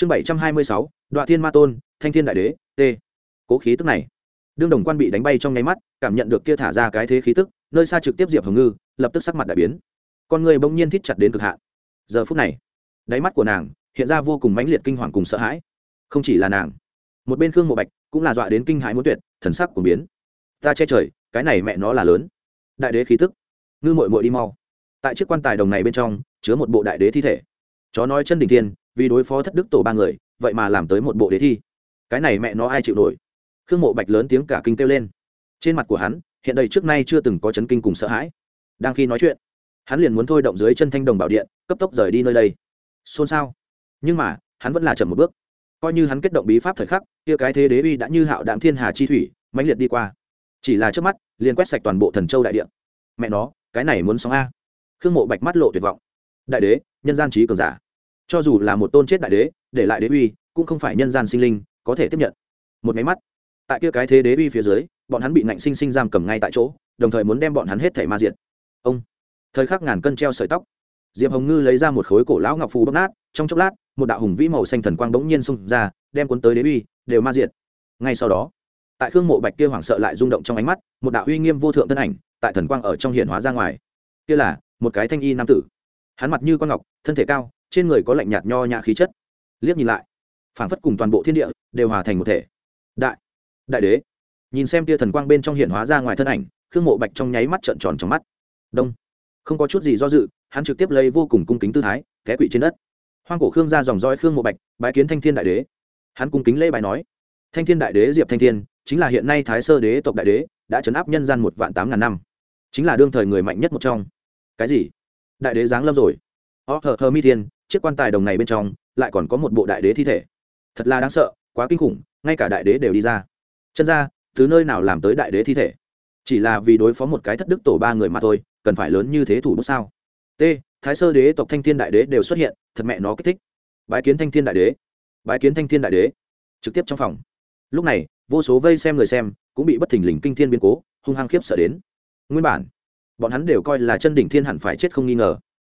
chương bảy trăm hai mươi sáu đoạn thiên ma tôn, thanh thiên đại đế, t. Cố khí tức này. Đương đồng quan bị đánh bay trong nháy mắt, cảm nhận được kia thả ra cái thế khí tức, nơi xa trực tiếp diệp hồng ngư, lập tức sắc mặt đại biến. Con người bỗng nhiên thít chặt đến cực hạn. Giờ phút này, đáy mắt của nàng hiện ra vô cùng mãnh liệt kinh hoàng cùng sợ hãi. Không chỉ là nàng, một bên khương mộ bạch cũng là dọa đến kinh hãi muốn tuyệt, thần sắc của biến. Ta che trời, cái này mẹ nó là lớn. Đại đế khí tức, ngư mội mội đi mau. Tại chiếc quan tài đồng này bên trong chứa một bộ đại đế thi thể. Chó nói chân đình thiên vì đối phó thất đức tổ ba người, vậy mà làm tới một bộ đề thi. Cái này mẹ nó ai chịu nổi? Khương mộ bạch lớn tiếng cả kinh kêu lên. Trên mặt của hắn, hiện đây trước nay chưa từng có chấn kinh cùng sợ hãi. Đang khi nói chuyện, hắn liền muốn thôi động dưới chân thanh đồng bảo điện, cấp tốc rời đi nơi đây. Xôn xao. Nhưng mà, hắn vẫn là chậm một bước. Coi như hắn kết động bí pháp thời khắc, kia cái thế đế uy đã như hạo đạm thiên hà chi thủy, mãnh liệt đi qua. Chỉ là trước mắt, liền quét sạch toàn bộ thần châu đại địa. Mẹ nó, cái này muốn sóng a. Khương mộ bạch mắt lộ tuyệt vọng. Đại đế, nhân gian trí cường giả cho dù là một tôn chết đại đế, để lại đế uy, cũng không phải nhân gian sinh linh có thể tiếp nhận. Một máy mắt, tại kia cái thế đế uy phía dưới, bọn hắn bị ngạnh sinh sinh giam cầm ngay tại chỗ, đồng thời muốn đem bọn hắn hết thảy ma diện ông, thời khắc ngàn cân treo sợi tóc. Diệp hồng ngư lấy ra một khối cổ lão ngọc phù bóc nát, trong chốc lát, một đạo hùng vĩ màu xanh thần quang bỗng nhiên xông ra, đem cuốn tới đế uy, đều ma diệt. Ngay sau đó, tại khương mộ bạch kia hoảng sợ lại rung động trong ánh mắt, một đạo uy nghiêm vô thượng thân ảnh, tại thần quang ở trong hiển hóa ra ngoài. Kia là một cái thanh y nam tử. Hắn mặt như con ngọc, thân thể cao trên người có lạnh nhạt nho nhã khí chất. Liếc nhìn lại, phảng phất cùng toàn bộ thiên địa đều hòa thành một thể. Đại đại đế. Nhìn xem tia thần quang bên trong hiện hóa ra ngoài thân ảnh, khương mộ bạch trong nháy mắt trợn tròn trong mắt. Đông. Không có chút gì do dự, hắn trực tiếp lấy vô cùng cung kính tư thái, té quỵ trên đất. Hoang cổ khương ra dòng roi khương mộ bạch, bái kiến thanh thiên đại đế. Hắn cung kính lễ bài nói, thanh thiên đại đế diệp thanh thiên, chính là hiện nay thái sơ đế tộc đại đế, đã chấn áp nhân gian một vạn tám ngàn năm. Chính là đương thời người mạnh nhất một trong. Cái gì? Đại đế giáng lâm rồi? Ó hờ hờ, mi thiên chiếc quan tài đồng này bên trong lại còn có một bộ đại đế thi thể. Thật là đáng sợ, quá kinh khủng, ngay cả đại đế đều đi ra. Chân ra, từ nơi nào làm tới đại đế thi thể? Chỉ là vì đối phó một cái thất đức tổ ba người mà thôi, cần phải lớn như thế thủ bút sao? T, thái sơ đế tộc thanh thiên đại đế đều xuất hiện, thật mẹ nó kích thích. Bái kiến thanh thiên đại đế. Bái kiến thanh thiên đại đế. Trực tiếp trong phòng. Lúc này, vô số vây xem người xem cũng bị bất thình lình kinh thiên biến cố, hung hăng khiếp sợ đến. Nguyên bản, bọn hắn đều coi là chân đỉnh thiên hẳn phải chết không nghi ngờ.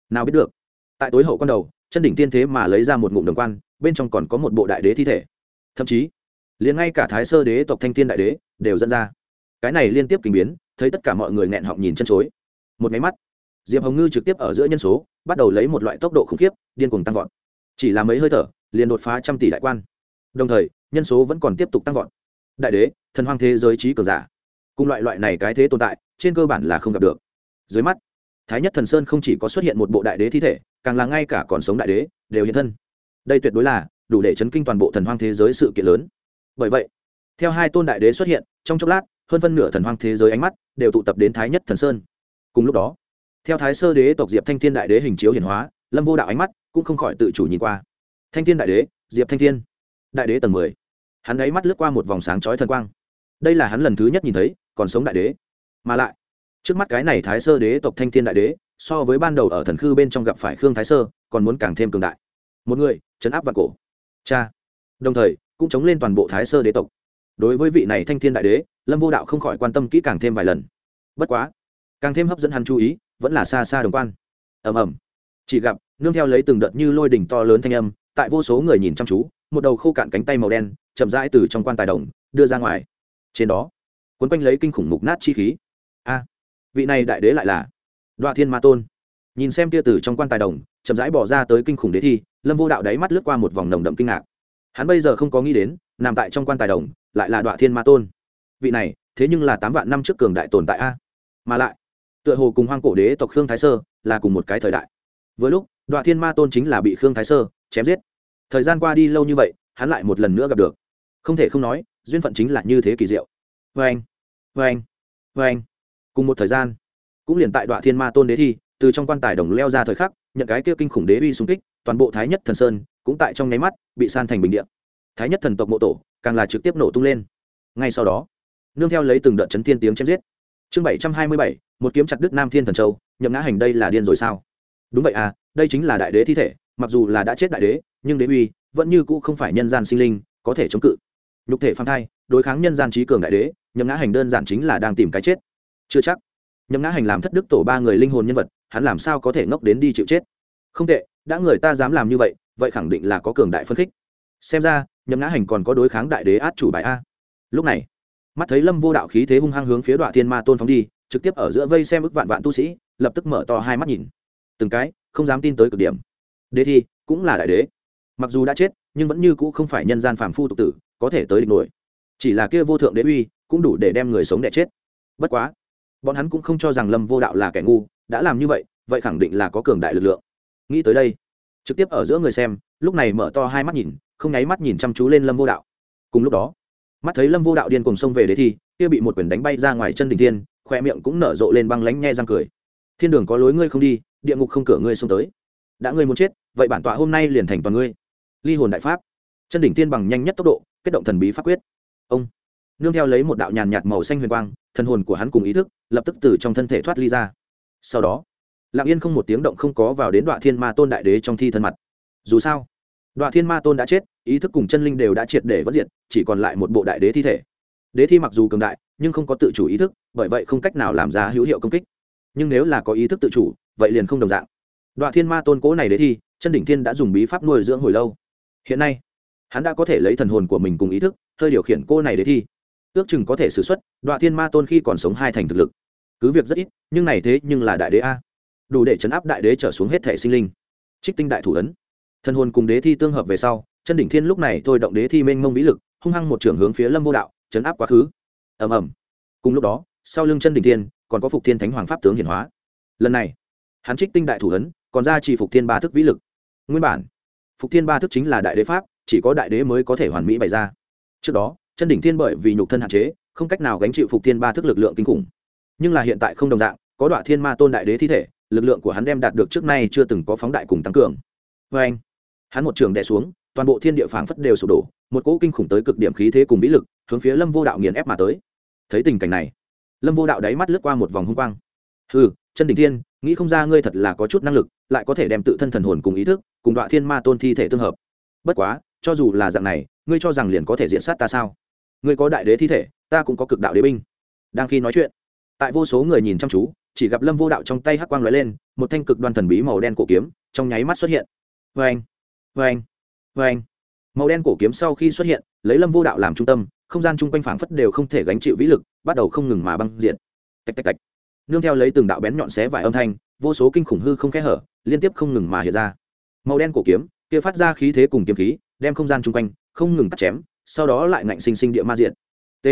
Nào biết được, tại tối hậu con đầu chân đỉnh tiên thế mà lấy ra một ngụm đồng quan, bên trong còn có một bộ đại đế thi thể. Thậm chí, liền ngay cả thái sơ đế tộc thanh thiên đại đế đều dẫn ra. Cái này liên tiếp kinh biến, thấy tất cả mọi người nghẹn họng nhìn chân chối. Một máy mắt, diệp hồng ngư trực tiếp ở giữa nhân số, bắt đầu lấy một loại tốc độ khủng khiếp, điên cuồng tăng vọt. Chỉ là mấy hơi thở, liền đột phá trăm tỷ đại quan. Đồng thời, nhân số vẫn còn tiếp tục tăng vọt. Đại đế, thần hoang thế giới trí cường giả. Cùng loại loại này cái thế tồn tại, trên cơ bản là không gặp được. Dưới mắt, thái nhất thần sơn không chỉ có xuất hiện một bộ đại đế thi thể càng là ngay cả còn sống đại đế, đều hiện thân. Đây tuyệt đối là đủ để chấn kinh toàn bộ thần hoang thế giới sự kiện lớn. Bởi vậy, theo hai tôn đại đế xuất hiện, trong chốc lát, hơn phân nửa thần hoang thế giới ánh mắt đều tụ tập đến thái nhất thần sơn. Cùng lúc đó, theo thái sơ đế tộc diệp thanh thiên đại đế hình chiếu hiển hóa, lâm vô đạo ánh mắt cũng không khỏi tự chủ nhìn qua. Thanh thiên đại đế, diệp thanh thiên, đại đế tầng mười. Hắn ấy mắt lướt qua một vòng sáng chói thần quang. Đây là hắn lần thứ nhất nhìn thấy còn sống đại đế. Mà lại, trước mắt cái này thái sơ đế tộc thanh thiên đại đế so với ban đầu ở thần khư bên trong gặp phải khương thái sơ, còn muốn càng thêm cường đại. Một người chấn áp và cổ. Cha. Đồng thời, cũng chống lên toàn bộ thái sơ đế tộc. Đối với vị này thanh thiên đại đế, lâm vô đạo không khỏi quan tâm kỹ càng thêm vài lần. Bất quá, càng thêm hấp dẫn hắn chú ý, vẫn là xa xa đồng quan. Ầm ầm. Chỉ gặp, nương theo lấy từng đợt như lôi đỉnh to lớn thanh âm, tại vô số người nhìn chăm chú, một đầu khô cạn cánh tay màu đen, chậm rãi từ trong quan tài đồng, đưa ra ngoài. Trên đó, quấn quanh lấy kinh khủng mục nát chi khí. A, vị này đại đế lại là đoạ thiên ma tôn. Nhìn xem tia tử trong quan tài đồng, chậm rãi bỏ ra tới kinh khủng đế thi, lâm vô đạo đáy mắt lướt qua một vòng nồng đậm kinh ngạc. Hắn bây giờ không có nghĩ đến, nằm tại trong quan tài đồng, lại là đoạ thiên ma tôn. Vị này, thế nhưng là tám vạn năm trước cường đại tồn tại a. Mà lại, tựa hồ cùng hoang cổ đế tộc khương thái sơ là cùng một cái thời đại. Với lúc, đoạ thiên ma tôn chính là bị khương thái sơ chém giết. Thời gian qua đi lâu như vậy, hắn lại một lần nữa gặp được. Không thể không nói, duyên phận chính là như thế kỳ diệu. Vê anh vê anh vê anh cùng một thời gian cũng liền tại đoạn thiên ma tôn đế thi, từ trong quan tài đồng leo ra thời khắc, nhận cái kia kinh khủng đế uy xung kích, toàn bộ thái nhất thần sơn cũng tại trong nháy mắt bị san thành bình địa. thái nhất thần tộc mộ tổ càng là trực tiếp nổ tung lên. Ngay sau đó, nương theo lấy từng đợt chấn thiên tiếng chém giết. Chương bảy trăm hai mươi bảy, một kiếm chặt đức nam thiên thần châu, nhậm ngã hành đây là điên rồi sao? Đúng vậy à đây chính là đại đế thi thể, mặc dù là đã chết đại đế, nhưng đế uy vẫn như cũ không phải nhân gian sinh linh có thể chống cự. Nhục thể phang thai, đối kháng nhân gian trí cường đại đế, nhậm ngã hành đơn giản chính là đang tìm cái chết. Chưa chắc nhậm ngã hành làm thất đức tổ ba người linh hồn nhân vật, hắn làm sao có thể ngốc đến đi chịu chết? Không tệ, đã người ta dám làm như vậy vậy khẳng định là có cường đại phân khích. Xem ra, nhậm ngã hành còn có đối kháng đại đế át chủ bài a. Lúc này, mắt thấy lâm vô đạo khí thế hung hăng hướng phía đoạn thiên ma tôn phóng đi, trực tiếp ở giữa vây xem ức vạn vạn tu sĩ, lập tức mở to hai mắt nhìn. Từng cái, không dám tin tới cực điểm. Đế thi, cũng là đại đế. Mặc dù đã chết, nhưng vẫn như cũ không phải nhân gian phàm phu tục tử, có thể tới địch nổi. Chỉ là kia vô thượng đế uy, cũng đủ để đem người sống đẻ chết. Bất quá bọn hắn cũng không cho rằng lâm vô đạo là kẻ ngu đã làm như vậy vậy khẳng định là có cường đại lực lượng. Nghĩ tới đây trực tiếp ở giữa người xem lúc này mở to hai mắt nhìn không nháy mắt nhìn chăm chú lên lâm vô đạo. Cùng lúc đó mắt thấy lâm vô đạo điên cùng xông về đề thi kia bị một quyền đánh bay ra ngoài chân đình thiên, khoe miệng cũng nở rộ lên băng lánh nhe răng cười. Thiên đường có lối ngươi không đi địa ngục không cửa ngươi xông tới. Đã ngươi muốn chết vậy bản tọa hôm nay liền thành toàn ngươi. Ly hồn đại pháp chân đỉnh tiên bằng nhanh nhất tốc độ kết động thần bí pháp quyết. Ông nương theo lấy một đạo nhàn nhạt màu xanh huyền quang, thần hồn của hắn cùng ý thức lập tức từ trong thân thể thoát ly ra. Sau đó, lặng yên không một tiếng động không có vào đến đoạn thiên ma tôn đại đế trong thi thân mặt. Dù sao đoạn thiên ma tôn đã chết, ý thức cùng chân linh đều đã triệt để vất diệt, chỉ còn lại một bộ đại đế thi thể. Đế thi mặc dù cường đại, nhưng không có tự chủ ý thức, bởi vậy không cách nào làm ra hữu hiệu công kích. Nhưng nếu là có ý thức tự chủ, vậy liền không đồng dạng. Đoạn thiên ma tôn cố này đế thi, chân đỉnh thiên đã dùng bí pháp nuôi dưỡng hồi lâu. Hiện nay, hắn đã có thể lấy thần hồn của mình cùng ý thức, hơi điều khiển cô này đế thi ước chừng có thể xử xuất đoạn thiên ma tôn khi còn sống hai thành thực lực. Cứ việc rất ít, nhưng này thế nhưng là đại đế a. Đủ để chấn áp đại đế trở xuống hết thể sinh linh. Trích tinh đại thủ ấn. Thân hồn cùng đế thi tương hợp về sau, chân đỉnh thiên lúc này thôi động đế thi mênh mông vĩ lực, hung hăng một trường hướng phía lâm vô đạo, chấn áp quá khứ. Ầm ầm. Cùng lúc đó, sau lưng chân đỉnh thiên, còn có phục thiên thánh hoàng pháp tướng hiển hóa. Lần này, hắn trích tinh đại thủ ấn, còn ra chỉ phục thiên ba thức vĩ lực. Nguyên bản, phục thiên ba thức chính là đại đế pháp, chỉ có đại đế mới có thể hoàn mỹ bày ra. Trước đó chân đỉnh thiên bởi vì nhục thân hạn chế không cách nào gánh chịu phục thiên ba thức lực lượng kinh khủng. Nhưng là hiện tại không đồng dạng có đoạn thiên ma tôn đại đế thi thể lực lượng của hắn đem đạt được trước nay chưa từng có phóng đại cùng tăng cường. Vê anh hắn một trường đè xuống toàn bộ thiên địa phảng phất đều sụp đổ một cỗ kinh khủng tới cực điểm khí thế cùng vĩ lực hướng phía lâm vô đạo nghiền ép mà tới. Thấy tình cảnh này lâm vô đạo đáy mắt lướt qua một vòng hung quang. Ừ, chân đỉnh thiên nghĩ không ra ngươi thật là có chút năng lực lại có thể đem tự thân thần hồn cùng ý thức cùng đoạn thiên ma tôn thi thể tương hợp. Bất quá cho dù là dạng này ngươi cho rằng liền có thể diện sát ta sao? Ngươi có đại đế thi thể, ta cũng có cực đạo đế binh. Đang khi nói chuyện, tại vô số người nhìn chăm chú, chỉ gặp lâm vô đạo trong tay hắc quang lóe lên, một thanh cực đoan thần bí màu đen cổ kiếm trong nháy mắt xuất hiện. Vê anh vê anh vê anh màu đen cổ kiếm sau khi xuất hiện, lấy lâm vô đạo làm trung tâm, không gian chung quanh phảng phất đều không thể gánh chịu vĩ lực, bắt đầu không ngừng mà băng diện tạch tạch tạch. Nương theo lấy từng đạo bén nhọn xé vài âm thanh, vô số kinh khủng hư không kẽ hở, liên tiếp không ngừng mà hiện ra. Màu đen cổ kiếm, kia phát ra khí thế cùng kiếm khí, đem không gian chung quanh, không ngừng cắt chém sau đó lại ngạnh sinh sinh địa ma diện t.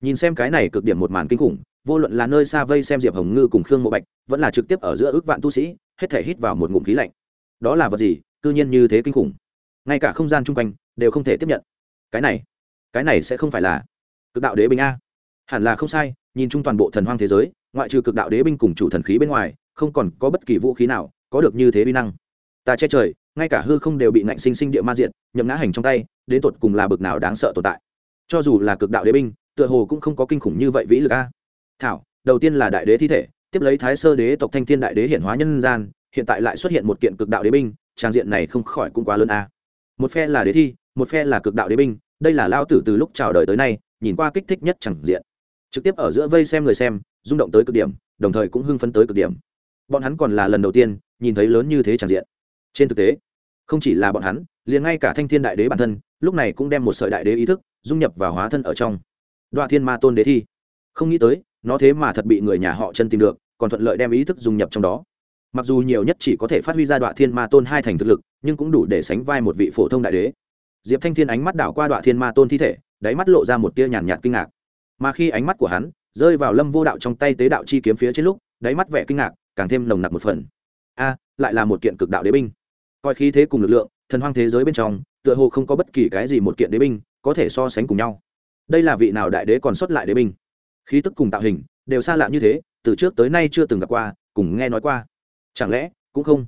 Nhìn xem cái này cực điểm một màn kinh khủng, vô luận là nơi xa vây xem diệp hồng ngư cùng khương mộ bạch, vẫn là trực tiếp ở giữa ước vạn tu sĩ, hết thể hít vào một ngụm khí lạnh. Đó là vật gì? Cư nhiên như thế kinh khủng. Ngay cả không gian chung quanh đều không thể tiếp nhận. Cái này cái này sẽ không phải là cực đạo đế binh a. Hẳn là không sai, nhìn chung toàn bộ thần hoang thế giới, ngoại trừ cực đạo đế binh cùng chủ thần khí bên ngoài, không còn có bất kỳ vũ khí nào có được như thế bi năng. Ta che trời, ngay cả hư không đều bị nạnh sinh sinh địa ma diện nhậm ngã hành trong tay đến tột cùng là bực nào đáng sợ tồn tại. Cho dù là cực đạo đế binh, tựa hồ cũng không có kinh khủng như vậy vĩ lực a. Thảo, đầu tiên là đại đế thi thể, tiếp lấy thái sơ đế tộc thanh thiên đại đế hiển hóa nhân gian, hiện tại lại xuất hiện một kiện cực đạo đế binh, trang diện này không khỏi cũng quá lớn a. Một phe là đế thi, một phe là cực đạo đế binh, đây là lao tử từ lúc chào đời tới nay, nhìn qua kích thích nhất chẳng diện. Trực tiếp ở giữa vây xem người xem, rung động tới cực điểm, đồng thời cũng hưng phấn tới cực điểm. Bọn hắn còn là lần đầu tiên nhìn thấy lớn như thế tràn diện. Trên thực tế không chỉ là bọn hắn, liền ngay cả thanh thiên đại đế bản thân, lúc này cũng đem một sợi đại đế ý thức dung nhập vào hóa thân ở trong. Đoạn thiên ma tôn đế thi. Không nghĩ tới, nó thế mà thật bị người nhà họ chân tìm được, còn thuận lợi đem ý thức dung nhập trong đó. Mặc dù nhiều nhất chỉ có thể phát huy ra đoạn thiên ma tôn hai thành thực lực, nhưng cũng đủ để sánh vai một vị phổ thông đại đế. Diệp thanh thiên ánh mắt đảo qua đoạn thiên ma tôn thi thể, đáy mắt lộ ra một tia nhàn nhạt kinh ngạc. Mà khi ánh mắt của hắn rơi vào lâm vô đạo trong tay tế đạo chi kiếm phía trên lúc, đáy mắt vẻ kinh ngạc càng thêm nồng nặc một phần. A, lại là một kiện cực đạo đế binh coi khí thế cùng lực lượng, thần hoang thế giới bên trong, tựa hồ không có bất kỳ cái gì một kiện đế binh có thể so sánh cùng nhau. Đây là vị nào đại đế còn xuất lại đế binh? Khí tức cùng tạo hình đều xa lạ như thế, từ trước tới nay chưa từng gặp qua, cùng nghe nói qua. Chẳng lẽ cũng không?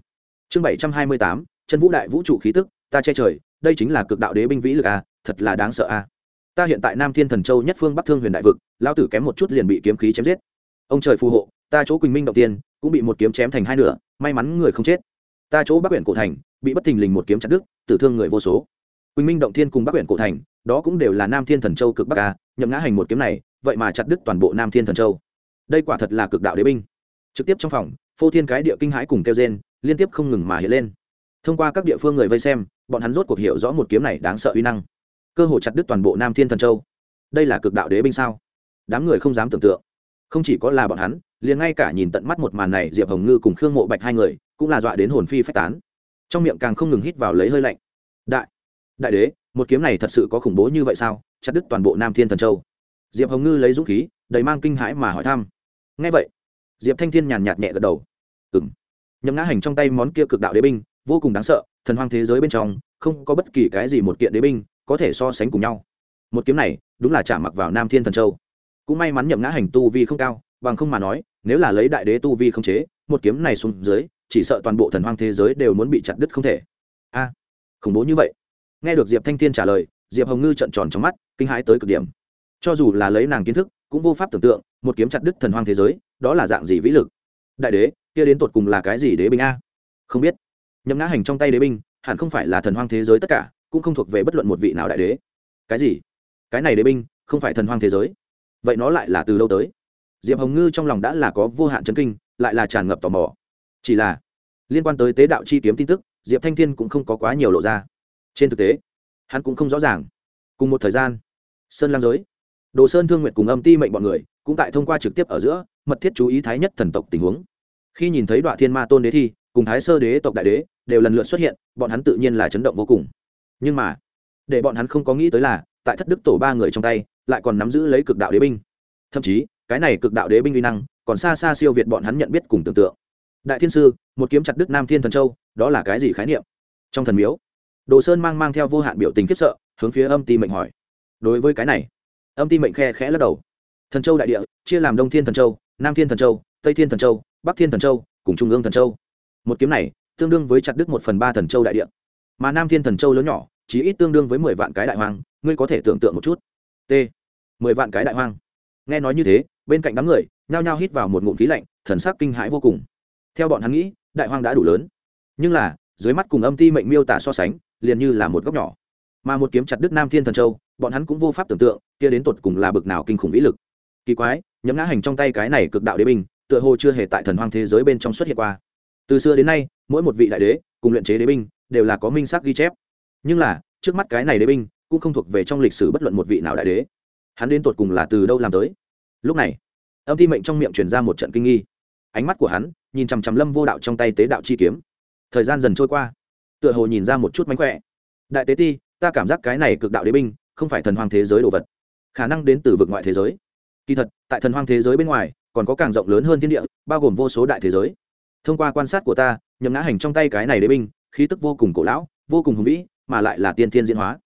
Chương bảy trăm hai mươi tám, chân vũ đại vũ trụ khí tức, ta che trời, đây chính là cực đạo đế binh vĩ lực a thật là đáng sợ a ta hiện tại nam thiên thần châu nhất phương bắc thương huyền đại vực lao tử kém một chút liền bị kiếm khí chém giết. Ông trời phù hộ, ta chỗ quỳnh minh đầu tiên, cũng bị một kiếm chém thành hai nửa, may mắn người không chết ta chỗ bắc huyện cổ thành, bị bất thình lình một kiếm chặt đứt, tử thương người vô số. Quỳnh minh động thiên cùng bắc huyện cổ thành, đó cũng đều là nam thiên thần châu cực bắc ca nhậm ngã hành một kiếm này, vậy mà chặt đứt toàn bộ nam thiên thần châu. Đây quả thật là cực đạo đế binh. Trực tiếp trong phòng, phô thiên cái địa kinh hãi cùng kêu gen liên tiếp không ngừng mà hiện lên. Thông qua các địa phương người vây xem, bọn hắn rốt cuộc hiểu rõ một kiếm này đáng sợ uy năng. Cơ hội chặt đứt toàn bộ nam thiên thần châu. Đây là cực đạo đế binh sao? Đám người không dám tưởng tượng. Không chỉ có là bọn hắn, liền ngay cả nhìn tận mắt một màn này, diệp hồng ngư cùng khương mộ bạch hai người cũng là dọa đến hồn phi phách tán. Trong miệng càng không ngừng hít vào lấy hơi lạnh. Đại đại đế, một kiếm này thật sự có khủng bố như vậy sao? Chặt đứt toàn bộ nam thiên thần châu. Diệp hồng ngư lấy dũng khí, đầy mang kinh hãi mà hỏi thăm. Ngay vậy, diệp thanh thiên nhàn nhạt nhẹ gật đầu. Ừ m nhấm ngã hành trong tay món kia cực đạo đế binh, vô cùng đáng sợ, thần hoang thế giới bên trong, không có bất kỳ cái gì một kiện đế binh có thể so sánh cùng nhau. Một kiếm này, đúng là chạm mặc vào nam thiên thần châu. Cũng may mắn nhậm ngã hành tu vi không cao, bằng không mà nói, nếu là lấy đại đế tu vi không chế, một kiếm này xuống dưới chỉ sợ toàn bộ thần hoang thế giới đều muốn bị chặt đứt không thể. A, khủng bố như vậy. Nghe được diệp thanh thiên trả lời, diệp hồng ngư trợn tròn trong mắt, kinh hãi tới cực điểm. Cho dù là lấy nàng kiến thức, cũng vô pháp tưởng tượng, một kiếm chặt đứt thần hoang thế giới, đó là dạng gì vĩ lực. Đại đế, kia đến tột cùng là cái gì đế binh a? Không biết. Nhấm ngã hành trong tay đế binh, hẳn không phải là thần hoang thế giới tất cả, cũng không thuộc về bất luận một vị nào đại đế. Cái gì? Cái này đế binh, không phải thần hoang thế giới. Vậy nó lại là từ đâu tới? Diệp hồng ngư trong lòng đã là có vô hạn chấn kinh, lại là tràn ngập tò mò chỉ là, liên quan tới tế đạo chi kiếm tin tức, diệp thanh thiên cũng không có quá nhiều lộ ra. Trên thực tế, hắn cũng không rõ ràng. Cùng một thời gian, sơn lam giới, đồ sơn thương nguyện cùng âm ti mệnh bọn người cũng tại thông qua trực tiếp ở giữa, mật thiết chú ý thái nhất thần tộc tình huống. Khi nhìn thấy đoạn thiên ma tôn đế thi cùng thái sơ đế tộc đại đế đều lần lượt xuất hiện, bọn hắn tự nhiên là chấn động vô cùng. Nhưng mà, để bọn hắn không có nghĩ tới là, tại thất đức tổ ba người trong tay, lại còn nắm giữ lấy cực đạo đế binh. Thậm chí, cái này cực đạo đế binh uy năng còn xa xa siêu việt bọn hắn nhận biết cùng tưởng tượng đại thiên sư, một kiếm chặt đức nam thiên thần châu, đó là cái gì khái niệm? Trong thần miếu, đồ sơn mang mang theo vô hạn biểu tình khiếp sợ, hướng phía âm ti mệnh hỏi. Đối với cái này, âm ti mệnh khe khẽ lắc đầu. Thần châu đại địa, chia làm đông thiên thần châu, nam thiên thần châu, tây thiên thần châu, bắc thiên thần châu, cùng trung ương thần châu. Một kiếm này, tương đương với chặt đứt một phần ba thần châu đại địa. Mà nam thiên thần châu lớn nhỏ chỉ ít tương đương với mười vạn cái đại hoang, ngươi có thể tưởng tượng một chút. T. Mười vạn cái đại hoang. Nghe nói như thế, bên cạnh đám người, nhao nhao hít vào một ngụm khí lạnh, thần sắc kinh hãi vô cùng theo bọn hắn nghĩ, đại hoang đã đủ lớn. Nhưng là, dưới mắt cùng âm ti mệnh miêu tả so sánh, liền như là một góc nhỏ. Mà một kiếm chặt đức nam thiên thần châu, bọn hắn cũng vô pháp tưởng tượng, kia đến tột cùng là bực nào kinh khủng vĩ lực. Kỳ quái nhấm ngã hành trong tay cái này cực đạo đế binh, tựa hồ chưa hề tại thần hoang thế giới bên trong xuất hiện qua. Từ xưa đến nay, mỗi một vị đại đế, cùng luyện chế đế binh, đều là có minh xác ghi chép. Nhưng là, trước mắt cái này đế binh, cũng không thuộc về trong lịch sử bất luận một vị nào đại đế. Hắn đến tột cùng là từ đâu làm tới? Lúc này, âm ti mệnh trong miệng truyền ra một trận kinh nghi. Ánh mắt của hắn nhìn chằm chằm lâm vô đạo trong tay tế đạo chi kiếm. Thời gian dần trôi qua, tựa hồ nhìn ra một chút mánh khỏe. Đại tế ti, ta cảm giác cái này cực đạo đế binh, không phải thần hoàng thế giới đồ vật. Khả năng đến từ vực ngoại thế giới. Kỳ thật, tại thần hoàng thế giới bên ngoài, còn có càng rộng lớn hơn thiên địa, bao gồm vô số đại thế giới. Thông qua quan sát của ta nhầm ngã hành trong tay cái này đế binh, khí tức vô cùng cổ lão, vô cùng hùng vĩ, mà lại là tiên thiên diễn hóa.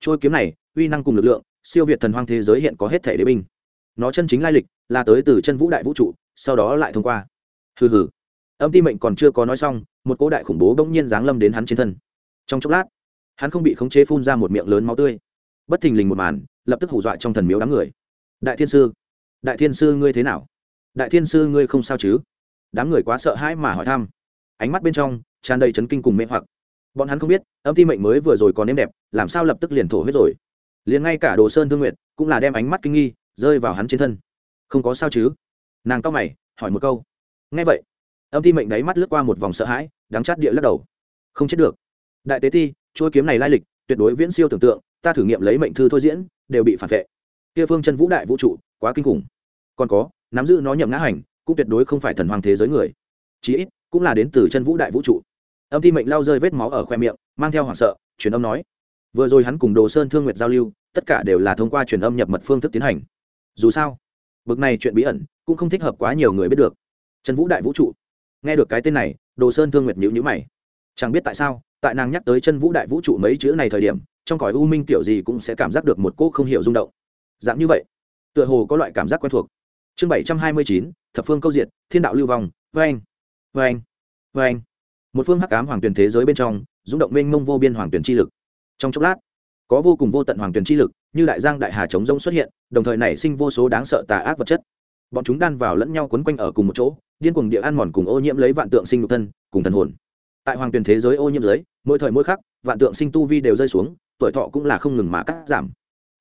Trôi kiếm này, uy năng cùng lực lượng, siêu việt thần hoang thế giới hiện có hết thể đế binh. Nó chân chính lai lịch là tới từ chân vũ đại vũ trụ, sau đó lại thông qua. Hừ hừ âm ti mệnh còn chưa có nói xong, một cỗ đại khủng bố bỗng nhiên giáng lâm đến hắn trên thân. Trong chốc lát, hắn không bị khống chế phun ra một miệng lớn máu tươi. Bất thình lình một màn, lập tức hù dọa trong thần miếu đám người. Đại thiên sư, đại thiên sư ngươi thế nào? Đại thiên sư ngươi không sao chứ? Đám người quá sợ hãi mà hỏi thăm. Ánh mắt bên trong tràn đầy chấn kinh cùng mê hoặc. Bọn hắn không biết, âm ti mệnh mới vừa rồi còn êm đẹp, làm sao lập tức liền thổ huyết rồi? Liền ngay cả đồ sơn thương nguyệt cũng là đem ánh mắt kinh nghi rơi vào hắn trên thân. Không có sao chứ? Nàng cao mày, hỏi một câu. Nghe vậy âm ti mệnh đáy mắt lướt qua một vòng sợ hãi, đắng chát địa lắc đầu. Không chết được. Đại tế ti, chuôi kiếm này lai lịch, tuyệt đối viễn siêu tưởng tượng, ta thử nghiệm lấy mệnh thư thôi diễn, đều bị phản vệ. Kia phương chân vũ đại vũ trụ, quá kinh khủng. Còn có, nắm giữ nó nhậm ngã hành, cũng tuyệt đối không phải thần hoàng thế giới người. Chí ít, cũng là đến từ chân vũ đại vũ trụ. Âm ti mệnh lao rơi vết máu ở khoe miệng, mang theo hoảng sợ, truyền âm nói. Vừa rồi hắn cùng đồ sơn thương nguyệt giao lưu, tất cả đều là thông qua truyền âm nhập mật phương thức tiến hành. Dù sao, bực này chuyện bí ẩn, cũng không thích hợp quá nhiều người biết được. Chân vũ đại vũ trụ nghe được cái tên này, đồ sơn thương nguyệt nhữ nhữ mày. Chẳng biết tại sao, tại nàng nhắc tới chân vũ đại vũ trụ mấy chữ này thời điểm, trong cõi u minh kiểu gì cũng sẽ cảm giác được một cô không hiểu rung động. Dạng như vậy, tựa hồ có loại cảm giác quen thuộc. Chương bảy trăm hai mươi chín, thập phương câu diệt, thiên đạo lưu vong vê anh vê anh vê anh một phương hắc cám hoàng tuyển thế giới bên trong, rung động mênh mông vô biên hoàng tuyển chi lực. Trong chốc lát, có vô cùng vô tận hoàng tuyển chi lực, như đại giang đại hà chống rông xuất hiện, đồng thời nảy sinh vô số đáng sợ tà ác vật chất. Bọn chúng đan vào lẫn nhau quấn quanh ở cùng một chỗ điên cuồng địa ăn mòn cùng ô nhiễm lấy vạn tượng sinh nhục thân, cùng thần hồn. Tại hoàng tuyển thế giới ô nhiễm giới, mỗi thời mỗi khắc, vạn tượng sinh tu vi đều rơi xuống, tuổi thọ cũng là không ngừng mà cắt giảm.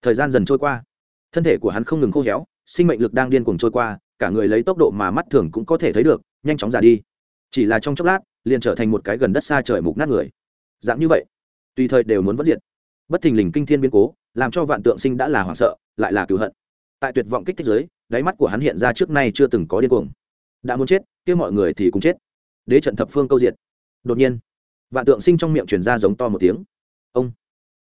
Thời gian dần trôi qua. Thân thể của hắn không ngừng khô héo, sinh mệnh lực đang điên cuồng trôi qua, cả người lấy tốc độ mà mắt thường cũng có thể thấy được, nhanh chóng già đi. Chỉ là trong chốc lát, liền trở thành một cái gần đất xa trời mục nát người. Dạng như vậy, tùy thời đều muốn vất diệt. Bất thình lình kinh thiên biến cố, làm cho vạn tượng sinh đã là hoảng sợ, lại là cựu hận. Tại tuyệt vọng kích thích giới, đáy mắt của hắn hiện ra trước nay chưa từng có điên cuồng đã muốn chết, kia mọi người thì cũng chết. Đế trận thập phương câu diệt. Đột nhiên, vạn tượng sinh trong miệng truyền ra giống to một tiếng. Ông,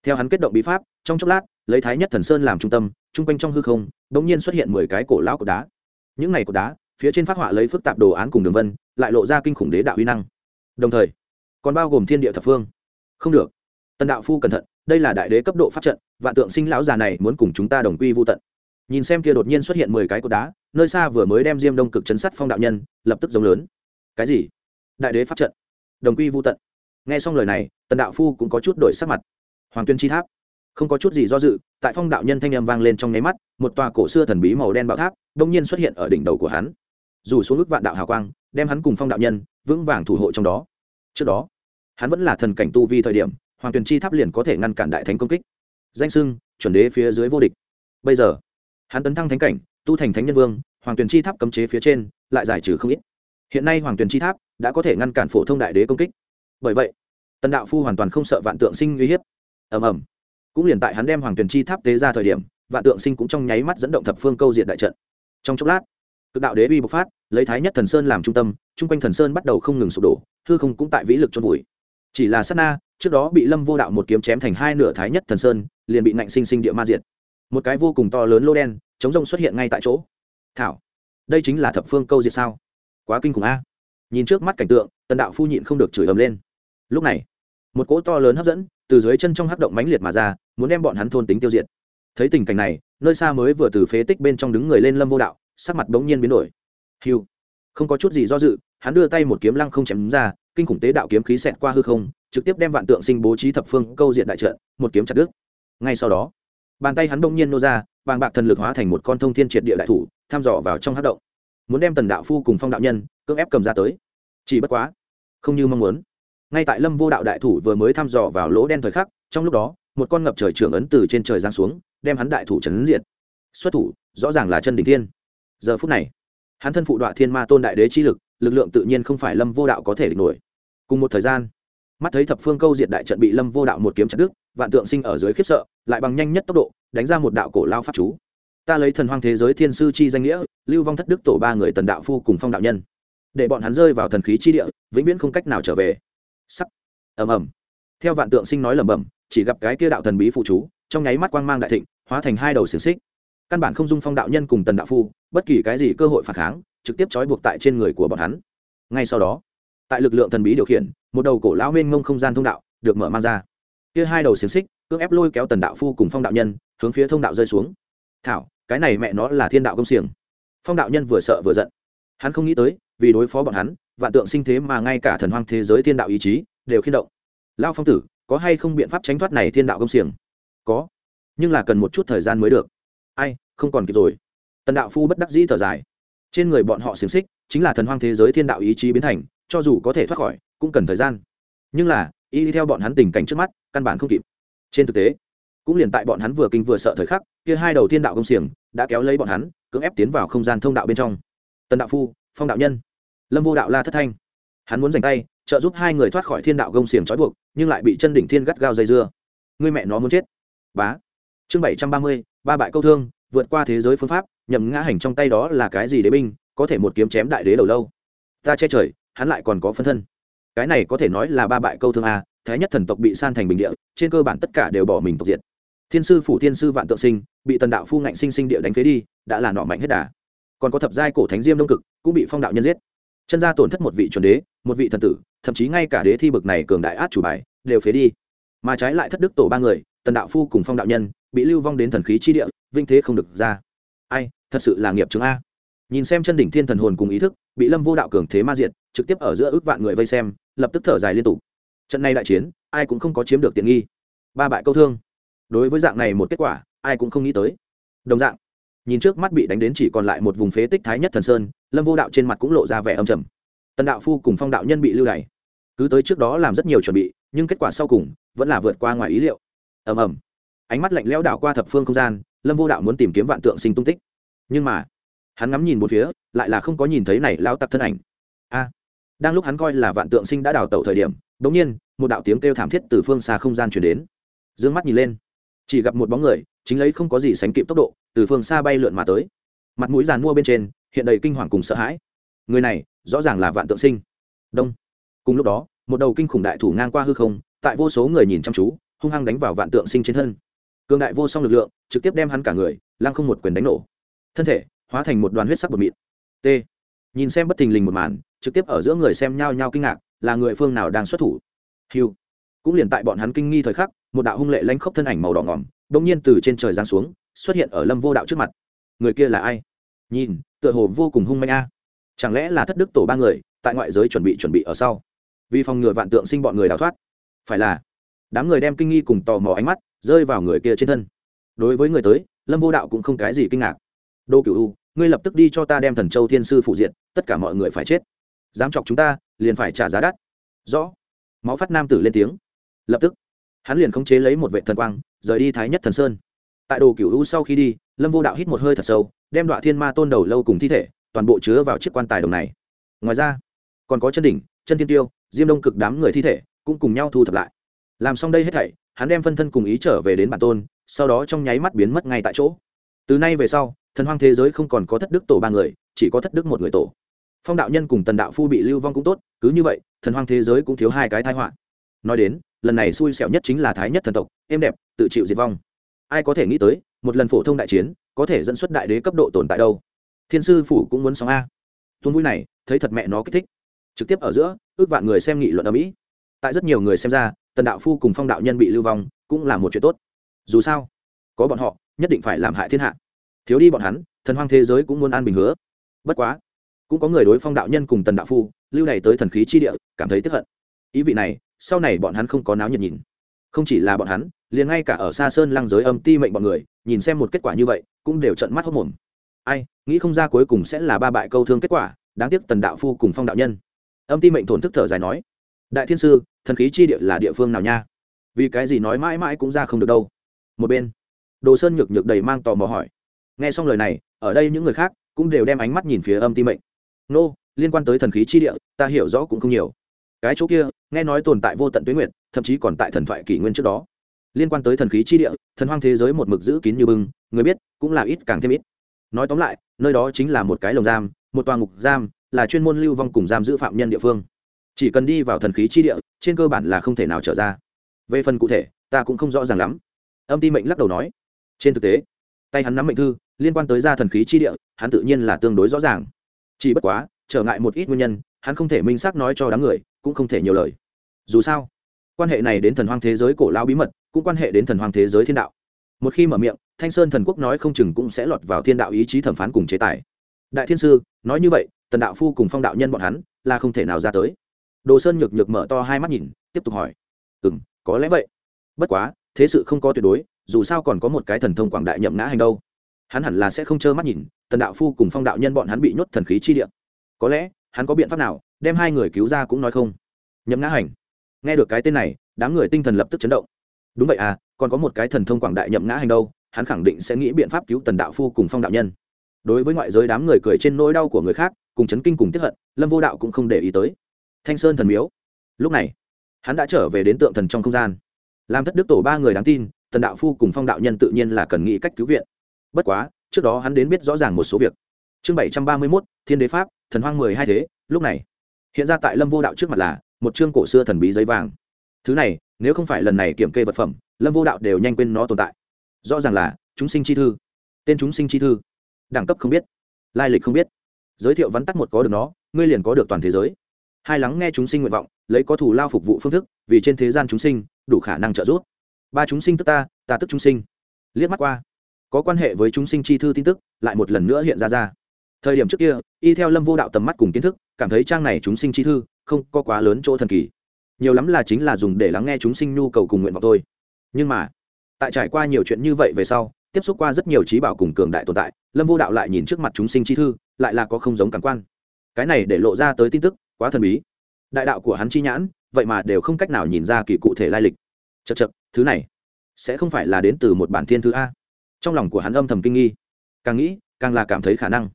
theo hắn kết động bí pháp, trong chốc lát, lấy thái nhất thần sơn làm trung tâm, chung quanh trong hư không đ ỗ n g nhiên xuất hiện mười cái cổ lão cột đá. Những này cột đá, phía trên phát họa lấy phức tạp đồ án cùng đường vân, lại lộ ra kinh khủng đế đạo uy năng. Đồng thời, còn bao gồm thiên địa thập phương. Không được. Tần đạo phu cẩn thận, đây là đại đế cấp độ pháp trận, vạn tượng sinh lão già này muốn cùng chúng ta đồng quy vô tận nhìn xem kia đột nhiên xuất hiện mười cái cột đá, nơi xa vừa mới đem diêm đông cực chấn sắt phong đạo nhân lập tức giống lớn. Cái gì? Đại đế pháp trận. Đồng quy vô tận. Nghe xong lời này, tần đạo phu cũng có chút đổi sắc mặt. Hoàng tuyên chi tháp. Không có chút gì do dự, tại phong đạo nhân thanh â m vang lên trong nháy mắt, một tòa cổ xưa thần bí màu đen bạo tháp đông nhiên xuất hiện ở đỉnh đầu của hắn. Dù xuống ước vạn đạo hào quang, đem hắn cùng phong đạo nhân vững vàng thủ hộ trong đó. Trước đó, hắn vẫn là thần cảnh tu vi thời điểm, hoàng tuyền chi tháp liền có thể ngăn cản đại thánh công kích. Danh sưng, chuẩn đế phía dưới vô địch. Bây giờ hắn tấn thăng thánh cảnh, tu thành thánh nhân vương, hoàng tuyền chi tháp cấm chế phía trên, lại giải trừ không ít. Hiện nay hoàng tuyền chi tháp đã có thể ngăn cản phổ thông đại đế công kích. Bởi vậy, tần đạo phu hoàn toàn không sợ vạn tượng sinh uy hiếp. Ầm ầm. Cũng liền tại hắn đem hoàng tuyền chi tháp tế ra thời điểm, vạn tượng sinh cũng trong nháy mắt dẫn động thập phương câu diện đại trận. Trong chốc lát, cực đạo đế bi bộc phát, lấy thái nhất thần sơn làm trung tâm, chung quanh thần sơn bắt đầu không ngừng sụp đổ, hư không cũng tại vĩ lực trôn vùi. Chỉ là sát na, trước đó bị lâm vô đạo một kiếm chém thành hai nửa thái nhất thần sơn, liền bị nạnh sinh sinh địa ma diệt một cái vô cùng to lớn lô đen, chống rông xuất hiện ngay tại chỗ. Thảo, đây chính là thập phương câu diệt sao? Quá kinh khủng a. Nhìn trước mắt cảnh tượng, tần đạo phu nhịn không được chửi ầm lên. Lúc này, một cỗ to lớn hấp dẫn từ dưới chân trong hắc động mãnh liệt mà ra, muốn đem bọn hắn thôn tính tiêu diệt. Thấy tình cảnh này, nơi xa mới vừa từ phế tích bên trong đứng người lên lâm vô đạo, sắc mặt bỗng nhiên biến đổi. Hiu không có chút gì do dự, hắn đưa tay một kiếm lăng không chém ra, kinh khủng tế đạo kiếm khí xẹt qua hư không, trực tiếp đem vạn tượng sinh bố trí thập phương câu diện đại trận, một kiếm chặt đứt. Ngay sau đó bàn tay hắn bỗng nhiên nô ra, bàng bạc thần lực hóa thành một con thông thiên triệt địa đại thủ, tham dò vào trong hát động. Muốn đem tần đạo phu cùng phong đạo nhân cưỡng ép cầm ra tới. Chỉ bất quá, không như mong muốn. Ngay tại lâm vô đạo đại thủ vừa mới thăm dò vào lỗ đen thời khắc, trong lúc đó, một con ngập trời trưởng ấn từ trên trời giang xuống, đem hắn đại thủ trấn diệt. Xuất thủ, rõ ràng là chân đỉnh thiên. Giờ phút này, hắn thân phụ đọa thiên ma tôn đại đế chi lực lực lượng tự nhiên không phải lâm vô đạo có thể địch nổi. Cùng một thời gian, mắt thấy thập phương câu diệt đại trận bị lâm vô đạo một kiếm chặt đứt, vạn tượng sinh ở dưới khiếp sợ lại bằng nhanh nhất tốc độ, đánh ra một đạo cổ lao pháp chú. Ta lấy thần hoang thế giới thiên sư chi danh nghĩa, lưu vong thất đức tổ ba người tần đạo phu cùng phong đạo nhân. Để bọn hắn rơi vào thần khí chi địa, vĩnh viễn không cách nào trở về. Sắc. Ầm ầm. Theo vạn tượng sinh nói lẩm bẩm, chỉ gặp cái kia đạo thần bí phụ chú, trong nháy mắt quang mang đại thịnh, hóa thành hai đầu xiềng xích. Căn bản không dung phong đạo nhân cùng tần đạo phu, bất kỳ cái gì cơ hội phản kháng, trực tiếp trói buộc tại trên người của bọn hắn. Ngay sau đó, tại lực lượng thần bí điều khiển, một đầu cổ lão mênh mông không gian thông đạo được mở mang ra kia hai đầu xiềng xích, cưỡng ép lôi kéo tần đạo phu cùng phong đạo nhân, hướng phía thông đạo rơi xuống. Thảo, cái này mẹ nó là thiên đạo công xiềng. Phong đạo nhân vừa sợ vừa giận. Hắn không nghĩ tới, vì đối phó bọn hắn, vạn tượng sinh thế mà ngay cả thần hoang thế giới thiên đạo ý chí đều khiên động. Lao phong tử, có hay không biện pháp tránh thoát này thiên đạo công xiềng? Có, nhưng là cần một chút thời gian mới được. Ai, không còn kịp rồi. Tần đạo phu bất đắc dĩ thở dài. Trên người bọn họ xiềng xích chính là thần hoang thế giới thiên đạo ý chí biến thành, cho dù có thể thoát khỏi, cũng cần thời gian. Nhưng là y theo bọn hắn tình cảnh trước mắt, căn bản không kịp. Trên thực tế, cũng liền tại bọn hắn vừa kinh vừa sợ thời khắc, kia hai đầu thiên đạo công xiềng đã kéo lấy bọn hắn, cưỡng ép tiến vào không gian thông đạo bên trong. Tần đạo phu, phong đạo nhân. Lâm vô đạo la thất thanh. Hắn muốn dành tay, trợ giúp hai người thoát khỏi thiên đạo gông xiềng trói buộc, nhưng lại bị chân đỉnh thiên gắt gao dây dưa. Người mẹ nó muốn chết. Bá. Chương bảy trăm ba mươi, ba bại câu thương, vượt qua thế giới phương pháp nhầm ngã hành trong tay đó là cái gì đế binh, có thể một kiếm chém đại đế đầu lâu. Ta che trời, hắn lại còn có phân thân cái này có thể nói là ba bại câu thương a, thái nhất thần tộc bị san thành bình địa, trên cơ bản tất cả đều bỏ mình tộc diệt. Thiên sư phủ thiên sư vạn tượng sinh, bị tần đạo phu ngạnh sinh sinh địa đánh phế đi, đã là nọ mạnh hết đà. Còn có thập giai cổ thánh diêm đông cực, cũng bị phong đạo nhân giết. Chân gia tổn thất một vị chuẩn đế, một vị thần tử, thậm chí ngay cả đế thi bực này cường đại át chủ bài, đều phế đi. Mà trái lại thất đức tổ ba người, tần đạo phu cùng phong đạo nhân, bị lưu vong đến thần khí chi địa, vinh thế không được ra. Ai, thật sự là nghiệp chứng a. Nhìn xem chân đỉnh thiên thần hồn cùng ý thức, bị lâm vô đạo cường thế ma diện trực tiếp ở giữa ước vạn người vây xem, lập tức thở dài liên tục. Trận này đại chiến, ai cũng không có chiếm được tiện nghi. Ba bại câu thương. Đối với dạng này một kết quả, ai cũng không nghĩ tới. Đồng dạng, nhìn trước mắt bị đánh đến chỉ còn lại một vùng phế tích thái nhất thần sơn, lâm vô đạo trên mặt cũng lộ ra vẻ âm trầm. Tần đạo phu cùng phong đạo nhân bị lưu đày. Cứ tới trước đó làm rất nhiều chuẩn bị, nhưng kết quả sau cùng vẫn là vượt qua ngoài ý liệu. Ầm ầm. Ánh mắt lạnh lẽo đảo qua thập phương không gian, lâm vô đạo muốn tìm kiếm vạn tượng sinh tung tích. Nhưng mà, hắn ngắm nhìn một phía, lại là không có nhìn thấy này lao tặc thân ảnh. A! Đang lúc hắn coi là vạn tượng sinh đã đào tẩu thời điểm bỗng nhiên, một đạo tiếng kêu thảm thiết từ phương xa không gian chuyển đến. D ư ơ n g mắt nhìn lên. Chỉ gặp một bóng người, chính lấy không có gì sánh kịp tốc độ, từ phương xa bay lượn mà tới. Mặt mũi giàn mua bên trên, hiện đầy kinh hoàng cùng sợ hãi. Người này, rõ ràng là vạn tượng sinh. Đông. Cùng lúc đó, một đầu kinh khủng đại thủ ngang qua hư không, tại vô số người nhìn chăm chú, hung hăng đánh vào vạn tượng sinh trên thân. Cường đại vô song lực lượng, trực tiếp đem hắn cả người, lăng không một quyền đánh nổ. Thân thể, hóa thành một đoàn huyết sắc bột mịn. T nhìn xem bất thình lình một màn, trực tiếp ở giữa người xem nhao nhao kinh ngạc, là người phương nào đang xuất thủ. Hiu cũng liền tại bọn hắn kinh nghi thời khắc, một đạo hung lệ lanh khốc thân ảnh màu đỏ ngỏm g nhiên từ trên trời giáng xuống, xuất hiện ở lâm vô đạo trước mặt. Người kia là ai? Nhìn, tựa hồ vô cùng hung manh a. Chẳng lẽ là thất đức tổ ba người, tại ngoại giới chuẩn bị chuẩn bị ở sau? Vì phòng ngừa vạn tượng sinh bọn người đào thoát. Phải là, đám người đem kinh nghi cùng tò mò ánh mắt rơi vào người kia trên thân. Đối với người tới, lâm vô đạo cũng không cái gì kinh ngạc. Đô cựu u ngươi lập tức đi cho ta đem thần châu thiên sư phụ diện tất cả mọi người phải chết. Dám chọc chúng ta, liền phải trả giá đắt. Rõ. Máu phát nam tử lên tiếng. Lập tức, hắn liền khống chế lấy một vệ thần quang, rời đi thái nhất thần sơn. Tại đồ cựu u sau khi đi, lâm vô đạo hít một hơi thật sâu, đem đoạn thiên ma tôn đầu lâu cùng thi thể, toàn bộ chứa vào chiếc quan tài đồng này. Ngoài ra, còn có chân đỉnh, chân thiên tiêu, diêm đông cực đám người thi thể, cũng cùng nhau thu thập lại. Làm xong đây hết thảy, hắn đem phân thân cùng ý trở về đến bản tôn, sau đó trong nháy mắt biến mất ngay tại chỗ. Từ nay về sau thần hoang thế giới không còn có thất đức tổ ba người, chỉ có thất đức một người tổ. Phong đạo nhân cùng tần đạo phu bị lưu vong cũng tốt, cứ như vậy, thần hoang thế giới cũng thiếu hai cái thái họa. Nói đến, lần này xui xẻo nhất chính là thái nhất thần tộc, êm đẹp, tự chịu diệt vong. Ai có thể nghĩ tới, một lần phổ thông đại chiến, có thể dẫn xuất đại đế cấp độ tồn tại đâu. Thiên sư phủ cũng muốn sóng a. Tuôn vui này, thấy thật mẹ nó kích thích. Trực tiếp ở giữa, ước vạn người xem nghị luận ở mỹ. Tại rất nhiều người xem ra, tần đạo phu cùng phong đạo nhân bị lưu vong, cũng là một chuyện tốt. Dù sao, có bọn họ, nhất định phải làm hại thiên hạ thiếu đi bọn hắn, thần hoang thế giới cũng muốn an bình hứa. Bất quá, cũng có người đối phong đạo nhân cùng tần đạo phu, lưu này tới thần khí chi địa, cảm thấy tiếp hận. Ý vị này, sau này bọn hắn không có náo nhiệt nhìn. Không chỉ là bọn hắn, liền ngay cả ở xa sơn lăng giới âm ti mệnh bọn người, nhìn xem một kết quả như vậy, cũng đều trận mắt hốc mồm. Ai, nghĩ không ra cuối cùng sẽ là ba bại câu thương kết quả, đáng tiếc tần đạo phu cùng phong đạo nhân. Âm ti mệnh thổn thức thở dài nói, đại thiên sư, thần khí chi địa là địa phương nào nha? Vì cái gì nói mãi mãi cũng ra không được đâu? Một bên, đồ sơn nhược nhược đầy mang tò mò hỏi nghe xong lời này, ở đây những người khác cũng đều đem ánh mắt nhìn phía âm ti mệnh. Nô, liên quan tới thần khí chi địa, ta hiểu rõ cũng không nhiều. Cái chỗ kia, nghe nói tồn tại vô tận tuyến nguyện thậm chí còn tại thần thoại kỷ nguyên trước đó. Liên quan tới thần khí chi địa, thần hoang thế giới một mực giữ kín như bưng, người biết, cũng là ít càng thêm ít. Nói tóm lại, nơi đó chính là một cái lồng giam, một tòa ngục giam, là chuyên môn lưu vong cùng giam giữ phạm nhân địa phương. Chỉ cần đi vào thần khí chi địa, trên cơ bản là không thể nào trở ra. Về phần cụ thể, ta cũng không rõ ràng lắm. Âm ti mệnh lắc đầu nói. Trên thực tế, tay hắn nắm mệnh thư liên quan tới gia thần khí chi địa, hắn tự nhiên là tương đối rõ ràng. Chỉ bất quá, trở ngại một ít nguyên nhân, hắn không thể minh xác nói cho đám người, cũng không thể nhiều lời. Dù sao, quan hệ này đến thần hoang thế giới cổ lao bí mật, cũng quan hệ đến thần hoang thế giới thiên đạo. Một khi mở miệng, thanh sơn thần quốc nói không chừng cũng sẽ lọt vào thiên đạo ý chí thẩm phán cùng chế tài. Đại thiên sư, nói như vậy, tần đạo phu cùng phong đạo nhân bọn hắn, là không thể nào ra tới. Đồ sơn nhược nhược mở to hai mắt nhìn, tiếp tục hỏi. Ừ m có lẽ vậy. Bất quá, thế sự không có tuyệt đối, dù sao còn có một cái thần thông quảng đại nhậm ngã hành đâu hắn hẳn là sẽ không trơ mắt nhìn, tần đạo phu cùng phong đạo nhân bọn hắn bị nhốt thần khí chi địa. Có lẽ, hắn có biện pháp nào, đem hai người cứu ra cũng nói không. Nhậm ngã hành. Nghe được cái tên này, đám người tinh thần lập tức chấn động. Đúng vậy à còn có một cái thần thông quảng đại nhậm ngã hành đâu, hắn khẳng định sẽ nghĩ biện pháp cứu tần đạo phu cùng phong đạo nhân. Đối với ngoại giới đám người cười trên nỗi đau của người khác, cùng chấn kinh cùng tiếp hận, lâm vô đạo cũng không để ý tới. Thanh sơn thần miếu. Lúc này, hắn đã trở về đến tượng thần trong không gian. Làm thất đức tổ ba người đáng tin, tần đạo phu cùng phong đạo nhân tự nhiên là cần nghĩ cách cứu viện bất quá, trước đó hắn đến biết rõ ràng một số việc. Chương bảy trăm ba mươi mốt, thiên đế pháp, thần hoang mười hai thế, lúc này. Hiện ra tại lâm vô đạo trước mặt là một chương cổ xưa thần bí giấy vàng. Thứ này, nếu không phải lần này kiểm kê vật phẩm, lâm vô đạo đều nhanh quên nó tồn tại. Rõ ràng là chúng sinh chi thư. Tên chúng sinh chi thư. Đẳng cấp không biết, lai lịch không biết. Giới thiệu vắn tắt một có được nó, ngươi liền có được toàn thế giới. Hai lắng nghe chúng sinh nguyện vọng, lấy có thủ lao phục vụ phương thức, vì trên thế gian chúng sinh, đủ khả năng trợ giúp. Ba chúng sinh tức ta ta tức chúng sinh. Liếc mắt qua có quan hệ với chúng sinh chi thư tin tức, lại một lần nữa hiện ra ra. Thời điểm trước kia, y theo lâm vô đạo tầm mắt cùng kiến thức, cảm thấy trang này chúng sinh chi thư không có quá lớn chỗ thần kỳ. Nhiều lắm là chính là dùng để lắng nghe chúng sinh nhu cầu cùng nguyện vọng thôi. Nhưng mà, tại trải qua nhiều chuyện như vậy về sau, tiếp xúc qua rất nhiều trí bảo cùng cường đại tồn tại, lâm vô đạo lại nhìn trước mặt chúng sinh chi thư, lại là có không giống cảm quan. Cái này để lộ ra tới tin tức, quá thần bí. Đại đạo của hắn chi nhãn, vậy mà đều không cách nào nhìn ra kỳ cụ thể lai lịch. Chật chật thứ này sẽ không phải là đến từ một bản thiên thư a trong lòng của hắn âm thầm kinh nghi. Càng nghĩ, càng là cảm thấy khả năng.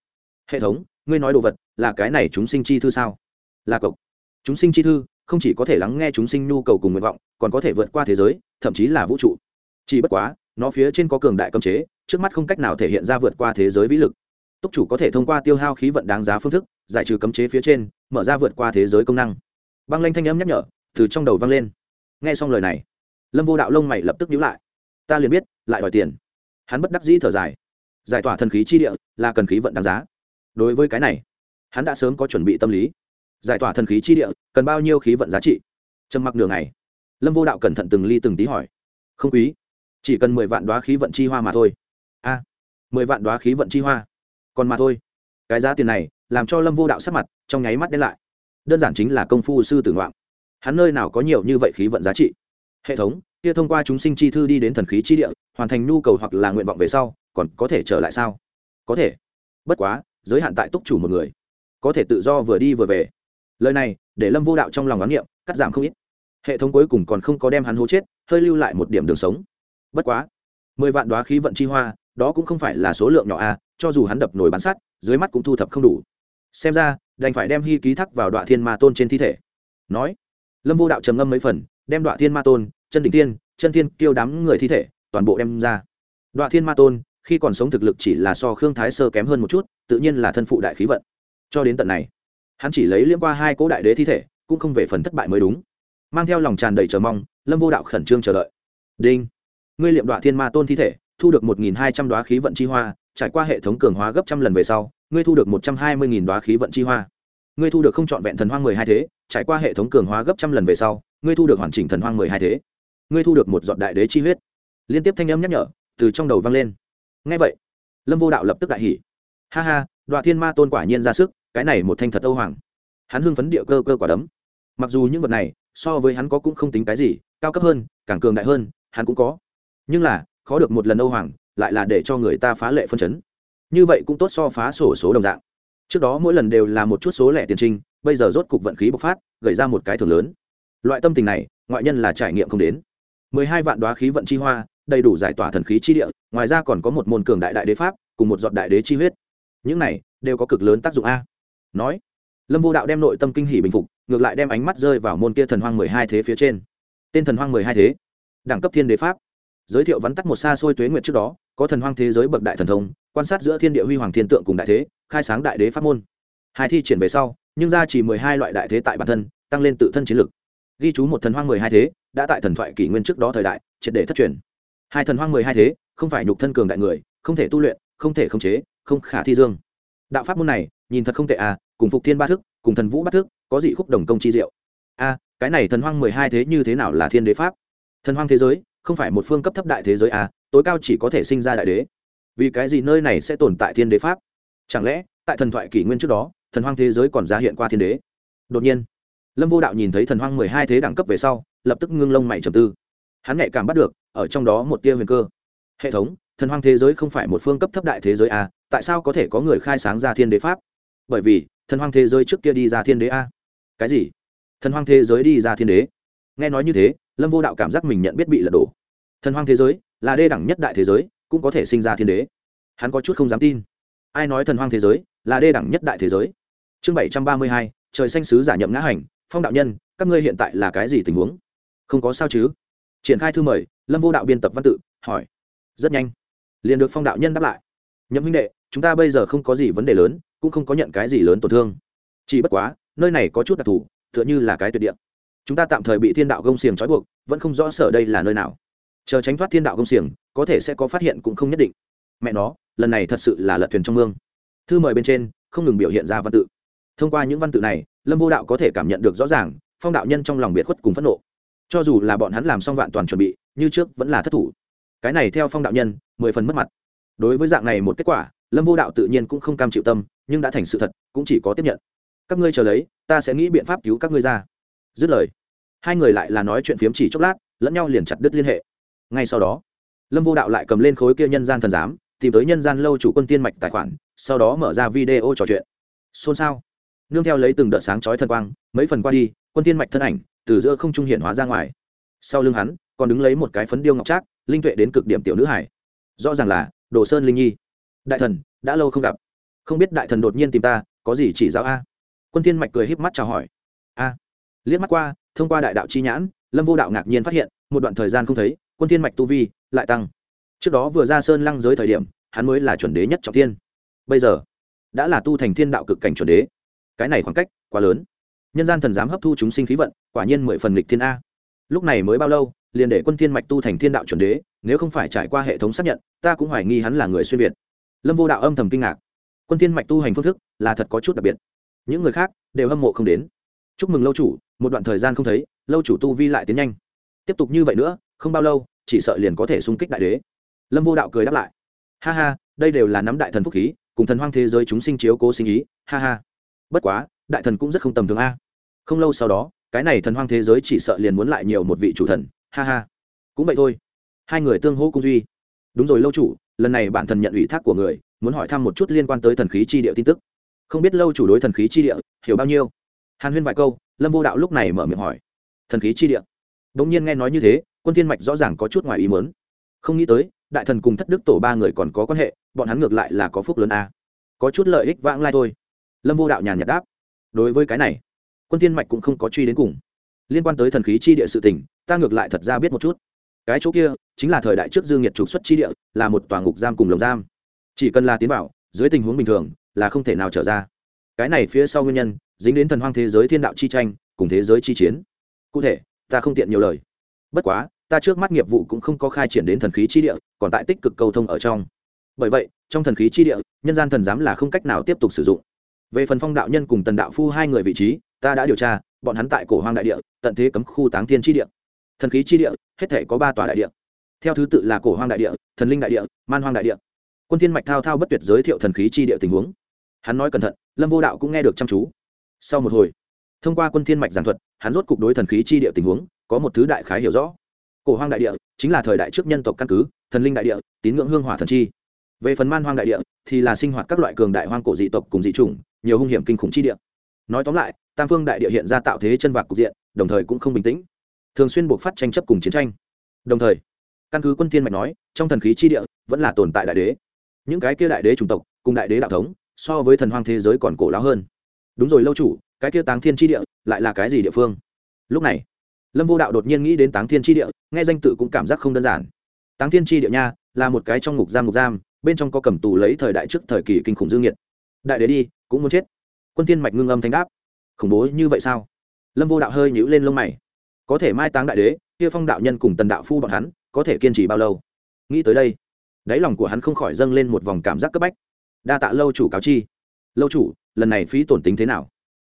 Hệ thống, ngươi nói đồ vật, là cái này chúng sinh chi thư sao? Là cộc. Chúng sinh chi thư, không chỉ có thể lắng nghe chúng sinh nhu cầu cùng nguyện vọng, còn có thể vượt qua thế giới, thậm chí là vũ trụ. Chỉ bất quá, nó phía trên có cường đại cấm chế, trước mắt không cách nào thể hiện ra vượt qua thế giới vĩ lực. Túc chủ có thể thông qua tiêu hao khí vận đáng giá phương thức, giải trừ cấm chế phía trên, mở ra vượt qua thế giới công năng. Băng lanh thanh âm nhắc nhở, từ trong đầu vang lên. Nghe xong lời này, lâm vô đạo lông mày lập tức nhíu lại. Ta liền biết, lại đòi tiền hắn bất đắc dĩ thở dài. Giải tỏa thần khí chi địa là cần khí vận đáng giá. Đối với cái này, hắn đã sớm có chuẩn bị tâm lý. Giải tỏa thần khí chi địa cần bao nhiêu khí vận giá trị? Trầm mặc nửa ngày, lâm vô đạo cẩn thận từng ly từng tí hỏi. Không quý, chỉ cần mười vạn đoá khí vận chi hoa mà thôi. A, mười vạn đoá khí vận chi hoa. Còn mà thôi. Cái giá tiền này làm cho lâm vô đạo sắc mặt trong nháy mắt đen lại. Đơn giản chính là công phu sư tử ngoạn hắn nơi nào có nhiều như vậy khí vận giá trị? Hệ thống kia thông qua chúng sinh chi thư đi đến thần khí chi địa, hoàn thành nhu cầu hoặc là nguyện vọng về sau, còn có thể trở lại sao? Có thể. Bất quá, giới hạn tại túc chủ một người. Có thể tự do vừa đi vừa về. Lời này, để lâm vô đạo trong lòng đoán niệm, cắt giảm không ít. Hệ thống cuối cùng còn không có đem hắn hố chết, hơi lưu lại một điểm đường sống. Bất quá, mười vạn đoá khí vận chi hoa, đó cũng không phải là số lượng nhỏ a, cho dù hắn đập nổi bán sắt, dưới mắt cũng thu thập không đủ. Xem ra, đành phải đem hy ký thắc vào đoạn thiên ma tôn trên thi thể. Nói, lâm vô đạo trầm ngâm mấy phần, đem đoạn thiên ma tôn chân đỉnh thiên, chân thiên kêu đám người thi thể, toàn bộ đem ra. Đoạn thiên ma tôn, khi còn sống thực lực chỉ là so khương thái sơ kém hơn một chút, tự nhiên là thân phụ đại khí vận. Cho đến tận này, hắn chỉ lấy liễm qua hai cỗ đại đế thi thể, cũng không về phần thất bại mới đúng. Mang theo lòng tràn đầy chờ mong, lâm vô đạo khẩn trương chờ đợi. Đinh, ngươi liệm đoạn thiên ma tôn thi thể, thu được một nghìn hai trăm đoá khí vận chi hoa, trải qua hệ thống cường hóa gấp trăm lần về sau, ngươi thu được một trăm hai mươi nghìn đoá khí vận chi hoa. Ngươi thu được không trọn vẹn thần hoang mười hai thế, trải qua hệ thống cường hóa gấp trăm lần về sau, ngươi thu được hoàn chỉnh thần hoang mười hai thế ngươi thu được một giọt đại đế chi huyết. Liên tiếp thanh âm nhắc nhở, từ trong đầu vang lên. Ngay vậy, lâm vô đạo lập tức đại hỉ. Ha ha đoạn thiên ma tôn quả nhiên ra sức, cái này một thanh thật âu hoàng. Hắn hưng phấn địa cơ cơ quả đấm. Mặc dù những vật này, so với hắn có cũng không tính cái gì, cao cấp hơn, càng cường đại hơn, hắn cũng có. Nhưng là, khó được một lần âu hoàng, lại là để cho người ta phá lệ phân chấn. Như vậy cũng tốt so phá sổ số đồng dạng. Trước đó mỗi lần đều là một chút số lẻ tiền trinh, bây giờ rốt cục vận khí bộc phát gây ra một cái thường lớn. Loại tâm tình này, ngoại nhân là trải nghiệm không đến mười hai vạn đoá khí vận chi hoa, đầy đủ giải tỏa thần khí chi địa, ngoài ra còn có một môn cường đại đại đế pháp, cùng một giọt đại đế chi huyết. Những này đều có cực lớn tác dụng a. Nói, lâm vô đạo đem nội tâm kinh hỷ bình phục, ngược lại đem ánh mắt rơi vào môn kia thần hoang mười hai thế phía trên. Tên thần hoang mười hai thế, đẳng cấp thiên đế pháp. Giới thiệu vắn tắt một xa xôi tuế nguyệt trước đó, có thần hoang thế giới bậc đại thần thông, quan sát giữa thiên địa huy hoàng thiên tượng cùng đại thế, khai sáng đại đế pháp môn. Hai thi triển về sau, nhưng ra chỉ mười hai loại đại thế tại bản thân, tăng lên tự thân chiến lực. Ghi chú một thần hoang mười hai thế đã tại thần thoại kỷ nguyên trước đó thời đại, triệt để thất truyền. Hai thần hoang mười hai thế, không phải nhục thân cường đại người, không thể tu luyện, không thể khống chế, không khả thi dương. Đạo pháp môn này, nhìn thật không tệ à cùng phục thiên ba thức, cùng thần vũ bát thức, có dị khúc đồng công chi diệu. A cái này thần hoang mười hai thế như thế nào là thiên đế pháp? Thần hoang thế giới, không phải một phương cấp thấp đại thế giới à tối cao chỉ có thể sinh ra đại đế. Vì cái gì nơi này sẽ tồn tại thiên đế pháp? Chẳng lẽ, tại thần thoại kỷ nguyên trước đó, thần hoang thế giới còn ra hiện qua thiên đế? Đột nhiên, lâm vô đạo nhìn thấy thần hoang mười hai thế đẳng cấp về sau lập tức ngưng lông mày trầm tư. Hắn nhạy cảm bắt được, ở trong đó một tia huyền cơ. Hệ thống, thần hoang thế giới không phải một phương cấp thấp đại thế giới à tại sao có thể có người khai sáng ra thiên đế pháp? Bởi vì, thần hoang thế giới trước kia đi ra thiên đế a. Cái gì? Thần hoang thế giới đi ra thiên đế? Nghe nói như thế, lâm vô đạo cảm giác mình nhận biết bị lật đổ. Thần hoang thế giới, là đê đẳng nhất đại thế giới, cũng có thể sinh ra thiên đế. Hắn có chút không dám tin. Ai nói thần hoang thế giới, là đê đẳng nhất đại thế giới? Chương bảy trăm ba mươi hai, trời xanh sứ giả nhậm ngã hành, phong đạo nhân, các ngươi hiện tại là cái gì tình huống? Không có sao chứ? Triển khai thư mời, lâm vô đạo biên tập văn tự, hỏi. Rất nhanh. Liền được phong đạo nhân đáp lại. Nhậm huynh đệ, chúng ta bây giờ không có gì vấn đề lớn, cũng không có nhận cái gì lớn tổn thương. Chỉ bất quá, nơi này có chút đặc thù, tựa như là cái tuyệt địa. Chúng ta tạm thời bị thiên đạo gông xiềng trói buộc, vẫn không rõ sở đây là nơi nào. Chờ tránh thoát thiên đạo gông xiềng, có thể sẽ có phát hiện cũng không nhất định. Mẹ nó, lần này thật sự là lật thuyền trong mương. Thư mời bên trên, không ngừng biểu hiện ra văn tự. Thông qua những văn tự này, lâm vô đạo có thể cảm nhận được rõ ràng, phong đạo nhân trong lòng biệt khuất cùng phẫn nộ cho dù là bọn hắn làm xong vạn toàn chuẩn bị, như trước vẫn là thất thủ. Cái này theo phong đạo nhân, mười phần mất mặt. Đối với dạng này một kết quả, lâm vô đạo tự nhiên cũng không cam chịu tâm, nhưng đã thành sự thật, cũng chỉ có tiếp nhận. Các ngươi chờ lấy, ta sẽ nghĩ biện pháp cứu các ngươi ra. Dứt lời, hai người lại là nói chuyện phiếm chỉ chốc lát, lẫn nhau liền chặt đứt liên hệ. Ngay sau đó, lâm vô đạo lại cầm lên khối kia nhân gian thần giám, tìm tới nhân gian lâu chủ quân tiên mạch tài khoản, sau đó mở ra video trò chuyện. Xôn xao. Nương theo lấy từng đợt sáng chói thần quang, mấy phần qua đi, quân tiên mạch thân ảnh từ giữa không trung hiện hóa ra ngoài. Sau lưng hắn, còn đứng lấy một cái phấn điêu ngọc trác, linh tuệ đến cực điểm tiểu nữ hải. Rõ ràng là, đồ sơn linh nhi. Đại thần, đã lâu không gặp. Không biết đại thần đột nhiên tìm ta, có gì chỉ giáo a? Quân thiên mạch cười híp mắt chào hỏi. A. Liếc mắt qua, thông qua đại đạo chi nhãn, lâm vô đạo ngạc nhiên phát hiện, một đoạn thời gian không thấy, quân thiên mạch tu vi lại tăng. Trước đó vừa ra sơn lăng giới thời điểm, hắn mới là chuẩn đế nhất trọng thiên. Bây giờ, đã là tu thành thiên đạo cực cảnh chuẩn đế. Cái này khoảng cách quá lớn nhân gian thần dám hấp thu chúng sinh khí vận, quả nhiên mười phần lịch thiên a. Lúc này mới bao lâu, liền để quân thiên mạch tu thành thiên đạo chuẩn đế, nếu không phải trải qua hệ thống xác nhận, ta cũng hoài nghi hắn là người xuyên việt. Lâm vô đạo âm thầm kinh ngạc. Quân thiên mạch tu hành phương thức là thật có chút đặc biệt. Những người khác đều hâm mộ không đến. Chúc mừng lâu chủ, một đoạn thời gian không thấy, lâu chủ tu vi lại tiến nhanh. Tiếp tục như vậy nữa, không bao lâu, chỉ sợ liền có thể xung kích đại đế. Lâm vô đạo cười đáp lại. Ha ha, đây đều là nắm đại thần phúc khí, cùng thần hoang thế giới chúng sinh chiếu cố sinh ý, ha ha. Bất quá đại thần cũng rất không tầm thường a. Không lâu sau đó, cái này thần hoang thế giới chỉ sợ liền muốn lại nhiều một vị chủ thần, ha ha. Cũng vậy thôi. Hai người tương hỗ cung duy. Đúng rồi lâu chủ, lần này bản thần nhận ủy thác của người, muốn hỏi thăm một chút liên quan tới thần khí chi địa tin tức. Không biết lâu chủ đối thần khí chi địa, hiểu bao nhiêu? Hàn huyên vài câu, lâm vô đạo lúc này mở miệng hỏi. Thần khí chi địa. Đ ỗ n g nhiên nghe nói như thế, quân thiên mạch rõ ràng có chút ngoài ý mớn không nghĩ tới, đại thần cùng thất đức tổ ba người còn có quan hệ, bọn hắn ngược lại là có phúc lớn a. Có chút lợi ích vãng lai thôi. Lâm vô đạo nhàn nhạt đáp đối với cái này quân tiên mạch cũng không có truy đến cùng. Liên quan tới thần khí chi địa sự tình ta ngược lại thật ra biết một chút. Cái chỗ kia chính là thời đại trước dương nhiệt trục xuất chi địa là một tòa ngục giam cùng lồng giam. Chỉ cần là tiến bảo, dưới tình huống bình thường là không thể nào trở ra. Cái này phía sau nguyên nhân dính đến thần hoang thế giới thiên đạo chi tranh cùng thế giới chi chiến. Cụ thể ta không tiện nhiều lời. Bất quá ta trước mắt nghiệp vụ cũng không có khai triển đến thần khí chi địa còn tại tích cực cầu thông ở trong. Bởi vậy trong thần khí chi địa nhân gian thần giám là không cách nào tiếp tục sử dụng về phần phong đạo nhân cùng tần đạo phu hai người vị trí, ta đã điều tra, bọn hắn tại cổ hoang đại địa, tận thế cấm khu táng thiên chi địa. Thần khí chi địa, hết thể có ba tòa đại địa. Theo thứ tự là cổ hoang đại địa, thần linh đại địa, man hoang đại địa. Quân thiên mạch thao thao bất tuyệt giới thiệu thần khí chi địa tình huống. Hắn nói cẩn thận, lâm vô đạo cũng nghe được chăm chú. Sau một hồi, thông qua quân thiên mạch giảng thuật, hắn rốt cục đối thần khí chi địa tình huống, có một thứ đại khái hiểu rõ. Cổ hoang đại địa, chính là thời đại trước nhân tộc căn cứ, thần linh đại địa, tín ngưỡng hương hỏa thần chi. Về phần man hoang đại địa, thì là sinh hoạt các loại cường đại hoang cổ dị tộc cùng dị chủng nhiều hung hiểm kinh khủng chi địa. Nói tóm lại, tam phương đại địa hiện ra tạo thế chân vạc cục diện, đồng thời cũng không bình tĩnh. Thường xuyên buộc phát tranh chấp cùng chiến tranh. Đồng thời, căn cứ quân thiên mạch nói, trong thần khí chi địa vẫn là tồn tại đại đế. Những cái kia đại đế chủng tộc cùng đại đế đạo thống, so với thần hoang thế giới còn cổ lão hơn. Đúng rồi lâu chủ, cái kia táng thiên chi địa lại là cái gì địa phương? Lúc này, lâm vô đạo đột nhiên nghĩ đến táng thiên chi địa, nghe danh tự cũng cảm giác không đơn giản. Táng thiên chi địa nha, là một cái trong ngục giam ngục giam, bên trong có cầm tù lấy thời đại trước thời kỳ kinh khủng dương nhiệt đại đế đi, cũng muốn chết. Quân thiên mạch ngưng âm thanh đáp. Khủng bố như vậy sao? Lâm vô đạo hơi nhũ lên lông mày. Có thể mai táng đại đế, kia phong đạo nhân cùng tần đạo phu bọn hắn, có thể kiên trì bao lâu? Nghĩ tới đây, đáy lòng của hắn không khỏi dâng lên một vòng cảm giác cấp bách. Đa tạ lâu chủ cáo chi. Lâu chủ, lần này phí tổn tính thế nào?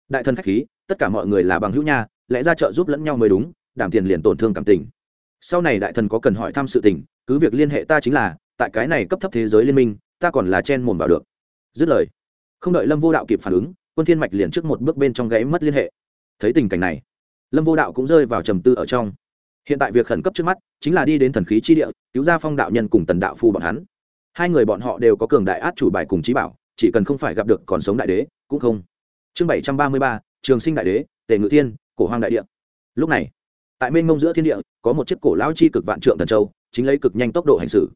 Đại thân khách khí, tất cả mọi người là bằng hữu nha, lẽ ra trợ giúp lẫn nhau mới đúng, đảm tiền liền tổn thương cảm tình. Sau này đại thần có cần hỏi thăm sự tình, cứ việc liên hệ ta chính là, tại cái này cấp thấp thế giới liên minh, ta còn là chen mồm vào được. Dứt lời không đợi lâm vô đạo kịp phản ứng, quân thiên mạch liền trước một bước bên trong gãy mất liên hệ. Thấy tình cảnh này, lâm vô đạo cũng rơi vào trầm tư ở trong. Hiện tại việc khẩn cấp trước mắt chính là đi đến thần khí chi địa, cứu ra phong đạo nhân cùng tần đạo phu bọn hắn. Hai người bọn họ đều có cường đại át chủ bài cùng trí bảo, chỉ cần không phải gặp được còn sống đại đế, cũng không. Chương bảy trăm ba mươi ba, trường sinh đại đế, tề ngự thiên, cổ hoang đại địa. Lúc này, tại mênh mông giữa thiên địa, có một chiếc cổ lão chi cực vạn trượng thần châu, chính lấy cực nhanh tốc độ hành xử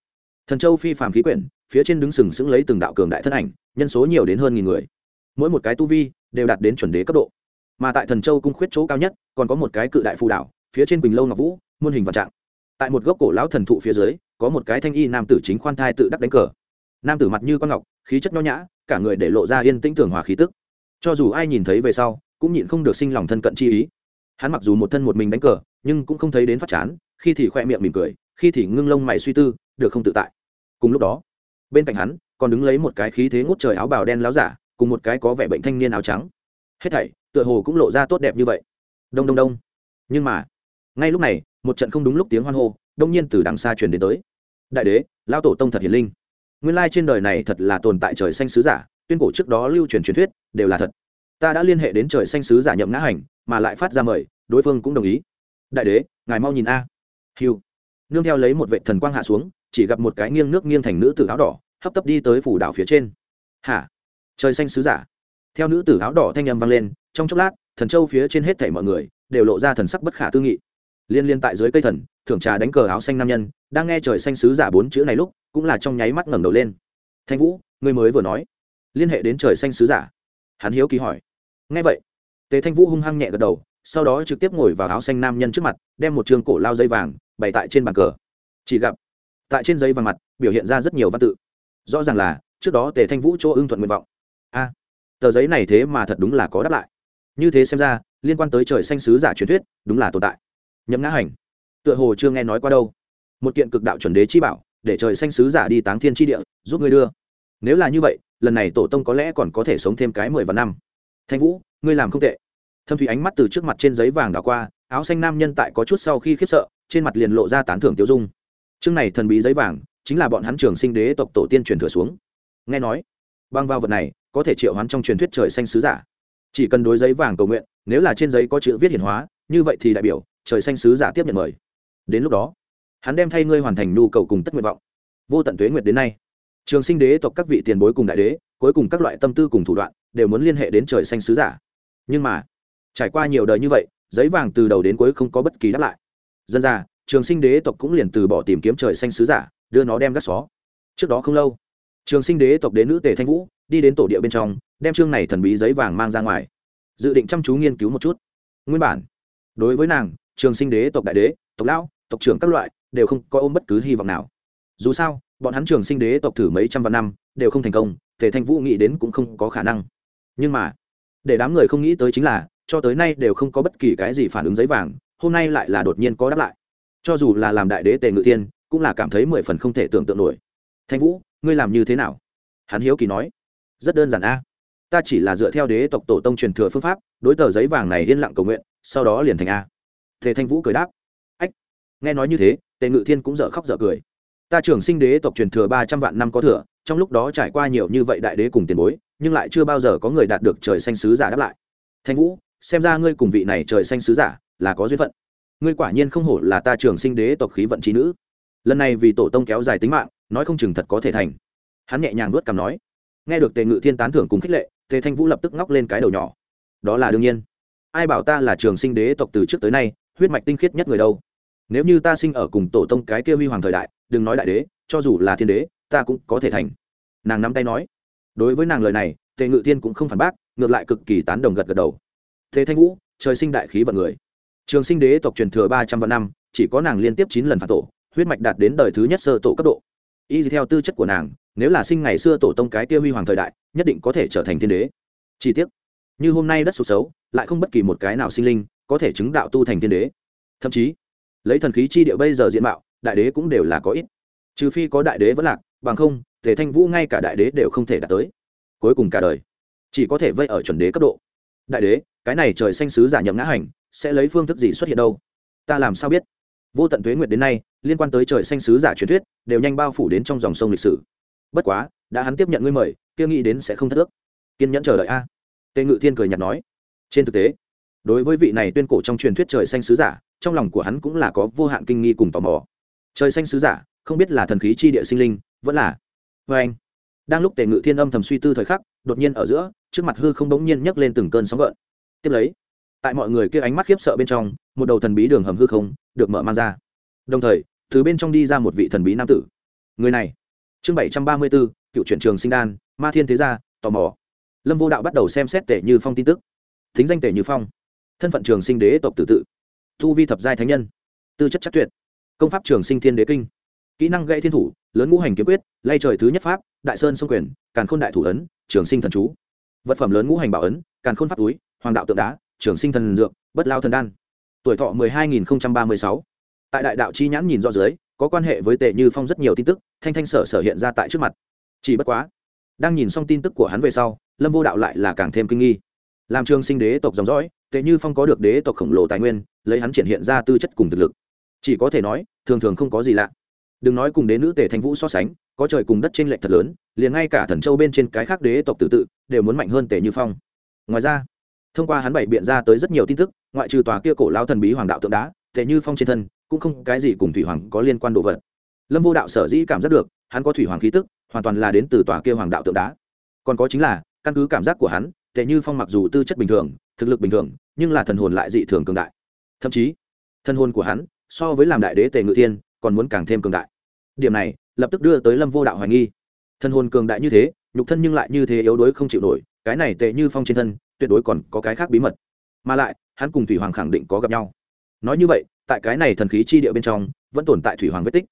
thần châu phi phàm khí quyển, phía trên đứng sừng sững lấy từng đạo cường đại thân ảnh, nhân số nhiều đến hơn nghìn người. Mỗi một cái tu vi đều đạt đến chuẩn đế cấp độ. Mà tại thần châu cung khuyết chỗ cao nhất, còn có một cái cự đại phù đảo, phía trên quỳnh lâu ngọc vũ, muôn hình vạn trạng. Tại một gốc cổ lão thần thụ phía dưới, có một cái thanh y nam tử chính khoan thai tự đắc đánh cờ. Nam tử mặt như con ngọc, khí chất nho nhã, cả người để lộ ra yên tĩnh tưởng hòa khí tức. Cho dù ai nhìn thấy về sau, cũng nhịn không được sinh lòng thân cận chi ý. Hắn mặc dù một thân một mình đánh cờ, nhưng cũng không thấy đến phát chán, khi thì khoe miệng mỉm cười, khi thì ngưng lông mày suy tư, được không tự tại cùng lúc đó, bên cạnh hắn còn đứng lấy một cái khí thế ngút trời áo bào đen láo giả, cùng một cái có vẻ bệnh thanh niên áo trắng. Hết thảy tựa hồ cũng lộ ra tốt đẹp như vậy. Đông đông đông. Nhưng mà, ngay lúc này, một trận không đúng lúc tiếng hoan hô đông nhiên từ đằng xa truyền đến tới. Đại đế lao tổ tông thật hiền linh. Nguyên lai trên đời này thật là tồn tại trời xanh sứ giả, tuyên cổ trước đó lưu truyền truyền thuyết đều là thật. Ta đã liên hệ đến trời xanh sứ giả nhậm ngã hành, mà lại phát ra mời, đối phương cũng đồng ý. Đại đế, ngài mau nhìn a. Hiu nương theo lấy một vệ thần quang hạ xuống chỉ gặp một cái nghiêng nước nghiêng thành nữ tử áo đỏ, hấp tấp đi tới phủ đảo phía trên. Hả? Trời xanh sứ giả. Theo nữ tử áo đỏ thanh âm vang lên, trong chốc lát, thần châu phía trên hết thảy mọi người đều lộ ra thần sắc bất khả tư nghị. Liên liên tại dưới cây thần, thưởng trà đánh cờ áo xanh nam nhân, đang nghe trời xanh sứ giả bốn chữ này lúc, cũng là trong nháy mắt ngẩng đầu lên. Thanh vũ, người mới vừa nói. Liên hệ đến trời xanh sứ giả. Hắn hiếu kỳ hỏi. Nghe vậy. Tề thanh vũ hung hăng nhẹ gật đầu, sau đó trực tiếp ngồi vào áo xanh nam nhân trước mặt, đem một trường cổ lao dây vàng bày tại trên bàn cờ. Chỉ gặp tại trên giấy vàng mặt, biểu hiện ra rất nhiều văn tự. Rõ ràng là, trước đó tề thanh vũ chỗ ưng thuận nguyện vọng. A, tờ giấy này thế mà thật đúng là có đáp lại. Như thế xem ra, liên quan tới trời xanh sứ giả truyền thuyết, đúng là tồn tại. Nhậm ngã hành, tựa hồ chưa nghe nói qua đâu. Một kiện cực đạo chuẩn đế chi bảo, để trời xanh sứ giả đi táng thiên tri địa, giúp ngươi đưa. Nếu là như vậy, lần này tổ tông có lẽ còn có thể sống thêm cái mười vạn năm. Thanh vũ, ngươi làm không tệ. Thâm thủy ánh mắt từ trước mặt trên giấy vàng đảo qua, áo xanh nam nhân tại có chút sau khi khiếp sợ, trên mặt liền lộ ra tán thưởng tiêu dung chương này thần bí giấy vàng chính là bọn hắn trường sinh đế tộc tổ tiên truyền thừa xuống. Nghe nói, băng vào vật này có thể triệu hoán trong truyền thuyết trời xanh sứ giả. Chỉ cần đối giấy vàng cầu nguyện, nếu là trên giấy có chữ viết hiển hóa, như vậy thì đại biểu trời xanh sứ giả tiếp nhận mời. Đến lúc đó, hắn đem thay ngươi hoàn thành nhu cầu cùng tất nguyện vọng. Vô tận tuế nguyệt đến nay, trường sinh đế tộc các vị tiền bối cùng đại đế, cuối cùng các loại tâm tư cùng thủ đoạn đều muốn liên hệ đến trời xanh sứ giả. Nhưng mà, trải qua nhiều đời như vậy, giấy vàng từ đầu đến cuối không có bất kỳ đáp lại. Dân ra trường sinh đế tộc cũng liền từ bỏ tìm kiếm trời xanh sứ giả, đưa nó đem gác xó. Trước đó không lâu, trường sinh đế tộc đến nữ tề thanh vũ đi đến tổ địa bên trong, đem chương này thần bí giấy vàng mang ra ngoài. Dự định chăm chú nghiên cứu một chút. Nguyên bản, đối với nàng, trường sinh đế tộc đại đế, tộc lão, tộc trưởng các loại, đều không có ôm bất cứ hy vọng nào. Dù sao, bọn hắn trường sinh đế tộc thử mấy trăm vạn năm, đều không thành công, tề thanh vũ nghĩ đến cũng không có khả năng. Nhưng mà, để đám người không nghĩ tới chính là, cho tới nay đều không có bất kỳ cái gì phản ứng giấy vàng, hôm nay lại là đột nhiên có đáp lại cho dù là làm đại đế tề ngự thiên, cũng là cảm thấy mười phần không thể tưởng tượng nổi. Thanh vũ, ngươi làm như thế nào? Hắn hiếu kỳ nói. Rất đơn giản a. Ta chỉ là dựa theo đế tộc tổ tông truyền thừa phương pháp, đối tờ giấy vàng này yên lặng cầu nguyện, sau đó liền thành a. Thế thanh vũ cười đáp. Ách, nghe nói như thế, tề ngự thiên cũng dở khóc dở cười. Ta trưởng sinh đế tộc truyền thừa ba trăm vạn năm có thừa, trong lúc đó trải qua nhiều như vậy đại đế cùng tiền bối, nhưng lại chưa bao giờ có người đạt được trời xanh sứ giả đáp lại. Thanh vũ, xem ra ngươi cùng vị này trời xanh sứ giả là có duyên phận ngươi quả nhiên không hổ là ta trường sinh đế tộc khí vận trí nữ. Lần này vì tổ tông kéo dài tính mạng, nói không chừng thật có thể thành. Hắn nhẹ nhàng nuốt cằm nói. Nghe được tề ngự thiên tán thưởng cùng khích lệ, tề thanh vũ lập tức ngóc lên cái đầu nhỏ. Đó là đương nhiên. Ai bảo ta là trường sinh đế tộc từ trước tới nay, huyết mạch tinh khiết nhất người đâu? Nếu như ta sinh ở cùng tổ tông cái kia huy hoàng thời đại, đừng nói đại đế, cho dù là thiên đế, ta cũng có thể thành. Nàng nắm tay nói. Đối với nàng lời này, tề ngự thiên cũng không phản bác, ngược lại cực kỳ tán đồng gật gật đầu. Thế thanh vũ, trời sinh đại khí vận người trường sinh đế tộc truyền thừa ba trăm vạn năm, chỉ có nàng liên tiếp chín lần phản tổ, huyết mạch đạt đến đời thứ nhất sơ tổ cấp độ. Y theo tư chất của nàng, nếu là sinh ngày xưa tổ tông cái kia huy hoàng thời đại, nhất định có thể trở thành thiên đế. Chi tiết như hôm nay đất sụt xấu, lại không bất kỳ một cái nào sinh linh có thể chứng đạo tu thành thiên đế. Thậm chí, lấy thần khí chi địa bây giờ diện mạo, đại đế cũng đều là có ít. Trừ phi có đại đế vẫn lạc, bằng không thể thanh vũ ngay cả đại đế đều không thể đạt tới. Cuối cùng cả đời, chỉ có thể vây ở chuẩn đế cấp độ. Đại đế, cái này trời xanh sứ giả nhậm ngã hành sẽ lấy phương thức gì xuất hiện đâu? Ta làm sao biết? Vô tận thuế nguyệt đến nay, liên quan tới trời xanh sứ giả truyền thuyết, đều nhanh bao phủ đến trong dòng sông lịch sử. Bất quá, đã hắn tiếp nhận ngươi mời, kia nghĩ đến sẽ không thất ước. Kiên nhẫn chờ đợi a. Tề ngự thiên cười nhạt nói. Trên thực tế, đối với vị này tuyên cổ trong truyền thuyết trời xanh sứ giả, trong lòng của hắn cũng là có vô hạn kinh nghi cùng tò mò. Trời xanh sứ giả, không biết là thần khí chi địa sinh linh, vẫn là vê anh. Đang lúc tề ngự thiên âm thầm suy tư thời khắc, đột nhiên ở giữa, trước mặt hư không bỗng nhiên nhấc lên từng cơn sóng gợn. Tiếp lấy tại mọi người kia ánh mắt khiếp sợ bên trong, một đầu thần bí đường hầm hư không được mở mang ra. Đồng thời, từ bên trong đi ra một vị thần bí nam tử. Người này, chương bảy trăm ba mươi bốn cựu truyện trường sinh đan, ma thiên thế gia, tò mò. Lâm vô đạo bắt đầu xem xét tể như phong tin tức. Thính danh tể như phong. Thân phận trường sinh đế tộc tử tự. Thu vi thập giai thánh nhân. Tư chất chắc tuyệt. Công pháp trường sinh thiên đế kinh. Kỹ năng gãy thiên thủ, lớn ngũ hành kiếm quyết, lay trời thứ nhất pháp, đại sơn sông quyền, càn khôn đại thủ ấn, trường sinh thần chú. Vật phẩm lớn ngũ hành bảo ấn, càn khôn pháp túi, hoàng đạo tượng đá trường sinh thần dược, bất lao thần đan. Tuổi thọ mười hai nghìn ba mươi sáu. Tại đại đạo chi nhãn nhìn rõ dưới, có quan hệ với tề như phong rất nhiều tin tức, thanh thanh sở sở hiện ra tại trước mặt. Chỉ bất quá, đang nhìn xong tin tức của hắn về sau, lâm vô đạo lại là càng thêm kinh nghi. Làm trường sinh đế tộc dòng dõi, tề như phong có được đế tộc khổng lồ tài nguyên, lấy hắn triển hiện ra tư chất cùng thực lực. Chỉ có thể nói, thường thường không có gì lạ. Đừng nói cùng đế nữ tề thanh vũ so sánh, có trời cùng đất trên lệch thật lớn, liền ngay cả thần châu bên trên cái khác đế tộc tự tự, đều muốn mạnh hơn tề như phong. Ngoài ra thông qua hắn bảy biện ra tới rất nhiều tin tức, ngoại trừ tòa kia cổ lao thần bí hoàng đạo tượng đá tệ như phong trên thân, cũng không cái gì cùng thủy hoàng có liên quan đồ vật. Lâm vô đạo sở dĩ cảm giác được, hắn có thủy hoàng khí tức, hoàn toàn là đến từ tòa kia hoàng đạo tượng đá. Còn có chính là, căn cứ cảm giác của hắn tệ như phong mặc dù tư chất bình thường, thực lực bình thường, nhưng là thần hồn lại dị thường cường đại. Thậm chí, thần hồn của hắn, so với làm đại đế tề ngự thiên, còn muốn càng thêm cường đại. Điểm này, lập tức đưa tới lâm vô đạo hoài nghi. Thần hồn cường đại như thế, nhục thân nhưng lại như thế yếu đuối không chịu nổi cái này tệ như phong trên thân, tuyệt đối còn có cái khác bí mật. Mà lại, hắn cùng thủy hoàng khẳng định có gặp nhau. Nói như vậy, tại cái này thần khí chi địa bên trong, vẫn tồn tại thủy hoàng vết tích.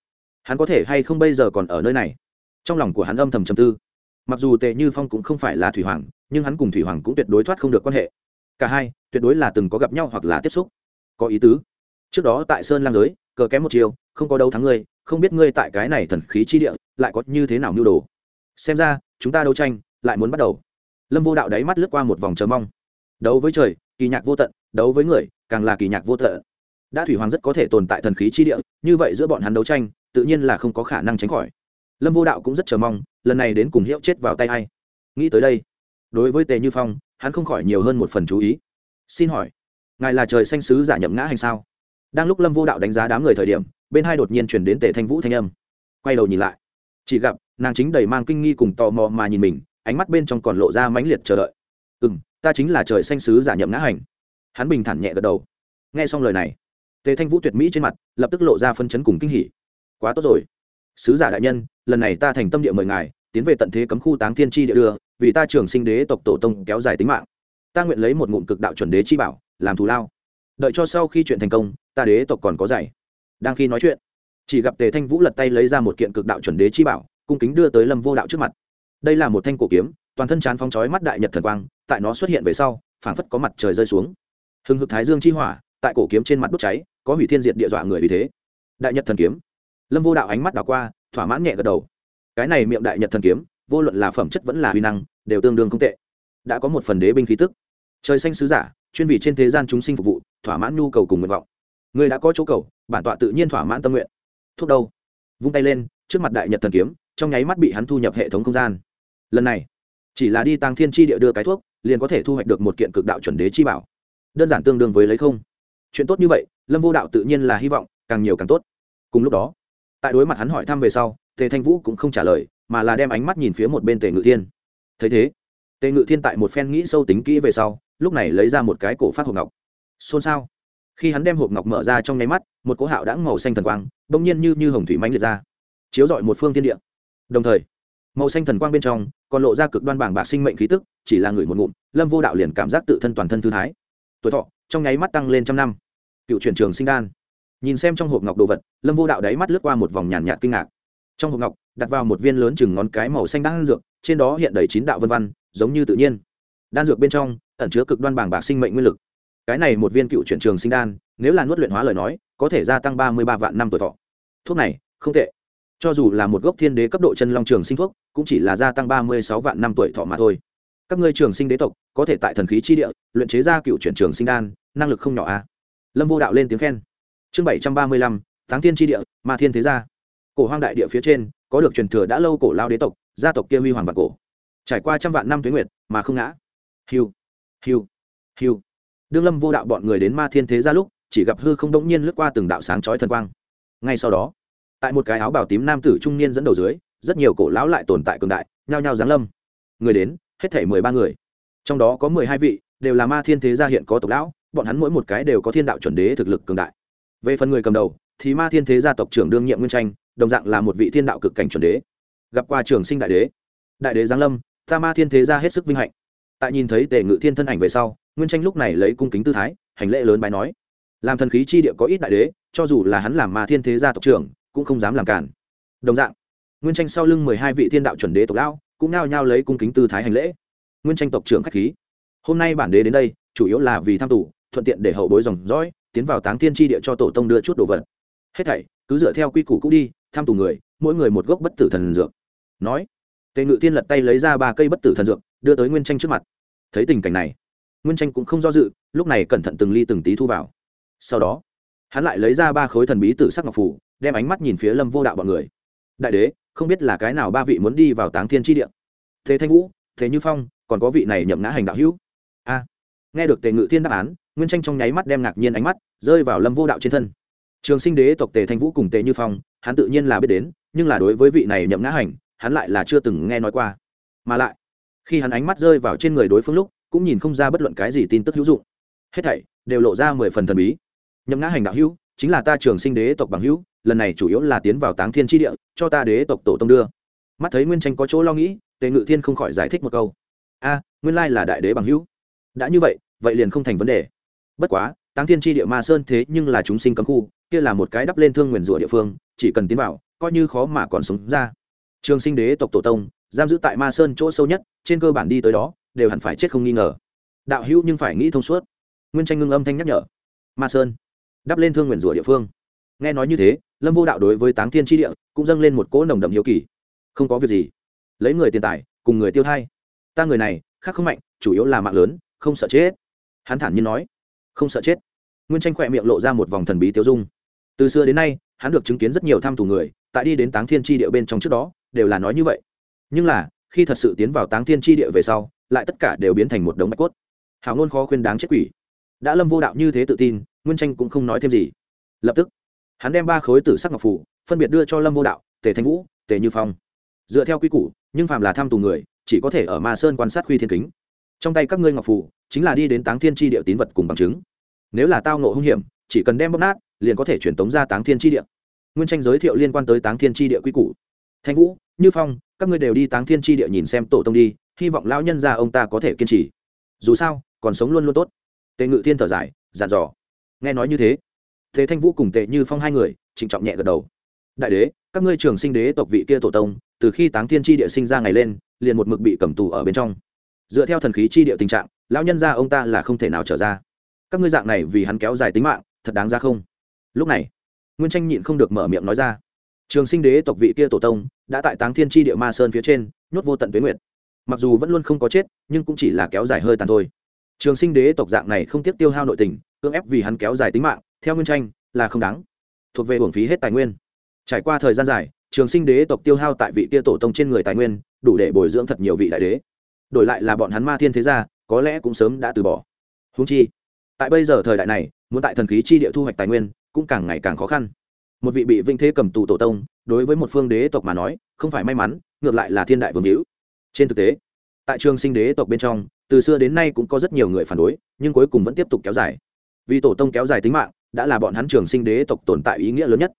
Hắn có thể hay không bây giờ còn ở nơi này? Trong lòng của hắn âm thầm trầm tư. Mặc dù tệ như phong cũng không phải là thủy hoàng, nhưng hắn cùng thủy hoàng cũng tuyệt đối thoát không được quan hệ. Cả hai, tuyệt đối là từng có gặp nhau hoặc là tiếp xúc. Có ý tứ. Trước đó tại sơn lang giới, cờ kém một chiều, không có đâu thắng ngươi, không biết ngươi tại cái này thần khí chi địa lại có như thế nào mưu đồ. Xem ra, chúng ta đấu tranh lại muốn bắt đầu lâm vô đạo đáy mắt lướt qua một vòng chờ mong. Đấu với trời, kỳ nhạc vô tận, đấu với người, càng là kỳ nhạc vô tận. Đã thủy hoàng rất có thể tồn tại thần khí chi địa, như vậy giữa bọn hắn đấu tranh, tự nhiên là không có khả năng tránh khỏi. Lâm vô đạo cũng rất chờ mong, lần này đến cùng hiệu chết vào tay a i nghĩ tới đây, đối với tề như phong, hắn không khỏi nhiều hơn một phần chú ý. Xin hỏi, ngài là trời xanh sứ giả nhậm ngã hành sao? Đang lúc lâm vô đạo đánh giá đám người thời điểm, bên hai đột nhiên chuyển đến tề thanh vũ thanh âm. Quay đầu nhìn lại, chỉ gặp nàng chính đầy mang kinh nghi cùng tò mò mà nhìn mình ánh mắt bên trong còn lộ ra mãnh liệt chờ đợi. Ừ m ta chính là trời xanh sứ giả nhậm ngã hành. Hắn bình thản nhẹ gật đầu. Nghe xong lời này, tề thanh vũ tuyệt mỹ trên mặt lập tức lộ ra phân chấn cùng kinh hỉ. Quá tốt rồi. Sứ giả đại nhân, lần này ta thành tâm địa mời ngài, tiến về tận thế cấm khu táng thiên tri địa đưa, vì ta trường sinh đế tộc tổ tông kéo dài tính mạng. Ta nguyện lấy một ngụm cực đạo chuẩn đế chi bảo, làm thù lao. Đợi cho sau khi chuyện thành công, ta đế tộc còn có giải đang khi nói chuyện, chỉ gặp tề thanh vũ lật tay lấy ra một kiện cực đạo chuẩn đế chi bảo, cung kính đưa tới lâm vô đạo trước mặt đây là một thanh cổ kiếm, toàn thân chán phong chói mắt đại nhật thần quang, tại nó xuất hiện về sau, phảng phất có mặt trời rơi xuống. Hừng hực thái dương chi hỏa, tại cổ kiếm trên mặt đốt cháy, có hủy thiên diệt địa dọa người vì thế. Đại nhật thần kiếm. Lâm vô đạo ánh mắt đảo qua, thỏa mãn nhẹ gật đầu. Cái này miệng đại nhật thần kiếm, vô luận là phẩm chất vẫn là huy năng, đều tương đương không tệ. Đã có một phần đế binh khí tức. Trời xanh sứ giả, chuyên vì trên thế gian chúng sinh phục vụ, thỏa mãn nhu cầu cùng nguyện vọng. Người đã có chỗ cầu, bản tọa tự nhiên thỏa mãn tâm nguyện. Thuốc đâu? Vung tay lên, trước mặt đại nhật thần kiếm, trong nháy mắt bị hắn thu nhập hệ thống không gian lần này, chỉ là đi tăng thiên tri địa đưa cái thuốc, liền có thể thu hoạch được một kiện cực đạo chuẩn đế chi bảo. Đơn giản tương đương với lấy không. Chuyện tốt như vậy, lâm vô đạo tự nhiên là hy vọng, càng nhiều càng tốt. Cùng lúc đó, tại đối mặt hắn hỏi thăm về sau, tề thanh vũ cũng không trả lời, mà là đem ánh mắt nhìn phía một bên tề ngự thiên. Thấy thế, tề ngự thiên tại một phen nghĩ sâu tính kỹ về sau, lúc này lấy ra một cái cổ phát hộp ngọc. Xôn xao. Khi hắn đem hộp ngọc mở ra trong nháy mắt, một cỗ hạo đã màu xanh thần quang, bỗng nhiên như như hồng thủy mánh liệt ra, chiếu rọi một phương thiên địa. Đồng thời màu xanh thần quang bên trong còn lộ ra cực đoan bảng bạc sinh mệnh khí tức, chỉ là người một ngụm, lâm vô đạo liền cảm giác tự thân toàn thân thư thái. Tuổi thọ, trong nháy mắt tăng lên trăm năm. Cựu chuyển trường sinh đan. Nhìn xem trong hộp ngọc đồ vật, lâm vô đạo đáy mắt lướt qua một vòng nhàn nhạt kinh ngạc. Trong hộp ngọc, đặt vào một viên lớn chừng ngón cái màu xanh đan dược, trên đó hiện đầy chín đạo vân văn, giống như tự nhiên. Đan dược bên trong ẩn chứa cực đoan bảng bạc sinh mệnh nguyên lực. Cái này một viên cựu chuyển trường sinh đan, nếu là nuốt luyện hóa lời nói, có thể gia tăng ba mươi ba vạn năm tuổi thọ. Thuốc này, không tệ cho dù là một gốc thiên đế cấp độ chân long trường sinh thuốc, cũng chỉ là gia tăng ba mươi sáu vạn năm tuổi thọ mà thôi. Các ngươi trường sinh đế tộc, có thể tại thần khí chi địa, luyện chế ra cựu chuyển trường sinh đan, năng lực không nhỏ a à? lâm vô đạo lên tiếng khen. Chương bảy trăm ba mươi lăm tháng thiên tri địa, ma thiên thế gia. Cổ hoang đại địa phía trên, có được truyền thừa đã lâu cổ lao đế tộc, gia tộc kia huy hoàng vạn cổ. Trải qua trăm vạn năm tuế nguyệt, mà không ngã. Hiu hiu hiu. Đương lâm vô đạo bọn người đến ma thiên thế gia lúc, chỉ gặp hư không đống nhiên lướt qua từng đạo sáng chói thần quang. Ngay sau đó tại một cái áo bào tím nam tử trung niên dẫn đầu dưới, rất nhiều cổ lão lại tồn tại cường đại, nhao nhao giáng lâm. Người đến, hết thể mười ba người. Trong đó có mười hai vị, đều là ma thiên thế gia hiện có tộc lão, bọn hắn mỗi một cái đều có thiên đạo chuẩn đế thực lực cường đại. Về phần người cầm đầu, thì ma thiên thế gia tộc trưởng đương nhiệm nguyên tranh, đồng dạng là một vị thiên đạo cực cảnh chuẩn đế. Gặp qua trường sinh đại đế. Đại đế giáng lâm, ta ma thiên thế gia hết sức vinh hạnh. Tại nhìn thấy tề ngự thiên thân ảnh về sau, nguyên tranh lúc này lấy cung kính tư thái, hành lễ lớn bài nói. Làm thần khí chi địa có ít đại đế, cho dù là hắn làm ma thiên thế gia tộc trưởng cũng không dám làm cản. Đồng dạng, nguyên tranh sau lưng mười hai vị thiên đạo chuẩn đế tộc lão cũng nao nhao lấy cung kính tư thái hành lễ. Nguyên tranh tộc trưởng khách khí, hôm nay bản đế đến đây, chủ yếu là vì tham tù, thuận tiện để hậu bối dòng dõi, tiến vào táng thiên tri địa cho tổ tông đưa chút đồ vật. Hết thảy, cứ dựa theo quy củ cũ đi, tham tù người, mỗi người một gốc bất tử thần dược. Nói, tề ngự tiên lật tay lấy ra ba cây bất tử thần dược, đưa tới nguyên tranh trước mặt. Thấy tình cảnh này, nguyên tranh cũng không do dự, lúc này cẩn thận từng ly từng tí thu vào. Sau đó, hắn lại lấy ra ba khối thần bí tử sắc ngọc phủ đem ánh mắt nhìn phía lâm vô đạo bọn người. Đại đế, không biết là cái nào ba vị muốn đi vào táng thiên tri địa? Thế thanh vũ, thế như phong, còn có vị này nhậm ngã hành đạo hữu. A. Nghe được tề ngự thiên đáp án, nguyên tranh trong nháy mắt đem ngạc nhiên ánh mắt rơi vào lâm vô đạo trên thân. Trường sinh đế tộc tề thanh vũ cùng tề như phong, hắn tự nhiên là biết đến, nhưng là đối với vị này nhậm ngã hành, hắn lại là chưa từng nghe nói qua. Mà lại, khi hắn ánh mắt rơi vào trên người đối phương lúc, cũng nhìn không ra bất luận cái gì tin tức hữu dụng. Hết thảy đều lộ ra mười phần thần bí. Nhậm ngã hành đạo hữu chính là ta trường sinh đế tộc bằng hữu, lần này chủ yếu là tiến vào táng thiên tri địa, cho ta đế tộc tổ tông đưa. Mắt thấy nguyên tranh có chỗ lo nghĩ, tề ngự thiên không khỏi giải thích một câu. A, nguyên lai là đại đế bằng hữu. Đã như vậy vậy liền không thành vấn đề. Bất quá, táng thiên tri địa ma sơn thế nhưng là chúng sinh cấm khu, kia là một cái đắp lên thương nguyền rủa địa phương, chỉ cần tiến vào, coi như khó mà còn sống ra. Trường sinh đế tộc tổ tông, giam giữ tại ma sơn chỗ sâu nhất, trên cơ bản đi tới đó, đều hẳn phải chết không nghi ngờ. Đạo hữu nhưng phải nghĩ thông suốt. Nguyên tranh ngưng âm thanh nhắc nhở. Ma sơn đắp lên thương nguyện rủa địa phương. Nghe nói như thế, lâm vô đạo đối với táng thiên tri địa cũng dâng lên một cỗ nồng đậm hiếu kỳ. Không có việc gì. Lấy người tiền tài, cùng người tiêu thai. Ta người này, khác không mạnh, chủ yếu là mạng lớn, không sợ chết. Hắn thản nhiên nói, không sợ chết. Nguyên tranh khỏe miệng lộ ra một vòng thần bí tiêu dung. Từ xưa đến nay, hắn được chứng kiến rất nhiều tham thủ người, tại đi đến táng thiên tri địa bên trong trước đó, đều là nói như vậy. Nhưng là, khi thật sự tiến vào táng thiên tri địa về sau, lại tất cả đều biến thành một đống bạch cốt. Hào ngôn khó khuyên đáng chết quỷ. Đã lâm vô đạo như thế tự tin nguyên tranh cũng không nói thêm gì. Lập tức, hắn đem ba khối tử sắc ngọc phủ phân biệt đưa cho lâm vô đạo, tề thanh vũ, tề như phong. Dựa theo quy củ, nhưng phàm là tham tù người, chỉ có thể ở ma sơn quan sát khuy thiên kính. Trong tay các ngươi ngọc phủ chính là đi đến táng thiên tri địa tín vật cùng bằng chứng. Nếu là tao nộ hung hiểm, chỉ cần đem bóp nát, liền có thể truyền tống ra táng thiên tri địa. Nguyên tranh giới thiệu liên quan tới táng thiên tri địa quy củ. Thanh vũ, như phong, các ngươi đều đi táng thiên tri địa nhìn xem tổ tông đi, hy vọng lão nhân gia ông ta có thể kiên trì. Dù sao, còn sống luôn luôn tốt. Tề ngự thiên thở dài dàn dò nghe nói như thế thế thanh vũ cùng tệ như phong hai người, trịnh trọng nhẹ gật đầu. Đại đế, các ngươi trường sinh đế tộc vị kia tổ tông, từ khi táng thiên tri địa sinh ra ngày lên, liền một mực bị cầm tù ở bên trong. Dựa theo thần khí chi địa tình trạng, lão nhân gia ông ta là không thể nào trở ra. Các ngươi dạng này vì hắn kéo dài tính mạng, thật đáng ra không? Lúc này, nguyên tranh nhịn không được mở miệng nói ra. Trường sinh đế tộc vị kia tổ tông, đã tại táng thiên tri địa ma sơn phía trên, nhốt vô tận tuyến nguyện mặc dù vẫn luôn không có chết, nhưng cũng chỉ là kéo dài hơi tàn thôi. Trường sinh đế tộc dạng này không tiếc tiêu hao nội tình cưỡng ép vì hắn kéo dài tính mạng, theo nguyên tranh, là không đáng. Thuộc về hưởng phí hết tài nguyên. Trải qua thời gian dài, trường sinh đế tộc tiêu hao tại vị tia tổ tông trên người tài nguyên, đủ để bồi dưỡng thật nhiều vị đại đế. Đổi lại là bọn hắn ma thiên thế gia, có lẽ cũng sớm đã từ bỏ. Húng chi, tại bây giờ thời đại này, muốn tại thần khí chi địa thu hoạch tài nguyên, cũng càng ngày càng khó khăn. Một vị bị vinh thế cầm tù tổ tông, đối với một phương đế tộc mà nói, không phải may mắn, ngược lại là thiên đại vương hữu. Trên thực tế, tại trường sinh đế tộc bên trong, từ xưa đến nay cũng có rất nhiều người phản đối, nhưng cuối cùng vẫn tiếp tục kéo dài vì tổ tông kéo dài tính mạng, đã là bọn hắn trường sinh đế tộc tồn tại ý nghĩa lớn nhất.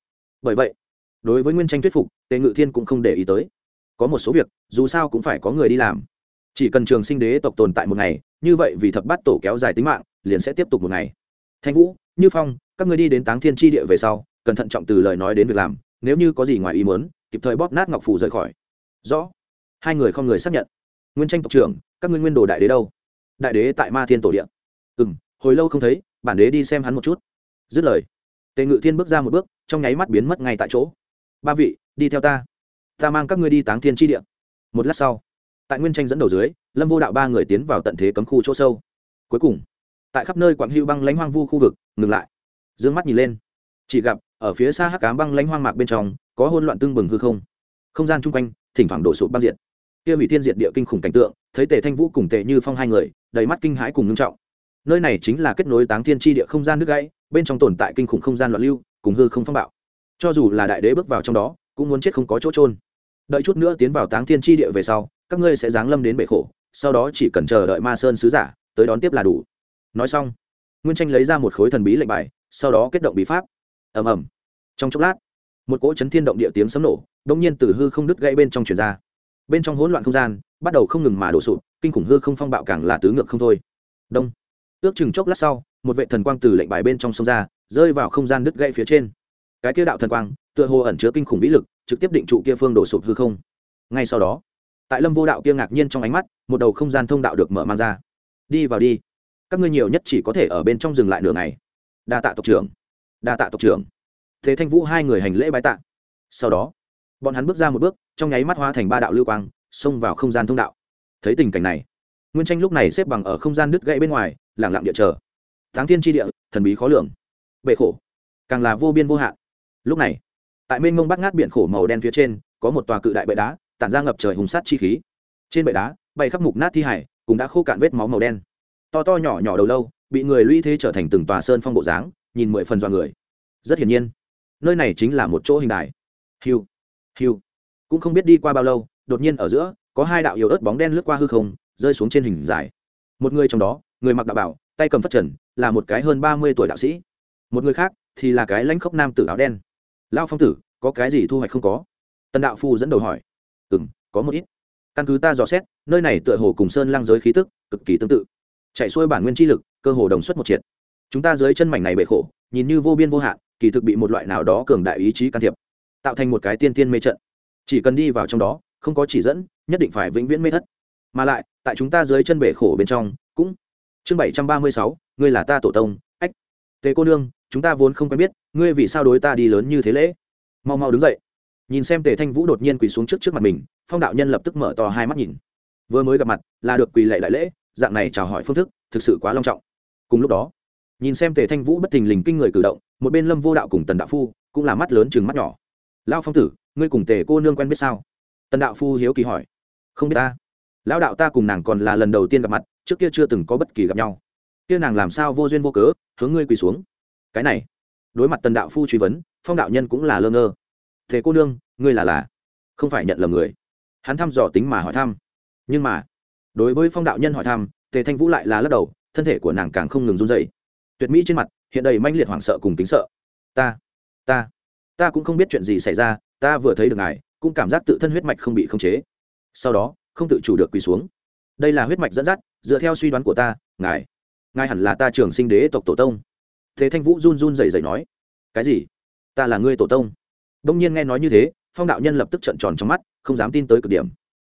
Bởi vậy, đối với nguyên tranh thuyết phục, tề ngự thiên cũng không để ý tới. Có một số việc, dù sao cũng phải có người đi làm. Chỉ cần trường sinh đế tộc tồn tại một ngày, như vậy vì thập bát tổ kéo dài tính mạng, liền sẽ tiếp tục một ngày. Thanh vũ, như phong, các người đi đến táng thiên tri địa về sau cần thận trọng từ lời nói đến việc làm, nếu như có gì ngoài ý muốn, kịp thời bóp nát ngọc phủ rời khỏi. Rõ. Hai người không người xác nhận. Nguyên tranh tộc trưởng, các ngươi nguyên đồ đại đế đâu? Đại đế tại ma thiên tổ địa. ừ m hồi lâu không thấy bản đế đi xem hắn một chút. Dứt lời, tề ngự thiên bước ra một bước, trong nháy mắt biến mất ngay tại chỗ. Ba vị, đi theo ta. Ta mang các ngươi đi táng thiên tri địa. Một lát sau, tại nguyên tranh dẫn đầu dưới, lâm vô đạo ba người tiến vào tận thế cấm khu chỗ sâu. Cuối cùng, tại khắp nơi quảng hưu băng lãnh hoang vu khu vực, ngừng lại. D ư ơ n g mắt nhìn lên. Chỉ gặp, ở phía xa hắc cám băng lãnh hoang mạc bên trong, có hôn loạn tương bừng hư không. Không gian chung quanh, thỉnh thoảng đổ sụp băng diện kia hủy thiên diệt địa kinh khủng cảnh tượng, thấy tề thanh vũ cùng tề như phong hai người, đầy mắt kinh hãi cùng ngưng trọng nơi này chính là kết nối táng thiên tri địa không gian nước gãy, bên trong tồn tại kinh khủng không gian loạn lưu, cùng hư không phong bạo. Cho dù là đại đế bước vào trong đó, cũng muốn chết không có chỗ trôn đợi chút nữa tiến vào táng thiên tri địa về sau, các ngươi sẽ giáng lâm đến bể khổ, sau đó chỉ cần chờ đợi ma sơn sứ giả, tới đón tiếp là đủ. Nói xong, nguyên tranh lấy ra một khối thần bí lệnh bài, sau đó kết động bí pháp. Ầm ầm. Trong chốc lát, một cỗ chấn thiên động địa tiếng sấm nổ đông nhiên từ hư không đứt gãy bên trong truyền ra. Bên trong hỗn loạn không gian bắt đầu không ngừng mà đổ sụp, kinh khủng hư không phong bạo càng là tứ ngược không thôi. Đông ước chừng chốc lát sau, một vệ thần quang từ lệnh bài bên trong sông ra, rơi vào không gian đứt gãy phía trên. Cái kia đạo thần quang, tựa hồ ẩn chứa kinh khủng vĩ lực, trực tiếp định trụ kia phương đổ sụp hư không. Ngay sau đó, tại lâm vô đạo kia ngạc nhiên trong ánh mắt, một đầu không gian thông đạo được mở mang ra. Đi vào đi. Các ngươi nhiều nhất chỉ có thể ở bên trong dừng lại nửa ngày. Đa tạ tộc trưởng. Đa tạ tộc trưởng. Thế thanh vũ hai người hành lễ bái tạ. Sau đó, bọn hắn bước ra một bước, trong nháy mắt hóa thành ba đạo lưu quang, xông vào không gian thông đạo. Thấy tình cảnh này, nguyên tranh lúc này xếp bằng ở không gian đứt gãy bên ngoài lẳng lặng địa chờ. Tháng thiên tri địa, thần bí khó lường. Bệ khổ, càng là vô biên vô hạn. Lúc này, tại mênh mông bắt ngát biển khổ màu đen phía trên, có một tòa cự đại bệ đá, tản ra ngập trời hùng sát chi khí. Trên bệ đá, bay khắp mục nát thi hải, cũng đã khô cạn vết máu màu đen. To to nhỏ nhỏ đầu lâu, bị người lũy thế trở thành từng tòa sơn phong bộ dáng, nhìn mười phần dọa người. Rất hiển nhiên, nơi này chính là một chỗ hình đài. Hiu hiu. Cũng không biết đi qua bao lâu, đột nhiên ở giữa, có hai đạo yếu ớt bóng đen lướt qua hư không, rơi xuống trên hình dài. Một người trong đó người mặc đạo bảo, tay cầm phất trần, là một cái hơn ba mươi tuổi đạo sĩ. Một người khác thì là cái lãnh khốc nam tử áo đen. Lao phong tử, có cái gì thu hoạch không có? Tần đạo phu dẫn đầu hỏi. Ừ m có một ít. Căn cứ ta dò xét, nơi này tựa hồ cùng sơn lang giới khí tức cực kỳ tương tự. Chạy xuôi bản nguyên chi lực, cơ hồ đồng xuất một triệt. Chúng ta dưới chân mảnh này bệ khổ, nhìn như vô biên vô hạn, kỳ thực bị một loại nào đó cường đại ý chí can thiệp, tạo thành một cái tiên tiên mê trận. Chỉ cần đi vào trong đó, không có chỉ dẫn, nhất định phải vĩnh viễn mê thất. Mà lại, tại chúng ta dưới chân bể khổ bên trong, cũng chương bảy trăm ba mươi sáu, ngươi là ta tổ tông, ách. Tề cô nương, chúng ta vốn không quen biết, ngươi vì sao đối ta đi lớn như thế lễ? Mau mau đứng dậy. Nhìn xem tề thanh vũ đột nhiên quỳ xuống trước trước mặt mình, phong đạo nhân lập tức mở to hai mắt nhìn. Vừa mới gặp mặt, là được quỳ lệ đại lễ, dạng này chào hỏi phương thức, thực sự quá long trọng. Cùng lúc đó, nhìn xem tề thanh vũ bất thình lình kinh người cử động, một bên lâm vô đạo cùng tần đạo phu, cũng là mắt lớn chừng mắt nhỏ. Lao phong tử, ngươi cùng tề cô nương quen biết sao? Tần đạo phu hiếu kỳ hỏi. Không biết ta. Lão đạo ta cùng nàng còn là lần đầu tiên gặp mặt trước kia chưa từng có bất kỳ gặp nhau. Kia nàng làm sao vô duyên vô cớ, hướng ngươi quỳ xuống? Cái này, đối mặt tần đạo phu truy vấn, phong đạo nhân cũng là lơ ngơ. Thế cô nương, ngươi là là, không phải nhận lầm người. Hắn thăm dò tính mà hỏi thăm. Nhưng mà, đối với phong đạo nhân hỏi thăm, tề thanh vũ lại là lắc đầu, thân thể của nàng càng không ngừng run dậy tuyệt mỹ trên mặt, hiện đầy manh liệt hoảng sợ cùng tính sợ. Ta ta ta cũng không biết chuyện gì xảy ra, ta vừa thấy được ngài, cũng cảm giác tự thân huyết mạch không bị khống chế. Sau đó, không tự chủ được quỳ xuống. Đây là huyết mạch dẫn dắt dựa theo suy đoán của ta, ngài ngài hẳn là ta trường sinh đế tộc tổ tông. Thế thanh vũ run run rẩy rẩy nói, cái gì? Ta là ngươi tổ tông. Đông nhiên nghe nói như thế, phong đạo nhân lập tức trợn tròn trong mắt, không dám tin tới cực điểm.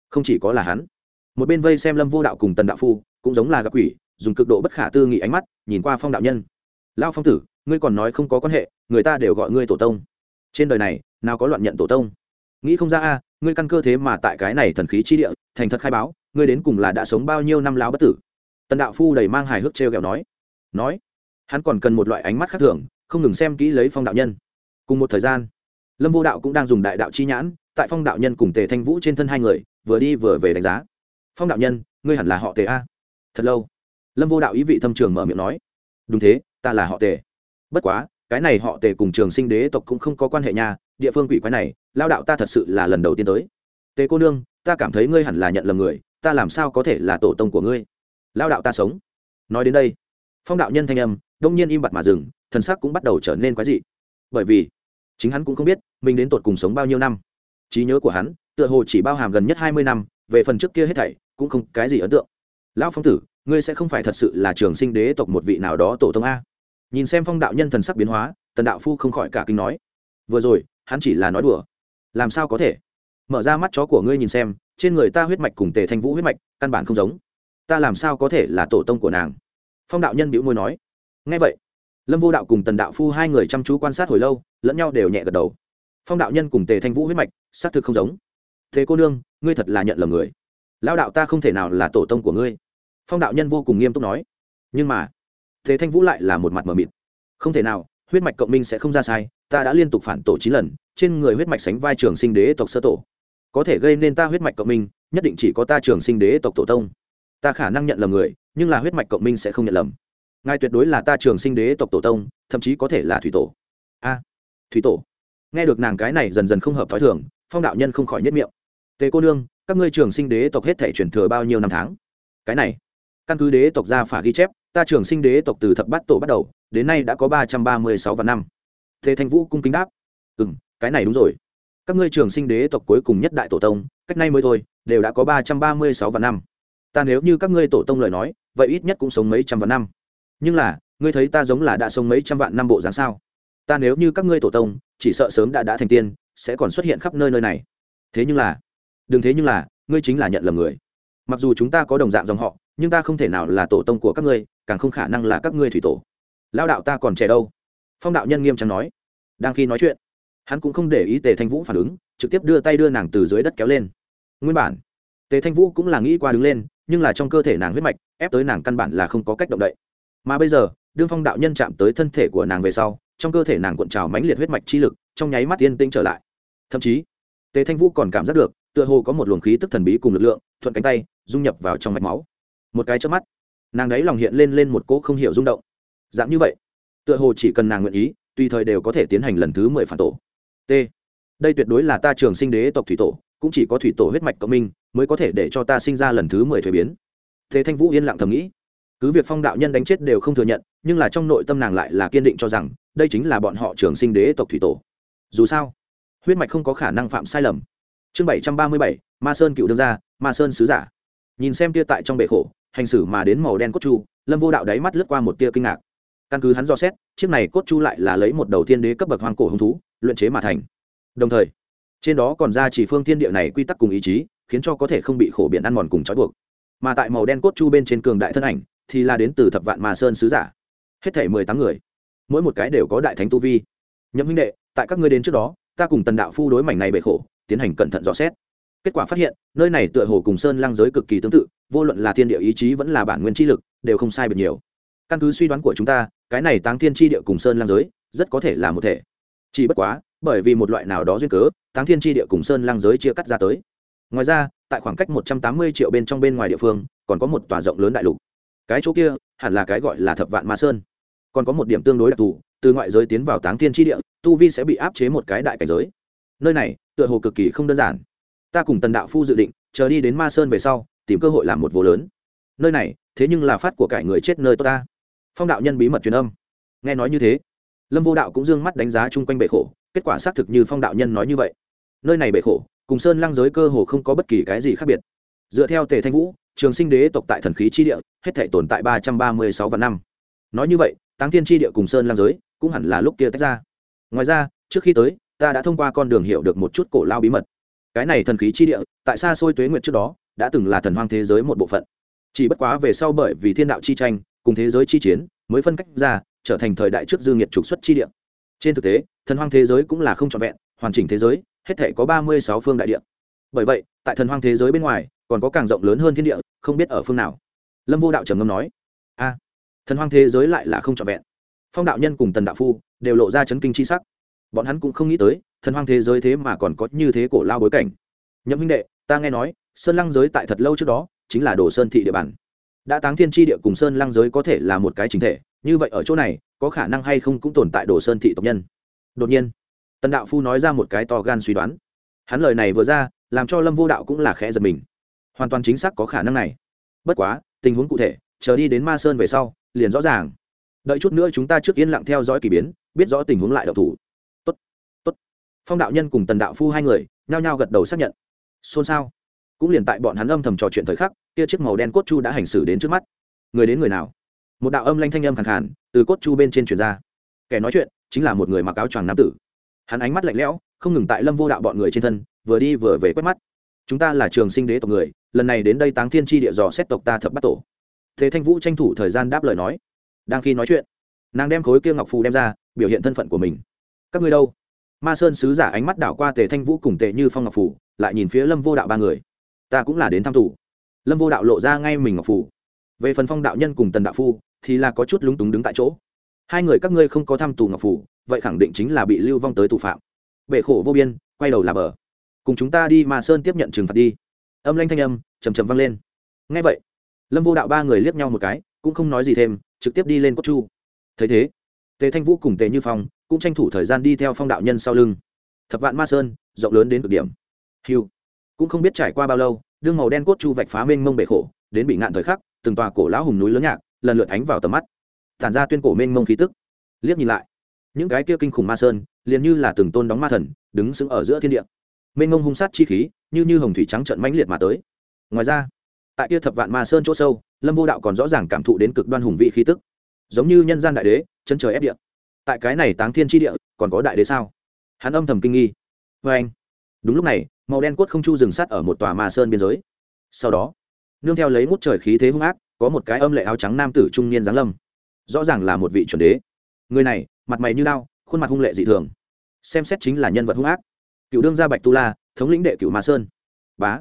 Không chỉ có là hắn, một bên vây xem lâm vô đạo cùng tần đạo phu, cũng giống là gặp quỷ, dùng cực độ bất khả tư nghị ánh mắt, nhìn qua phong đạo nhân. Lao phong tử, ngươi còn nói không có quan hệ, người ta đều gọi ngươi tổ tông. Trên đời này, nào có loạn nhận tổ tông? Nghĩ không ra a, ngươi căn cơ thế mà tại cái này thần khí chi địa, thành thật khai báo ngươi đến cùng là đã sống bao nhiêu năm lao bất tử? Tần đạo phu đầy mang hài hước t r nói. Nói, hắn còn cần một loại ánh mắt khác thường, không ngừng xem kỹ lấy phong đạo nhân. Cùng một thời gian, lâm vô đạo cũng đang dùng đại đạo chi nhãn, tại phong đạo nhân cùng tề thanh vũ trên thân hai người, vừa đi vừa về đánh giá. Phong đạo nhân, ngươi hẳn là họ tề a. Thật lâu, lâm vô đạo ý vị thâm trường mở miệng nói. Đúng thế, ta là họ tề. Bất quá, cái này họ tề cùng trường sinh đế tộc cũng không có quan hệ nhà địa phương quỷ quái này lao đạo ta thật sự là lần đầu tiên tới. Tề cô nương, ta cảm thấy ngươi hẳn là nhận lầm người ta làm sao có thể là tổ tông của ngươi? Lao đạo ta sống. Nói đến đây, phong đạo nhân thanh âm đông nhiên im bặt mà dừng, thần sắc cũng bắt đầu trở nên quái dị. Bởi vì, chính hắn cũng không biết mình đến tột cùng sống bao nhiêu năm. Trí nhớ của hắn tựa hồ chỉ bao hàm gần nhất hai mươi năm, về phần trước kia hết thảy cũng không cái gì ấn tượng. Lão phong tử, ngươi sẽ không phải thật sự là trường sinh đế tộc một vị nào đó tổ tông a? Nhìn xem phong đạo nhân thần sắc biến hóa, tần đạo phu không khỏi cả kinh nói. Vừa rồi, hắn chỉ là nói đùa. Làm sao có thể? Mở ra mắt chó của ngươi nhìn xem trên người ta huyết mạch cùng tề thanh vũ huyết mạch căn bản không giống. Ta làm sao có thể là tổ tông của nàng? Phong đạo nhân bĩu môi nói. Ngay vậy, lâm vô đạo cùng tần đạo phu hai người chăm chú quan sát hồi lâu, lẫn nhau đều nhẹ gật đầu. Phong đạo nhân cùng tề thanh vũ huyết mạch, xác thực không giống. Thế cô nương, ngươi thật là nhận lầm người. Lao đạo ta không thể nào là tổ tông của ngươi. Phong đạo nhân vô cùng nghiêm túc nói. Nhưng mà thế thanh vũ lại là một mặt mờ mịt. Không thể nào, huyết mạch cộng minh sẽ không ra sai, ta đã liên tục phản tổ chín lần, trên người huyết mạch sánh vai trường sinh đế tộc sơ tổ có thể gây nên ta huyết mạch cộng minh, nhất định chỉ có ta trường sinh đế tộc tổ tông. Ta khả năng nhận lầm người, nhưng là huyết mạch cộng minh sẽ không nhận lầm. Ngài tuyệt đối là ta trường sinh đế tộc tổ tông, thậm chí có thể là thủy tổ. A, thủy tổ. Nghe được nàng cái này dần dần không hợp t h ó i thường, phong đạo nhân không khỏi nhất miệng. Tề cô nương, các ngươi trường sinh đế tộc hết thể truyền thừa bao nhiêu năm tháng? Cái này, căn cứ đế tộc gia phả ghi chép, ta trường sinh đế tộc từ thập bát tổ bắt đầu, đến nay đã có ba trăm ba mươi sáu vạn năm. Thế thanh vũ cung kính đáp. Ừ m cái này đúng rồi các ngươi trường sinh đế tộc cuối cùng nhất đại tổ tông, cách nay mới thôi, đều đã có ba trăm ba mươi sáu vạn năm. Ta nếu như các ngươi tổ tông lời nói, vậy ít nhất cũng sống mấy trăm vạn năm. Nhưng là, ngươi thấy ta giống là đã sống mấy trăm vạn năm bộ dáng sao? Ta nếu như các ngươi tổ tông, chỉ sợ sớm đã đã thành tiên, sẽ còn xuất hiện khắp nơi nơi này. Thế nhưng là, đừng thế nhưng là, ngươi chính là nhận lầm người. Mặc dù chúng ta có đồng dạng dòng họ, nhưng ta không thể nào là tổ tông của các ngươi, càng không khả năng là các ngươi thủy tổ. Lao đạo ta còn trẻ đâu? Phong đạo nhân nghiêm trọng nói. Đang khi nói chuyện hắn cũng không để ý tề thanh vũ phản ứng, trực tiếp đưa tay đưa nàng từ dưới đất kéo lên. Nguyên bản, tề thanh vũ cũng là nghĩ qua đứng lên, nhưng là trong cơ thể nàng huyết mạch, ép tới nàng căn bản là không có cách động đậy. Mà bây giờ, đương phong đạo nhân chạm tới thân thể của nàng về sau, trong cơ thể nàng cuộn trào mãnh liệt huyết mạch chi lực, trong nháy mắt yên tĩnh trở lại. Thậm chí, tề thanh vũ còn cảm giác được, tựa hồ có một luồng khí tức thần bí cùng lực lượng, thuận cánh tay, dung nhập vào trong mạch máu. Một cái trước mắt, nàng đấy lòng hiện lên lên một cỗ không hiểu rung động. Dạng như vậy, tựa hồ chỉ cần nàng nguyện ý, tùy thời đều có thể tiến hành lần thứ mười phản tổ t. Đây tuyệt đối là ta trường sinh đế tộc thủy tổ, cũng chỉ có thủy tổ huyết mạch cộng minh mới có thể để cho ta sinh ra lần thứ mười thuế biến. Thế thanh vũ yên lặng thầm nghĩ. Cứ việc phong đạo nhân đánh chết đều không thừa nhận, nhưng là trong nội tâm nàng lại là kiên định cho rằng, đây chính là bọn họ trường sinh đế tộc thủy tổ. Dù sao, huyết mạch không có khả năng phạm sai lầm. Chương bảy trăm ba mươi bảy, ma sơn cựu đương gia, ma sơn sứ giả. Nhìn xem tia tại trong bể khổ, hành xử mà đến màu đen cốt chu, lâm vô đạo đáy mắt lướt qua một tia kinh ngạc. Căn cứ hắn do xét, chiếc này cốt chu lại là lấy một đầu tiên đế cấp bậc hoang cổ hung thú luyện chế mà thành. Đồng thời, trên đó còn ra chỉ phương thiên địa này quy tắc cùng ý chí, khiến cho có thể không bị khổ biển ăn mòn cùng trói buộc. Mà tại màu đen cốt chu bên trên cường đại thân ảnh, thì là đến từ thập vạn mà sơn sứ giả. Hết thể mười tám người, mỗi một cái đều có đại thánh tu vi. Nhậm huynh đệ, tại các ngươi đến trước đó, ta cùng tần đạo phu đối mảnh này bệ khổ, tiến hành cẩn thận dò xét. Kết quả phát hiện, nơi này tựa hồ cùng sơn lăng giới cực kỳ tương tự, vô luận là thiên địa ý chí vẫn là bản nguyên chi lực, đều không sai biệt nhiều. Căn cứ suy đoán của chúng ta, cái này táng thiên chi địa cùng sơn lăng giới, rất có thể là một thể chỉ bất quá, bởi vì một loại nào đó duyên cớ, táng thiên chi địa cùng sơn lang giới chia cắt ra tới. Ngoài ra, tại khoảng cách một trăm tám mươi triệu bên trong bên ngoài địa phương, còn có một tòa rộng lớn đại lục. Cái chỗ kia, hẳn là cái gọi là thập vạn ma sơn. Còn có một điểm tương đối đặc thù, từ ngoại giới tiến vào táng thiên tri địa, tu vi sẽ bị áp chế một cái đại cảnh giới. Nơi này, tựa hồ cực kỳ không đơn giản. Ta cùng tần đạo phu dự định, chờ đi đến ma sơn về sau, tìm cơ hội làm một vô lớn. Nơi này, thế nhưng là phát của cải người chết nơi tốt ta. Phong đạo nhân bí mật truyền âm. Nghe nói như thế lâm vô đạo cũng d ư ơ n g mắt đánh giá chung quanh bệ khổ, kết quả xác thực như phong đạo nhân nói như vậy. Nơi này bệ khổ, cùng sơn lăng giới cơ hồ không có bất kỳ cái gì khác biệt. Dựa theo tề thanh vũ, trường sinh đế tộc tại thần khí chi địa, hết thể tồn tại ba trăm ba mươi sáu vạn năm. Nói như vậy, táng thiên chi địa cùng sơn lăng giới cũng hẳn là lúc kia tách ra. Ngoài ra, trước khi tới, ta đã thông qua con đường hiểu được một chút cổ lao bí mật. Cái này thần khí chi địa, tại xa xôi tuế nguyện trước đó, đã từng là thần hoang thế giới một bộ phận. Chỉ bất quá về sau bởi vì thiên đạo chi tranh, cùng thế giới chi chiến, mới phân cách ra trở thành thời đại trước dương nhiệt trục xuất chi địa. Trên thực tế, thần hoang thế giới cũng là không trọn vẹn, hoàn chỉnh thế giới, hết thể có ba mươi sáu phương đại địa. Bởi vậy, tại thần hoang thế giới bên ngoài, còn có càng rộng lớn hơn thiên địa, không biết ở phương nào. Lâm vô đạo trầm ngâm nói, a, thần hoang thế giới lại là không trọn vẹn. Phong đạo nhân cùng tần đạo phu đều lộ ra chấn kinh chi sắc. Bọn hắn cũng không nghĩ tới, thần hoang thế giới thế mà còn có như thế cổ lao bối cảnh. Nhậm huynh đệ, ta nghe nói, sơn lăng giới tại thật lâu trước đó chính là đồ sơn thị địa bàn. Đã táng thiên tri địa cùng sơn lăng giới có thể là một cái chính thể như vậy ở chỗ này, có khả năng hay không cũng tồn tại đồ sơn thị tộc nhân. Đột nhiên, tần đạo phu nói ra một cái to gan suy đoán. Hắn lời này vừa ra, làm cho lâm vô đạo cũng là khẽ giật mình. Hoàn toàn chính xác có khả năng này. Bất quá, tình huống cụ thể, chờ đi đến ma sơn về sau, liền rõ ràng. Đợi chút nữa chúng ta trước yên lặng theo dõi k ỳ biến, biết rõ tình huống lại đậu thủ. Tốt. Tốt. phong đạo nhân cùng tần đạo phu hai người, nhao nhao gật đầu xác nhận. Xôn xao. Cũng liền tại bọn hắn âm thầm trò chuyện thời khắc, kia chiếc màu đen cốt chu đã hành xử đến trước mắt. Người đến người nào? Một đạo âm lanh thanh âm khẳng khàn từ cốt chu bên trên truyền ra. Kẻ nói chuyện chính là một người mặc áo choàng nam tử. Hắn ánh mắt lạnh lẽo, không ngừng tại lâm vô đạo bọn người trên thân, vừa đi vừa về quét mắt. Chúng ta là trường sinh đế tộc người, lần này đến đây táng thiên tri địa dò xét tộc ta thập bắt tổ. Thế thanh vũ tranh thủ thời gian đáp lời nói. Đang khi nói chuyện, nàng đem khối kia ngọc phù đem ra, biểu hiện thân phận của mình. Các ngươi đâu? Ma sơn sứ giả ánh mắt đảo qua tề thanh vũ cùng tề như phong ngọc phủ lại nhìn phía lâm vô đạo ba người. Ta cũng là đến thăm thủ. Lâm vô đạo lộ ra ngay mình ngọc phủ về phần phong đạo nhân cùng tần đạo phu, thì là có chút lúng túng đứng tại chỗ. Hai người các ngươi không có thăm tù ngọc phủ, vậy khẳng định chính là bị lưu vong tới tù phạm. Bệ khổ vô biên, quay đầu là bờ. Cùng chúng ta đi ma sơn tiếp nhận trừng phạt đi. Âm lanh thanh âm chầm chầm vang lên. Ngay vậy, lâm vô đạo ba người liếc nhau một cái, cũng không nói gì thêm, trực tiếp đi lên cốt chu. Thấy thế, tề thanh vũ cùng tề như phong cũng tranh thủ thời gian đi theo phong đạo nhân sau lưng. Thập vạn ma sơn, rộng lớn đến cực điểm. Hiu cũng không biết trải qua bao lâu, đương màu đen cốt chu vạch phá mênh mông bể khổ, đến bị ngạn thời khắc từng tòa cổ lão hùng núi lớn nhạc lần lượt ánh vào tầm mắt, tản ra tuyên cổ mênh mông khí tức. Liếc nhìn lại, những cái kia kinh khủng ma sơn liền như là từng tôn đóng ma thần đứng sững ở giữa thiên địa. Mênh mông hung sát chi khí như như hồng thủy trắng trận mãnh liệt mà tới. Ngoài ra, tại kia thập vạn ma sơn chỗ sâu, lâm vô đạo còn rõ ràng cảm thụ đến cực đoan hùng vị khí tức, giống như nhân gian đại đế, chân trời ép địa. Tại cái này táng thiên tri địa, còn có đại đế sao? Hắn âm thầm kinh nghi. Vê anh đúng lúc này, màu đen quất không chu rừng sắt ở một tòa ma sơn biên giới. Sau đó nương theo lấy ngút trời khí thế hung ác, có một cái âm lệ áo trắng nam tử trung niên giáng lâm. Rõ ràng là một vị chuẩn đế. Người này, mặt mày như lao khuôn mặt hung lệ dị thường. Xem xét chính là nhân vật hung ác. Cựu đương gia bạch tu la, thống lĩnh đệ cựu ma sơn. Bá.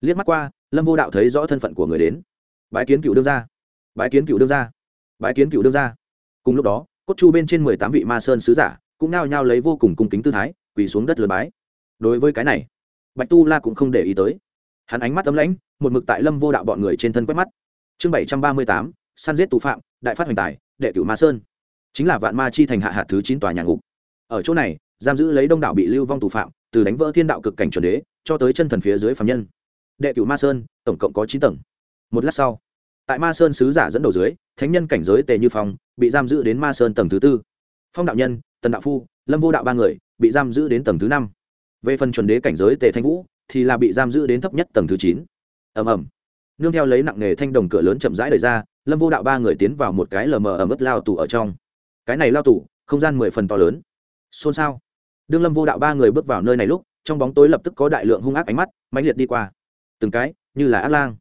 Liếc mắt qua, lâm vô đạo thấy rõ thân phận của người đến. Bái kiến cựu đương gia. Bái kiến cựu đương gia. Bái kiến cựu đương gia. Cùng lúc đó, cốt chu bên trên mười tám vị ma sơn sứ giả cũng nao nhao lấy vô cùng cung kính tư thái, quỳ xuống đất lừa bái. Đối với cái này, bạch tu la cũng không để ý tới hắn ánh mắt ấm lãnh, một mực tại lâm vô đạo bọn người trên thân quét mắt. Chương bảy trăm ba mươi tám, săn giết tù phạm, đại phát hoành tài, đệ cửu ma sơn. Chính là vạn ma chi thành hạ hạt thứ chín tòa nhà ngục. Ở chỗ này, giam giữ lấy đông đảo bị lưu vong tù phạm, từ đánh vỡ thiên đạo cực cảnh chuẩn đế, cho tới chân thần phía dưới phạm nhân. Đệ cửu ma sơn, tổng cộng có chín tầng. Một lát sau, tại ma sơn sứ giả dẫn đầu dưới, thánh nhân cảnh giới tề như phong, bị giam giữ đến ma sơn tầng thứ tư. Phong đạo nhân, tần đạo phu, lâm vô đạo ba người, bị giam giữ đến tầng thứ năm. Về phần chuẩn đế cảnh giới tề thanh vũ thì là bị giam giữ đến thấp nhất tầng thứ chín. Ầm ầm. Nương theo lấy nặng nghề thanh đồng cửa lớn chậm rãi đẩy ra, lâm vô đạo ba người tiến vào một cái lờ mờ ẩm ướt lao tù ở trong. Cái này lao tù, không gian mười phần to lớn. Xôn xao. Đương lâm vô đạo ba người bước vào nơi này lúc, trong bóng tối lập tức có đại lượng hung ác ánh mắt, mãnh liệt đi qua. Từng cái, như là ác lang.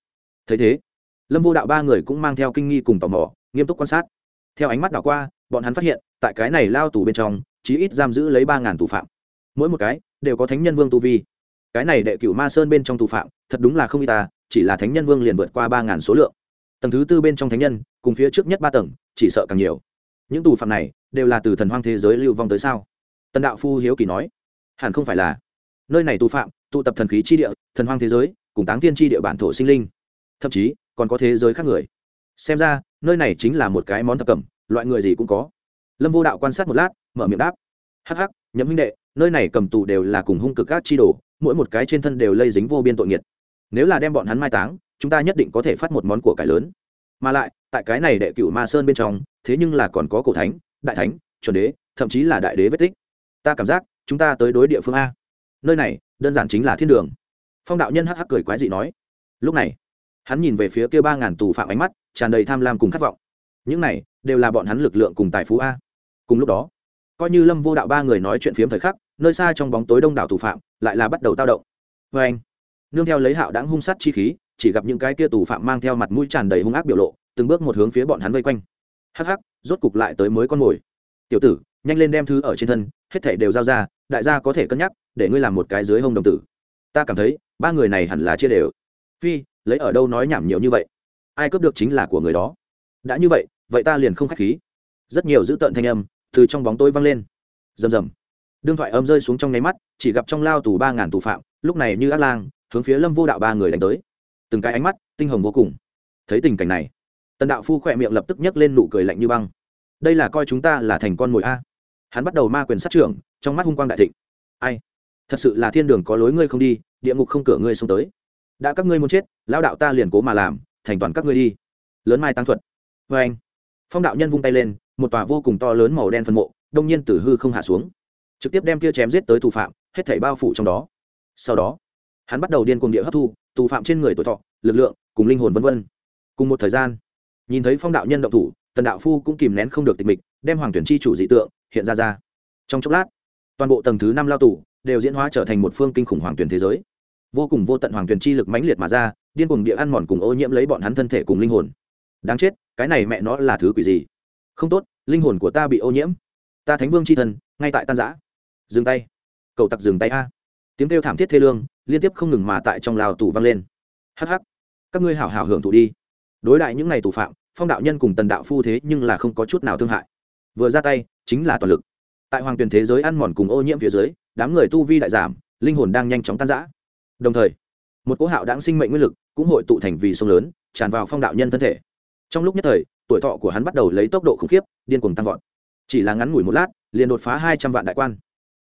Thấy thế, lâm vô đạo ba người cũng mang theo kinh nghi cùng tò mò, nghiêm túc quan sát. Theo ánh mắt đảo qua, bọn hắn phát hiện, tại cái này lao tù bên trong, chí ít giam giữ lấy ba ngàn tù phạm. Mỗi một cái, đều có thánh nhân vương tu vi cái này đệ cửu ma sơn bên trong tù phạm, thật đúng là không y ta, chỉ là thánh nhân vương liền vượt qua ba ngàn số lượng. Tầng thứ tư bên trong thánh nhân, cùng phía trước nhất ba tầng, chỉ sợ càng nhiều. Những tù phạm này, đều là từ thần hoang thế giới lưu vong tới sao? Tần đạo phu hiếu kỳ nói. Hẳn không phải là. Nơi này tù phạm, tụ tập thần khí chi địa, thần hoang thế giới, cùng táng tiên chi địa bản thổ sinh linh. Thậm chí, còn có thế giới khác người. Xem ra, nơi này chính là một cái món thập cẩm, loại người gì cũng có. Lâm vô đạo quan sát một lát, mở miệng đáp. Hắc hắc, nhậm huynh đệ, nơi này cầm tù đều là cùng hung cực các chi đồ mỗi một cái trên thân đều lây dính vô biên tội nghiệt. Nếu là đem bọn hắn mai táng, chúng ta nhất định có thể phát một món của cải lớn. Mà lại, tại cái này đệ cửu ma sơn bên trong, thế nhưng là còn có cổ thánh, đại thánh, chuẩn đế, thậm chí là đại đế vết tích. Ta cảm giác, chúng ta tới đối địa phương a. Nơi này, đơn giản chính là thiên đường. Phong đạo nhân hắc hắc cười quái dị nói. Lúc này, hắn nhìn về phía kia ba ngàn tù phạm ánh mắt, tràn đầy tham lam cùng khát vọng. Những này, đều là bọn hắn lực lượng cùng tài phú a. Cùng lúc đó, coi như lâm vô đạo ba người nói chuyện phiếm thời khắc nơi xa trong bóng tối đông đảo tù phạm lại là bắt đầu tao động. Vê anh, nương theo lấy hạo đáng hung sát chi khí, chỉ gặp những cái kia tù phạm mang theo mặt mũi tràn đầy hung ác biểu lộ, từng bước một hướng phía bọn hắn vây quanh. Hắc hắc, rốt cục lại tới mới con mồi. Tiểu tử, nhanh lên đem thứ ở trên thân, hết thảy đều giao ra, đại gia có thể cân nhắc, để ngươi làm một cái dưới hông đồng tử. Ta cảm thấy, ba người này hẳn là chia đều. Phi, lấy ở đâu nói nhảm nhiều như vậy? Ai cướp được chính là của người đó. Đã như vậy vậy ta liền không khách khí. Rất nhiều dữ tợn thanh âm từ trong bóng tối vang lên. Rầm rầm đương thoại âm rơi xuống trong nháy mắt, chỉ gặp trong lao tù ba ngàn tù phạm, lúc này như ác lang, hướng phía lâm vô đạo ba người đánh tới. Từng cái ánh mắt, tinh hồng vô cùng. Thấy tình cảnh này, tần đạo phu khỏe miệng lập tức nhấc lên nụ cười lạnh như băng. Đây là coi chúng ta là thành con mồi a. Hắn bắt đầu ma quyền sát trưởng, trong mắt hung quang đại thịnh. Ai? Thật sự là thiên đường có lối ngươi không đi, địa ngục không cửa ngươi xông tới. Đã các ngươi muốn chết lao đạo ta liền cố mà làm, thành toàn các ngươi đi. Lớn mai tăng thuật. Vê anh phong đạo nhân vung tay lên, một tòa vô cùng to lớn màu đen phân mộ, đông nhiên tử hư không hạ xuống trực tiếp đem kia chém giết tới thủ phạm, hết thảy bao phủ trong đó. Sau đó, hắn bắt đầu điên cuồng địa hấp thu tù phạm trên người tuổi thọ, lực lượng, cùng linh hồn vân vân. Cùng một thời gian, nhìn thấy phong đạo nhân động thủ, tần đạo phu cũng kìm nén không được tịch mịch, đem hoàng tuyển chi chủ dị tượng hiện ra ra. Trong chốc lát, toàn bộ tầng thứ năm lao tù đều diễn hóa trở thành một phương kinh khủng hoàng tuyển thế giới. Vô cùng vô tận hoàng tuyển chi lực mãnh liệt mà ra, điên cuồng địa ăn mòn cùng ô nhiễm lấy bọn hắn thân thể cùng linh hồn. Đáng chết, cái này mẹ nó là thứ quỷ gì? Không tốt, linh hồn của ta bị ô nhiễm. Ta thánh vương c h i thân ngay tại tan giã dừng tay. Cậu tặc dừng tay a. Tiếng kêu thảm thiết thê lương liên tiếp không ngừng mà tại trong lào tù vang lên. Hh các ngươi hảo hảo hưởng thụ đi. Đối đại những ngày tù phạm, phong đạo nhân cùng tần đạo phu thế nhưng là không có chút nào thương hại. Vừa ra tay, chính là toàn lực. Tại hoàng tuyển thế giới ăn mòn cùng ô nhiễm phía dưới, đám người tu vi đại giảm, linh hồn đang nhanh chóng tan giã đồng thời, một cỗ hạo đáng sinh mệnh nguyên lực cũng hội tụ thành vì sông lớn, tràn vào phong đạo nhân thân thể. Trong lúc nhất thời, tuổi thọ của hắn bắt đầu lấy tốc độ khủng khiếp, điên cuồng tăng vọt. Chỉ là ngắn ngủi một lát, liền đột phá hai trăm vạn đại quan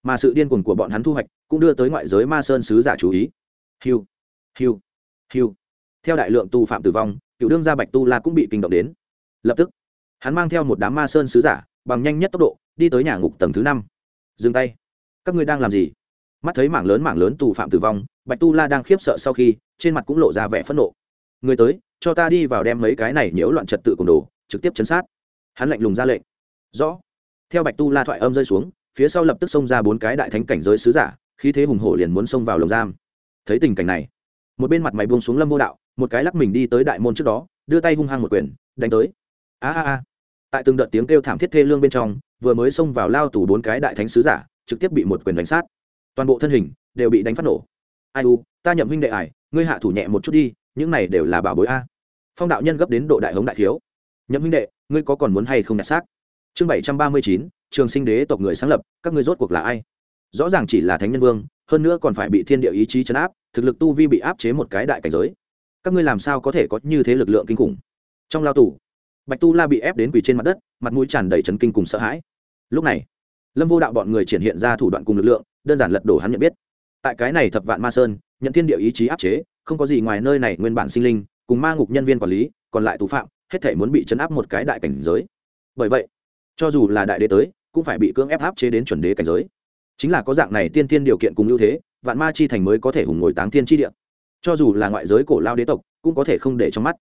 mà sự điên cuồng của bọn hắn thu hoạch cũng đưa tới ngoại giới ma sơn sứ giả chú ý. Hiu hiu hiu. Theo đại lượng tu phạm tử vong, cựu đương gia bạch tu la cũng bị kinh động đến. Lập tức, hắn mang theo một đám ma sơn sứ giả, bằng nhanh nhất tốc độ, đi tới nhà ngục tầng thứ năm. Dừng tay. Các ngươi đang làm gì? Mắt thấy mảng lớn mảng lớn tù phạm tử vong, bạch tu la đang khiếp sợ sau khi, trên mặt cũng lộ ra vẻ phẫn nộ. Người tới, cho ta đi vào đem mấy cái này nhiễu loạn trật tự cùng đồ, trực tiếp chấn sát. Hắn lạnh lùng ra lệnh. Rõ. Theo bạch tu la thoại âm rơi xuống phía sau lập tức xông ra bốn cái đại thánh cảnh giới sứ giả khi thế hùng hổ liền muốn xông vào lồng giam. Thấy tình cảnh này, một bên mặt mày buông xuống lâm vô đạo, một cái lắc mình đi tới đại môn trước đó, đưa tay hung hăng một quyền, đánh tới. A a a. Tại từng đợt tiếng kêu thảm thiết thê lương bên trong, vừa mới xông vào lao tù bốn cái đại thánh sứ giả, trực tiếp bị một quyền đánh sát. Toàn bộ thân hình đều bị đánh phát nổ. Ai u, ta nhậm huynh đệ ải, ngươi hạ thủ nhẹ một chút đi, những này đều là bảo bối a. Phong đạo nhân gấp đến độ đại hống đại thiếu. Nhậm huynh đệ, ngươi có còn muốn hay không nhặt xác? Chương bảy trăm ba mươi chín trường sinh đế tộc người sáng lập, các ngươi rốt cuộc là ai? Rõ ràng chỉ là thánh nhân vương, hơn nữa còn phải bị thiên địa ý chí chấn áp, thực lực tu vi bị áp chế một cái đại cảnh giới. Các ngươi làm sao có thể có như thế lực lượng kinh khủng? Trong lao tù, bạch tu la bị ép đến quỳ trên mặt đất, mặt mũi tràn đầy trấn kinh cùng sợ hãi. Lúc này, lâm vô đạo bọn người triển hiện ra thủ đoạn cùng lực lượng, đơn giản lật đổ hắn nhận biết. Tại cái này thập vạn ma sơn, nhận thiên địa ý chí áp chế, không có gì ngoài nơi này nguyên bản sinh linh, cùng ma ngục nhân viên quản lý, còn lại tù phạm, hết thể muốn bị chấn áp một cái đại cảnh giới. Bởi vậy cho dù là đại đế tới, cũng phải bị cưỡng ép áp chế đến chuẩn đế cảnh giới. Chính là có dạng này tiên tiên điều kiện cùng ưu thế, vạn ma chi thành mới có thể hùng ngồi táng thiên chi địa. Cho dù là ngoại giới cổ lao đế tộc, cũng có thể không để trong mắt.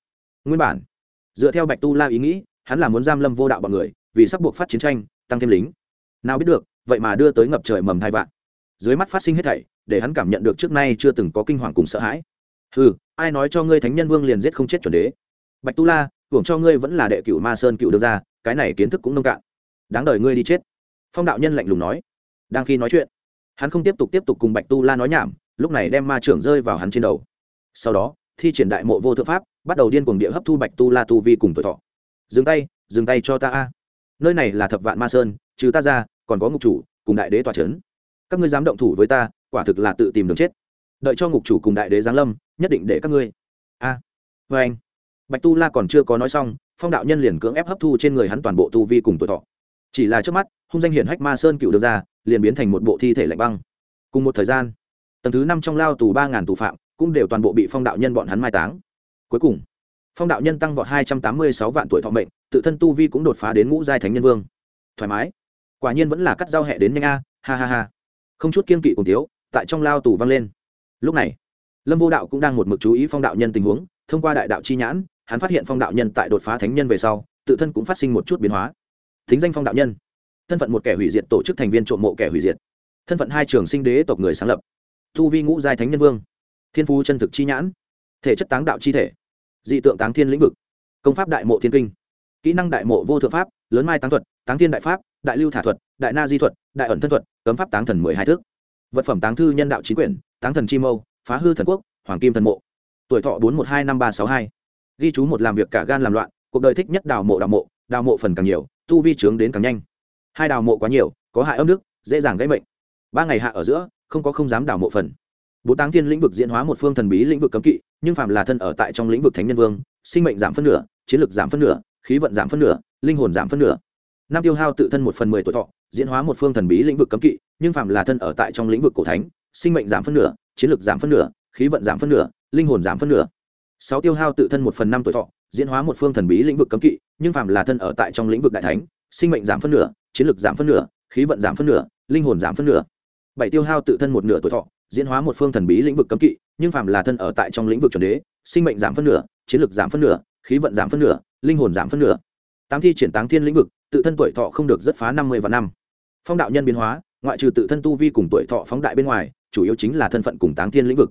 Nguyên bản, dựa theo bạch tu la ý nghĩ, hắn là muốn giam lâm vô đạo bọn người, vì sắp buộc phát chiến tranh, tăng thêm lính. Nào biết được, vậy mà đưa tới ngập trời mầm hai vạn. Dưới mắt phát sinh hết thảy, để hắn cảm nhận được trước nay chưa từng có kinh hoàng cùng sợ hãi. Ừ ai nói cho ngươi thánh nhân vương liền giết không chết chuẩn đế? Bạch tu la hưởng cho ngươi vẫn là đệ cửu ma sơn cựu đưa ra cái này kiến thức cũng nông cạn. Đáng đời ngươi đi chết. Phong đạo nhân lạnh lùng nói. Đang khi nói chuyện hắn không tiếp tục tiếp tục cùng bạch tu la nói nhảm lúc này đem ma trưởng rơi vào hắn trên đầu. Sau đó thi triển đại mộ vô thượng pháp bắt đầu điên cuồng địa hấp thu bạch tu la tu vi cùng tuổi thọ. Dừng tay dừng tay cho ta a. Nơi này là thập vạn ma sơn trừ ta ra còn có ngục chủ cùng đại đế tòa c h ấ n các ngươi dám động thủ với ta quả thực là tự tìm đường chết. Đợi cho ngục chủ cùng đại đế giáng lâm nhất định để các ngươi. A. À, vê anh bạch tu la còn chưa có nói xong, phong đạo nhân liền cưỡng ép hấp thu trên người hắn toàn bộ tu vi cùng tuổi thọ. Chỉ là trước mắt, hung danh hiển hách ma sơn cựu được ra, liền biến thành một bộ thi thể lạnh băng. Cùng một thời gian, tầng thứ năm trong lao tù ba ngàn tù phạm cũng đều toàn bộ bị phong đạo nhân bọn hắn mai táng. Cuối cùng, phong đạo nhân tăng vọt hai trăm tám mươi sáu vạn tuổi thọ mệnh, tự thân tu vi cũng đột phá đến ngũ giai thánh nhân vương. Thoải mái. Quả nhiên vẫn là cắt giao hẹ đến nhanh a, ha ha ha. Không chút kiên kỵ cùng tiếu tại trong lao tù vang lên. Lúc này, lâm vô đạo cũng đang một mực chú ý phong đạo nhân tình huống, thông qua đại đạo chi nhãn hắn phát hiện phong đạo nhân tại đột phá thánh nhân về sau, tự thân cũng phát sinh một chút biến hóa. Thính danh phong đạo nhân. Thân phận một kẻ hủy diệt tổ chức thành viên trộm mộ kẻ hủy diệt. Thân phận hai trường sinh đế tộc người sáng lập. Thu vi ngũ giai thánh nhân vương. Thiên phú chân thực chi nhãn. Thể chất táng đạo chi thể. Dị tượng táng thiên lĩnh vực. Công pháp đại mộ thiên kinh. Kỹ năng đại mộ vô thượng pháp, lớn mai táng thuật, táng thiên đại pháp, đại lưu thả thuật, đại na di thuật, đại ẩn thân thuật, cấm pháp táng thần mười hai thước vật phẩm táng thư nhân đạo chính quyển, táng thần chi mâu, phá hư thần quốc, hoàng kim thần mộ. Tuổi thọ bốn một hai năm ba sáu hai ghi chú một làm việc cả gan làm loạn, cuộc đời thích nhất đào mộ đào mộ đào mộ phần càng nhiều, tu vi trướng đến càng nhanh. Hai đào mộ quá nhiều, có hại âm đức, dễ dàng gãy mệnh. Ba ngày hạ ở giữa, không có không dám đào mộ phần. Bố táng thiên lĩnh vực diễn hóa một phương thần bí lĩnh vực cấm kỵ, nhưng phạm là thân ở tại trong lĩnh vực thánh nhân vương, sinh mệnh giảm phân nửa, chiến lược giảm phân nửa, khí vận giảm phân nửa, linh hồn giảm phân nửa. Năm tiêu hao tự thân một phần mười tuổi thọ, diễn hóa một phương thần bí lĩnh vực cấm kỵ, nhưng phạm là thân ở tại trong lĩnh vực cổ thánh, sinh mệnh giảm phân nửa, chiến lược giảm phân nửa, khí vận giảm phân nửa, linh hồn giảm phân nửa sáu tiêu hao tự thân một phần năm tuổi thọ, diễn hóa một phương thần bí lĩnh vực cấm kỵ, nhưng phạm là thân ở tại trong lĩnh vực đại thánh, sinh mệnh giảm phân nửa, chiến lược giảm phân nửa, khí vận giảm phân nửa, linh hồn giảm phân nửa. Bảy tiêu hao tự thân một nửa tuổi thọ, diễn hóa một phương thần bí lĩnh vực cấm kỵ, nhưng phạm là thân ở tại trong lĩnh vực chuẩn đế, sinh mệnh giảm phân nửa, chiến lược giảm phân nửa, khí vận giảm phân nửa, linh hồn giảm phân nửa. Tám thi triển táng thiên lĩnh vực, tự thân tuổi thọ không được rất phá năm mươi và năm. Phong đạo nhân biến hóa, ngoại trừ tự thân tu vi cùng tuổi thọ phóng đại bên ngoài, chủ yếu chính là thân phận cùng táng thiên lĩnh vực.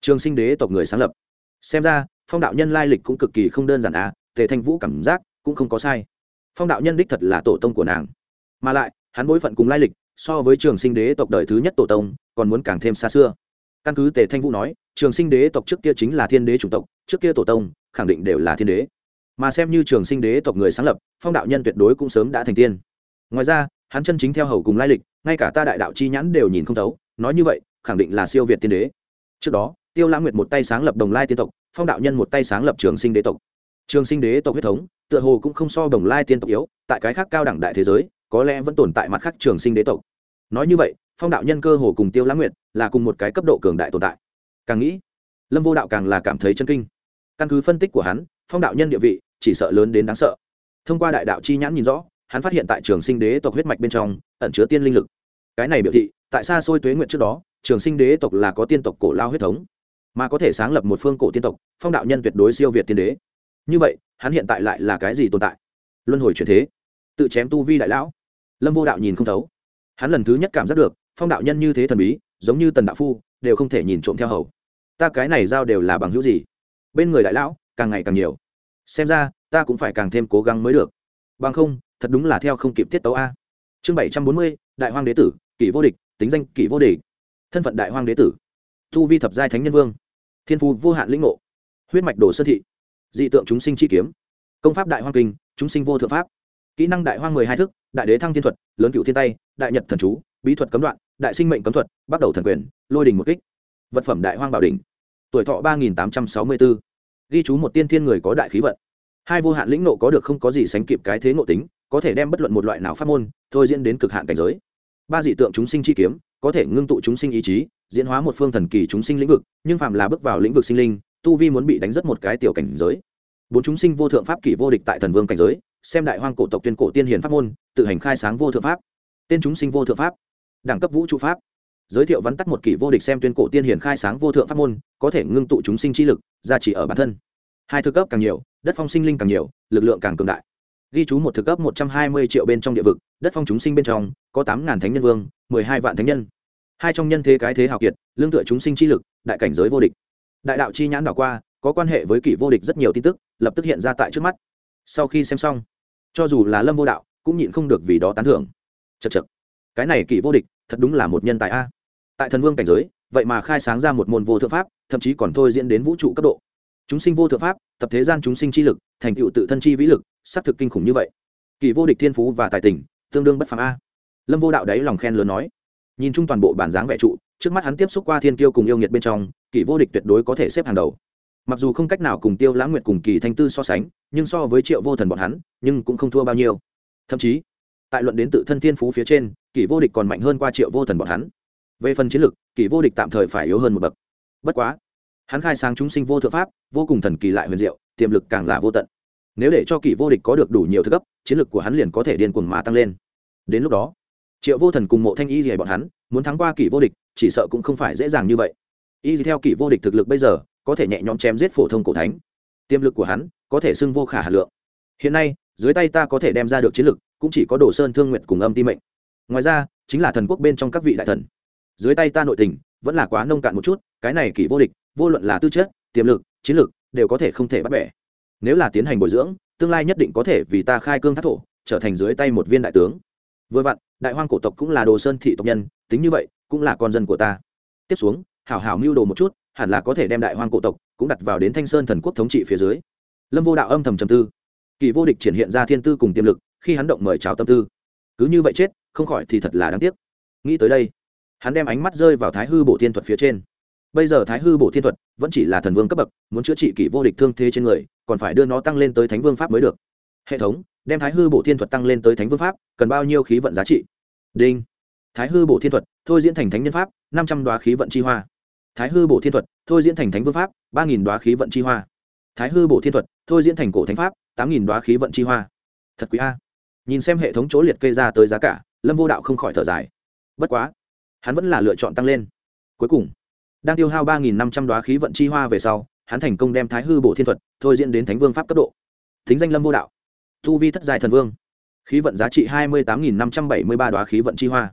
Trường sinh đế tộc người sáng lập xem ra, phong đạo nhân lai lịch cũng cực kỳ không đơn giản à tề thanh vũ cảm giác cũng không có sai. Phong đạo nhân đích thật là tổ tông của nàng. Mà lại, hắn bối phận cùng lai lịch, so với trường sinh đế tộc đời thứ nhất tổ tông, còn muốn càng thêm xa xưa. Căn cứ tề thanh vũ nói, trường sinh đế tộc trước kia chính là thiên đế chủng tộc, trước kia tổ tông, khẳng định đều là thiên đế. Mà xem như trường sinh đế tộc người sáng lập, phong đạo nhân tuyệt đối cũng sớm đã thành tiên. Ngoài ra, hắn chân chính theo hầu cùng lai lịch, ngay cả ta đại đạo chi nhãn đều nhìn không thấu, nói như vậy, khẳng định là siêu việt tiên đế. Trước đó tiêu lãng nguyệt một tay sáng lập đồng lai tiên tộc, phong đạo nhân một tay sáng lập trường sinh đế tộc. Trường sinh đế tộc huyết thống, tựa hồ cũng không so đồng lai tiên tộc yếu, tại cái khác cao đẳng đại thế giới, có lẽ vẫn tồn tại mặt khác trường sinh đế tộc. Nói như vậy, phong đạo nhân cơ hồ cùng tiêu lãng nguyệt là cùng một cái cấp độ cường đại tồn tại. Càng nghĩ, lâm vô đạo càng là cảm thấy chân kinh. Căn cứ phân tích của hắn, phong đạo nhân địa vị chỉ sợ lớn đến đáng sợ. Thông qua đại đạo chi nhãn nhìn rõ, hắn phát hiện tại trường sinh đế tộc huyết mạch bên trong, ẩn chứa tiên linh lực. Cái này biểu thị, tại xa xôi tuế nguyện trước đó, trường sinh đế tộc là có tiên tộc cổ lao huyết thống mà có thể sáng lập một phương cổ tiên tộc, phong đạo nhân tuyệt đối siêu việt tiên đế. Như vậy, hắn hiện tại lại là cái gì tồn tại? Luân hồi chuyển thế, tự chém tu vi đại lão. Lâm vô đạo nhìn không thấu. Hắn lần thứ nhất cảm giác được, phong đạo nhân như thế thần bí, giống như tần đạo phu, đều không thể nhìn trộm theo hầu. Ta cái này giao đều là bằng hữu gì? Bên người đại lão, càng ngày càng nhiều. Xem ra, ta cũng phải càng thêm cố gắng mới được. Bằng không, thật đúng là theo không kịp tiết tấu a. Chương bảy trăm bốn mươi, đại hoang đế tử, kỷ vô địch, tính danh kỷ vô địch. Thân phận đại hoang đế tử. Thu vi thập giai thánh nhân vương thiên phú vô hạn lĩnh ngộ. Huyết mạch đồ sơn thị. Dị tượng chúng sinh chi kiếm. Công pháp đại hoang kinh, chúng sinh vô thượng pháp. Kỹ năng đại hoang mười hai thức, đại đế thăng thiên thuật, lớn cựu thiên tay, đại nhật thần chú, bí thuật cấm đoạn, đại sinh mệnh cấm thuật, bắt đầu thần quyền, lôi đình một kích. Vật phẩm đại hoang bảo đình tuổi thọ ba nghìn tám trăm sáu mươi bốn ghi chú một tiên thiên người có đại khí vận. Hai vô hạn lĩnh nộ có được không có gì sánh kịp cái thế ngộ tính, có thể đem bất luận một loại nào pháp môn thôi diễn đến cực hạn cảnh giới. Ba dị tượng chúng sinh chi kiếm, có thể ngưng tụ chúng sinh ý chí diễn hóa một phương thần kỳ chúng sinh lĩnh vực, nhưng phạm là bước vào lĩnh vực sinh linh, tu vi muốn bị đánh rất một cái tiểu cảnh giới. Bốn chúng sinh vô thượng pháp kỷ vô địch tại thần vương cảnh giới, xem đại hoang cổ tộc tuyên cổ tiên hiền pháp môn, tự hành khai sáng vô thượng pháp. Tên chúng sinh vô thượng pháp, đẳng cấp vũ trụ pháp. Giới thiệu vắn tắt một kỷ vô địch xem tuyên cổ tiên hiền khai sáng vô thượng pháp môn, có thể ngưng tụ chúng sinh chi lực, gia trì ở bản thân. Hai thư cấp càng nhiều, đất phong sinh linh càng nhiều, lực lượng càng cường đại. Ghi chú một thực cấp một trăm hai mươi triệu bên trong địa vực, đất phong chúng sinh bên trong, có tám ngàn thánh nhân vương, mười hai vạn thánh nhân hai trong nhân thế cái thế hào kiệt, lương tựa chúng sinh chi lực, đại cảnh giới vô địch. Đại đạo chi nhãn đảo qua, có quan hệ với kỷ vô địch rất nhiều tin tức, lập tức hiện ra tại trước mắt. Sau khi xem xong, cho dù là lâm vô đạo, cũng nhịn không được vì đó tán thưởng. Chật chật cái này kỷ vô địch, thật đúng là một nhân tài a. Tại thần vương cảnh giới, vậy mà khai sáng ra một môn vô thượng pháp, thậm chí còn thôi diễn đến vũ trụ cấp độ. Chúng sinh vô thượng pháp, tập thế gian chúng sinh chi lực, thành tựu tự thân chi vĩ lực, xác thực kinh khủng như vậy. Kỳ vô địch thiên phú và tài tình, tương đương bất phàm a. Lâm vô đạo đấy lòng khen lớn nói nhìn chung toàn bộ bản dáng vẽ trụ, trước mắt hắn tiếp xúc qua thiên kiêu cùng yêu nghiệt bên trong kỳ vô địch tuyệt đối có thể xếp hàng đầu. Mặc dù không cách nào cùng tiêu lãng nguyệt cùng kỳ thanh tư so sánh, nhưng so với triệu vô thần bọn hắn, nhưng cũng không thua bao nhiêu. Thậm chí, tại luận đến tự thân thiên phú phía trên kỳ vô địch còn mạnh hơn qua triệu vô thần bọn hắn. Về phần chiến lược kỳ vô địch tạm thời phải yếu hơn một bậc. Bất quá, hắn khai sáng chúng sinh vô thượng pháp, vô cùng thần kỳ lại huyền diệu, tiềm lực càng là vô tận. Nếu để cho kỳ vô địch có được đủ nhiều thứ cấp, chiến lược của hắn liền có thể điên cuồng mà tăng lên. Đến lúc đó triệu vô thần cùng mộ thanh y gì bọn hắn, muốn thắng qua kỷ vô địch, chỉ sợ cũng không phải dễ dàng như vậy. Y theo kỷ vô địch thực lực bây giờ, có thể nhẹ nhõm chém giết phổ thông cổ thánh. Tiềm lực của hắn, có thể xưng vô khả hà lượng. Hiện nay, dưới tay ta có thể đem ra được chiến lực, cũng chỉ có đồ sơn thương nguyện cùng âm ti mệnh. Ngoài ra, chính là thần quốc bên trong các vị đại thần. Dưới tay ta nội tình, vẫn là quá nông cạn một chút, cái này kỷ vô địch, vô luận là tư chất, tiềm lực, chiến lực, đều có thể không thể bắt bẻ. Nếu là tiến hành bồi dưỡng, tương lai nhất định có thể vì ta khai cương thác thổ, trở thành dưới tay một viên đại tướng. Vừa vặn đại hoang cổ tộc cũng là đồ sơn thị tộc nhân, tính như vậy, cũng là con dân của ta. Tiếp xuống, hảo hảo mưu đồ một chút, hẳn là có thể đem đại hoang cổ tộc cũng đặt vào đến thanh sơn thần quốc thống trị phía dưới. Lâm vô đạo âm thầm trầm tư. Kỳ vô địch triển hiện ra thiên tư cùng tiềm lực, khi hắn động mời chào tâm tư. Cứ như vậy chết, không khỏi thì thật là đáng tiếc. Nghĩ tới đây, hắn đem ánh mắt rơi vào thái hư bộ thiên thuật phía trên. Bây giờ thái hư bộ thiên thuật vẫn chỉ là thần vương cấp bậc, muốn chữa trị kỷ vô địch thương thế trên người, còn phải đưa nó tăng lên tới thánh vương pháp mới được hệ thống, đem thái hư bổ thiên thuật tăng lên tới thánh vương pháp, cần bao nhiêu khí vận giá trị? Đinh. Thái hư bổ thiên thuật, thôi diễn thành thánh nhân pháp, năm trăm đoá khí vận chi hoa. Thái hư bổ thiên thuật, thôi diễn thành thánh vương pháp, ba nghìn đoá khí vận chi hoa. Thái hư bổ thiên thuật, thôi diễn thành cổ thánh pháp, tám nghìn đoá khí vận chi hoa. Thật quý a. Nhìn xem hệ thống chỗ liệt kê ra tới giá cả, lâm vô đạo không khỏi thở dài. Bất quá, hắn vẫn là lựa chọn tăng lên. Cuối cùng, đang tiêu hao ba nghìn năm trăm đoá khí vận chi hoa về sau, hắn thành công đem thái hư bổ thiên thuật thôi diễn đến thánh vương pháp cấp độ. Thính danh lâm vô đạo thu vi thất giai thần vương. Khí vận giá trị hai mươi tám nghìn năm trăm bảy mươi ba đoá khí vận chi hoa.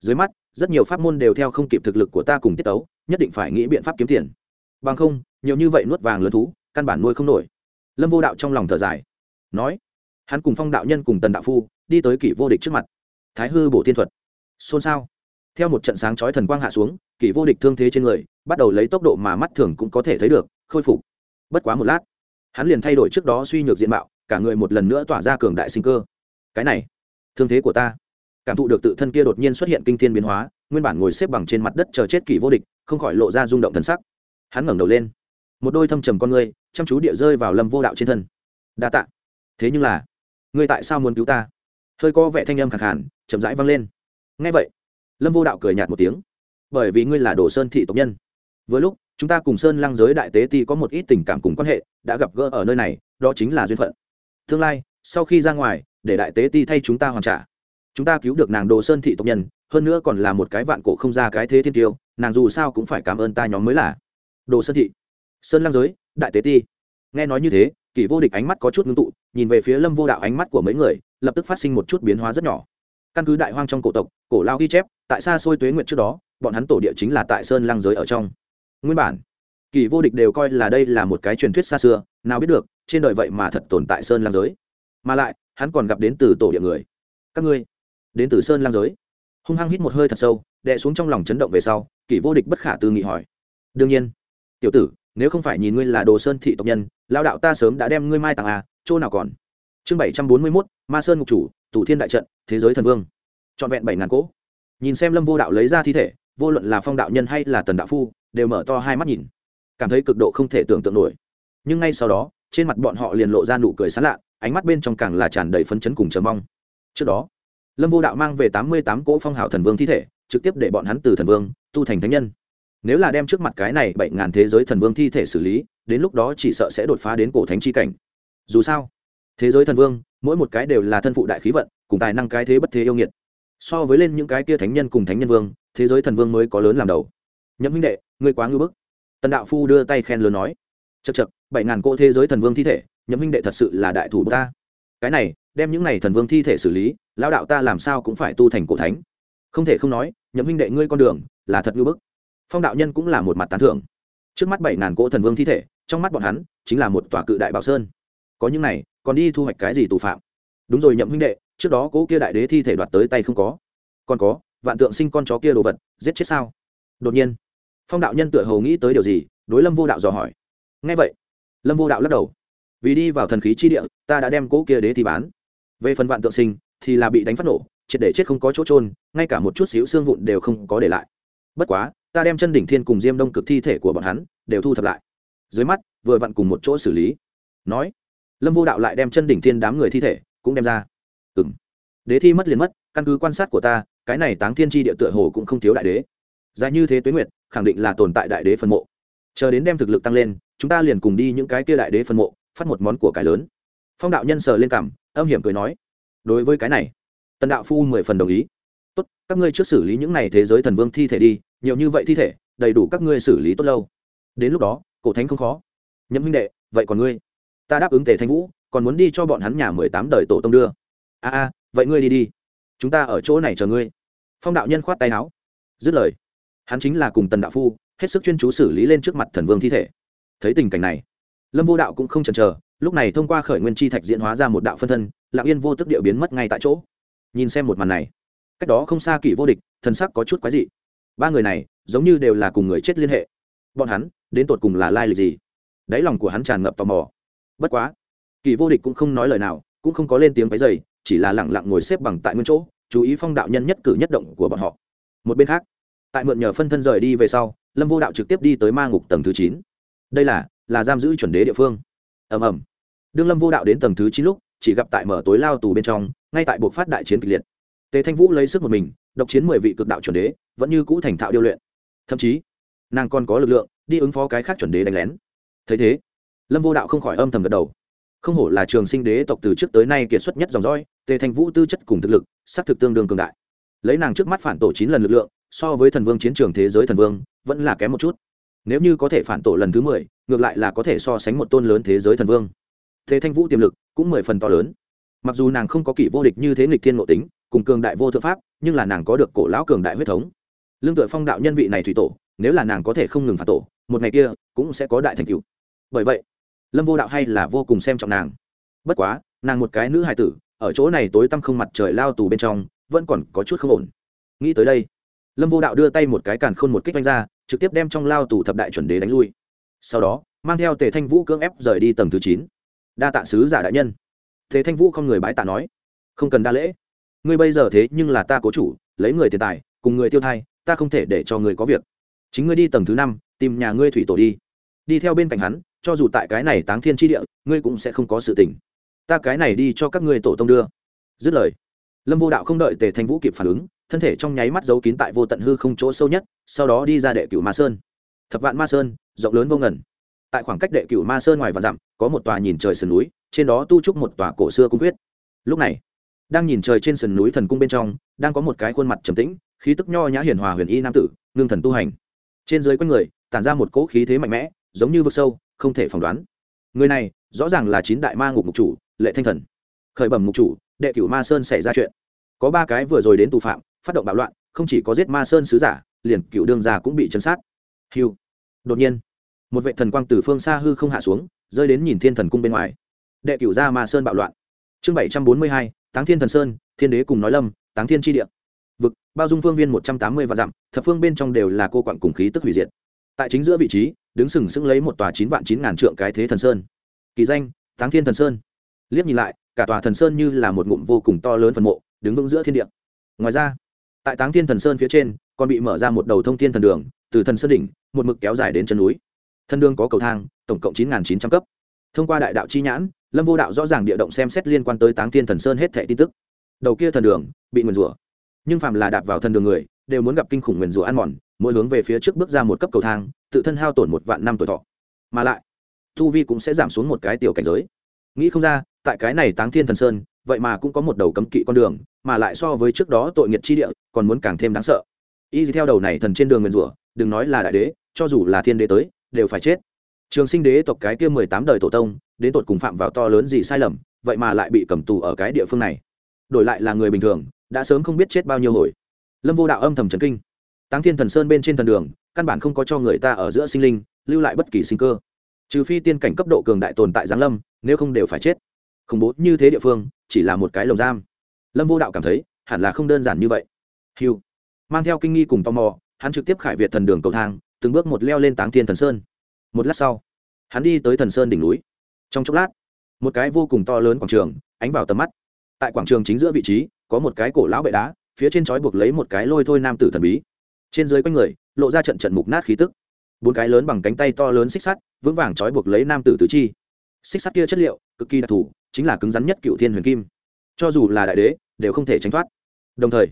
Dưới mắt, rất nhiều pháp môn đều theo không kịp thực lực của ta cùng tiết tấu, nhất định phải nghĩ biện pháp kiếm tiền. Bằng không, nhiều như vậy nuốt vàng lớn thú, căn bản nuôi không nổi. Lâm vô đạo trong lòng thở dài. Nói, hắn cùng phong đạo nhân cùng tần đạo phu đi tới kỷ vô địch trước mặt. Thái hư bổ tiên thuật. Xôn xao. Theo một trận sáng chói thần quang hạ xuống, kỷ vô địch thương thế trên người, bắt đầu lấy tốc độ mà mắt thường cũng có thể thấy được, khôi phục. Bất quá một lát, hắn liền thay đổi trước đó suy nhược diện mạo cả người một lần nữa tỏa ra cường đại sinh cơ. Cái này, thương thế của ta. Cảm thụ được tự thân kia đột nhiên xuất hiện kinh thiên biến hóa, nguyên bản ngồi xếp bằng trên mặt đất chờ chết kỷ vô địch, không khỏi lộ ra rung động thân sắc. Hắn ngẩng đầu lên. Một đôi thâm trầm con ngươi chăm chú địa rơi vào lâm vô đạo trên thân. Đa tạ. Thế nhưng là, ngươi tại sao muốn cứu ta? Hơi có vẻ thanh âm khẳng hẳn chậm rãi vang lên. Ngay vậy, lâm vô đạo cười nhạt một tiếng. Bởi vì ngươi là đồ sơn thị tộc nhân. Với lúc, chúng ta cùng sơn lăng giới đại tế ti có một ít tình cảm cùng quan hệ, đã gặp gỡ ở nơi này, đó chính là duyên phận tương lai, sau khi ra ngoài, để đại tế ti thay chúng ta hoàn trả. Chúng ta cứu được nàng đồ sơn thị tộc nhân, hơn nữa còn là một cái vạn cổ không ra cái thế thiên tiêu, nàng dù sao cũng phải cảm ơn ta nhóm mới là. Đồ sơn thị, sơn lang giới, đại tế ti. Nghe nói như thế, kỷ vô địch ánh mắt có chút ngưng tụ, nhìn về phía lâm vô đạo ánh mắt của mấy người, lập tức phát sinh một chút biến hóa rất nhỏ. Căn cứ đại hoang trong cổ tộc, cổ lao ghi chép, tại xa xôi tuế nguyện trước đó, bọn hắn tổ địa chính là tại sơn lang giới ở trong. Nguyên bản kỳ vô địch đều coi là đây là một cái truyền thuyết xa xưa, nào biết được trên đời vậy mà thật tồn tại sơn lang giới. Mà lại, hắn còn gặp đến từ tổ địa người. Các ngươi, đến từ sơn lang giới. Hung hăng hít một hơi thật sâu, đè xuống trong lòng chấn động về sau, kỷ vô địch bất khả tư nghị hỏi. Đương nhiên, tiểu tử, nếu không phải nhìn ngươi là đồ sơn thị tộc nhân lao đạo ta sớm đã đem ngươi mai tặng à chỗ nào còn? Chương bảy trăm bốn mươi mốt, ma sơn ngục chủ tủ thiên đại trận, thế giới thần vương. Trọn vẹn bảy ngàn cỗ. Nhìn xem lâm vô đạo lấy ra thi thể, vô luận là phong đạo nhân hay là tần đạo phu, đều mở to hai mắt nhìn. Cảm thấy cực độ không thể tưởng tượng nổi. Nhưng ngay sau đó trên mặt bọn họ liền lộ ra nụ cười sán lạ, ánh mắt bên trong càng là tràn đầy phấn chấn cùng chờ mong. Trước đó, lâm vô đạo mang về tám mươi tám cỗ phong hào thần vương thi thể, trực tiếp để bọn hắn từ thần vương tu thành thánh nhân. Nếu là đem trước mặt cái này bảy ngàn thế giới thần vương thi thể xử lý, đến lúc đó chỉ sợ sẽ đột phá đến cổ thánh chi cảnh. Dù sao, thế giới thần vương, mỗi một cái đều là thân phụ đại khí vận, cùng tài năng cái thế bất thế yêu nghiệt. So với lên những cái kia thánh nhân cùng thánh nhân vương, thế giới thần vương mới có lớn làm đầu. Nhậm huynh đệ, ngươi quá ngưỡng bức. Tần đạo phu đưa tay khen lớn nói chật chật, bảy ngàn cô thế giới thần vương thi thể, nhậm huynh đệ thật sự là đại thủ ta. Cái này, đem những này thần vương thi thể xử lý lao đạo ta làm sao cũng phải tu thành cổ thánh. Không thể không nói, nhậm huynh đệ ngươi con đường, là thật ngưỡng bức. Phong đạo nhân cũng là một mặt tán thưởng. Trước mắt bảy ngàn cỗ thần vương thi thể, trong mắt bọn hắn, chính là một tòa cự đại bảo sơn. Có những này, còn đi thu hoạch cái gì tù phạm? Đúng rồi nhậm huynh đệ, trước đó cỗ kia đại đế thi thể đoạt tới tay không có. Còn có, vạn tượng sinh con chó kia đồ vật, giết chết sao? Đột nhiên, phong đạo nhân tựa hồ nghĩ tới điều gì, đối lâm vô đạo dò hỏi ngay vậy, lâm vô đạo lắc đầu. Vì đi vào thần khí chi địa, ta đã đem cỗ kia đế thì bán. Về phần vạn tượng sinh, thì là bị đánh phát nổ, triệt để chết không có chỗ trôn ngay cả một chút xíu xương vụn đều không có để lại. Bất quá, ta đem chân đỉnh thiên cùng diêm đông cực thi thể của bọn hắn, đều thu thập lại. Dưới mắt, vừa vặn cùng một chỗ xử lý. Nói, lâm vô đạo lại đem chân đỉnh thiên đám người thi thể cũng đem ra. Ừng đế thi mất liền mất, căn cứ quan sát của ta, cái này táng thiên tri địa tựa hồ cũng không thiếu đại đế. Dài như thế tuế nguyệt, khẳng định là tồn tại đại đế phân mộ. Chờ đến đem thực lực tăng lên chúng ta liền cùng đi những cái kia đại đế phân mộ, phát một món của cải lớn. Phong đạo nhân sờ lên cảm âm hiểm cười nói, đối với cái này, tần đạo phu mười phần đồng ý. Tốt, các ngươi trước xử lý những này thế giới thần vương thi thể đi, nhiều như vậy thi thể, đầy đủ các ngươi xử lý tốt lâu. Đến lúc đó, cổ thánh không khó. Nhậm huynh đệ, vậy còn ngươi? Ta đáp ứng tề thanh vũ, còn muốn đi cho bọn hắn nhà mười tám đời tổ tông đưa. A a, vậy ngươi đi đi. Chúng ta ở chỗ này chờ ngươi. Phong đạo nhân khoát tay áo. Dứt lời, hắn chính là cùng tần đạo phu, hết sức chuyên chú xử lý lên trước mặt thần vương thi thể thấy tình cảnh này. Lâm vô đạo cũng không chần chờ, lúc này thông qua khởi nguyên chi thạch diễn hóa ra một đạo phân thân lạng yên vô tức điệu biến mất ngay tại chỗ. Nhìn xem một màn này, cách đó không xa kỷ vô địch, thần sắc có chút quái dị. Ba người này, giống như đều là cùng người chết liên hệ. Bọn hắn, đến tột cùng là lai lịch gì? Đáy lòng của hắn tràn ngập tò mò. Bất quá kỳ vô địch cũng không nói lời nào, cũng không có lên tiếng váy dày chỉ là lẳng lặng ngồi xếp bằng tại nguyên chỗ, chú ý phong đạo nhân nhất cử nhất động của bọn họ. Một bên khác, tại mượn nhờ phân thân rời đi về sau, lâm vô đạo trực tiếp đi tới ma ngục tầng thứ chín đây là là giam giữ chuẩn đế địa phương. Ầm ầm. Đương lâm vô đạo đến tầng thứ chín lúc, chỉ gặp tại mở tối lao tù bên trong, ngay tại buộc phát đại chiến kịch liệt. Tề thanh vũ lấy sức một mình, độc chiến mười vị cực đạo chuẩn đế, vẫn như cũ thành thạo điêu luyện. Thậm chí, nàng còn có lực lượng, đi ứng phó cái khác chuẩn đế đánh lén. Thấy thế, lâm vô đạo không khỏi âm thầm gật đầu. Không hổ là trường sinh đế tộc từ trước tới nay kiệt xuất nhất dòng dõi, tề thanh vũ tư chất cùng thực lực, xác thực tương đương cường đại. Lấy nàng trước mắt phản tổ chín lần lực lượng, so với thần vương chiến trường thế giới thần vương, vẫn là kém một chút nếu như có thể phản tổ lần thứ mười, ngược lại là có thể so sánh một tôn lớn thế giới thần vương. Thế thanh vũ tiềm lực cũng mười phần to lớn. Mặc dù nàng không có kỷ vô địch như thế nghịch thiên ngộ tính, cùng cường đại vô thượng pháp, nhưng là nàng có được cổ lão cường đại huyết thống. Lương tựa phong đạo nhân vị này thủy tổ, nếu là nàng có thể không ngừng phản tổ, một ngày kia cũng sẽ có đại thành cựu bởi vậy, lâm vô đạo hay là vô cùng xem trọng nàng. Bất quá, nàng một cái nữ hài tử, ở chỗ này tối tăm không mặt trời lao tù bên trong, vẫn còn có chút không ổn. Nghĩ tới đây, lâm vô đạo đưa tay một cái càn khôn một kích vanh ra trực tiếp đem trong lao tù thập đại chuẩn đế đánh lui. Sau đó, mang theo tề thanh vũ cưỡng ép rời đi tầng thứ chín. Đa tạ sứ giả đại nhân. Tề thanh vũ không người bái tạ nói, không cần đa lễ. Ngươi bây giờ thế nhưng là ta cố chủ, lấy người tiền tài, cùng người tiêu thai, ta không thể để cho người có việc. Chính ngươi đi tầng thứ năm, tìm nhà ngươi thủy tổ đi. Đi theo bên cạnh hắn, cho dù tại cái này táng thiên tri địa, ngươi cũng sẽ không có sự tỉnh ta cái này đi cho các ngươi tổ tông đưa. Dứt lời, lâm vô đạo không đợi tề thanh vũ kịp phản ứng thân thể trong nháy mắt giấu kín tại vô tận hư không chỗ sâu nhất, sau đó đi ra đệ cửu ma sơn. Thập vạn ma sơn, rộng lớn vô ngần. Tại khoảng cách đệ cửu ma sơn ngoài và dặm, có một tòa nhìn trời sườn núi, trên đó tu trúc một tòa cổ xưa cung quyết. Lúc này, đang nhìn trời trên sườn núi thần cung bên trong, đang có một cái khuôn mặt trầm tĩnh, khí tức nho nhã hiền hòa huyền y nam tử, ngưng thần tu hành. Trên dưới quanh người, tản ra một cỗ khí thế mạnh mẽ, giống như vực sâu, không thể phỏng đoán. Người này, rõ ràng là chín đại ma ngục mục chủ, lệ thanh thần. Khởi bẩm mục chủ, đệ cửu ma sơn xảy ra chuyện. Có ba cái vừa rồi đến tù phạm phát động bạo loạn, không chỉ có giết ma sơn sứ giả, liền cựu đương gia cũng bị chấn sát. Hiu. Đột nhiên, một vệ thần quang từ phương xa hư không hạ xuống, rơi đến nhìn thiên thần cung bên ngoài. Đệ cửu gia ma sơn bạo loạn. Chương bảy trăm bốn mươi hai, táng thiên thần sơn, thiên đế cùng nói lâm, táng thiên tri địa. Vực, bao dung phương viên một trăm tám mươi vạn dặm, thập phương bên trong đều là cô quặng cùng khí tức hủy diệt. Tại chính giữa vị trí, đứng sừng sững lấy một tòa chín vạn chín ngàn trượng cái thế thần sơn. Kỳ danh, táng thiên thần sơn. Liếc nhìn lại, cả tòa thần sơn như là một ngụm vô cùng to lớn phần mộ, đứng vững giữa thiên địa. Ngoài ra tại táng thiên thần sơn phía trên còn bị mở ra một đầu thông thiên thần đường từ thần sơn đỉnh một mực kéo dài đến chân núi Thần đường có cầu thang tổng cộng chín chín trăm cấp thông qua đại đạo chi nhãn lâm vô đạo rõ ràng địa động xem xét liên quan tới táng thiên thần sơn hết thẻ tin tức đầu kia thần đường bị nguyền rủa nhưng phàm là đạp vào thần đường người đều muốn gặp kinh khủng nguyền rủa ăn mòn mỗi hướng về phía trước bước ra một cấp cầu thang tự thân hao tổn một vạn năm tuổi thọ mà lại thu vi cũng sẽ giảm xuống một cái tiểu cảnh giới nghĩ không ra tại cái này táng thiên thần sơn vậy mà cũng có một đầu cấm kỵ con đường, mà lại so với trước đó tội nghiệt chi địa, còn muốn càng thêm đáng sợ. Y theo đầu này thần trên đường nguyền rủa, đừng nói là đại đế, cho dù là thiên đế tới, đều phải chết. Trường sinh đế tộc cái kia mười tám đời tổ tông, đến tột cùng phạm vào to lớn gì sai lầm, vậy mà lại bị cầm tù ở cái địa phương này. Đổi lại là người bình thường, đã sớm không biết chết bao nhiêu hồi. Lâm vô đạo âm thầm trấn kinh. Táng thiên thần sơn bên trên thần đường, căn bản không có cho người ta ở giữa sinh linh, lưu lại bất kỳ sinh cơ. Trừ phi tiên cảnh cấp độ cường đại tồn tại giáng lâm, nếu không đều phải chết khủng bố như thế địa phương, chỉ là một cái lồng giam. Lâm vô đạo cảm thấy, hẳn là không đơn giản như vậy. Hiu mang theo kinh nghi cùng tò mò, hắn trực tiếp khải việt thần đường cầu thang, từng bước một leo lên táng thiên thần sơn. Một lát sau, hắn đi tới thần sơn đỉnh núi. Trong chốc lát, một cái vô cùng to lớn quảng trường ánh vào tầm mắt. Tại quảng trường chính giữa vị trí, có một cái cổ lão bệ đá, phía trên trói buộc lấy một cái lôi thôi nam tử thần bí. Trên dưới quanh người, lộ ra trận trận mục nát khí tức. Bốn cái lớn bằng cánh tay to lớn xích sắt, vững vàng trói buộc lấy nam tử tứ chi. Xích sắt kia chất liệu cực kỳ đặc thù chính là cứng rắn nhất cựu thiên huyền kim. Cho dù là đại đế, đều không thể tránh thoát. Đồng thời,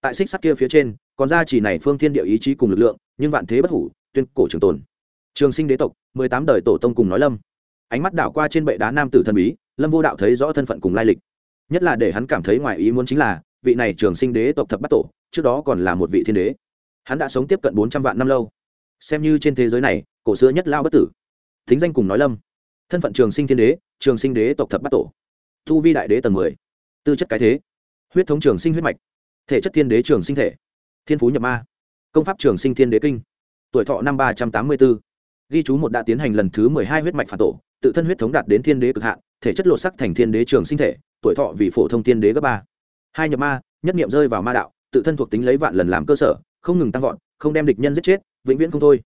tại xích sắt kia phía trên, còn ra chỉ này phương thiên địa ý chí cùng lực lượng, nhưng vạn thế bất hủ, tuyên cổ trường tồn. Trường sinh đế tộc, mười tám đời tổ tông cùng nói lâm. Ánh mắt đảo qua trên bệ đá nam tử thần bí, lâm vô đạo thấy rõ thân phận cùng lai lịch. Nhất là để hắn cảm thấy ngoài ý muốn chính là, vị này trường sinh đế tộc thập bắt tổ, trước đó còn là một vị thiên đế. Hắn đã sống tiếp cận bốn trăm vạn năm lâu. Xem như trên thế giới này, cổ xưa nhất lao bất tử. Thính danh cùng nói lâm thân phận trường sinh thiên đế trường sinh đế tộc thập bát tổ. Thu vi đại đế tầng mười. Tư chất cái thế. Huyết thống trường sinh huyết mạch. Thể chất thiên đế trường sinh thể. Thiên phú nhập ma. Công pháp trường sinh thiên đế kinh. Tuổi thọ năm ba trăm tám mươi bốn, ghi chú một đã tiến hành lần thứ mười hai huyết mạch phản tổ tự thân huyết thống đạt đến thiên đế cực hạn thể chất lộ sắc thành thiên đế trường sinh thể tuổi thọ vì phổ thông thiên đế cấp ba. Hai nhập ma nhất nghiệm rơi vào ma đạo tự thân thuộc tính lấy vạn lần làm cơ sở không ngừng tăng vọt không đem địch nhân giết chết vĩnh viễn không thôi.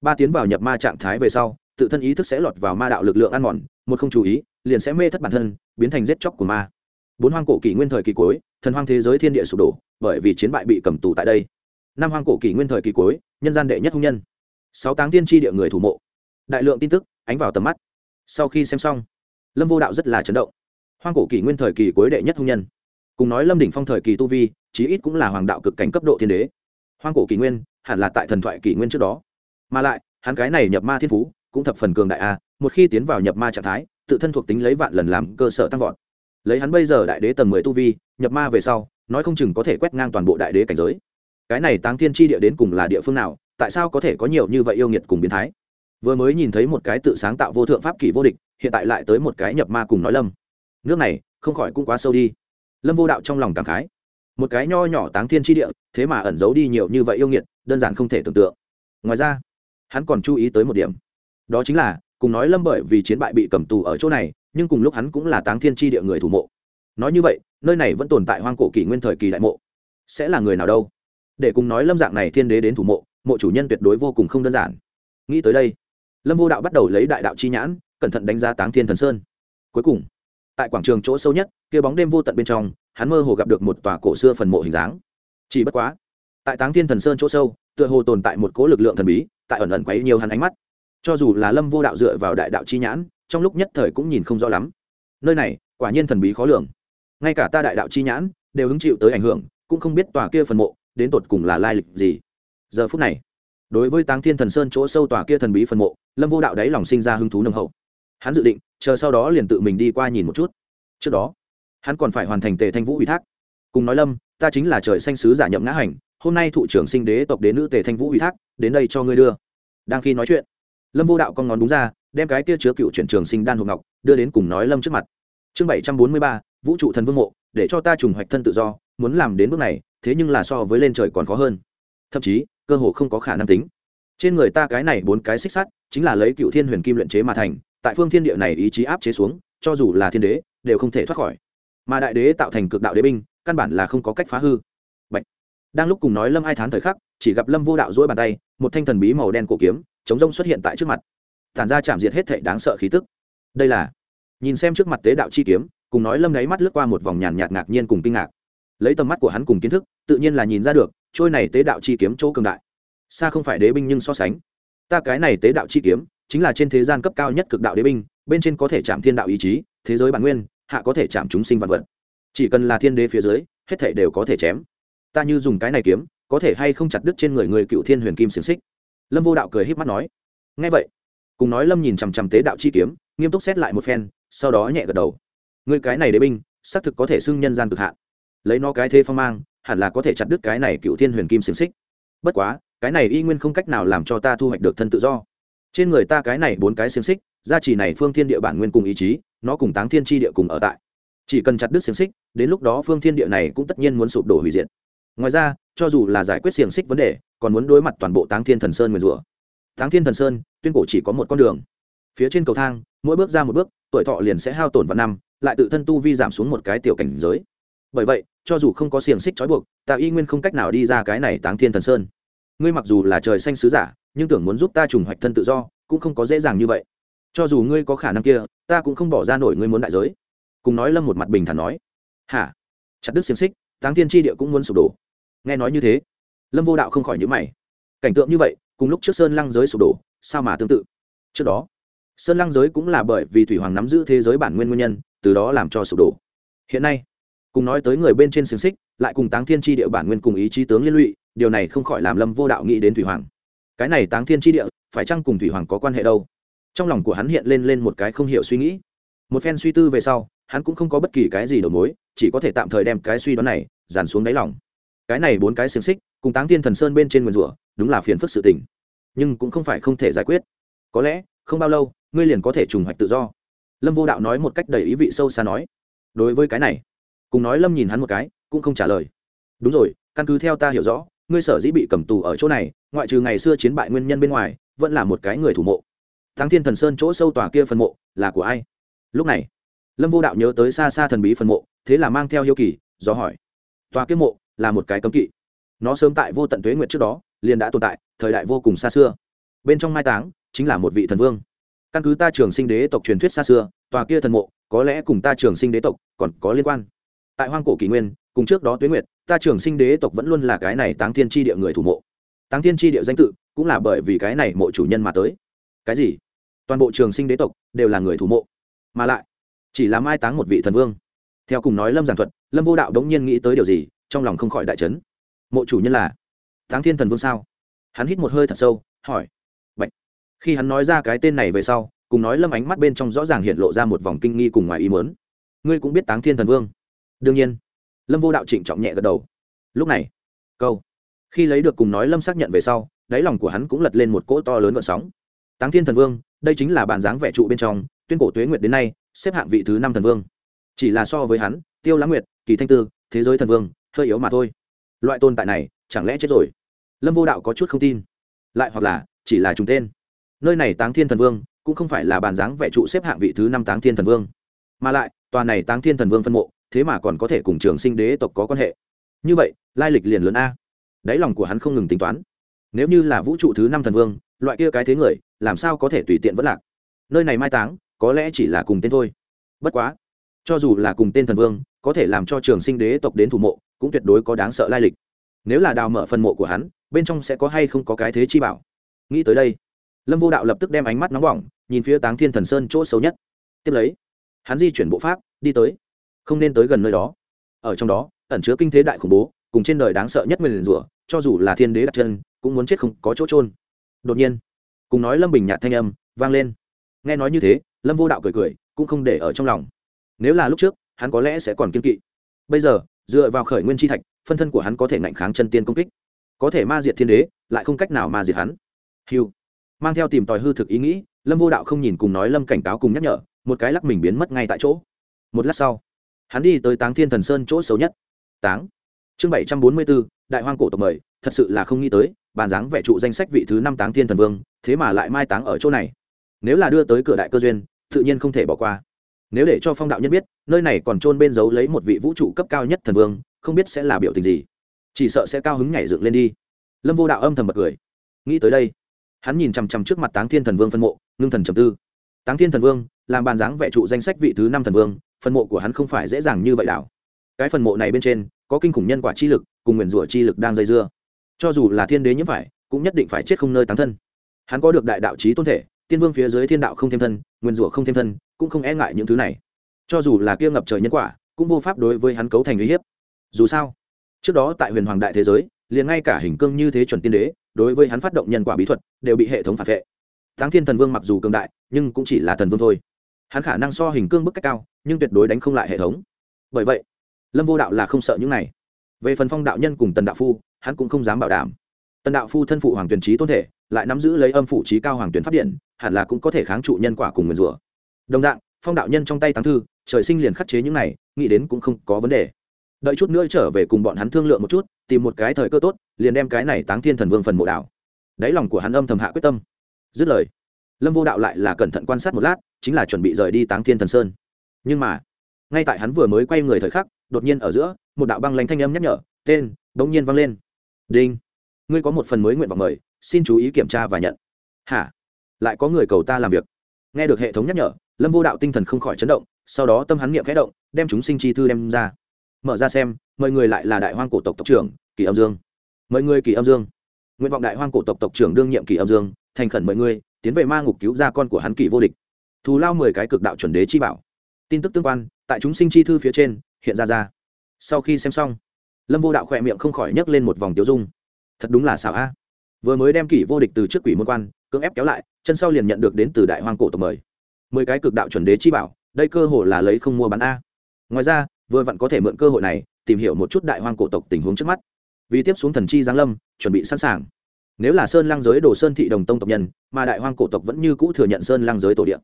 Ba tiến vào nhập ma trạng thái về sau tự thân ý thức sẽ lọt vào ma đạo lực lượng ăn mòn, một không chú ý, liền sẽ mê thất bản thân, biến thành giết chóc của ma. Bốn hoang cổ kỷ nguyên thời kỳ cuối, thần hoang thế giới thiên địa sụp đổ, bởi vì chiến bại bị cầm tù tại đây. Năm hoang cổ kỷ nguyên thời kỳ cuối, nhân gian đệ nhất hung nhân. Sáu táng tiên tri địa người thủ mộ. Đại lượng tin tức, ánh vào tầm mắt. Sau khi xem xong, lâm vô đạo rất là chấn động. Hoang cổ kỷ nguyên thời kỳ cuối đệ nhất hung nhân. Cùng nói lâm đỉnh phong thời kỳ tu vi, chí ít cũng là hoàng đạo cực cảnh cấp độ thiên đế. Hoang cổ kỷ nguyên, hẳn là tại thần thoại kỷ nguyên trước đó. Mà lại, hắn cái này nhập ma thiên phú cũng thập phần cường đại a, một khi tiến vào nhập ma trạng thái, tự thân thuộc tính lấy vạn lần làm cơ sở tăng vọt. Lấy hắn bây giờ đại đế tầng mười tu vi, nhập ma về sau, nói không chừng có thể quét ngang toàn bộ đại đế cảnh giới. Cái này táng thiên tri địa đến cùng là địa phương nào, tại sao có thể có nhiều như vậy yêu nghiệt cùng biến thái? Vừa mới nhìn thấy một cái tự sáng tạo vô thượng pháp kỷ vô địch, hiện tại lại tới một cái nhập ma cùng nói lâm. Nước này, không khỏi cũng quá sâu đi. Lâm vô đạo trong lòng cảm khái. Một cái nho nhỏ táng thiên tri địa, thế mà ẩn giấu đi nhiều như vậy yêu nghiệt, đơn giản không thể tưởng tượng. Ngoài ra, hắn còn chú ý tới một điểm đó chính là, cùng nói lâm bởi vì chiến bại bị cầm tù ở chỗ này, nhưng cùng lúc hắn cũng là táng thiên tri địa người thủ mộ. Nói như vậy, nơi này vẫn tồn tại hoang cổ kỷ nguyên thời kỳ đại mộ. Sẽ là người nào đâu? Để cùng nói lâm dạng này thiên đế đến thủ mộ mộ chủ nhân tuyệt đối vô cùng không đơn giản. Nghĩ tới đây, lâm vô đạo bắt đầu lấy đại đạo chi nhãn, cẩn thận đánh giá táng thiên thần sơn. Cuối cùng, tại quảng trường chỗ sâu nhất, kia bóng đêm vô tận bên trong, hắn mơ hồ gặp được một tòa cổ xưa phần mộ hình dáng. Chỉ bất quá, tại táng thiên thần sơn chỗ sâu, tựa hồ tồn tại một cố lực lượng thần bí, tại ẩn ẩn quấy nhiều hắn ánh mắt cho dù là lâm vô đạo dựa vào đại đạo chi nhãn, trong lúc nhất thời cũng nhìn không rõ lắm. Nơi này, quả nhiên thần bí khó lường. Ngay cả ta đại đạo chi nhãn, đều hứng chịu tới ảnh hưởng, cũng không biết tòa kia phần mộ, đến tột cùng là lai lịch gì. Giờ phút này, đối với táng thiên thần sơn chỗ sâu tòa kia thần bí phần mộ, lâm vô đạo đáy lòng sinh ra hứng thú nồng hậu. Hắn dự định, chờ sau đó liền tự mình đi qua nhìn một chút. Trước đó, hắn còn phải hoàn thành tề thanh vũ ủy thác. Cùng nói lâm, ta chính là trời xanh sứ giả nhậm ngã hành, hôm nay thụ trưởng sinh đế tộc đế nữ tề thanh vũ ủy thác, đến đây cho ngươi đưa. Đang khi nói chuyện lâm vô đạo con ngón đúng ra, đem cái kia chứa cựu chuyển trường sinh đan hộp ngọc, đưa đến cùng nói lâm trước mặt. Chương bảy trăm bốn mươi ba, vũ trụ thần vương mộ, để cho ta trùng hoạch thân tự do, muốn làm đến bước này, thế nhưng là so với lên trời còn khó hơn. Thậm chí, cơ hồ không có khả năng tính. Trên người ta cái này bốn cái xích sắt, chính là lấy cựu thiên huyền kim luyện chế mà thành, tại phương thiên địa này ý chí áp chế xuống, cho dù là thiên đế, đều không thể thoát khỏi. Mà đại đế tạo thành cực đạo đế binh, căn bản là không có cách phá hư. Bạch. đang lúc cùng nói lâm ai thán thời khắc, chỉ gặp lâm vô đạo dỗi bàn tay, một thanh thần bí màu đen cổ kiếm chống rông xuất hiện tại trước mặt. Tản ra chạm diệt hết thể đáng sợ khí tức. Đây là, nhìn xem trước mặt tế đạo chi kiếm, cùng nói lâm đáy mắt lướt qua một vòng nhàn nhạt ngạc nhiên cùng kinh ngạc. Lấy tầm mắt của hắn cùng kiến thức, tự nhiên là nhìn ra được, trôi này tế đạo chi kiếm chỗ cường đại. Xa không phải đế binh nhưng so sánh. Ta cái này tế đạo chi kiếm, chính là trên thế gian cấp cao nhất cực đạo đế binh, bên trên có thể chạm thiên đạo ý chí, thế giới bản nguyên, hạ có thể chạm chúng sinh vật vật. Chỉ cần là thiên đế phía dưới, hết thể đều có thể chém. Ta như dùng cái này kiếm, có thể hay không chặt đứt trên người người cựu thiên huyền kim xiềng xích lâm vô đạo cười h í p mắt nói ngay vậy. Cùng nói lâm nhìn chằm chằm tế đạo chi kiếm, nghiêm túc xét lại một phen, sau đó nhẹ gật đầu. Người cái này đế binh, xác thực có thể xưng nhân gian cực hạn. Lấy nó cái thế phong mang, hẳn là có thể chặt đứt cái này cựu thiên huyền kim xiềng xích. Bất quá, cái này y nguyên không cách nào làm cho ta thu hoạch được thân tự do. Trên người ta cái này bốn cái xiềng xích, gia trì này phương thiên địa bản nguyên cùng ý chí, nó cùng táng thiên tri địa cùng ở tại. Chỉ cần chặt đứt xiềng xích, đến lúc đó phương thiên địa này cũng tất nhiên muốn sụp đổ hủy diệt. Ngoài ra, cho dù là giải quyết xiềng xích vấn đề còn muốn đối mặt toàn bộ táng thiên thần sơn nguyền rủa. Táng thiên thần sơn, tuyên cổ chỉ có một con đường. Phía trên cầu thang, mỗi bước ra một bước, tuổi thọ liền sẽ hao tổn vào năm, lại tự thân tu vi giảm xuống một cái tiểu cảnh giới. Bởi vậy, cho dù không có xiềng xích trói buộc, ta y nguyên không cách nào đi ra cái này táng thiên thần sơn. Ngươi mặc dù là trời xanh sứ giả, nhưng tưởng muốn giúp ta trùng hoạch thân tự do, cũng không có dễ dàng như vậy. Cho dù ngươi có khả năng kia, ta cũng không bỏ ra nổi ngươi muốn đại giới. Cùng nói lâm một mặt bình thản nói. Hả? Chặt đứt xiềng xích, táng thiên tri địa cũng muốn sụp đổ. Nghe nói như thế lâm vô đạo không khỏi nhữ mày. Cảnh tượng như vậy, cùng lúc trước sơn lăng giới sụp đổ, sao mà tương tự? Trước đó, sơn lăng giới cũng là bởi vì thủy hoàng nắm giữ thế giới bản nguyên nguyên nhân, từ đó làm cho sụp đổ. Hiện nay, cùng nói tới người bên trên xiềng xích, lại cùng táng thiên tri địa bản nguyên cùng ý chí tướng liên lụy, điều này không khỏi làm lâm vô đạo nghĩ đến thủy hoàng. Cái này táng thiên tri địa, phải chăng cùng thủy hoàng có quan hệ đâu? Trong lòng của hắn hiện lên lên một cái không hiểu suy nghĩ. Một phen suy tư về sau, hắn cũng không có bất kỳ cái gì đầu mối, chỉ có thể tạm thời đem cái suy đoán này dàn xuống đáy lòng. Cái này bốn cái xiềng xích cùng táng thiên thần sơn bên trên nguyền rủa, đúng là phiền phức sự tình. Nhưng cũng không phải không thể giải quyết. Có lẽ, không bao lâu, ngươi liền có thể trùng hoạch tự do. Lâm vô đạo nói một cách đầy ý vị sâu xa nói. Đối với cái này, cùng nói lâm nhìn hắn một cái, cũng không trả lời. Đúng rồi, căn cứ theo ta hiểu rõ, ngươi sở dĩ bị cầm tù ở chỗ này, ngoại trừ ngày xưa chiến bại nguyên nhân bên ngoài, vẫn là một cái người thủ mộ. Thắng thiên thần sơn chỗ sâu tòa kia phần mộ, là của ai? Lúc này, lâm vô đạo nhớ tới xa xa thần bí phần mộ, thế là mang theo hiếu kỳ, do hỏi. Tòa kia mộ, là một cái cấm kỵ nó sớm tại vô tận tuế nguyệt trước đó, liền đã tồn tại, thời đại vô cùng xa xưa. Bên trong mai táng, chính là một vị thần vương. Căn cứ ta trường sinh đế tộc truyền thuyết xa xưa, tòa kia thần mộ, có lẽ cùng ta trường sinh đế tộc còn có liên quan. Tại hoang cổ kỷ nguyên, cùng trước đó tuế nguyệt, ta trường sinh đế tộc vẫn luôn là cái này táng thiên tri địa người thủ mộ. Táng thiên tri địa danh tự cũng là bởi vì cái này mộ chủ nhân mà tới. Cái gì? Toàn bộ trường sinh đế tộc đều là người thủ mộ. Mà lại, chỉ là mai táng một vị thần vương. Theo cùng nói lâm giảng thuật, lâm vô đạo đống nhiên nghĩ tới điều gì, trong lòng không khỏi đại chấn mộ chủ nhân là táng thiên thần vương sao? Hắn hít một hơi thật sâu, hỏi. Bạch. khi hắn nói ra cái tên này về sau, cùng nói lâm ánh mắt bên trong rõ ràng hiện lộ ra một vòng kinh nghi cùng ngoài ý mớn ngươi cũng biết táng thiên thần vương? Đương nhiên. Lâm vô đạo trịnh trọng nhẹ gật đầu. Lúc này, câu. Khi lấy được cùng nói lâm xác nhận về sau, đáy lòng của hắn cũng lật lên một cỗ to lớn vận sóng. Táng thiên thần vương, đây chính là bản dáng vẻ trụ bên trong, tuyên cổ tuế nguyệt đến nay, xếp hạng vị thứ năm thần vương. Chỉ là so với hắn, tiêu lãng nguyệt, kỳ thanh tư, thế giới thần vương, hơi yếu mà thôi loại tồn tại này chẳng lẽ chết rồi? Lâm vô đạo có chút không tin. Lại hoặc là chỉ là trùng tên. Nơi này táng thiên thần vương cũng không phải là bàn dáng vẽ trụ xếp hạng vị thứ năm táng thiên thần vương. Mà lại, tòa này táng thiên thần vương phân mộ, thế mà còn có thể cùng trường sinh đế tộc có quan hệ. Như vậy, lai lịch liền lớn a. Đáy lòng của hắn không ngừng tính toán. Nếu như là vũ trụ thứ năm thần vương, loại kia cái thế người, làm sao có thể tùy tiện vẫn lạc? Nơi này mai táng, có lẽ chỉ là cùng tên thôi. Bất quá, cho dù là cùng tên thần vương, có thể làm cho trường sinh đế tộc đến thủ mộ cũng tuyệt đối có đáng sợ lai lịch. Nếu là đào mở phần mộ của hắn, bên trong sẽ có hay không có cái thế chi bảo? Nghĩ tới đây, lâm vô đạo lập tức đem ánh mắt nóng bỏng, nhìn phía táng thiên thần sơn chỗ xấu nhất. Tiếp lấy, hắn di chuyển bộ pháp, đi tới, không nên tới gần nơi đó. Ở trong đó, ẩn chứa kinh thế đại khủng bố, cùng trên đời đáng sợ nhất nguyền rủa, cho dù là thiên đế đặt chân, cũng muốn chết không có chỗ trôn đột nhiên, cùng nói lâm bình nhạt thanh âm vang lên. Nghe nói như thế, lâm vô đạo cười cười, cũng không để ở trong lòng. Nếu là lúc trước, hắn có lẽ sẽ còn kiên kỵ. Bây giờ dựa vào khởi nguyên chi thạch, phân thân của hắn có thể ngạnh kháng chân tiên công kích. Có thể ma diệt thiên đế, lại không cách nào ma diệt hắn. Hiu mang theo tìm tòi hư thực ý nghĩ, lâm vô đạo không nhìn cùng nói lâm cảnh cáo cùng nhắc nhở, một cái lắc mình biến mất ngay tại chỗ. Một lát sau, hắn đi tới táng thiên thần sơn chỗ xấu nhất. Táng. Chương bảy trăm bốn mươi bốn đại hoang cổ tộc mời, thật sự là không nghĩ tới, bàn dáng vẻ trụ danh sách vị thứ năm táng thiên thần vương, thế mà lại mai táng ở chỗ này. Nếu là đưa tới cửa đại cơ duyên, tự nhiên không thể bỏ qua nếu để cho phong đạo nhân biết, nơi này còn trôn bên giấu lấy một vị vũ trụ cấp cao nhất thần vương, không biết sẽ là biểu tình gì. Chỉ sợ sẽ cao hứng nhảy dựng lên đi. Lâm vô đạo âm thầm bật cười. Nghĩ tới đây, hắn nhìn chằm chằm trước mặt táng thiên thần vương phân mộ, ngưng thần trầm tư. Táng thiên thần vương, làm bàn dáng vẽ trụ danh sách vị thứ năm thần vương, phân mộ của hắn không phải dễ dàng như vậy đảo. Cái phần mộ này bên trên, có kinh khủng nhân quả chi lực, cùng nguyền rủa chi lực đang dây dưa. Cho dù là thiên đế nhiễm phải, cũng nhất định phải chết không nơi táng thân. Hắn có được đại đạo trí tôn thể tiên vương phía dưới thiên đạo không thêm thân, nguyên rủa không thêm thân, cũng không e ngại những thứ này. Cho dù là kia ngập trời nhân quả, cũng vô pháp đối với hắn cấu thành uy hiếp. Dù sao, trước đó tại huyền hoàng đại thế giới, liền ngay cả hình cương như thế chuẩn tiên đế, đối với hắn phát động nhân quả bí thuật, đều bị hệ thống phản vệ. Thắng thiên thần vương mặc dù cường đại, nhưng cũng chỉ là thần vương thôi. Hắn khả năng so hình cương bức cách cao, nhưng tuyệt đối đánh không lại hệ thống. Bởi vậy, lâm vô đạo là không sợ những này. Về phần phong đạo nhân cùng tần đạo phu, hắn cũng không dám bảo đảm. Tần đạo phu thân phụ hoàng tuyển trí tôn thể, lại nắm giữ lấy âm phụ trí cao hoàng tuyển phát điện hẳn là cũng có thể kháng trụ nhân quả cùng nguyền rủa. Đồng dạng, phong đạo nhân trong tay thắng thư, trời sinh liền khắc chế những này, nghĩ đến cũng không có vấn đề. Đợi chút nữa trở về cùng bọn hắn thương lượng một chút, tìm một cái thời cơ tốt, liền đem cái này táng thiên thần vương phần mộ đảo đáy lòng của hắn âm thầm hạ quyết tâm. Dứt lời, lâm vô đạo lại là cẩn thận quan sát một lát, chính là chuẩn bị rời đi táng thiên thần sơn. Nhưng mà, ngay tại hắn vừa mới quay người thời khắc, đột nhiên ở giữa, một đạo băng lanh thanh âm nhắc nhở, tên, bỗng nhiên vang lên. Đinh, ngươi có một phần mới nguyện vọng mời, xin chú ý kiểm tra và nhận. Hả? Lại có người cầu ta làm việc. Nghe được hệ thống nhắc nhở, lâm vô đạo tinh thần không khỏi chấn động, sau đó tâm hắn nghiệm khẽ động, đem chúng sinh chi thư đem ra. Mở ra xem mời người lại là đại hoang cổ tộc tộc trưởng, kỳ âm dương. Mời người, kỳ âm dương. Nguyện vọng đại hoang cổ tộc tộc trưởng đương nhiệm kỳ âm dương, thành khẩn mời ngươi, tiến về ma ngục cứu ra con của hắn kỳ vô địch. Thù lao mười cái cực đạo chuẩn đế chi bảo. Tin tức tương quan, tại chúng sinh chi thư phía trên, hiện ra ra. Sau khi xem xong, lâm vô đạo khỏe miệng không khỏi nhấc lên một vòng tiêu dung. Thật đúng là xảo a. Vừa mới đem kỷ vô địch từ trước quỷ môn quan, cưỡng ép kéo lại chân sau liền nhận được đến từ đại hoang cổ tộc mời. Mười cái cực đạo chuẩn đế chi bảo, đây cơ hội là lấy không mua bán a. Ngoài ra, vừa vặn có thể mượn cơ hội này, tìm hiểu một chút đại hoang cổ tộc tình huống trước mắt. Vì tiếp xuống thần chi giáng lâm, chuẩn bị sẵn sàng. Nếu là sơn lang giới đồ sơn thị đồng tông tộc nhân, mà đại hoang cổ tộc vẫn như cũ thừa nhận sơn lang giới tổ điện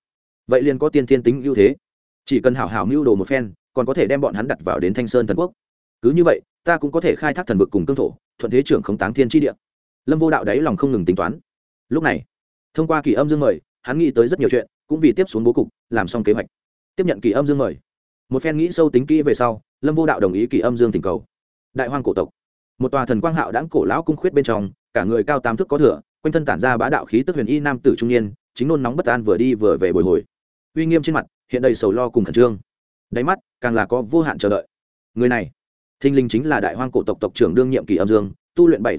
vậy liền có tiên thiên tính ưu thế. Chỉ cần hảo hảo mưu đồ một phen, còn có thể đem bọn hắn đặt vào đến thanh sơn thần quốc. Cứ như vậy, ta cũng có thể khai thác thần vực cùng cương thổ, thuận thế trưởng khống táng thiên tri địa. Lâm vô đạo đáy lòng không ngừng tính toán. Lúc này thông qua kỳ âm dương mời, hắn nghĩ tới rất nhiều chuyện, cũng vì tiếp xuống bố cục, làm xong kế hoạch. Tiếp nhận kỳ âm dương mời. Một phen nghĩ sâu tính kỹ về sau, lâm vô đạo đồng ý kỳ âm dương tình cầu. Đại hoang cổ tộc. Một tòa thần quang hạo đáng cổ lão cung khuyết bên trong, cả người cao tám thước có thửa quanh thân tản ra bá đạo khí tức huyền y nam tử trung niên, chính nôn nóng bất an vừa đi vừa về bồi hồi. Uy nghiêm trên mặt, hiện đầy sầu lo cùng khẩn trương. Đáy mắt, càng là có vô hạn chờ đợi. Người này thinh linh chính là đại hoang cổ tộc tộc trưởng đương nhiệm kỳ âm dương, tu luyện bảy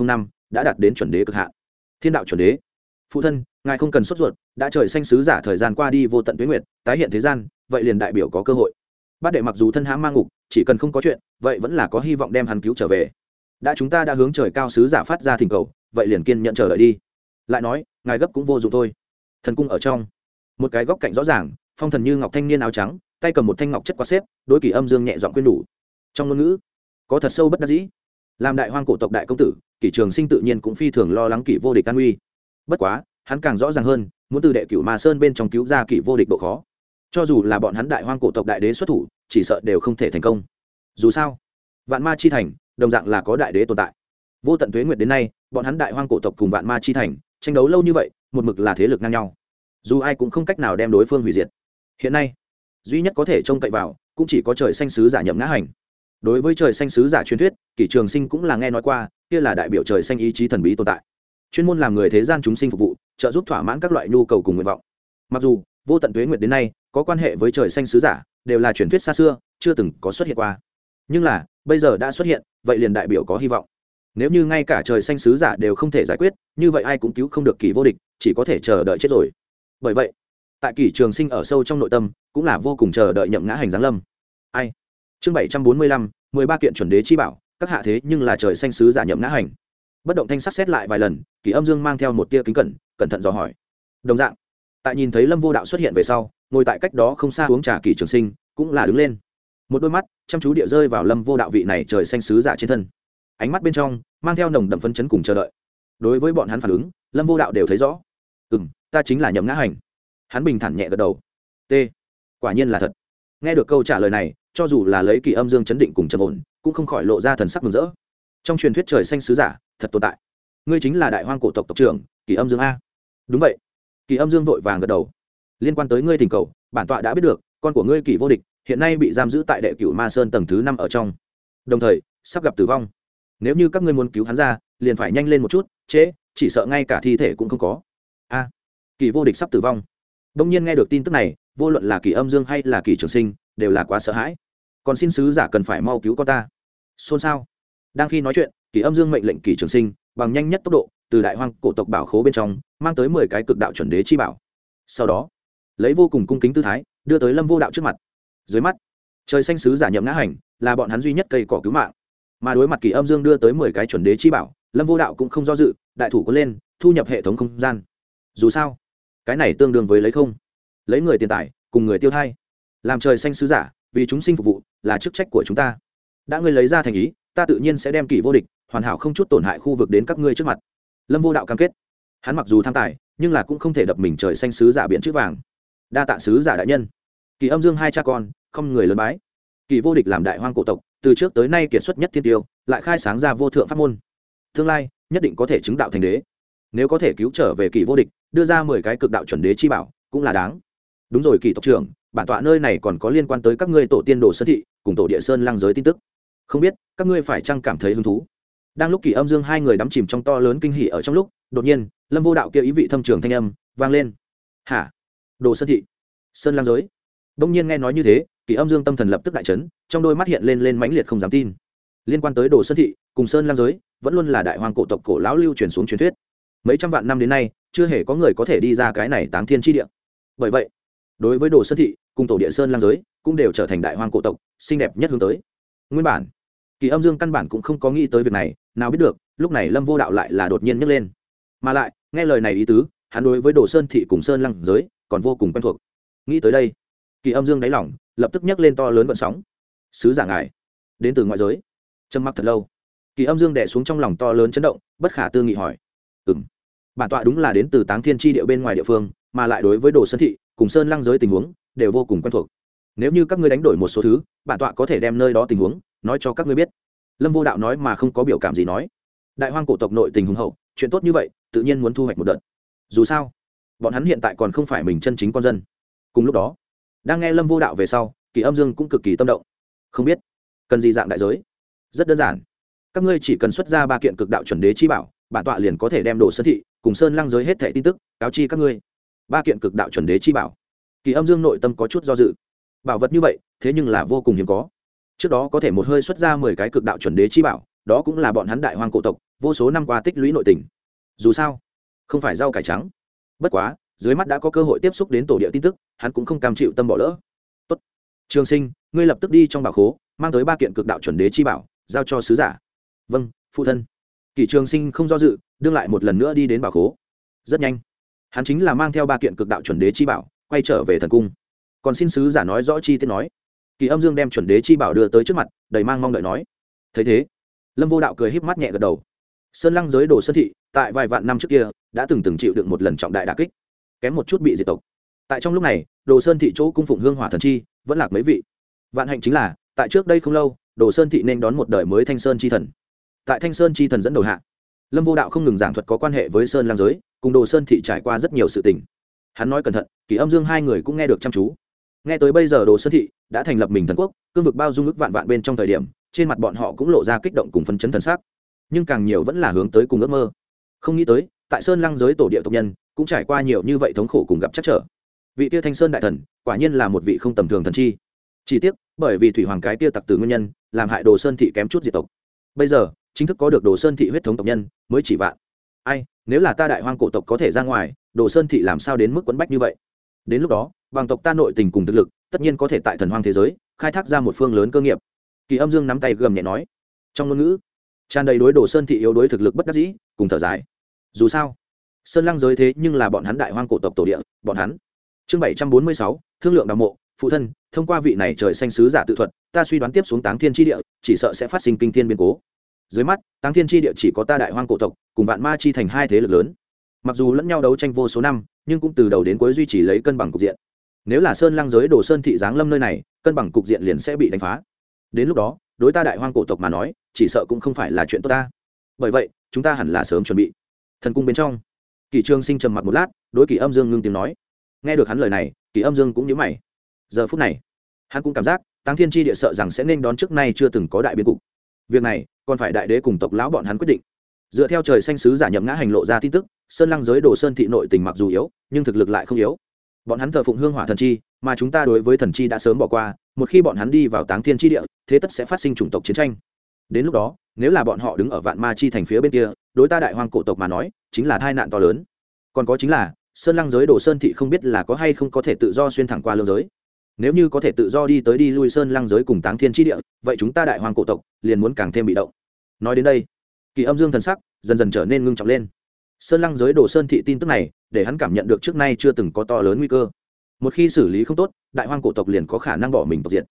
năm, đã đạt đến chuẩn đế cực hạn. Thiên đạo chuẩn đế phụ thân, ngài không cần sốt ruột, đã trời xanh sứ giả thời gian qua đi vô tận tuyến nguyệt, tái hiện thế gian, vậy liền đại biểu có cơ hội. Bát đệ mặc dù thân hãm mang ngục, chỉ cần không có chuyện, vậy vẫn là có hy vọng đem hắn cứu trở về. Đã chúng ta đã hướng trời cao sứ giả phát ra thỉnh cầu, vậy liền kiên nhận chờ đợi đi. Lại nói, ngài gấp cũng vô dụng thôi. Thần cung ở trong. Một cái góc cạnh rõ ràng, phong thần như ngọc thanh niên áo trắng, tay cầm một thanh ngọc chất quá xếp, đối kỳ âm dương nhẹ dọn quyên đủ. Trong ngôn ngữ, có thật sâu bất đắc dĩ. Làm đại hoang cổ tộc đại công tử kỷ trường sinh tự nhiên cũng phi thường lo lắng kỷ vô địch an uy bất quá, hắn càng rõ ràng hơn, muốn từ đệ cửu ma sơn bên trong cứu ra kỷ vô địch độ khó. Cho dù là bọn hắn đại hoang cổ tộc đại đế xuất thủ, chỉ sợ đều không thể thành công. Dù sao, vạn ma chi thành, đồng dạng là có đại đế tồn tại. Vô tận tuế nguyệt đến nay, bọn hắn đại hoang cổ tộc cùng vạn ma chi thành, tranh đấu lâu như vậy, một mực là thế lực ngang nhau. Dù ai cũng không cách nào đem đối phương hủy diệt. Hiện nay, duy nhất có thể trông cậy vào, cũng chỉ có trời xanh sứ giả nhậm ngã hành. Đối với trời xanh sứ giả truyền thuyết, kỷ trường sinh cũng là nghe nói qua, kia là đại biểu trời xanh ý chí thần bí tồn tại chuyên môn làm người thế gian chúng sinh phục vụ, trợ giúp thỏa mãn các loại nhu cầu cùng nguyện vọng. Mặc dù, vô tận tuế nguyệt đến nay, có quan hệ với trời xanh sứ giả, đều là truyền thuyết xa xưa, chưa từng có xuất hiện qua. Nhưng là, bây giờ đã xuất hiện, vậy liền đại biểu có hy vọng. Nếu như ngay cả trời xanh sứ giả đều không thể giải quyết, như vậy ai cũng cứu không được kỳ vô địch, chỉ có thể chờ đợi chết rồi. Bởi vậy, tại kỳ trường sinh ở sâu trong nội tâm, cũng là vô cùng chờ đợi nhậm ngã hành giáng lâm. Ai? Chương bảy trăm bốn mươi lăm, mười ba kiện chuẩn đế chi bảo, các hạ thế nhưng là trời xanh sứ giả nhậm ngã hành bất động thanh sắc xét lại vài lần, kỳ âm dương mang theo một tia kính cẩn cẩn thận dò hỏi. Đồng dạng, tại nhìn thấy lâm vô đạo xuất hiện về sau, ngồi tại cách đó không xa uống trà kỳ trường sinh, cũng là đứng lên. Một đôi mắt chăm chú địa rơi vào lâm vô đạo vị này trời xanh sứ giả trên thân. Ánh mắt bên trong, mang theo nồng đậm phân chấn cùng chờ đợi. Đối với bọn hắn phản ứng, lâm vô đạo đều thấy rõ. Ừ m ta chính là nhậm ngã hành. Hắn bình thản nhẹ gật đầu. T, quả nhiên là thật. Nghe được câu trả lời này, cho dù là lấy kỳ âm dương chấn định cùng trầm ổn, cũng không khỏi lộ ra thần sắc mừng rỡ. Trong truyền thuyết trời xanh sứ giả thật tồn tại. Ngươi chính là đại hoang cổ tộc tộc trưởng, kỳ âm dương a. Đúng vậy. Kỳ âm dương vội vàng gật đầu. Liên quan tới ngươi thỉnh cầu, bản tọa đã biết được, con của ngươi kỳ vô địch, hiện nay bị giam giữ tại đệ cửu ma sơn tầng thứ năm ở trong. Đồng thời, sắp gặp tử vong. Nếu như các ngươi muốn cứu hắn ra, liền phải nhanh lên một chút, trễ, chỉ sợ ngay cả thi thể cũng không có. A. Kỳ vô địch sắp tử vong. Đông nhiên nghe được tin tức này, vô luận là kỳ âm dương hay là kỳ trường sinh, đều là quá sợ hãi. Còn xin sứ giả cần phải mau cứu con ta. Xôn xao đang khi nói chuyện, kỳ âm dương mệnh lệnh kỳ trường sinh, bằng nhanh nhất tốc độ, từ đại hoang cổ tộc bảo khố bên trong, mang tới mười cái cực đạo chuẩn đế chi bảo. Sau đó, lấy vô cùng cung kính tư thái, đưa tới lâm vô đạo trước mặt. Dưới mắt, trời xanh sứ giả nhậm ngã hành, là bọn hắn duy nhất cây cỏ cứu mạng. Mà đối mặt kỳ âm dương đưa tới mười cái chuẩn đế chi bảo, lâm vô đạo cũng không do dự, đại thủ có lên, thu nhập hệ thống không gian. Dù sao, cái này tương đương với lấy không. Lấy người tiền tài, cùng người tiêu thay làm trời xanh sứ giả, vì chúng sinh phục vụ, là chức trách của chúng ta. Đã ngươi lấy ra thành ý ta tự nhiên sẽ đem kỷ vô địch, hoàn hảo không chút tổn hại khu vực đến các ngươi trước mặt. Lâm vô đạo cam kết. Hắn mặc dù tham tài, nhưng là cũng không thể đập mình trời xanh sứ giả biển chữ vàng. Đa tạ sứ giả đại nhân. Kỳ âm dương hai cha con, không người lớn bái. Kỳ vô địch làm đại hoang cổ tộc, từ trước tới nay kiệt xuất nhất thiên tiêu, lại khai sáng ra vô thượng pháp môn. Tương lai, nhất định có thể chứng đạo thành đế. Nếu có thể cứu trở về kỳ vô địch, đưa ra mười cái cực đạo chuẩn đế chi bảo, cũng là đáng. Đúng rồi kỳ tộc trưởng, bản tọa nơi này còn có liên quan tới các ngươi tổ tiên đồ sơn thị, cùng tổ địa sơn lăng giới tin tức không biết, các ngươi phải chăng cảm thấy hứng thú? Đang lúc kỳ âm dương hai người đắm chìm trong to lớn kinh hỉ ở trong lúc, đột nhiên, lâm vô đạo kia ý vị thâm trường thanh âm vang lên. Hả? Đồ sơn thị. Sơn lang giới. Đông nhiên nghe nói như thế, kỳ âm dương tâm thần lập tức đại chấn, trong đôi mắt hiện lên lên mãnh liệt không dám tin. Liên quan tới đồ sơn thị cùng sơn lang giới, vẫn luôn là đại hoàng cổ tộc cổ lão lưu truyền xuống truyền thuyết. Mấy trăm vạn năm đến nay, chưa hề có người có thể đi ra cái này táng thiên tri địa. Bởi vậy, đối với đồ sơn thị cùng tổ địa sơn lang giới cũng đều trở thành đại hoang cổ tộc xinh đẹp nhất hướng tới. Nguyên bản kỳ âm dương căn bản cũng không có nghĩ tới việc này, nào biết được, lúc này lâm vô đạo lại là đột nhiên nhấc lên. Mà lại, nghe lời này ý tứ, hắn đối với đồ sơn thị cùng sơn lăng giới còn vô cùng quen thuộc. Nghĩ tới đây, kỳ âm dương đáy lỏng lập tức nhấc lên to lớn vận sóng. Sứ giả ngài, đến từ ngoại giới. Trầm mặc thật lâu, kỳ âm dương đẻ xuống trong lòng to lớn chấn động, bất khả tư nghị hỏi. Ừ m bản tọa đúng là đến từ táng thiên tri địa bên ngoài địa phương, mà lại đối với đồ sơn thị cùng sơn lăng giới tình huống đều vô cùng quen thuộc. Nếu như các ngươi đánh đổi một số thứ, bản tọa có thể đem nơi đó tình huống nói cho các ngươi biết. Lâm vô đạo nói mà không có biểu cảm gì nói. Đại hoang cổ tộc nội tình hùng hậu, chuyện tốt như vậy, tự nhiên muốn thu hoạch một đợt. Dù sao, bọn hắn hiện tại còn không phải mình chân chính con dân. Cùng lúc đó, đang nghe lâm vô đạo về sau, kỳ âm dương cũng cực kỳ tâm động. Không biết, cần gì dạng đại giới? Rất đơn giản. Các ngươi chỉ cần xuất ra ba kiện cực đạo chuẩn đế chi bảo, bản tọa liền có thể đem đồ sơn thị, cùng sơn lăng giới hết thẻ tin tức, cáo chi các ngươi. Ba kiện cực đạo chuẩn đế chi bảo. Kỳ âm dương nội tâm có chút do dự. Bảo vật như vậy, thế nhưng là vô cùng hiếm có trước đó có thể một hơi xuất ra mười cái cực đạo chuẩn đế chi bảo, đó cũng là bọn hắn đại hoang cổ tộc, vô số năm qua tích lũy nội tình. Dù sao, không phải rau cải trắng. Bất quá, dưới mắt đã có cơ hội tiếp xúc đến tổ địa tin tức, hắn cũng không cam chịu tâm bỏ lỡ. Tốt. Trường sinh, ngươi lập tức đi trong bảo khố, mang tới ba kiện cực đạo chuẩn đế chi bảo, giao cho sứ giả. Vâng phụ thân. Kỷ trường sinh không do dự, đương lại một lần nữa đi đến bảo khố. Rất nhanh. Hắn chính là mang theo ba kiện cực đạo chuẩn đế chi bảo, quay trở về thần cung. Còn xin sứ giả nói rõ chi tiết nói kỳ âm dương đem chuẩn đế chi bảo đưa tới trước mặt, đầy mang mong đợi nói. Thấy thế, lâm vô đạo cười híp mắt nhẹ gật đầu. Sơn lăng giới đồ sơn thị, tại vài vạn năm trước kia, đã từng từng chịu được một lần trọng đại đà kích, kém một chút bị diệt tộc. Tại trong lúc này, đồ sơn thị chỗ cung phụng hương hỏa thần chi vẫn lạc mấy vị. Vạn hạnh chính là, tại trước đây không lâu, đồ sơn thị nên đón một đời mới thanh sơn chi thần. Tại thanh sơn chi thần dẫn đầu hạ, lâm vô đạo không ngừng giảng thuật có quan hệ với sơn lang giới, cùng đồ sơn thị trải qua rất nhiều sự tình. Hắn nói cẩn thận, kỳ âm dương hai người cũng nghe được chăm chú nghe tới bây giờ đồ sơn thị đã thành lập mình thần quốc, cương vực bao dung ức vạn vạn bên trong thời điểm, trên mặt bọn họ cũng lộ ra kích động cùng phấn chấn thần sắc. Nhưng càng nhiều vẫn là hướng tới cùng ước mơ. Không nghĩ tới, tại sơn lăng giới tổ địa tộc nhân cũng trải qua nhiều như vậy thống khổ cùng gặp chắc trở. Vị tia thanh sơn đại thần quả nhiên là một vị không tầm thường thần chi. Chỉ tiếc, bởi vì thủy hoàng cái tia tặc từ nguyên nhân, làm hại đồ sơn thị kém chút diệt tộc. Bây giờ, chính thức có được đồ sơn thị huyết thống tộc nhân mới chỉ vạn. Ai, nếu là ta đại hoang cổ tộc có thể ra ngoài, đồ sơn thị làm sao đến mức quấn bách như vậy? Đến lúc đó bằng tộc ta nội tình cùng thực lực, tất nhiên có thể tại thần hoang thế giới, khai thác ra một phương lớn cơ nghiệp. Kỳ âm dương nắm tay gầm nhẹ nói, trong ngôn ngữ, tràn đầy đối đồ sơn thị yếu đối thực lực bất đắc dĩ, cùng thở dài. Dù sao, sơn lăng giới thế nhưng là bọn hắn đại hoang cổ tộc tổ địa, bọn hắn. Chương bảy trăm bốn mươi sáu, thương lượng đào mộ, phụ thân, thông qua vị này trời xanh sứ giả tự thuật, ta suy đoán tiếp xuống táng thiên tri địa, chỉ sợ sẽ phát sinh kinh thiên biến cố. Dưới mắt, táng thiên tri địa chỉ có ta đại hoang cổ tộc, cùng vạn ma chi thành hai thế lực lớn mặc dù lẫn nhau đấu tranh vô số năm, nhưng cũng từ đầu đến cuối duy trì lấy cân bằng cục diện. Nếu là sơn lăng giới đồ sơn thị giáng lâm nơi này, cân bằng cục diện liền sẽ bị đánh phá. Đến lúc đó, đối ta đại hoang cổ tộc mà nói, chỉ sợ cũng không phải là chuyện tốt ta. Bởi vậy, chúng ta hẳn là sớm chuẩn bị. Thần cung bên trong, kỳ trương sinh trầm mặc một lát, đối kỳ âm dương ngưng tiếng nói. Nghe được hắn lời này, kỳ âm dương cũng nhớ mày. Giờ phút này, hắn cũng cảm giác tăng thiên tri địa sợ rằng sẽ nên đón trước nay chưa từng có đại biến cục. Việc này, còn phải đại đế cùng tộc lão bọn hắn quyết định dựa theo trời xanh sứ giả nhậm ngã hành lộ ra tin tức, sơn lăng giới đồ sơn thị nội tình mặc dù yếu, nhưng thực lực lại không yếu. Bọn hắn thờ phụng hương hỏa thần chi, mà chúng ta đối với thần chi đã sớm bỏ qua, một khi bọn hắn đi vào táng thiên tri địa, thế tất sẽ phát sinh chủng tộc chiến tranh. Đến lúc đó, nếu là bọn họ đứng ở vạn ma chi thành phía bên kia, đối ta đại hoàng cổ tộc mà nói, chính là tai nạn to lớn. Còn có chính là, sơn lăng giới đồ sơn thị không biết là có hay không có thể tự do xuyên thẳng qua lương giới. Nếu như có thể tự do đi tới đi lui sơn lăng giới cùng táng thiên tri địa, vậy chúng ta đại hoàng cổ tộc liền muốn càng thêm bị động. Nói đến đây kỳ âm dương thần sắc dần dần trở nên ngưng trọng lên. Sơn lăng giới đồ sơn thị tin tức này để hắn cảm nhận được trước nay chưa từng có to lớn nguy cơ. Một khi xử lý không tốt, đại hoang cổ tộc liền có khả năng bỏ mình tộc diện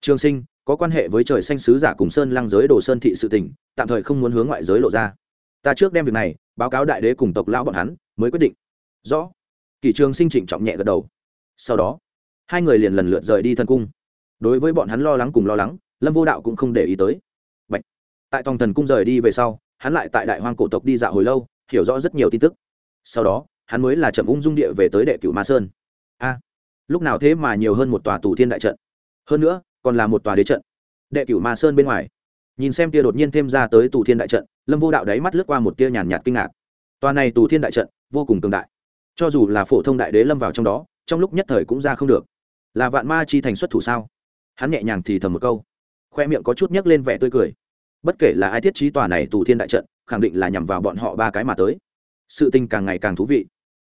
trường sinh, có quan hệ với trời xanh sứ giả cùng sơn lăng giới đồ sơn thị sự tình, tạm thời không muốn hướng ngoại giới lộ ra. Ta trước đem việc này báo cáo đại đế cùng tộc lão bọn hắn, mới quyết định. Rõ. Kỳ trường sinh trịnh trọng nhẹ gật đầu. Sau đó, hai người liền lần lượt rời đi thần cung. Đối với bọn hắn lo lắng cùng lo lắng, lâm vô đạo cũng không để ý tới. Bạch. tại tòng thần cung rời đi về sau hắn lại tại đại hoang cổ tộc đi dạo hồi lâu, hiểu rõ rất nhiều tin tức. Sau đó, hắn mới là chậm ung dung địa về tới đệ cửu ma sơn. A, lúc nào thế mà nhiều hơn một tòa tù thiên đại trận? Hơn nữa, còn là một tòa đế trận. Đệ cửu ma sơn bên ngoài. Nhìn xem tia đột nhiên thêm ra tới tù thiên đại trận, lâm vô đạo đáy mắt lướt qua một tia nhàn nhạt kinh ngạc. Tòa này tù thiên đại trận, vô cùng cường đại. Cho dù là phổ thông đại đế lâm vào trong đó, trong lúc nhất thời cũng ra không được. Là vạn ma chi thành xuất thủ sao? Hắn nhẹ nhàng thì thầm một câu. Khoe miệng có chút nhấc lên vẻ tươi cười bất kể là ai thiết trí tòa này tù thiên đại trận, khẳng định là nhằm vào bọn họ ba cái mà tới. Sự tình càng ngày càng thú vị.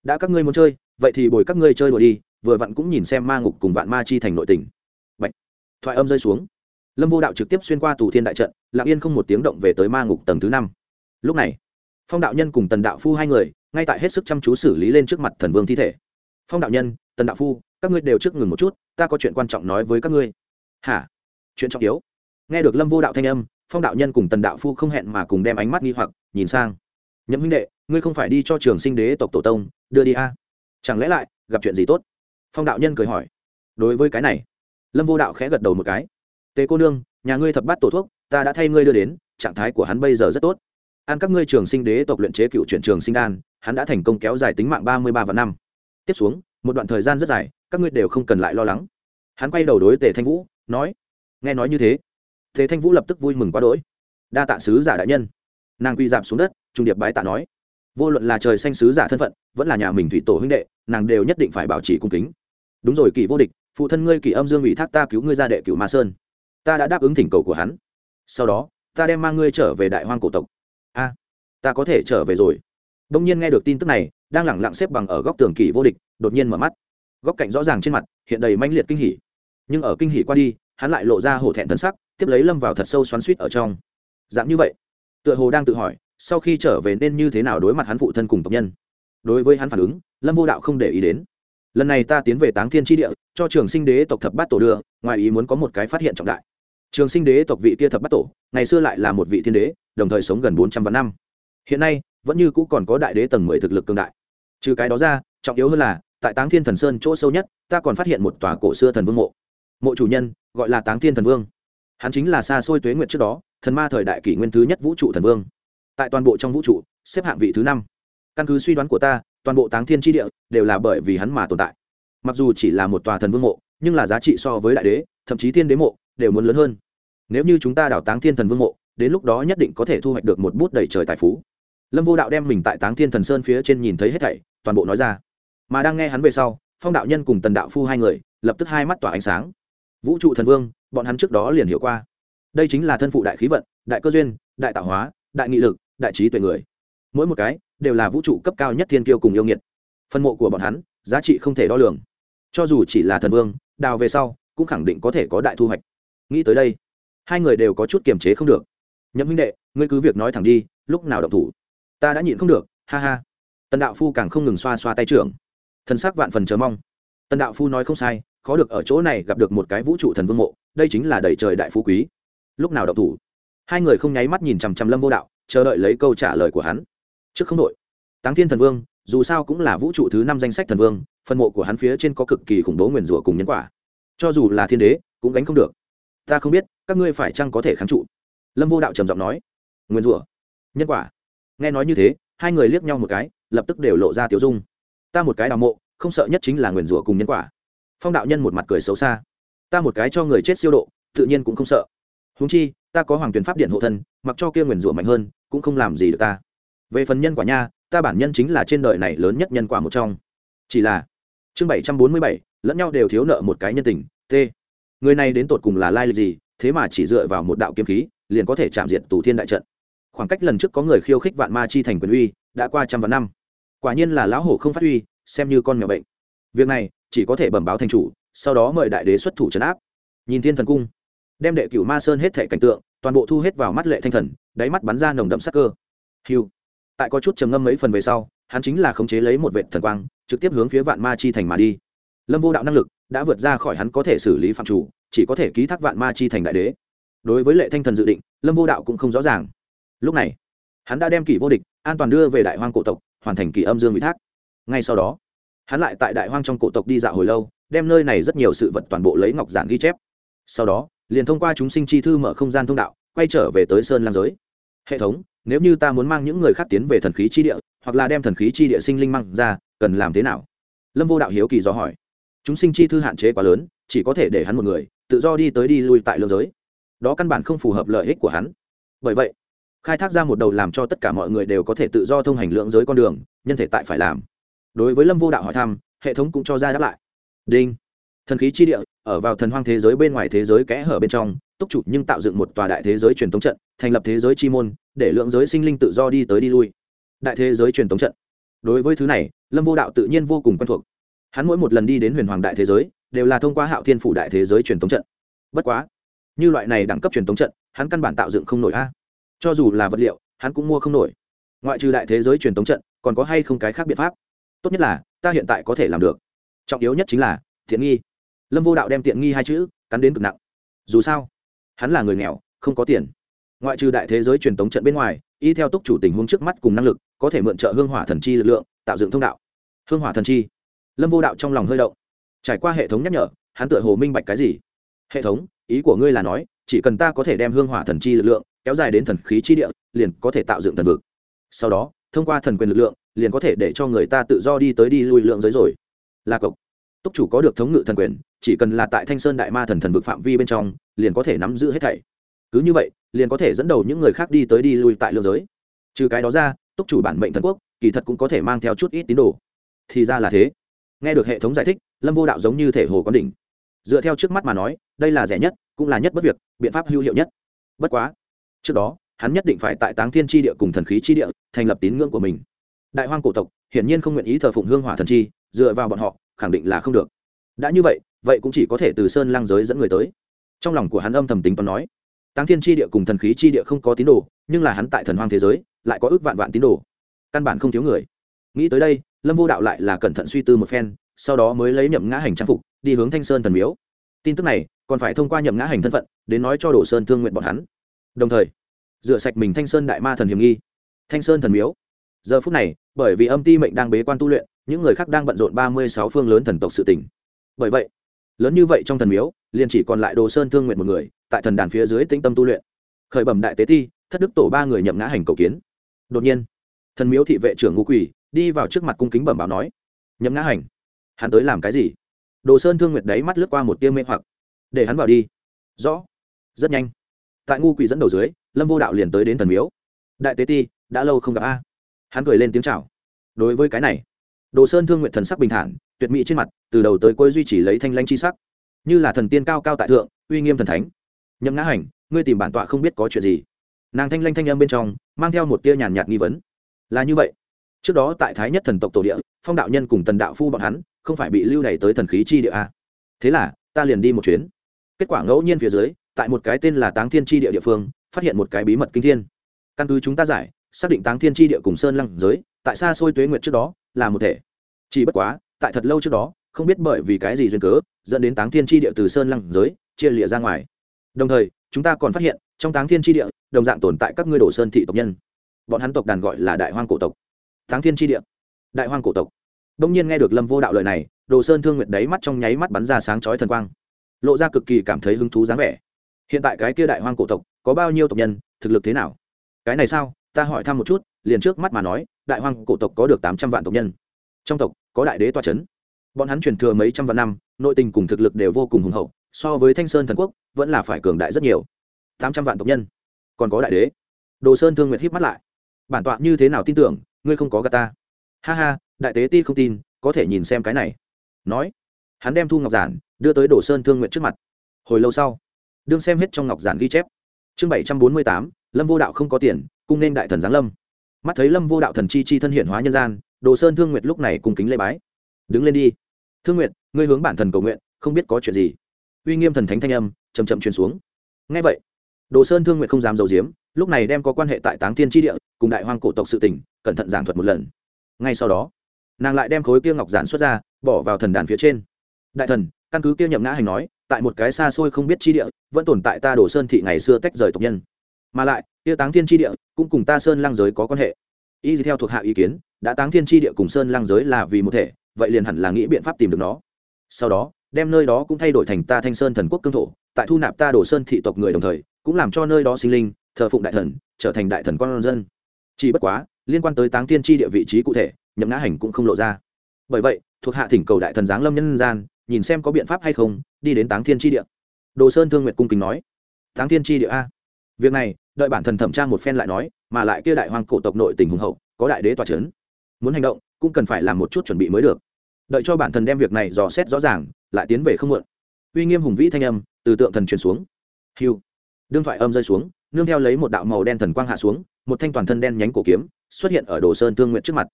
Đã các ngươi muốn chơi, vậy thì bồi các ngươi chơi đùa đi, vừa vặn cũng nhìn xem ma ngục cùng vạn ma chi thành nội tình. Bạch. thoại âm rơi xuống. Lâm vô đạo trực tiếp xuyên qua tù thiên đại trận, lặng yên không một tiếng động về tới ma ngục tầng thứ năm. Lúc này, phong đạo nhân cùng tần đạo phu hai người, ngay tại hết sức chăm chú xử lý lên trước mặt thần vương thi thể. Phong đạo nhân, tần đạo phu, các ngươi đều trước ngừng một chút, ta có chuyện quan trọng nói với các ngươi. Hả? Chuyện trọng yếu. Nghe được lâm vô đạo thanh âm phong đạo nhân cùng tần đạo phu không hẹn mà cùng đem ánh mắt nghi hoặc, nhìn sang. Nhậm huynh đệ, ngươi không phải đi cho trường sinh đế tộc tổ tông, đưa đi a. À? chẳng lẽ lại, gặp chuyện gì tốt? Phong đạo nhân cười hỏi. Đối với cái này, lâm vô đạo khẽ gật đầu một cái. Tề cô nương, nhà ngươi thập bát tổ thuốc, ta đã thay ngươi đưa đến, trạng thái của hắn bây giờ rất tốt. Ăn các ngươi trường sinh đế tộc luyện chế cựu chuyển trường sinh đan, hắn đã thành công kéo dài tính mạng ba mươi ba vạn năm. Tiếp xuống, một đoạn thời gian rất dài, các ngươi đều không cần lại lo lắng. Hắn quay đầu đối tề thanh vũ, nói, nghe nói như thế thế thanh vũ lập tức vui mừng quá đỗi. Đa tạ sứ giả đại nhân. Nàng quy dạp xuống đất trung điệp bái tạ nói. Vô luận là trời xanh sứ giả thân phận, vẫn là nhà mình thủy tổ huynh đệ, nàng đều nhất định phải bảo trì cung kính. Đúng rồi kỳ vô địch, phụ thân ngươi kỳ âm dương ủy thác ta cứu ngươi ra đệ cửu ma sơn. Ta đã đáp ứng thỉnh cầu của hắn. Sau đó, ta đem mang ngươi trở về đại hoang cổ tộc. A, ta có thể trở về rồi. Đông nhiên nghe được tin tức này, đang lẳng lặng xếp bằng ở góc tường kỳ vô địch, đột nhiên mở mắt. Góc cạnh rõ ràng trên mặt, hiện đầy manh liệt kinh hỉ. Nhưng ở kinh hỉ qua đi, hắn lại lộ ra hổ thẹn thân sắc tiếp lấy lâm vào thật sâu xoắn suýt ở trong. Dạng như vậy, tựa hồ đang tự hỏi, sau khi trở về nên như thế nào đối mặt hắn phụ thân cùng tộc nhân. Đối với hắn phản ứng, lâm vô đạo không để ý đến. Lần này ta tiến về táng thiên tri địa, cho trường sinh đế tộc thập bát tổ đưa, ngoài ý muốn có một cái phát hiện trọng đại. Trường sinh đế tộc vị kia thập bát tổ, ngày xưa lại là một vị thiên đế, đồng thời sống gần bốn trăm vạn năm. Hiện nay, vẫn như cũ còn có đại đế tầng mười thực lực cương đại. Trừ cái đó ra, trọng yếu hơn là, tại táng thiên thần sơn chỗ sâu nhất, ta còn phát hiện một tòa cổ xưa thần vương mộ. Mộ chủ nhân, gọi là táng thiên thần vương hắn chính là xa xôi tuế nguyệt trước đó, thần ma thời đại kỷ nguyên thứ nhất vũ trụ thần vương. Tại toàn bộ trong vũ trụ, xếp hạng vị thứ năm. Căn cứ suy đoán của ta, toàn bộ táng thiên tri địa đều là bởi vì hắn mà tồn tại. Mặc dù chỉ là một tòa thần vương mộ, nhưng là giá trị so với đại đế, thậm chí thiên đế mộ, đều muốn lớn hơn. Nếu như chúng ta đào táng thiên thần vương mộ, đến lúc đó nhất định có thể thu hoạch được một bút đầy trời tài phú. Lâm vô đạo đem mình tại táng thiên thần sơn phía trên nhìn thấy hết thảy, toàn bộ nói ra. Mà đang nghe hắn về sau, phong đạo nhân cùng tần đạo phu hai người, lập tức hai mắt tỏa ánh sáng vũ trụ thần vương, bọn hắn trước đó liền hiểu qua. Đây chính là thân phụ đại khí vận, đại cơ duyên, đại tạo hóa, đại nghị lực, đại trí tuệ người. Mỗi một cái đều là vũ trụ cấp cao nhất thiên kiêu cùng yêu nghiệt. Phân mộ của bọn hắn, giá trị không thể đo lường. Cho dù chỉ là thần vương, đào về sau cũng khẳng định có thể có đại thu hoạch. Nghĩ tới đây, hai người đều có chút kiềm chế không được. Nhậm huynh đệ, ngươi cứ việc nói thẳng đi, lúc nào động thủ, ta đã nhịn không được, ha ha. Tần đạo phu càng không ngừng xoa xoa tay trưởng. Thân xác vạn phần chờ mong. Tần đạo phu nói không sai khó được ở chỗ này gặp được một cái vũ trụ thần vương mộ, đây chính là đầy trời đại phú quý. Lúc nào đậu thủ? Hai người không nháy mắt nhìn chằm chằm lâm vô đạo, chờ đợi lấy câu trả lời của hắn. Trước không đội táng thiên thần vương, dù sao cũng là vũ trụ thứ năm danh sách thần vương, phần mộ của hắn phía trên có cực kỳ khủng bố nguyền rủa cùng nhân quả. Cho dù là thiên đế, cũng gánh không được. Ta không biết, các ngươi phải chăng có thể kháng trụ? Lâm vô đạo trầm giọng nói. Nguyên rủa? Nhân quả? Nghe nói như thế, hai người liếc nhau một cái, lập tức đều lộ ra tiểu dung. Ta một cái đào mộ, không sợ nhất chính là nguyền rủa cùng nhân quả phong đạo nhân một mặt cười xấu xa. Ta một cái cho người chết siêu độ, tự nhiên cũng không sợ. Húng chi, ta có hoàng tuyển pháp điện hộ thân, mặc cho kia nguyền rủa mạnh hơn, cũng không làm gì được ta. Về phần nhân quả nha, ta bản nhân chính là trên đời này lớn nhất nhân quả một trong. Chỉ là, chương bảy trăm bốn mươi bảy, lẫn nhau đều thiếu nợ một cái nhân tình, t. Người này đến tột cùng là lai lịch gì, thế mà chỉ dựa vào một đạo kiếm khí, liền có thể chạm diện tù thiên đại trận. Khoảng cách lần trước có người khiêu khích vạn ma chi thành quyền uy, đã qua trăm vạn năm. Quả nhiên là lão hổ không phát uy xem như con mèo bệnh. Việc này chỉ có thể bẩm báo thành chủ, sau đó mời đại đế xuất thủ trấn áp. Nhìn thiên thần cung, đem đệ cửu ma sơn hết thể cảnh tượng, toàn bộ thu hết vào mắt lệ thanh thần, đáy mắt bắn ra nồng đậm sắc cơ. Hiu tại có chút trầm ngâm mấy phần về sau, hắn chính là khống chế lấy một vệ thần quang, trực tiếp hướng phía vạn ma chi thành mà đi. Lâm vô đạo năng lực đã vượt ra khỏi hắn có thể xử lý phạm chủ, chỉ có thể ký thác vạn ma chi thành đại đế. Đối với lệ thanh thần dự định, lâm vô đạo cũng không rõ ràng. Lúc này, hắn đã đem kỷ vô địch an toàn đưa về đại hoang cổ tộc, hoàn thành kỳ âm dương ủy thác. Ngay sau đó hắn lại tại đại hoang trong cổ tộc đi dạo hồi lâu, đem nơi này rất nhiều sự vật toàn bộ lấy ngọc giản ghi chép. Sau đó, liền thông qua chúng sinh chi thư mở không gian thông đạo, quay trở về tới sơn lam giới. Hệ thống, nếu như ta muốn mang những người khác tiến về thần khí chi địa, hoặc là đem thần khí chi địa sinh linh mang ra, cần làm thế nào? Lâm vô đạo hiếu kỳ do hỏi. Chúng sinh chi thư hạn chế quá lớn, chỉ có thể để hắn một người, tự do đi tới đi lui tại lương giới. Đó căn bản không phù hợp lợi ích của hắn. Bởi vậy, khai thác ra một đầu làm cho tất cả mọi người đều có thể tự do thông hành lượng giới con đường, nhân thể tại phải làm đối với lâm vô đạo hỏi thăm, hệ thống cũng cho ra đáp lại. Đinh. Thần khí chi địa, ở vào thần hoang thế giới bên ngoài thế giới kẽ hở bên trong, túc chủ nhưng tạo dựng một tòa đại thế giới truyền thống trận, thành lập thế giới chi môn, để lượng giới sinh linh tự do đi tới đi lui. Đại thế giới truyền thống trận. Đối với thứ này, lâm vô đạo tự nhiên vô cùng quen thuộc. Hắn mỗi một lần đi đến huyền hoàng đại thế giới, đều là thông qua hạo thiên phủ đại thế giới truyền thống trận. Bất quá, như loại này đẳng cấp truyền thống trận, hắn căn bản tạo dựng không nổi a. Cho dù là vật liệu, hắn cũng mua không nổi. Ngoại trừ đại thế giới truyền thống trận, còn có hay không cái khác biện pháp? Tốt nhất là, ta hiện tại có thể làm được. Trọng yếu nhất chính là thiện nghi. Lâm vô đạo đem tiện nghi hai chữ cắn đến cực nặng. Dù sao, hắn là người nghèo, không có tiền. Ngoại trừ đại thế giới truyền thống trận bên ngoài, y theo túc chủ tình huống trước mắt cùng năng lực, có thể mượn trợ hương hỏa thần chi lực lượng, tạo dựng thông đạo. Hương hỏa thần chi. Lâm vô đạo trong lòng hơi động. Trải qua hệ thống nhắc nhở, hắn tựa hồ minh bạch cái gì? Hệ thống, ý của ngươi là nói, chỉ cần ta có thể đem hương hỏa thần chi lực lượng kéo dài đến thần khí chi địa, liền có thể tạo dựng thần vực. Sau đó, thông qua thần quyền lực lượng liền có thể để cho người ta tự do đi tới đi lui lượng giới rồi. Là cộc. Túc chủ có được thống ngự thần quyền, chỉ cần là tại thanh sơn đại ma thần thần vực phạm vi bên trong, liền có thể nắm giữ hết thảy. Cứ như vậy, liền có thể dẫn đầu những người khác đi tới đi lui tại lượng giới. Trừ cái đó ra, túc chủ bản mệnh thần quốc, kỳ thật cũng có thể mang theo chút ít tín đồ. Thì ra là thế. Nghe được hệ thống giải thích, lâm vô đạo giống như thể hồ quán đỉnh. Dựa theo trước mắt mà nói, đây là rẻ nhất, cũng là nhất bất việc, biện pháp hữu hiệu nhất. Bất quá, trước đó, hắn nhất định phải tại táng thiên tri địa cùng thần khí tri địa thành lập tín ngưỡng của mình đại hoang cổ tộc, hiển nhiên không nguyện ý thờ phụng hương hỏa thần chi, dựa vào bọn họ, khẳng định là không được. Đã như vậy vậy cũng chỉ có thể từ sơn lang giới dẫn người tới. Trong lòng của hắn âm thầm tính toán nói, táng thiên tri địa cùng thần khí tri địa không có tín đồ, nhưng là hắn tại thần hoang thế giới, lại có ước vạn vạn tín đồ. Căn bản không thiếu người. Nghĩ tới đây, lâm vô đạo lại là cẩn thận suy tư một phen, sau đó mới lấy nhậm ngã hành trang phục, đi hướng thanh sơn thần miếu. Tin tức này, còn phải thông qua nhậm ngã hành thân phận, đến nói cho đồ sơn thương nguyện bọn hắn. Đồng thời, rửa sạch mình thanh sơn đại ma thần hiểm nghi. Thanh sơn thần miếu giờ phút này, bởi vì âm ti mệnh đang bế quan tu luyện, những người khác đang bận rộn ba mươi sáu phương lớn thần tộc sự tỉnh bởi vậy, lớn như vậy trong thần miếu, liền chỉ còn lại đồ sơn thương nguyện một người, tại thần đàn phía dưới tĩnh tâm tu luyện. Khởi bẩm đại tế thi thất đức tổ ba người nhậm ngã hành cầu kiến. Đột nhiên, thần miếu thị vệ trưởng ngũ quỷ đi vào trước mặt cung kính bẩm báo nói, nhậm ngã hành, hắn tới làm cái gì? Đồ sơn thương nguyệt đấy mắt lướt qua một tia mê hoặc. Để hắn vào đi. Rõ. Rất nhanh. Tại ngu quỷ dẫn đầu dưới, lâm vô đạo liền tới đến thần miếu. Đại tế ti, đã lâu không gặp a hắn cười lên tiếng chào. Đối với cái này, đồ sơn thương nguyện thần sắc bình thản, tuyệt mỹ trên mặt, từ đầu tới cuối duy trì lấy thanh lanh chi sắc. Như là thần tiên cao cao tại thượng, uy nghiêm thần thánh. Nhậm ngã hành, ngươi tìm bản tọa không biết có chuyện gì. Nàng thanh lanh thanh âm bên trong, mang theo một tia nhàn nhạt nghi vấn. Là như vậy. Trước đó tại thái nhất thần tộc tổ địa, phong đạo nhân cùng tần đạo phu bọn hắn, không phải bị lưu đày tới thần khí chi địa a thế là, ta liền đi một chuyến. Kết quả ngẫu nhiên phía dưới, tại một cái tên là táng thiên chi địa địa phương, phát hiện một cái bí mật kinh thiên. Căn cứ chúng ta giải xác định táng thiên chi địa cùng sơn lăng giới, tại xa xôi tuế nguyệt trước đó là một thể. Chỉ bất quá, tại thật lâu trước đó, không biết bởi vì cái gì duyên cớ, dẫn đến táng thiên chi địa từ sơn lăng giới chia lịa ra ngoài. Đồng thời, chúng ta còn phát hiện, trong táng thiên chi địa, đồng dạng tồn tại các ngươi đổ sơn thị tộc nhân. Bọn hắn tộc đàn gọi là đại hoang cổ tộc. Táng thiên chi địa. Đại hoang cổ tộc. Đông nhiên nghe được lâm vô đạo lời này, đồ sơn thương nguyệt đáy mắt trong nháy mắt bắn ra sáng chói thần quang. Lộ ra cực kỳ cảm thấy hứng thú dáng vẻ. Hiện tại cái kia đại hoang cổ tộc, có bao nhiêu tộc nhân, thực lực thế nào? Cái này sao? Ta hỏi thăm một chút, liền trước mắt mà nói, đại hoang cổ tộc có được tám trăm vạn tộc nhân. Trong tộc, có đại đế toa c h ấ n bọn hắn truyền thừa mấy trăm vạn năm, nội tình cùng thực lực đều vô cùng hùng hậu, so với thanh sơn thần quốc, vẫn là phải cường đại rất nhiều. Tám trăm vạn tộc nhân. Còn có đại đế. Đồ sơn thương nguyệt híp mắt lại. Bản tọa như thế nào tin tưởng, ngươi không có gà ta? Ha ha, đại tế ti không tin, có thể nhìn xem cái này. Nói. Hắn đem thu ngọc giản, đưa tới đồ sơn thương nguyện trước mặt. Hồi lâu sau, đương xem hết trong ngọc giản ghi chép. Chương bảy trăm bốn mươi tám, lâm vô đạo không có tiền cung nên đại thần giáng lâm. Mắt thấy lâm vô đạo thần chi chi thân hiện hóa nhân gian, đồ sơn thương nguyệt lúc này cùng kính lê bái. Đứng lên đi. Thương nguyệt, ngươi hướng bản thần cầu nguyện, không biết có chuyện gì. Uy nghiêm thần thánh thanh âm chầm chậm truyền xuống. Ngay vậy. Đồ sơn thương nguyệt không dám dầu diếm lúc này đem có quan hệ tại táng thiên tri địa, cùng đại hoang cổ tộc sự tỉnh cẩn thận giảng thuật một lần. Ngay sau đó, nàng lại đem khối kia ngọc giản xuất ra, bỏ vào thần đàn phía trên. Đại thần, căn cứ kia nhậm ngã hành nói, tại một cái xa xôi không biết chi địa, vẫn tồn tại ta đồ sơn thị ngày xưa tách rời tộc nhân mà lại tiêu táng thiên chi địa cũng cùng ta sơn lang giới có quan hệ. Y theo thuộc hạ ý kiến, đã táng thiên chi địa cùng sơn lang giới là vì một thể, vậy liền hẳn là nghĩ biện pháp tìm được nó. Sau đó, đem nơi đó cũng thay đổi thành ta thanh sơn thần quốc cương thổ, tại thu nạp ta đổ sơn thị tộc người đồng thời, cũng làm cho nơi đó sinh linh, thờ phụng đại thần, trở thành đại thần con dân. Chỉ bất quá, liên quan tới táng tiên tri địa vị trí cụ thể, nhậm ngã hành cũng không lộ ra. Bởi vậy, thuộc hạ thỉnh cầu đại thần giáng lâm nhân gian, nhìn xem có biện pháp hay không, đi đến táng thiên tri địa. Đồ sơn thương nguyệt cung kính nói, táng thiên tri địa a, việc này đợi bản thần thẩm tra một phen lại nói, mà lại kia đại hoàng cổ tộc nội tình hùng hậu, có đại đế tòa trấn muốn hành động, cũng cần phải làm một chút chuẩn bị mới được. Đợi cho bản thần đem việc này dò xét rõ ràng, lại tiến về không muộn. Uy nghiêm hùng vĩ thanh âm từ tượng thần truyền xuống. Hiu. Đương thoại âm rơi xuống, nương theo lấy một đạo màu đen thần quang hạ xuống, một thanh toàn thân đen nhánh cổ kiếm xuất hiện ở đồ sơn thương nguyện trước mặt.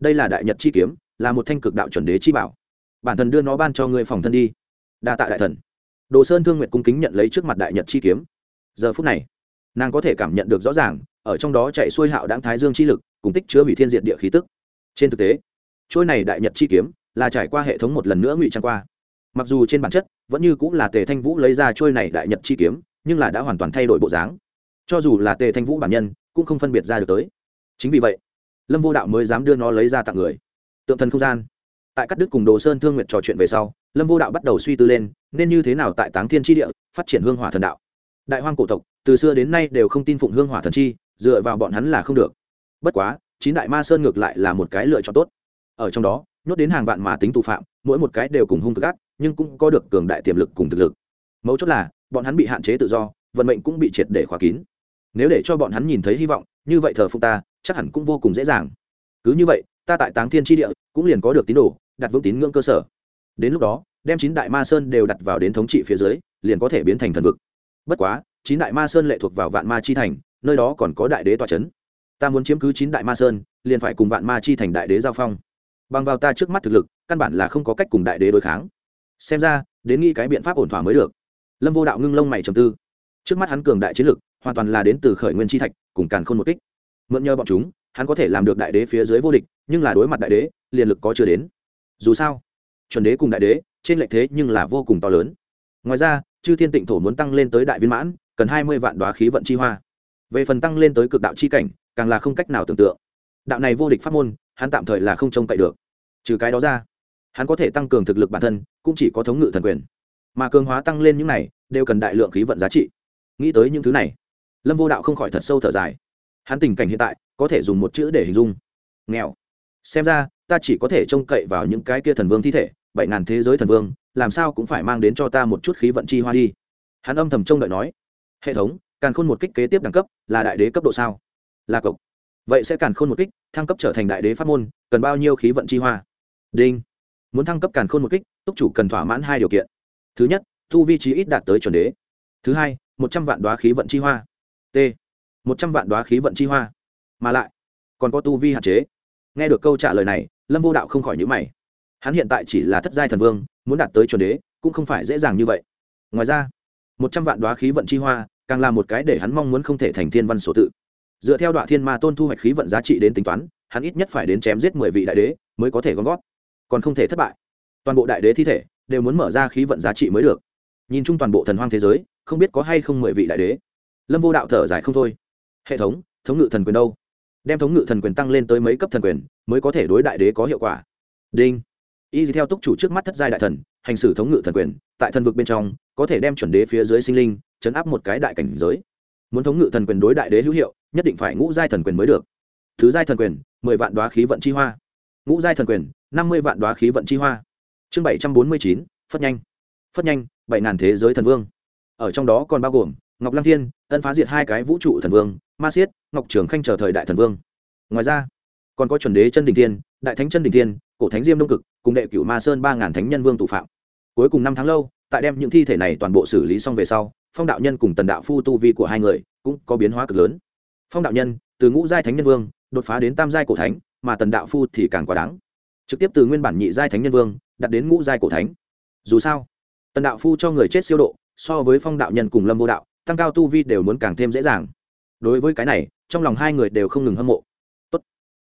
Đây là đại nhật chi kiếm, là một thanh cực đạo chuẩn đế chi bảo. Bản thần đưa nó ban cho người phòng thân đi. Đa tạ đại thần. Đồ sơn thương nguyện cung kính nhận lấy trước mặt đại nhật chi kiếm. Giờ phút này nàng có thể cảm nhận được rõ ràng, ở trong đó chạy xuôi hạo đáng thái dương chi lực, cùng tích chứa hủy thiên diệt địa khí tức. Trên thực tế, trôi này đại nhật chi kiếm là trải qua hệ thống một lần nữa ngụy trang qua. Mặc dù trên bản chất vẫn như cũng là tề thanh vũ lấy ra trôi này đại nhật chi kiếm, nhưng là đã hoàn toàn thay đổi bộ dáng. Cho dù là tề thanh vũ bản nhân, cũng không phân biệt ra được tới. Chính vì vậy, lâm vô đạo mới dám đưa nó lấy ra tặng người. Tượng thần không gian. Tại các đức cùng đồ sơn thương nguyện trò chuyện về sau, lâm vô đạo bắt đầu suy tư lên, nên như thế nào tại táng thiên tri địa phát triển hương hỏa thần đạo. Đại hoang cổ tộc từ xưa đến nay đều không tin phụng hương hỏa thần chi, dựa vào bọn hắn là không được. Bất quá, chín đại ma sơn ngược lại là một cái lựa chọn tốt. Ở trong đó, nhốt đến hàng vạn mà tính tù phạm, mỗi một cái đều cùng hung thực ác, nhưng cũng có được cường đại tiềm lực cùng thực lực. Mấu chốt là, bọn hắn bị hạn chế tự do, vận mệnh cũng bị triệt để khóa kín. Nếu để cho bọn hắn nhìn thấy hy vọng, như vậy thờ phụng ta, chắc hẳn cũng vô cùng dễ dàng. Cứ như vậy, ta tại táng thiên tri địa, cũng liền có được tín đồ, đặt vững tín ngưỡng cơ sở. Đến lúc đó, đem chín đại ma sơn đều đặt vào đến thống trị phía dưới, liền có thể biến thành thần vực. Bất quá chín đại ma sơn lệ thuộc vào vạn ma chi thành, nơi đó còn có đại đế tòa c h ấ n ta muốn chiếm cứ chín đại ma sơn, liền phải cùng vạn ma chi thành đại đế giao phong. Bằng vào ta trước mắt thực lực, căn bản là không có cách cùng đại đế đối kháng. Xem ra, đến nghĩ cái biện pháp ổn thỏa mới được. Lâm vô đạo ngưng lông mày trầm tư. Trước mắt hắn cường đại chiến lực, hoàn toàn là đến từ khởi nguyên chi thạch, cùng càn khôn một kích. Mượn nhờ bọn chúng, hắn có thể làm được đại đế phía dưới vô địch, nhưng là đối mặt đại đế, liền lực có chưa đến. Dù sao, chuẩn đế cùng đại đế, trên lệch thế nhưng là vô cùng to lớn. Ngoài ra, chư thiên tịnh thổ muốn tăng lên tới đại viên mãn cần hai mươi vạn đoá khí vận chi hoa. Về phần tăng lên tới cực đạo chi cảnh, càng là không cách nào tưởng tượng. Đạo này vô địch pháp môn, hắn tạm thời là không trông cậy được. Trừ cái đó ra, hắn có thể tăng cường thực lực bản thân, cũng chỉ có thống ngự thần quyền. Mà cường hóa tăng lên những này, đều cần đại lượng khí vận giá trị. Nghĩ tới những thứ này, lâm vô đạo không khỏi thật sâu thở dài. Hắn tình cảnh hiện tại, có thể dùng một chữ để hình dung. Nghèo. Xem ra, ta chỉ có thể trông cậy vào những cái kia thần vương thi thể, bảy ngàn thế giới thần vương, làm sao cũng phải mang đến cho ta một chút khí vận chi hoa đi. Hắn âm thầm trông đợi nói hệ thống, càn khôn một kích kế tiếp đẳng cấp là đại đế cấp độ sao? Là cộc. Vậy sẽ càn khôn một kích, thăng cấp trở thành đại đế pháp môn, cần bao nhiêu khí vận chi hoa? Đinh. Muốn thăng cấp càn khôn một kích, túc chủ cần thỏa mãn hai điều kiện. Thứ nhất, thu vi trí ít đạt tới chuẩn đế. Thứ hai, một trăm vạn đoá khí vận chi hoa. T. Một trăm vạn đoá khí vận chi hoa. Mà lại, còn có tu vi hạn chế. Nghe được câu trả lời này, lâm vô đạo không khỏi nhữ mày. Hắn hiện tại chỉ là thất giai thần vương, muốn đạt tới chuẩn đế, cũng không phải dễ dàng như vậy. Ngoài ra, một trăm vạn đoá khí vận chi hoa càng là một cái để hắn mong muốn không thể thành thiên văn sổ tự. Dựa theo đoạn thiên ma tôn thu hoạch khí vận giá trị đến tính toán, hắn ít nhất phải đến chém giết mười vị đại đế mới có thể gom gót còn không thể thất bại. Toàn bộ đại đế thi thể đều muốn mở ra khí vận giá trị mới được. Nhìn chung toàn bộ thần hoang thế giới, không biết có hay không mười vị đại đế. Lâm vô đạo thở dài không thôi. Hệ thống thống ngự thần quyền đâu? Đem thống ngự thần quyền tăng lên tới mấy cấp thần quyền mới có thể đối đại đế có hiệu quả. Đinh y theo túc chủ trước mắt thất giai đại thần, hành xử thống ngự thần quyền, tại thần vực bên trong, có thể đem chuẩn đế phía dưới sinh linh, chấn áp một cái đại cảnh giới. Muốn thống ngự thần quyền đối đại đế hữu hiệu, nhất định phải ngũ giai thần quyền mới được. Thứ giai thần quyền, mười vạn đoá khí vận chi hoa. Ngũ giai thần quyền, năm mươi vạn đoá khí vận chi hoa. Chương bảy trăm bốn mươi chín, phất nhanh. Phất nhanh, bảy ngàn thế giới thần vương. Ở trong đó còn bao gồm ngọc lăng thiên, ân phá diệt hai cái vũ trụ thần vương, ma siết ngọc trường khanh chờ thời đại thần vương. Ngoài ra, còn có chuẩn đế chân đình thiên, đại thánh chân đình thiên, cổ thánh diêm đông cực cùng đệ cửu ma sơn ba ngàn thánh nhân vương tụ phạm. Cuối cùng năm tháng lâu, tại đem những thi thể này toàn bộ xử lý xong về sau, phong đạo nhân cùng tần đạo phu tu vi của hai người cũng có biến hóa cực lớn. Phong đạo nhân, từ ngũ giai thánh nhân vương, đột phá đến tam giai cổ thánh, mà tần đạo phu thì càng quá đáng. Trực tiếp từ nguyên bản nhị giai thánh nhân vương đặt đến ngũ giai cổ thánh. Dù sao, tần đạo phu cho người chết siêu độ, so với phong đạo nhân cùng lâm vô đạo, tăng cao tu vi đều muốn càng thêm dễ dàng. Đối với cái này, trong lòng hai người đều không ngừng hâm mộ. Tốt.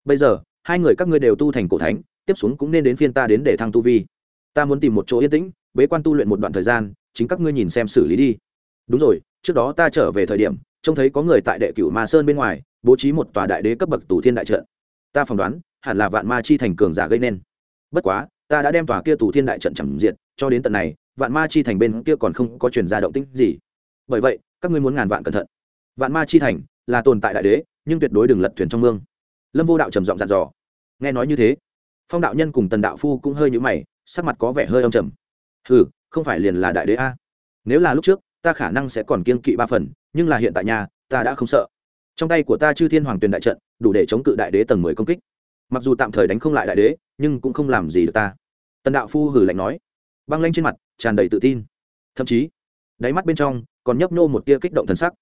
Bây giờ, hai người các ngươi đều tu thành cổ thánh tiếp xuống cũng nên đến phiên ta đến để thăng tu vi. Ta muốn tìm một chỗ yên tĩnh, bế quan tu luyện một đoạn thời gian, chính các ngươi nhìn xem xử lý đi. Đúng rồi, trước đó ta trở về thời điểm, trông thấy có người tại đệ cửu ma sơn bên ngoài, bố trí một tòa đại đế cấp bậc tù thiên đại trận. Ta phỏng đoán, hẳn là vạn ma chi thành cường giả gây nên. Bất quá, ta đã đem tòa kia tù thiên đại trận chẳng diệt, cho đến tận này, vạn ma chi thành bên kia còn không có chuyển ra động tĩnh gì. Bởi vậy, các ngươi muốn ngàn vạn cẩn thận. Vạn ma chi thành là tồn tại đại đế, nhưng tuyệt đối đừng lật thuyền trong mương. Lâm vô đạo trầm giọng dặn dò. Nghe nói như thế phong đạo nhân cùng tần đạo phu cũng hơi nhũ mày, sắc mặt có vẻ hơi âm trầm. Ừ không phải liền là đại đế a? Nếu là lúc trước, ta khả năng sẽ còn kiên kỵ ba phần, nhưng là hiện tại nhà, ta đã không sợ. Trong tay của ta chư thiên hoàng tuyền đại trận, đủ để chống cự đại đế tầng mười công kích. Mặc dù tạm thời đánh không lại đại đế, nhưng cũng không làm gì được ta. Tần đạo phu hử lạnh nói, băng lanh trên mặt, tràn đầy tự tin. Thậm chí, đáy mắt bên trong, còn nhấp nô một tia kích động thần sắc.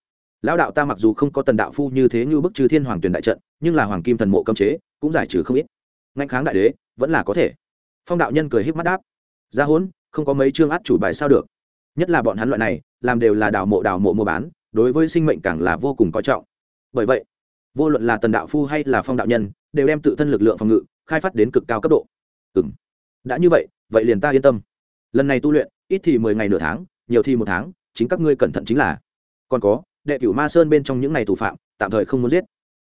Lão đạo ta mặc dù không có tần đạo phu như thế như bức chư thiên hoàng tuyền đại trận, nhưng là hoàng kim thần mộ cấm chế, cũng giải trừ không ít ngạnh kháng đại đế, vẫn là có thể. Phong đạo nhân cười híp mắt đáp. Ra hỗn, không có mấy chương át chủ bài sao được. Nhất là bọn hắn loại này, làm đều là đào mộ đào mộ mua bán, đối với sinh mệnh càng là vô cùng coi trọng. Bởi vậy, vô luận là tần đạo phu hay là phong đạo nhân, đều đem tự thân lực lượng phòng ngự, khai phát đến cực cao cấp độ. Ừ m đã như vậy vậy liền ta yên tâm. Lần này tu luyện, ít thì mười ngày nửa tháng, nhiều thì một tháng, chính các ngươi cẩn thận chính là. Còn có, đệ cửu ma sơn bên trong những ngày tù phạm, tạm thời không muốn giết.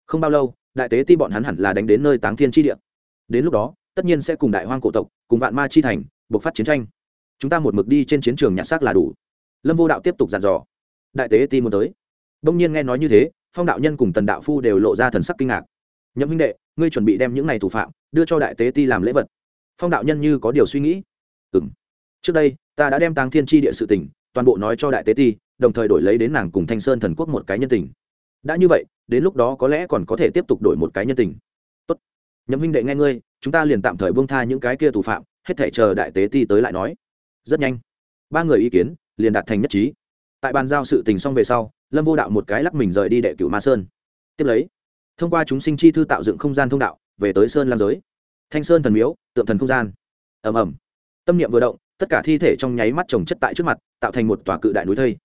Không bao lâu, đại tế ti bọn hắn hẳn là đánh đến nơi táng thiên tri địa đến lúc đó, tất nhiên sẽ cùng đại hoang cổ tộc, cùng vạn ma chi thành buộc phát chiến tranh. Chúng ta một mực đi trên chiến trường nhặt xác là đủ. Lâm vô đạo tiếp tục dặn dò. Đại tế ti muốn tới. Đông nhiên nghe nói như thế, phong đạo nhân cùng tần đạo phu đều lộ ra thần sắc kinh ngạc. Nhậm huynh đệ, ngươi chuẩn bị đem những n à y thủ phạm, đưa cho đại tế ti làm lễ vật. Phong đạo nhân như có điều suy nghĩ. Ừ m trước đây, ta đã đem tàng thiên tri địa sự tỉnh toàn bộ nói cho đại tế ti, đồng thời đổi lấy đến nàng cùng thanh sơn thần quốc một cái nhân tình. Đã như vậy, đến lúc đó có lẽ còn có thể tiếp tục đổi một cái nhân tình nhậm huynh đệ nghe ngươi, chúng ta liền tạm thời buông tha những cái kia tù phạm, hết thể chờ đại tế ti tới lại nói. Rất nhanh, ba người ý kiến liền đạt thành nhất trí. Tại bàn giao sự tình xong về sau, lâm vô đạo một cái lắc mình rời đi đệ cửu ma sơn. Tiếp lấy, thông qua chúng sinh chi thư tạo dựng không gian thông đạo, về tới sơn lam giới. Thanh sơn thần miếu, tượng thần không gian. Ầm ầm. Tâm niệm vừa động, tất cả thi thể trong nháy mắt trồng chất tại trước mặt, tạo thành một tòa cự đại núi thây.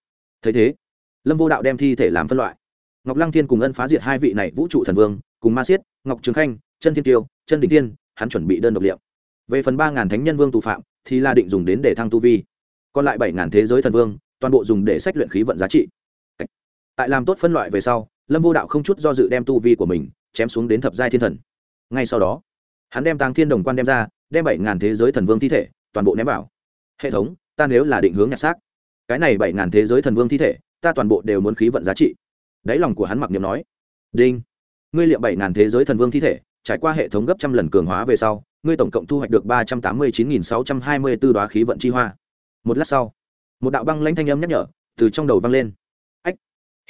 Thấy thế, lâm vô đạo đem thi thể làm phân loại. Ngọc lăng thiên cùng ân phá diệt hai vị này vũ trụ thần vương, cùng ma siết, ngọc trường khanh chân thiên tiêu, chân đình tiên hắn chuẩn bị đơn độc liệu. Về phần ba ngàn thánh nhân vương tù phạm, thì là định dùng đến để thăng tu vi. Còn lại bảy ngàn thế giới thần vương, toàn bộ dùng để sách luyện khí vận giá trị. Tại làm tốt phân loại về sau, lâm vô đạo không chút do dự đem tu vi của mình chém xuống đến thập giai thiên thần. Ngay sau đó, hắn đem tàng thiên đồng quan đem ra, đem bảy ngàn thế giới thần vương thi thể toàn bộ ném vào. Hệ thống, ta nếu là định hướng nhặt xác, cái này bảy ngàn thế giới thần vương thi thể, ta toàn bộ đều muốn khí vận giá trị. Đáy lòng của hắn mặc niệm nói, đinh, ngươi liệm bảy ngàn thế giới thần vương thi thể trải qua hệ thống gấp trăm lần cường hóa về sau, ngươi tổng cộng thu hoạch được ba trăm tám mươi chín nghìn sáu trăm hai mươi b ố đoá khí vận chi hoa. Một lát sau, một đạo băng lãnh thanh âm nhắc nhở, từ trong đầu vang lên. Ách,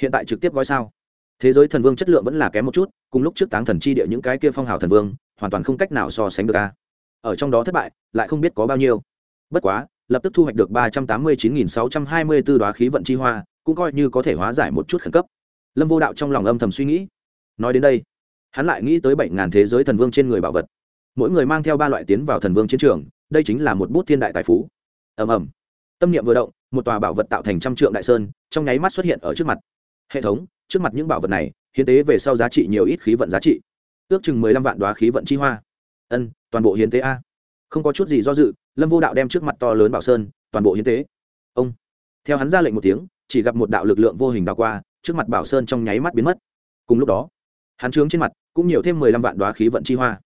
hiện tại trực tiếp gói sao? Thế giới thần vương chất lượng vẫn là kém một chút, cùng lúc trước táng thần chi địa những cái kia phong hào thần vương, hoàn toàn không cách nào so sánh được a. Ở trong đó thất bại, lại không biết có bao nhiêu. Bất quá, lập tức thu hoạch được ba trăm tám mươi chín nghìn sáu trăm hai mươi b ố đoá khí vận chi hoa, cũng coi như có thể hóa giải một chút khẩn cấp. Lâm vô đạo trong lòng âm thầm suy nghĩ. Nói đến đây hắn lại nghĩ tới bảy ngàn thế giới thần vương trên người bảo vật. Mỗi người mang theo ba loại tiến vào thần vương chiến trường, đây chính là một bút thiên đại tài phú. Ầm ầm. Tâm niệm vừa động, một tòa bảo vật tạo thành trăm trượng đại sơn, trong nháy mắt xuất hiện ở trước mặt. Hệ thống, trước mặt những bảo vật này, hiến tế về sau giá trị nhiều ít khí vận giá trị. Ước chừng mười lăm vạn đoá khí vận chi hoa. Ân, toàn bộ hiến tế a. Không có chút gì do dự, lâm vô đạo đem trước mặt to lớn bảo sơn, toàn bộ hiến tế. Ông. Theo hắn ra lệnh một tiếng, chỉ gặp một đạo lực lượng vô hình đào qua, trước mặt bảo sơn trong nháy mắt biến mất. Cùng lúc đó, hắn trướng trên mặt cũng nhiều thêm mười lăm vạn đoá khí vận chi hoa.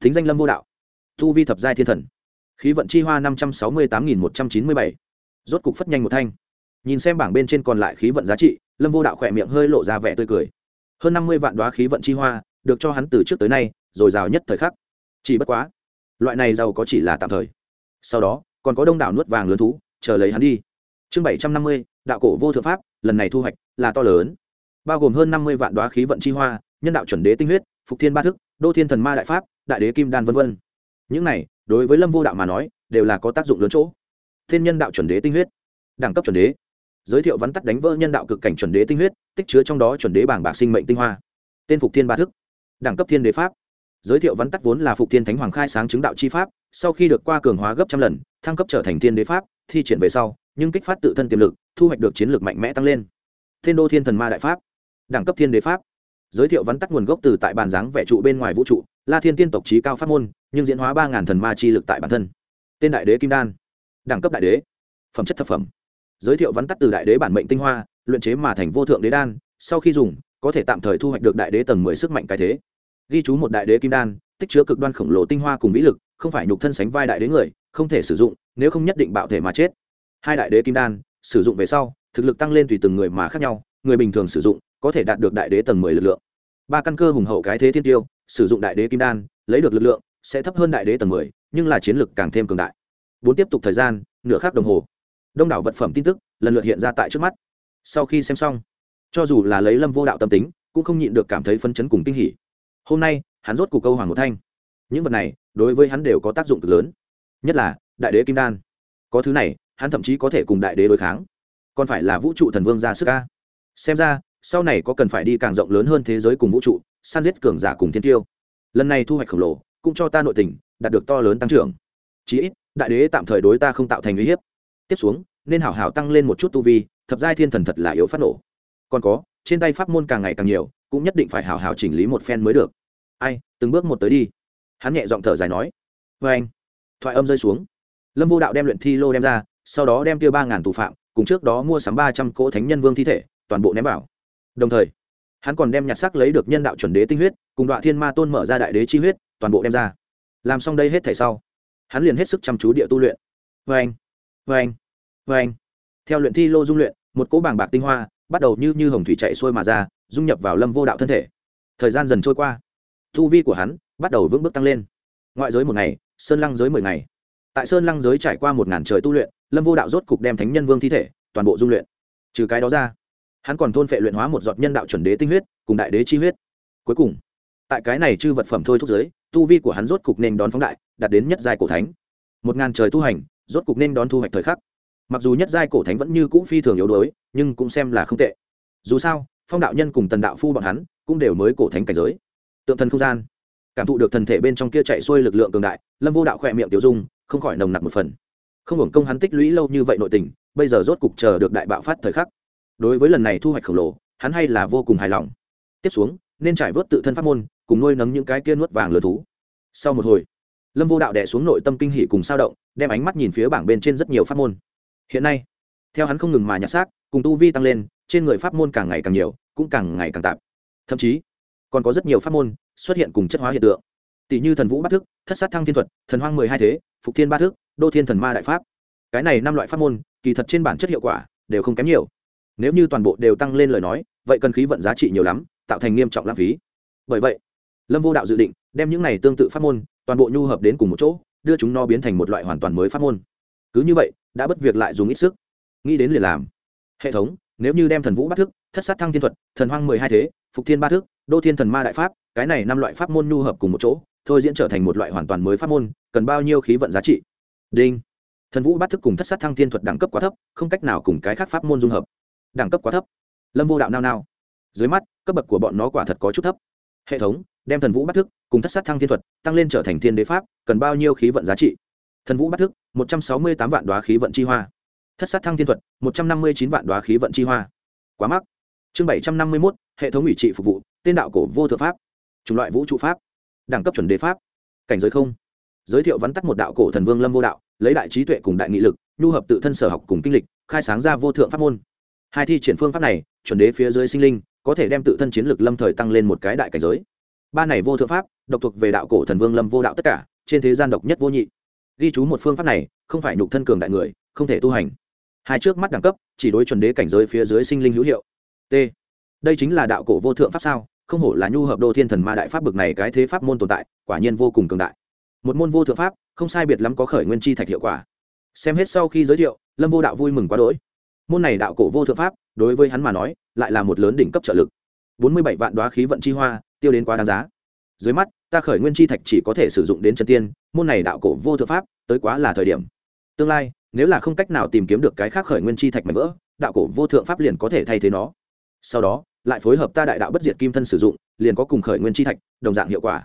Thính danh lâm vô đạo. Thu vi thập giai thiên thần. Khí vận chi hoa năm trăm sáu mươi tám nghìn một trăm chín mươi bảy. Rốt cục phất nhanh một thanh. Nhìn xem bảng bên trên còn lại khí vận giá trị, lâm vô đạo khỏe miệng hơi lộ ra vẻ tươi cười. Hơn năm mươi vạn đoá khí vận chi hoa được cho hắn từ trước tới nay, rồi giàu nhất thời khắc. Chỉ bất quá, loại này giàu có chỉ là tạm thời. Sau đó, còn có đông đảo nuốt vàng lớn thú, chờ lấy hắn đi. Chương bảy trăm năm mươi, đạo cổ vô thượng pháp, lần này thu hoạch là to lớn. Bao gồm hơn năm mươi vạn đoá khí vận chi hoa, nhân đạo chuẩn đế tinh huyết phục thiên ba thức, đô thiên thần ma đại pháp, đại đế kim đan v v những này, đối với lâm vô đạo mà nói, đều là có tác dụng lớn chỗ. Thiên nhân đạo chuẩn đế tinh huyết, đẳng cấp chuẩn đế. Giới thiệu vắn tắt đánh vỡ nhân đạo cực cảnh chuẩn đế tinh huyết, tích chứa trong đó chuẩn đế bảng bạc sinh mệnh tinh hoa. Tên phục thiên ba thức, đẳng cấp thiên đế pháp. Giới thiệu vắn tắt vốn là phục thiên thánh hoàng khai sáng chứng đạo chi pháp, sau khi được qua cường hóa gấp trăm lần, thăng cấp trở thành thiên đế pháp, thi triển về sau, nhưng kích phát tự thân tiềm lực, thu hoạch được chiến lược mạnh mẽ tăng lên. Thiên đô thiên thần ma đại pháp, đẳng cấp thiên đế pháp giới thiệu vắn tắt nguồn gốc từ tại bàn dáng vẽ trụ bên ngoài vũ trụ, la thiên tiên tộc trí cao pháp môn, nhưng diễn hóa ba ngàn thần ma chi lực tại bản thân. Tên đại đế kim đan. Đẳng cấp đại đế. Phẩm chất thập phẩm. Giới thiệu vắn tắt từ đại đế bản mệnh tinh hoa, luyện chế mà thành vô thượng đế đan, sau khi dùng, có thể tạm thời thu hoạch được đại đế tầng mười sức mạnh cái thế. Ghi chú một đại đế kim đan, tích chứa cực đoan khổng lồ tinh hoa cùng vĩ lực, không phải nhục thân sánh vai đại đế người, không thể sử dụng, nếu không nhất định bạo thể mà chết. Hai đại đế kim đan, sử dụng về sau, thực lực tăng lên tùy từng người mà khác nhau, người bình thường sử dụng có thể đạt được đại đế tầng mười lực lượng. Ba căn cơ hùng hậu cái thế thiên tiêu, sử dụng đại đế kim đan, lấy được lực lượng sẽ thấp hơn đại đế tầng mười, nhưng là chiến lực càng thêm cường đại. Bốn tiếp tục thời gian, nửa khắc đồng hồ. Đông đảo vật phẩm tin tức lần lượt hiện ra tại trước mắt. Sau khi xem xong, cho dù là lấy lâm vô đạo tâm tính, cũng không nhịn được cảm thấy phấn chấn cùng kinh hỉ. Hôm nay, hắn rốt cuộc câu hoàng một thanh. Những vật này, đối với hắn đều có tác dụng cực lớn. Nhất là, đại đế kim đan. Có thứ này, hắn thậm chí có thể cùng đại đế đối kháng. Còn phải là vũ trụ thần vương ra sức ca xem ra sau này có cần phải đi càng rộng lớn hơn thế giới cùng vũ trụ, săn giết cường giả cùng thiên tiêu. Lần này thu hoạch khổng lồ, cũng cho ta nội tình, đạt được to lớn tăng trưởng. Chí ít, đại đế tạm thời đối ta không tạo thành uy hiếp. Tiếp xuống, nên hảo hảo tăng lên một chút tu vi, thập giai thiên thần thật là yếu phát nổ. Còn có, trên tay pháp môn càng ngày càng nhiều, cũng nhất định phải hảo hảo chỉnh lý một phen mới được. Ai, từng bước một tới đi. Hắn nhẹ giọng thở dài nói. Vê anh, thoại âm rơi xuống. Lâm vô đạo đem luyện thi lô đem ra, sau đó đem tiêu ba ngàn tù phạm, cùng trước đó mua sắm ba trăm cỗ thánh nhân vương thi thể, toàn bộ ném vào đồng thời, hắn còn đem nhặt xác lấy được nhân đạo chuẩn đế tinh huyết, cùng đoạn thiên ma tôn mở ra đại đế chi huyết, toàn bộ đem ra. Làm xong đây hết thể sau, hắn liền hết sức chăm chú địa tu luyện. Vê anh vê anh vê anh theo luyện thi lô dung luyện, một cỗ bảng bạc tinh hoa bắt đầu như như hồng thủy chạy xuôi mà ra, dung nhập vào lâm vô đạo thân thể. Thời gian dần trôi qua thu vi của hắn bắt đầu vững bước tăng lên. Ngoại giới một ngày, sơn lăng giới mười ngày. Tại sơn lăng giới trải qua một ngàn trời tu luyện, lâm vô đạo rốt cục đem thánh nhân vương thi thể toàn bộ dung luyện. Trừ cái đó ra hắn còn thôn phệ luyện hóa một giọt nhân đạo chuẩn đế tinh huyết, cùng đại đế chi huyết. Cuối cùng, tại cái này chư vật phẩm thôi thúc giới, tu vi của hắn rốt cục nên đón phóng đại, đạt đến nhất giai cổ thánh. Một ngàn trời tu hành, rốt cục nên đón thu hoạch thời khắc. Mặc dù nhất giai cổ thánh vẫn như cũ phi thường yếu đuối, nhưng cũng xem là không tệ. Dù sao, phong đạo nhân cùng tần đạo phu bọn hắn cũng đều mới cổ thánh cảnh giới. Tượng thần không gian, cảm thụ được thần thể bên trong kia chạy xuôi lực lượng cường đại, lâm vô đạo khỏe miệng tiểu dung, không khỏi nồng nặc một phần. Không hưởng công hắn tích lũy lâu như vậy nội tình, bây giờ rốt cục chờ được đại bạo phát thời khắc đối với lần này thu hoạch khổng lồ, hắn hay là vô cùng hài lòng. Tiếp xuống, nên trải vớt tự thân pháp môn, cùng nuôi nấng những cái kia nuốt vàng lừa thú. Sau một hồi, lâm vô đạo đẻ xuống nội tâm kinh hỷ cùng sao động, đem ánh mắt nhìn phía bảng bên trên rất nhiều pháp môn. Hiện nay, theo hắn không ngừng mà nhặt xác, cùng tu vi tăng lên, trên người pháp môn càng ngày càng nhiều, cũng càng ngày càng tạp. Thậm chí, còn có rất nhiều pháp môn xuất hiện cùng chất hóa hiện tượng. Tỷ như thần vũ bát thức, thất sát thăng thiên thuật, thần hoang mười hai thế, phục thiên ba thức, đô thiên thần ma đại pháp. Cái này năm loại pháp môn, kỳ thật trên bản chất hiệu quả đều không kém nhiều nếu như toàn bộ đều tăng lên lời nói, vậy cần khí vận giá trị nhiều lắm, tạo thành nghiêm trọng lãng phí. Bởi vậy, lâm vô đạo dự định đem những này tương tự pháp môn, toàn bộ nhu hợp đến cùng một chỗ, đưa chúng nó biến thành một loại hoàn toàn mới pháp môn. Cứ như vậy, đã bất việc lại dùng ít sức. Nghĩ đến liền làm. Hệ thống, nếu như đem thần vũ bắt thức, thất sát thăng thiên thuật, thần hoang mười hai thế, phục thiên ba thức, đô thiên thần ma đại pháp, cái này năm loại pháp môn nhu hợp cùng một chỗ, thôi diễn trở thành một loại hoàn toàn mới pháp môn, cần bao nhiêu khí vận giá trị? Đinh. Thần vũ bắt thức cùng thất sát thăng thiên thuật đẳng cấp quá thấp, không cách nào cùng cái khác pháp môn dung hợp đẳng cấp quá thấp. Lâm vô đạo nao nao. Dưới mắt, cấp bậc của bọn nó quả thật có chút thấp. Hệ thống, đem thần vũ bắt thức, cùng thất sát thăng thiên thuật, tăng lên trở thành thiên đế pháp, cần bao nhiêu khí vận giá trị? Thần vũ bắt thức, một trăm sáu mươi tám vạn đoá khí vận chi hoa. Thất sát thăng thiên thuật, một trăm năm mươi chín vạn đoá khí vận chi hoa. Quá mắc. Chương bảy trăm năm mươi mốt, hệ thống ủy trị phục vụ, tên đạo cổ vô thượng pháp. Chủng loại vũ trụ pháp. Đẳng cấp chuẩn đế pháp. Cảnh giới không. Giới thiệu vắn tắt một đạo cổ thần vương lâm vô đạo, lấy đại trí tuệ cùng đại nghị lực, nhu hợp tự thân sở học cùng kinh lịch, khai sáng ra vô thượng pháp môn hai thi triển phương pháp này, chuẩn đế phía dưới sinh linh, có thể đem tự thân chiến lực lâm thời tăng lên một cái đại cảnh giới. Ba này vô thượng pháp, độc thuộc về đạo cổ thần vương lâm vô đạo tất cả, trên thế gian độc nhất vô nhị. Ghi chú một phương pháp này, không phải nhục thân cường đại người, không thể tu hành. Hai trước mắt đẳng cấp, chỉ đối chuẩn đế cảnh giới phía dưới sinh linh hữu hiệu. T. Đây chính là đạo cổ vô thượng pháp sao? Không hổ là nhu hợp đô thiên thần ma đại pháp bực này cái thế pháp môn tồn tại, quả nhiên vô cùng cường đại. Một môn vô thượng pháp, không sai biệt lắm có khởi nguyên chi thạch hiệu quả. Xem hết sau khi giới thiệu, lâm vô đạo vui mừng quá đỗi môn này đạo cổ vô thượng pháp, đối với hắn mà nói, lại là một lớn đỉnh cấp trợ lực. Bốn mươi bảy vạn đoá khí vận chi hoa, tiêu đến quá đáng giá. Dưới mắt, ta khởi nguyên chi thạch chỉ có thể sử dụng đến chân tiên, môn này đạo cổ vô thượng pháp, tới quá là thời điểm. Tương lai, nếu là không cách nào tìm kiếm được cái khác khởi nguyên chi thạch mạnh vỡ, đạo cổ vô thượng pháp liền có thể thay thế nó. Sau đó, lại phối hợp ta đại đạo bất diệt kim thân sử dụng, liền có cùng khởi nguyên chi thạch, đồng dạng hiệu quả.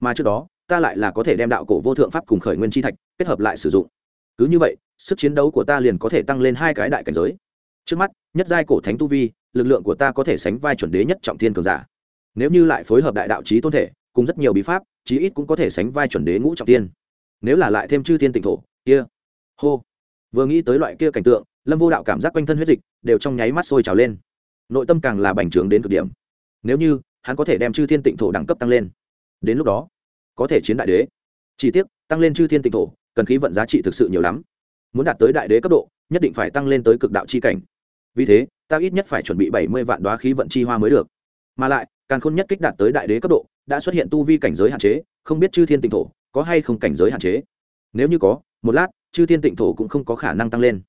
Mà trước đó, ta lại là có thể đem đạo cổ vô thượng pháp cùng khởi nguyên chi thạch kết hợp lại sử dụng. Cứ như vậy sức chiến đấu của ta liền có thể tăng lên hai cái đại cảnh giới. Trước mắt, nhất giai cổ thánh tu vi, lực lượng của ta có thể sánh vai chuẩn đế nhất trọng thiên cường giả. Nếu như lại phối hợp đại đạo trí tôn thể, cùng rất nhiều bí pháp, chí ít cũng có thể sánh vai chuẩn đế ngũ trọng tiên nếu là lại thêm chư thiên tịnh thổ, kia. Hô. Vừa nghĩ tới loại kia cảnh tượng, lâm vô đạo cảm giác quanh thân huyết dịch đều trong nháy mắt sôi trào lên. Nội tâm càng là bành trướng đến cực điểm. Nếu như, hắn có thể đem chư thiên tịnh thổ đẳng cấp tăng lên. Đến lúc đó, có thể chiến đại đế. Chỉ tiếc, tăng lên chư thiên tịnh thổ, cần khí vận giá trị thực sự nhiều lắm muốn đạt tới đại đế cấp độ, nhất định phải tăng lên tới cực đạo chi cảnh. Vì thế, ta ít nhất phải chuẩn bị bảy mươi vạn đoá khí vận chi hoa mới được. Mà lại càng khôn nhất kích đạt tới đại đế cấp độ, đã xuất hiện tu vi cảnh giới hạn chế, không biết chư thiên tịnh thổ có hay không cảnh giới hạn chế. Nếu như có, một lát, chư thiên tịnh thổ cũng không có khả năng tăng lên.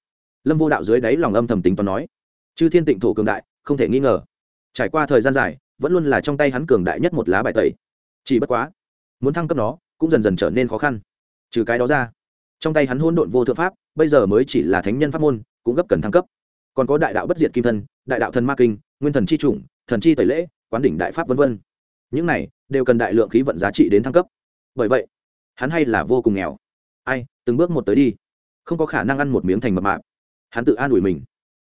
Lâm vô đạo dưới đáy lòng âm thầm tính toán nói, chư thiên tịnh thổ cường đại, không thể nghi ngờ. Trải qua thời gian dài, vẫn luôn là trong tay hắn cường đại nhất một lá bài tẩy. Chỉ bất quá, muốn thăng cấp nó, cũng dần dần trở nên khó khăn. Trừ cái đó ra trong tay hắn hôn độn vô thượng pháp, bây giờ mới chỉ là thánh nhân pháp môn, cũng gấp cần thăng cấp. Còn có đại đạo bất diệt kim thân, đại đạo thần ma kinh, nguyên thần c h i chủng, thần chi tẩy lễ, quán đỉnh đại pháp v v những này đều cần đại lượng khí vận giá trị đến thăng cấp. Bởi vậy, hắn hay là vô cùng nghèo. Ai, từng bước một tới đi. Không có khả năng ăn một miếng thành mập mạp. Hắn tự an ủi mình.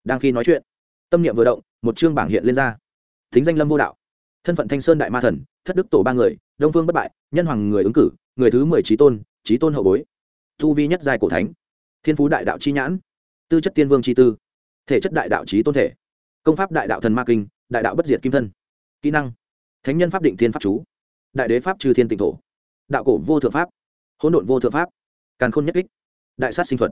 Đang khi nói chuyện, tâm niệm vừa động, một chương bảng hiện lên ra. Thính danh lâm vô đạo. Thân phận thanh sơn đại ma thần, thất đức tổ ba người, đông phương bất bại, nhân hoàng người ứng cử, người thứ mười trí tôn trí tôn hậu bối thu vi nhất giai cổ thánh. Thiên phú đại đạo chi nhãn, tư chất tiên vương chi tư, thể chất đại đạo trí tôn thể, công pháp đại đạo thần ma kinh, đại đạo bất diệt kim thân, kỹ năng, thánh nhân pháp định thiên pháp chú, đại đế pháp trừ thiên tịnh thổ, đạo cổ vô thượng pháp, hỗn độn vô thượng pháp, càn khôn nhất kích, đại sát sinh thuật,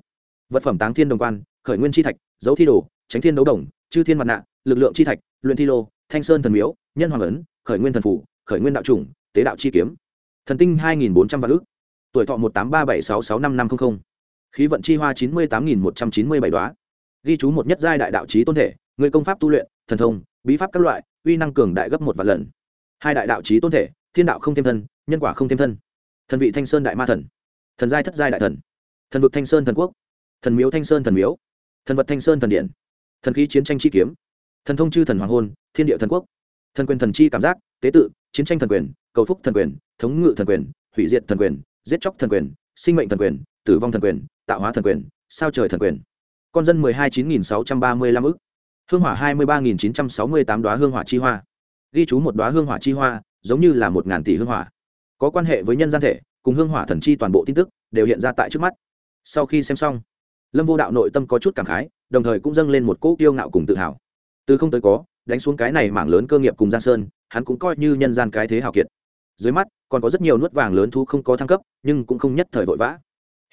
vật phẩm táng thiên đồng quan, khởi nguyên chi thạch, dấu thi đồ, tránh thiên đấu đồng, chư thiên mặt nạ, lực lượng chi thạch, luyện thi lô, thanh sơn thần miếu, nhân hoàng ấn, khởi nguyên thần phủ, khởi nguyên đạo chủng, tế đạo chi kiếm. Thần tinh hai nghìn bốn trăm vạn ước tuổi thọ một tám ba bảy sáu sáu năm năm trăm linh khí vận chi hoa chín mươi tám nghìn một trăm chín mươi bảy đoá. Ghi chú một nhất giai đại đạo trí tôn thể, người công pháp tu luyện, thần thông, bí pháp các loại, uy năng cường đại gấp một vạn lần. Hai đại đạo trí tôn thể, thiên đạo không thêm thân, nhân quả không thêm thân. Thần vị thanh sơn đại ma thần. Thần giai thất giai đại thần. Thần vực thanh sơn thần quốc. Thần miếu thanh sơn thần miếu. Thần vật thanh sơn thần điện. Thần khí chiến tranh chi kiếm. Thần thông chư thần hoàng hôn, thiên địa thần quốc. Thần quyền thần chi cảm giác, tế tự, chiến tranh thần quyền, cầu phúc thần quyền, thống ngự thần quyền, hủy diệt thần quyền giết chóc thần quyền, sinh mệnh thần quyền, tử vong thần quyền, tạo hóa thần quyền, sao trời thần quyền. Con dân mười hai chín nghìn sáu trăm ba mươi lăm ức. Hương hỏa hai mươi ba nghìn chín trăm sáu mươi tám đoá hương hỏa chi hoa. Ghi chú một đoá hương hỏa chi hoa, giống như là một ngàn tỷ hương hỏa. Có quan hệ với nhân gian thể, cùng hương hỏa thần chi toàn bộ tin tức, đều hiện ra tại trước mắt. Sau khi xem xong, lâm vô đạo nội tâm có chút cảm khái, đồng thời cũng dâng lên một cỗ kiêu ngạo cùng tự hào. Từ không tới có, đánh xuống cái này mảng lớn cơ nghiệp cùng giang sơn, hắn cũng coi như nhân gian cái thế hào kiệt dưới mắt, còn có rất nhiều nuốt vàng lớn thu không có thăng cấp, nhưng cũng không nhất thời vội vã.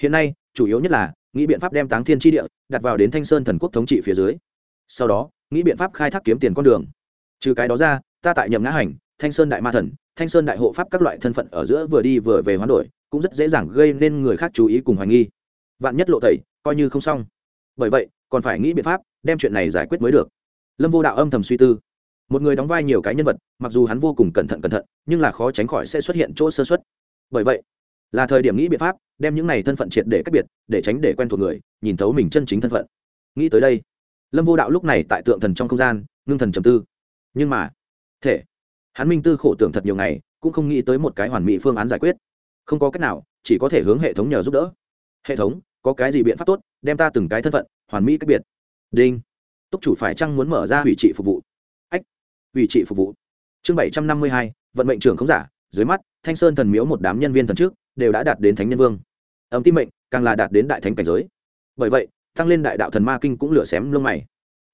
Hiện nay, chủ yếu nhất là, nghĩ biện pháp đem táng thiên tri địa đặt vào đến thanh sơn thần quốc thống trị phía dưới. Sau đó, nghĩ biện pháp khai thác kiếm tiền con đường. Trừ cái đó ra, ta tại nhậm ngã hành, thanh sơn đại ma thần, thanh sơn đại hộ pháp các loại thân phận ở giữa vừa đi vừa về hoán đổi, cũng rất dễ dàng gây nên người khác chú ý cùng hoài nghi. Vạn nhất lộ tẩy, coi như không xong. Bởi vậy, còn phải nghĩ biện pháp đem chuyện này giải quyết mới được. Lâm vô đạo âm thầm suy tư một người đóng vai nhiều cái nhân vật, mặc dù hắn vô cùng cẩn thận cẩn thận, nhưng là khó tránh khỏi sẽ xuất hiện chỗ sơ xuất bởi vậy, là thời điểm nghĩ biện pháp, đem những này thân phận triệt để cách biệt, để tránh để quen thuộc người, nhìn thấu mình chân chính thân phận. Nghĩ tới đây, lâm vô đạo lúc này tại tượng thần trong không gian, ngưng thần trầm tư. Nhưng mà, thể, hắn minh tư khổ tưởng thật nhiều ngày, cũng không nghĩ tới một cái hoàn mỹ phương án giải quyết. Không có cách nào, chỉ có thể hướng hệ thống nhờ giúp đỡ. Hệ thống, có cái gì biện pháp tốt, đem ta từng cái thân phận, hoàn mỹ cách biệt. Đinh. Túc chủ phải chăng muốn mở ra hủy trị phục vụ? Ủy trị phục vụ. Chương bảy trăm năm mươi hai, vận mệnh trưởng không giả, dưới mắt, thanh sơn thần miếu một đám nhân viên thần trước, đều đã đạt đến thánh nhân vương. Ấm tim mệnh, càng là đạt đến đại thánh cảnh giới. Bởi vậy, tăng lên đại đạo thần ma kinh cũng lửa xém lông mày.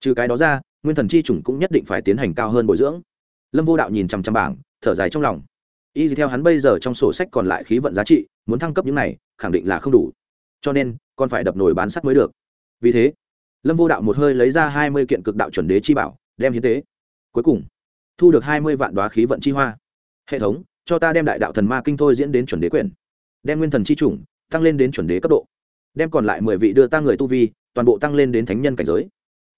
Trừ cái đó ra, nguyên thần chi chủng cũng nhất định phải tiến hành cao hơn bồi dưỡng. Lâm vô đạo nhìn chằm chằm bảng, thở dài trong lòng. Y theo hắn bây giờ trong sổ sách còn lại khí vận giá trị, muốn thăng cấp những này, khẳng định là không đủ. Cho nên, còn phải đập nồi bán sắt mới được. Vì thế, lâm vô đạo một hơi lấy ra hai mươi kiện cực đạo chuẩn đế chi bảo, đem hiến tế cuối cùng, thu được hai mươi vạn đoá khí vận chi hoa. Hệ thống, cho ta đem đại đạo thần ma kinh thôi diễn đến chuẩn đế quyền đem nguyên thần chi chủng tăng lên đến chuẩn đế cấp độ. Đem còn lại mười vị đưa ta người tu vi, toàn bộ tăng lên đến thánh nhân cảnh giới.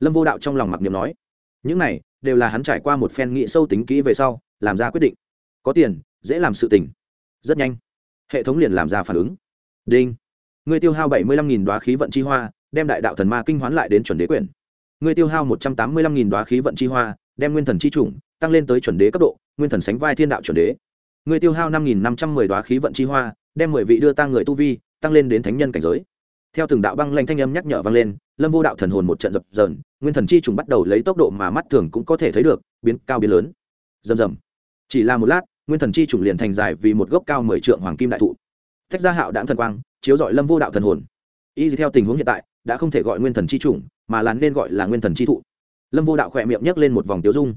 Lâm vô đạo trong lòng mặc niệm nói, những này đều là hắn trải qua một phen nghị sâu tính kỹ về sau, làm ra quyết định. Có tiền, dễ làm sự tình. Rất nhanh, hệ thống liền làm ra phản ứng. Đinh. Người tiêu hao bảy mươi lăm nghìn đoá khí vận chi hoa, đem đại đạo thần ma kinh hoán lại đến chuẩn đế quyền người tiêu hao một trăm tám mươi lăm nghìn đoá khí vận chi hoa đem nguyên thần chi chủng tăng lên tới chuẩn đế cấp độ, nguyên thần sánh vai thiên đạo chuẩn đế. Người tiêu hao năm nghìn năm trăm mười đoá khí vận chi hoa, đem mười vị đưa tăng người tu vi, tăng lên đến thánh nhân cảnh giới. Theo từng đạo băng lanh thanh âm nhắc nhở vang lên, lâm vô đạo thần hồn một trận dập dờn, nguyên thần chi trùng bắt đầu lấy tốc độ mà mắt thường cũng có thể thấy được, biến cao biến lớn. Rầm rầm. Chỉ là một lát, nguyên thần chi trùng liền thành dài vì một gốc cao mười trượng hoàng kim đại thụ. Thách gia hạo đãng thần quang, chiếu dọi lâm vô đạo thần hồn. Y theo tình huống hiện tại, đã không thể gọi nguyên thần chi trùng mà là nên gọi là nguyên thần chi thụ lâm vô đạo khỏe miệng nhấc lên một vòng tiếu dung.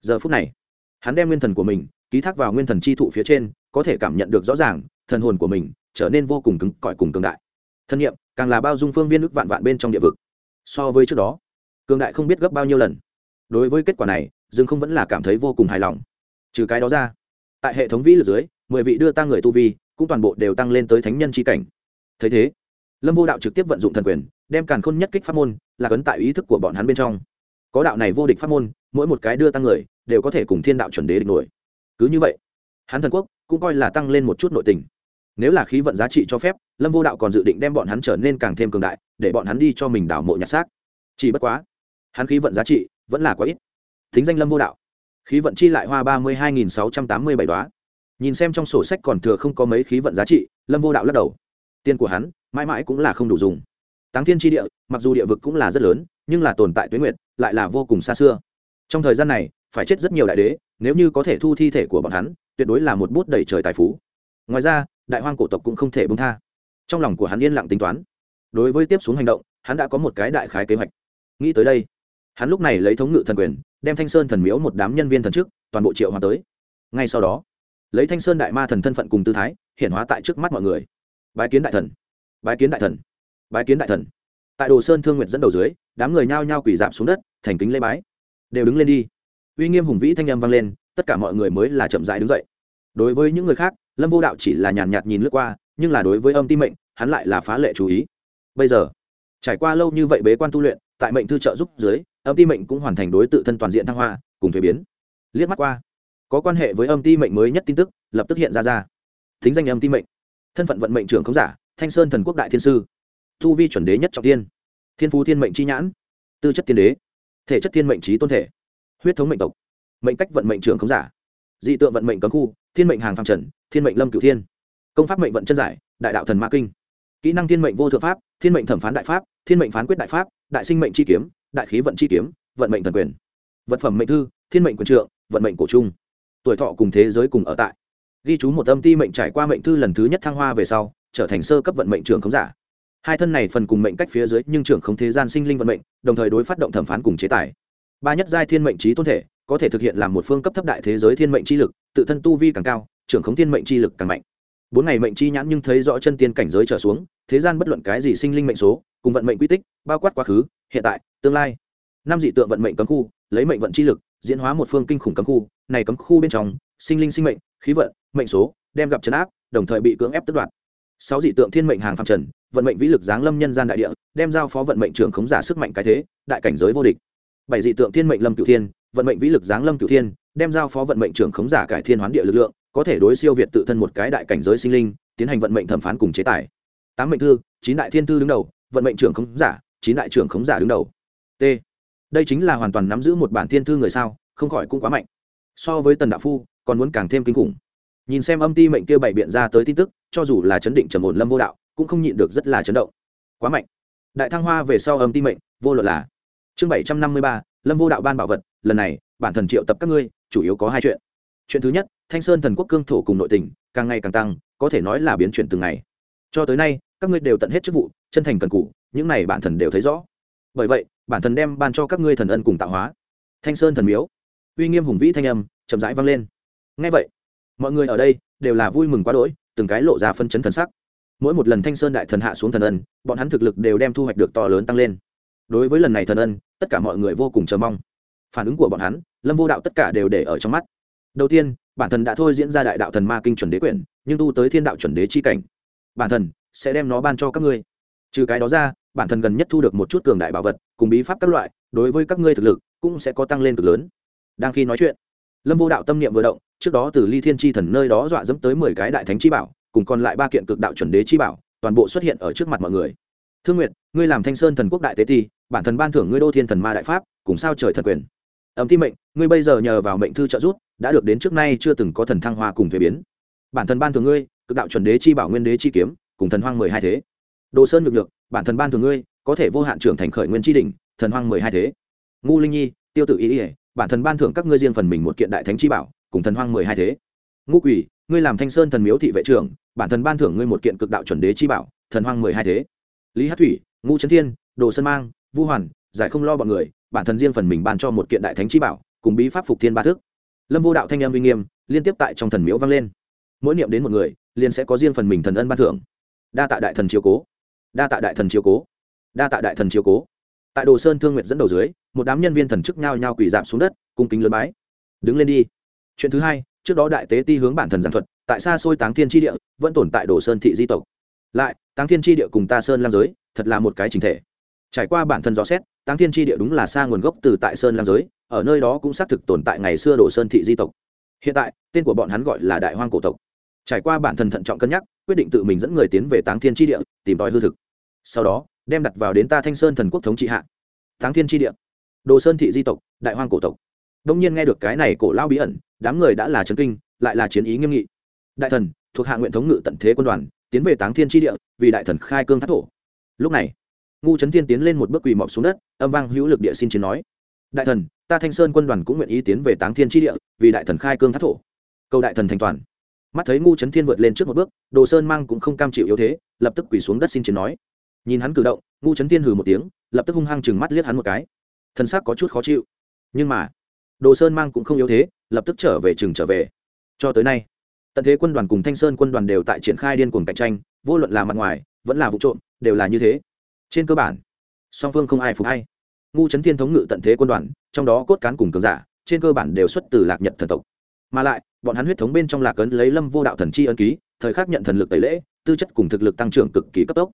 Giờ phút này, hắn đem nguyên thần của mình ký thác vào nguyên thần chi thụ phía trên, có thể cảm nhận được rõ ràng, thần hồn của mình trở nên vô cùng cứng, cỏi cùng cường đại. Thân nhiệm càng là bao dung phương viên ức vạn vạn bên trong địa vực. So với trước đó, cường đại không biết gấp bao nhiêu lần. Đối với kết quả này, dương không vẫn là cảm thấy vô cùng hài lòng. Trừ cái đó ra, tại hệ thống vĩ lực dưới, mười vị đưa tăng người tu vi cũng toàn bộ đều tăng lên tới thánh nhân c cảnh. Thấy thế, lâm vô đạo trực tiếp vận dụng thần quyền, đem càn khôn nhất kích pháp môn, là cấn tại ý thức của bọn hắn bên trong có đạo này vô địch pháp môn, mỗi một cái đưa tăng người, đều có thể cùng thiên đạo chuẩn đế địch nổi. Cứ như vậy, hắn thần quốc cũng coi là tăng lên một chút nội tình. Nếu là khí vận giá trị cho phép, lâm vô đạo còn dự định đem bọn hắn trở nên càng thêm cường đại, để bọn hắn đi cho mình đảo mộ nhặt xác. Chỉ bất quá, hắn khí vận giá trị vẫn là quá ít. Thính danh lâm vô đạo. Khí vận chi lại hoa ba mươi hai nghìn sáu trăm tám mươi bảy đoá. Nhìn xem trong sổ sách còn thừa không có mấy khí vận giá trị, lâm vô đạo lắc đầu. Tiền của hắn, mãi mãi cũng là không đủ dùng. Táng thiên tri địa, mặc dù địa vực cũng là rất lớn nhưng là tồn tại tuyến nguyện lại là vô cùng xa xưa. Trong thời gian này, phải chết rất nhiều đại đế, nếu như có thể thu thi thể của bọn hắn, tuyệt đối là một bút đầy trời tài phú. Ngoài ra, đại hoang cổ tộc cũng không thể bông tha. Trong lòng của hắn yên lặng tính toán. Đối với tiếp xuống hành động, hắn đã có một cái đại khái kế hoạch. Nghĩ tới đây, hắn lúc này lấy thống ngự thần quyền, đem thanh sơn thần miếu một đám nhân viên thần chức toàn bộ triệu hòa tới. Ngay sau đó, lấy thanh sơn đại ma thần thân phận cùng tư thái, hiện hóa tại trước mắt mọi người. Bái kiến đại thần, bái kiến đại thần, bái kiến đại thần tại đồ sơn thương nguyện dẫn đầu dưới, đám người nhao nhao quỳ dạp xuống đất, thành kính lê bái. Đều đứng lên đi. Uy nghiêm hùng vĩ thanh âm vang lên, tất cả mọi người mới là chậm rãi đứng dậy. Đối với những người khác, lâm vô đạo chỉ là nhàn nhạt nhìn lướt qua, nhưng là đối với âm ti mệnh, hắn lại là phá lệ chú ý. Bây giờ, trải qua lâu như vậy bế quan tu luyện, tại mệnh thư trợ giúp dưới, âm ti mệnh cũng hoàn thành đối tự thân toàn diện thăng hoa, cùng thuế biến. Liếc mắt qua, có quan hệ với âm ti mệnh mới nhất tin tức, lập tức hiện ra ra. Thính danh âm ti mệnh. Thân phận vận mệnh trưởng khống giả, thanh sơn thần quốc đại thiên sư thu vi chuẩn đế nhất trọng tiên thiên phú thiên mệnh chi nhãn. Tư chất tiên đế. Thể chất thiên mệnh trí tôn thể. Huyết thống mệnh tộc. Mệnh cách vận mệnh trường không giả. Dị tượng vận mệnh cấm khu, thiên mệnh hàng phàm trần, thiên mệnh lâm cửu thiên. Công pháp mệnh vận chân giải, đại đạo thần ma kinh. Kỹ năng thiên mệnh vô thượng pháp, thiên mệnh thẩm phán đại pháp, thiên mệnh phán quyết đại pháp, đại sinh mệnh chi kiếm, đại khí vận chi kiếm, vận mệnh thần quyền. Vật phẩm mệnh thư, thiên mệnh quyền trượng, vận mệnh cổ trung. Tuổi thọ cùng thế giới cùng ở tại. Ghi chú một âm ti mệnh trải qua mệnh thư lần thứ nhất thăng hoa về sau, trở thành sơ cấp vận mệnh trường không giả hai thân này phần cùng mệnh cách phía dưới nhưng trưởng không thế gian sinh linh vận mệnh, đồng thời đối phát động thẩm phán cùng chế tài. Ba nhất giai thiên mệnh trí tôn thể, có thể thực hiện làm một phương cấp thấp đại thế giới thiên mệnh chi lực, tự thân tu vi càng cao, trưởng khống thiên mệnh chi lực càng mạnh. Bốn ngày mệnh chi nhãn nhưng thấy rõ chân tiên cảnh giới trở xuống, thế gian bất luận cái gì sinh linh mệnh số, cùng vận mệnh quy tích, bao quát quá khứ, hiện tại, tương lai. Năm dị tượng vận mệnh cấm khu, lấy mệnh vận chi lực, diễn hóa một phương kinh khủng cấm khu, này cấm khu bên trong, sinh linh sinh mệnh, khí vận, mệnh số, đem gặp chấn áp, đồng thời bị cưỡng ép tất đoạt. Sáu dị tượng thiên mệnh hàng phạm trần vận mệnh vĩ lực giáng lâm nhân gian đại địa, đem giao phó vận mệnh trưởng khống giả sức mạnh cái thế, đại cảnh giới vô địch. Bảy dị tượng thiên mệnh lâm cửu thiên, vận mệnh vĩ lực giáng lâm cửu thiên, đem giao phó vận mệnh trưởng khống giả cải thiên hoán địa lực lượng, có thể đối siêu việt tự thân một cái đại cảnh giới sinh linh, tiến hành vận mệnh thẩm phán cùng chế tài. Tám mệnh thư, chín đại thiên thư đứng đầu, vận mệnh trưởng khống giả, chín đại trưởng khống giả đứng đầu. T. Đây chính là hoàn toàn nắm giữ một bản thiên thư người sao, không khỏi cũng quá mạnh. So với tần đạo phu, còn muốn càng thêm kinh khủng. Nhìn xem âm ti mệnh kia bày biện ra tới tin tức, cho dù là chấn định trầm ổn lâm vô đạo cũng không nhịn được rất là chấn động. Quá mạnh. Đại thăng hoa về sau âm ti mệnh, vô luận là chương bảy trăm năm mươi ba, lâm vô đạo ban bảo vật, lần này, bản thần triệu tập các ngươi, chủ yếu có hai chuyện. Chuyện thứ nhất, thanh sơn thần quốc cương thổ cùng nội tình, càng ngày càng tăng, có thể nói là biến chuyển từng ngày. Cho tới nay, các ngươi đều tận hết chức vụ, chân thành cần cụ những này bản thần đều thấy rõ. Bởi vậy, bản thần đem ban cho các ngươi thần ân cùng tạo hóa. Thanh sơn thần miếu. Uy nghiêm hùng vĩ thanh âm, chậm rãi vang lên. Ngay vậy, mọi người ở đây đều là vui mừng quá đỗi, từng cái lộ ra phân chấn thần sắc mỗi một lần thanh sơn đại thần hạ xuống thần ân, bọn hắn thực lực đều đem thu hoạch được to lớn tăng lên. Đối với lần này thần ân, tất cả mọi người vô cùng chờ mong. Phản ứng của bọn hắn, lâm vô đạo tất cả đều để ở trong mắt. Đầu tiên, bản thần đã thôi diễn ra đại đạo thần ma kinh chuẩn đế quyển, nhưng tu tới thiên đạo chuẩn đế chi cảnh. Bản thần sẽ đem nó ban cho các ngươi. Trừ cái đó ra, bản thần gần nhất thu được một chút cường đại bảo vật, cùng bí pháp các loại, đối với các ngươi thực lực cũng sẽ có tăng lên cực lớn. Đang khi nói chuyện, lâm vô đạo tâm niệm vừa động, trước đó từ ly thiên tri thần nơi đó dọa dẫm tới mười cái đại thánh chi bảo cùng còn lại ba kiện cực đạo chuẩn đế chi bảo, toàn bộ xuất hiện ở trước mặt mọi người. Thương nguyệt, ngươi làm thanh sơn thần quốc đại tế ti, bản thần ban thưởng ngươi đô thiên thần ma đại pháp, cùng sao trời thần quyền. Ấm ti mệnh, ngươi bây giờ nhờ vào mệnh thư trợ giúp, đã được đến trước nay chưa từng có thần thăng hoa cùng thuế biến. Bản thần ban thưởng ngươi, cực đạo chuẩn đế chi bảo nguyên đế chi kiếm, cùng thần hoang mười hai thế. Đồ sơn nhược được bản thần ban thưởng ngươi, có thể vô hạn trưởng thành khởi nguyên tri đỉnh, thần hoang mười hai thế. Ngu linh nhi, tiêu tự ý ỉa bản thần ban thưởng các ngươi riêng phần mình một kiện đại thánh chi bảo, cùng thần hoang mười hai thế. Ngũ quỷ, ngươi làm thanh sơn thần miếu thị vệ trưởng bản thần ban thưởng ngươi một kiện cực đạo chuẩn đế chi bảo, thần hoang mười hai thế. Lý hát thủy, ngũ trấn thiên, đồ sơn mang, vu hoàn, giải không lo bọn người, bản thân riêng phần mình ban cho một kiện đại thánh chi bảo, cùng bí pháp phục thiên ba thức. Lâm vô đạo thanh em uy nghiêm, liên tiếp tại trong thần miếu vang lên. Mỗi niệm đến một người, liền sẽ có riêng phần mình thần ân ban thưởng. Đa tạ đại thần chiếu cố. Đa tạ đại thần chiếu cố. Đa tạ đại thần chiếu cố. Tại đồ sơn thương nguyện dẫn đầu dưới, một đám nhân viên thần chức nhao nhao quỳ giảm xuống đất, cung kính lớn bái. Đứng lên đi. Chuyện thứ hai trước đó đại tế ti hướng bản thần giảng thuật, tại xa xôi táng thiên tri địa, vẫn tồn tại đồ sơn thị di tộc. Lại, táng thiên tri địa cùng ta sơn lam giới, thật là một cái trình thể. Trải qua bản thân rõ xét, táng thiên tri địa đúng là xa nguồn gốc từ tại sơn lam giới, ở nơi đó cũng xác thực tồn tại ngày xưa đồ sơn thị di tộc. Hiện tại, tên của bọn hắn gọi là đại hoang cổ tộc. Trải qua bản thân thận trọng cân nhắc, quyết định tự mình dẫn người tiến về táng thiên tri địa, tìm tòi hư thực. Sau đó, đem đặt vào đến ta thanh sơn thần quốc thống trị hạ. Táng thiên tri địa. Đồ sơn thị di tộc, đại hoang cổ tộc. Đông nhiên nghe được cái này cổ lao bí ẩn đám người đã là trấn kinh, lại là chiến ý nghiêm nghị. Đại thần, thuộc hạ nguyện thống ngự tận thế quân đoàn, tiến về táng thiên tri địa, vì đại thần khai cương thác thổ. Lúc này, ngu trấn thiên tiến lên một bước quỳ mọc xuống đất, âm vang hữu lực địa xin chiến nói. Đại thần, ta thanh sơn quân đoàn cũng nguyện ý tiến về táng thiên tri địa, vì đại thần khai cương thác thổ. Cầu đại thần thành toàn. Mắt thấy ngu trấn thiên vượt lên trước một bước, đồ sơn mang cũng không cam chịu yếu thế, lập tức quỳ xuống đất xin chiến nói. Nhìn hắn cử động, ngu trấn thiên hừ một tiếng, lập tức hung hăng chừng mắt liếc hắn một cái. Thân xác có chút khó chịu. Nhưng mà đồ sơn mang cũng không yếu thế, lập tức trở về chừng trở về. Cho tới nay, tận thế quân đoàn cùng thanh sơn quân đoàn đều tại triển khai điên cuồng cạnh tranh, vô luận là mặt ngoài, vẫn là vụ trộm, đều là như thế. Trên cơ bản, song phương không ai phục hay. Ngu trấn thiên thống ngự tận thế quân đoàn, trong đó cốt cán cùng cường giả, trên cơ bản đều xuất từ lạc nhật thần tộc. Mà lại, bọn hắn huyết thống bên trong lạc ấn lấy lâm vô đạo thần chi ấn ký, thời khắc nhận thần lực tẩy lễ, tư chất cùng thực lực tăng trưởng cực kỳ cấp tốc.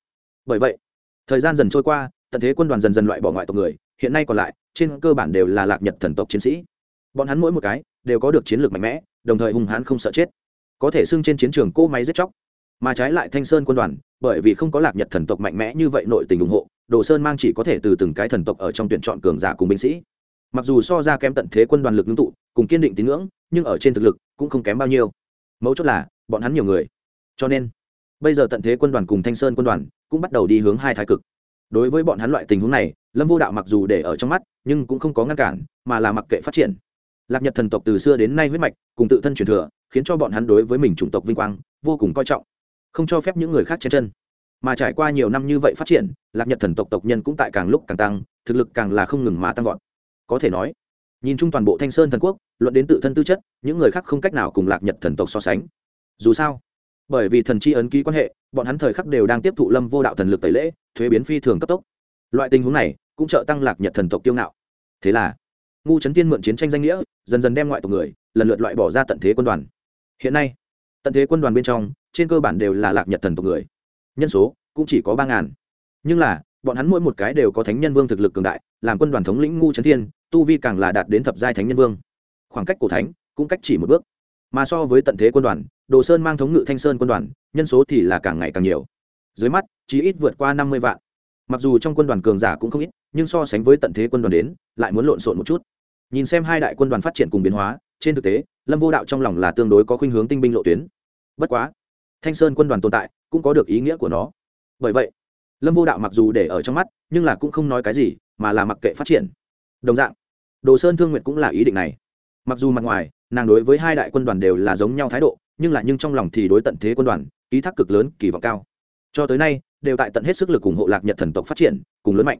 Bởi vậy, thời gian dần trôi qua, tận thế quân đoàn dần dần loại bỏ ngoại tộc người, hiện nay còn lại, trên cơ bản đều là lạc nhật thần tộc chiến sĩ bọn hắn mỗi một cái đều có được chiến lược mạnh mẽ, đồng thời hung hãn không sợ chết. Có thể xưng trên chiến trường cỗ máy giết chóc. Mà trái lại thanh sơn quân đoàn, bởi vì không có lạc nhật thần tộc mạnh mẽ như vậy nội tình ủng hộ, đồ sơn mang chỉ có thể từ từng cái thần tộc ở trong tuyển chọn cường giả cùng binh sĩ. Mặc dù so ra kém tận thế quân đoàn lực ngưng tụ, cùng kiên định tín ngưỡng, nhưng ở trên thực lực cũng không kém bao nhiêu. Mấu chốt là, bọn hắn nhiều người. Cho nên, bây giờ tận thế quân đoàn cùng thanh sơn quân đoàn cũng bắt đầu đi hướng hai thái cực. Đối với bọn hắn loại tình huống này, lâm vô đạo mặc dù để ở trong mắt, nhưng cũng không có ngăn cản, mà là mặc kệ phát triển lạc nhật thần tộc từ xưa đến nay huyết mạch, cùng tự thân truyền thừa, khiến cho bọn hắn đối với mình chủng tộc vinh quang vô cùng coi trọng. Không cho phép những người khác chen chân. Mà trải qua nhiều năm như vậy phát triển, lạc nhật thần tộc tộc nhân cũng tại càng lúc càng tăng, thực lực càng là không ngừng mà tăng vọt. Có thể nói, nhìn chung toàn bộ thanh sơn thần quốc, luận đến tự thân tư chất, những người khác không cách nào cùng lạc nhật thần tộc so sánh. Dù sao, bởi vì thần chi ấn ký quan hệ, bọn hắn thời khắc đều đang tiếp thụ lâm vô đạo thần lực tẩy lễ, thuế biến phi thường cấp tốc. Loại tình huống này cũng trợ tăng lạc nhật thần tộc kiêu ngạo. Thế là ngu trấn tiên mượn chiến tranh danh nghĩa, dần dần đem ngoại tộc người, lần lượt loại bỏ ra tận thế quân đoàn. Hiện nay, tận thế quân đoàn bên trong, trên cơ bản đều là lạc nhật thần tộc người. Nhân số cũng chỉ có ba ngàn. Nhưng là, bọn hắn mỗi một cái đều có thánh nhân vương thực lực cường đại, làm quân đoàn thống lĩnh ngu trấn thiên, tu vi càng là đạt đến thập giai thánh nhân vương. Khoảng cách cổ thánh cũng cách chỉ một bước. Mà so với tận thế quân đoàn, đồ sơn mang thống ngự thanh sơn quân đoàn, nhân số thì là càng ngày càng nhiều. Dưới mắt, chỉ ít vượt qua năm mươi vạn. Mặc dù trong quân đoàn cường giả cũng không ít, nhưng so sánh với tận thế quân đoàn đến, lại muốn lộn xộn một chút nhìn xem hai đại quân đoàn phát triển cùng biến hóa, trên thực tế, lâm vô đạo trong lòng là tương đối có khuynh hướng tinh binh lộ tuyến. Bất quá, thanh sơn quân đoàn tồn tại, cũng có được ý nghĩa của nó. Bởi vậy, lâm vô đạo mặc dù để ở trong mắt, nhưng là cũng không nói cái gì, mà là mặc kệ phát triển. Đồng dạng, đồ sơn thương nguyện cũng là ý định này. Mặc dù mặt ngoài, nàng đối với hai đại quân đoàn đều là giống nhau thái độ, nhưng là nhưng trong lòng thì đối tận thế quân đoàn, ký thác cực lớn, kỳ vọng cao. Cho tới nay, đều tại tận hết sức lực ủng hộ lạc nhật thần tộc phát triển, cùng lớn mạnh,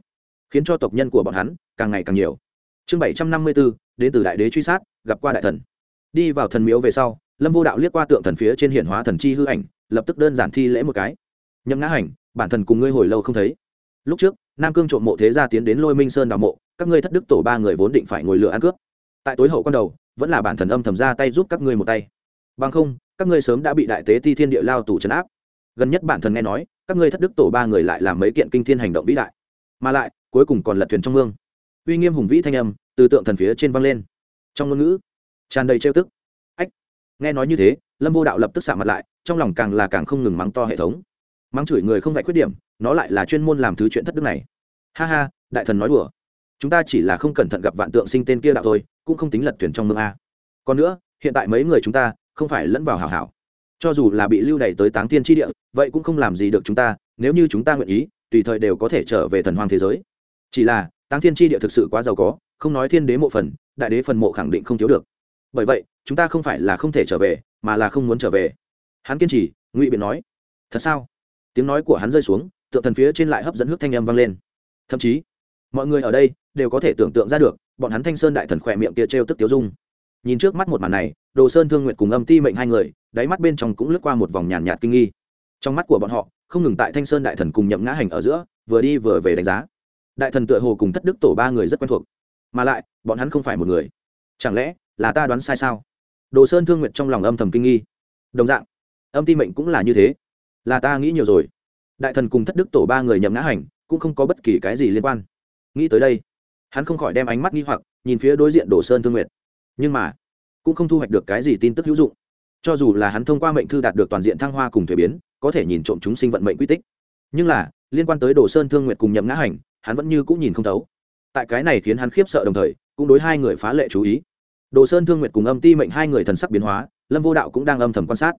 khiến cho tộc nhân của bọn hắn càng ngày càng nhiều chương bảy trăm năm mươi bốn đến từ đại đế truy sát, gặp qua đại thần. Đi vào thần miếu về sau, lâm vô đạo liếc qua tượng thần phía trên hiển hóa thần chi hư ảnh, lập tức đơn giản thi lễ một cái. Nhậm ngã hành, bản thần cùng ngươi hồi lâu không thấy. Lúc trước, nam cương trộm mộ thế gia tiến đến lôi minh sơn đào mộ, các ngươi thất đức tổ ba người vốn định phải ngồi lửa ăn cướp. Tại tối hậu quan đầu, vẫn là bản thần âm thầm ra tay giúp các ngươi một tay. Bằng không, các ngươi sớm đã bị đại tế ti thiên địa lao tù trấn áp. Gần nhất bản thần nghe nói, các ngươi thất đức tổ ba người lại làm mấy kiện kinh thiên hành động vĩ đại. Mà lại, cuối cùng còn lật thuyền trong mương uy nghiêm hùng vĩ thanh âm từ tượng thần phía trên văng lên. Trong ngôn ngữ, tràn đầy trêu tức. Ách, nghe nói như thế, lâm vô đạo lập tức xạ mặt lại, trong lòng càng là càng không ngừng mắng to hệ thống. Mắng chửi người không vạch khuyết điểm, nó lại là chuyên môn làm thứ chuyện thất đức này. Ha ha, đại thần nói đùa. Chúng ta chỉ là không cẩn thận gặp vạn tượng sinh tên kia đạo thôi, cũng không tính lật thuyền trong mương a. Còn nữa, hiện tại mấy người chúng ta không phải lẫn vào hảo hảo. Cho dù là bị lưu đày tới táng tiên tri địa, vậy cũng không làm gì được chúng ta, nếu như chúng ta nguyện ý, tùy thời đều có thể trở về thần hoàng thế giới. Chỉ là táng thiên tri địa thực sự quá giàu có, không nói thiên đế mộ phần, đại đế phần mộ khẳng định không thiếu được. Bởi vậy, chúng ta không phải là không thể trở về, mà là không muốn trở về. Hắn kiên trì, ngụy biện nói. Thật sao? Tiếng nói của hắn rơi xuống, tượng thần phía trên lại hấp dẫn hước thanh âm vang lên. Thậm chí, mọi người ở đây đều có thể tưởng tượng ra được, bọn hắn thanh sơn đại thần khỏe miệng kia trêu tức tiêu dung. Nhìn trước mắt một màn này, đồ sơn thương nguyện cùng âm ti mệnh hai người, đáy mắt bên trong cũng lướt qua một vòng nhàn nhạt kinh nghi. Trong mắt của bọn họ, không ngừng tại thanh sơn đại thần cùng nhậm ngã hành ở giữa, vừa đi vừa về đánh giá đại thần tựa hồ cùng thất đức tổ ba người rất quen thuộc. Mà lại, bọn hắn không phải một người. Chẳng lẽ là ta đoán sai sao? Đồ sơn thương nguyện trong lòng âm thầm kinh nghi. Đồng dạng, âm ti mệnh cũng là như thế. Là ta nghĩ nhiều rồi. Đại thần cùng thất đức tổ ba người nhậm ngã hành, cũng không có bất kỳ cái gì liên quan. Nghĩ tới đây, hắn không khỏi đem ánh mắt nghi hoặc nhìn phía đối diện đồ sơn thương nguyện nhưng mà, cũng không thu hoạch được cái gì tin tức hữu dụng. Cho dù là hắn thông qua mệnh thư đạt được toàn diện thăng hoa cùng thuế biến, có thể nhìn trộm chúng sinh vận mệnh quy tích. Nhưng là, liên quan tới đồ sơn thương nguyện cùng nhậm ngã hành hắn vẫn như cũng nhìn không thấu. Tại cái này khiến hắn khiếp sợ đồng thời, cũng đối hai người phá lệ chú ý. Đồ sơn thương nguyện cùng âm ti mệnh hai người thần sắc biến hóa, lâm vô đạo cũng đang âm thầm quan sát.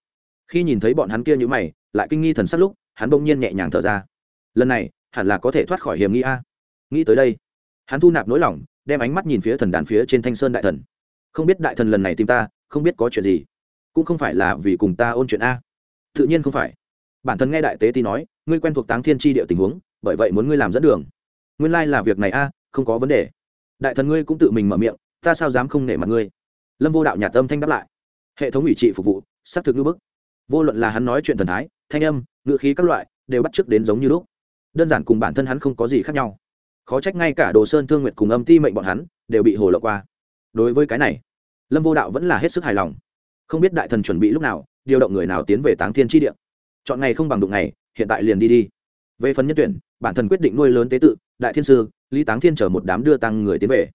Khi nhìn thấy bọn hắn kia như mày, lại kinh nghi thần sắc lúc, hắn bỗng nhiên nhẹ nhàng thở ra. Lần này, hẳn là có thể thoát khỏi hiểm nghi a. Nghĩ tới đây, hắn thu nạp nỗi lòng, đem ánh mắt nhìn phía thần đàn phía trên thanh sơn đại thần. Không biết đại thần lần này tìm ta, không biết có chuyện gì. Cũng không phải là vì cùng ta ôn chuyện a. Tự nhiên không phải. Bản thân nghe đại tế ti nói, ngươi quen thuộc táng thiên tri địa tình huống, bởi vậy muốn ngươi làm dẫn đường nguyên lai、like、là việc này a, không có vấn đề. Đại thần ngươi cũng tự mình mở miệng, ta sao dám không nể mặt ngươi? Lâm vô đạo nhà tâm thanh đáp lại. Hệ thống ủy trị phục vụ, xác thực ngữ bức. Vô luận là hắn nói chuyện thần thái, thanh âm, ngữ khí các loại, đều bắt chước đến giống như lúc. Đơn giản cùng bản thân hắn không có gì khác nhau. Khó trách ngay cả đồ sơn thương nguyệt cùng âm ti mệnh bọn hắn, đều bị hồ lộ qua. Đối với cái này, lâm vô đạo vẫn là hết sức hài lòng. Không biết đại thần chuẩn bị lúc nào, điều động người nào tiến về táng thiên tri địa. Chọn ngày không bằng đụng ngày, hiện tại liền đi đi. Về phần nhân tuyển, bản thân quyết định nuôi lớn tế tự đại thiên sư, lý táng thiên chở một đám đưa tăng người tiến về.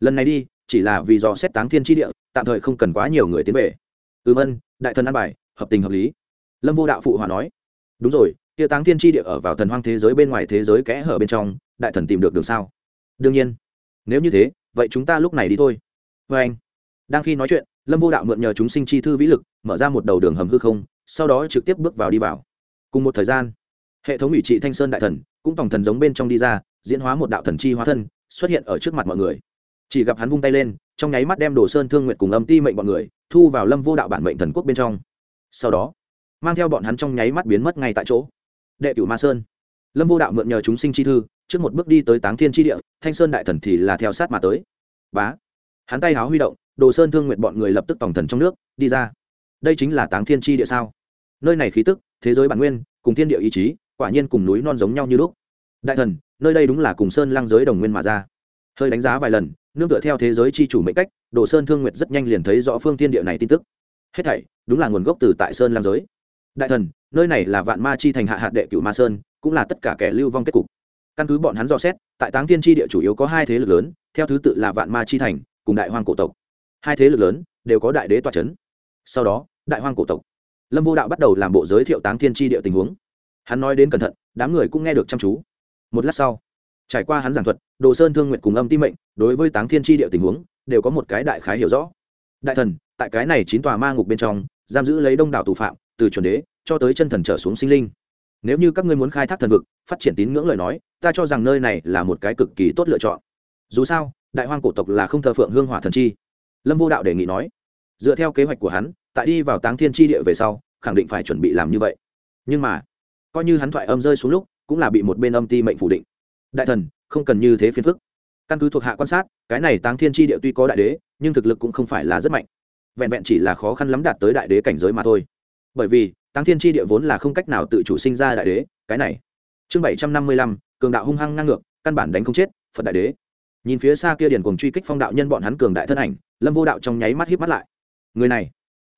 Lần này đi, chỉ là vì do xét táng thiên tri địa, tạm thời không cần quá nhiều người tiến về. Ừm ân đại thần an bài, hợp tình hợp lý. Lâm vô đạo phụ hòa nói. Đúng rồi Tiêu táng thiên tri địa ở vào thần hoang thế giới bên ngoài thế giới kẽ hở bên trong, đại thần tìm được đường sao? Đương nhiên. Nếu như thế, vậy chúng ta lúc này đi thôi. Vê anh, đang khi nói chuyện, lâm vô đạo mượn nhờ chúng sinh chi thư vĩ lực, mở ra một đầu đường hầm hư không, sau đó trực tiếp bước vào đi vào. Cùng một thời gian, hệ thống ủy trị thanh sơn đại thần, cũng tổng thần giống bên trong đi ra diễn hóa một đạo thần chi hóa thân, xuất hiện ở trước mặt mọi người. Chỉ gặp hắn vung tay lên, trong nháy mắt đem đồ sơn thương nguyện cùng âm ti mệnh bọn người, thu vào lâm vô đạo bản mệnh thần quốc bên trong. Sau đó, mang theo bọn hắn trong nháy mắt biến mất ngay tại chỗ. Đệ cửu ma sơn. Lâm vô đạo mượn nhờ chúng sinh chi thư, trước một bước đi tới táng thiên tri địa, thanh sơn đại thần thì là theo sát mà tới. Bá. Hắn tay háo huy động, đồ sơn thương nguyện bọn người lập tức tổng thần trong nước, đi ra. Đây chính là táng thiên tri địa sao? Nơi này khí tức, thế giới bản nguyên, cùng thiên địa ý chí, quả nhiên cùng núi non giống nhau như lúc đại thần, nơi đây đúng là cùng sơn lang giới đồng nguyên mà ra. Hơi đánh giá vài lần, nương tựa theo thế giới c h i chủ mệnh cách, đồ sơn thương nguyệt rất nhanh liền thấy rõ phương thiên địa này tin tức. Hết thảy, đúng là nguồn gốc từ tại sơn lang giới. Đại thần, nơi này là vạn ma chi thành hạ hạt đệ cựu ma sơn, cũng là tất cả kẻ lưu vong kết cục. Căn cứ bọn hắn dò xét, tại táng thiên tri địa chủ yếu có hai thế lực lớn, theo thứ tự là vạn ma chi thành, cùng đại hoang cổ tộc. Hai thế lực lớn đều có đại đế toa c h ấ n sau đó, đại hoang cổ tộc. Lâm vô đạo bắt đầu làm bộ giới thiệu táng thiên tri địa tình huống. Hắn nói đến cẩn thận, đám người cũng nghe được chăm chú một lát sau, trải qua hắn giảng thuật, đồ sơn thương nguyện cùng âm ti mệnh, đối với táng thiên tri địa tình huống, đều có một cái đại khái hiểu rõ. Đại thần, tại cái này chín tòa ma ngục bên trong, giam giữ lấy đông đảo tù phạm, từ chuẩn đế cho tới chân thần trở xuống sinh linh. Nếu như các ngươi muốn khai thác thần vực, phát triển tín ngưỡng lời nói, ta cho rằng nơi này là một cái cực kỳ tốt lựa chọn. Dù sao, đại hoang cổ tộc là không thờ phượng hương hỏa thần chi. Lâm vô đạo đề nghị nói, dựa theo kế hoạch của hắn, tại đi vào táng thiên tri địa về sau, khẳng định phải chuẩn bị làm như vậy. Nhưng mà, coi như hắn thoại âm rơi xuống lúc cũng là bị một bên âm ti mệnh phủ định. Đại thần, không cần như thế phiền phức. Căn cứ thuộc hạ quan sát, cái này táng thiên tri địa tuy có đại đế, nhưng thực lực cũng không phải là rất mạnh. Vẹn vẹn chỉ là khó khăn lắm đạt tới đại đế cảnh giới mà thôi. Bởi vì, táng thiên tri địa vốn là không cách nào tự chủ sinh ra đại đế, cái này. Chương bảy trăm năm mươi lăm, cường đạo hung hăng ngang ngược, căn bản đánh không chết, phật đại đế. Nhìn phía xa kia điền cùng truy kích phong đạo nhân bọn hắn cường đại thân ảnh, lâm vô đạo trong nháy mắt híp mắt lại. Người này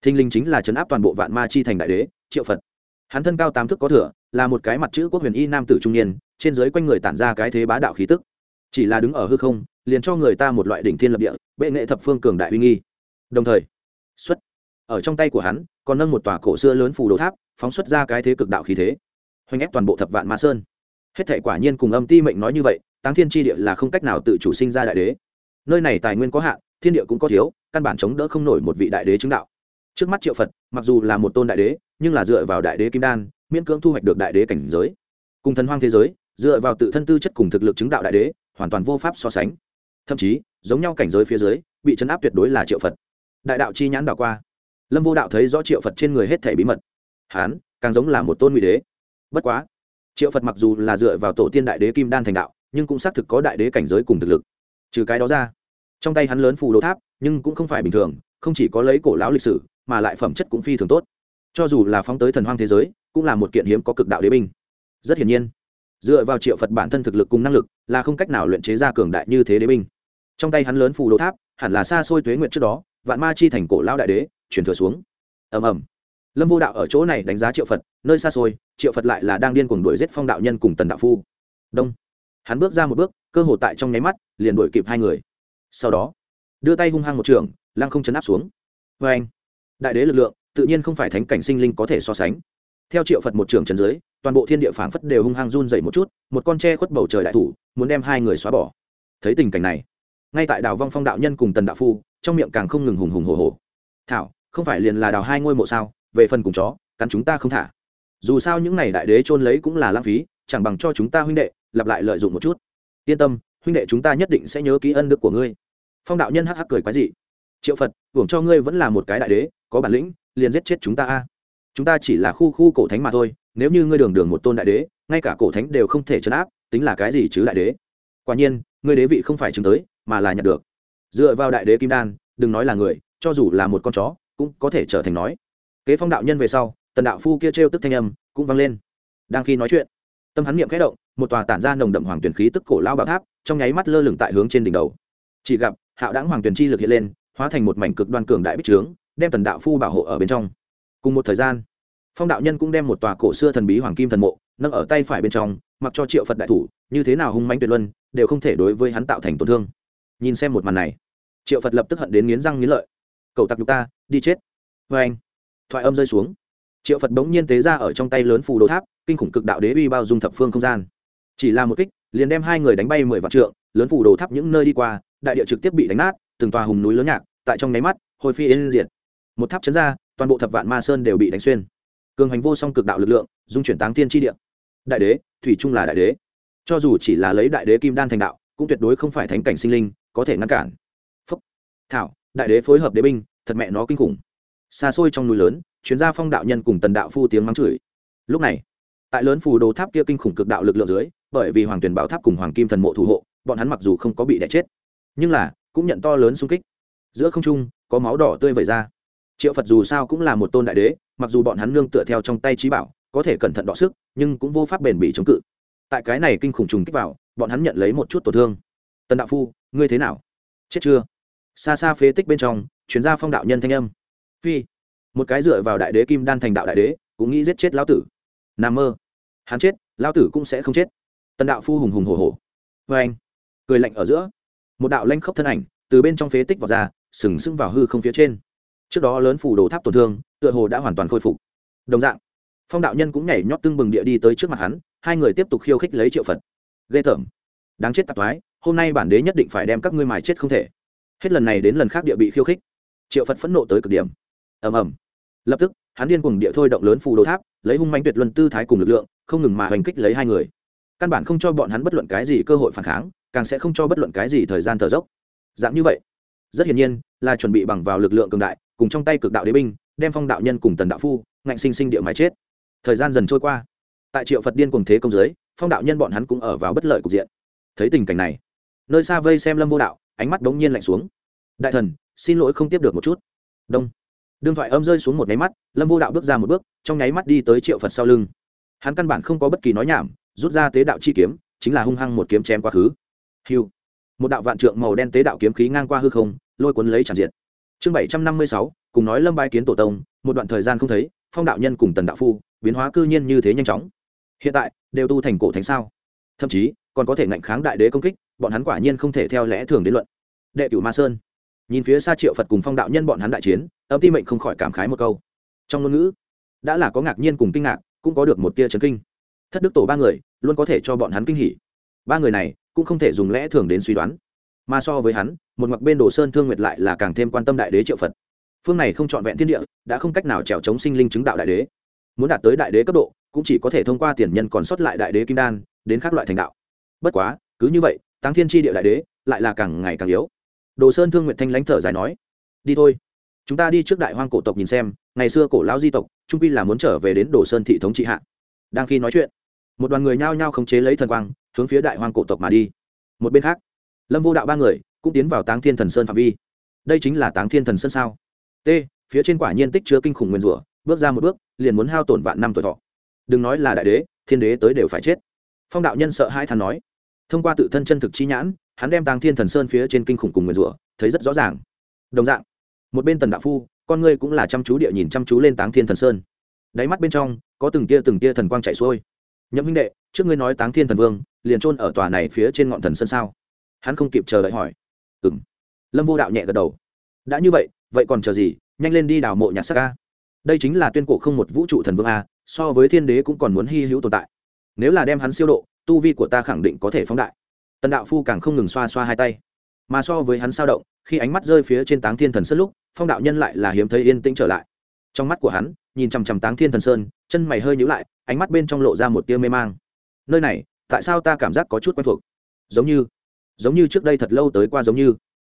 thinh linh chính là trấn áp toàn bộ vạn ma chi thành đại đế, triệu phật. Hắn thân cao tám thước có thừa là một cái mặt chữ quốc huyền y nam tử trung niên, trên dưới quanh người tản ra cái thế bá đạo khí tức. Chỉ là đứng ở hư không, liền cho người ta một loại đỉnh thiên lập địa, bệ nghệ thập phương cường đại uy nghi. Đồng thời, xuất, ở trong tay của hắn, còn nâng một tòa cổ xưa lớn phù đồ tháp, phóng xuất ra cái thế cực đạo khí thế. Hoành ép toàn bộ thập vạn ma sơn. Hết thể quả nhiên cùng âm ti mệnh nói như vậy, táng thiên tri địa là không cách nào tự chủ sinh ra đại đế. Nơi này tài nguyên có hạn, thiên địa cũng có thiếu, căn bản chống đỡ không nổi một vị đại đế chứng đạo. Trước mắt triệu phật, mặc dù là một tôn đại đế, nhưng là dựa vào đại đế kim đan miễn cưỡng thu hoạch được đại đế cảnh giới. Cùng thần hoang thế giới, dựa vào tự thân tư chất cùng thực lực chứng đạo đại đế, hoàn toàn vô pháp so sánh. Thậm chí, giống nhau cảnh giới phía dưới, bị chấn áp tuyệt đối là triệu phật. Đại đạo chi nhãn đảo qua. Lâm vô đạo thấy rõ triệu phật trên người hết thể bí mật. Hán, càng giống là một tôn nguy đế. Bất quá, triệu phật mặc dù là dựa vào tổ tiên đại đế kim đan thành đạo, nhưng cũng xác thực có đại đế cảnh giới cùng thực lực. Trừ cái đó ra, trong tay hắn lớn phù đồ tháp, nhưng cũng không phải bình thường, không chỉ có lấy cổ lão lịch sử, mà lại phẩm chất cũng phi thường tốt cho dù là phóng tới thần hoang thế giới, cũng là một kiện hiếm có cực đạo đế binh. Rất hiển nhiên, dựa vào triệu phật bản thân thực lực cùng năng lực, là không cách nào luyện chế ra cường đại như thế đế binh. Trong tay hắn lớn phù đồ tháp, hẳn là xa xôi tuế nguyện trước đó, vạn ma chi thành cổ lao đại đế chuyển thừa xuống. Ầm ầm. Lâm vô đạo ở chỗ này đánh giá triệu phật, nơi xa xôi, triệu phật lại là đang điên cuồng đuổi giết phong đạo nhân cùng tần đạo phu. Đông. Hắn bước ra một bước, cơ hồ tại trong nháy mắt, liền đuổi kịp hai người. Sau đó, đưa tay hung hăng một trường, lăng không chấn áp xuống. Vê anh đại đế lực lượng tự nhiên không phải thánh cảnh sinh linh có thể so sánh. Theo triệu phật một trường trần dưới, toàn bộ thiên địa phảng phất đều hung hăng run dậy một chút, một con tre khuất bầu trời đại thủ, muốn đem hai người xóa bỏ. Thấy tình cảnh này, ngay tại đào vong phong đạo nhân cùng tần đạo phu, trong miệng càng không ngừng hùng hùng hồ hồ thảo, không phải liền là đào hai ngôi mộ sao? Về phần cùng chó, cắn chúng ta không thả. Dù sao những này đại đế trôn lấy cũng là lãng phí, chẳng bằng cho chúng ta huynh đệ, lặp lại lợi dụng một chút. Yên tâm, huynh đệ chúng ta nhất định sẽ nhớ ký ân đức của ngươi. Phong đạo nhân hắc hắc cười quái dị. Triệu phật, hưởng cho ngươi vẫn là một cái đại đế, có bản lĩnh liền giết chết chúng ta a. Chúng ta chỉ là khu khu cổ thánh mà thôi, nếu như ngươi đường đường một tôn đại đế, ngay cả cổ thánh đều không thể chấn áp, tính là cái gì chứ đại đế? Quả nhiên, ngươi đế vị không phải chứng tới, mà là nhận được. Dựa vào đại đế kim đan, đừng nói là người, cho dù là một con chó, cũng có thể trở thành nói. Kế phong đạo nhân về sau, tần đạo phu kia trêu tức thanh âm cũng vang lên. Đang khi nói chuyện, tâm hắn niệm khẽ động, một tòa tản ra nồng đậm hoàng tuyển khí tức cổ lao bảo tháp, trong nháy mắt lơ lửng tại hướng trên đỉnh đầu. Chỉ gặp, hạo đáng hoàng tuyển chi lực hiện lên, hóa thành một mảnh cực đoan cường đại bích trướng đem tần đạo phu bảo hộ ở bên trong. Cùng một thời gian, phong đạo nhân cũng đem một tòa cổ xưa thần bí hoàng kim thần mộ nâng ở tay phải bên trong, mặc cho triệu phật đại thủ, như thế nào hung mánh tuyệt luân, đều không thể đối với hắn tạo thành tổn thương. Nhìn xem một màn này, triệu phật lập tức hận đến nghiến răng nghiến lợi. Cầu tặc nhục ta, đi chết. Vê anh, thoại âm rơi xuống. Triệu phật bỗng nhiên tế ra ở trong tay lớn phù đồ tháp, kinh khủng cực đạo đế uy bao dung thập phương không gian. Chỉ là một kích, liền đem hai người đánh bay mười vạn trượng, lớn phù đồ tháp những nơi đi qua, đại địa trực tiếp bị đánh nát, từng tòa hùng núi lớn nhạc, tại trong nháy mắt, hồi phi yên diệt một tháp chấn ra, toàn bộ thập vạn ma sơn đều bị đánh xuyên. Cường hành vô song cực đạo lực lượng, dung chuyển táng thiên tri địa. Đại đế, thủy trung là đại đế. Cho dù chỉ là lấy đại đế kim đan thành đạo, cũng tuyệt đối không phải thánh cảnh sinh linh, có thể ngăn cản. Phúc. Thảo, đại đế phối hợp đế binh, thật mẹ nó kinh khủng. Xa xôi trong núi lớn chuyên gia phong đạo nhân cùng tần đạo phu tiếng mắng chửi. Lúc này, tại lớn phù đồ tháp kia kinh khủng cực đạo lực lượng dưới, bởi vì hoàng tuyển bảo tháp cùng hoàng kim thần mộ thủ hộ, bọn hắn mặc dù không có bị đẻ chết, nhưng là cũng nhận to lớn xung kích. Giữa không trung, có máu đỏ tươi vẩy ra triệu phật dù sao cũng là một tôn đại đế, mặc dù bọn hắn nương tựa theo trong tay trí bảo, có thể cẩn thận đọ sức, nhưng cũng vô pháp bền bỉ chống cự. Tại cái này kinh khủng trùng kích vào, bọn hắn nhận lấy một chút tổn thương. Tần đạo phu, ngươi thế nào? Chết chưa? Xa xa phế tích bên trong chuyến ra phong đạo nhân thanh âm. Phi. Một cái dựa vào đại đế kim đan thành đạo đại đế, cũng nghĩ giết chết lão tử. N mơ. Hắn chết, lão tử cũng sẽ không chết. Tần đạo phu hùng hùng hồ hồ vê anh. Cười lạnh ở giữa. Một đạo lanh khốc thân ảnh, từ bên trong phế tích vào ra, sừng sững vào hư không phía trên trước đó lớn phủ đồ tháp tổn thương, tựa hồ đã hoàn toàn khôi phục. Đồng dạng, phong đạo nhân cũng nhảy nhót tưng bừng địa đi tới trước mặt hắn, hai người tiếp tục khiêu khích lấy triệu phật. Ghê tởm. Đáng chết tạp thoái, hôm nay bản đế nhất định phải đem các ngươi mài chết không thể. Hết lần này đến lần khác địa bị khiêu khích. Triệu phật phẫn nộ tới cực điểm. Ầm ầm. Lập tức, hắn điên cùng địa thôi động lớn phù đồ tháp, lấy hung manh tuyệt luân tư thái cùng lực lượng, không ngừng mà hành kích lấy hai người. Căn bản không cho bọn hắn bất luận cái gì cơ hội phản kháng, càng sẽ không cho bất luận cái gì thời gian thở dốc. Dạng như vậy rất hiển nhiên, là chuẩn bị bằng vào lực lượng cường đại, cùng trong tay cực đạo đế binh, đem phong đạo nhân cùng tần đạo phu, ngạnh sinh sinh địa mái chết. Thời gian dần trôi qua. Tại triệu phật điên cùng thế công giới phong đạo nhân bọn hắn cũng ở vào bất lợi cục diện. Thấy tình cảnh này, nơi xa vây xem lâm vô đạo, ánh mắt đống nhiên lạnh xuống. Đại thần, xin lỗi không tiếp được một chút. Đông. Đương thoại âm rơi xuống một nháy mắt, lâm vô đạo bước ra một bước, trong nháy mắt đi tới triệu phật sau lưng. Hắn căn bản không có bất kỳ nói nhảm, rút ra tế đạo chi kiếm, chính là hung hăng một kiếm chém quá khứ. Hiu. Một đạo vạn trượng màu đen tế đạo kiếm khí ngang qua hư không lôi cuốn lấy tràn diện chương bảy trăm năm mươi sáu, cùng nói lâm bái kiến tổ tông, một đoạn thời gian không thấy, phong đạo nhân cùng tần đạo phu, biến hóa cư nhiên như thế nhanh chóng. Hiện tại, đều tu thành cổ thánh sao? Thậm chí, còn có thể ngạnh kháng đại đế công kích, bọn hắn quả nhiên không thể theo lẽ thường đến luận. Đệ cửu ma sơn. Nhìn phía xa triệu phật cùng phong đạo nhân bọn hắn đại chiến, âm ti mệnh không khỏi cảm khái một câu. Trong ngôn ngữ, đã là có ngạc nhiên cùng kinh ngạc, cũng có được một tia chấn kinh. Thất đức tổ ba người, luôn có thể cho bọn hắn kinh hỉ. Ba người này, cũng không thể dùng lẽ thường đến suy đoán mà so với hắn, một mặc bên đồ sơn thương nguyệt lại là càng thêm quan tâm đại đế triệu phật. Phương này không trọn vẹn thiên địa, đã không cách nào trèo chống sinh linh chứng đạo đại đế. Muốn đạt tới đại đế cấp độ, cũng chỉ có thể thông qua tiền nhân còn sót lại đại đế kim đan, đến các loại thành đạo. Bất quá, cứ như vậy tăng thiên tri địa đại đế lại là càng ngày càng yếu. Đồ sơn thương nguyện thanh lãnh thở dài nói, đi thôi. Chúng ta đi trước đại hoang cổ tộc nhìn xem, ngày xưa cổ lão di tộc, trung quy là muốn trở về đến đồ sơn thị thống trị hạ. Đang khi nói chuyện, một đoàn người nhao nhao khống chế lấy thần quang, hướng phía đại hoang cổ tộc mà đi. Một bên khác lâm vô đạo ba người cũng tiến vào táng thiên thần sơn phạm vi đây chính là táng thiên thần sơn sao t phía trên quả nhiên tích chứa kinh khủng nguyên rủa bước ra một bước liền muốn hao tổn vạn năm tuổi thọ đừng nói là đại đế thiên đế tới đều phải chết phong đạo nhân sợ hai thằng nói thông qua tự thân chân thực chi nhãn hắn đem tàng thiên thần sơn phía trên kinh khủng cùng nguyên rủa thấy rất rõ ràng đồng dạng một bên tần đạo phu con ngươi cũng là chăm chú địa nhìn chăm chú lên táng thiên thần sơn đáy mắt bên trong có từng tia từng tia thần quang chạy xuôi nhậm huynh đệ trước ngươi nói táng thiên thần vương liền trôn ở tòa này phía trên ngọn thần sơn sao hắn không kịp chờ đợi hỏi. Ừ m lâm vô đạo nhẹ gật đầu. Đã như vậy vậy còn chờ gì? Nhanh lên đi đào mộ nhạc sắc ca đây chính là tuyên cổ không một vũ trụ thần vương a, so với thiên đế cũng còn muốn hy hữu tồn tại. Nếu là đem hắn siêu độ, tu vi của ta khẳng định có thể phóng đại. Tần đạo phu càng không ngừng xoa xoa hai tay. Mà so với hắn sao động, khi ánh mắt rơi phía trên táng thiên thần sơn lúc, phong đạo nhân lại là hiếm thấy yên tĩnh trở lại. Trong mắt của hắn, nhìn chằm chằm táng thiên thần sơn, chân mày hơi nhữ lại, ánh mắt bên trong lộ ra một tia mê mang. Nơi này, tại sao ta cảm giác có chút quen thuộc? Giống như giống như trước đây thật lâu tới qua giống như.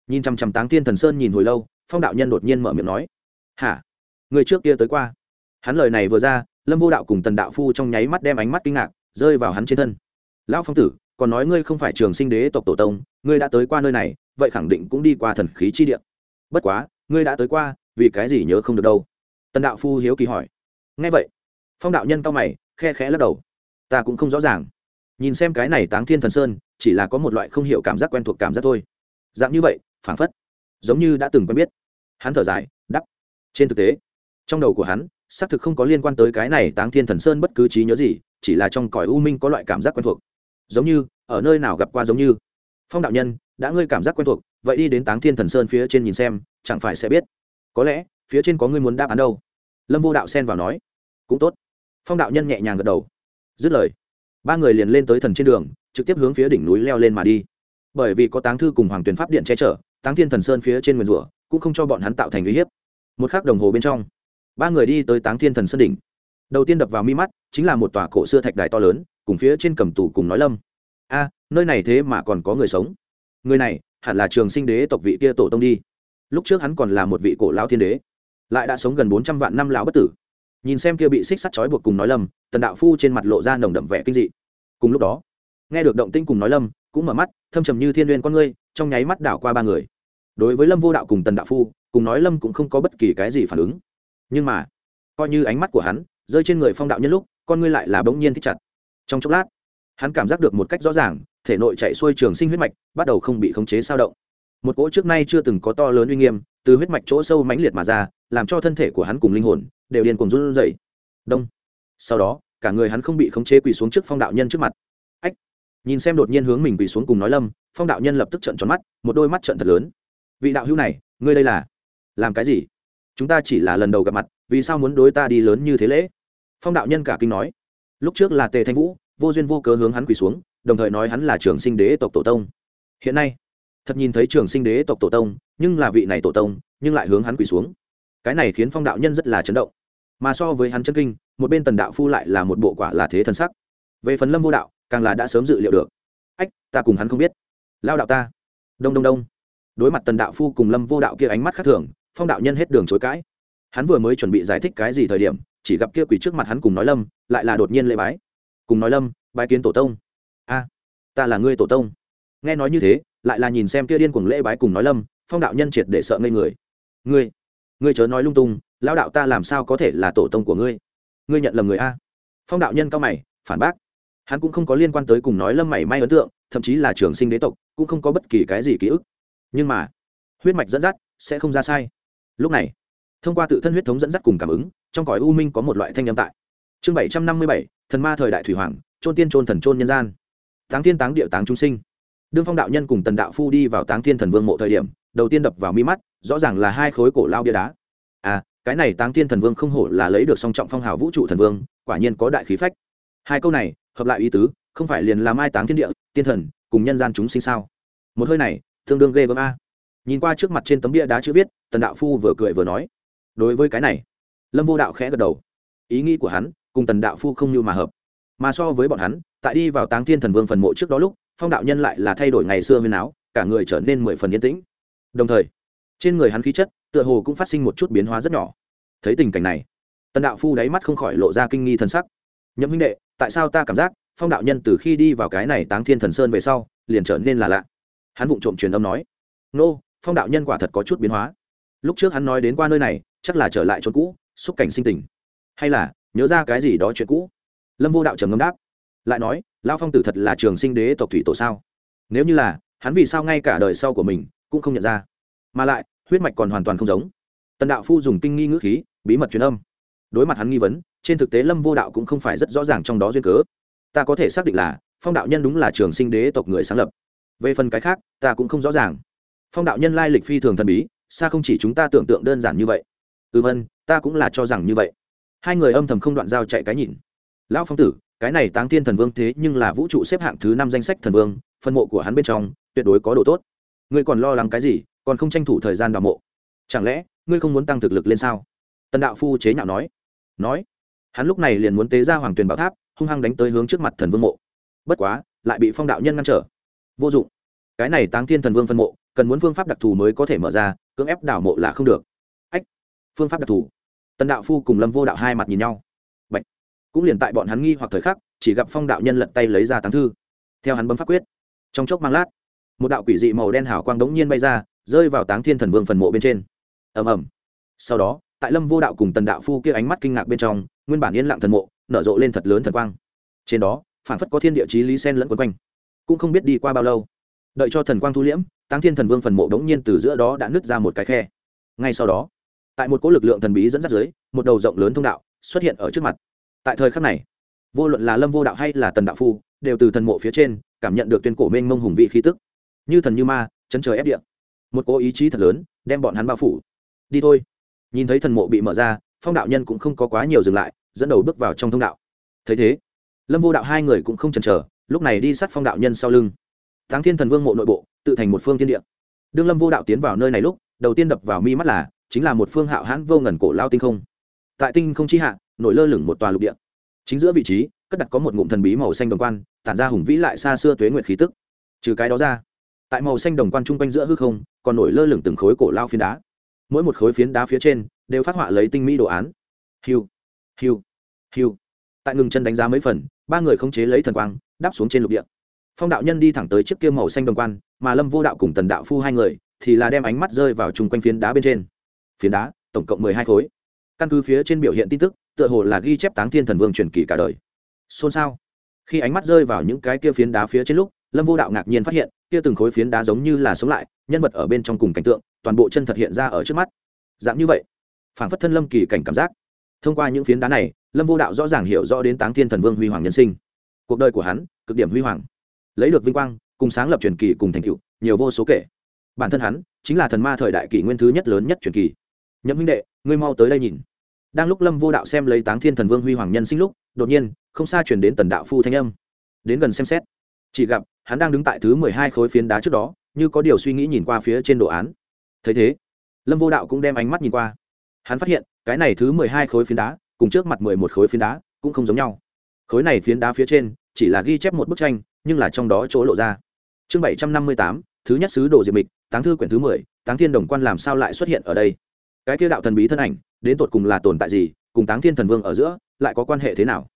Nhìn chằm chằm táng thiên thần sơn nhìn hồi lâu, phong đạo nhân đột nhiên mở miệng nói, hả? Người trước kia tới qua? Hắn lời này vừa ra, lâm vô đạo cùng tần đạo phu trong nháy mắt đem ánh mắt kinh ngạc, rơi vào hắn trên thân. Lão phong tử, còn nói ngươi không phải trường sinh đế tộc tổ tông, ngươi đã tới qua nơi này, vậy khẳng định cũng đi qua thần khí chi địa. Bất quá, ngươi đã tới qua, vì cái gì nhớ không được đâu? Tần đạo phu hiếu kỳ hỏi. Ngay vậy. Phong đạo nhân cao mày, khe khẽ lắc đầu. Ta cũng không rõ ràng nhìn xem cái này táng thiên thần sơn, chỉ là có một loại không hiểu cảm giác quen thuộc cảm giác thôi. Dạng như vậy, phảng phất, giống như đã từng quen biết. Hắn thở dài đắp trên thực tế, trong đầu của hắn, xác thực không có liên quan tới cái này táng thiên thần sơn bất cứ trí nhớ gì, chỉ là trong cõi u minh có loại cảm giác quen thuộc. Giống như, ở nơi nào gặp qua giống như. Phong đạo nhân, đã ngươi cảm giác quen thuộc, vậy đi đến táng thiên thần sơn phía trên nhìn xem, chẳng phải sẽ biết. Có lẽ, phía trên có ngươi muốn đáp án đâu. Lâm vô đạo xen vào nói. Cũng tốt. Phong đạo nhân nhẹ nhàng gật đầu. Dứt lời ba người liền lên tới thần trên đường, trực tiếp hướng phía đỉnh núi leo lên mà đi. Bởi vì có táng thư cùng hoàng tuyền pháp điện che chở, táng thiên thần sơn phía trên nguyền rủa cũng không cho bọn hắn tạo thành uy hiếp. Một khắc đồng hồ bên trong, ba người đi tới táng thiên thần sơn đỉnh. Đầu tiên đập vào mi mắt, chính là một tòa cổ xưa thạch đài to lớn, cùng phía trên cầm tủ cùng nói lâm. A, nơi này thế mà còn có người sống. Người này, hẳn là trường sinh đế tộc vị kia tổ tông đi. Lúc trước hắn còn là một vị cổ lão thiên đế, lại đã sống gần bốn trăm vạn năm lão bất tử nhìn xem kia bị xích sắt trói buộc cùng nói lâm tần đạo phu trên mặt lộ ra nồng đậm vẻ kinh dị. Cùng lúc đó, nghe được động tinh cùng nói lâm cũng mở mắt, thâm trầm như thiên n con ngươi, trong nháy mắt đảo qua ba người. Đối với lâm vô đạo cùng tần đạo phu, cùng nói lâm cũng không có bất kỳ cái gì phản ứng. Nhưng mà, coi như ánh mắt của hắn rơi trên người phong đạo nhân lúc, con ngươi lại là bỗng nhiên thích chặt. Trong chốc lát, hắn cảm giác được một cách rõ ràng, thể nội chạy xuôi trường sinh huyết mạch, bắt đầu không bị khống chế sao động. Một cỗ trước nay chưa từng có to lớn uy nghiêm từ huyết mạch chỗ sâu mãnh liệt mà ra, làm cho thân thể của hắn cùng linh hồn đều điên cuồng run rẩy. Đông. Sau đó, cả người hắn không bị khống chế quỳ xuống trước phong đạo nhân trước mặt. Ách. Nhìn xem đột nhiên hướng mình quỳ xuống cùng nói lâm, phong đạo nhân lập tức trợn tròn mắt, một đôi mắt trợn thật lớn. Vị đạo hữu này, ngươi đây là? Làm cái gì? Chúng ta chỉ là lần đầu gặp mặt, vì sao muốn đối ta đi lớn như thế lễ? Phong đạo nhân cả kinh nói. Lúc trước là tề thanh vũ, vô duyên vô cớ hướng hắn quỳ xuống, đồng thời nói hắn là trường sinh đế tộc tổ tông. Hiện nay thật nhìn thấy trường sinh đế tộc tổ tông, nhưng là vị này tổ tông, nhưng lại hướng hắn quỳ xuống. Cái này khiến phong đạo nhân rất là chấn động. Mà so với hắn chân kinh, một bên tần đạo phu lại là một bộ quả là thế thần sắc. Về phần lâm vô đạo, càng là đã sớm dự liệu được. Ách, ta cùng hắn không biết. Lao đạo ta. Đông đông đông. Đối mặt tần đạo phu cùng lâm vô đạo kia ánh mắt khác thường, phong đạo nhân hết đường chối cãi. Hắn vừa mới chuẩn bị giải thích cái gì thời điểm, chỉ gặp kia quỷ trước mặt hắn cùng nói lâm, lại là đột nhiên lễ bái. Cùng nói lâm, bái kiến tổ tông. A, ta là ngươi tổ tông. Nghe nói như thế lại là nhìn xem kia điên cuồng lễ bái cùng nói lâm, phong đạo nhân triệt để sợ ngây người. Ngươi ngươi chớ nói lung tung, lão đạo ta làm sao có thể là tổ tông của ngươi? Ngươi nhận lầm người a? Phong đạo nhân cao mày, phản bác. Hắn cũng không có liên quan tới cùng nói lâm mảy may ấn tượng, thậm chí là trường sinh đế tộc, cũng không có bất kỳ cái gì ký ức. Nhưng mà, huyết mạch dẫn dắt sẽ không ra sai. Lúc này, thông qua tự thân huyết thống dẫn dắt cùng cảm ứng, trong cõi u minh có một loại thanh âm tại. Chương bảy trăm năm mươi bảy, thần ma thời đại thủy hoàng trôn tiên trôn thần trôn nhân gian. Táng thiên táng địa táng trung sinh đương phong đạo nhân cùng tần đạo phu đi vào táng thiên thần vương mộ thời điểm, đầu tiên đập vào mi mắt, rõ ràng là hai khối cổ lao bia đá. À cái này táng thiên thần vương không hổ là lấy được song trọng phong hào vũ trụ thần vương, quả nhiên có đại khí phách. Hai câu này, hợp lại ý tứ, không phải liền làm ai táng thiên địa, tiên thần, cùng nhân gian chúng sinh sao? Một hơi này, tương đương ghê gớm a. Nhìn qua trước mặt trên tấm bia đá chữ viết, tần đạo phu vừa cười vừa nói. Đối với cái này, lâm vô đạo khẽ gật đầu. Ý nghĩ của hắn, cùng tần đạo phu không như mà hợp. Mà so với bọn hắn, tại đi vào táng thiên thần vương phần mộ trước đó lúc phong đạo nhân lại là thay đổi ngày xưa huyên áo, cả người trở nên mười phần yên tĩnh. Đồng thời, trên người hắn khí chất tựa hồ cũng phát sinh một chút biến hóa rất nhỏ. Thấy tình cảnh này, tần đạo phu đáy mắt không khỏi lộ ra kinh nghi thân sắc. Nhậm huynh đệ, tại sao ta cảm giác phong đạo nhân từ khi đi vào cái này táng thiên thần sơn về sau, liền trở nên là lạ? Hắn vụng trộm truyền âm nói. Nô, phong đạo nhân quả thật có chút biến hóa. Lúc trước hắn nói đến qua nơi này, chắc là trở lại chỗ cũ, xúc cảnh sinh tình. Hay là nhớ ra cái gì đó chuyện cũ? Lâm vô đạo trầm ngâm đáp lại nói lao phong tử thật là trường sinh đế tộc thủy tổ sao? Nếu như là, hắn vì sao ngay cả đời sau của mình cũng không nhận ra? Mà lại, huyết mạch còn hoàn toàn không giống. Tần đạo phu dùng kinh nghi ngữ khí, bí mật truyền âm. Đối mặt hắn nghi vấn, trên thực tế lâm vô đạo cũng không phải rất rõ ràng trong đó duyên cớ. Ta có thể xác định là, phong đạo nhân đúng là trường sinh đế tộc người sáng lập. Về phần cái khác, ta cũng không rõ ràng. Phong đạo nhân lai lịch phi thường thần bí, xa không chỉ chúng ta tưởng tượng đơn giản như vậy. Ừm, ân, ta cũng là cho rằng như vậy. Hai người âm thầm không đoạn giao chạy cái nhìn. Lão phong tử cái này táng thiên thần vương thế nhưng là vũ trụ xếp hạng thứ năm danh sách thần vương, phân mộ của hắn bên trong, tuyệt đối có độ tốt. Ngươi còn lo lắng cái gì, còn không tranh thủ thời gian đào mộ. Chẳng lẽ, ngươi không muốn tăng thực lực lên sao? Tần đạo phu chế nhạo nói. Nói. Hắn lúc này liền muốn tế ra hoàng tuyền bảo tháp, hung hăng đánh tới hướng trước mặt thần vương mộ. Bất quá, lại bị phong đạo nhân ngăn trở. Vô dụng. Cái này táng thiên thần vương phân mộ, cần muốn phương pháp đặc thù mới có thể mở ra, cưỡng ép đảo mộ là không được. Ách. Phương pháp đặc thù. Tần đạo phu cùng lâm vô đạo hai mặt nhìn nhau cũng liền tại bọn hắn nghi hoặc thời khắc, chỉ gặp phong đạo nhân lật tay lấy ra táng thư. Theo hắn bấm pháp quyết, trong chốc mang lát, một đạo quỷ dị màu đen hảo quang đống nhiên bay ra, rơi vào táng thiên thần vương phần mộ bên trên. Ầm ầm. Sau đó, tại lâm vô đạo cùng tần đạo phu kia ánh mắt kinh ngạc bên trong, nguyên bản yên lặng thần mộ, nở rộ lên thật lớn thần quang. Trên đó, phản phất có thiên địa chí lý sen lẫn quấn quanh. Cũng không biết đi qua bao lâu, đợi cho thần quang thu liễm, táng thiên thần vương phần mộ đống nhiên từ giữa đó đã nứt ra một cái khe. Ngay sau đó, tại một cỗ lực lượng thần bí dẫn dắt dưới, một đầu rộng lớn thông đạo xuất hiện ở trước mặt tại thời khắc này, vô luận là lâm vô đạo hay là tần đạo phu, đều từ thần mộ phía trên cảm nhận được tuyên cổ mênh mông hùng vị khí tức. Như thần như ma chấn trời ép điện một cố ý chí thật lớn đem bọn hắn bao phủ. Đi thôi. Nhìn thấy thần mộ bị mở ra, phong đạo nhân cũng không có quá nhiều dừng lại, dẫn đầu bước vào trong thông đạo. Thấy thế, lâm vô đạo hai người cũng không chần chờ, lúc này đi sát phong đạo nhân sau lưng. Thắng thiên thần vương mộ nội bộ, tự thành một phương thiên địa. Đương lâm vô đạo tiến vào nơi này lúc, đầu tiên đập vào mi mắt là, chính là một phương hạo hãn vô ngần cổ lao tinh không tại tinh không chi hạ, nổi lơ lửng một tòa lục địa. Chính giữa vị trí, cất đặt có một ngụm thần bí màu xanh đồng quan, tản ra hùng vĩ lại xa xưa tuế nguyệt khí tức. Trừ cái đó ra, tại màu xanh đồng quan chung quanh giữa hư không, còn nổi lơ lửng từng khối cổ lao phiến đá. Mỗi một khối phiến đá phía trên, đều phát họa lấy tinh mỹ đồ án. Hiu hiu hiu. Tại ngừng chân đánh giá mấy phần, ba người không chế lấy thần quang, đáp xuống trên lục địa. Phong đạo nhân đi thẳng tới chiếc kia màu xanh đồng quan, mà lâm vô đạo cùng tần đạo phu hai người, thì là đem ánh mắt rơi vào chung quanh phiến đá bên trên. Phiến đá, tổng cộng mười hai khối căn cứ phía trên biểu hiện tin tức, tựa hồ là ghi chép táng thiên thần vương truyền kỳ cả đời. Xôn xao. Khi ánh mắt rơi vào những cái kia phiến đá phía trên lúc, lâm vô đạo ngạc nhiên phát hiện, kia từng khối phiến đá giống như là sống lại, nhân vật ở bên trong cùng cảnh tượng, toàn bộ chân thật hiện ra ở trước mắt. Dạng như vậy, phản phất thân lâm kỳ cảnh cảm giác. Thông qua những phiến đá này, lâm vô đạo rõ ràng hiểu rõ đến táng thiên thần vương huy hoàng nhân sinh. Cuộc đời của hắn, cực điểm huy hoàng. Lấy được vinh quang, cùng sáng lập truyền kỳ cùng thành tựu, nhiều vô số kể. Bản thân hắn, chính là thần ma thời đại kỷ nguyên thứ nhất lớn nhất truyền kỳ nhậm huynh đệ, ngươi mau tới đây nhìn. Đang lúc lâm vô đạo xem lấy táng thiên thần vương huy hoàng nhân sinh lúc, đột nhiên, không xa chuyển đến tần đạo phu thanh âm. Đến gần xem xét. Chỉ gặp, hắn đang đứng tại thứ mười hai khối phiến đá trước đó, như có điều suy nghĩ nhìn qua phía trên đồ án. Thấy thế, lâm vô đạo cũng đem ánh mắt nhìn qua. Hắn phát hiện, cái này thứ mười hai khối phiến đá, cùng trước mặt mười một khối phiến đá, cũng không giống nhau. Khối này phiến đá phía trên, chỉ là ghi chép một bức tranh, nhưng là trong đó chỗ lộ ra. Chương bảy trăm năm mươi tám, thứ nhất sứ đồ diệp mịch, táng thư quyển thứ mười, táng thiên đồng quan làm sao lại xuất hiện ở đây? Cái kia đạo thần bí thân ảnh, đến tột cùng là tồn tại gì, cùng táng thiên thần vương ở giữa, lại có quan hệ thế nào?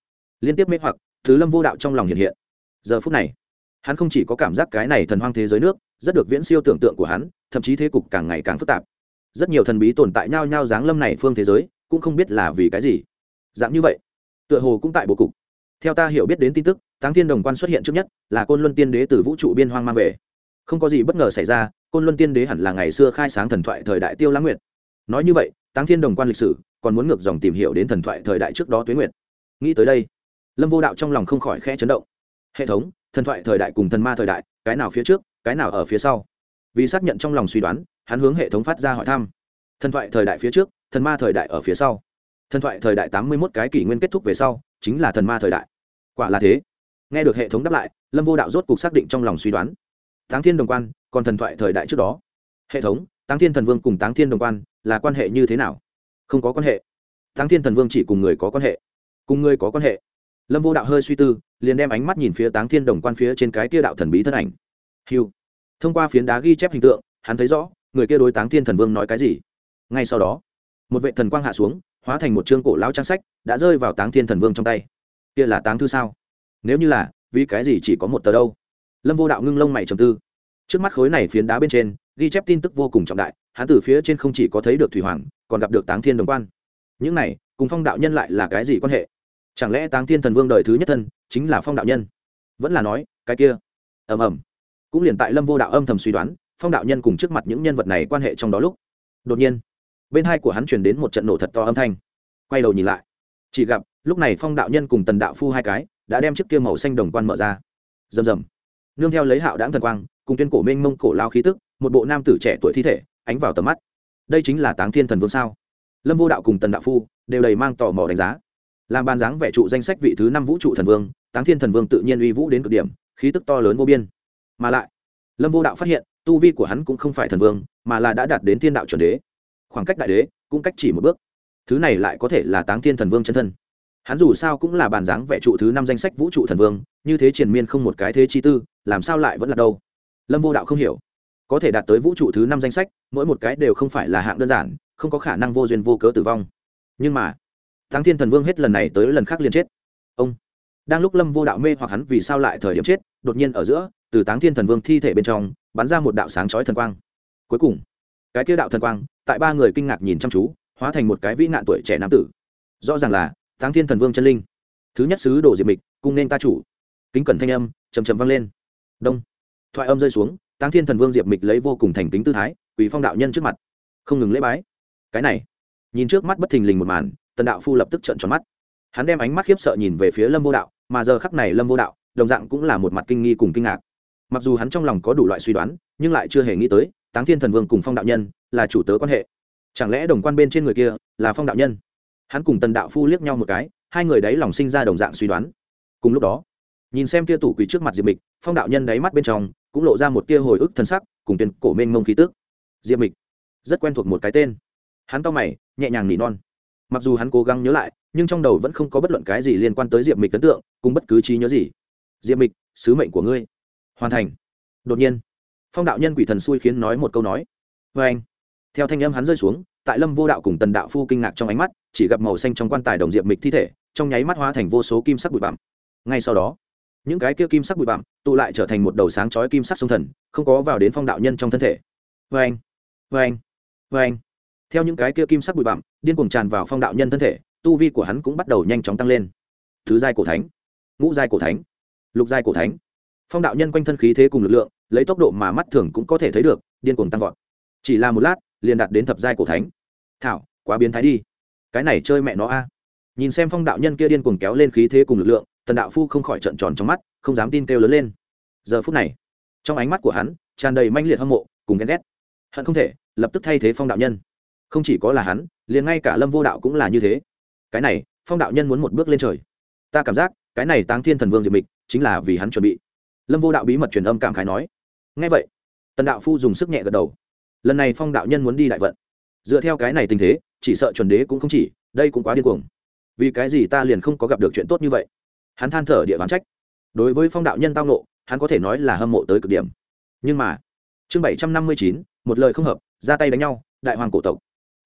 Liên tiếp mê hoặc, thứ lâm vô đạo trong lòng hiện hiện. Giờ phút này, hắn không chỉ có cảm giác cái này thần hoang thế giới nước, rất được viễn siêu tưởng tượng của hắn, thậm chí thế cục càng ngày càng phức tạp. Rất nhiều thần bí tồn tại nhau nhau dáng lâm này phương thế giới, cũng không biết là vì cái gì. Dạng như vậy, tựa hồ cũng tại bộ cục. Theo ta hiểu biết đến tin tức, táng thiên đồng quan xuất hiện trước nhất là côn luân tiên đế từ vũ trụ biên hoang mang về. Không có gì bất ngờ xảy ra, côn luân tiên đế hẳn là ngày xưa khai sáng thần thoại thời đại tiêu lãng nguyệt nói như vậy, táng thiên đồng quan lịch sử, còn muốn ngược dòng tìm hiểu đến thần thoại thời đại trước đó tuế nguyệt. Nghĩ tới đây, lâm vô đạo trong lòng không khỏi khe chấn động. Hệ thống, thần thoại thời đại cùng thần ma thời đại, cái nào phía trước, cái nào ở phía sau? Vì xác nhận trong lòng suy đoán, hắn hướng hệ thống phát ra hỏi thăm. Thần thoại thời đại phía trước, thần ma thời đại ở phía sau. Thần thoại thời đại tám mươi mốt cái kỷ nguyên kết thúc về sau, chính là thần ma thời đại. Quả là thế. Nghe được hệ thống đáp lại, lâm vô đạo rốt cuộc xác định trong lòng suy đoán. Táng thiên đồng quan, còn thần thoại thời đại trước đó. Hệ thống, táng thiên thần vương cùng táng thiên đồng quan là quan hệ như thế nào? Không có quan hệ. Táng thiên thần vương chỉ cùng người có quan hệ. Cùng người có quan hệ. Lâm vô đạo hơi suy tư, liền đem ánh mắt nhìn phía táng thiên đồng quan phía trên cái kia đạo thần bí thân ảnh. Hiu thông qua phiến đá ghi chép hình tượng, hắn thấy rõ, người kia đối táng thiên thần vương nói cái gì. Ngay sau đó, một vệ thần quang hạ xuống, hóa thành một chương cổ lão trang sách, đã rơi vào táng thiên thần vương trong tay. Kia là táng thư sao? Nếu như là, vì cái gì chỉ có một tờ đâu? Lâm vô đạo ngưng lông mày trầm tư. Trước mắt khối này phiến đá bên trên ghi chép tin tức vô cùng trọng đại, hắn từ phía trên không chỉ có thấy được thủy hoàng, còn gặp được táng thiên đồng quan. Những này, cùng phong đạo nhân lại là cái gì quan hệ? Chẳng lẽ táng thiên thần vương đời thứ nhất thân, chính là phong đạo nhân? Vẫn là nói, cái kia. Ầm ầm. Cũng liền tại lâm vô đạo âm thầm suy đoán, phong đạo nhân cùng trước mặt những nhân vật này quan hệ trong đó lúc, đột nhiên, bên hai của hắn truyền đến một trận nổ thật to âm thanh. Quay đầu nhìn lại, chỉ gặp, lúc này phong đạo nhân cùng tần đạo phu hai cái, đã đem chiếc kia màu xanh đồng quan mở ra. Rầm rầm. Nương theo lấy hạo đáng thần quang, cùng tuyên cổ minh mông cổ lao khí tức một bộ nam tử trẻ tuổi thi thể, ánh vào tầm mắt. Đây chính là táng thiên thần vương sao? Lâm vô đạo cùng tần đạo phu đều đầy mang tò mò đánh giá. Làm ban dáng vẻ trụ danh sách vị thứ năm vũ trụ thần vương, táng thiên thần vương tự nhiên uy vũ đến cực điểm, khí tức to lớn vô biên. Mà lại, lâm vô đạo phát hiện, tu vi của hắn cũng không phải thần vương, mà là đã đạt đến thiên đạo chuẩn đế. Khoảng cách đại đế cũng cách chỉ một bước. Thứ này lại có thể là táng thiên thần vương chân thân. Hắn dù sao cũng là bàn dáng vẻ trụ thứ năm danh sách vũ trụ thần vương, như thế triền miên không một cái thế chi tư, làm sao lại vẫn là đâu? Lâm vô đạo không hiểu có thể đạt tới vũ trụ thứ năm danh sách, mỗi một cái đều không phải là hạng đơn giản, không có khả năng vô duyên vô cớ tử vong. Nhưng mà, thắng thiên thần vương hết lần này tới lần khác liền chết. Ông, đang lúc lâm vô đạo mê hoặc hắn vì sao lại thời điểm chết, đột nhiên ở giữa, từ táng thiên thần vương thi thể bên trong, bắn ra một đạo sáng chói thần quang. Cuối cùng, cái kia đạo thần quang, tại ba người kinh ngạc nhìn chăm chú, hóa thành một cái vĩ nạn tuổi trẻ nam tử. Rõ ràng là táng thiên thần vương chân linh. Thứ nhất sứ đồ diệp mịch, cung nên ta chủ. Kính cẩn thanh âm chầm chầm vang lên. Đông. Thoại âm rơi xuống táng thiên thần vương diệp mịch lấy vô cùng thành kính tư thái, quỳ phong đạo nhân trước mặt. Không ngừng lễ bái. Cái này, nhìn trước mắt bất thình lình một màn, tần đạo phu lập tức trợn tròn mắt. Hắn đem ánh mắt khiếp sợ nhìn về phía lâm vô đạo, mà giờ khắc này lâm vô đạo, đồng dạng cũng là một mặt kinh nghi cùng kinh ngạc. Mặc dù hắn trong lòng có đủ loại suy đoán, nhưng lại chưa hề nghĩ tới, táng thiên thần vương cùng phong đạo nhân là chủ tớ quan hệ. Chẳng lẽ đồng quan bên trên người kia là phong đạo nhân? Hắn cùng tần đạo phu liếc nhau một cái, hai người đấy lòng sinh ra đồng dạng suy đoán. Cùng lúc đó, nhìn xem tia tủ quỷ trước mặt diệp mịch, phong đạo nhân đáy mắt bên trong cũng lộ ra một tia hồi ức thân sắc, cùng tiền cổ mênh mông khí tước diệp mịch, rất quen thuộc một cái tên. Hắn to mày, nhẹ nhàng nỉ non. Mặc dù hắn cố gắng nhớ lại, nhưng trong đầu vẫn không có bất luận cái gì liên quan tới diệp mịch ấn tượng, cùng bất cứ trí nhớ gì. Diệp mịch, sứ mệnh của ngươi. Hoàn thành. Đột nhiên, phong đạo nhân quỷ thần xui khiến nói một câu nói. Vê anh, theo thanh âm hắn rơi xuống, tại lâm vô đạo cùng tần đạo phu kinh ngạc trong ánh mắt, chỉ gặp màu xanh trong quan tài đồng diệp mịch thi thể, trong nháy mắt hóa thành vô số kim sắc bụi bặm. Ngay sau đó, những cái kia kim sắc bụi bặm tụ lại trở thành một đầu sáng chói kim sắc sông thần, không có vào đến phong đạo nhân trong thân thể. Vê anh vê anh vê anh theo những cái kia kim sắc bụi bặm, điên cuồng tràn vào phong đạo nhân thân thể, tu vi của hắn cũng bắt đầu nhanh chóng tăng lên. Thứ giai cổ thánh, ngũ giai cổ thánh, lục giai cổ thánh. Phong đạo nhân quanh thân khí thế cùng lực lượng, lấy tốc độ mà mắt thường cũng có thể thấy được, điên cuồng tăng vọt. Chỉ là một lát, liền đạt đến thập giai cổ thánh. Thảo, quá biến thái đi. Cái này chơi mẹ nó a. Nhìn xem phong đạo nhân kia điên cuồng kéo lên khí thế cùng lực lượng, tần đạo phu không khỏi trận tròn trong mắt không dám tin kêu lớn lên. Giờ phút này, trong ánh mắt của hắn, tràn đầy manh liệt hâm mộ, cùng ghen ghét. Hận không thể, lập tức thay thế phong đạo nhân. Không chỉ có là hắn, liền ngay cả lâm vô đạo cũng là như thế. Cái này, phong đạo nhân muốn một bước lên trời. Ta cảm giác, cái này táng thiên thần vương diệp mịch, chính là vì hắn chuẩn bị. Lâm vô đạo bí mật truyền âm cảm khái nói. Ngay vậy, tần đạo phu dùng sức nhẹ gật đầu. Lần này phong đạo nhân muốn đi đại vận. Dựa theo cái này tình thế, chỉ sợ chuẩn đế cũng không chỉ, đây cũng quá điên cuồng. Vì cái gì ta liền không có gặp được chuyện tốt như vậy? Hắn than thở địa ván trách đối với phong đạo nhân tao nộ hắn có thể nói là hâm mộ tới cực điểm. Nhưng mà, chương bảy trăm năm mươi chín, một lời không hợp, ra tay đánh nhau, đại hoàng cổ tộc.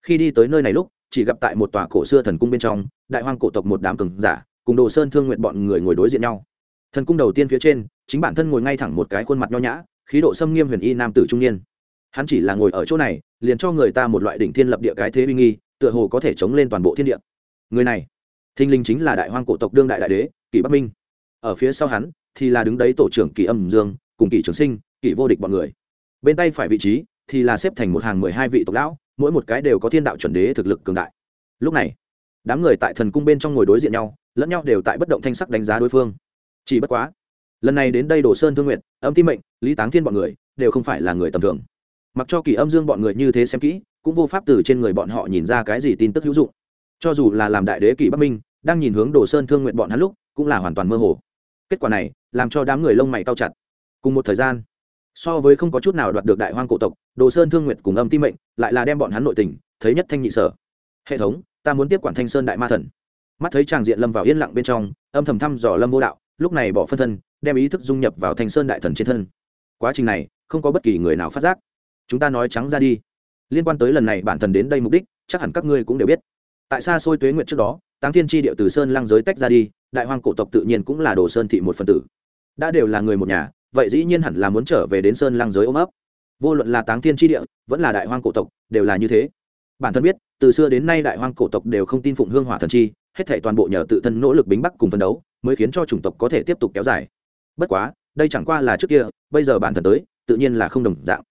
Khi đi tới nơi này lúc, chỉ gặp tại một tòa cổ xưa thần cung bên trong, đại hoàng cổ tộc một đám cường giả, cùng đồ sơn thương nguyện bọn người ngồi đối diện nhau. Thần cung đầu tiên phía trên, chính bản thân ngồi ngay thẳng một cái khuôn mặt nho nhã, khí độ xâm nghiêm huyền y nam tử trung niên. Hắn chỉ là ngồi ở chỗ này, liền cho người ta một loại đỉnh thiên lập địa cái thế uy nghi, tựa hồ có thể chống lên toàn bộ thiên địa. Người này thinh linh chính là đại hoang cổ tộc đương đại đại đế, kỷ bắc minh ở phía sau hắn, thì là đứng đấy tổ trưởng kỳ âm dương, cùng kỳ trường sinh, kỳ vô địch bọn người. Bên tay phải vị trí, thì là xếp thành một hàng mười hai vị tộc lão, mỗi một cái đều có thiên đạo chuẩn đế thực lực cường đại. Lúc này, đám người tại thần cung bên trong ngồi đối diện nhau, lẫn nhau đều tại bất động thanh sắc đánh giá đối phương. Chỉ bất quá, lần này đến đây đồ sơn thương nguyện âm ti mệnh, lý táng thiên bọn người, đều không phải là người tầm thường. Mặc cho kỳ âm dương bọn người như thế xem kỹ, cũng vô pháp từ trên người bọn họ nhìn ra cái gì tin tức hữu dụng. Cho dù là làm đại đế kỳ bắc minh, đang nhìn hướng đồ sơn thương nguyện bọn hắn lúc, cũng là hoàn toàn mơ hồ kết quả này, làm cho đám người lông mày cao chặt. Cùng một thời gian, so với không có chút nào đoạt được đại hoang cổ tộc, đồ sơn thương nguyệt cùng âm ti mệnh lại là đem bọn hắn nội tình thấy nhất thanh nhị sở. Hệ thống, ta muốn tiếp quản thanh sơn đại ma thần. Mắt thấy tràng diện lâm vào yên lặng bên trong, âm thầm thăm dò lâm vô đạo, lúc này bỏ phân thân, đem ý thức dung nhập vào thanh sơn đại thần trên thân. Quá trình này, không có bất kỳ người nào phát giác. Chúng ta nói trắng ra đi. Liên quan tới lần này bản thần đến đây mục đích, chắc hẳn các ngươi cũng đều biết. Tại xa xôi tuế nguyện trước đó, táng thiên tri điệu từ sơn lang giới tách ra đi đại hoang cổ tộc tự nhiên cũng là đồ sơn thị một phần tử. Đã đều là người một nhà vậy dĩ nhiên hẳn là muốn trở về đến sơn lang giới ôm ấp. Vô luận là táng thiên tri địa vẫn là đại hoang cổ tộc đều là như thế. Bản thân biết từ xưa đến nay đại hoang cổ tộc đều không tin phụng hương hỏa thần chi hết thể toàn bộ nhờ tự thân nỗ lực bính bắc cùng phấn đấu mới khiến cho chủng tộc có thể tiếp tục kéo dài. Bất quá đây chẳng qua là trước kia bây giờ bản thân tới tự nhiên là không đồng dạng.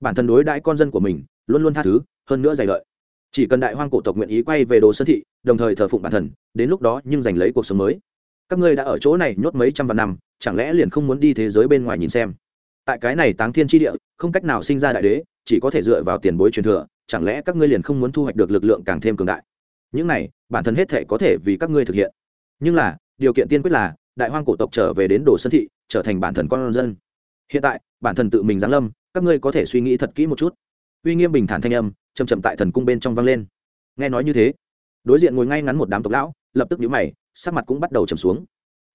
Bản thân đối đãi con dân của mình luôn luôn tha thứ hơn nữa dày lợi. Chỉ cần đại hoang cổ tộc nguyện ý quay về đồ sơn thị đồng thời thờ phụng bản thần, đến lúc đó nhưng giành lấy cuộc sống mới các ngươi đã ở chỗ này nhốt mấy trăm vạn năm, chẳng lẽ liền không muốn đi thế giới bên ngoài nhìn xem? Tại cái này táng thiên tri địa, không cách nào sinh ra đại đế, chỉ có thể dựa vào tiền bối truyền thừa, chẳng lẽ các ngươi liền không muốn thu hoạch được lực lượng càng thêm cường đại? Những này, bản thân hết thể có thể vì các ngươi thực hiện. Nhưng là, điều kiện tiên quyết là, đại hoang cổ tộc trở về đến đồ sơn thị, trở thành bản thần con dân. Hiện tại, bản thần tự mình giáng lâm, các ngươi có thể suy nghĩ thật kỹ một chút. Uy nghiêm bình thản thanh âm chầm chậm tại thần cung bên trong vang lên. Nghe nói như thế, đối diện ngồi ngay ngắn một đám tộc lão, lập tức nhíu mày sắc mặt cũng bắt đầu trầm xuống.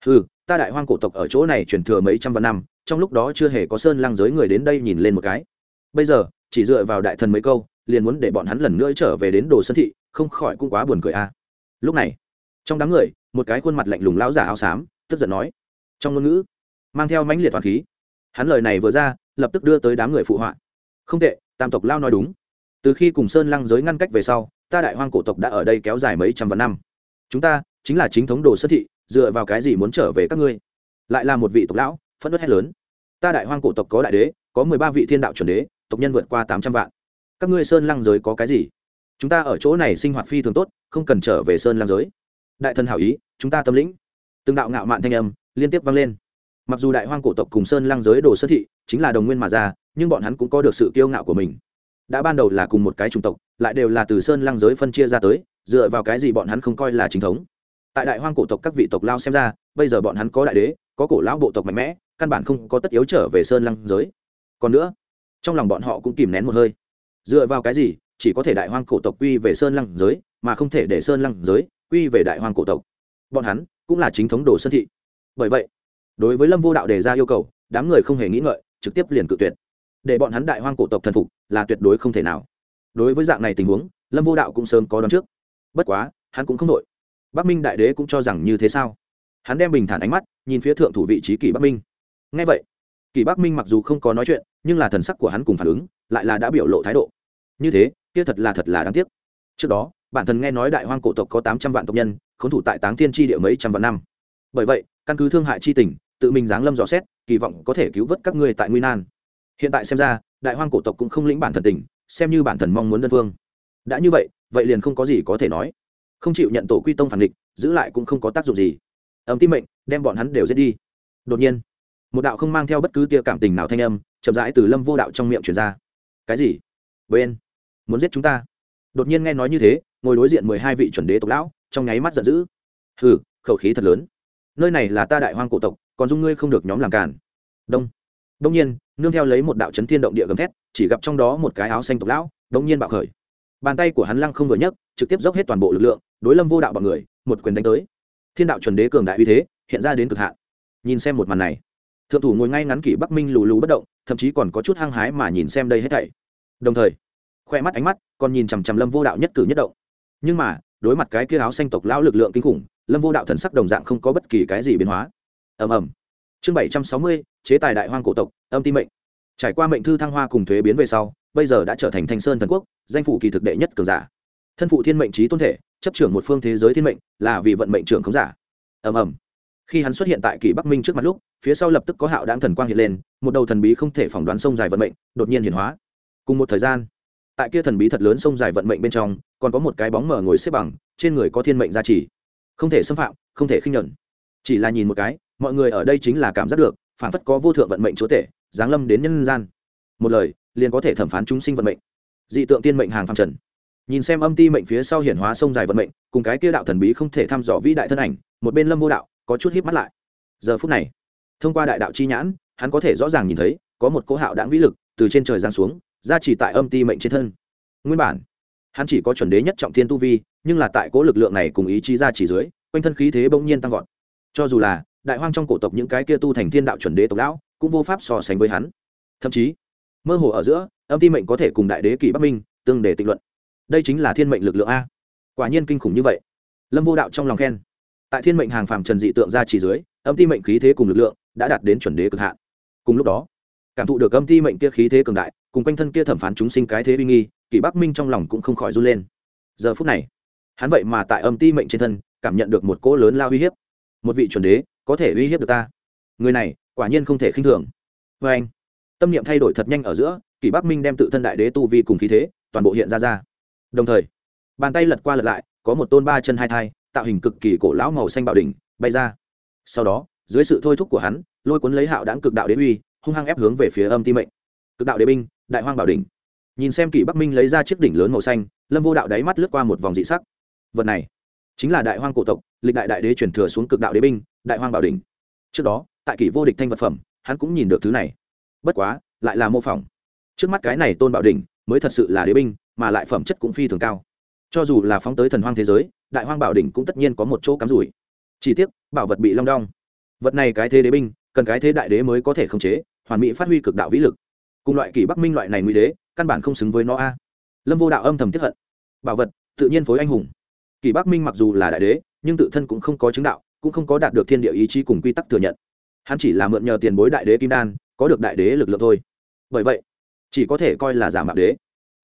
Ừ ta đại hoang cổ tộc ở chỗ này truyền thừa mấy trăm vạn năm, trong lúc đó chưa hề có sơn lăng giới người đến đây nhìn lên một cái. Bây giờ, chỉ dựa vào đại thần mấy câu, liền muốn để bọn hắn lần nữa trở về đến đồ sơn thị, không khỏi cũng quá buồn cười a. Lúc này, trong đám người, một cái khuôn mặt lạnh lùng lão giả áo xám, tức giận nói, trong ngôn ngữ, mang theo mãnh liệt toàn khí. Hắn lời này vừa ra, lập tức đưa tới đám người phụ họa. Không tệ, tam tộc lao nói đúng. Từ khi cùng sơn lăng giới ngăn cách về sau, ta đại hoang cổ tộc đã ở đây kéo dài mấy trăm vạn năm. Chúng ta chính là chính thống đồ sơn thị, dựa vào cái gì muốn trở về các ngươi? Lại là một vị tộc lão phân đất hét lớn. Ta đại hoang cổ tộc có đại đế, có mười ba vị thiên đạo chuẩn đế, tộc nhân vượt qua tám trăm vạn. Các ngươi sơn lăng giới có cái gì? Chúng ta ở chỗ này sinh hoạt phi thường tốt, không cần trở về sơn lăng giới. Đại thần hảo ý, chúng ta tâm lĩnh. Từng đạo ngạo mạn thanh âm liên tiếp vang lên. Mặc dù đại hoang cổ tộc cùng sơn lăng giới đồ sơn thị chính là đồng nguyên mà ra, nhưng bọn hắn cũng có được sự kiêu ngạo của mình. Đã ban đầu là cùng một cái chủng tộc, lại đều là từ sơn lăng giới phân chia ra tới, dựa vào cái gì bọn hắn không coi là chính thống? Tại đại hoang cổ tộc các vị tộc lao xem ra, bây giờ bọn hắn có đại đế, có cổ lão bộ tộc mạnh mẽ, căn bản không có tất yếu trở về sơn lăng giới. Còn nữa, trong lòng bọn họ cũng kìm nén một hơi. Dựa vào cái gì, chỉ có thể đại hoang cổ tộc quy về sơn lăng giới, mà không thể để sơn lăng giới quy về đại hoang cổ tộc. Bọn hắn cũng là chính thống đồ sơn thị. Bởi vậy, đối với lâm vô đạo đề ra yêu cầu, đám người không hề nghĩ ngợi, trực tiếp liền cự tuyệt. Để bọn hắn đại hoang cổ tộc thần phục là tuyệt đối không thể nào. Đối với dạng này tình huống, lâm vô đạo cũng sớm có đón trước. Bất quá, hắn cũng không đội bắc minh đại đế cũng cho rằng như thế sao? Hắn đem bình thản ánh mắt, nhìn phía thượng thủ vị trí kỳ bắc minh. Ngay vậy kỳ bắc minh mặc dù không có nói chuyện, nhưng là thần sắc của hắn cùng phản ứng lại là đã biểu lộ thái độ. Như thế, kia thật là thật là đáng tiếc. Trước đó, bản thân nghe nói đại hoang cổ tộc có tám trăm vạn tộc nhân k h ố n thủ tại táng thiên tri địa mấy trăm vạn năm. Bởi vậy, căn cứ thương hại chi tình, tự mình giáng lâm dò xét, kỳ vọng có thể cứu vớt các ngươi tại nguy nan. Hiện tại xem ra, đại hoang cổ tộc cũng không lĩnh bản thần tình, xem như bản thần mong muốn đơn phương. Đã như vậy vậy liền không có gì có thể nói không chịu nhận tổ quy tông phản địch giữ lại cũng không có tác dụng gì. Ấm tim mệnh, đem bọn hắn đều giết đi. Đột nhiên, một đạo không mang theo bất cứ tia cảm tình nào thanh âm, chậm rãi từ lâm vô đạo trong miệng truyền ra. Cái gì? Bên, muốn giết chúng ta? Đột nhiên nghe nói như thế, ngồi đối diện mười hai vị chuẩn đế tộc lão, trong nháy mắt giận dữ. Hừ, khẩu khí thật lớn. Nơi này là ta đại hoang cổ tộc, còn dung ngươi không được nhóm làm cản đông. Đông nhiên, nương theo lấy một đạo chấn thiên động địa gầm thét, chỉ gặp trong đó một cái áo xanh tộc lão đông nhiên bạo khởi bàn tay của hắn lăng không vừa nhấc, trực tiếp dốc hết toàn bộ lực lượng, đối lâm vô đạo bằng người, một quyền đánh tới. Thiên đạo chuẩn đế cường đại uy thế, hiện ra đến cực hạn. Nhìn xem một màn này, thượng thủ ngồi ngay ngắn kỷ bắc minh lù lù bất động, thậm chí còn có chút hăng hái mà nhìn xem đây hết thảy. Đồng thời, khoe mắt ánh mắt còn nhìn chằm chằm lâm vô đạo nhất cử nhất động. Nhưng mà, đối mặt cái kia áo xanh tộc lão lực lượng kinh khủng, lâm vô đạo thần sắc đồng dạng không có bất kỳ cái gì biến hóa. Ầm ầm. Chương bảy trăm sáu mươi, chế tài đại hoang cổ tộc, âm ti mệnh trải qua mệnh thư thăng hoa cùng thuế biến về sau, bây giờ đã trở thành thanh sơn thần quốc, danh phủ kỳ thực đệ nhất cường giả. Thân phụ thiên mệnh trí tôn thể, chấp trưởng một phương thế giới thiên mệnh, là vì vận mệnh trưởng không giả. Ầm ầm. Khi hắn xuất hiện tại kỳ bắc minh trước mặt lúc, phía sau lập tức có hạo đáng thần quang hiện lên, một đầu thần bí không thể phỏng đoán sông dài vận mệnh, đột nhiên hiển hóa. Cùng một thời gian, tại kia thần bí thật lớn sông dài vận mệnh bên trong, còn có một cái bóng mở ngồi xếp bằng, trên người có thiên mệnh gia trì. Không thể xâm phạm, không thể khinh nhẫn. chỉ là nhìn một cái, mọi người ở đây chính là cảm giác được phản phất có vô thượng vận mệnh chúa tể giáng lâm đến nhân gian. Một lời, liền có thể thẩm phán chúng sinh vận mệnh. Dị tượng tiên mệnh hàng phàm trần. Nhìn xem âm ti mệnh phía sau hiển hóa sông dài vận mệnh, cùng cái kia đạo thần bí không thể thăm dò vĩ đại thân ảnh, một bên lâm vô đạo có chút híp mắt lại. Giờ phút này, thông qua đại đạo chi nhãn, hắn có thể rõ ràng nhìn thấy, có một cỗ hạo đãng vĩ lực từ trên trời giáng xuống ra chỉ tại âm ti mệnh trên thân. Nguyên bản, hắn chỉ có chuẩn đế nhất trọng thiên tu vi, nhưng là tại cỗ lực lượng này cùng ý chí ra chỉ dưới, quanh thân khí thế bỗng nhiên tăng vọt. Cho dù là đại hoang trong cổ tộc những cái kia tu thành thiên đạo chuẩn đế tộc lão cũng vô pháp so sánh với hắn. Thậm chí, mơ hồ ở giữa, âm ti mệnh có thể cùng đại đế kỳ bắc minh tương để tịnh luận. Đây chính là thiên mệnh lực lượng a. Quả nhiên kinh khủng như vậy. Lâm vô đạo trong lòng khen. Tại thiên mệnh hàng phàm trần dị tượng ra chỉ dưới, âm ti mệnh khí thế cùng lực lượng đã đạt đến chuẩn đế cực hạn. Cùng lúc đó, cảm thụ được âm ti mệnh kia khí thế cường đại, cùng quanh thân kia thẩm phán chúng sinh cái thế uy nghi, kỷ bắc minh trong lòng cũng không khỏi run lên. Giờ phút này, hắn vậy mà tại âm ti mệnh trên thân cảm nhận được một cỗ lớn lao uy hiếp. Một vị chuẩn đế có thể uy hiếp được ta. Người này quả nhiên không thể khinh thường. Vê anh, tâm niệm thay đổi thật nhanh ở giữa, kỷ bắc minh đem tự thân đại đế tu vi cùng khí thế, toàn bộ hiện ra ra. Đồng thời, bàn tay lật qua lật lại, có một tôn ba chân hai thai, tạo hình cực kỳ cổ lão màu xanh bảo đỉnh, bay ra. Sau đó, dưới sự thôi thúc của hắn, lôi cuốn lấy hạo đáng cực đạo đế uy, hung hăng ép hướng về phía âm ti mệnh. Cực đạo đế binh, đại hoang bảo đỉnh. Nhìn xem kỷ bắc minh lấy ra chiếc đỉnh lớn màu xanh, lâm vô đạo đáy mắt lướt qua một vòng dị sắc. Vật này chính là đại hoang cổ tộc, lịch đại đại đế chuyển thừa xuống cực đạo đế binh, đại hoang bảo đỉnh. Trước đó tại kỷ vô địch thanh vật phẩm, hắn cũng nhìn được thứ này. Bất quá, lại là mô phỏng. Trước mắt cái này tôn bảo đỉnh, mới thật sự là đế binh, mà lại phẩm chất cũng phi thường cao. Cho dù là phóng tới thần hoang thế giới, đại hoang bảo đỉnh cũng tất nhiên có một chỗ cắm rủi. Chỉ tiếc, bảo vật bị long đong. Vật này cái thế đế binh, cần cái thế đại đế mới có thể khống chế, hoàn mỹ phát huy cực đạo vĩ lực. Cùng loại kỳ bắc minh loại này nguy đế, căn bản không xứng với nó a. Lâm vô đạo âm thầm tiếp hận. Bảo vật, tự nhiên phối anh hùng. Kỳ bắc minh mặc dù là đại đế, nhưng tự thân cũng không có chứng đạo, cũng không có đạt được thiên địa ý chí cùng quy tắc thừa nhận hắn chỉ là mượn nhờ tiền bối đại đế kim đan, có được đại đế lực lượng thôi. Bởi vậy, chỉ có thể coi là giả mạo đế.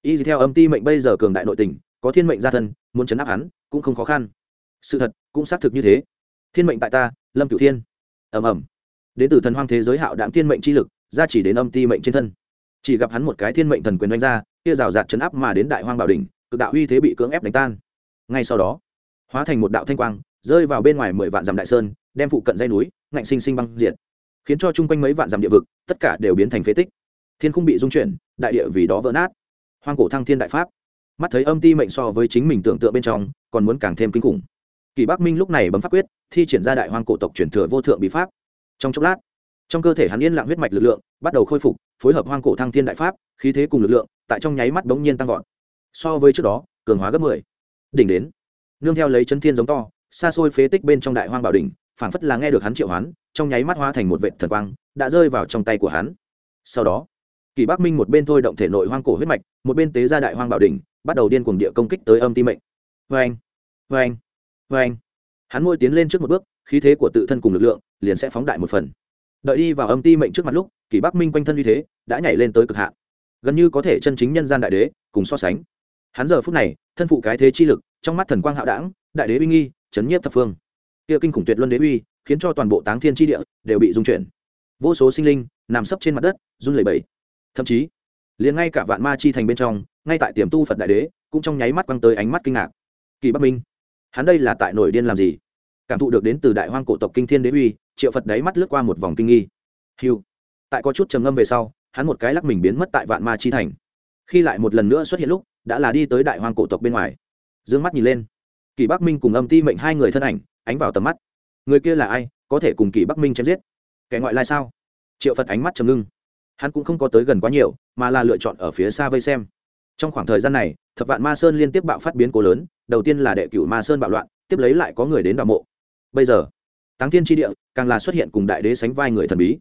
Y theo âm ti mệnh bây giờ cường đại nội tình, có thiên mệnh gia thân, muốn chấn áp hắn, cũng không khó khăn. Sự thật cũng xác thực như thế. Thiên mệnh tại ta, lâm cửu thiên. Ầm ầm. Đến từ thần hoang thế giới hạo đạm thiên mệnh chi lực, ra chỉ đến âm ti mệnh trên thân. Chỉ gặp hắn một cái thiên mệnh thần quyền đánh ra, kia rào rạt chấn áp mà đến đại hoang bảo đỉnh, cực đạo uy thế bị cưỡng ép đánh tan. Ngay sau đó, hóa thành một đạo thanh quang, rơi vào bên ngoài mười vạn dặm đại sơn, đem phụ cận dây núi ngạnh sinh sinh băng diệt, khiến cho chung quanh mấy vạn dặm địa vực, tất cả đều biến thành phế tích. Thiên không bị dung chuyển, đại địa vì đó vỡ nát. Hoang cổ thăng thiên đại pháp. Mắt thấy âm ti mệnh so với chính mình tưởng tượng bên trong, còn muốn càng thêm kinh khủng. Kỳ bắc minh lúc này bấm pháp quyết, thi triển ra đại hoang cổ tộc truyền thừa vô thượng bí pháp. Trong chốc lát, trong cơ thể hắn yên lặng huyết mạch lực lượng bắt đầu khôi phục, phối hợp hoang cổ thăng thiên đại pháp, khí thế cùng lực lượng tại trong nháy mắt bỗng nhiên tăng vọt. So với trước đó, cường hóa gấp mười. Đỉnh đến, nương theo lấy chân thiên giống to, xa xôi phế tích bên trong đại hoang bảo đỉnh phảng phất là nghe được hắn triệu hoán, trong nháy mắt hóa thành một vệ thần quang, đã rơi vào trong tay của hắn. Sau đó kỳ bắc minh một bên thôi động thể nội hoang cổ huyết mạch, một bên tế ra đại hoang bảo đỉnh, bắt đầu điên cuồng địa công kích tới âm ti mệnh. Vê anh vê anh vê anh hắn môi tiến lên trước một bước, khí thế của tự thân cùng lực lượng liền sẽ phóng đại một phần. Đợi đi vào âm ti mệnh trước mặt lúc kỳ bắc minh quanh thân uy thế đã nhảy lên tới cực hạn. Gần như có thể chân chính nhân gian đại đế cùng so sánh. Hắn giờ phút này, thân phụ cái thế chi lực, trong mắt thần quang hạo đảng đại đế uy nghi, chấn nhiếp thập phương kia kinh khủng tuyệt luân đế uy, khiến cho toàn bộ táng thiên tri địa đều bị dung chuyển. Vô số sinh linh nằm sấp trên mặt đất, run lẩy bẩy. Thậm chí, liền ngay cả vạn ma chi thành bên trong, ngay tại tiềm tu phật đại đế, cũng trong nháy mắt quăng tới ánh mắt kinh ngạc. Kỳ bắc minh, hắn đây là tại nổi điên làm gì? Cảm thụ được đến từ đại hoang cổ tộc kinh thiên đế uy, triệu phật đáy mắt lướt qua một vòng kinh nghi. Hiu tại có chút trầm ngâm về sau, hắn một cái lắc mình biến mất tại vạn ma chi thành. Khi lại một lần nữa xuất hiện lúc, đã là đi tới đại hoang cổ tộc bên ngoài. D ư ơ n g mắt nhìn lên. Kỳ bắc minh cùng âm ti mệnh hai người thân ảnh ánh vào tầm mắt. Người kia là ai, có thể cùng kỳ bắc minh chém giết? Kẻ ngoại lai sao? Triệu phật ánh mắt chầm ngưng. Hắn cũng không có tới gần quá nhiều, mà là lựa chọn ở phía xa vây xem. Trong khoảng thời gian này, thập vạn ma sơn liên tiếp bạo phát biến cố lớn, đầu tiên là đệ cửu ma sơn bạo loạn, tiếp lấy lại có người đến đạo mộ. Bây giờ, táng thiên tri địa càng là xuất hiện cùng đại đế sánh vai người thần bí.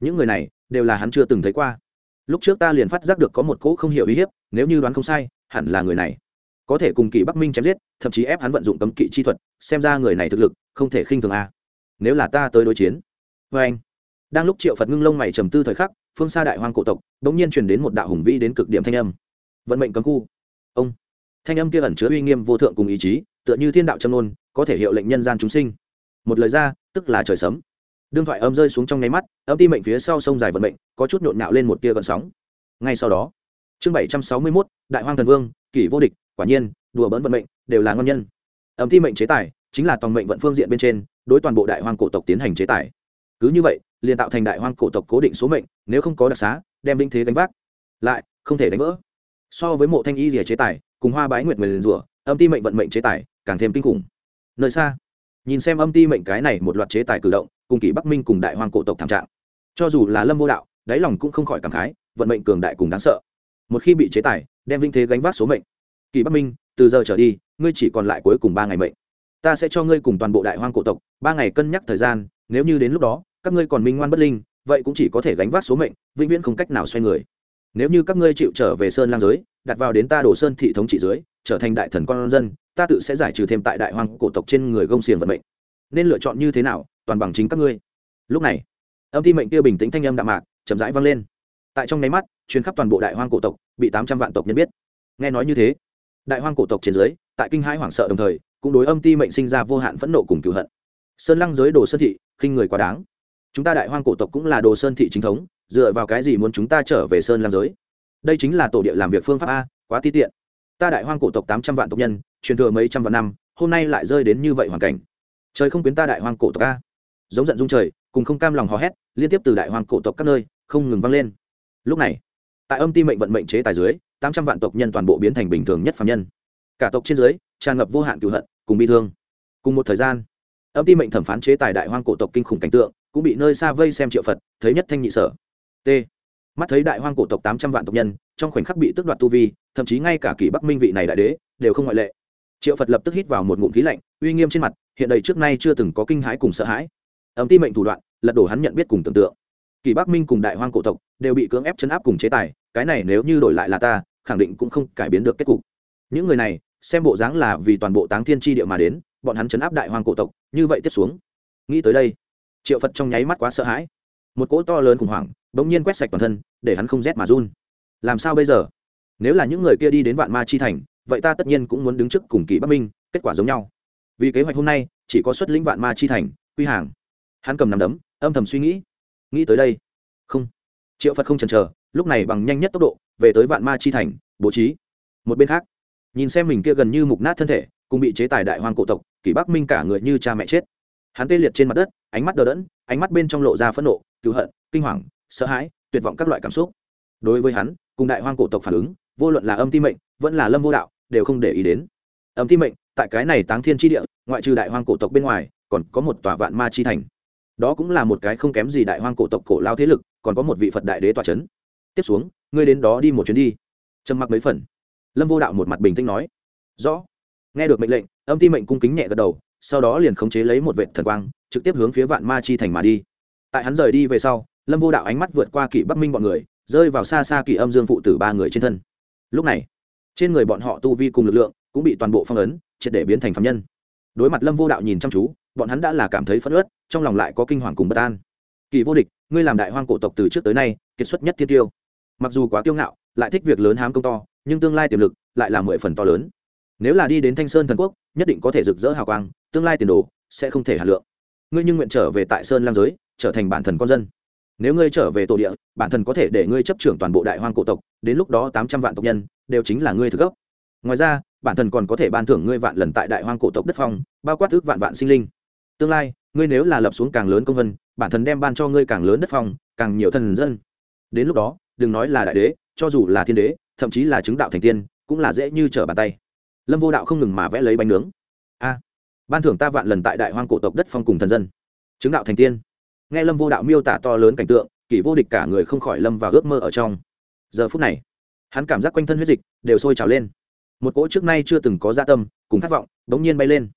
Những người này đều là hắn chưa từng thấy qua. Lúc trước ta liền phát giác được có một cỗ không hiểu uy hiếp, nếu như đoán không sai, hẳn là người này có thể cùng kỵ bắc minh chém giết, thậm chí ép hắn vận dụng cấm kỵ chi thuật, xem ra người này thực lực không thể khinh thường a. Nếu là ta tới đối chiến. Vê anh, đang lúc triệu phật ngưng lông mày trầm tư thời khắc, phương xa đại hoang cổ tộc bỗng nhiên truyền đến một đạo hùng vĩ đến cực điểm thanh âm. Vận mệnh cấm khu. Ông, thanh âm kia ẩn chứa uy nghiêm vô thượng cùng ý chí, tựa như thiên đạo châm nôn có thể hiệu lệnh nhân gian chúng sinh. Một lời ra, tức là trời sấm. Đương thoại âm rơi xuống trong nháy mắt, âm ti mệnh phía sau sông dài vận mệnh, có chút nhộn nhạo lên một tia gợn sóng. Ngay sau đó, chương bảy trăm sáu mươi mốt, đại hoang thần vương, kỷ vô địch quả nhiên, đùa bỡn vận mệnh đều là ngon nhân. Âm thi mệnh chế tài chính là toàn mệnh vận phương diện bên trên, đối toàn bộ đại hoang cổ tộc tiến hành chế tài. Cứ như vậy, liền tạo thành đại hoang cổ tộc cố định số mệnh, nếu không có đặc xá, đem vinh thế gánh vác. Lại, không thể đánh vỡ. So với mộ thanh y rìa chế tài, cùng hoa bái nguyệt nguyền rủa, âm ti mệnh vận mệnh chế tài càng thêm kinh khủng. Nơi xa, nhìn xem âm ti mệnh cái này một loạt chế tài cử động, cùng kỷ bắc minh cùng đại hoang cổ tộc thảm trạng. Cho dù là lâm vô đạo, đáy lòng cũng không khỏi cảm khái, vận mệnh cường đại cùng đáng sợ. Một khi bị chế tài, đem vinh thế gánh vác số mệnh kỳ bắc minh, từ giờ trở đi, ngươi chỉ còn lại cuối cùng ba ngày mệnh. Ta sẽ cho ngươi cùng toàn bộ đại hoang cổ tộc, ba ngày cân nhắc thời gian, nếu như đến lúc đó, các ngươi còn minh ngoan bất linh, vậy cũng chỉ có thể gánh vác số mệnh, vĩnh viễn không cách nào xoay người. Nếu như các ngươi chịu trở về sơn lang giới, đặt vào đến ta đổ sơn thị thống trị dưới trở thành đại thần con dân, ta tự sẽ giải trừ thêm tại đại hoang cổ tộc trên người gông xiềng vận mệnh. Nên lựa chọn như thế nào, toàn bằng chính các ngươi. Lúc này, âm thi mệnh kia bình tĩnh thanh âm đạm mạc, chậm rãi vang lên. Tại trong nháy mắt chuyến khắp toàn bộ đại hoang cổ tộc, bị tám trăm vạn tộc nhân biết. Nghe nói như thế đại hoang cổ tộc trên dưới, tại kinh hãi hoảng sợ đồng thời, cũng đối âm ti mệnh sinh ra vô hạn phẫn nộ cùng cựu hận. Sơn lăng giới đồ sơn thị, khinh người quá đáng. Chúng ta đại hoang cổ tộc cũng là đồ sơn thị chính thống, dựa vào cái gì muốn chúng ta trở về sơn lăng giới? Đây chính là tổ địa làm việc phương pháp a, quá ti tiện. Ta đại hoang cổ tộc tám trăm vạn tộc nhân, truyền thừa mấy trăm vạn năm, hôm nay lại rơi đến như vậy hoàn cảnh. Trời không quyến ta đại hoang cổ tộc a. Giống giận dung trời, cùng không cam lòng hò hét, liên tiếp từ đại hoang cổ tộc các nơi, không ngừng vang lên. Lúc này, tại âm ti mệnh vận mệnh chế tài dưới tám trăm vạn tộc nhân toàn bộ biến thành bình thường nhất phạm nhân. Cả tộc trên dưới, tràn ngập vô hạn cựu hận, cùng bi thương. Cùng một thời gian, âm ti mệnh thẩm phán chế tài đại hoang cổ tộc kinh khủng cảnh tượng cũng bị nơi xa vây xem triệu phật, thấy nhất thanh nhị sở. T. Mắt thấy đại hoang cổ tộc tám trăm vạn tộc nhân, trong khoảnh khắc bị tước đoạt tu vi, thậm chí ngay cả kỷ bắc minh vị này đại đế đều không ngoại lệ. Triệu phật lập tức hít vào một ngụm khí lạnh, uy nghiêm trên mặt, hiện đầy trước nay chưa từng có kinh hãi cùng sợ hãi. Ấm ti mệnh thủ đoạn, lật đổ hắn nhận biết cùng tưởng tượng. Kỷ bắc minh cùng đại hoang cổ tộc đều bị cưỡng ép chấn áp cùng chế tài cái này nếu như đổi lại là ta, khẳng định cũng không cải biến được kết cục. Những người này, xem bộ dáng là vì toàn bộ táng thiên tri địa mà đến, bọn hắn chấn áp đại hoang cổ tộc, như vậy tiếp xuống. Nghĩ tới đây, triệu phật trong nháy mắt quá sợ hãi. Một cỗ to lớn khủng hoảng đ ỗ n g nhiên quét sạch toàn thân, để hắn không rét mà run. Làm sao bây giờ? Nếu là những người kia đi đến vạn ma chi thành, vậy ta tất nhiên cũng muốn đứng trước cùng kỳ bắc minh, kết quả giống nhau. Vì kế hoạch hôm nay, chỉ có xuất lĩnh vạn ma chi thành, quy hàng. Hắn cầm nằm đấm, âm thầm suy nghĩ. Nghĩ tới đây. Không. Triệu phật không chần chờ lúc này bằng nhanh nhất tốc độ, về tới vạn ma chi thành, bố trí. Một bên khác, nhìn xem mình kia gần như mục nát thân thể, cùng bị chế tài đại hoang cổ tộc, kỷ bắc minh cả người như cha mẹ chết. Hắn tê liệt trên mặt đất, ánh mắt đờ đẫn, ánh mắt bên trong lộ ra phẫn nộ, cứu hận, kinh hoàng, sợ hãi, tuyệt vọng các loại cảm xúc. Đối với hắn, cùng đại hoang cổ tộc phản ứng, vô luận là âm ti mệnh, vẫn là lâm vô đạo, đều không để ý đến. Âm ti mệnh, tại cái này táng thiên tri địa, ngoại trừ đại hoang cổ tộc bên ngoài, còn có một tòa vạn ma chi thành. Đó cũng là một cái không kém gì đại hoang cổ tộc cổ lao thế lực, còn có một vị phật đại đế tòa c h ấ n tiếp xuống, ngươi đến đó đi một chuyến đi. Trầm mặc mấy phần. Lâm vô đạo một mặt bình tĩnh nói. Rõ. Nghe được mệnh lệnh, âm ti mệnh cung kính nhẹ gật đầu, sau đó liền khống chế lấy một vệ thần quang, trực tiếp hướng phía vạn ma chi thành mà đi. Tại hắn rời đi về sau, lâm vô đạo ánh mắt vượt qua kỷ bắc minh bọn người, rơi vào xa xa kỷ âm dương phụ tử ba người trên thân. Lúc này, trên người bọn họ tu vi cùng lực lượng cũng bị toàn bộ phong ấn, triệt để biến thành phạm nhân. Đối mặt lâm vô đạo nhìn chăm chú, bọn hắn đã là cảm thấy phất ớt trong lòng lại có kinh hoàng cùng bất an. Kỳ vô địch, ngươi làm đại hoang cổ tộc từ trước tới nay, kiệt xuất nhất thiên tiêu mặc dù quá kiêu ngạo, lại thích việc lớn hám công to, nhưng tương lai tiềm lực lại là mười phần to lớn. Nếu là đi đến thanh sơn thần quốc, nhất định có thể rực rỡ hào quang, tương lai tiền đồ sẽ không thể hà lượng. Ngươi nhưng nguyện trở về tại sơn lam giới, trở thành bản thần con dân. Nếu ngươi trở về tổ địa, bản thần có thể để ngươi chấp trưởng toàn bộ đại hoang cổ tộc, đến lúc đó tám trăm vạn tộc nhân đều chính là ngươi thực gốc. Ngoài ra, bản thần còn có thể ban thưởng ngươi vạn lần tại đại hoang cổ tộc đất phong, bao quát ước vạn vạn sinh linh. Tương lai, ngươi nếu là lập xuống càng lớn công vân, bản thân đem ban cho ngươi càng lớn đất phong, càng nhiều thần dân. Đến lúc đó đừng nói là đại đế, cho dù là thiên đế, thậm chí là chứng đạo thành tiên, cũng là dễ như trở bàn tay. Lâm vô đạo không ngừng mà vẽ lấy bánh nướng. A, ban thưởng ta vạn lần tại đại hoang cổ tộc đất phong cùng thần dân. Chứng đạo thành tiên. Nghe lâm vô đạo miêu tả to lớn cảnh tượng, kỷ vô địch cả người không khỏi lâm và ước mơ ở trong. Giờ phút này, hắn cảm giác quanh thân huyết dịch đều sôi trào lên. Một cỗ trước nay chưa từng có gia tâm, cùng khát vọng đ ố n g nhiên bay lên.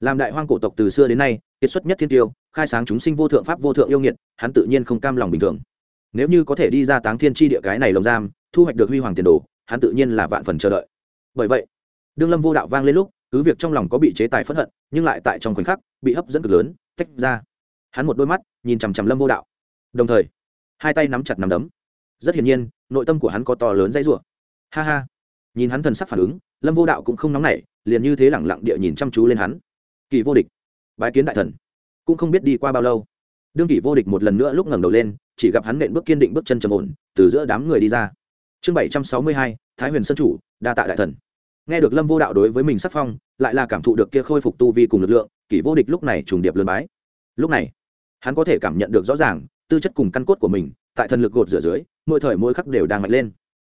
Làm đại hoang cổ tộc từ xưa đến nay, kiệt xuất nhất thiên tiêu, khai sáng chúng sinh vô thượng pháp vô thượng yêu nghiệt, hắn tự nhiên không cam lòng bình thường nếu như có thể đi ra táng thiên tri địa cái này lồng giam, thu hoạch được huy hoàng tiền đồ, hắn tự nhiên là vạn phần chờ đợi. Bởi vậy, đương lâm vô đạo vang lên lúc, cứ việc trong lòng có bị chế tài phẫn hận, nhưng lại tại trong khoảnh khắc, bị hấp dẫn cực lớn, tách ra. Hắn một đôi mắt, nhìn chằm chằm lâm vô đạo. Đồng thời, hai tay nắm chặt nắm đấm. Rất hiển nhiên, nội tâm của hắn có to lớn dãy rủa. Ha ha. Nhìn hắn thần sắc phản ứng, lâm vô đạo cũng không nóng nảy, liền như thế lẳng lặng địa nhìn chăm chú lên hắn. Kỳ vô địch. Bái kiến đại thần. Cũng không biết đi qua bao lâu. Đương kỳ vô địch một lần nữa lúc ngẩng đầu lên chỉ gặp hắn nện bước kiên định bước chân trầm ổn, từ giữa đám người đi ra. Chương bảy trăm sáu mươi hai, thái huyền sơn chủ, đa tạ đại thần. Nghe được lâm vô đạo đối với mình sắc phong, lại là cảm thụ được kia khôi phục tu vi cùng lực lượng kỷ vô địch lúc này trùng điệp lươn bái. Lúc này, hắn có thể cảm nhận được rõ ràng, tư chất cùng căn cốt của mình, tại thần lực gột rửa dưới, mỗi thời mỗi khắc đều đang mạnh lên.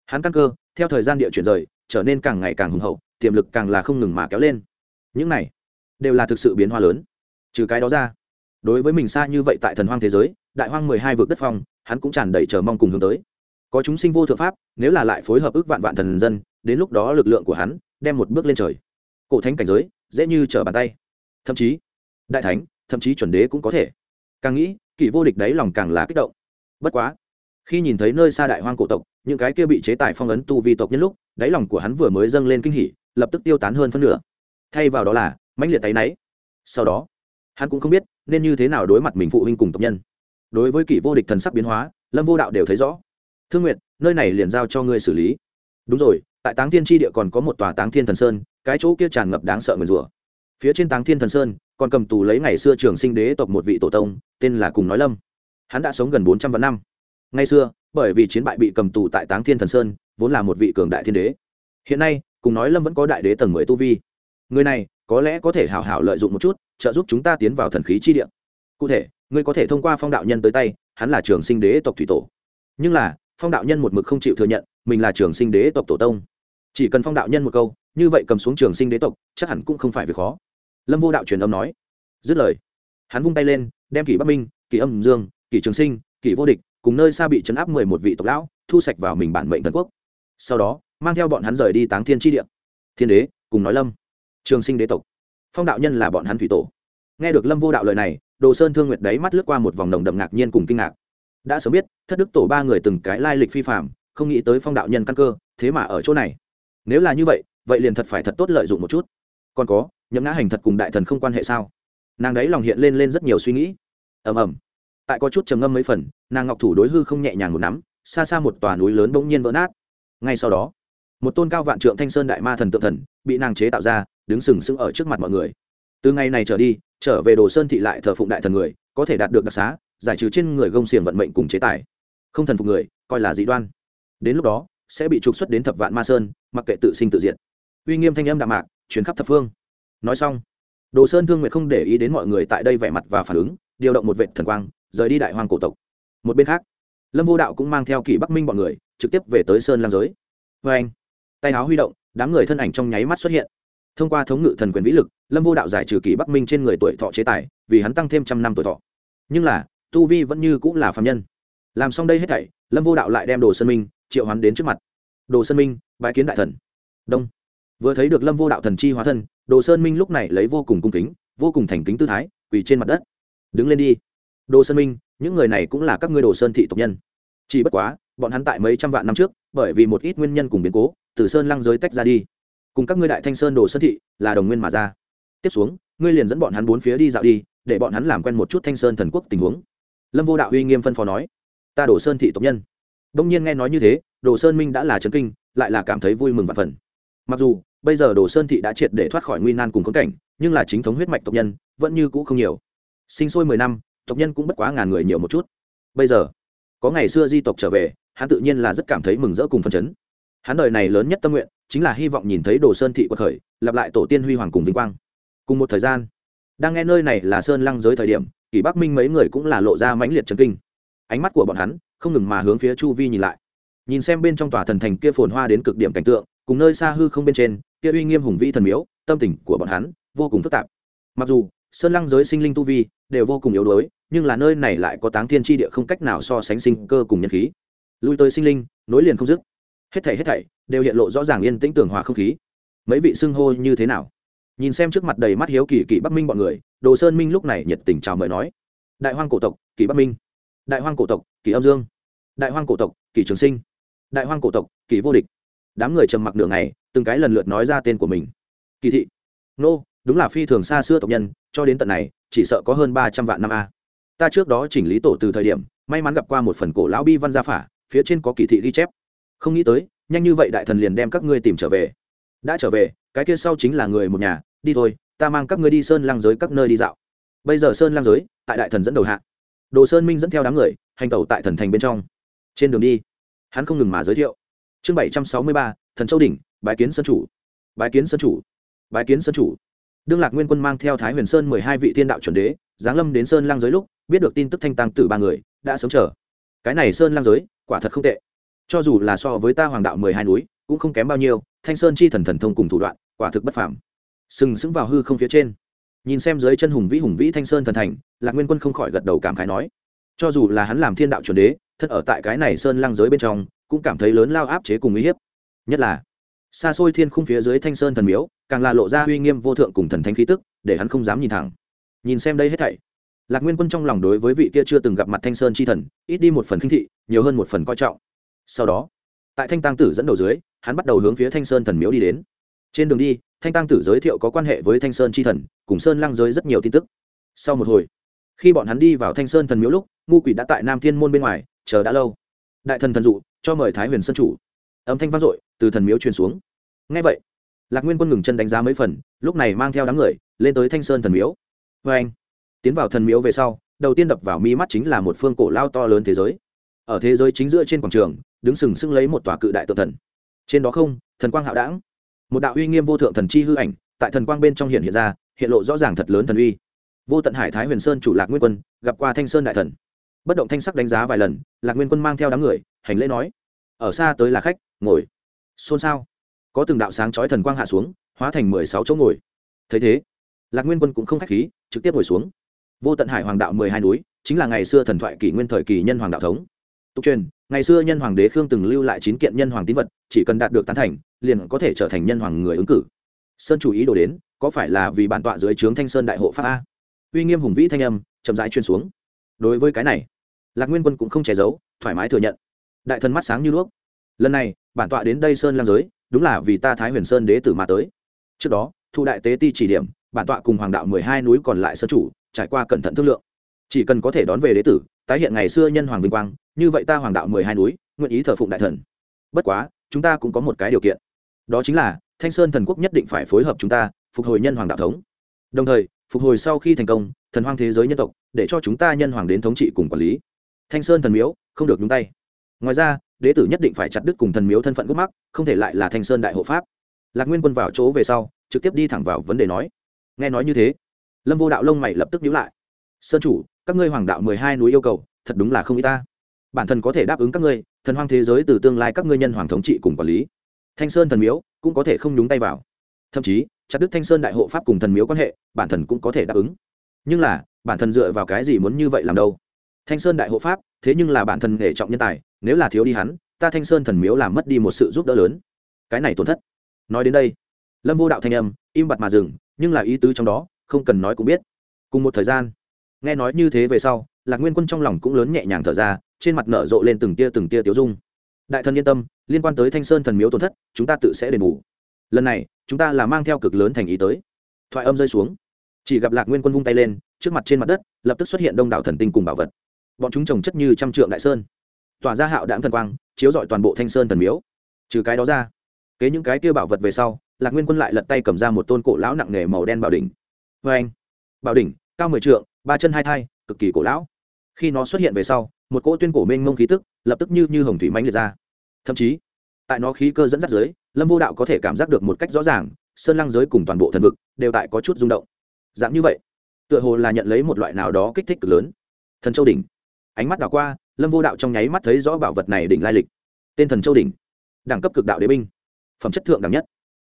Hắn căn cơ, theo thời gian địa chuyển rời, trở nên càng ngày càng hùng hậu, tiềm lực càng là không ngừng mà kéo lên. Những này, đều là thực sự biến hóa lớn. Trừ cái đó ra, đối với mình xa như vậy tại thần hoang thế giới đại hoang mười hai vực đất phong, hắn cũng tràn đầy chờ mong cùng hướng tới. Có chúng sinh vô thượng pháp, nếu là lại phối hợp ước vạn vạn thần dân, đến lúc đó lực lượng của hắn đem một bước lên trời. Cổ thánh cảnh giới, dễ như trở bàn tay. Thậm chí, đại thánh, thậm chí chuẩn đế cũng có thể. Càng nghĩ, kỷ vô địch đấy lòng càng là kích động. Bất quá, khi nhìn thấy nơi xa đại hoang cổ tộc, những cái kia bị chế tài phong ấn tu vi tộc nhân lúc, đáy lòng của hắn vừa mới dâng lên kinh hỉ, lập tức tiêu tán hơn phân nửa. Thay vào đó là, mãnh liệt tay náy. Sau đó, hắn cũng không biết nên như thế nào đối mặt mình phụ huynh cùng tộc nhân đối với kỷ vô địch thần sắc biến hóa, lâm vô đạo đều thấy rõ. Thương nguyện nơi này liền giao cho ngươi xử lý. Đúng rồi, tại táng thiên tri địa còn có một tòa táng thiên thần sơn, cái chỗ kia tràn ngập đáng sợ nguyền rủa. Phía trên táng thiên thần sơn, còn cầm tù lấy ngày xưa trường sinh đế tộc một vị tổ tông, tên là cùng nói lâm. Hắn đã sống gần bốn trăm vạn năm. Ngày xưa, bởi vì chiến bại bị cầm tù tại táng thiên thần sơn, vốn là một vị cường đại thiên đế. Hiện nay, cùng nói lâm vẫn có đại đế tầng mười tu vi. Người này, có lẽ có thể hảo hảo lợi dụng một chút, trợ giúp chúng ta tiến vào thần khí chi địa. Cụ thể ngươi có thể thông qua phong đạo nhân tới tay, hắn là trường sinh đế tộc thủy tổ. Nhưng là, phong đạo nhân một mực không chịu thừa nhận, mình là trường sinh đế tộc tổ tông. Chỉ cần phong đạo nhân một câu, như vậy cầm xuống trường sinh đế tộc, chắc hẳn cũng không phải việc khó. Lâm vô đạo truyền âm nói. Dứt lời, hắn vung tay lên, đem kỷ bắc minh, kỷ âm dương, kỷ trường sinh, kỷ vô địch cùng nơi xa bị chấn áp mười một vị tộc lão, thu sạch vào mình bản mệnh thần quốc. Sau đó, mang theo bọn hắn rời đi táng thiên tri địa. Thiên đế, cùng nói lâm, trường sinh đế tộc. Phong đạo nhân là bọn hắn thủy tổ. Nghe được lâm vô đạo lời này đồ sơn thương nguyệt đáy mắt lướt qua một vòng nồng đậm ngạc nhiên cùng kinh ngạc. Đã sớm biết, thất đức tổ ba người từng cái lai lịch phi phạm không nghĩ tới phong đạo nhân căn cơ, thế mà ở chỗ này. Nếu là như vậy vậy liền thật phải thật tốt lợi dụng một chút. Còn có, nhậm ngã hành thật cùng đại thần không quan hệ sao? Nàng đấy lòng hiện lên lên rất nhiều suy nghĩ. Ầm ầm. Tại có chút trầm ngâm mấy phần, nàng ngọc thủ đối hư không nhẹ nhàng một nắm, xa xa một tòa núi lớn bỗng nhiên vỡ nát. Ngay sau đó, một tôn cao vạn trượng thanh sơn đại ma thần tượng thần bị nàng chế tạo ra, đứng sừng sững ở trước mặt mọi người. Từ ngày này trở đi trở về đồ sơn thị lại thờ phụng đại thần người, có thể đạt được đặc xá, giải trừ trên người gông xiềng vận mệnh cùng chế tài. Không thần phục người, coi là dị đoan. Đến lúc đó, sẽ bị trục xuất đến thập vạn ma sơn, mặc kệ tự sinh tự diệt. Uy nghiêm thanh âm đạm mạc chuyến khắp thập phương. Nói xong, đồ sơn thương nguyện không để ý đến mọi người tại đây vẻ mặt và phản ứng, điều động một vệ thần quang, rời đi đại hoàng cổ tộc. Một bên khác, lâm vô đạo cũng mang theo kỷ bắc minh bọn người, trực tiếp về tới sơn lam giới. Vê anh, tay áo huy động, đám người thân ảnh trong nháy mắt xuất hiện thông qua thống ngự thần quyền vĩ lực, lâm vô đạo giải trừ kỷ bắc minh trên người tuổi thọ chế tài, vì hắn tăng thêm trăm năm tuổi thọ. Nhưng là, tu vi vẫn như cũng là phạm nhân. Làm xong đây hết thảy, lâm vô đạo lại đem đồ sơn minh, triệu hắn đến trước mặt. Đồ sơn minh, bái kiến đại thần. Đông. Vừa thấy được lâm vô đạo thần chi hóa thân, đồ sơn minh lúc này lấy vô cùng cung kính, vô cùng thành kính tư thái, quỳ trên mặt đất. Đứng lên đi. Đồ sơn minh, những người này cũng là các ngươi đồ sơn thị tộc nhân. Chỉ bất quá, bọn hắn tại mấy trăm vạn năm trước, bởi vì một ít nguyên nhân cùng biến cố, từ sơn lăng giới tách ra đi cùng các ngươi đại thanh sơn đồ sơn thị là đồng nguyên mà ra. Tiếp xuống, ngươi liền dẫn bọn hắn bốn phía đi dạo đi, để bọn hắn làm quen một chút thanh sơn thần quốc tình huống. Lâm vô đạo uy nghiêm phân phó nói. Ta đồ sơn thị tộc nhân. Đông nhiên nghe nói như thế, đồ sơn minh đã là trấn kinh, lại là cảm thấy vui mừng và phần mặc dù, bây giờ đồ sơn thị đã triệt để thoát khỏi nguy nan cùng khống cảnh, nhưng là chính thống huyết mạch tộc nhân vẫn như cũ không nhiều. Sinh sôi mười năm, tộc nhân cũng bất quá ngàn người nhiều một chút. Bây giờ, có ngày xưa di tộc trở về, hắn tự nhiên là rất cảm thấy mừng rỡ cùng phần chấn hắn đời này lớn nhất tâm nguyện chính là hy vọng nhìn thấy đồ sơn thị quật khởi, lặp lại tổ tiên huy hoàng cùng vinh quang. Cùng một thời gian, đang nghe nơi này là sơn lăng giới thời điểm, kỷ bắc minh mấy người cũng là lộ ra mãnh liệt trần kinh. Ánh mắt của bọn hắn không ngừng mà hướng phía chu vi nhìn lại. Nhìn xem bên trong tòa thần thành kia phồn hoa đến cực điểm cảnh tượng, cùng nơi xa hư không bên trên, kia uy nghiêm hùng vĩ thần miếu, tâm tình của bọn hắn vô cùng phức tạp. Mặc dù, sơn lăng giới sinh linh tu vi đều vô cùng yếu đuối, nhưng là nơi này lại có táng thiên tri địa không cách nào so sánh sinh cơ cùng nhân khí. Lui tới sinh linh, nối liền không dứt hết thảy hết thảy đều hiện lộ rõ ràng yên tĩnh tường hòa không khí. Mấy vị xưng hô như thế nào? Nhìn xem trước mặt đầy mắt hiếu kỳ kỳ bắc minh bọn người, đồ sơn minh lúc này nhiệt tình chào mời nói. Đại hoang cổ tộc kỳ bắc minh. Đại hoang cổ tộc kỳ âm dương. Đại hoang cổ tộc kỳ trường sinh. Đại hoang cổ tộc kỳ vô địch. Đám người trầm mặc nửa ngày, từng cái lần lượt nói ra tên của mình. Kỳ thị. Nô, đúng là phi thường xa xưa tộc nhân, cho đến tận này, chỉ sợ có hơn ba trăm vạn năm a. Ta trước đó chỉnh lý tổ từ thời điểm, may mắn gặp qua một phần cổ lão bi văn gia phả, phía trên có kỳ thị ghi chép không nghĩ tới, nhanh như vậy đại thần liền đem các ngươi tìm trở về. Đã trở về, cái kia sau chính là người một nhà, đi thôi, ta mang các ngươi đi sơn lang giới các nơi đi dạo. Bây giờ sơn lang giới, tại đại thần dẫn đầu hạ. Đồ sơn minh dẫn theo đám người, hành tẩu tại thần thành bên trong. Trên đường đi, hắn không ngừng mà giới thiệu. Chương bảy trăm sáu mươi ba, thần châu đỉnh, bái kiến sơn chủ. Bái kiến sơn chủ. Bái kiến sơn chủ. Đương lạc nguyên quân mang theo thái huyền sơn mười hai vị thiên đạo chuẩn đế, giáng lâm đến sơn lang giới lúc, biết được tin tức thanh tăng tử ba người, đã sống chờ. Cái này sơn lang giới, quả thật không tệ cho dù là so với ta hoàng đạo mười hai núi, cũng không kém bao nhiêu, thanh sơn chi thần thần thông cùng thủ đoạn, quả thực bất phàm. Sừng sững vào hư không phía trên. Nhìn xem dưới chân hùng vĩ hùng vĩ thanh sơn thần thành, lạc nguyên quân không khỏi gật đầu cảm khái nói, cho dù là hắn làm thiên đạo chuẩn đế, thân ở tại cái này sơn lăng giới bên trong, cũng cảm thấy lớn lao áp chế cùng uy hiếp. Nhất là, xa xôi thiên khung phía dưới thanh sơn thần miếu, càng là lộ ra uy nghiêm vô thượng cùng thần thánh khí tức, để hắn không dám nhìn thẳng. Nhìn xem đây hết thảy, lạc nguyên quân trong lòng đối với vị kia chưa từng gặp mặt thanh sơn chi thần, ít đi một phần khinh thị, nhiều hơn một phần coi trọng sau đó, tại thanh tăng tử dẫn đầu dưới, hắn bắt đầu hướng phía thanh sơn thần miếu đi đến. Trên đường đi, thanh tăng tử giới thiệu có quan hệ với thanh sơn chi thần, cùng sơn lăng giới rất nhiều tin tức. Sau một hồi, khi bọn hắn đi vào thanh sơn thần miếu lúc, ngu quỷ đã tại nam thiên môn bên ngoài, chờ đã lâu. Đại thần thần dụ, cho mời thái huyền sơn chủ. Âm thanh vang dội, từ thần miếu truyền xuống. Ngay vậy, lạc nguyên quân ngừng chân đánh giá mấy phần, lúc này mang theo đám người, lên tới thanh sơn thần miếu. Vê anh, tiến vào thần miếu về sau, đầu tiên đập vào mi mắt chính là một phương cổ lao to lớn thế giới. Ở thế giới chính giữa trên quảng trường đứng sừng sững lấy một tòa cự đại tự thần. Trên đó không, thần quang hạo đảng một đạo uy nghiêm vô thượng thần chi hư ảnh, tại thần quang bên trong hiện hiện ra, hiện lộ rõ ràng thật lớn thần uy. Vô tận hải thái huyền sơn chủ lạc nguyên quân, gặp qua thanh sơn đại thần. Bất động thanh sắc đánh giá vài lần, lạc nguyên quân mang theo đám người, hành lễ nói, ở xa tới là khách, ngồi. Xôn xao. Có từng đạo sáng chói thần quang hạ xuống, hóa thành mười sáu chỗ ngồi. Thấy thế, lạc nguyên quân cũng không k h á c h khí, trực tiếp ngồi xuống. Vô tận hải hoàng đạo mười hai núi, chính là ngày xưa thần thoại kỷ nguyên thời kỳ nhân hoàng đạo thống tục truyền, ngày xưa nhân hoàng đế khương từng lưu lại chín kiện nhân hoàng tín vật, chỉ cần đạt được tán thành, liền có thể trở thành nhân hoàng người ứng cử. Sơn chủ ý đồ đến, có phải là vì bản tọa dưới trướng thanh sơn đại hộ pháp a? Uy nghiêm hùng vĩ thanh âm, chậm rãi chuyên xuống. Đối với cái này, lạc nguyên quân cũng không che giấu, thoải mái thừa nhận. Đại thần mắt sáng như đuốc. Lần này, bản tọa đến đây sơn lam giới, đúng là vì ta thái huyền sơn đế tử mà tới. Trước đó, thu đại tế ti chỉ điểm, bản tọa cùng hoàng đạo mười hai núi còn lại sơn chủ, trải qua cẩn thận thương lượng. Chỉ cần có thể đón về đế tử tái hiện ngày xưa nhân hoàng vinh quang, như vậy ta hoàng đạo mười hai núi, nguyện ý thờ phụng đại thần. Bất quá, chúng ta cũng có một cái điều kiện. Đó chính là, thanh sơn thần quốc nhất định phải phối hợp chúng ta, phục hồi nhân hoàng đạo thống. Đồng thời, phục hồi sau khi thành công, thần hoang thế giới nhân tộc, để cho chúng ta nhân hoàng đến thống trị cùng quản lý. Thanh sơn thần miếu, không được nhúng tay. Ngoài ra, đế tử nhất định phải chặt đứt cùng thần miếu thân phận gốc mắc, không thể lại là thanh sơn đại hộ pháp. Lạc nguyên quân vào chỗ về sau, trực tiếp đi thẳng vào vấn đề nói. Nghe nói như thế, lâm vô đạo lông mày lập tức nhíu lại sơn chủ, các ngươi hoàng đạo mười hai núi yêu cầu, thật đúng là không y ta. Bản thân có thể đáp ứng các ngươi, thần hoang thế giới từ tương lai các ngươi nhân hoàng thống trị cùng quản lý. Thanh sơn thần miếu cũng có thể không nhúng tay vào. Thậm chí, chặt đức thanh sơn đại hộ pháp cùng thần miếu quan hệ, bản thân cũng có thể đáp ứng. Nhưng là, bản thân dựa vào cái gì muốn như vậy làm đâu? Thanh sơn đại hộ pháp, thế nhưng là bản thân nghề trọng nhân tài, nếu là thiếu đi hắn, ta thanh sơn thần miếu làm mất đi một sự giúp đỡ lớn. Cái này tổn thất. Nói đến đây, lâm vô đạo thanh âm im bặt mà dừng, nhưng là ý tứ trong đó, không cần nói cũng biết. Cùng một thời gian nghe nói như thế về sau, lạc nguyên quân trong lòng cũng lớn nhẹ nhàng thở ra, trên mặt nở rộ lên từng tia từng tia tiêu dung. Đại thần yên tâm, liên quan tới thanh sơn thần miếu tổn thất, chúng ta tự sẽ đền bù. Lần này, chúng ta là mang theo cực lớn thành ý tới. Thoại âm rơi xuống. Chỉ gặp lạc nguyên quân vung tay lên, trước mặt trên mặt đất, lập tức xuất hiện đông đảo thần tinh cùng bảo vật. Bọn chúng trồng chất như trăm trượng đại sơn. Tỏa ra hạo đạm thần quang, chiếu rọi toàn bộ thanh sơn thần miếu. Trừ cái đó ra, kế những cái kia bảo vật về sau, lạc nguyên quân lại lật tay cầm ra một tôn cổ lão nặng nề màu đen bảo đỉnh. Vê anh bảo đỉnh, cao mười trượng ba chân hai thai, cực kỳ cổ lão. Khi nó xuất hiện về sau, một cỗ tuyên cổ mênh mông khí tức, lập tức như như hồng thủy mãnh liệt ra. Thậm chí, tại nó khí cơ dẫn dắt giới lâm vô đạo có thể cảm giác được một cách rõ ràng, sơn lăng giới cùng toàn bộ thần vực đều tại có chút rung động. Dạng như vậy, tựa hồ là nhận lấy một loại nào đó kích thích cực lớn. Thần châu đỉnh. Ánh mắt đảo qua, lâm vô đạo trong nháy mắt thấy rõ bảo vật này đỉnh lai lịch. Tên thần châu đỉnh. Đẳng cấp cực đạo đế binh. Phẩm chất thượng đẳng nhất.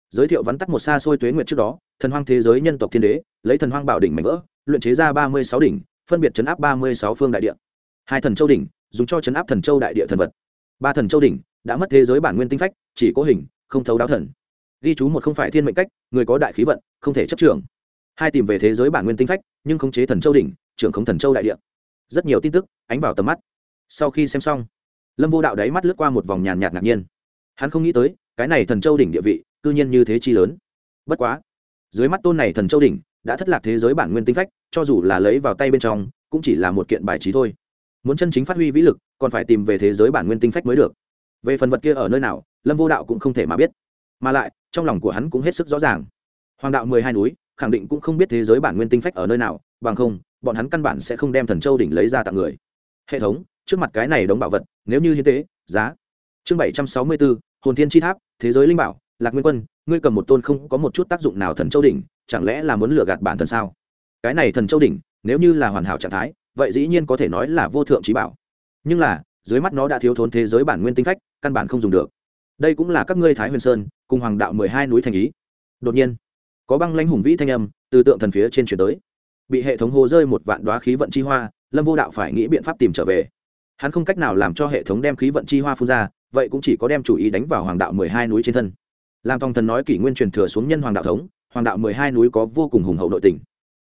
Giới thiệu vắn tắt một xa xôi tuế nguyệt trước đó, thần hoang thế giới nhân tộc thiên đế, lấy thần hoang bảo đỉnh mảnh vỡ luyện chế ra ba mươi sáu đỉnh, phân biệt chấn áp ba mươi sáu phương đại địa. Hai thần châu đỉnh, dùng cho chấn áp thần châu đại địa thần vật. Ba thần châu đỉnh, đã mất thế giới bản nguyên tinh phách, chỉ có hình, không thấu đáo thần. Ghi chú một không phải thiên mệnh cách, người có đại khí vận, không thể chấp trưởng. Hai tìm về thế giới bản nguyên tinh phách, nhưng không chế thần châu đỉnh, trưởng không thần châu đại địa. Rất nhiều tin tức, ánh vào tầm mắt. Sau khi xem xong, lâm vô đạo đáy mắt lướt qua một vòng nhàn nhạt ngạc nhiên. Hắn không nghĩ tới, cái này thần châu đỉnh địa vị, cư nhiên như thế chi lớn. Bất quá, dưới mắt tôn này thần châu đỉnh đã thất lạc thế giới bản nguyên tinh phách, cho dù là lấy vào tay bên trong, cũng chỉ là một kiện bài trí thôi. Muốn chân chính phát huy vĩ lực, còn phải tìm về thế giới bản nguyên tinh phách mới được. Về phần vật kia ở nơi nào, lâm vô đạo cũng không thể mà biết. Mà lại, trong lòng của hắn cũng hết sức rõ ràng. Hoàng đạo mười hai núi, khẳng định cũng không biết thế giới bản nguyên tinh phách ở nơi nào, bằng không, bọn hắn căn bản sẽ không đem thần châu đỉnh lấy ra tặng người. Hệ thống, trước mặt cái này đóng bảo vật, nếu như hiến tế, giá. Chương bảy trăm sáu mươi bốn, hồn thiên chi tháp, thế giới linh bảo lạc nguyên quân, ngươi cầm một tôn không có một chút tác dụng nào thần châu đỉnh, chẳng lẽ là muốn lừa gạt bản thần sao? Cái này thần châu đỉnh, nếu như là hoàn hảo trạng thái, vậy dĩ nhiên có thể nói là vô thượng trí bảo. Nhưng là, dưới mắt nó đã thiếu thốn thế giới bản nguyên tinh phách, căn bản không dùng được. Đây cũng là các ngươi thái huyền sơn, cùng hoàng đạo mười hai núi thành ý. Đột nhiên, có băng lãnh hùng vĩ thanh âm từ tượng thần phía trên chuyển tới. Bị hệ thống hồ rơi một vạn đoá khí vận chi hoa, lâm vô đạo phải nghĩ biện pháp tìm trở về. Hắn không cách nào làm cho hệ thống đem khí vận chi hoa phun ra, vậy cũng chỉ có đem chủ ý đánh vào hoàng đạo mười hai núi trên thân làm tòng thần nói kỷ nguyên truyền thừa xuống nhân hoàng đạo thống, hoàng đạo mười hai núi có vô cùng hùng hậu nội tình.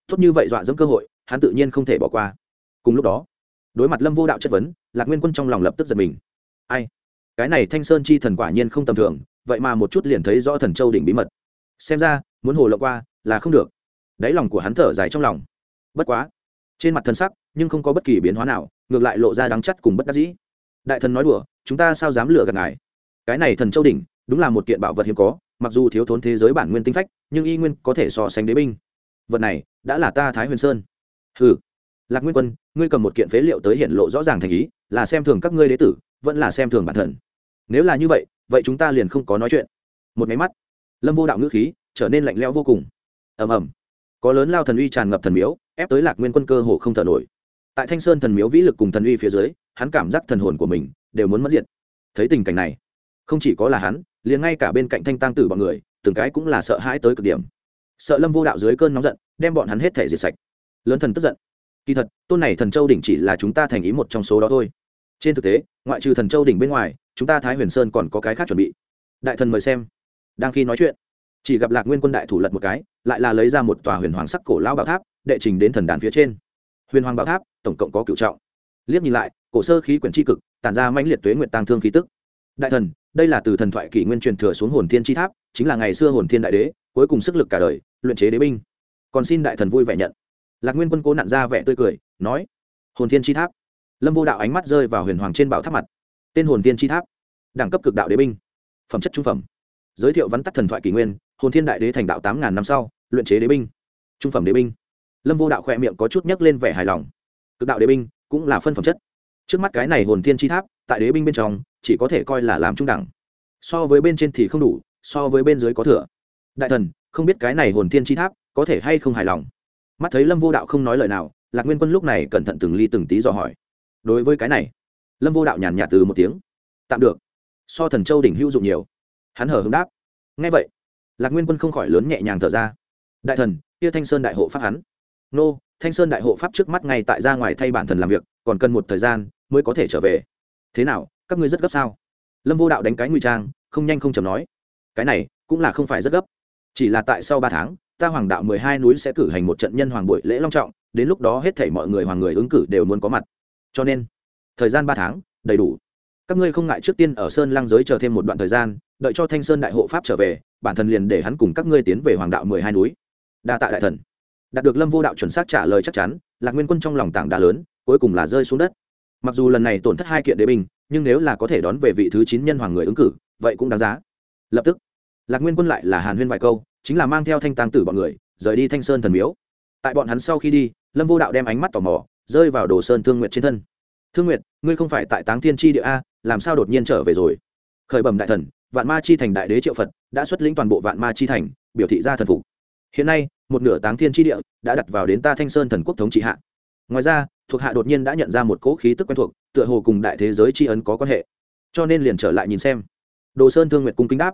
Tốt như vậy dọa dẫm cơ hội, hắn tự nhiên không thể bỏ qua. Cùng lúc đó, đối mặt lâm vô đạo chất vấn, lạc nguyên quân trong lòng lập tức giật mình. Ai? Cái này thanh sơn chi thần quả nhiên không tầm thường, vậy mà một chút liền thấy rõ thần châu đỉnh bí mật. Xem ra, muốn hồ lộ qua là không được. Đáy lòng của hắn thở dài trong lòng. Bất quá, trên mặt thần sắc nhưng không có bất kỳ biến hóa nào, ngược lại lộ ra đắng chắt cùng bất đắc dĩ. Đại thần nói đùa, chúng ta sao dám lừa gạt ngài? Cái này thần châu đỉnh đúng là một kiện bảo vật hiếm có, mặc dù thiếu thốn thế giới bản nguyên tinh phách, nhưng y nguyên có thể so sánh đế binh. Vật này đã là ta thái huyền sơn. Hừ. Lạc nguyên quân, ngươi cầm một kiện phế liệu tới hiện lộ rõ ràng thành ý, là xem thường các ngươi đế tử, vẫn là xem thường bản thân. Nếu là như vậy vậy chúng ta liền không có nói chuyện. Một máy mắt, lâm vô đạo ngữ khí trở nên lạnh lẽo vô cùng. Ầm ầm. Có lớn lao thần uy tràn ngập thần miếu, ép tới lạc nguyên quân cơ hồ không thở nổi. Tại thanh sơn thần miếu vĩ lực cùng thần uy phía dưới, hắn cảm giác thần hồn của mình đều muốn mất diện thấy tình cảnh này, không chỉ có là hắn liền ngay cả bên cạnh thanh tăng tử bọn người, từng cái cũng là sợ hãi tới cực điểm. Sợ lâm vô đạo dưới cơn nóng giận, đem bọn hắn hết thể diệt sạch. Lớn thần tức giận. Kỳ thật, tôn này thần châu đỉnh chỉ là chúng ta thành ý một trong số đó thôi. Trên thực tế, ngoại trừ thần châu đỉnh bên ngoài, chúng ta thái huyền sơn còn có cái khác chuẩn bị. Đại thần mời xem. Đang khi nói chuyện, chỉ gặp lạc nguyên quân đại thủ lật một cái, lại là lấy ra một tòa huyền hoàng sắc cổ lão bảo tháp, đệ trình đến thần đàn phía trên. Huyền hoàng bảo tháp, tổng cộng có cựu trọng. Liếc nhìn lại, cổ sơ khí quyển tri cực, tản ra mãnh liệt tuế nguyện tăng thương khí tức. Đại thần đây là từ thần thoại kỷ nguyên truyền thừa xuống hồn thiên chi tháp, chính là ngày xưa hồn thiên đại đế, cuối cùng sức lực cả đời, luyện chế đế binh. Còn xin đại thần vui vẻ nhận. Lạc nguyên quân cố nặn ra vẻ tươi cười, nói, hồn thiên chi tháp. Lâm vô đạo ánh mắt rơi vào huyền hoàng trên bảo tháp mặt. Tên hồn thiên chi tháp, đẳng cấp cực đạo đế binh. Phẩm chất trung phẩm. Giới thiệu vắn tắt thần thoại kỷ nguyên, hồn thiên đại đế thành đạo tám ngàn năm sau, luyện chế đế binh. Trung phẩm đế binh. Lâm vô đạo khỏe miệng có chút nhấc lên vẻ hài lòng. Cực đạo đế binh cũng là phân phẩm chất trước mắt cái này hồn thiên chi tháp, tại đế binh bên trong, chỉ có thể coi là làm trung đẳng. So với bên trên thì không đủ, so với bên dưới có thừa. Đại thần, không biết cái này hồn thiên chi tháp có thể hay không hài lòng? Mắt thấy lâm vô đạo không nói lời nào, lạc nguyên quân lúc này cẩn thận từng ly từng tí dò hỏi. Đối với cái này, lâm vô đạo nhàn nhạt từ một tiếng. Tạm được. So thần châu đỉnh hữu dụng nhiều. Hắn hở hứng đáp. Ngay vậy, lạc nguyên quân không khỏi lớn nhẹ nhàng thở ra. Đại thần, kia thanh sơn đại hộ pháp hắn. Nô, thanh sơn đại hộ pháp trước mắt ngay tại ra ngoài thay bản thần làm việc, còn cần một thời gian mới có thể trở về. Thế nào, các ngươi rất gấp sao? Lâm vô đạo đánh cái nguy trang, không nhanh không chầm nói. Cái này cũng là không phải rất gấp. Chỉ là tại sau ba tháng, ta hoàng đạo mười hai núi sẽ cử hành một trận nhân hoàng buổi lễ long trọng, đến lúc đó hết thảy mọi người hoàng người ứng cử đều muốn có mặt. Cho nên, thời gian ba tháng, đầy đủ. Các ngươi không ngại trước tiên ở sơn lang giới chờ thêm một đoạn thời gian, đợi cho thanh sơn đại hộ pháp trở về, bản thân liền để hắn cùng các ngươi tiến về hoàng đạo mười hai núi. Đa tạ đại thần. Đạt được lâm vô đạo chuẩn xác trả lời chắc chắn, lạc nguyên quân trong lòng tảng đá lớn, cuối cùng là rơi xuống đất mặc dù lần này tổn thất hai kiện đế binh, nhưng nếu là có thể đón về vị thứ chín nhân hoàng người ứng cử, vậy cũng đáng giá. Lập tức, lạc nguyên quân lại là hàn huyên vài câu, chính là mang theo thanh tàng tử bọn người, rời đi thanh sơn thần miếu. Tại bọn hắn sau khi đi, lâm vô đạo đem ánh mắt tò mò, rơi vào đồ sơn thương nguyệt trên thân. Thương nguyệt, ngươi không phải tại táng thiên tri địa a, làm sao đột nhiên trở về rồi? Khởi bẩm đại thần, vạn ma chi thành đại đế triệu phật đã xuất lĩnh toàn bộ vạn ma chi thành, biểu thị ra thần phục. Hiện nay, một nửa táng thiên tri địa đã đặt vào đến ta thanh sơn thần quốc thống trị hạ. Ngoài ra thuộc hạ đột nhiên đã nhận ra một cỗ khí tức quen thuộc, tựa hồ cùng đại thế giới tri ấn có quan hệ. Cho nên liền trở lại nhìn xem. Đồ sơn thương nguyệt cung kính đáp.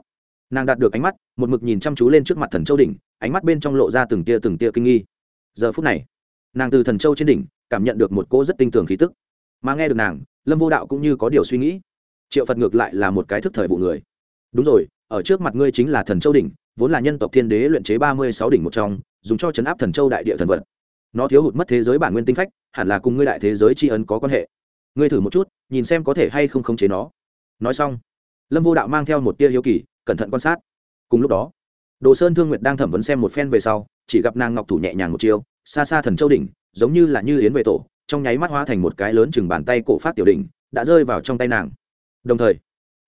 Nàng đạt được ánh mắt, một mực nhìn chăm chú lên trước mặt thần châu đỉnh, ánh mắt bên trong lộ ra từng tia từng tia kinh nghi. Giờ phút này, nàng từ thần châu trên đỉnh, cảm nhận được một cỗ rất tinh tường khí tức. Mà nghe được nàng, lâm vô đạo cũng như có điều suy nghĩ. Triệu phật ngược lại là một cái thức thời vụ người. Đúng rồi, ở trước mặt ngươi chính là thần châu đỉnh, vốn là nhân tộc thiên đế luyện chế ba mươi sáu đỉnh một trong, dùng cho chấn áp thần châu đại địa thần vật nó thiếu hụt mất thế giới bản nguyên tinh phách, hẳn là cùng ngươi đại thế giới tri ấn có quan hệ. Ngươi thử một chút, nhìn xem có thể hay không khống chế nó. Nói xong, lâm vô đạo mang theo một tia hiếu kỳ, cẩn thận quan sát. Cùng lúc đó, đồ sơn thương nguyệt đang thẩm vấn xem một phen về sau, chỉ gặp nàng ngọc thủ nhẹ nhàng một chiêu, xa xa thần châu đỉnh, giống như là như yến về tổ, trong nháy mắt hóa thành một cái lớn chừng bàn tay cổ phát tiểu đỉnh, đã rơi vào trong tay nàng. Đồng thời,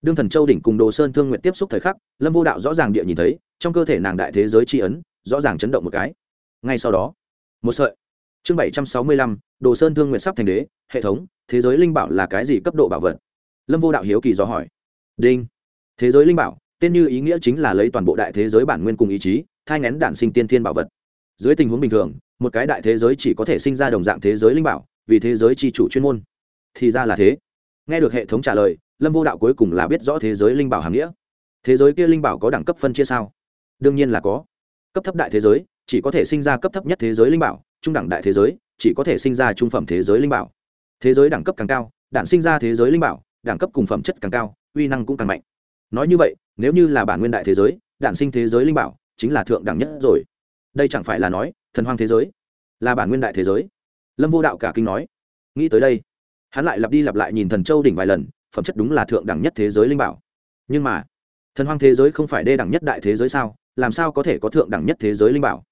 đương thần châu đỉnh cùng đồ sơn thương nguyện tiếp xúc thời khắc, lâm vô đạo rõ ràng địa nhìn thấy, trong cơ thể nàng đại thế giới tri ấn, rõ ràng chấn động một cái. Ngay sau đó một sợi. Chương bảy trăm sáu mươi lăm, đồ sơn thương nguyện sắp thành đế, hệ thống, thế giới linh bảo là cái gì cấp độ bảo vật? Lâm vô đạo hiếu kỳ do hỏi. Đinh. Thế giới linh bảo, tên như ý nghĩa chính là lấy toàn bộ đại thế giới bản nguyên cùng ý chí, thai ngén đản sinh tiên thiên bảo vật. Dưới tình huống bình thường, một cái đại thế giới chỉ có thể sinh ra đồng dạng thế giới linh bảo, vì thế giới tri chủ chuyên môn. Thì ra là thế. Nghe được hệ thống trả lời, lâm vô đạo cuối cùng là biết rõ thế giới linh bảo hàm nghĩa. Thế giới kia linh bảo có đẳng cấp phân chia sao? Đương nhiên là có. Cấp thấp đại thế giới chỉ có thể sinh ra cấp thấp nhất thế giới linh bảo, trung đẳng đại thế giới, chỉ có thể sinh ra trung phẩm thế giới linh bảo. Thế giới đẳng cấp càng cao đạn sinh ra thế giới linh bảo, đẳng cấp cùng phẩm chất càng cao, uy năng cũng càng mạnh. Nói như vậy, nếu như là bản nguyên đại thế giới đạn sinh thế giới linh bảo chính là thượng đẳng nhất rồi. Đây chẳng phải là nói, thần hoang thế giới là bản nguyên đại thế giới? Lâm vô đạo cả kinh nói. Nghĩ tới đây, hắn lại lặp đi lặp lại nhìn thần châu đỉnh vài lần, phẩm chất đúng là thượng đẳng nhất thế giới linh bảo. Nhưng mà, thần hoang thế giới không phải đê đẳng nhất đại thế giới sao? Làm sao có thể có thượng đẳng nhất thế giới linh bảo?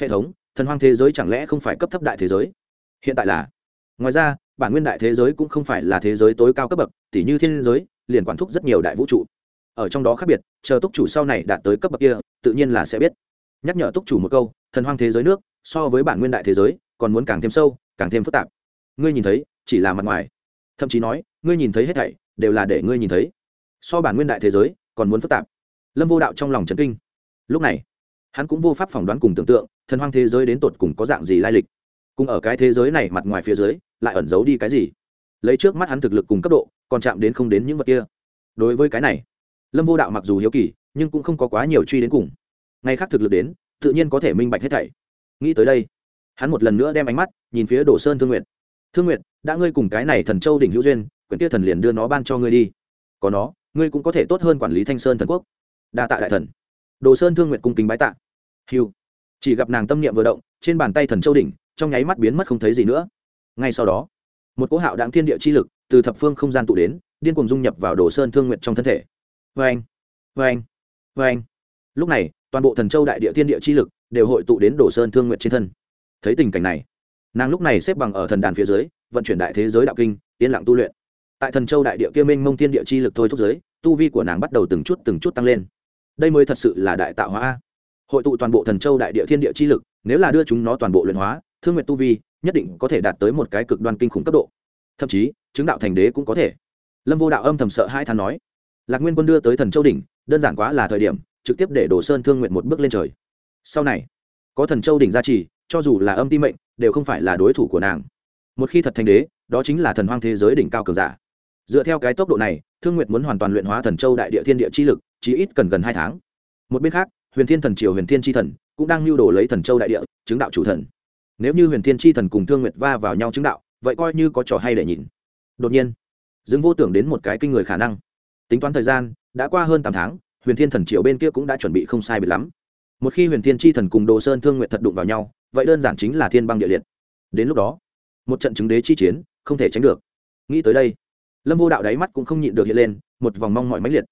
Hệ thống, thần hoang thế giới chẳng lẽ không phải cấp thấp đại thế giới? Hiện tại là. Ngoài ra, bản nguyên đại thế giới cũng không phải là thế giới tối cao cấp bậc, tỉ như thiên giới, liền quản thúc rất nhiều đại vũ trụ. Ở trong đó khác biệt, chờ túc chủ sau này đạt tới cấp bậc kia, tự nhiên là sẽ biết. Nhắc nhở túc chủ một câu, thần hoang thế giới nước, so với bản nguyên đại thế giới, còn muốn càng thêm sâu, càng thêm phức tạp. Ngươi nhìn thấy, chỉ là mặt ngoài. Thậm chí nói, ngươi nhìn thấy hết thảy, đều là để ngươi nhìn thấy. So bản nguyên đại thế giới, còn muốn phức tạp. Lâm vô đạo trong lòng trấn kinh. Lúc này hắn cũng vô pháp phỏng đoán cùng tưởng tượng, thần hoang thế giới đến tột cùng có dạng gì lai lịch. Cùng ở cái thế giới này mặt ngoài phía dưới, lại ẩn giấu đi cái gì? Lấy trước mắt hắn thực lực cùng cấp độ, còn chạm đến không đến những vật kia. Đối với cái này, lâm vô đạo mặc dù hiếu kỳ, nhưng cũng không có quá nhiều truy đến cùng. Ngay khác thực lực đến, tự nhiên có thể minh bạch hết thảy. Nghĩ tới đây, hắn một lần nữa đem ánh mắt nhìn phía đồ sơn thương nguyện thương nguyện đã ngươi cùng cái này thần châu đỉnh hữu duyên, quyển kia thần liền đưa nó ban cho ngươi đi. Có nó, ngươi cũng có thể tốt hơn quản lý thanh sơn thần quốc. Đa tạ đại thần. Đồ sơn thương nguyện cung kính bái tạ hiu chỉ gặp nàng tâm niệm vừa động, trên bàn tay thần châu đỉnh, trong nháy mắt biến mất không thấy gì nữa. Ngay sau đó, một cỗ hạo đáng thiên địa chi lực từ thập phương không gian tụ đến, điên cuồng dung nhập vào đồ sơn thương nguyện trong thân thể. Vê anh vê anh vê anh lúc này, toàn bộ thần châu đại địa thiên địa chi lực đều hội tụ đến đồ sơn thương nguyện trên thân. Thấy tình cảnh này, nàng lúc này xếp bằng ở thần đàn phía dưới, vận chuyển đại thế giới đạo kinh, yên lặng tu luyện. Tại thần châu đại địa kia minh mông thiên địa chi lực thôi thúc giới, tu vi của nàng bắt đầu từng chút từng chút tăng lên. Đây mới thật sự là đại tạo hóa hội tụ toàn bộ thần châu đại địa thiên địa chi lực, nếu là đưa chúng nó toàn bộ luyện hóa, thương nguyện tu vi nhất định có thể đạt tới một cái cực đoan kinh khủng cấp độ. Thậm chí, chứng đạo thành đế cũng có thể. Lâm vô đạo âm thầm sợ hai thán nói. Lạc nguyên quân đưa tới thần châu đỉnh, đơn giản quá là thời điểm, trực tiếp để đổ sơn thương nguyện một bước lên trời. Sau này, có thần châu đỉnh gia trì, cho dù là âm ti mệnh, đều không phải là đối thủ của nàng. Một khi thật thành đế, đó chính là thần hoang thế giới đỉnh cao cường giả. Dựa theo cái tốc độ này, thương nguyện muốn hoàn toàn luyện hóa thần châu đại địa thiên địa chi lực chỉ ít cần gần hai tháng. Một bên khác huyền thiên thần triều huyền thiên tri thần cũng đang lưu đồ lấy thần châu đại địa, chứng đạo chủ thần. Nếu như huyền thiên tri thần cùng thương nguyệt va vào nhau chứng đạo, vậy coi như có trò hay để nhìn. Đột nhiên, dương vô tưởng đến một cái kinh người khả năng. Tính toán thời gian, đã qua hơn tám tháng, huyền thiên thần triều bên kia cũng đã chuẩn bị không sai biệt lắm. Một khi huyền thiên tri thần cùng đồ sơn thương nguyện thật đụng vào nhau, vậy đơn giản chính là thiên băng địa liệt. Đến lúc đó, một trận chứng đế chi chiến không thể tránh được. Nghĩ tới đây, lâm vô đạo đáy mắt cũng không nhịn được hiện lên một vòng mong mọi máy liệt.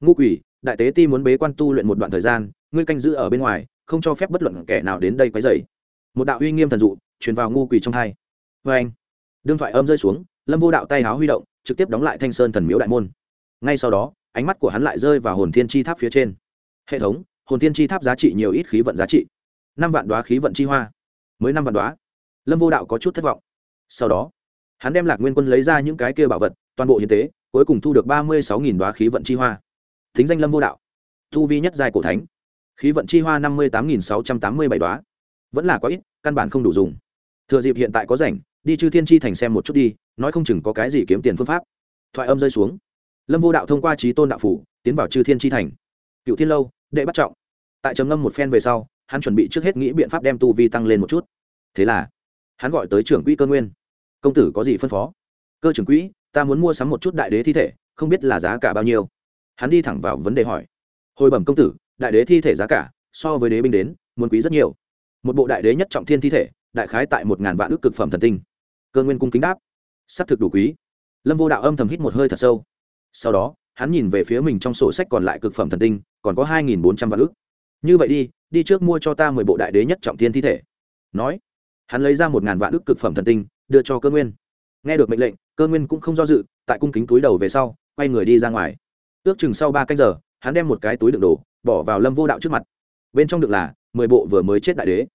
Ngũ quỷ, đại tế ti muốn bế quan tu luyện một đoạn thời gian ngươi canh giữ ở bên ngoài, không cho phép bất luận kẻ nào đến đây quấy dày một đạo uy nghiêm thần dụ truyền vào ngu quỳ trong hai vê anh, đương thoại âm rơi xuống, lâm vô đạo tay háo huy động, trực tiếp đóng lại thanh sơn thần miếu đại môn. Ngay sau đó, ánh mắt của hắn lại rơi vào hồn thiên chi tháp phía trên. Hệ thống, hồn thiên chi tháp giá trị nhiều ít khí vận giá trị. Năm vạn đoá khí vận chi hoa. Mới năm vạn đoá lâm vô đạo có chút thất vọng. Sau đó, hắn đem lạc nguyên quân lấy ra những cái kia bảo vật, toàn bộ hiến tế, cuối cùng thu được ba mươi sáu nghìn đoá khí vận chi hoa. Thính danh lâm vô đạo. Thu vi nhất giai cổ thánh khí vận chi hoa năm mươi tám nghìn sáu trăm tám mươi bảy đoá. Vẫn là quá ít, căn bản không đủ dùng. Thừa dịp hiện tại có rảnh, đi chư thiên chi thành xem một chút đi, nói không chừng có cái gì kiếm tiền phương pháp. Thoại âm rơi xuống. Lâm vô đạo thông qua trí tôn đạo phủ, tiến vào chư thiên chi thành. Cựu thiên lâu, đệ bắt trọng. Tại trầm ngâm một phen về sau, hắn chuẩn bị trước hết nghĩ biện pháp đem tu vi tăng lên một chút. Thế là, hắn gọi tới trưởng quỹ cơ nguyên. Công tử có gì phân phó? Cơ trưởng quỹ, ta muốn mua sắm một chút đại đế thi thể, không biết là giá cả bao nhiêu. Hắn đi thẳng vào vấn đề hỏi. Hồi bẩm công tử đại đế thi thể giá cả, so với đế binh đến, muốn quý rất nhiều. Một bộ đại đế nhất trọng thiên thi thể, đại khái tại một ngàn vạn ước cực phẩm thần tinh. Cơ nguyên cung kính đáp. S ắ c thực đủ quý. Lâm vô đạo âm thầm hít một hơi thật sâu. Sau đó, hắn nhìn về phía mình trong sổ sách còn lại cực phẩm thần tinh, còn có hai nghìn bốn trăm vạn ước. Như vậy đi đi trước mua cho ta mười bộ đại đế nhất trọng thiên thi thể. Nói, hắn lấy ra một ngàn vạn ước cực phẩm thần tinh, đưa cho cơ nguyên. Nghe được mệnh lệnh, cơ nguyên cũng không do dự, tại cung kính túi đầu về sau, quay người đi ra ngoài. Ước chừng sau ba canh giờ, hắn đem một cái túi đựng đồ bỏ vào lâm vô đạo trước mặt. Bên trong được là mười bộ vừa mới chết đại đế.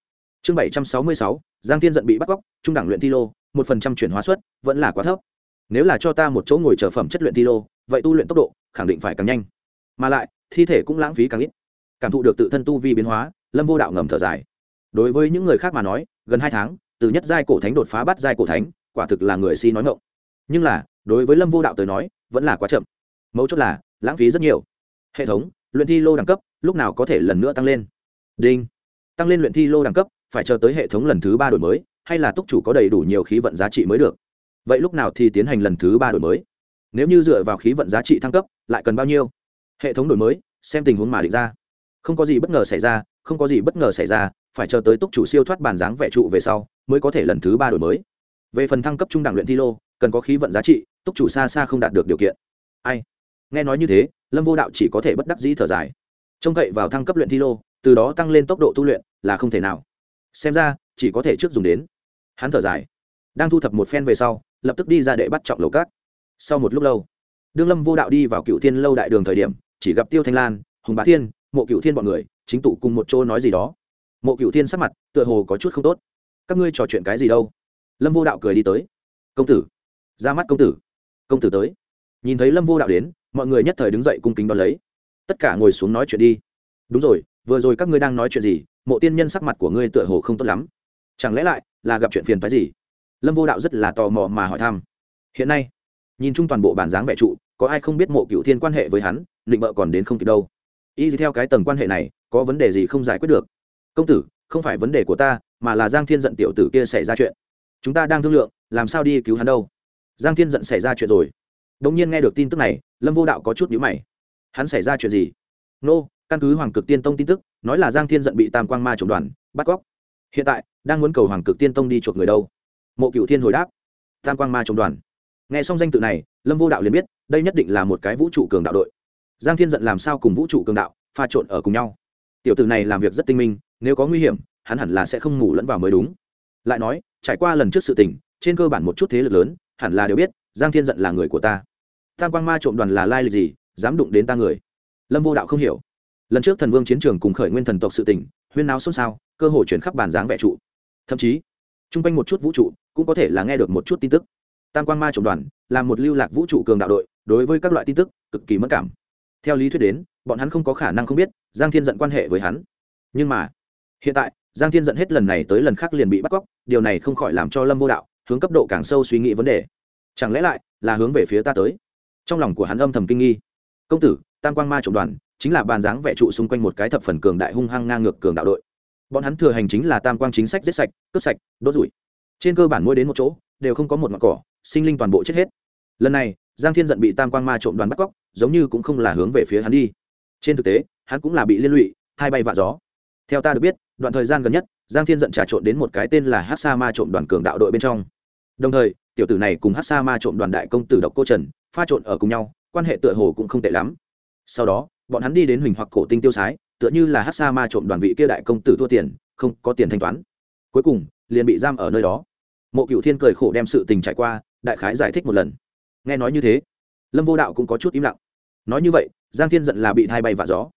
Chương bảy trăm sáu mươi sáu, giang thiên giận bị bắt cóc, trung đẳng luyện thi lô, một phần trăm chuyển hóa suất, vẫn là quá thấp. Nếu là cho ta một chỗ ngồi chờ phẩm chất luyện thi lô, vậy tu luyện tốc độ khẳng định phải càng nhanh. Mà lại, thi thể cũng lãng phí càng ít. Cảm thụ được tự thân tu vi biến hóa, lâm vô đạo ngầm thở dài. Đối với những người khác mà nói, gần hai tháng, từ nhất giai cổ thánh đột phá bắt giai cổ thánh, quả thực là người si nói ngộng nhưng là, đối với lâm vô đạo tới nói, vẫn là quá chậm. Mấu chốt là, lãng phí rất nhiều. Hệ thống luyện thi lô đẳng cấp, lúc nào có thể lần nữa tăng lên? Đinh. Tăng lên luyện thi lô đẳng cấp, phải chờ tới hệ thống lần thứ ba đổi mới, hay là túc chủ có đầy đủ nhiều khí vận giá trị mới được? Vậy lúc nào thì tiến hành lần thứ ba đổi mới? Nếu như dựa vào khí vận giá trị thăng cấp, lại cần bao nhiêu? Hệ thống đổi mới, xem tình huống mà định ra. Không có gì bất ngờ xảy ra, không có gì bất ngờ xảy ra, phải chờ tới túc chủ siêu thoát bàn dáng vẽ trụ về sau, mới có thể lần thứ ba đổi mới. Về phần thăng cấp trung đẳng luyện thi lô, cần có khí vận giá trị, túc chủ xa xa không đạt được điều kiện. Ai? Nghe nói như thế, lâm vô đạo chỉ có thể bất đắc dĩ thở dài. Trông cậy vào thăng cấp luyện thi lô, từ đó tăng lên tốc độ tu luyện là không thể nào. Xem ra, chỉ có thể trước dùng đến. Hắn thở dài. Đang thu thập một phen về sau, lập tức đi ra để bắt trọng lầu cát. Sau một lúc lâu, đương lâm vô đạo đi vào cựu thiên lâu đại đường thời điểm, chỉ gặp tiêu thanh lan, hùng bá thiên, mộ cựu thiên b ọ n người, chính tụ cùng một chỗ nói gì đó. Mộ cựu thiên sắc mặt, tựa hồ có chút không tốt. Các ngươi trò chuyện cái gì đâu? Lâm vô đạo cười đi tới. Công tử. Ra mắt công tử. Công tử tới. Nhìn thấy lâm vô đạo đến mọi người nhất thời đứng dậy cung kính đón lấy. Tất cả ngồi xuống nói chuyện đi. Đúng rồi, vừa rồi các ngươi đang nói chuyện gì? Mộ tiên nhân sắc mặt của ngươi tựa hồ không tốt lắm. Chẳng lẽ lại là gặp chuyện phiền phái gì? Lâm vô đạo rất là tò mò mà hỏi thăm. Hiện nay, nhìn chung toàn bộ bản dáng vẻ trụ, có ai không biết mộ cựu thiên quan hệ với hắn, định bợ còn đến không kịp đâu. Y theo cái tầng quan hệ này, có vấn đề gì không giải quyết được? Công tử, không phải vấn đề của ta, mà là giang thiên giận tiểu tử kia xảy ra chuyện. Chúng ta đang thương lượng, làm sao đi cứu hắn đâu? Giang thiên giận xảy ra chuyện rồi. Đông nhiên nghe được tin tức này lâm vô đạo có chút nhữ mày. Hắn xảy ra chuyện gì? Nô, căn cứ hoàng cực tiên tông tin tức, nói là giang thiên giận bị tam quang ma trộm đoàn, bắt cóc. Hiện tại, đang muốn cầu hoàng cực tiên tông đi chuộc người đâu? Mộ cựu thiên hồi đáp. Tam quang ma trộm đoàn. Nghe xong danh tự này, lâm vô đạo liền biết, đây nhất định là một cái vũ trụ cường đạo đội. Giang thiên giận làm sao cùng vũ trụ cường đạo pha trộn ở cùng nhau? Tiểu tử này làm việc rất tinh minh, nếu có nguy hiểm, hắn hẳn là sẽ không ngủ lẫn vào mới đúng. Lại nói, trải qua lần trước sự tình, trên cơ bản một chút thế lực lớn, hẳn là đều biết, giang thiên giận là người của ta tam quang ma trộm đoàn là lai lịch gì dám đụng đến ta người? Lâm vô đạo không hiểu. Lần trước thần vương chiến trường cùng khởi nguyên thần tộc sự tỉnh, huyên náo xôn xao cơ hội chuyển khắp bàn dáng vẽ trụ. Thậm chí t r u n g quanh một chút vũ trụ cũng có thể là nghe được một chút tin tức. Tam quang ma trộm đoàn là một lưu lạc vũ trụ cường đạo đội đối với các loại tin tức cực kỳ mất cảm. Theo lý thuyết đến bọn hắn không có khả năng không biết giang thiên giận quan hệ với hắn. Nhưng mà hiện tại giang thiên giận hết lần này tới lần khác liền bị bắt cóc điều này không khỏi làm cho lâm vô đạo hướng cấp độ càng sâu suy nghĩ vấn đề. Chẳng lẽ lại là hướng về phía ta tới? Trong lòng của hắn âm thầm kinh nghi. Công tử, tam quang ma trộm đoàn chính là bàn dáng vẽ trụ xung quanh một cái thập phần cường đại hung hăng ngang ngược cường đạo đội. Bọn hắn thừa hành chính là tam quang chính sách giết sạch, cướp sạch, đốt rủi. Trên cơ bản mỗi đến một chỗ, đều không có một mặt cỏ, sinh linh toàn bộ chết hết. Lần này, giang thiên giận bị tam quan ma trộm đoàn bắt cóc, giống như cũng không là hướng về phía hắn đi. Trên thực tế, hắn cũng là bị liên lụy, hai bay vạ gió. Theo ta được biết, đoạn thời gian gần nhất, giang thiên giận trà trộn đến một cái tên là hát sa ma trộm đoàn cường đạo đội bên trong. Đồng thời tiểu tử này cùng hát sa ma trộm đoàn đại công tử độc cô trần, pha trộn ở cùng nhau, quan hệ tựa hồ cũng không tệ lắm. Sau đó, bọn hắn đi đến huỳnh hoặc cổ tinh tiêu sái, tựa như là hát sa ma trộm đoàn vị kia đại công tử thua tiền, không có tiền thanh toán. Cuối cùng, liền bị giam ở nơi đó. Mộ cựu thiên cười khổ đem sự tình trải qua, đại khái giải thích một lần. Nghe nói như thế, lâm vô đạo cũng có chút im lặng. Nói như vậy, giang thiên giận là bị thai bay và gió.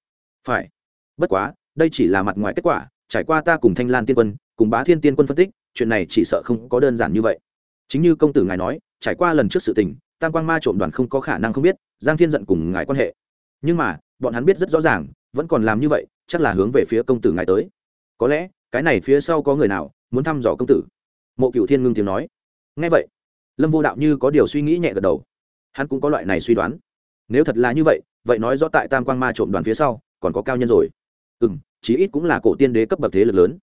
Phải. Bất quá, đây chỉ là mặt ngoài kết quả, trải qua ta cùng thanh lan tiên quân, cùng bá thiên tiên quân phân tích, chuyện này chỉ sợ không có đơn giản như vậy chính như công tử ngài nói, trải qua lần trước sự tình, tam quang ma trộm đoàn không có khả năng không biết, giang thiên giận cùng ngài quan hệ. Nhưng mà, bọn hắn biết rất rõ ràng, vẫn còn làm như vậy, chắc là hướng về phía công tử ngài tới. Có lẽ, cái này phía sau có người nào, muốn thăm dò công tử? Mộ cựu thiên ngưng tiếng nói. Ngay vậy, lâm vô đạo như có điều suy nghĩ nhẹ gật đầu. Hắn cũng có loại này suy đoán. Nếu thật là như vậy vậy nói rõ tại tam quang ma trộm đoàn phía sau, còn có cao nhân rồi. Ừ m chí ít cũng là cổ tiên đế cấp bậc thế lực lớn.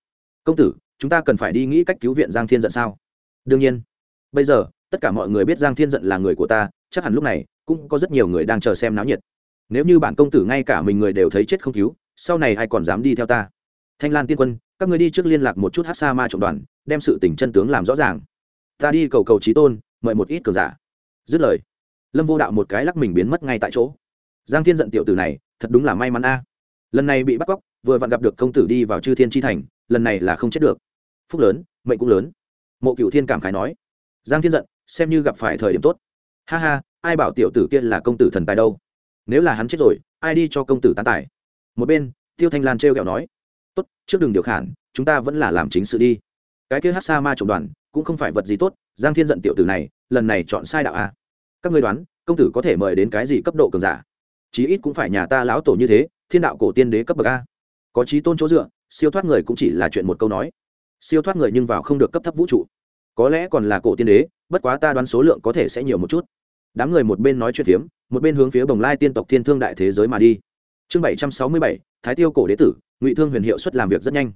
Công tử, chúng ta cần phải đi nghĩ cách cứu viện giang thiên giận sao? Đương nhiên bây giờ, tất cả mọi người biết giang thiên giận là người của ta, chắc hẳn lúc này, cũng có rất nhiều người đang chờ xem náo nhiệt. Nếu như bản công tử ngay cả mình người đều thấy chết không cứu, sau này ai còn dám đi theo ta? Thanh lan tiên quân, các người đi trước liên lạc một chút hát sa ma Trọng đoàn, đem sự tình chân tướng làm rõ ràng. Ta đi cầu cầu trí tôn, mời một ít cờ giả. Dứt lời, lâm vô đạo một cái lắc mình biến mất ngay tại chỗ. Giang thiên giận tiểu tử này, thật đúng là may mắn a. Lần này bị bắt cóc, vừa vặn gặp được công tử đi vào chư thiên tri thành, lần này là không chết được. Phúc lớn, mệnh cũng lớn. Mộ cựu thiên cảm khái nói giang thiên giận, xem như gặp phải thời điểm tốt. Ha ha, ai bảo tiểu tử kia là công tử thần tài đâu? Nếu là hắn chết rồi, ai đi cho công tử tán tài? Một bên, tiêu thanh lan trêu kẹo nói, tốt, trước đừng điều khản, chúng ta vẫn là làm chính sự đi. Cái kia hát sa ma trộm đoàn, cũng không phải vật gì tốt, giang thiên giận tiểu tử này, lần này chọn sai đạo à. các ngươi đoán, công tử có thể mời đến cái gì cấp độ cường giả? Chí ít cũng phải nhà ta lão tổ như thế, thiên đạo cổ tiên đế cấp bậc a. Có trí tôn chỗ dựa, siêu thoát người cũng chỉ là chuyện một câu nói. Siêu thoát người nhưng vào không được cấp thấp vũ trụ có lẽ còn là cổ tiên đế, bất quá ta đoán số lượng có thể sẽ nhiều một chút. Đám người một bên nói chuyện phiếm, một bên hướng phía bồng lai tiên tộc thiên thương đại thế giới mà đi. Chương bảy trăm sáu mươi bảy, thái tiêu cổ đế tử, ngụy thương huyền hiệu suất làm việc rất nhanh.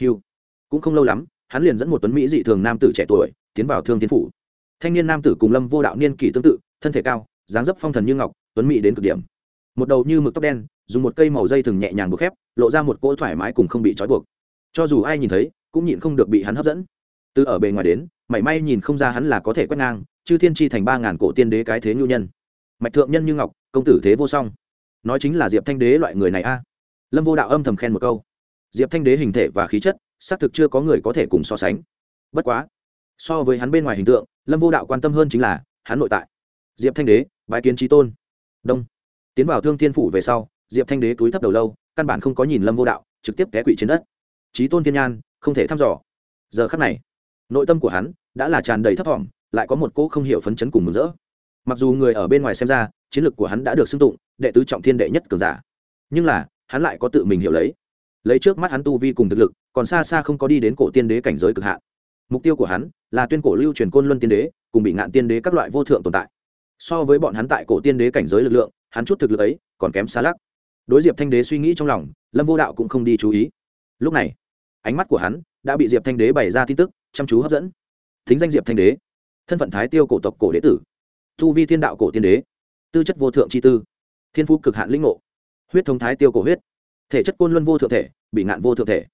Hiu cũng không lâu lắm, hắn liền dẫn một tuấn mỹ dị thường nam tử trẻ tuổi, tiến vào thương tiến phủ. Thanh niên nam tử cùng lâm vô đạo niên kỷ tương tự, thân thể cao, dáng dấp phong thần như ngọc, tuấn mỹ đến cực điểm. Một đầu như mực tóc đen, dùng một cây màu dây thừng nhẹ nhàng buộc khép, lộ ra một cỗ thoải mái cùng không bị trói buộc. Cho dù ai nhìn thấy, cũng nhịn không được bị hắn hấp dẫn từ ở bề ngoài đến, mảy may nhìn không ra hắn là có thể quét ngang, chư thiên chi thành ba ngàn cổ tiên đế cái thế nhu nhân. Mạch thượng nhân như ngọc, công tử thế vô song. Nói chính là diệp thanh đế loại người này a. Lâm vô đạo âm thầm khen một câu. Diệp thanh đế hình thể và khí chất, xác thực chưa có người có thể cùng so sánh. Bất quá, so với hắn bên ngoài hình tượng, lâm vô đạo quan tâm hơn chính là hắn nội tại. Diệp thanh đế, bái kiến trí tôn. Đông. Tiến vào thương thiên phủ về sau, diệp thanh đế túi thấp đầu lâu, căn bản không có nhìn lâm vô đạo, trực tiếp té quỵ trên đất. Trí tôn thiên nhan, không thể thăm dò. Giờ khắc này nội tâm của hắn đã là tràn đầy thấp thỏm, lại có một cỗ không hiểu phấn chấn cùng mừng rỡ. Mặc dù người ở bên ngoài xem ra, chiến lược của hắn đã được xưng tụng đệ tứ trọng thiên đệ nhất cường giả, nhưng là, hắn lại có tự mình hiểu lấy. Lấy trước mắt hắn tu vi cùng thực lực, còn xa xa không có đi đến cổ tiên đế cảnh giới cực hạn. Mục tiêu của hắn là tuyên cổ lưu truyền côn luân tiên đế, cùng bị ngạn tiên đế các loại vô thượng tồn tại. So với bọn hắn tại cổ tiên đế cảnh giới lực lượng, hắn chút thực lực ấy còn kém xa lắc. Đối diệp thanh đế suy nghĩ trong lòng, lâm vô đạo cũng không đi chú ý. Lúc này, ánh mắt của hắn đã bị diệp thanh đế bày ra tin tức chăm chú hấp dẫn. Thính danh diệp thanh đế. Thân phận thái tiêu cổ tộc cổ đế tử. Thu vi thiên đạo cổ tiên đế. Tư chất vô thượng c h i tư. Thiên phú cực hạn lĩnh ngộ. Huyết thống thái tiêu cổ huyết. Thể chất côn luân vô thượng thể, bị ngạn vô thượng thể.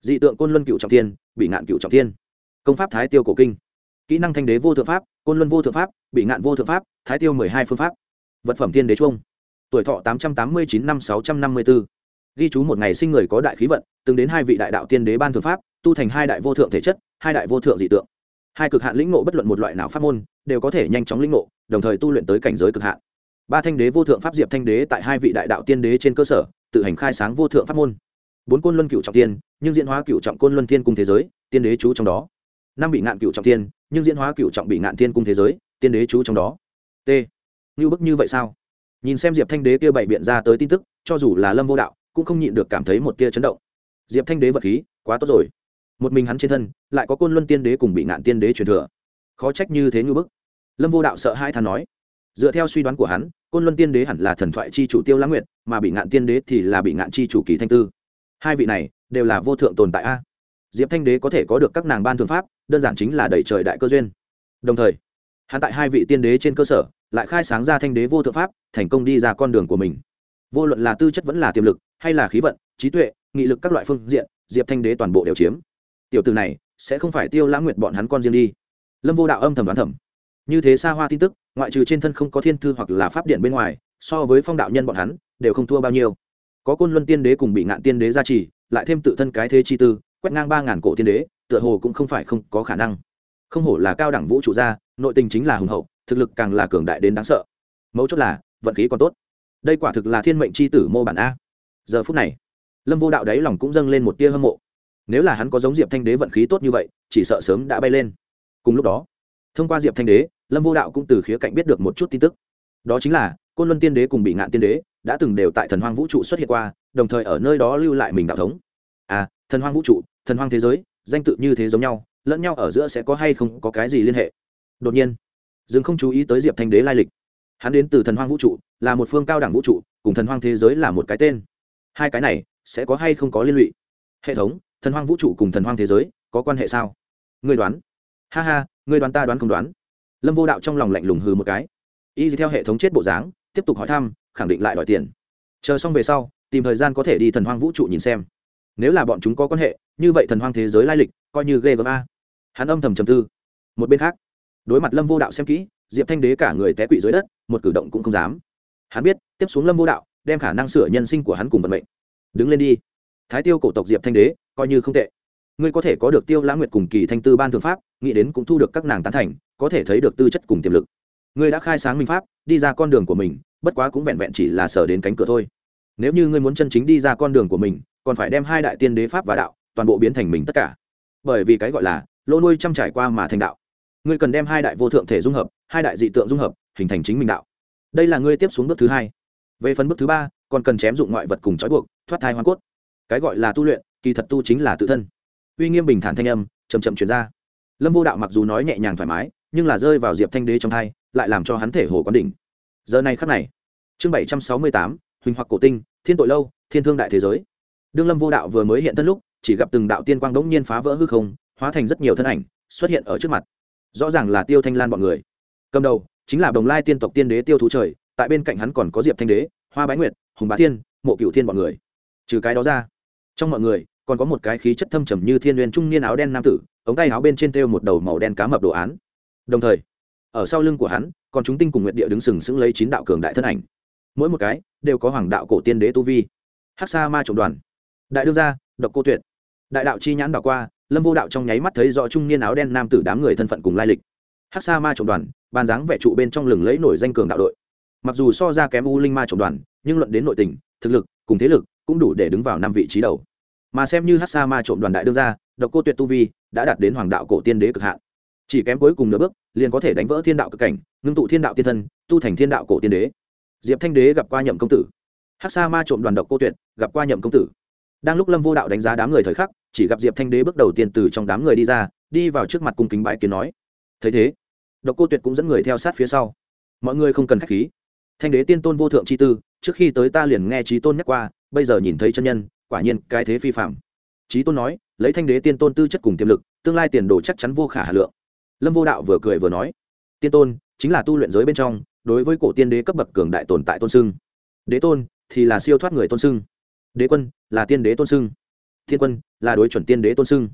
Dị tượng côn luân cựu trọng tiên bị ngạn cựu trọng tiên công pháp thái tiêu cổ kinh. Kỹ năng thanh đế vô thượng pháp, côn luân vô thượng pháp, bị ngạn vô thượng pháp, thái tiêu mười hai phương pháp. Vật phẩm tiên đế chuông. Tuổi thọ tám trăm tám mươi chín năm sáu trăm năm mươi b ố ghi chú một ngày sinh người có đại khí vận, từng đến hai vị đại đạo tiên đế ban thượng pháp tu thành hai đại vô thượng thể chất, hai đại vô thượng dị tượng. Hai cực hạn lĩnh ngộ bất luận một loại nào pháp môn, đều có thể nhanh chóng lĩnh ngộ, đồng thời tu luyện tới cảnh giới cực hạn. Ba thanh đế, vô thượng pháp diệp thanh đế tại hai vị đại đạo tiên đế trên cơ sở, tự hành khai sáng vô thượng pháp môn. Bốn côn luân cựu trọng tiên nhưng diễn hóa cựu trọng côn luân thiên cung thế giới, tiên đế chú trong đó. Năm bị ngạn cựu trọng tiên nhưng diễn hóa cựu trọng bị ngạn thiên cung thế giới, tiên đế chú trong đó. T. Như bức như vậy sao? Nhìn xem diệp thanh đế kia bày biện ra tới tin tức, cho dù là lâm vô đạo, cũng không nhịn được cảm thấy một tia chấn động. Diệp thanh đế vật khí, quá tốt rồi một mình hắn trên thân, lại có côn luân tiên đế cùng bị ngạn tiên đế truyền thừa. Khó trách như thế như bức. Lâm vô đạo sợ hai thằng nói. Dựa theo suy đoán của hắn, côn luân tiên đế hẳn là thần thoại c h i chủ tiêu lãng nguyện mà bị ngạn tiên đế thì là bị ngạn c h i chủ kỳ thanh tư. Hai vị này đều là vô thượng tồn tại a. Diệp thanh đế có thể có được các nàng ban thượng pháp, đơn giản chính là đẩy trời đại cơ duyên. Đồng thời, hắn tại hai vị tiên đế trên cơ sở, lại khai sáng ra thanh đế vô thượng pháp, thành công đi ra con đường của mình. Vô luận là tư chất vẫn là tiềm lực, hay là khí vận, trí tuệ, nghị lực các loại phương diện, diệp thanh đế toàn bộ đều chiếm tiểu từ này sẽ không phải tiêu lãng nguyệt bọn hắn con riêng đi. Lâm vô đạo âm thầm đoán thầm. Như thế xa hoa tin tức, ngoại trừ trên thân không có thiên thư hoặc là pháp điện bên ngoài, so với phong đạo nhân bọn hắn, đều không thua bao nhiêu. Có côn luân tiên đế cùng bị ngạn tiên đế gia trì, lại thêm tự thân cái thế chi tư, quét ngang ba ngàn cổ tiên đế, tựa hồ cũng không phải không có khả năng. Không hổ là cao đẳng vũ trụ gia, nội tình chính là hùng hậu, thực lực càng là cường đại đến đáng sợ. Mấu chốt là, vận khí còn tốt. Đây quả thực là thiên mệnh c h i tử mô bản a. Giờ phút này, lâm vô đạo đáy lòng cũng dâng lên một tia hâm mộ nếu là hắn có giống diệp thanh đế vận khí tốt như vậy, chỉ sợ sớm đã bay lên. Cùng lúc đó, thông qua diệp thanh đế, lâm vô đạo cũng từ khía cạnh biết được một chút tin tức. Đó chính là, côn luân tiên đế cùng bị ngạn tiên đế đã từng đều tại thần hoang vũ trụ xuất hiện qua, đồng thời ở nơi đó lưu lại mình đạo thống. À thần hoang vũ trụ, thần hoang thế giới, danh tự như thế giống nhau, lẫn nhau ở giữa sẽ có hay không có cái gì liên hệ? Đột nhiên, dương không chú ý tới diệp thanh đế lai lịch. Hắn đến từ thần hoang vũ trụ, là một phương cao đẳng vũ trụ, cùng thần hoang thế giới là một cái tên. Hai cái này sẽ có hay không có liên lụy? Hệ thống thần hoang vũ trụ cùng thần hoang thế giới có quan hệ sao? Người đoán. Ha ha người đoán ta đoán không đoán? Lâm vô đạo trong lòng lạnh lùng hừ một cái. Y theo hệ thống chết bộ dáng, tiếp tục hỏi thăm, khẳng định lại đòi tiền. Chờ xong về sau, tìm thời gian có thể đi thần hoang vũ trụ nhìn xem. Nếu là bọn chúng có quan hệ, như vậy thần hoang thế giới lai lịch, coi như ghê gớm a. Hắn âm thầm trầm tư. Một bên khác, đối mặt lâm vô đạo xem kỹ, diệp thanh đế cả người té quỵ dưới đất, một cử động cũng không dám. Hắn biết, tiếp xuống lâm vô đạo, đem khả năng sửa nhân sinh của hắn cùng vận mệnh. Đứng lên đi thái tiêu cổ tộc diệp thanh đế, coi như không tệ. Ngươi có thể có được tiêu lãng nguyệt cùng kỳ thanh tư ban thượng pháp, nghĩ đến cũng thu được các nàng tán thành, có thể thấy được tư chất cùng tiềm lực. Ngươi đã khai sáng minh pháp, đi ra con đường của mình, bất quá cũng vẹn vẹn chỉ là sở đến cánh cửa thôi. Nếu như ngươi muốn chân chính đi ra con đường của mình, còn phải đem hai đại tiên đế pháp và đạo, toàn bộ biến thành mình tất cả. Bởi vì cái gọi là lô nuôi chăm trải qua mà thành đạo. Ngươi cần đem hai đại vô thượng thể dung hợp, hai đại dị tượng dung hợp, hình thành chính mình đạo. Đây là ngươi tiếp xuống bước thứ hai. Về phần bước thứ ba, còn cần chém dụng ngoại vật cùng trói buộc, thoát thai hoa cốt cái gọi là tu luyện, kỳ thật tu chính là tự thân. Uy nghiêm bình thản thanh âm chầm chậm chuyển ra. Lâm vô đạo mặc dù nói nhẹ nhàng thoải mái, nhưng là rơi vào diệp thanh đế trong thai lại làm cho hắn thể hồ quán đỉnh. Giờ này khắc này, chương bảy trăm sáu mươi tám, huỳnh hoặc cổ tinh, thiên tội lâu, thiên thương đại thế giới. Đương lâm vô đạo vừa mới hiện thân lúc, chỉ gặp từng đạo tiên quang đống nhiên phá vỡ hư không, hóa thành rất nhiều thân ảnh, xuất hiện ở trước mặt. Rõ ràng là tiêu thanh lan bọn người. Cầm đầu, chính là đồng lai tiên tộc tiên đế tiêu thú trời, tại bên cạnh hắn còn có diệp thanh đế, hoa bái nguyệt, hùng bá thiên, mộ cựu thiên bọn người. Trừ cái đó ra trong mọi người, còn có một cái khí chất thâm trầm như thiên huyền trung niên áo đen nam tử, ống tay áo bên trên thêu một đầu màu đen cá mập đồ án. Đồng thời, ở sau lưng của hắn, còn chúng tinh cùng nguyện địa đứng sừng sững lấy chín đạo cường đại thân ảnh. Mỗi một cái đều có hoàng đạo cổ tiên đế tu vi. Hắc sa ma trộm đoàn. Đại đương gia, độc cô tuyệt. Đại đạo chi nhãn đảo qua, lâm vô đạo trong nháy mắt thấy rõ trung niên áo đen nam tử đám người thân phận cùng lai lịch. Hắc sa ma trộm đoàn, bàn dáng vẻ trụ bên trong lừng lẫy nổi danh cường đạo đội. Mặc dù so ra kém u linh ma trộm đoàn, nhưng luận đến nội tình, thực lực, cùng thế lực cũng đủ để đứng vào năm vị trí đầu. Mà xem như hắc sa ma trộm đoàn đại đương ra độc cô tuyệt tu vi đã đạt đến hoàng đạo cổ tiên đế cực hạn. Chỉ kém cuối cùng nửa bước, liền có thể đánh vỡ thiên đạo cực cảnh, ngưng tụ thiên đạo tiên thân, tu thành thiên đạo cổ tiên đế. Diệp thanh đế gặp qua nhậm công tử. Hắc sa ma trộm đoàn độc cô tuyệt, gặp qua nhậm công tử. Đang lúc lâm vô đạo đánh giá đám người thời khắc, chỉ gặp diệp thanh đế bước đầu tiên từ trong đám người đi ra, đi vào trước mặt cung kính bãi kiến nói, thấy thế, độc cô tuyệt cũng dẫn người theo sát phía sau. Mọi người không cần k h á c h khí. Thanh đế tiên tôn vô thượng c tư, trước khi tới ta liền nghe trí tôn nhắc qua bây giờ nhìn thấy chân nhân, quả nhiên cái thế phi phạm trí tôn nói, lấy thanh đế tiên tôn tư chất cùng tiềm lực, tương lai tiền đồ chắc chắn vô khả hà lượng. Lâm vô đạo vừa cười vừa nói, tiên tôn, chính là tu luyện giới bên trong, đối với cổ tiên đế cấp bậc cường đại tồn tại tôn sưng. Đế tôn thì là siêu thoát người tôn sưng. Đế quân là tiên đế tôn sưng. Thiên quân là đối chuẩn tiên đế tôn sưng.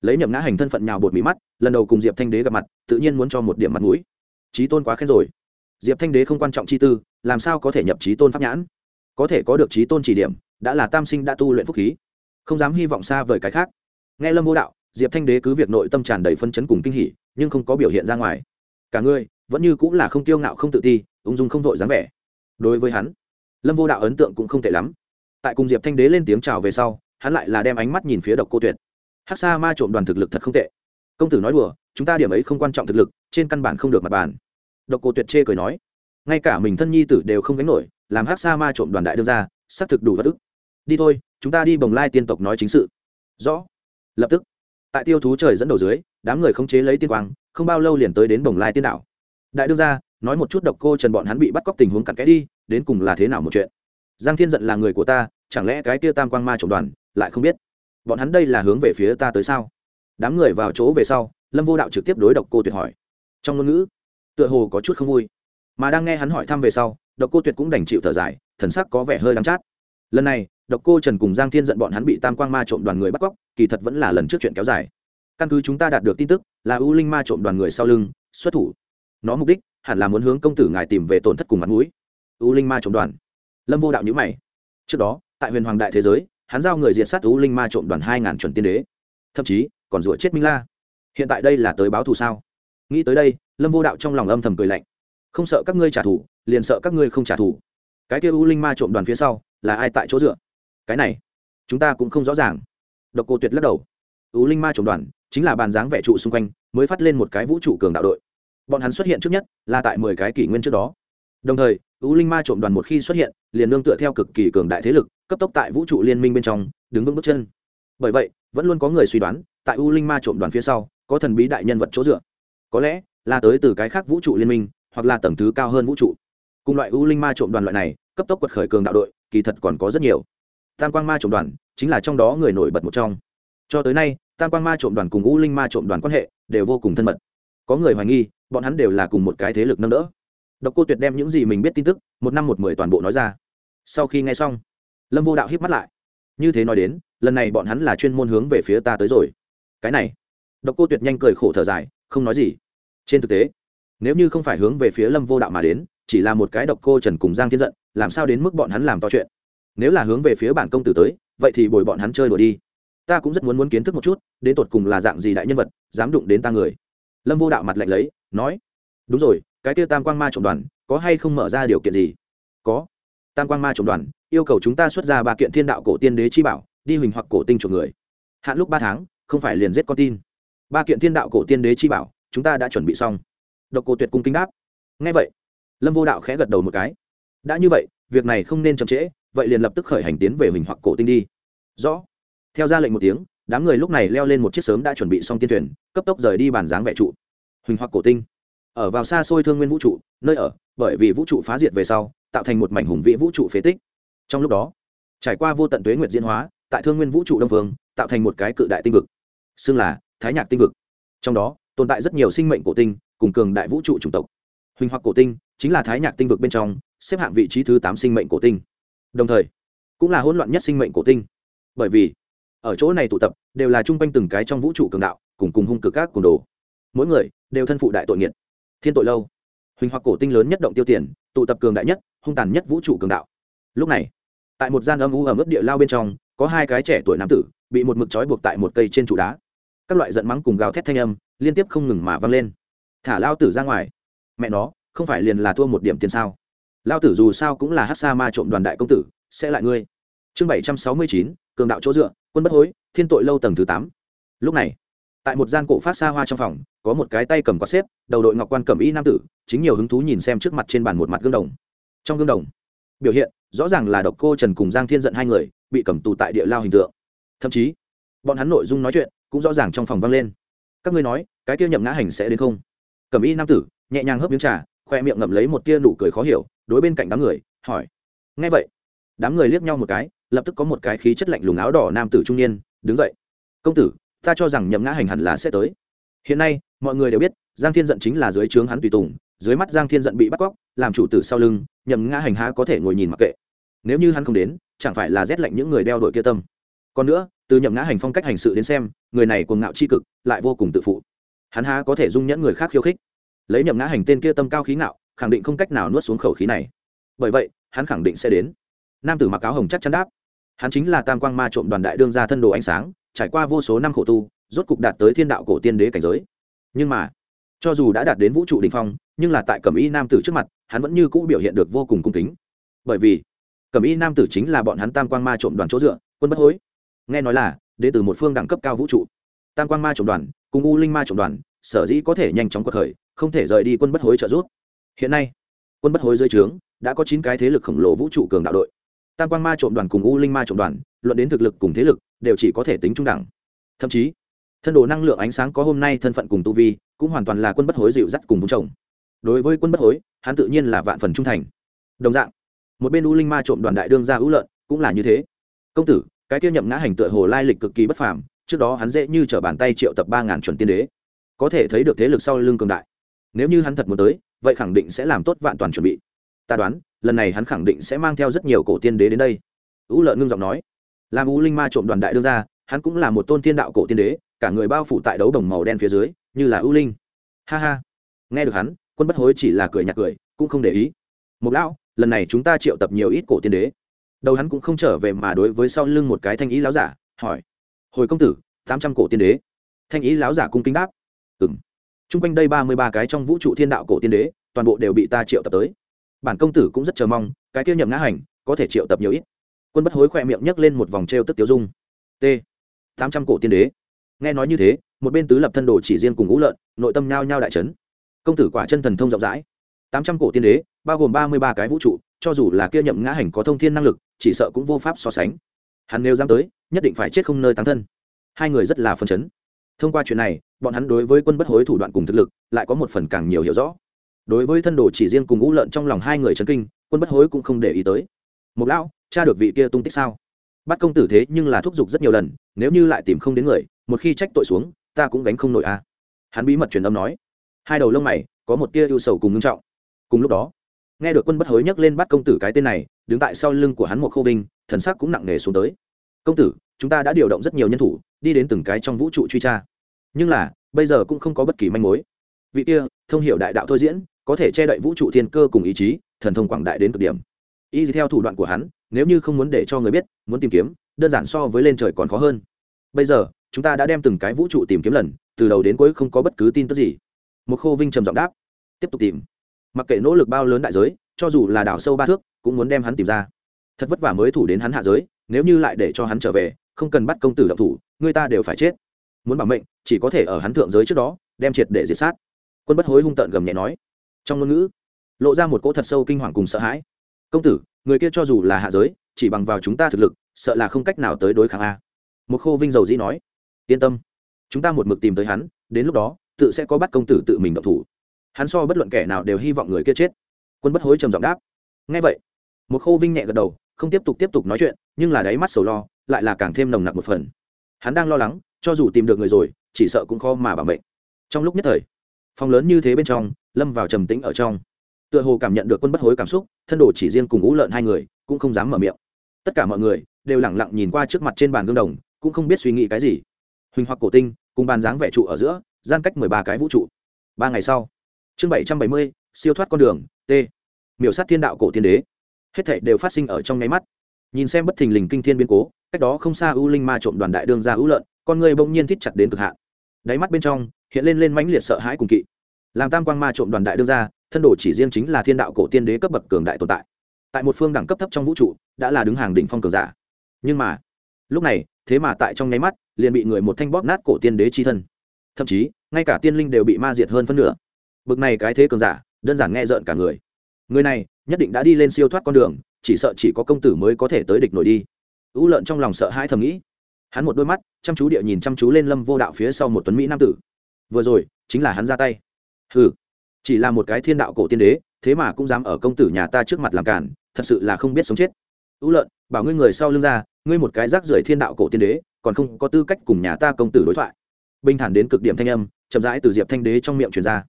Lấy nhậm ngã hành thân phận nhào bột mí mắt, lần đầu cùng diệp thanh đế gặp mặt, tự nhiên muốn cho một điểm mặt mũi. Trí tôn quá khen rồi. Diệp thanh đế không quan trọng chi tư, làm sao có thể nhập trí tôn pháp nhãn? Có thể có được trí tôn chỉ điểm, đã là tam sinh đã tu luyện phúc khí. Không dám hy vọng xa vời cái khác. Nghe lâm vô đạo, diệp thanh đế cứ việc nội tâm tràn đầy phân chấn cùng kinh hỉ, nhưng không có biểu hiện ra ngoài. Cả ngươi vẫn như cũng là không tiêu ngạo không tự ti, ung dung không vội dáng vẻ. Đối với hắn, lâm vô đạo ấn tượng cũng không tệ lắm. Tại cùng diệp thanh đế lên tiếng chào về sau, hắn lại là đem ánh mắt nhìn phía độc cô tuyệt. Hắc sa ma trộm đoàn thực lực thật không tệ. Công tử nói đùa, chúng ta điểm ấy không quan trọng thực lực, trên căn bản không được mặt bàn. Độc cô tuyệt chê cười nói ngay cả mình thân nhi tử đều không gánh nổi, làm hắc sa ma trộm đoàn đại đương ra xác thực đủ bất ức. Đi thôi, chúng ta đi bồng lai tiên tộc nói chính sự. Rõ. Lập tức, tại tiêu thú trời dẫn đầu dưới, đám người không chế lấy tiên quang, không bao lâu liền tới đến bồng lai tiên đảo. Đại đương ra nói một chút độc cô trần bọn hắn bị bắt cóc tình huống cặn kẽ đi, đến cùng là thế nào một chuyện? Giang thiên giận là người của ta, chẳng lẽ cái kia tam quang ma trộm đoàn lại không biết? Bọn hắn đây là hướng về phía ta tới sao? Đám người vào chỗ về sau, lâm vô đạo trực tiếp đối độc cô tuyệt hỏi. Trong ngôn ngữ, tựa hồ có chút không vui mà đang nghe hắn hỏi thăm về sau, độc cô tuyệt cũng đành chịu thở dài, thần sắc có vẻ hơi đắm chát. Lần này, độc cô trần cùng giang thiên giận bọn hắn bị tam quang ma trộm đoàn người bắt cóc, kỳ thật vẫn là lần trước chuyện kéo dài. Căn cứ chúng ta đạt được tin tức, là u linh ma trộm đoàn người sau lưng, xuất thủ. Nó mục đích, hẳn là muốn hướng công tử ngài tìm về tổn thất cùng mặt mũi. U linh ma trộm đoàn. Lâm vô đạo nhữ mày. Trước đó, tại huyền hoàng đại thế giới, hắn giao người diệt sát u linh ma trộm đoàn hai ngàn chuẩn tiên đế. Thậm chí, còn rủa chết minh la. Hiện tại đây là tới báo thù sao? Nghĩ tới đây, lâm vô đạo trong lòng âm thầm cười lạnh không sợ các ngươi trả thù, liền sợ các ngươi không trả thù. Cái kia u linh ma trộm đoàn phía sau, là ai tại chỗ dựa? Cái này, chúng ta cũng không rõ ràng. Độc cô tuyệt lắc đầu. U linh ma trộm đoàn chính là bàn dáng vẽ trụ xung quanh, mới phát lên một cái vũ trụ cường đạo đội. Bọn hắn xuất hiện trước nhất là tại mười cái kỷ nguyên trước đó. Đồng thời, u linh ma trộm đoàn một khi xuất hiện, liền nương tựa theo cực kỳ cường đại thế lực, cấp tốc tại vũ trụ liên minh bên trong, đứng vững bước chân. Bởi vậy, vẫn luôn có người suy đoán, tại u linh ma trộm đoàn phía sau, có thần bí đại nhân vật chỗ dựa. Có lẽ là tới từ cái khác vũ trụ liên minh hoặc là tầng thứ cao hơn vũ trụ. Cùng loại u linh ma trộm đoàn loại này, cấp tốc quật khởi cường đạo đội, kỳ thật còn có rất nhiều. Tam quang ma trộm đoàn chính là trong đó người nổi bật một trong. Cho tới nay, tam quang ma trộm đoàn cùng u linh ma trộm đoàn quan hệ đều vô cùng thân mật. Có người hoài nghi, bọn hắn đều là cùng một cái thế lực nâng đỡ. Độc cô tuyệt đem những gì mình biết tin tức, một năm một mười toàn bộ nói ra. Sau khi nghe xong, lâm vô đạo hiếp mắt lại. Như thế nói đến, lần này bọn hắn là chuyên môn hướng về phía ta tới rồi. Cái này, độc cô tuyệt nhanh cười khổ thở dài, không nói gì. Trên thực tế nếu như không phải hướng về phía lâm vô đạo mà đến, chỉ là một cái độc cô trần cùng giang thiên giận, làm sao đến mức bọn hắn làm to chuyện? Nếu là hướng về phía bản công tử tới, vậy thì bồi bọn hắn chơi đùa đi. Ta cũng rất muốn muốn kiến thức một chút, đến tột cùng là dạng gì đại nhân vật, dám đụng đến ta người. Lâm vô đạo mặt lạnh lấy, nói, đúng rồi, cái tiêu tam quang ma trộm đoàn, có hay không mở ra điều kiện gì? Có. Tam quang ma trộm đoàn, yêu cầu chúng ta xuất ra ba kiện thiên đạo cổ tiên đế chi bảo, đi huỳnh hoặc cổ tinh chuộc người. Hạn lúc ba tháng, không phải liền giết con tin. Ba kiện thiên đạo cổ tiên đế chi bảo, chúng ta đã chuẩn bị xong độc cô tuyệt cung kính đáp. Ngay vậy, lâm vô đạo khẽ gật đầu một cái. Đã như vậy, việc này không nên chậm trễ, vậy liền lập tức khởi hành tiến về huỳnh hoặc cổ tinh đi. Rõ. Theo ra lệnh một tiếng, đám người lúc này leo lên một chiếc sớm đã chuẩn bị xong tiên thuyền, cấp tốc rời đi bàn dáng vẽ trụ. Huỳnh hoặc cổ tinh. Ở vào xa xôi thương nguyên vũ trụ, nơi ở, bởi vì vũ trụ phá diệt về sau, tạo thành một mảnh hùng vĩ vũ trụ phế tích. Trong lúc đó, trải qua vô tận tuế nguyệt diễn hóa, tại thương nguyên vũ trụ đông phương, tạo thành một cái cự đại tinh vực, xưng là thái nhạc tinh vực. Trong đó tồn tại rất nhiều sinh mệnh cổ tinh, cùng cường đại vũ trụ chủng tộc. Huỳnh hoặc cổ tinh chính là thái nhạc tinh vực bên trong, xếp hạng vị trí thứ tám sinh mệnh cổ tinh. Đồng thời, cũng là hỗn loạn nhất sinh mệnh cổ tinh. Bởi vì, ở chỗ này tụ tập, đều là chung quanh từng cái trong vũ trụ cường đạo, cùng cùng hung cực các cùng đồ. Mỗi người đều thân phụ đại tội nghiệt. Thiên tội lâu, huỳnh hoặc cổ tinh lớn nhất động tiêu tiền, tụ tập cường đại nhất, hung tàn nhất vũ trụ cường đạo. Lúc này, tại một gian âm u ở mức địa lao bên trong, có hai cái trẻ tuổi nam tử bị một mực trói buộc tại một cây trên trụ đá các loại giận mắng cùng gào thét thanh âm liên tiếp không ngừng mà vang lên. Thả lao tử ra ngoài. Mẹ nó, không phải liền là thua một điểm tiền sao? Lao tử dù sao cũng là hát sa ma trộm đoàn đại công tử, sẽ lại ngươi. Chương bảy trăm sáu mươi chín, cường đạo chỗ dựa, quân bất hối, thiên tội lâu tầng thứ tám. Lúc này, tại một gian cổ phát xa hoa trong phòng, có một cái tay cầm quạt xếp, đầu đội ngọc quan cầm y nam tử, chính nhiều hứng thú nhìn xem trước mặt trên bàn một mặt gương đồng. Trong gương đồng, biểu hiện, rõ ràng là độc cô trần cùng giang thiên giận hai người, bị cầm tù tại địa lao hình tượng. Thậm chí, bọn hắn nội dung nói chuyện cũng rõ ràng trong phòng vang lên. Các ngươi nói, cái kia nhậm ngã hành sẽ đến không? Cẩm y nam tử, nhẹ nhàng hớp miếng trà, khoe miệng ngậm lấy một tia nụ cười khó hiểu, đối bên cạnh đám người, hỏi. Ngay vậy, đám người liếc nhau một cái, lập tức có một cái khí chất lạnh lùng áo đỏ nam tử trung niên, đứng dậy. Công tử, ta cho rằng nhậm ngã hành hẳn là sẽ tới. Hiện nay, mọi người đều biết, giang thiên giận chính là dưới trướng hắn tùy tùng, dưới mắt giang thiên giận bị bắt cóc, làm chủ tử sau lưng, nhậm ngã hành há có thể ngồi nhìn mặc kệ. Nếu như hắn không đến, chẳng phải là rét lạnh những người đeo đội kia tâm còn nữa, từ nhậm ngã hành phong cách hành sự đến xem, người này cuồng ngạo c h i cực, lại vô cùng tự phụ. Hắn há có thể dung nhẫn người khác khiêu khích. Lấy nhậm ngã hành tên kia tâm cao khí ngạo, khẳng định không cách nào nuốt xuống khẩu khí này. Bởi vậy, hắn khẳng định sẽ đến. Nam tử mặc áo hồng chắc chắn đáp. Hắn chính là tam quang ma trộm đoàn đại đương ra thân đồ ánh sáng, trải qua vô số năm khổ tu, rốt cục đạt tới thiên đạo cổ tiên đế cảnh giới. Nhưng mà, cho dù đã đạt đến vũ trụ đình phong, nhưng là tại cẩm y nam tử trước mặt, hắn vẫn như cũ biểu hiện được vô cùng cung kính. Bởi vì, cẩm y nam tử chính là bọn hắn tam quang ma trộm đoàn chỗ dựa, quân bất hối nghe nói là đến từ một phương đẳng cấp cao vũ trụ. Tam Quan ma trộm đoàn cùng u linh ma trộm đoàn, sở dĩ có thể nhanh chóng cuộc khởi, không thể rời đi quân bất hối trợ giúp. Hiện nay, quân bất hối dưới trướng đã có chín cái thế lực khổng lồ vũ trụ cường đạo đội. Tam Quan ma trộm đoàn cùng u linh ma trộm đoàn, luận đến thực lực cùng thế lực, đều chỉ có thể tính trung đẳng. Thậm chí, thân đồ năng lượng ánh sáng có hôm nay thân phận cùng tu vi, cũng hoàn toàn là quân bất hối dịu dắt cùng vùng chồng đối với quân bất hối, hắn tự nhiên là vạn phần trung thành. Đồng dạng, một bên u linh ma trộm đoàn đại đương ra ưu lợn cũng là như thế. Công tử cái kia nhậm ngã hành tựa hồ lai lịch cực kỳ bất phàm, trước đó hắn dễ như t r ở bàn tay triệu tập ba ngàn chuẩn tiên đế. Có thể thấy được thế lực sau lưng cường đại. Nếu như hắn thật muốn tới, vậy khẳng định sẽ làm tốt vạn toàn chuẩn bị. Ta đoán, lần này hắn khẳng định sẽ mang theo rất nhiều cổ tiên đế đến đây. U lợn ngưng giọng nói. Làm u linh ma trộm đoàn đại đương ra hắn cũng là một tôn tiên đạo cổ tiên đế, cả người bao phủ tại đấu đồng màu đen phía dưới, như là u linh. Ha ha. Nghe được hắn, quân bất hối chỉ là cười nhạt cười, cũng không để ý. Một lão, lần này chúng ta triệu tập nhiều ít cổ tiên đế đầu hắn cũng không trở về mà đối với sau lưng một cái thanh ý láo giả, hỏi, hồi công tử, tám trăm cổ tiên đế. Thanh ý láo giả cung kính đáp ừng t r u n g quanh đây ba mươi ba cái trong vũ trụ thiên đạo cổ tiên đế, toàn bộ đều bị ta triệu tập tới. Bản công tử cũng rất chờ mong, cái kia nhậm ngã hành, có thể triệu tập nhiều ít. Quân bất hối khỏe miệng nhấc lên một vòng t r e o tức tiêu dung. T, tám trăm cổ tiên đế. Nghe nói như thế, một bên tứ lập thân đồ chỉ riêng cùng ngũ lợn, nội tâm nhao nhao đại trấn công tử quả chân thần thông rộng rãi. Tám trăm cổ tiên đế bao gồm ba mươi ba cái vũ trụ, cho dù là kia nhậm ngã hành có thông thiên năng lực, chỉ sợ cũng vô pháp so sánh. Hắn nếu dám tới, nhất định phải chết không nơi tăng thân. Hai người rất là phấn chấn. Thông qua chuyện này, bọn hắn đối với quân bất hối thủ đoạn cùng thực lực, lại có một phần càng nhiều hiểu rõ. Đối với thân đồ chỉ riêng cùng ngũ lợn trong lòng hai người chấn kinh, quân bất hối cũng không để ý tới. Một lão, cha được vị kia tung tích sao? Bắt công tử thế nhưng là thúc giục rất nhiều lần, nếu như lại tìm không đến người, một khi trách tội xuống, ta cũng gánh không nổi a hắn bí mật truyền âm nói. Hai đầu lông mày có một tia ưu sầu cùng ngưng trọng. Cùng lúc đó nghe được quân bất hối nhắc lên bắt công tử cái tên này, đứng tại sau lưng của hắn một khô vinh, thần sắc cũng nặng nề xuống tới. Công tử, chúng ta đã điều động rất nhiều nhân thủ, đi đến từng cái trong vũ trụ truy tra. Nhưng là, bây giờ cũng không có bất kỳ manh mối. Vị kia, thông hiểu đại đạo thôi diễn, có thể che đậy vũ trụ thiên cơ cùng ý chí, thần thông quảng đại đến cực điểm. Y theo thủ đoạn của hắn, nếu như không muốn để cho người biết, muốn tìm kiếm, đơn giản so với lên trời còn khó hơn. Bây giờ, chúng ta đã đem từng cái vũ trụ tìm kiếm lần, từ đầu đến cuối không có bất cứ tin tức gì. Một khô vinh trầm giọng đáp. Tiếp tục tìm mặc kệ nỗ lực bao lớn đại giới, cho dù là đảo sâu ba thước, cũng muốn đem hắn tìm ra. Thật vất vả mới thủ đến hắn hạ giới, nếu như lại để cho hắn trở về, không cần bắt công tử động thủ, người ta đều phải chết. Muốn bảo mệnh, chỉ có thể ở hắn thượng giới trước đó, đem triệt để diệt sát. Quân bất hối hung tợn gầm nhẹ nói. Trong ngôn ngữ, lộ ra một cỗ thật sâu kinh hoàng cùng sợ hãi. Công tử, người kia cho dù là hạ giới, chỉ bằng vào chúng ta thực lực, sợ là không cách nào tới đối kháng a. Một khô vinh dầu dĩ nói. Yên tâm, chúng ta một mực tìm tới hắn, đến lúc đó, tự sẽ có bắt công tử tự mình động thủ hắn so bất luận kẻ nào đều hy vọng người kia chết. Quân bất hối trầm giọng đáp. Ngay vậy, một khô vinh nhẹ gật đầu, không tiếp tục tiếp tục nói chuyện, nhưng là đáy mắt sầu lo, lại là càng thêm nồng nặc một phần. Hắn đang lo lắng, cho dù tìm được người rồi, chỉ sợ cũng khó mà bảo mệnh. Trong lúc nhất thời, phòng lớn như thế bên trong, lâm vào trầm tĩnh ở trong. Tựa hồ cảm nhận được quân bất hối cảm xúc, thân đồ chỉ riêng cùng ú lợn hai người, cũng không dám mở miệng. Tất cả mọi người đều lẳng lặng nhìn qua trước mặt trên bàn gương đồng, cũng không biết suy nghĩ cái gì. Huỳnh hoặc cổ tinh, cùng bàn dáng vẻ trụ ở giữa, gian cách mười ba cái vũ trụ. Ba ngày sau chương bảy trăm bảy mươi, siêu thoát con đường, t. Miểu sát thiên đạo cổ tiên đế. Hết thảy đều phát sinh ở trong nháy mắt. Nhìn xem bất thình lình kinh thiên biến cố, cách đó không xa u linh ma trộm đoàn đại đương ra ưu lợn, con người bỗng nhiên thít chặt đến cực hạn. Đáy mắt bên trong, hiện lên lên mãnh liệt sợ hãi cùng kỵ. Làm tam quang ma trộm đoàn đại đương ra thân đồ chỉ riêng chính là thiên đạo cổ tiên đế cấp bậc cường đại tồn tại. Tại một phương đẳng cấp thấp trong vũ trụ, đã là đứng hàng đỉnh phong cường giả. Nhưng mà, lúc này, thế mà tại trong nháy mắt, liền bị người một thanh bóp nát cổ tiên đế chi thân. Thậm chí, ngay cả tiên linh đều bị ma diệt hơn phân nửa bực này cái thế cường giả, đơn giản nghe rợn cả người. Người này, nhất định đã đi lên siêu thoát con đường, chỉ sợ chỉ có công tử mới có thể tới địch nổi đi. Ưu lợn trong lòng sợ hãi thầm nghĩ. Hắn một đôi mắt, chăm chú địa nhìn chăm chú lên lâm vô đạo phía sau một tuấn mỹ nam tử. Vừa rồi, chính là hắn ra tay. Hừ, chỉ là một cái thiên đạo cổ tiên đế, thế mà cũng dám ở công tử nhà ta trước mặt làm cản, thật sự là không biết sống chết. Ưu lợn, bảo ngươi người sau lưng ra, ngươi một cái rác rưởi thiên đạo cổ tiên đế, còn không có tư cách cùng nhà ta công tử đối thoại. Bình thản đến cực điểm thanh âm, chậm rãi từ diệp thanh đế trong miệng truyền ra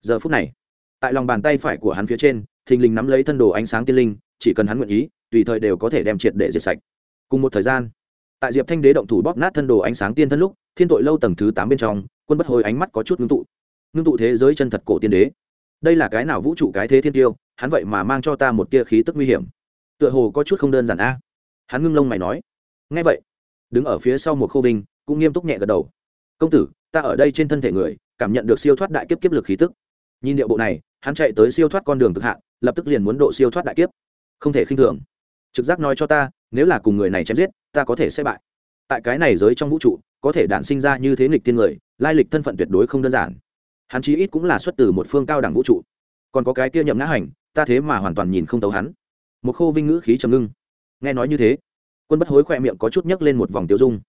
giờ phút này, tại lòng bàn tay phải của hắn phía trên, thình lình nắm lấy thân đồ ánh sáng tiên linh, chỉ cần hắn nguyện ý, tùy thời đều có thể đem triệt để diệt sạch. Cùng một thời gian, tại diệp thanh đế động thủ bóp nát thân đồ ánh sáng tiên thân lúc, thiên tội lâu tầng thứ tám bên trong, quân bất hồi ánh mắt có chút ngưng tụ. Ngưng tụ thế giới chân thật cổ tiên đế. Đây là cái nào vũ trụ cái thế thiên tiêu, hắn vậy mà mang cho ta một tia khí tức nguy hiểm. Tựa hồ có chút không đơn giản a. Hắn ngưng lông mày nói. Ngay vậy, đứng ở phía sau một khô vinh, cũng nghiêm túc nhẹ gật đầu. Công tử, ta ở đây trên thân thể người, cảm nhận được siêu thoát đại kiếp kiếp lực khí tức nhìn điệu bộ này, hắn chạy tới siêu thoát con đường cực hạn, lập tức liền muốn độ siêu thoát đại kiếp. Không thể khinh thường. Trực giác nói cho ta, nếu là cùng người này chém giết, ta có thể sẽ bại. Tại cái này giới trong vũ trụ, có thể đản sinh ra như thế nghịch tiên người, lai lịch thân phận tuyệt đối không đơn giản. Hắn chí ít cũng là xuất từ một phương cao đẳng vũ trụ. Còn có cái kia nhậm ngã hành, ta thế mà hoàn toàn nhìn không tấu hắn. Một khô vinh ngữ khí trầm ngưng. Nghe nói như thế, quân bất hối khỏe miệng có chút nhấc lên một vòng tiêu dung.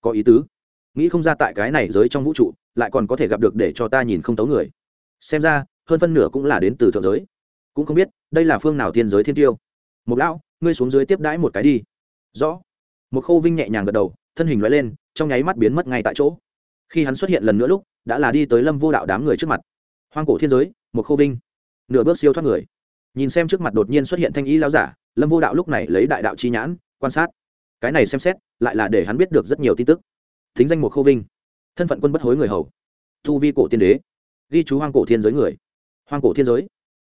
Có ý tứ. Nghĩ không ra tại cái này giới trong vũ trụ, lại còn có thể gặp được để cho ta nhìn không tấu người xem ra, hơn phân nửa cũng là đến từ thượng giới. Cũng không biết, đây là phương nào thiên giới thiên tiêu. Một lão, ngươi xuống dưới tiếp đãi một cái đi. Rõ. Một khâu vinh nhẹ nhàng gật đầu, thân hình loại lên, trong nháy mắt biến mất ngay tại chỗ. Khi hắn xuất hiện lần nữa lúc, đã là đi tới lâm vô đạo đám người trước mặt. Hoang cổ thiên giới một khâu vinh. Nửa bước siêu thoát người. Nhìn xem trước mặt đột nhiên xuất hiện thanh ý lao giả, lâm vô đạo lúc này lấy đại đạo chi nhãn, quan sát. Cái này xem xét, lại là để hắn biết được rất nhiều tin tức. Thính danh một khâu vinh. Thân phận quân bất hối người hầu. Thu vi cổ tiên đế ghi chú hoang cổ thiên giới người. Hoang cổ thiên giới?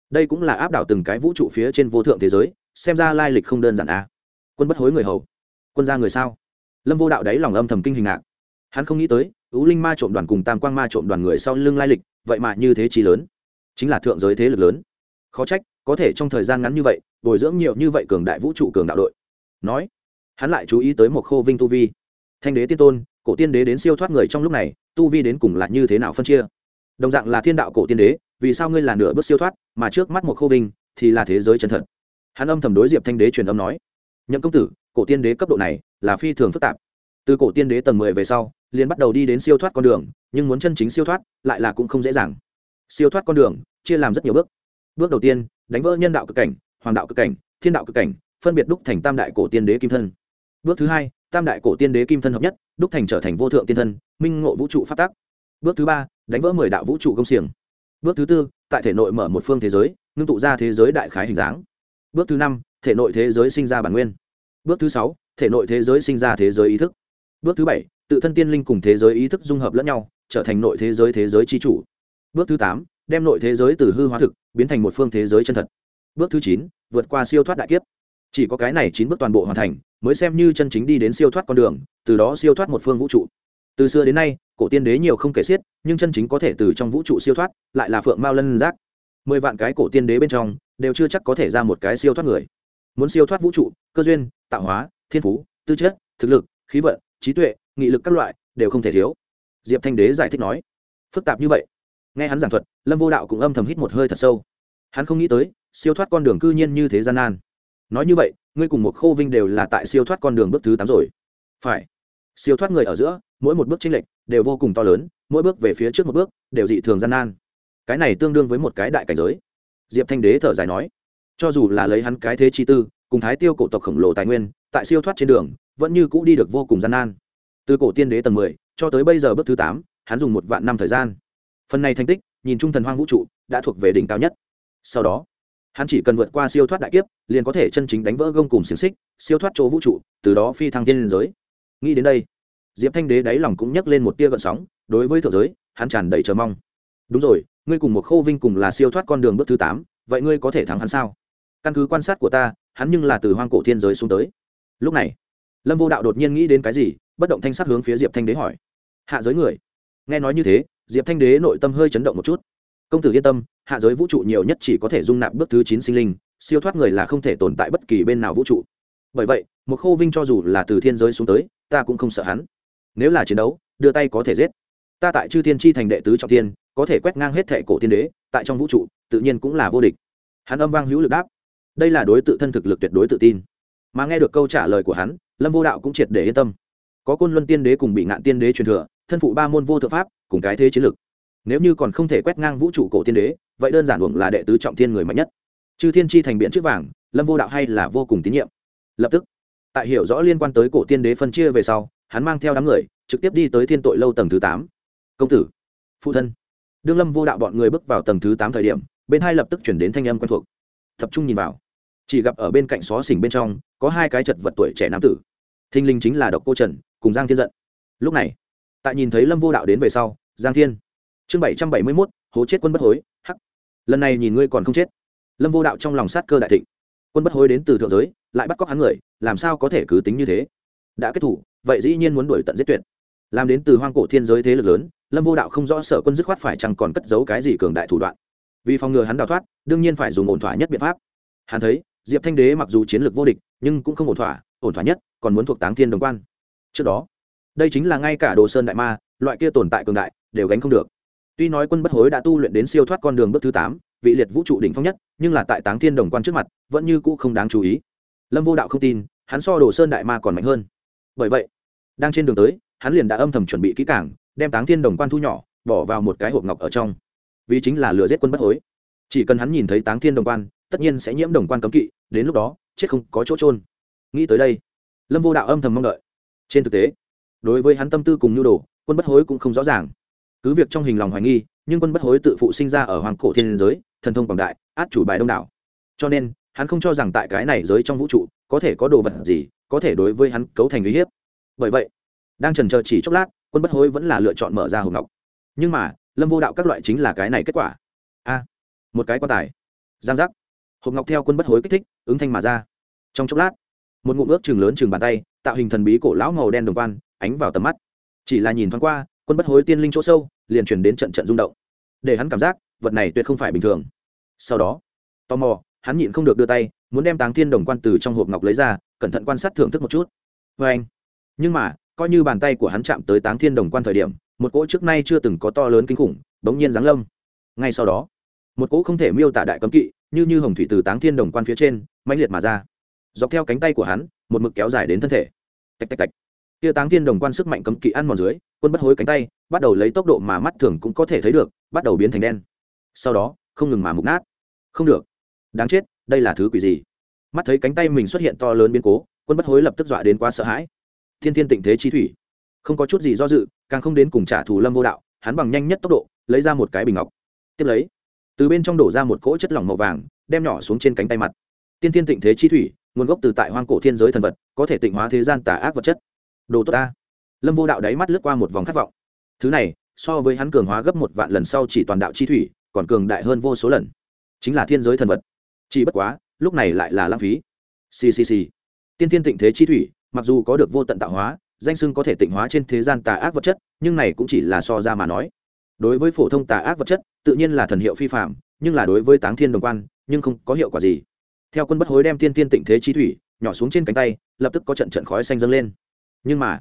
Đây cũng là áp đảo từng cái vũ trụ phía trên vô thượng thế giới, xem ra lai lịch không đơn giản à. quân bất hối người hầu. Quân ra người sao? Lâm vô đạo đáy lòng âm thầm kinh hình ngạc. Hắn không nghĩ tới ứ linh ma trộm đoàn cùng tam quang ma trộm đoàn người sau lưng lai lịch, vậy mà như thế chi lớn. Chính là thượng giới thế lực lớn. Khó trách, có thể trong thời gian ngắn như vậy, bồi dưỡng nhiều như vậy cường đại vũ trụ cường đạo đội. Nói, hắn lại chú ý tới một khô vinh tu vi. Thanh đế tiên tôn, cổ tiên đế đến siêu thoát người trong lúc này, tu vi đến cùng là như thế nào phân chia? Đồng dạng là thiên đạo cổ tiên đế, vì sao ngươi là nửa bước siêu thoát, mà trước mắt một khô vinh, thì là thế giới chân thật? Hắn âm thầm đối diệp thanh đế truyền âm nói, nhậm công tử, cổ tiên đế cấp độ này là phi thường phức tạp. Từ cổ tiên đế tầng mười về sau, liền bắt đầu đi đến siêu thoát con đường, nhưng muốn chân chính siêu thoát, lại là cũng không dễ dàng. Siêu thoát con đường, chia làm rất nhiều bước. Bước đầu tiên, đánh vỡ nhân đạo cực cảnh, hoàng đạo cực cảnh, thiên đạo cực cảnh, phân biệt đúc thành tam đại cổ tiên đế kim thân. Bước thứ hai, tam đại cổ tiên đế kim thân hợp nhất, đúc thành trở thành vô thượng tiên thân, minh ngộ vũ trụ phát tác bước thứ ba, đánh vỡ mười đạo vũ trụ công xiềng. Bước thứ tư, tại thể nội mở một phương thế giới, ngưng tụ ra thế giới đại khái hình dáng. Bước thứ năm, thể nội thế giới sinh ra bản nguyên. Bước thứ sáu, thể nội thế giới sinh ra thế giới ý thức. Bước thứ bảy, tự thân tiên linh cùng thế giới ý thức dung hợp lẫn nhau, trở thành nội thế giới thế giới tri chủ. Bước thứ tám, đem nội thế giới từ hư hóa thực, biến thành một phương thế giới chân thật. Bước thứ chín, vượt qua siêu thoát đại kiếp. Chỉ có cái này chín bước toàn bộ hoàn thành, mới xem như chân chính đi đến siêu thoát con đường, từ đó siêu thoát một phương vũ trụ. Từ xưa đến nay cổ tiên đế nhiều không kể xiết, nhưng chân chính có thể từ trong vũ trụ siêu thoát, lại là phượng mao lân giác. Mười vạn cái cổ tiên đế bên trong, đều chưa chắc có thể ra một cái siêu thoát người. Muốn siêu thoát vũ trụ, cơ duyên, tạo hóa, thiên phú, tư chất, thực lực, khí vận, trí tuệ, nghị lực các loại, đều không thể thiếu. Diệp thanh đế giải thích nói. Phức tạp như vậy. Nghe hắn giảng thuật, lâm vô đạo cũng âm thầm hít một hơi thật sâu. Hắn không nghĩ tới, siêu thoát con đường cư nhiên như thế gian nan. Nói như vậy, ngươi cùng một khô vinh đều là tại siêu thoát con đường bước thứ tám rồi. Phải. Siêu thoát người ở giữa mỗi một bước chênh lệch đều vô cùng to lớn, mỗi bước về phía trước một bước đều dị thường gian nan. Cái này tương đương với một cái đại cảnh giới. Diệp thanh đế thở dài nói, cho dù là lấy hắn cái thế chi tư, cùng thái tiêu cổ tộc khổng lồ tài nguyên, tại siêu thoát trên đường, vẫn như cũ đi được vô cùng gian nan. Từ cổ tiên đế tầng mười cho tới bây giờ bước thứ tám, hắn dùng một vạn năm thời gian. Phần này thành tích, nhìn trung thần hoang vũ trụ, đã thuộc về đỉnh cao nhất. Sau đó, hắn chỉ cần vượt qua siêu thoát đại kiếp, liền có thể chân chính đánh vỡ gông cùng xiềng xích, siêu thoát chỗ vũ trụ, từ đó phi thăng thiên liên giới. Nghĩ đến đây diệp thanh đế đáy lòng cũng nhấc lên một tia gợn sóng, đối với thượng giới, hắn tràn đầy chờ mong. Đúng rồi, ngươi cùng một khô vinh cùng là siêu thoát con đường bước thứ tám, vậy ngươi có thể thắng hắn sao? Căn cứ quan sát của ta, hắn nhưng là từ hoang cổ thiên giới xuống tới. Lúc này, lâm vô đạo đột nhiên nghĩ đến cái gì, bất động thanh sắc hướng phía diệp thanh đế hỏi. Hạ giới người. Nghe nói như thế, diệp thanh đế nội tâm hơi chấn động một chút. Công tử yên tâm, hạ giới vũ trụ nhiều nhất chỉ có thể dung nạp bước thứ chín sinh linh, siêu thoát người là không thể tồn tại bất kỳ bên nào vũ trụ. Bởi vậy, một khô vinh cho dù là từ thiên giới xuống tới, ta cũng không sợ hắn nếu là chiến đấu, đưa tay có thể giết. Ta tại chư thiên tri thành đệ tứ trọng tiên có thể quét ngang hết thệ cổ tiên đế, tại trong vũ trụ, tự nhiên cũng là vô địch. Hắn âm vang hữu lực đáp. Đây là đối tự thân thực lực tuyệt đối tự tin. Mà nghe được câu trả lời của hắn, lâm vô đạo cũng triệt để yên tâm. Có côn luân tiên đế cùng bị ngạn tiên đế truyền thừa, thân phụ ba môn vô thượng pháp, cùng cái thế chiến lực. Nếu như còn không thể quét ngang vũ trụ cổ tiên đế, vậy đơn giản luồng là đệ tứ trọng thiên người mạnh nhất. Chư thiên tri thành biện trước vàng, lâm vô đạo hay là vô cùng tín nhiệm. Lập tức, tại hiểu rõ liên quan tới cổ tiên đế phân chia về sau hắn mang theo đám người, trực tiếp đi tới thiên tội lâu tầng thứ tám. Công tử, phụ thân. Đương lâm vô đạo bọn người bước vào tầng thứ tám thời điểm, bên hai lập tức chuyển đến thanh âm quen thuộc. Tập trung nhìn vào. Chỉ gặp ở bên cạnh xó xỉnh bên trong, có hai cái chật vật tuổi trẻ nam tử. Thinh linh chính là độc cô trần, cùng giang thiên giận. Lúc này, tại nhìn thấy lâm vô đạo đến về sau, giang thiên. Chương bảy trăm bảy mươi mốt, hố chết quân bất hối, hắc. Lần này nhìn ngươi còn không chết. Lâm vô đạo trong lòng sát cơ đại thịnh. Quân bất hối đến từ thượng giới, lại bắt cóc hắn người, làm sao có thể cứ tính như thế? Đã kết thủ vậy dĩ nhiên muốn đuổi tận giết tuyệt. Làm đến từ hoang cổ thiên giới thế lực lớn, lâm vô đạo không rõ sở quân dứt khoát phải chăng còn cất giấu cái gì cường đại thủ đoạn. Vì phòng ngừa hắn đào thoát, đương nhiên phải dùng ổn thỏa nhất biện pháp. Hắn thấy, diệp thanh đế mặc dù chiến lược vô địch, nhưng cũng không ổn thỏa ổn thỏa nhất còn muốn thuộc táng thiên đồng quan. Trước đó, đây chính là ngay cả đồ sơn đại ma, loại kia tồn tại cường đại, đều gánh không được. Tuy nói quân bất hối đã tu luyện đến siêu thoát con đường bước thứ tám, vị liệt vũ trụ đỉnh phong nhất, nhưng là tại táng thiên đồng quan trước mặt, vẫn như cũ không đáng chú ý. Lâm vô đạo không tin, hắn so đồ sơn đại ma còn mạnh hơn bởi vậy, đang trên đường tới, hắn liền đã âm thầm chuẩn bị kỹ cảng đem táng thiên đồng quan thu nhỏ, bỏ vào một cái hộp ngọc ở trong. Vì chính là lừa giết quân bất hối. Chỉ cần hắn nhìn thấy táng thiên đồng quan, tất nhiên sẽ nhiễm đồng quan cấm kỵ, đến lúc đó, chết không có chỗ trôn nghĩ tới đây, lâm vô đạo âm thầm mong đợi. Trên thực tế, đối với hắn tâm tư cùng nhu đồ, quân bất hối cũng không rõ ràng. Cứ việc trong hình lòng hoài nghi, nhưng quân bất hối tự phụ sinh ra ở hoàng cổ thiên giới, thần thông quảng đại, át chủ bài đông đảo. Cho nên, hắn không cho rằng tại cái này giới trong vũ trụ, có thể có đồ vật gì có thể đối với hắn cấu thành uy hiếp. Bởi vậy, đang trần chờ chỉ chốc lát, quân bất hối vẫn là lựa chọn mở ra hộp ngọc. Nhưng mà, lâm vô đạo các loại chính là cái này kết quả. A, một cái quan tài. Giang giác. Hộp ngọc theo quân bất hối kích thích, ứng thanh mà ra. Trong chốc lát, một ngụm ước chừng lớn chừng bàn tay, tạo hình thần bí cổ lão màu đen đồng quan, ánh vào tầm mắt. Chỉ là nhìn thoáng qua, quân bất hối tiên linh chỗ sâu, liền chuyển đến trận trận rung động. Để hắn cảm giác, vật này tuyệt không phải bình thường. Sau đó, tò mò, hắn nhịn không được đưa tay muốn đem táng thiên đồng quan từ trong hộp ngọc lấy ra, cẩn thận quan sát thưởng thức một chút. Vê anh, nhưng mà, coi như bàn tay của hắn chạm tới táng thiên đồng quan thời điểm, một cỗ trước nay chưa từng có to lớn kinh khủng, bỗng nhiên giáng lâm. Ngay sau đó, một cỗ không thể miêu tả đại cấm kỵ, như như hồng thủy từ táng thiên đồng quan phía trên, mãnh liệt mà ra. Dọc theo cánh tay của hắn, một mực kéo dài đến thân thể. Tạch tạch tạch. Kia táng thiên đồng quan sức mạnh cấm kỵ ăn mòn dưới, quân bất hối cánh tay, bắt đầu lấy tốc độ mà mắt thường cũng có thể thấy được, bắt đầu biến thành đen. Sau đó, không ngừng mà mục nát. Không được. Đáng chết đây là thứ quỷ gì? Mắt thấy cánh tay mình xuất hiện to lớn biến cố, quân bất hối lập tức dọa đến quá sợ hãi. Thiên thiên tịnh thế chi thủy. Không có chút gì do dự, càng không đến cùng trả thù lâm vô đạo, hắn bằng nhanh nhất tốc độ, lấy ra một cái bình ngọc. Tiếp lấy, từ bên trong đổ ra một cỗ chất lỏng màu vàng, đem nhỏ xuống trên cánh tay mặt. Tiên thiên tịnh thế chi thủy, nguồn gốc từ tại hoang cổ thiên giới thần vật, có thể tịnh hóa thế gian tà ác vật chất. Đồ tốt ta. Lâm vô đạo đáy mắt lướt qua một vòng khát vọng. Thứ này, so với hắn cường hóa gấp một vạn lần sau chỉ toàn đạo chi thủy, còn cường đại hơn vô số lần. Chính là thiên giới thần vật chỉ bất quá, lúc này lại là lãng phí. Ccc tiên thiên tịnh thế chi thủy, mặc dù có được vô tận tạo hóa, danh sưng có thể tịnh hóa trên thế gian tà ác vật chất, nhưng này cũng chỉ là so ra mà nói. Đối với phổ thông tà ác vật chất, tự nhiên là thần hiệu phi phạm nhưng là đối với táng thiên đồng quan, nhưng không có hiệu quả gì. Theo quân bất hối đem tiên tiên tịnh thế chi thủy nhỏ xuống trên cánh tay, lập tức có trận trận khói xanh dâng lên. Nhưng mà,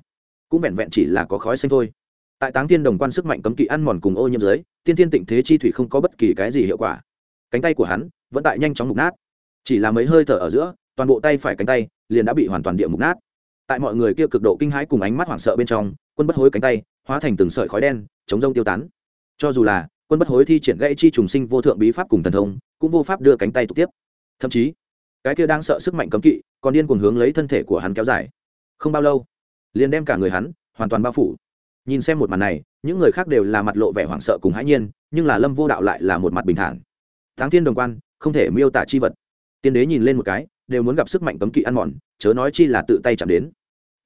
cũng vẹn vẹn chỉ là có khói xanh thôi. Tại táng tiên đồng quan sức mạnh cấm kỵ ăn mòn cùng ô nhiễm dưới, tiên tiên tịnh thế chi thủy không có bất kỳ cái gì hiệu quả cánh tay của hắn vẫn tại nhanh chóng mục nát. Chỉ là mấy hơi thở ở giữa, toàn bộ tay phải cánh tay liền đã bị hoàn toàn địa mục nát. Tại mọi người kia cực độ kinh hãi cùng ánh mắt hoảng sợ bên trong, quân bất hối cánh tay hóa thành từng sợi khói đen, chống rông tiêu tán. Cho dù là quân bất hối thi triển gãy chi trùng sinh vô thượng bí pháp cùng thần thông, cũng vô pháp đưa cánh tay tục tiếp. Thậm chí, cái kia đang sợ sức mạnh cấm kỵ còn điên cuồng hướng lấy thân thể của hắn kéo dài. Không bao lâu, liền đem cả người hắn hoàn toàn bao phủ. Nhìn xem một màn này, những người khác đều là mặt lộ vẻ hoảng sợ cùng hãi nhiên, nhưng là lâm vô đạo lại là một mặt bình thản tháng thiên đồng quan, không thể miêu tả chi vật. Tiên đế nhìn lên một cái, đều muốn gặp sức mạnh cấm kỵ ăn mòn, chớ nói chi là tự tay chạm đến.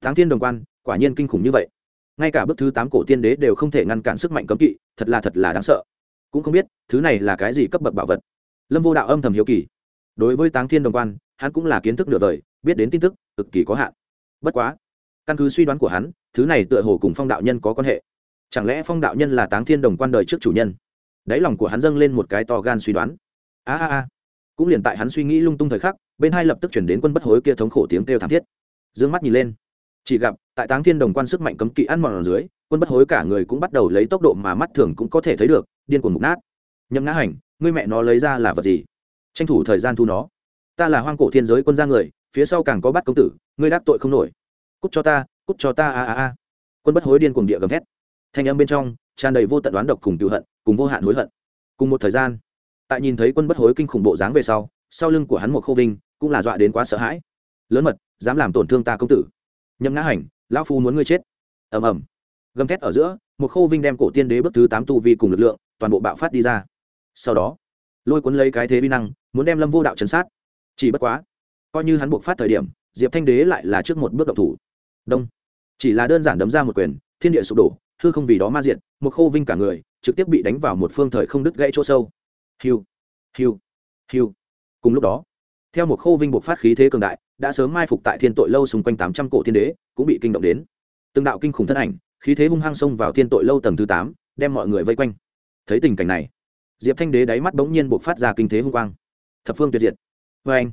Tháng thiên đồng quan, quả nhiên kinh khủng như vậy. Ngay cả bức thứ tám cổ tiên đế đều không thể ngăn cản sức mạnh cấm kỵ, thật là thật là đáng sợ. Cũng không biết, thứ này là cái gì cấp bậc bảo vật. Lâm vô đạo âm thầm hiếu kỳ. Đối với táng thiên đồng quan, hắn cũng là kiến thức nửa vời, biết đến tin tức, cực kỳ có hạn. Bất quá, căn cứ suy đoán của hắn, thứ này tựa hồ cùng phong đạo nhân có quan hệ. Chẳng lẽ phong đạo nhân là táng thiên đồng quan đời trước chủ nhân? Đáy lòng của hắn dâng lên một cái to gan suy đoán a a a. Cũng liền tại hắn suy nghĩ lung tung thời khắc, bên hai lập tức chuyển đến quân bất hối kia thống khổ tiếng kêu thảm thiết. D ư ơ n g mắt nhìn lên. Chỉ gặp, tại táng thiên đồng quan sức mạnh cấm kỵ ăn mòn ở dưới, quân bất hối cả người cũng bắt đầu lấy tốc độ mà mắt thường cũng có thể thấy được, điên cuồng mục nát. Nhậm ngã hành, ngươi mẹ nó lấy ra là vật gì? Tranh thủ thời gian thu nó. Ta là hoang cổ thiên giới quân gia người, phía sau càng có bắt công tử, ngươi đắc tội không nổi. Cút cho ta, cút cho ta, a a a. Quân bất hối điên cuồng địa gầm thét. Thanh âm bên trong, tràn đầy vô tận đoán độc cùng cựu hận, cùng vô hạn hối hận. Cùng một thời gian tại nhìn thấy quân bất hối kinh khủng bộ dáng về sau sau lưng của hắn một khô vinh cũng là dọa đến quá sợ hãi. Lớn mật, dám làm tổn thương ta công tử. Nhậm ngã hành, lão phu muốn ngươi chết. Ầm ầm. Gầm thét ở giữa, một khô vinh đem cổ tiên đế bước thứ tám tu vi cùng lực lượng, toàn bộ bạo phát đi ra. Sau đó, lôi cuốn lấy cái thế vi năng, muốn đem lâm vô đạo chấn sát. Chỉ bất quá, coi như hắn buộc phát thời điểm, diệp thanh đế lại là trước một bước động thủ. Đông. Chỉ là đơn giản đấm ra một quyền, thiên địa sụp đổ, hư không vì đó ma diện một khô vinh cả người, trực tiếp bị đánh vào một phương thời không đứt gãy chỗ sâu hiu hiu hiu. Cùng lúc đó, theo một khô vinh bộc phát khí thế cường đại, đã sớm mai phục tại thiên tội lâu xung quanh tám trăm cổ thiên đế, cũng bị kinh động đến. Từng đạo kinh khủng thân ảnh, khí thế hung hăng xông vào thiên tội lâu tầng thứ tám, đem mọi người vây quanh. Thấy tình cảnh này, diệp thanh đế đáy mắt bỗng nhiên bộc phát ra kinh thế hung quang. Thập phương tuyệt diệt. Vê anh,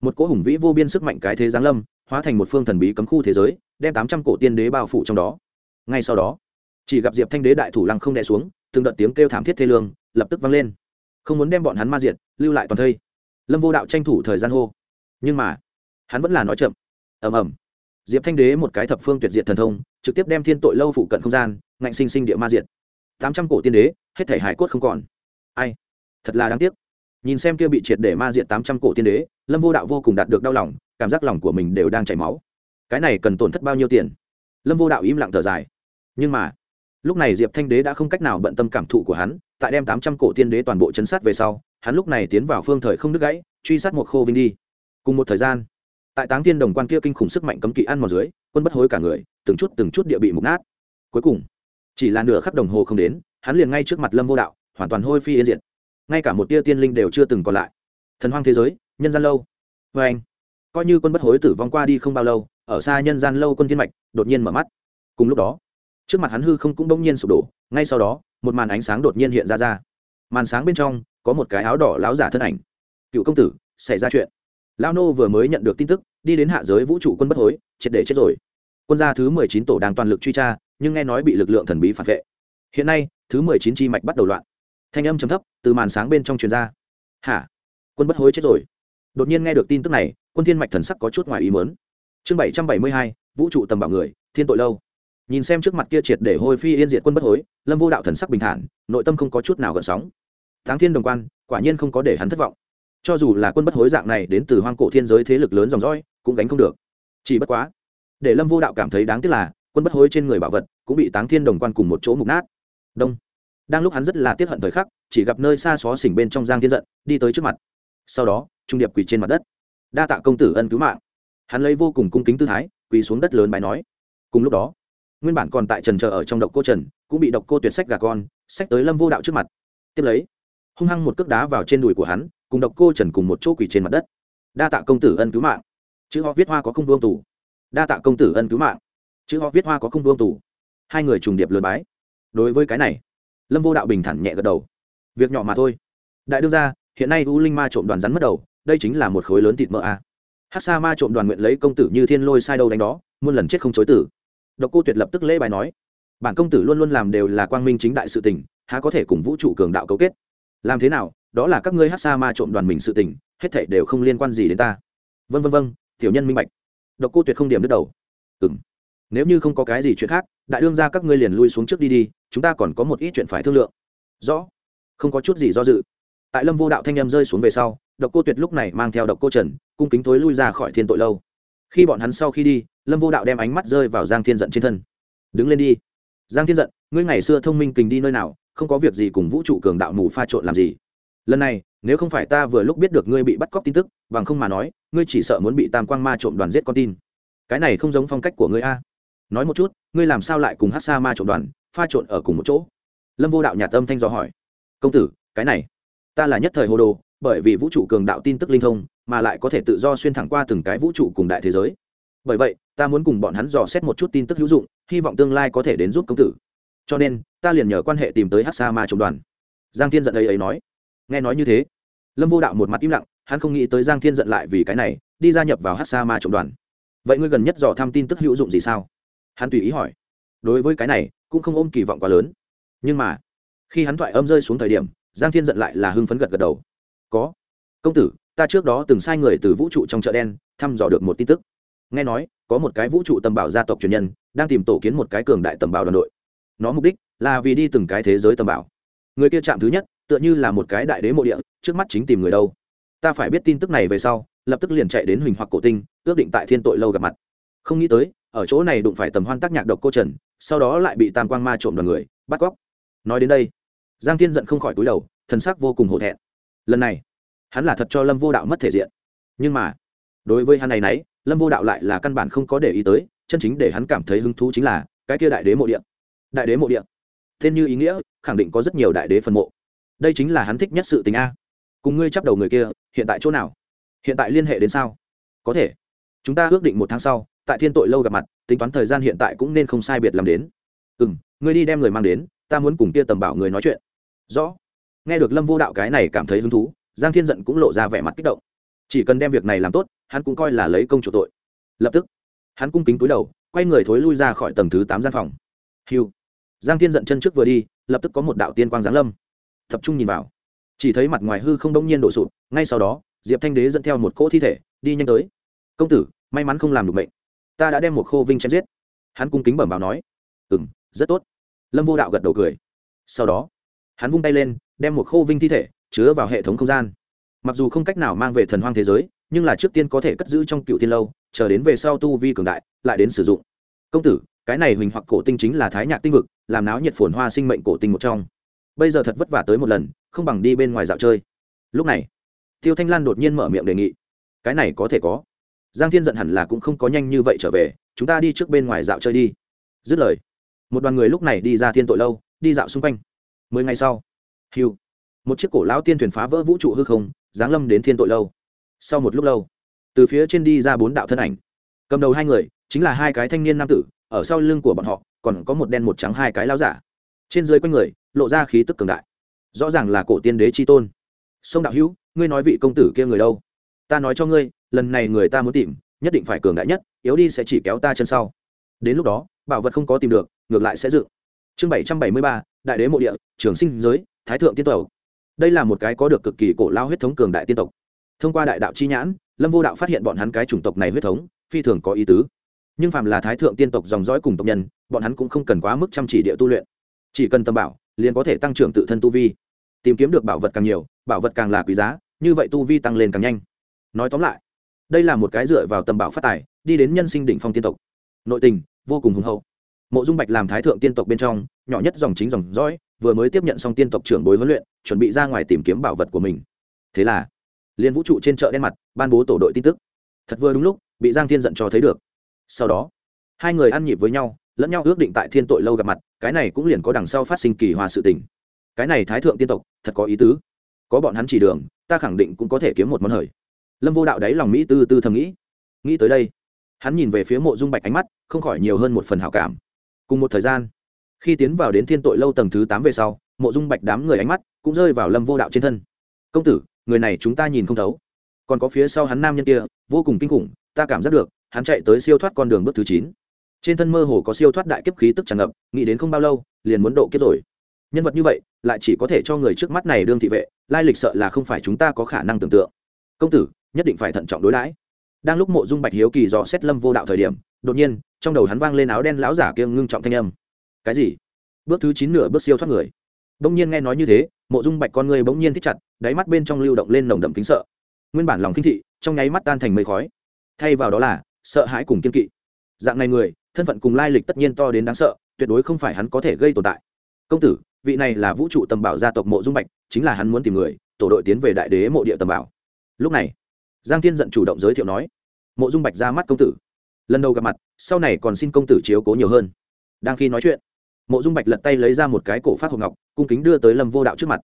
một cỗ hùng vĩ vô biên sức mạnh cái thế giáng lâm, hóa thành một phương thần bí cấm khu thế giới, đem tám trăm cổ tiên đế bao phủ trong đó. Ngay sau đó, chỉ gặp diệp thanh đế đại thủ lăng không đè xuống, từng đợt tiếng kêu thảm thiết thê lương, lập tức vang lên không muốn đem bọn hắn ma diệt, lưu lại toàn thây. Lâm vô đạo tranh thủ thời gian hô. Nhưng mà, hắn vẫn là nói chậm. Ầm ầm. Diệp thanh đế một cái thập phương tuyệt diệt thần thông, trực tiếp đem thiên tội lâu phụ cận không gian, ngạnh sinh sinh địa ma diệt. Tám trăm cổ tiên đế, hết thể hải cốt không còn. Ai? Thật là đáng tiếc. Nhìn xem kia bị triệt để ma diệt tám trăm cổ tiên đế, lâm vô đạo vô cùng đạt được đau lòng, cảm giác lòng của mình đều đang chảy máu. Cái này cần tổn thất bao nhiêu tiền? Lâm vô đạo im lặng thở dài. Nhưng mà lúc này diệp thanh đế đã không cách nào bận tâm cảm thụ của hắn, tại đem tám trăm cổ tiên đế toàn bộ chấn sát về sau, hắn lúc này tiến vào phương thời không đứt gãy, truy sát một khô vinh đi. Cùng một thời gian, tại táng tiên đồng quan kia kinh khủng sức mạnh cấm kỵ ăn mòn dưới, quân bất hối cả người, từng chút từng chút địa bị mục nát. Cuối cùng, chỉ là nửa khắc đồng hồ không đến, hắn liền ngay trước mặt lâm vô đạo, hoàn toàn hôi phi yên diệt. Ngay cả một tia tiên linh đều chưa từng còn lại. Thần hoang thế giới, nhân gian lâu. Vê anh, coi như quân bất hối tử vong qua đi không bao lâu, ở xa nhân gian lâu quân thiên mạch, đột nhiên mở mắt. Cùng lúc đó trước mặt hắn hư không cũng bỗng nhiên sụp đổ, ngay sau đó, một màn ánh sáng đột nhiên hiện ra ra. Màn sáng bên trong, có một cái áo đỏ láo giả thân ảnh. Cựu công tử, xảy ra chuyện. Lao nô vừa mới nhận được tin tức, đi đến hạ giới vũ trụ quân bất hối, triệt để chết rồi. Quân gia thứ mười chín tổ đang toàn lực truy tra, nhưng nghe nói bị lực lượng thần bí phản vệ. Hiện nay, thứ mười chín chi mạch bắt đầu loạn. Thanh âm chấm thấp từ màn sáng bên trong truyền ra. Hả? Quân bất hối chết rồi? Đột nhiên nghe được tin tức này, quân thiên mạch thần sắc có chút ngoài ý mớn chương bảy trăm bảy mươi hai, vũ trụ tầm bảo người, thiên tội lâu nhìn xem trước mặt kia triệt để hôi phi yên diệt quân bất hối, lâm vô đạo thần sắc bình thản, nội tâm không có chút nào gợn sóng. Tháng thiên đồng quan, quả nhiên không có để hắn thất vọng. Cho dù là quân bất hối dạng này đến từ hoang cổ thiên giới thế lực lớn dòng dõi, cũng gánh không được. Chỉ bất quá, để lâm vô đạo cảm thấy đáng tiếc là, quân bất hối trên người bảo vật cũng bị táng thiên đồng quan cùng một chỗ mục nát. Đông. Đang lúc hắn rất là tiếc hận thời khắc, chỉ gặp nơi xa xó xỉnh bên trong giang thiên giận, đi tới trước mặt. Sau đó, trung điệp quỳ trên mặt đất. Đa tạ công tử ân cứu mạng. Hắn lấy vô cùng cung kính tư thái, quỳ xuống đất lớn bài nói. Cùng lúc đó nguyên bản còn tại trần chờ ở trong độc cô trần, cũng bị độc cô tuyệt sách gà con sách tới lâm vô đạo trước mặt. Tiếp lấy, hung hăng một cước đá vào trên đùi của hắn, cùng độc cô trần cùng một chỗ quỳ trên mặt đất. Đa tạ công tử ân cứu mạng. Chữ họ viết hoa có không vương tù. Đa tạ công tử ân cứu mạng. Chữ họ viết hoa có không vương tù. Hai người trùng điệp lớn bái. Đối với cái này, lâm vô đạo bình thản nhẹ gật đầu. Việc nhỏ mà thôi. Đại đương ra hiện nay u linh ma trộm đoàn rắn mất đầu, đây chính là một khối lớn thịt mỡ a. À. hát sa ma trộm đoàn nguyện lấy công tử như thiên lôi sai đâu đánh đó, muôn lần chết không chối tử độc cô tuyệt lập tức lễ bài nói, bản công tử luôn luôn làm đều là quang minh chính đại sự tình, há có thể cùng vũ trụ cường đạo cấu kết? Làm thế nào, đó là các ngươi hát sa ma trộm đoàn mình sự tình, hết thảy đều không liên quan gì đến ta. Vân vân vân tiểu nhân minh bạch. Độc cô tuyệt không điểm đứt đầu. Ừng nếu như không có cái gì chuyện khác, đại đương ra các ngươi liền lui xuống trước đi đi, chúng ta còn có một ít chuyện phải thương lượng. Rõ. Không có chút gì do dự. Tại lâm vô đạo thanh em rơi xuống về sau, độc cô tuyệt lúc này mang theo độc cô trần, cung kính thối lui ra khỏi thiên tội lâu. Khi bọn hắn sau khi đi lâm vô đạo đem ánh mắt rơi vào giang thiên giận trên thân. Đứng lên đi. Giang thiên giận, ngươi ngày xưa thông minh kình đi nơi nào, không có việc gì cùng vũ trụ cường đạo mù pha trộn làm gì. Lần này, nếu không phải ta vừa lúc biết được ngươi bị bắt cóc tin tức, bằng không mà nói, ngươi chỉ sợ muốn bị tam quang ma trộm đoàn giết con tin. Cái này không giống phong cách của ngươi a. Nói một chút, ngươi làm sao lại cùng hát sa ma trộm đoàn, pha trộn ở cùng một chỗ? Lâm vô đạo nhà tâm thanh dò hỏi. Công tử, cái này, ta là nhất thời hồ đồ, bởi vì vũ trụ cường đạo tin tức linh thông, mà lại có thể tự do xuyên thẳng qua từng cái vũ trụ cùng đại thế giới. Bởi vậy ta muốn cùng bọn hắn dò xét một chút tin tức hữu dụng, hy vọng tương lai có thể đến giúp công tử. Cho nên, ta liền nhờ quan hệ tìm tới hát sa ma trộm đoàn. Giang thiên giận ấy ấy nói. Nghe nói như thế, lâm vô đạo một mặt im lặng, hắn không nghĩ tới giang thiên giận lại vì cái này, đi gia nhập vào hát sa ma trộm đoàn. Vậy ngươi gần nhất dò thăm tin tức hữu dụng gì sao? Hắn tùy ý hỏi. Đối với cái này, cũng không ôm kỳ vọng quá lớn. Nhưng mà, khi hắn thoại âm rơi xuống thời điểm, giang thiên giận lại là hưng phấn gật gật đầu. Có. Công tử, ta trước đó từng sai người từ vũ trụ trong chợ đen, thăm dò được một tin tức nghe nói, có một cái vũ trụ tầm bảo gia tộc truyền nhân, đang tìm tổ kiến một cái cường đại tầm bảo đoàn đội. Nó mục đích là vì đi từng cái thế giới tầm bảo. Người kia chạm thứ nhất, tựa như là một cái đại đế mộ địa, trước mắt chính tìm người đâu. Ta phải biết tin tức này về sau, lập tức liền chạy đến huỳnh hoặc cổ tinh, ước định tại thiên tội lâu gặp mặt. Không nghĩ tới, ở chỗ này đụng phải tầm hoan tác nhạc độc cô trần, sau đó lại bị tam quang ma trộm đoàn người, bắt cóc. Nói đến đây, giang thiên giận không khỏi túi đầu, thần sắc vô cùng hổ thẹn. Lần này, hắn là thật cho lâm vô đạo mất thể diện. Nhưng mà, đối với hắn này nấy lâm vô đạo lại là căn bản không có để ý tới, chân chính để hắn cảm thấy hứng thú chính là cái kia đại đế mộ địa. Đại đế mộ địa. Tên như ý nghĩa, khẳng định có rất nhiều đại đế phần mộ. Đây chính là hắn thích nhất sự tình a. Cùng ngươi chấp đầu người kia, hiện tại chỗ nào? Hiện tại liên hệ đến sao? Có thể. Chúng ta ước định một tháng sau, tại thiên tội lâu gặp mặt, tính toán thời gian hiện tại cũng nên không sai biệt làm đến. Ừ m ngươi đi đem người mang đến, ta muốn cùng kia tầm bảo người nói chuyện. Rõ. Nghe được lâm vô đạo cái này cảm thấy hứng thú, giang thiên giận cũng lộ ra vẻ mặt kích động. Chỉ cần đem việc này làm tốt hắn cũng coi là lấy công chủ tội. Lập tức, hắn cung kính túi đầu, quay người thối lui ra khỏi tầng thứ tám gian phòng. Hiu giang thiên giận chân trước vừa đi, lập tức có một đạo tiên quang giáng lâm. Tập trung nhìn vào. Chỉ thấy mặt ngoài hư không đông nhiên đổ sụp, ngay sau đó, diệp thanh đế dẫn theo một cỗ thi thể, đi nhanh tới. Công tử, may mắn không làm được mệnh. Ta đã đem một khô vinh chém giết. Hắn cung kính bẩm báo nói. Ừ m rất tốt. Lâm vô đạo gật đầu cười. Sau đó, hắn vung tay lên, đem một khô vinh thi thể chứa vào hệ thống không gian. Mặc dù không cách nào mang về thần hoang thế giới nhưng là trước tiên có thể cất giữ trong cựu thiên lâu, chờ đến về sau tu vi cường đại, lại đến sử dụng. Công tử, cái này huỳnh hoặc cổ tinh chính là thái nhạc tinh vực, làm náo nhiệt phồn hoa sinh mệnh cổ tinh một trong. Bây giờ thật vất vả tới một lần, không bằng đi bên ngoài dạo chơi. Lúc này, tiêu thanh lan đột nhiên mở miệng đề nghị. Cái này có thể có. Giang thiên giận hẳn là cũng không có nhanh như vậy trở về, chúng ta đi trước bên ngoài dạo chơi đi. Dứt lời, một đoàn người lúc này đi ra thiên tội lâu, đi dạo xung quanh. Mười ngày sau, hiu, một chiếc cổ lão tiên thuyền phá vỡ vũ trụ hư không, giáng lâm đến thiên tội lâu sau một lúc lâu, từ phía trên đi ra bốn đạo thân ảnh. Cầm đầu hai người chính là hai cái thanh niên nam tử, ở sau lưng của bọn họ còn có một đen một trắng hai cái lao giả. Trên dưới quanh người lộ ra khí tức cường đại. Rõ ràng là cổ tiên đế chi tôn. Sông đạo hữu, ngươi nói vị công tử kia người đâu? Ta nói cho ngươi, lần này người ta muốn tìm, nhất định phải cường đại nhất, yếu đi sẽ chỉ kéo ta chân sau. Đến lúc đó, bảo vật không có tìm được, ngược lại sẽ dự chương bảy trăm bảy mươi ba, đại đế mộ địa, trường sinh giới, thái thượng tiên tộc. Đây là một cái có được cực kỳ cổ lao huyết thống cường đại tiên tộc thông qua đại đạo chi nhãn, lâm vô đạo phát hiện bọn hắn cái chủng tộc này huyết thống, phi thường có ý tứ. Nhưng phàm là thái thượng tiên tộc dòng dõi cùng tộc nhân, bọn hắn cũng không cần quá mức chăm chỉ địa tu luyện. Chỉ cần tâm bảo, liền có thể tăng trưởng tự thân tu vi. Tìm kiếm được bảo vật càng nhiều, bảo vật càng là quý giá, như vậy tu vi tăng lên càng nhanh. Nói tóm lại, đây là một cái dựa vào tầm bảo phát tài, đi đến nhân sinh đỉnh phong tiên tộc. Nội tình, vô cùng hùng hậu. Mộ dung bạch làm thái thượng tiên tộc bên trong, nhỏ nhất dòng chính dòng dõi, vừa mới tiếp nhận xong tiên tộc trưởng bối huấn luyện, chuẩn bị ra ngoài tìm kiếm bảo vật của mình. Thế là liên vũ trụ trên chợ đen mặt, ban bố tổ đội tin tức. Thật vừa đúng lúc, bị giang thiên giận cho thấy được. Sau đó, hai người ăn nhịp với nhau, lẫn nhau ước định tại thiên tội lâu gặp mặt, cái này cũng liền có đằng sau phát sinh kỳ hòa sự tình. Cái này thái thượng tiên tộc, thật có ý tứ. Có bọn hắn chỉ đường, ta khẳng định cũng có thể kiếm một món hời. Lâm vô đạo đáy lòng mỹ tư tư thầm nghĩ. Nghĩ tới đây, hắn nhìn về phía mộ dung bạch ánh mắt, không khỏi nhiều hơn một phần hảo cảm. Cùng một thời gian, khi tiến vào đến thiên tội lâu tầng thứ tám về sau, mộ dung bạch đám người ánh mắt cũng rơi vào lâm vô đạo trên thân. Công tử người này chúng ta nhìn không thấu. Còn có phía sau hắn nam nhân kia, vô cùng kinh khủng, ta cảm giác được, hắn chạy tới siêu thoát con đường bước thứ chín. Trên thân mơ hồ có siêu thoát đại kiếp khí tức tràn ngập, nghĩ đến không bao lâu, liền muốn độ kiếp rồi. Nhân vật như vậy, lại chỉ có thể cho người trước mắt này đương thị vệ, lai lịch sợ là không phải chúng ta có khả năng tưởng tượng. Công tử, nhất định phải thận trọng đối đãi. Đang lúc mộ dung bạch hiếu kỳ dò xét lâm vô đạo thời điểm, đột nhiên, trong đầu hắn vang lên áo đen lão giả kia ngưng trọng thanh âm. Cái gì? Bước thứ chín nửa bước siêu thoát người. Đông nhiên nghe nói như thế mộ dung bạch con người bỗng nhiên thích chặt, đáy mắt bên trong lưu động lên nồng đậm kính sợ. Nguyên bản lòng kinh thị, trong nháy mắt tan thành mây khói. Thay vào đó là, sợ hãi cùng kiên kỵ. Dạng này người, thân phận cùng lai lịch tất nhiên to đến đáng sợ, tuyệt đối không phải hắn có thể gây tồn tại. Công tử, vị này là vũ trụ tầm bảo gia tộc mộ dung bạch, chính là hắn muốn tìm người, tổ đội tiến về đại đế mộ địa tầm bảo. Lúc này, giang thiên giận chủ động giới thiệu nói, mộ dung bạch ra mắt công tử. Lần đầu gặp mặt, sau này còn xin công tử chiếu cố nhiều hơn. Đang khi nói chuyện mộ dung bạch lật tay lấy ra một cái cổ phát hộp ngọc, cung kính đưa tới lâm vô đạo trước mặt.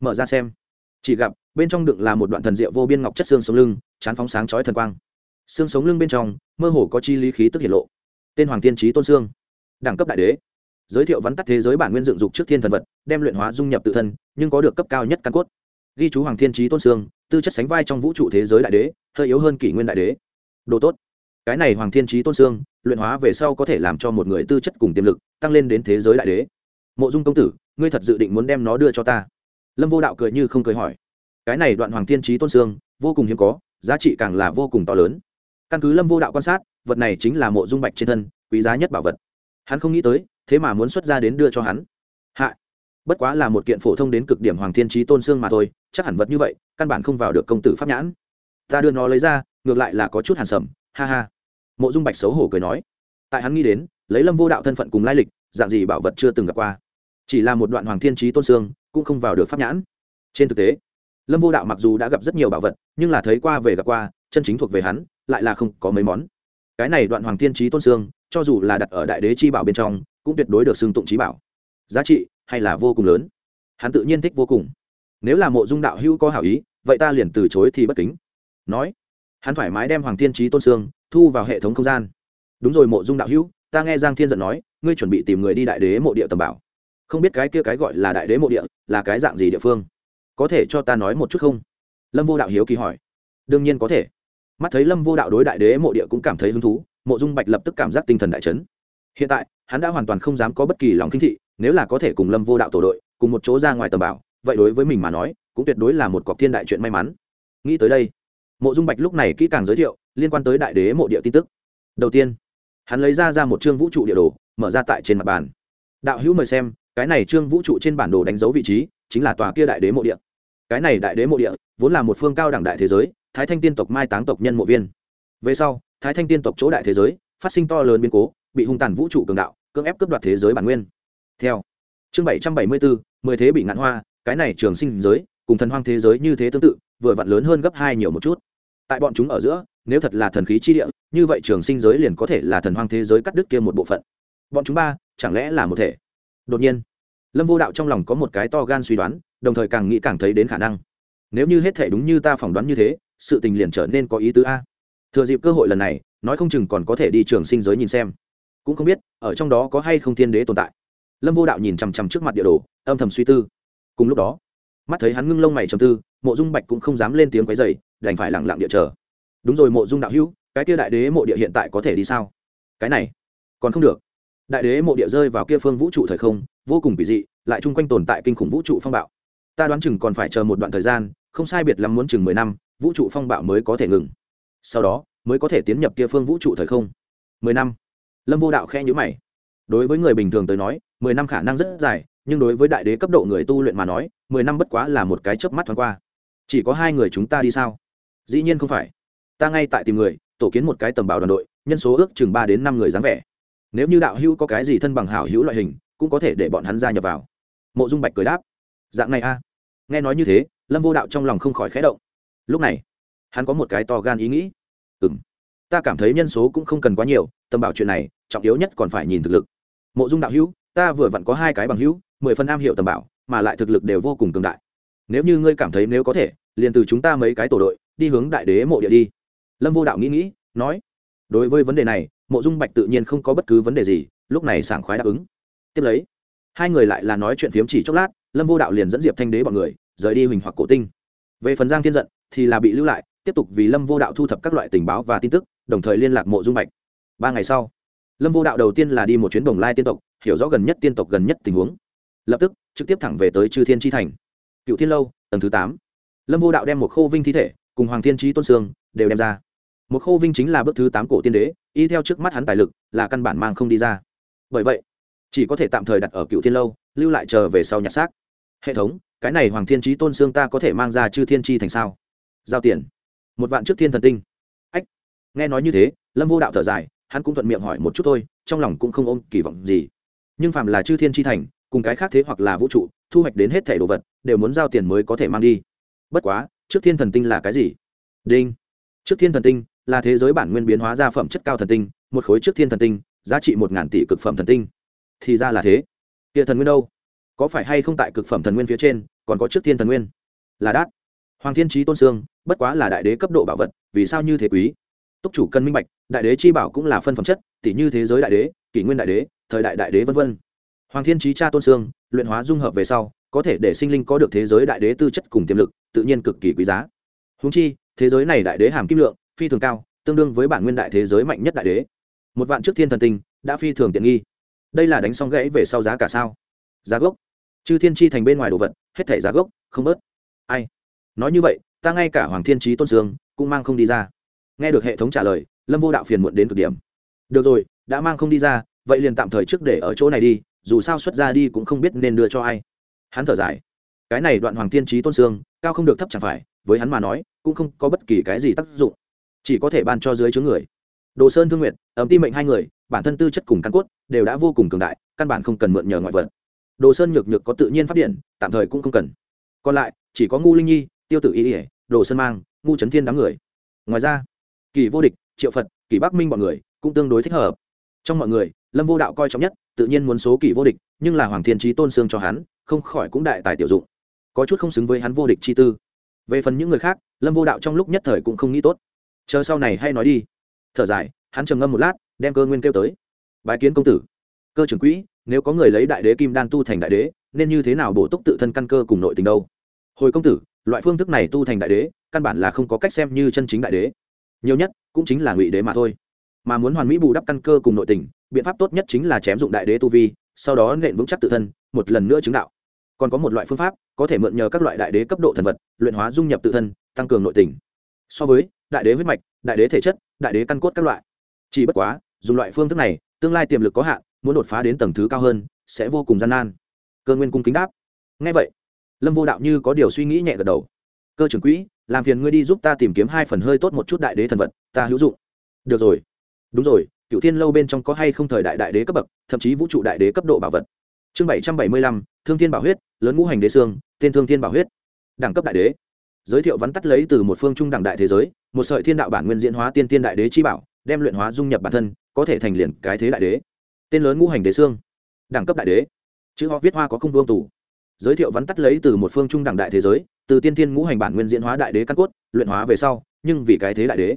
Mở ra xem. Chỉ gặp, bên trong đựng là một đoạn thần diệu vô biên ngọc chất xương sống lưng, chán phóng sáng chói thần quang. Xương sống lưng bên trong, mơ hồ có chi lý khí tức hiển lộ. Tên hoàng tiên trí tôn xương đẳng cấp đại đế. Giới thiệu vắn tắt thế giới bản nguyên dựng dục trước thiên thần vật, đem luyện hóa dung nhập tự thân, nhưng có được cấp cao nhất căn cốt. Ghi chú hoàng thiên trí tôn sương, tư chất sánh vai trong vũ trụ thế giới đại đế, hơi yếu hơn kỷ nguyên đại đế. Đồ tốt cái này hoàng thiên trí tôn sương luyện hóa về sau có thể làm cho một người tư chất cùng tiềm lực tăng lên đến thế giới đại đế. Mộ dung công tử, ngươi thật dự định muốn đem nó đưa cho ta? Lâm vô đạo cười như không cười hỏi. Cái này đoạn hoàng thiên trí tôn sương vô cùng hiếm có, giá trị càng là vô cùng to lớn. Căn cứ lâm vô đạo quan sát, vật này chính là mộ dung bạch trên thân, quý giá nhất bảo vật. Hắn không nghĩ tới, thế mà muốn xuất ra đến đưa cho hắn. Hạ. Bất quá là một kiện phổ thông đến cực điểm hoàng thiên trí tôn sương mà thôi, chắc hẳn vật như vậy, căn bản không vào được công tử pháp nhãn. Ta đưa nó lấy ra, ngược lại là có chút hàn sầm ha ha mộ dung bạch xấu hổ cười nói tại hắn nghĩ đến lấy lâm vô đạo thân phận cùng lai lịch dạng gì bảo vật chưa từng gặp qua chỉ là một đoạn hoàng thiên trí tôn sương cũng không vào được pháp nhãn trên thực tế lâm vô đạo mặc dù đã gặp rất nhiều bảo vật nhưng là thấy qua về gặp qua chân chính thuộc về hắn lại là không có mấy món cái này đoạn hoàng thiên trí tôn sương cho dù là đặt ở đại đế chi bảo bên trong cũng tuyệt đối được xưng tụng trí bảo giá trị hay là vô cùng lớn hắn tự nhiên thích vô cùng nếu là mộ dung đạo hữu có hảo ý vậy ta liền từ chối thì bất kính nói hắn thoải mái đem hoàng thiên trí tôn sương thu vào hệ thống không gian. Đúng rồi, mộ dung đạo hữu, ta nghe giang thiên giận nói, ngươi chuẩn bị tìm người đi đại đế mộ địa tầm bảo. Không biết cái kia cái gọi là đại đế mộ địa là cái dạng gì địa phương? Có thể cho ta nói một chút không? Lâm vô đạo hiếu kỳ hỏi. Đương nhiên có thể. Mắt thấy lâm vô đạo đối đại đế mộ địa cũng cảm thấy hứng thú, mộ dung bạch lập tức cảm giác tinh thần đại chấn. Hiện tại, hắn đã hoàn toàn không dám có bất kỳ lòng kinh thị, nếu là có thể cùng lâm vô đạo tổ đội, cùng một chỗ ra ngoài tầm bảo, vậy đối với mình mà nói, cũng tuyệt đối là một cọc thiên đại chuyện may mắn. Nghĩ tới đây mộ dung bạch lúc này kỹ càng giới thiệu, liên quan tới đại đế mộ địa tin tức. Đầu tiên, hắn lấy ra ra một chương vũ trụ địa đồ, mở ra tại trên mặt bàn. Đạo hữu mời xem, cái này chương vũ trụ trên bản đồ đánh dấu vị trí, chính là tòa kia đại đế mộ địa. Cái này đại đế mộ địa, vốn là một phương cao đẳng đại thế giới, thái thanh tiên tộc mai táng tộc nhân mộ viên. Về sau, thái thanh tiên tộc chỗ đại thế giới, phát sinh to lớn biến cố, bị hung tàn vũ trụ cường đạo, cưỡng ép cướp đoạt thế giới bản nguyên. Theo chương bảy trăm bảy mươi bốn mười thế bị ngạn hoa, cái này trường sinh giới, cùng thần hoang thế giới như thế tương tự, vừa vặn lớn hơn gấp hai nhiều một chút tại bọn chúng ở giữa, nếu thật là thần khí chi địa, như vậy trường sinh giới liền có thể là thần hoang thế giới cắt đứt kia một bộ phận. Bọn chúng ba, chẳng lẽ là một thể? Đột nhiên, lâm vô đạo trong lòng có một cái to gan suy đoán, đồng thời càng nghĩ càng thấy đến khả năng. Nếu như hết thể đúng như ta phỏng đoán như thế, sự tình liền trở nên có ý tứ a. Thừa dịp cơ hội lần này, nói không chừng còn có thể đi trường sinh giới nhìn xem. Cũng không biết, ở trong đó có hay không thiên đế tồn tại. Lâm vô đạo nhìn chằm chằm trước mặt địa đồ, âm thầm suy tư. Cùng lúc đó, mắt thấy hắn ngưng lông mày trầm tư, mộ dung bạch cũng không dám lên tiếng quấy dày đành phải lẳng lặng địa chờ. Đúng rồi, mộ dung đạo hữu, cái kia đại đế mộ địa hiện tại có thể đi sao? Cái này, còn không được. Đại đế mộ địa rơi vào kia phương vũ trụ thời không, vô cùng kỳ dị, lại chung quanh tồn tại kinh khủng vũ trụ phong bạo. Ta đoán chừng còn phải chờ một đoạn thời gian, không sai biệt lắm muốn chừng mười năm, vũ trụ phong bạo mới có thể ngừng. Sau đó, mới có thể tiến nhập kia phương vũ trụ thời không. Mười năm. Lâm vô đạo khe nhữ mày. Đối với người bình thường tới nói, mười năm khả năng rất dài, nhưng đối với đại đế cấp độ người tu luyện mà nói, mười năm bất quá là một cái chớp mắt thoáng qua. Chỉ có hai người chúng ta đi sao? Dĩ nhiên không phải. Ta ngay tại tìm người, tổ kiến một cái tầm bảo đoàn đội, nhân số ước chừng ba đến năm người dáng vẻ. Nếu như đạo hữu có cái gì thân bằng hảo hữu loại hình, cũng có thể để bọn hắn gia nhập vào. Mộ dung bạch cười đáp. Dạng này a. Nghe nói như thế, lâm vô đạo trong lòng không khỏi khẽ động. Lúc này, hắn có một cái to gan ý nghĩ. Ừ m ta cảm thấy nhân số cũng không cần quá nhiều, tầm bảo chuyện này, trọng yếu nhất còn phải nhìn thực lực. Mộ dung đạo hữu, ta vừa vặn có hai cái bằng hữu, mười phần am hiệu tầm bảo, mà lại thực lực đều vô cùng cường đại. Nếu như ngươi cảm thấy nếu có thể, liền từ chúng ta mấy cái tổ đội đi hướng đại đế mộ địa đi. Lâm vô đạo nghĩ nghĩ, nói, đối với vấn đề này, mộ dung bạch tự nhiên không có bất cứ vấn đề gì, lúc này sảng khoái đáp ứng. Tiếp lấy, hai người lại là nói chuyện phiếm chỉ chốc lát, lâm vô đạo liền dẫn diệp thanh đế bọn người, rời đi huỳnh hoặc cổ tinh. Về phần giang thiên giận, thì là bị lưu lại, tiếp tục vì lâm vô đạo thu thập các loại tình báo và tin tức, đồng thời liên lạc mộ dung bạch. Ba ngày sau, lâm vô đạo đầu tiên là đi một chuyến đồng lai tiên tộc, hiểu rõ gần nhất tiên tộc gần nhất tình huống. Lập tức, trực tiếp thẳng về tới chư thiên tri thành. Cựu thiên lâu, tầng thứ tám. Lâm vô đạo đem một khô vinh thi thể cùng hoàng thiên trí tôn sương đều đem ra. Một khô vinh chính là bước thứ tám cổ tiên đế, y theo trước mắt hắn tài lực là căn bản mang không đi ra. Bởi vậy, chỉ có thể tạm thời đặt ở cựu thiên lâu, lưu lại chờ về sau nhặt xác. Hệ thống, cái này hoàng thiên trí tôn sương ta có thể mang ra chư thiên tri thành sao? Giao tiền. Một vạn trước thiên thần tinh. Ách, nghe nói như thế, lâm vô đạo thở dài, hắn cũng thuận miệng hỏi một chút thôi, trong lòng cũng không ôm kỳ vọng gì. Nhưng phạm là chư thiên tri thành, cùng cái khác thế hoặc là vũ trụ, thu hoạch đến hết thẻ đồ vật, đều muốn giao tiền mới có thể mang đi. Bất quá trước thiên thần tinh là cái gì? Đinh. Trước thiên thần tinh là thế giới bản nguyên biến hóa ra phẩm chất cao thần tinh, một khối trước thiên thần tinh, giá trị một ngàn tỷ cực phẩm thần tinh. Thì ra là thế. Địa thần nguyên đâu? Có phải hay không tại cực phẩm thần nguyên phía trên, còn có trước thiên thần nguyên? Là đát. Hoàng thiên trí tôn sương, bất quá là đại đế cấp độ bảo vật, vì sao như thế quý? Túc chủ cân minh bạch, đại đế chi bảo cũng là phân phẩm chất tỷ như thế giới đại đế, kỷ nguyên đại đế, thời đại đại đế v v hoàng thiên trí cha tôn sương, luyện hóa dung hợp về sau, có thể để sinh linh có được thế giới đại đế tư chất cùng tiềm lực tự nhiên cực kỳ quý giá. Húng chi, thế giới này đại đế hàm kim lượng, phi thường cao, tương đương với bản nguyên đại thế giới mạnh nhất đại đế. Một vạn trước thiên thần tinh, đã phi thường tiện nghi. Đây là đánh xong gãy về sau giá cả sao? Giá gốc. Chư thiên chi thành bên ngoài đồ vật, hết thảy giá gốc, không bớt. Ai? Nói như vậy, ta ngay cả hoàng thiên trí tôn sương, cũng mang không đi ra. Nghe được hệ thống trả lời, lâm vô đạo phiền muộn đến cực điểm. Được rồi, đã mang không đi ra, vậy liền tạm thời trước để ở chỗ này đi, dù sao xuất ra đi cũng không biết nên đưa cho ai. Hắn thở dài cái này đoạn hoàng thiên trí tôn sương cao không được thấp chẳng phải, với hắn mà nói, cũng không có bất kỳ cái gì tác dụng. Chỉ có thể ban cho dưới chướng người. Đồ sơn thương nguyện ấm ti mệnh hai người, bản thân tư chất cùng căn cốt, đều đã vô cùng cường đại, căn bản không cần mượn nhờ ngoại vật. Đồ sơn nhược nhược có tự nhiên phát điện, tạm thời cũng không cần. Còn lại, chỉ có ngu linh nhi, tiêu tự y ỉa đồ sơn mang, ngu trấn thiên đám người. Ngoài ra, kỳ vô địch, triệu phật, kỳ bắc minh b ọ n người cũng tương đối thích hợp. Trong mọi người, lâm vô đạo coi trọng nhất, tự nhiên muốn số kỳ vô địch, nhưng là hoàng thiên trí tôn sương cho hắn, không khỏi cũng đại tài tiểu dụng có chút không xứng với hắn vô địch chi tư. Về phần những người khác, lâm vô đạo trong lúc nhất thời cũng không nghĩ tốt. Chờ sau này hay nói đi. Thở dài, hắn trầm ngâm một lát, đem cơ nguyên kêu tới. Bài kiến công tử. Cơ trưởng quỹ, nếu có người lấy đại đế kim đan tu thành đại đế, nên như thế nào bổ túc tự thân căn cơ cùng nội tình đâu? Hồi công tử, loại phương thức này tu thành đại đế, căn bản là không có cách xem như chân chính đại đế. Nhiều nhất, cũng chính là ngụy đế mà thôi. Mà muốn hoàn mỹ bù đắp căn cơ cùng nội tình, biện pháp tốt nhất chính là chém dụng đại đế tu vi, sau đó nện vững chắc tự thân, một lần nữa chứng đạo còn có một loại phương pháp, có thể mượn nhờ các loại đại đế cấp độ thần vật, luyện hóa dung nhập tự thân, tăng cường nội tình. So với đại đế huyết mạch, đại đế thể chất, đại đế căn cốt các loại. Chỉ bất quá, dùng loại phương thức này, tương lai tiềm lực có hạn, muốn đột phá đến tầng thứ cao hơn, sẽ vô cùng gian nan. Cơ nguyên cung kính đáp. Ngay vậy, lâm vô đạo như có điều suy nghĩ nhẹ gật đầu. Cơ trưởng quỹ, làm phiền ngươi đi giúp ta tìm kiếm hai phần hơi tốt một chút đại đế thần vật, ta hữu dụng. Được rồi. Đúng rồi cựu thiên lâu bên trong có hay không thời đại đại đế cấp bậc, thậm chí vũ trụ đại đế cấp độ bảo vật? Chương bảy trăm bảy mươi lăm thương thiên bảo huyết, lớn ngũ hành đế sương, tên thương thiên bảo huyết. Đẳng cấp đại đế. Giới thiệu vắn tắt lấy từ một phương trung đẳng đại thế giới, một sợi thiên đạo bản nguyên diễn hóa tiên tiên đại đế chi bảo, đem luyện hóa dung nhập bản thân, có thể thành liền cái thế đại đế. Tên lớn ngũ hành đế xương đẳng cấp đại đế. Chữ họ viết hoa có không vương tù. Giới thiệu vắn tắt lấy từ một phương trung đẳng đại thế giới, từ tiên tiên ngũ hành bản nguyên diễn hóa đại đế căn cốt, luyện hóa về sau, nhưng vì cái thế đại đế.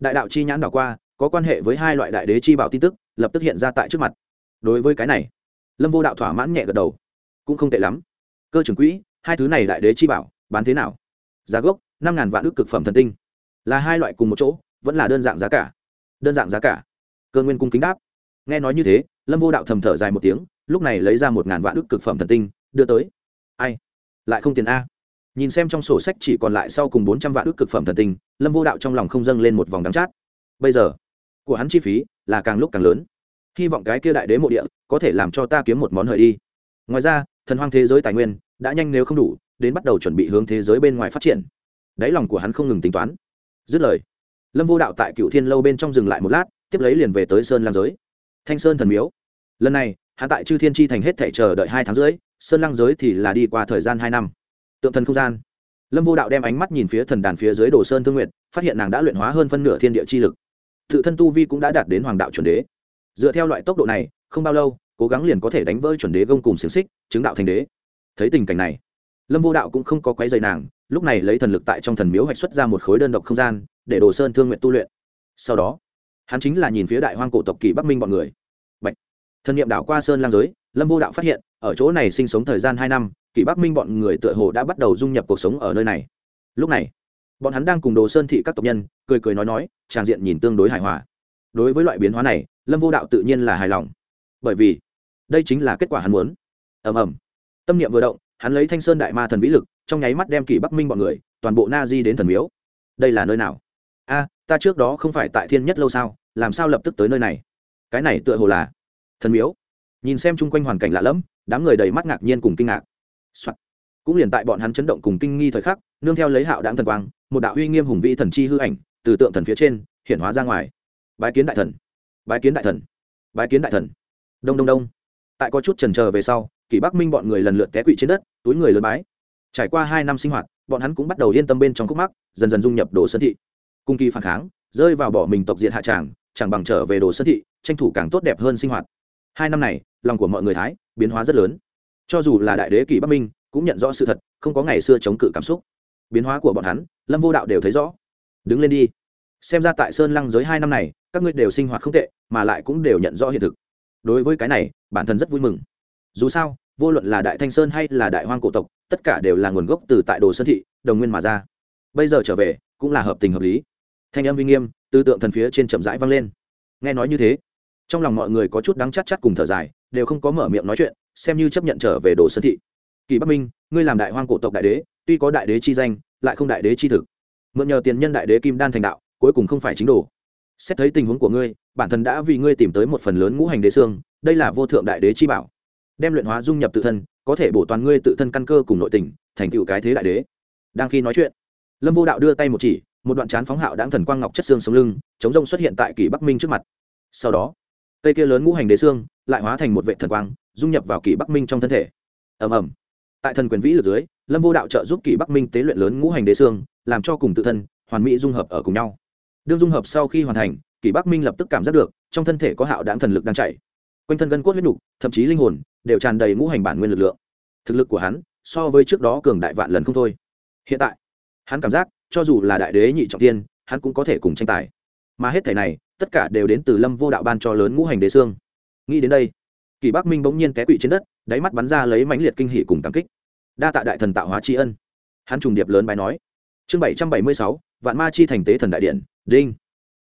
Đại đạo chi nhãn đảo qua, có quan hệ với hai loại đại đế chi bảo tin tức, lập tức hiện ra tại trước mặt. Đối với cái này, lâm vô đạo thỏa mãn nhẹ gật đầu cũng không tệ lắm. Cơ trưởng quỹ, hai thứ này đại đế chi bảo, bán thế nào? Giá gốc, năm ngàn vạn ước cực phẩm thần tinh. Là hai loại cùng một chỗ, vẫn là đơn dạng giá cả. Đơn dạng giá cả. Cơ nguyên cung kính đáp. Nghe nói như thế, lâm vô đạo thầm thở dài một tiếng, lúc này lấy ra một ngàn vạn ước cực phẩm thần tinh, đưa tới. Ai? Lại không tiền a. Nhìn xem trong sổ sách chỉ còn lại sau cùng bốn trăm vạn ước cực phẩm thần tinh, lâm vô đạo trong lòng không dâng lên một vòng đắng chát. Bây giờ, của hắn chi phí là càng lúc càng lớn. Hy vọng cái kia đại đế mộ địa có thể làm cho ta kiếm một món hời đi. Ngoài ra thần hoang thế giới tài nguyên đã nhanh nếu không đủ, đến bắt đầu chuẩn bị hướng thế giới bên ngoài phát triển. Đáy lòng của hắn không ngừng tính toán. Dứt lời, lâm vô đạo tại cựu thiên lâu bên trong dừng lại một lát, tiếp lấy liền về tới sơn lang giới. Thanh sơn thần miếu. Lần này, hắn tại chư thiên tri thành hết thể chờ đợi hai tháng rưỡi, sơn lang giới thì là đi qua thời gian hai năm. Tượng thần không gian. Lâm vô đạo đem ánh mắt nhìn phía thần đàn phía dưới đồ sơn thương nguyện phát hiện nàng đã luyện hóa hơn phân nửa thiên địa chi lực. Tự thân tu vi cũng đã đạt đến hoàng đạo chuẩn đế. Dựa theo loại tốc độ này, không bao lâu cố gắng liền có thể đánh vỡ chuẩn đế gông cùng xiềng xích, chứng đạo thành đế. Thấy tình cảnh này, lâm vô đạo cũng không có quái dày nàng, lúc này lấy thần lực tại trong thần miếu hoạch xuất ra một khối đơn độc không gian, để đồ sơn thương nguyện tu luyện. Sau đó, hắn chính là nhìn phía đại hoang cổ tộc kỳ bắc minh bọn người. Bạch. thân m đảo qua sơn lang giới, lâm vô đạo phát hiện, ở chỗ này sinh sống thời gian hai năm, kỳ bắc minh bọn người tựa hồ đã bắt đầu dung nhập cuộc sống ở nơi này. Lúc này, bọn hắn đang cùng đồ sơn thị các tộc nhân, cười cười nói nói, tràng diện nhìn tương đối hài hòa. Đối với loại biến hóa này, lâm vô đạo tự nhiên là hài lòng bởi vì đây chính là kết quả hắn muốn. Ầm ầm. Tâm niệm vừa động, hắn lấy thanh sơn đại ma thần vĩ lực, trong nháy mắt đem kỳ bắc minh bọn người, toàn bộ na di đến thần miếu. Đây là nơi nào? A, ta trước đó không phải tại thiên nhất lâu sao? Làm sao lập tức tới nơi này? Cái này tựa hồ là thần miếu. Nhìn xem chung quanh hoàn cảnh lạ lẫm, đám người đầy mắt ngạc nhiên cùng kinh ngạc、Soạn. cũng liền tại bọn hắn chấn động cùng kinh nghi thời khắc, nương theo lấy hạo đáng thần quang, một đạo uy nghiêm hùng vĩ thần chi hư ảnh, từ tượng thần phía trên, hiện hóa ra ngoài. Bái kiến đại thần. Bái kiến đại thần. Bái kiến đại thần đông đông đông. Tại có chút trần trờ về sau, kỷ bắc minh bọn người lần lượt té quỵ trên đất, túi người lớn bái. Trải qua hai năm sinh hoạt, bọn hắn cũng bắt đầu yên tâm bên trong khúc mắc, dần dần dung nhập đồ sơn thị. Cung kỳ phản kháng, rơi vào bỏ mình tộc diện hạ tràng, chẳng bằng trở về đồ sơn thị, tranh thủ càng tốt đẹp hơn sinh hoạt. Hai năm này, lòng của mọi người thái, biến hóa rất lớn. Cho dù là đại đế kỷ bắc minh, cũng nhận rõ sự thật, không có ngày xưa chống cự cảm xúc. Biến hóa của bọn hắn, lâm vô đạo đều thấy rõ. Đứng lên đi. Xem ra tại sơn lăng giới hai năm này, các ngươi đều sinh hoạt không tệ, mà lại cũng đều nhận rõ hiện thực đối với cái này, bản thân rất vui mừng. Dù sao, vô luận là đại thanh sơn hay là đại hoang cổ tộc, tất cả đều là nguồn gốc từ tại đồ sơn thị, đồng nguyên mà ra. Bây giờ trở về, cũng là hợp tình hợp lý. Thanh âm uy nghiêm, tư tượng thần phía trên chậm rãi vang lên. Nghe nói như thế, trong lòng mọi người có chút đắng chắc chắc cùng thở dài, đều không có mở miệng nói chuyện, xem như chấp nhận trở về đồ sơn thị. Kỳ bắc minh, ngươi làm đại hoang cổ tộc đại đế, tuy có đại đế chi danh, lại không đại đế chi thực. Mượn nhờ tiền nhân đại đế kim đan thành đạo, cuối cùng không phải chính đồ xét thấy tình huống của ngươi, bản thân đã vì ngươi tìm tới một phần lớn ngũ hành đế xương, đây là vô thượng đại đế chi bảo. Đem luyện hóa dung nhập tự thân, có thể bổ toàn ngươi tự thân căn cơ cùng nội tình, thành tựu cái thế đại đế. Đang khi nói chuyện, lâm vô đạo đưa tay một chỉ, một đoạn chán phóng hạo đáng thần quang ngọc chất xương sống lưng, chống rông xuất hiện tại kỷ bắc minh trước mặt. Sau đó, cây kia lớn ngũ hành đế xương lại hóa thành một vệ thần quang, dung nhập vào kỷ bắc minh trong thân thể. Ầm ầm. Tại thần quyền vĩ lực dưới, lâm vô đạo trợ giúp kỷ bắc minh tế luyện lớn ngũ hành đế xương, làm cho cùng tự thân hoàn mỹ dung hợp ở cùng nhau đương dung hợp sau khi hoàn thành, kỷ bắc minh lập tức cảm giác được, trong thân thể có hạo đáng thần lực đang chạy. Quanh thân gân cốt huyết nhục thậm chí linh hồn, đều tràn đầy ngũ hành bản nguyên lực lượng. Thực lực của hắn, so với trước đó cường đại vạn lần không thôi. Hiện tại, hắn cảm giác, cho dù là đại đế nhị trọng tiên, hắn cũng có thể cùng tranh tài. Mà hết thể này, tất cả đều đến từ lâm vô đạo ban cho lớn ngũ hành đế xương. Nghĩ đến đây kỳ bắc minh bỗng nhiên té quỵ trên đất, đáy mắt bắn ra lấy mãnh liệt kinh hỷ cùng cảm kích. Đa tạ đại thần tạo hóa tri ân. Hắn trùng điệp lớn bài nói. Chương bảy trăm bảy mươi sáu vạn ma chi thành tế thần đại điện, đinh.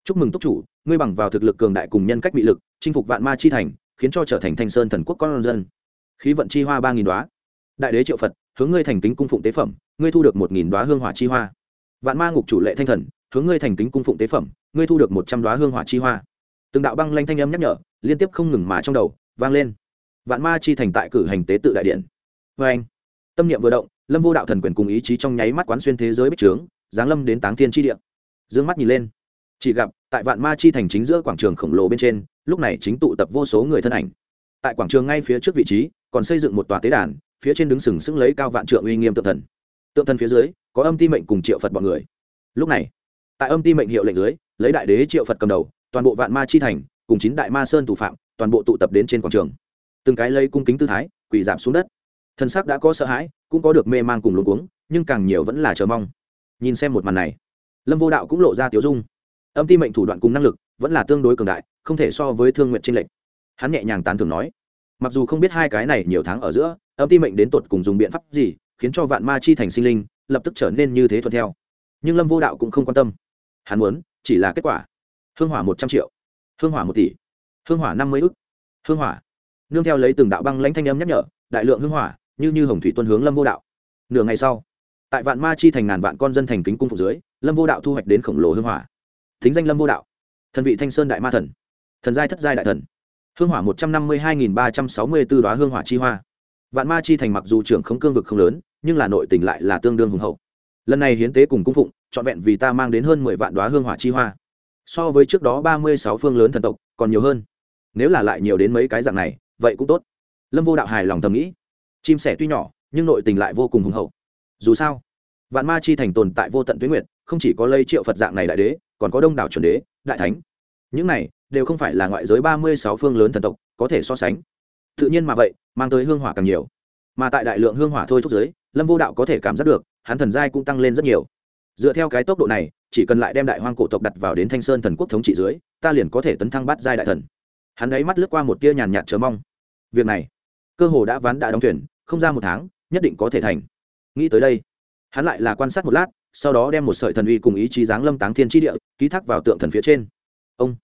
Chúc mừng túc chủ, ngươi bằng vào thực lực cường đại cùng nhân cách bị lực, chinh phục vạn ma chi thành, khiến cho trở thành thanh sơn thần quốc con dân. Khí vận chi hoa ba nghìn đoá đại đế triệu phật, hướng ngươi thành kính cung phụng tế phẩm, ngươi thu được một nghìn đoá hương hỏa chi hoa. Vạn ma ngục chủ lệ thanh thần, hướng ngươi thành kính cung phụng tế phẩm, ngươi thu được một trăm đoá hương hỏa chi hoa. Từng đạo băng lanh thanh âm nhắc nhở, liên tiếp không ngừng mà trong đầu, vang lên. Vạn ma chi thành tại cử hành tế tự đại điện. Vê anh tâm niệm vừa động, lâm vô đạo thần quyền cùng ý chí trong nháy mắt quán xuyên thế giới bích trướng giáng lâm đến táng thiên chi địa. Dương mắt nhìn lên. Chỉ gặp, tại vạn ma chi thành chính giữa quảng trường khổng lồ bên trên, lúc này chính tụ tập vô số người thân ảnh. Tại quảng trường ngay phía trước vị trí, còn xây dựng một tòa tế đàn, phía trên đứng sừng sững lấy cao vạn trượng uy nghiêm tượng thần. Tượng thần phía dưới, có âm ti mệnh cùng triệu phật bọn người. Lúc này, tại âm ti mệnh hiệu lệnh dưới, lấy đại đế triệu phật cầm đầu, toàn bộ vạn ma chi thành, cùng chín đại ma sơn thủ phạm, toàn bộ tụ tập đến trên quảng trường. Từng cái lấy cung kính tư thái, quỳ giảm xuống đất. Thân xác đã có sợ hãi, cũng có được mê man cùng luống cuống, nhưng càng nhiều vẫn là chờ mong nhìn xem một màn này. Lâm vô đạo cũng lộ ra tiếu dung. Âm ti mệnh thủ đoạn cùng năng lực vẫn là tương đối cường đại, không thể so với thương nguyện tranh lệch. Hắn nhẹ nhàng tán thường nói, mặc dù không biết hai cái này nhiều tháng ở giữa, âm ti mệnh đến tột cùng dùng biện pháp gì, khiến cho vạn ma chi thành sinh linh lập tức trở nên như thế thuận theo. Nhưng lâm vô đạo cũng không quan tâm. Hắn muốn, chỉ là kết quả. Hương hỏa một trăm triệu, hương hỏa một tỷ, hương hỏa năm mươi ức, hương hỏa. Nương theo lấy từng đạo băng lãnh thanh âm nhắc nhở, đại lượng hương hỏa, như như hồng thủy tuân hướng lâm vô đạo. Nửa ngày sau tại vạn ma chi thành ngàn vạn con dân thành kính cung phục dưới, lâm vô đạo thu hoạch đến khổng lồ hương hỏa. Thính danh lâm vô đạo. Thần vị thanh sơn đại ma thần. Thần giai thất giai đại thần. Hương hỏa một trăm năm mươi hai nghìn ba trăm sáu mươi b ố đoá hương hỏa chi hoa. Vạn ma chi thành mặc dù trưởng không cương vực không lớn, nhưng là nội tình lại là tương đương hùng hậu. Lần này hiến tế cùng cung phụng, trọn vẹn vì ta mang đến hơn mười vạn đoá hương hỏa chi hoa. So với trước đó ba mươi sáu phương lớn thần tộc, còn nhiều hơn. Nếu là lại nhiều đến mấy cái dạng này, vậy cũng tốt. Lâm vô đạo hài lòng thầm nghĩ. Chim sẻ tuy nhỏ, nhưng nội tình lại vô cùng hùng hậu dù sao, vạn ma chi thành tồn tại vô tận tuyến nguyện không chỉ có lây triệu phật dạng này đại đế, còn có đông đảo chuẩn đế, đại thánh. Những này đều không phải là ngoại giới ba mươi sáu phương lớn thần tộc có thể so sánh. Tự nhiên mà vậy, mang tới hương hỏa càng nhiều. Mà tại đại lượng hương hỏa thôi thúc giới, lâm vô đạo có thể cảm giác được, hắn thần giai cũng tăng lên rất nhiều. Dựa theo cái tốc độ này, chỉ cần lại đem đại hoang cổ tộc đặt vào đến thanh sơn thần quốc thống trị dưới, ta liền có thể tấn thăng bắt giai đại thần. Hắn ấy mắt lướt qua một tia nhàn nhạt chờ mong. Việc này, cơ hồ đã ván đã đóng thuyền, không ra một tháng, nhất định có thể thành nghĩ tới đây, hắn lại là quan sát một lát, sau đó đem một sợi thần uy cùng ý chí giáng lâm táng thiên tri địa, ký thác vào tượng thần phía trên. Ông,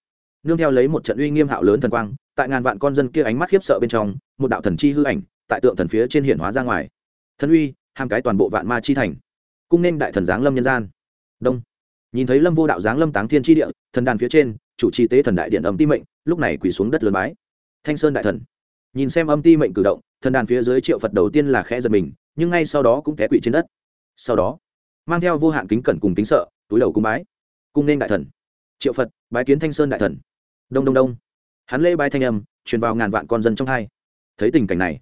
nương theo lấy một trận uy nghiêm hạo lớn thần quang, tại ngàn vạn con dân kia ánh mắt khiếp sợ bên trong, một đạo thần chi hư ảnh tại tượng thần phía trên hiển hóa ra ngoài. Thần uy, hàm cái toàn bộ vạn ma chi thành, cung nên đại thần giáng lâm nhân gian. Đông, nhìn thấy lâm vô đạo giáng lâm táng thiên tri địa, thần đàn phía trên, chủ trì tế thần đại điện ẩm ti mệnh, lúc này quỳ xuống đất lớn bái. Thanh sơn đại thần nhìn xem âm ti mệnh cử động, thần đàn phía dưới triệu phật đầu tiên là khẽ giật mình, nhưng ngay sau đó cũng té quỵ trên đất. Sau đó, mang theo vô hạn kính cẩn cùng kính sợ, túi đầu cung bái. Cung nên đại thần. Triệu phật, bái kiến thanh sơn đại thần. Đông đông đông. Hắn lễ bái thanh âm, truyền vào ngàn vạn con dân trong hai. Thấy tình cảnh này,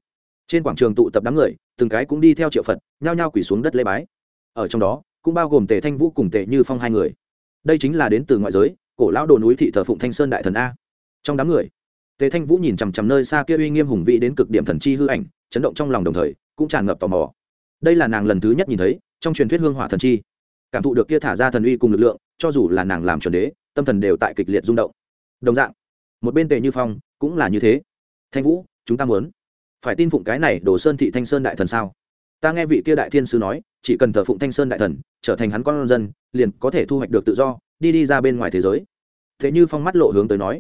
trên quảng trường tụ tập đám người, từng cái cũng đi theo triệu phật, nhao nhao quỳ xuống đất lễ bái. Ở trong đó, cũng bao gồm tề thanh vũ cùng tề như phong hai người. Đây chính là đến từ ngoại giới, cổ lão đồ núi thị thờ phụng thanh sơn đại thần a. Trong đám người tề thanh vũ nhìn chằm chằm nơi xa kia uy nghiêm hùng vĩ đến cực điểm thần chi hư ảnh, chấn động trong lòng đồng thời, cũng tràn ngập tò mò. Đây là nàng lần thứ nhất nhìn thấy, trong truyền thuyết hương hỏa thần chi. Cảm thụ được kia thả ra thần uy cùng lực lượng, cho dù là nàng làm chuẩn đế, tâm thần đều tại kịch liệt rung động. Đồng dạng, một bên tề như phong cũng là như thế. Thanh vũ, chúng ta muốn phải tin phụng cái này đồ sơn thị thanh sơn đại thần sao? Ta nghe vị kia đại thiên sứ nói, chỉ cần thờ phụng thanh sơn đại thần, trở thành hắn con dân, liền có thể thu hoạch được tự do, đi đi ra bên ngoài thế giới. Thế như phong mắt lộ hướng tới nói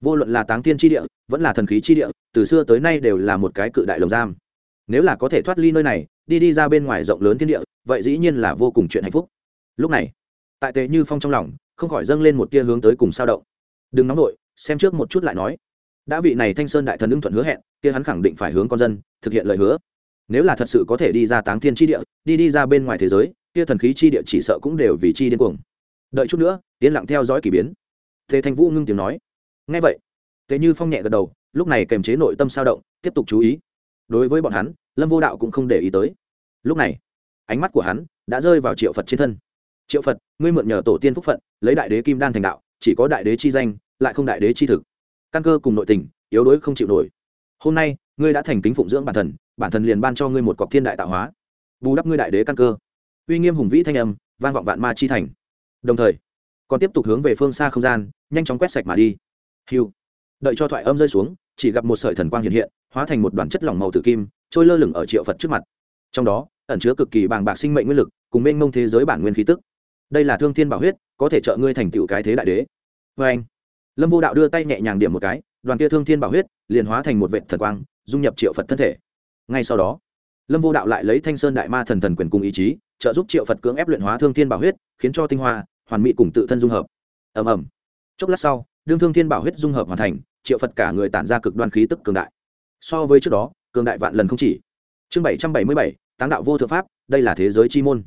vô luận là táng thiên tri địa, vẫn là thần khí tri địa, từ xưa tới nay đều là một cái cự đại lồng giam. Nếu là có thể thoát ly nơi này, đi đi ra bên ngoài rộng lớn thiên địa, vậy dĩ nhiên là vô cùng chuyện hạnh phúc. Lúc này, tại tề như phong trong lòng, không khỏi dâng lên một tia hướng tới cùng sao động. Đừng nóng nổi xem trước một chút lại nói. Đã vị này thanh sơn đại thần ưng thuận hứa hẹn, kia hắn khẳng định phải hướng con dân, thực hiện lời hứa. Nếu là thật sự có thể đi ra táng thiên tri địa, đi đi ra bên ngoài thế giới, kia thần khí chi địa chỉ sợ cũng đều vì chi điên cuồng. Đợi chút nữa, yên lặng theo dõi k ỳ biến. Thế thanh vũ ngưng tiếng nói ngay vậy thế như phong nhẹ gật đầu, lúc này kềm chế nội tâm sao động, tiếp tục chú ý. Đối với bọn hắn, lâm vô đạo cũng không để ý tới. Lúc này, ánh mắt của hắn đã rơi vào triệu phật trên thân. Triệu phật, ngươi mượn nhờ tổ tiên phúc phận, lấy đại đế kim đan thành đạo, chỉ có đại đế chi danh, lại không đại đế chi thực. Căn cơ cùng nội tình, yếu đuối không chịu nổi. Hôm nay, ngươi đã thành kính phụng dưỡng bản thần bản thần liền ban cho ngươi một cọc thiên đại tạo hóa. Bù đắp ngươi đại đế căn cơ. Uy nghiêm hùng vĩ thanh âm, vang vọng vạn ma chi thành. Đồng thời, còn tiếp tục hướng về phương xa không gian, nhanh chóng quét sạch mà đi hiu đợi cho thoại âm rơi xuống, chỉ gặp một sợi thần quang hiện hiện, hóa thành một đoàn chất lỏng màu tử kim, trôi lơ lửng ở triệu phật trước mặt. Trong đó, ẩn chứa cực kỳ bàng bạc sinh mệnh nguyên lực, cùng mênh mông thế giới bản nguyên khí tức. Đây là thương thiên bảo huyết, có thể trợ ngươi thành tựu cái thế đại đế. Vê anh, lâm vô đạo đưa tay nhẹ nhàng điểm một cái, đoàn kia thương thiên bảo huyết liền hóa thành một vệ thần quang, dung nhập triệu phật thân thể. Ngay sau đó, lâm vô đạo lại lấy thanh sơn đại ma thần thần quyền cùng ý chí, trợ giúp triệu phật cưỡng ép luyện hóa thương thiên bảo huyết, khiến cho tinh hoa, hoàn mỹ cùng tự thân dung hợp. Ầm ầm. Chốc lát sau đương thương thiên bảo huyết dung hợp hoàn thành, triệu phật cả người tản ra cực đoan khí tức cường đại. So với trước đó, cường đại vạn lần không chỉ. Chương bảy trăm bảy mươi bảy, táng đạo vô thượng pháp, đây là thế giới chi môn.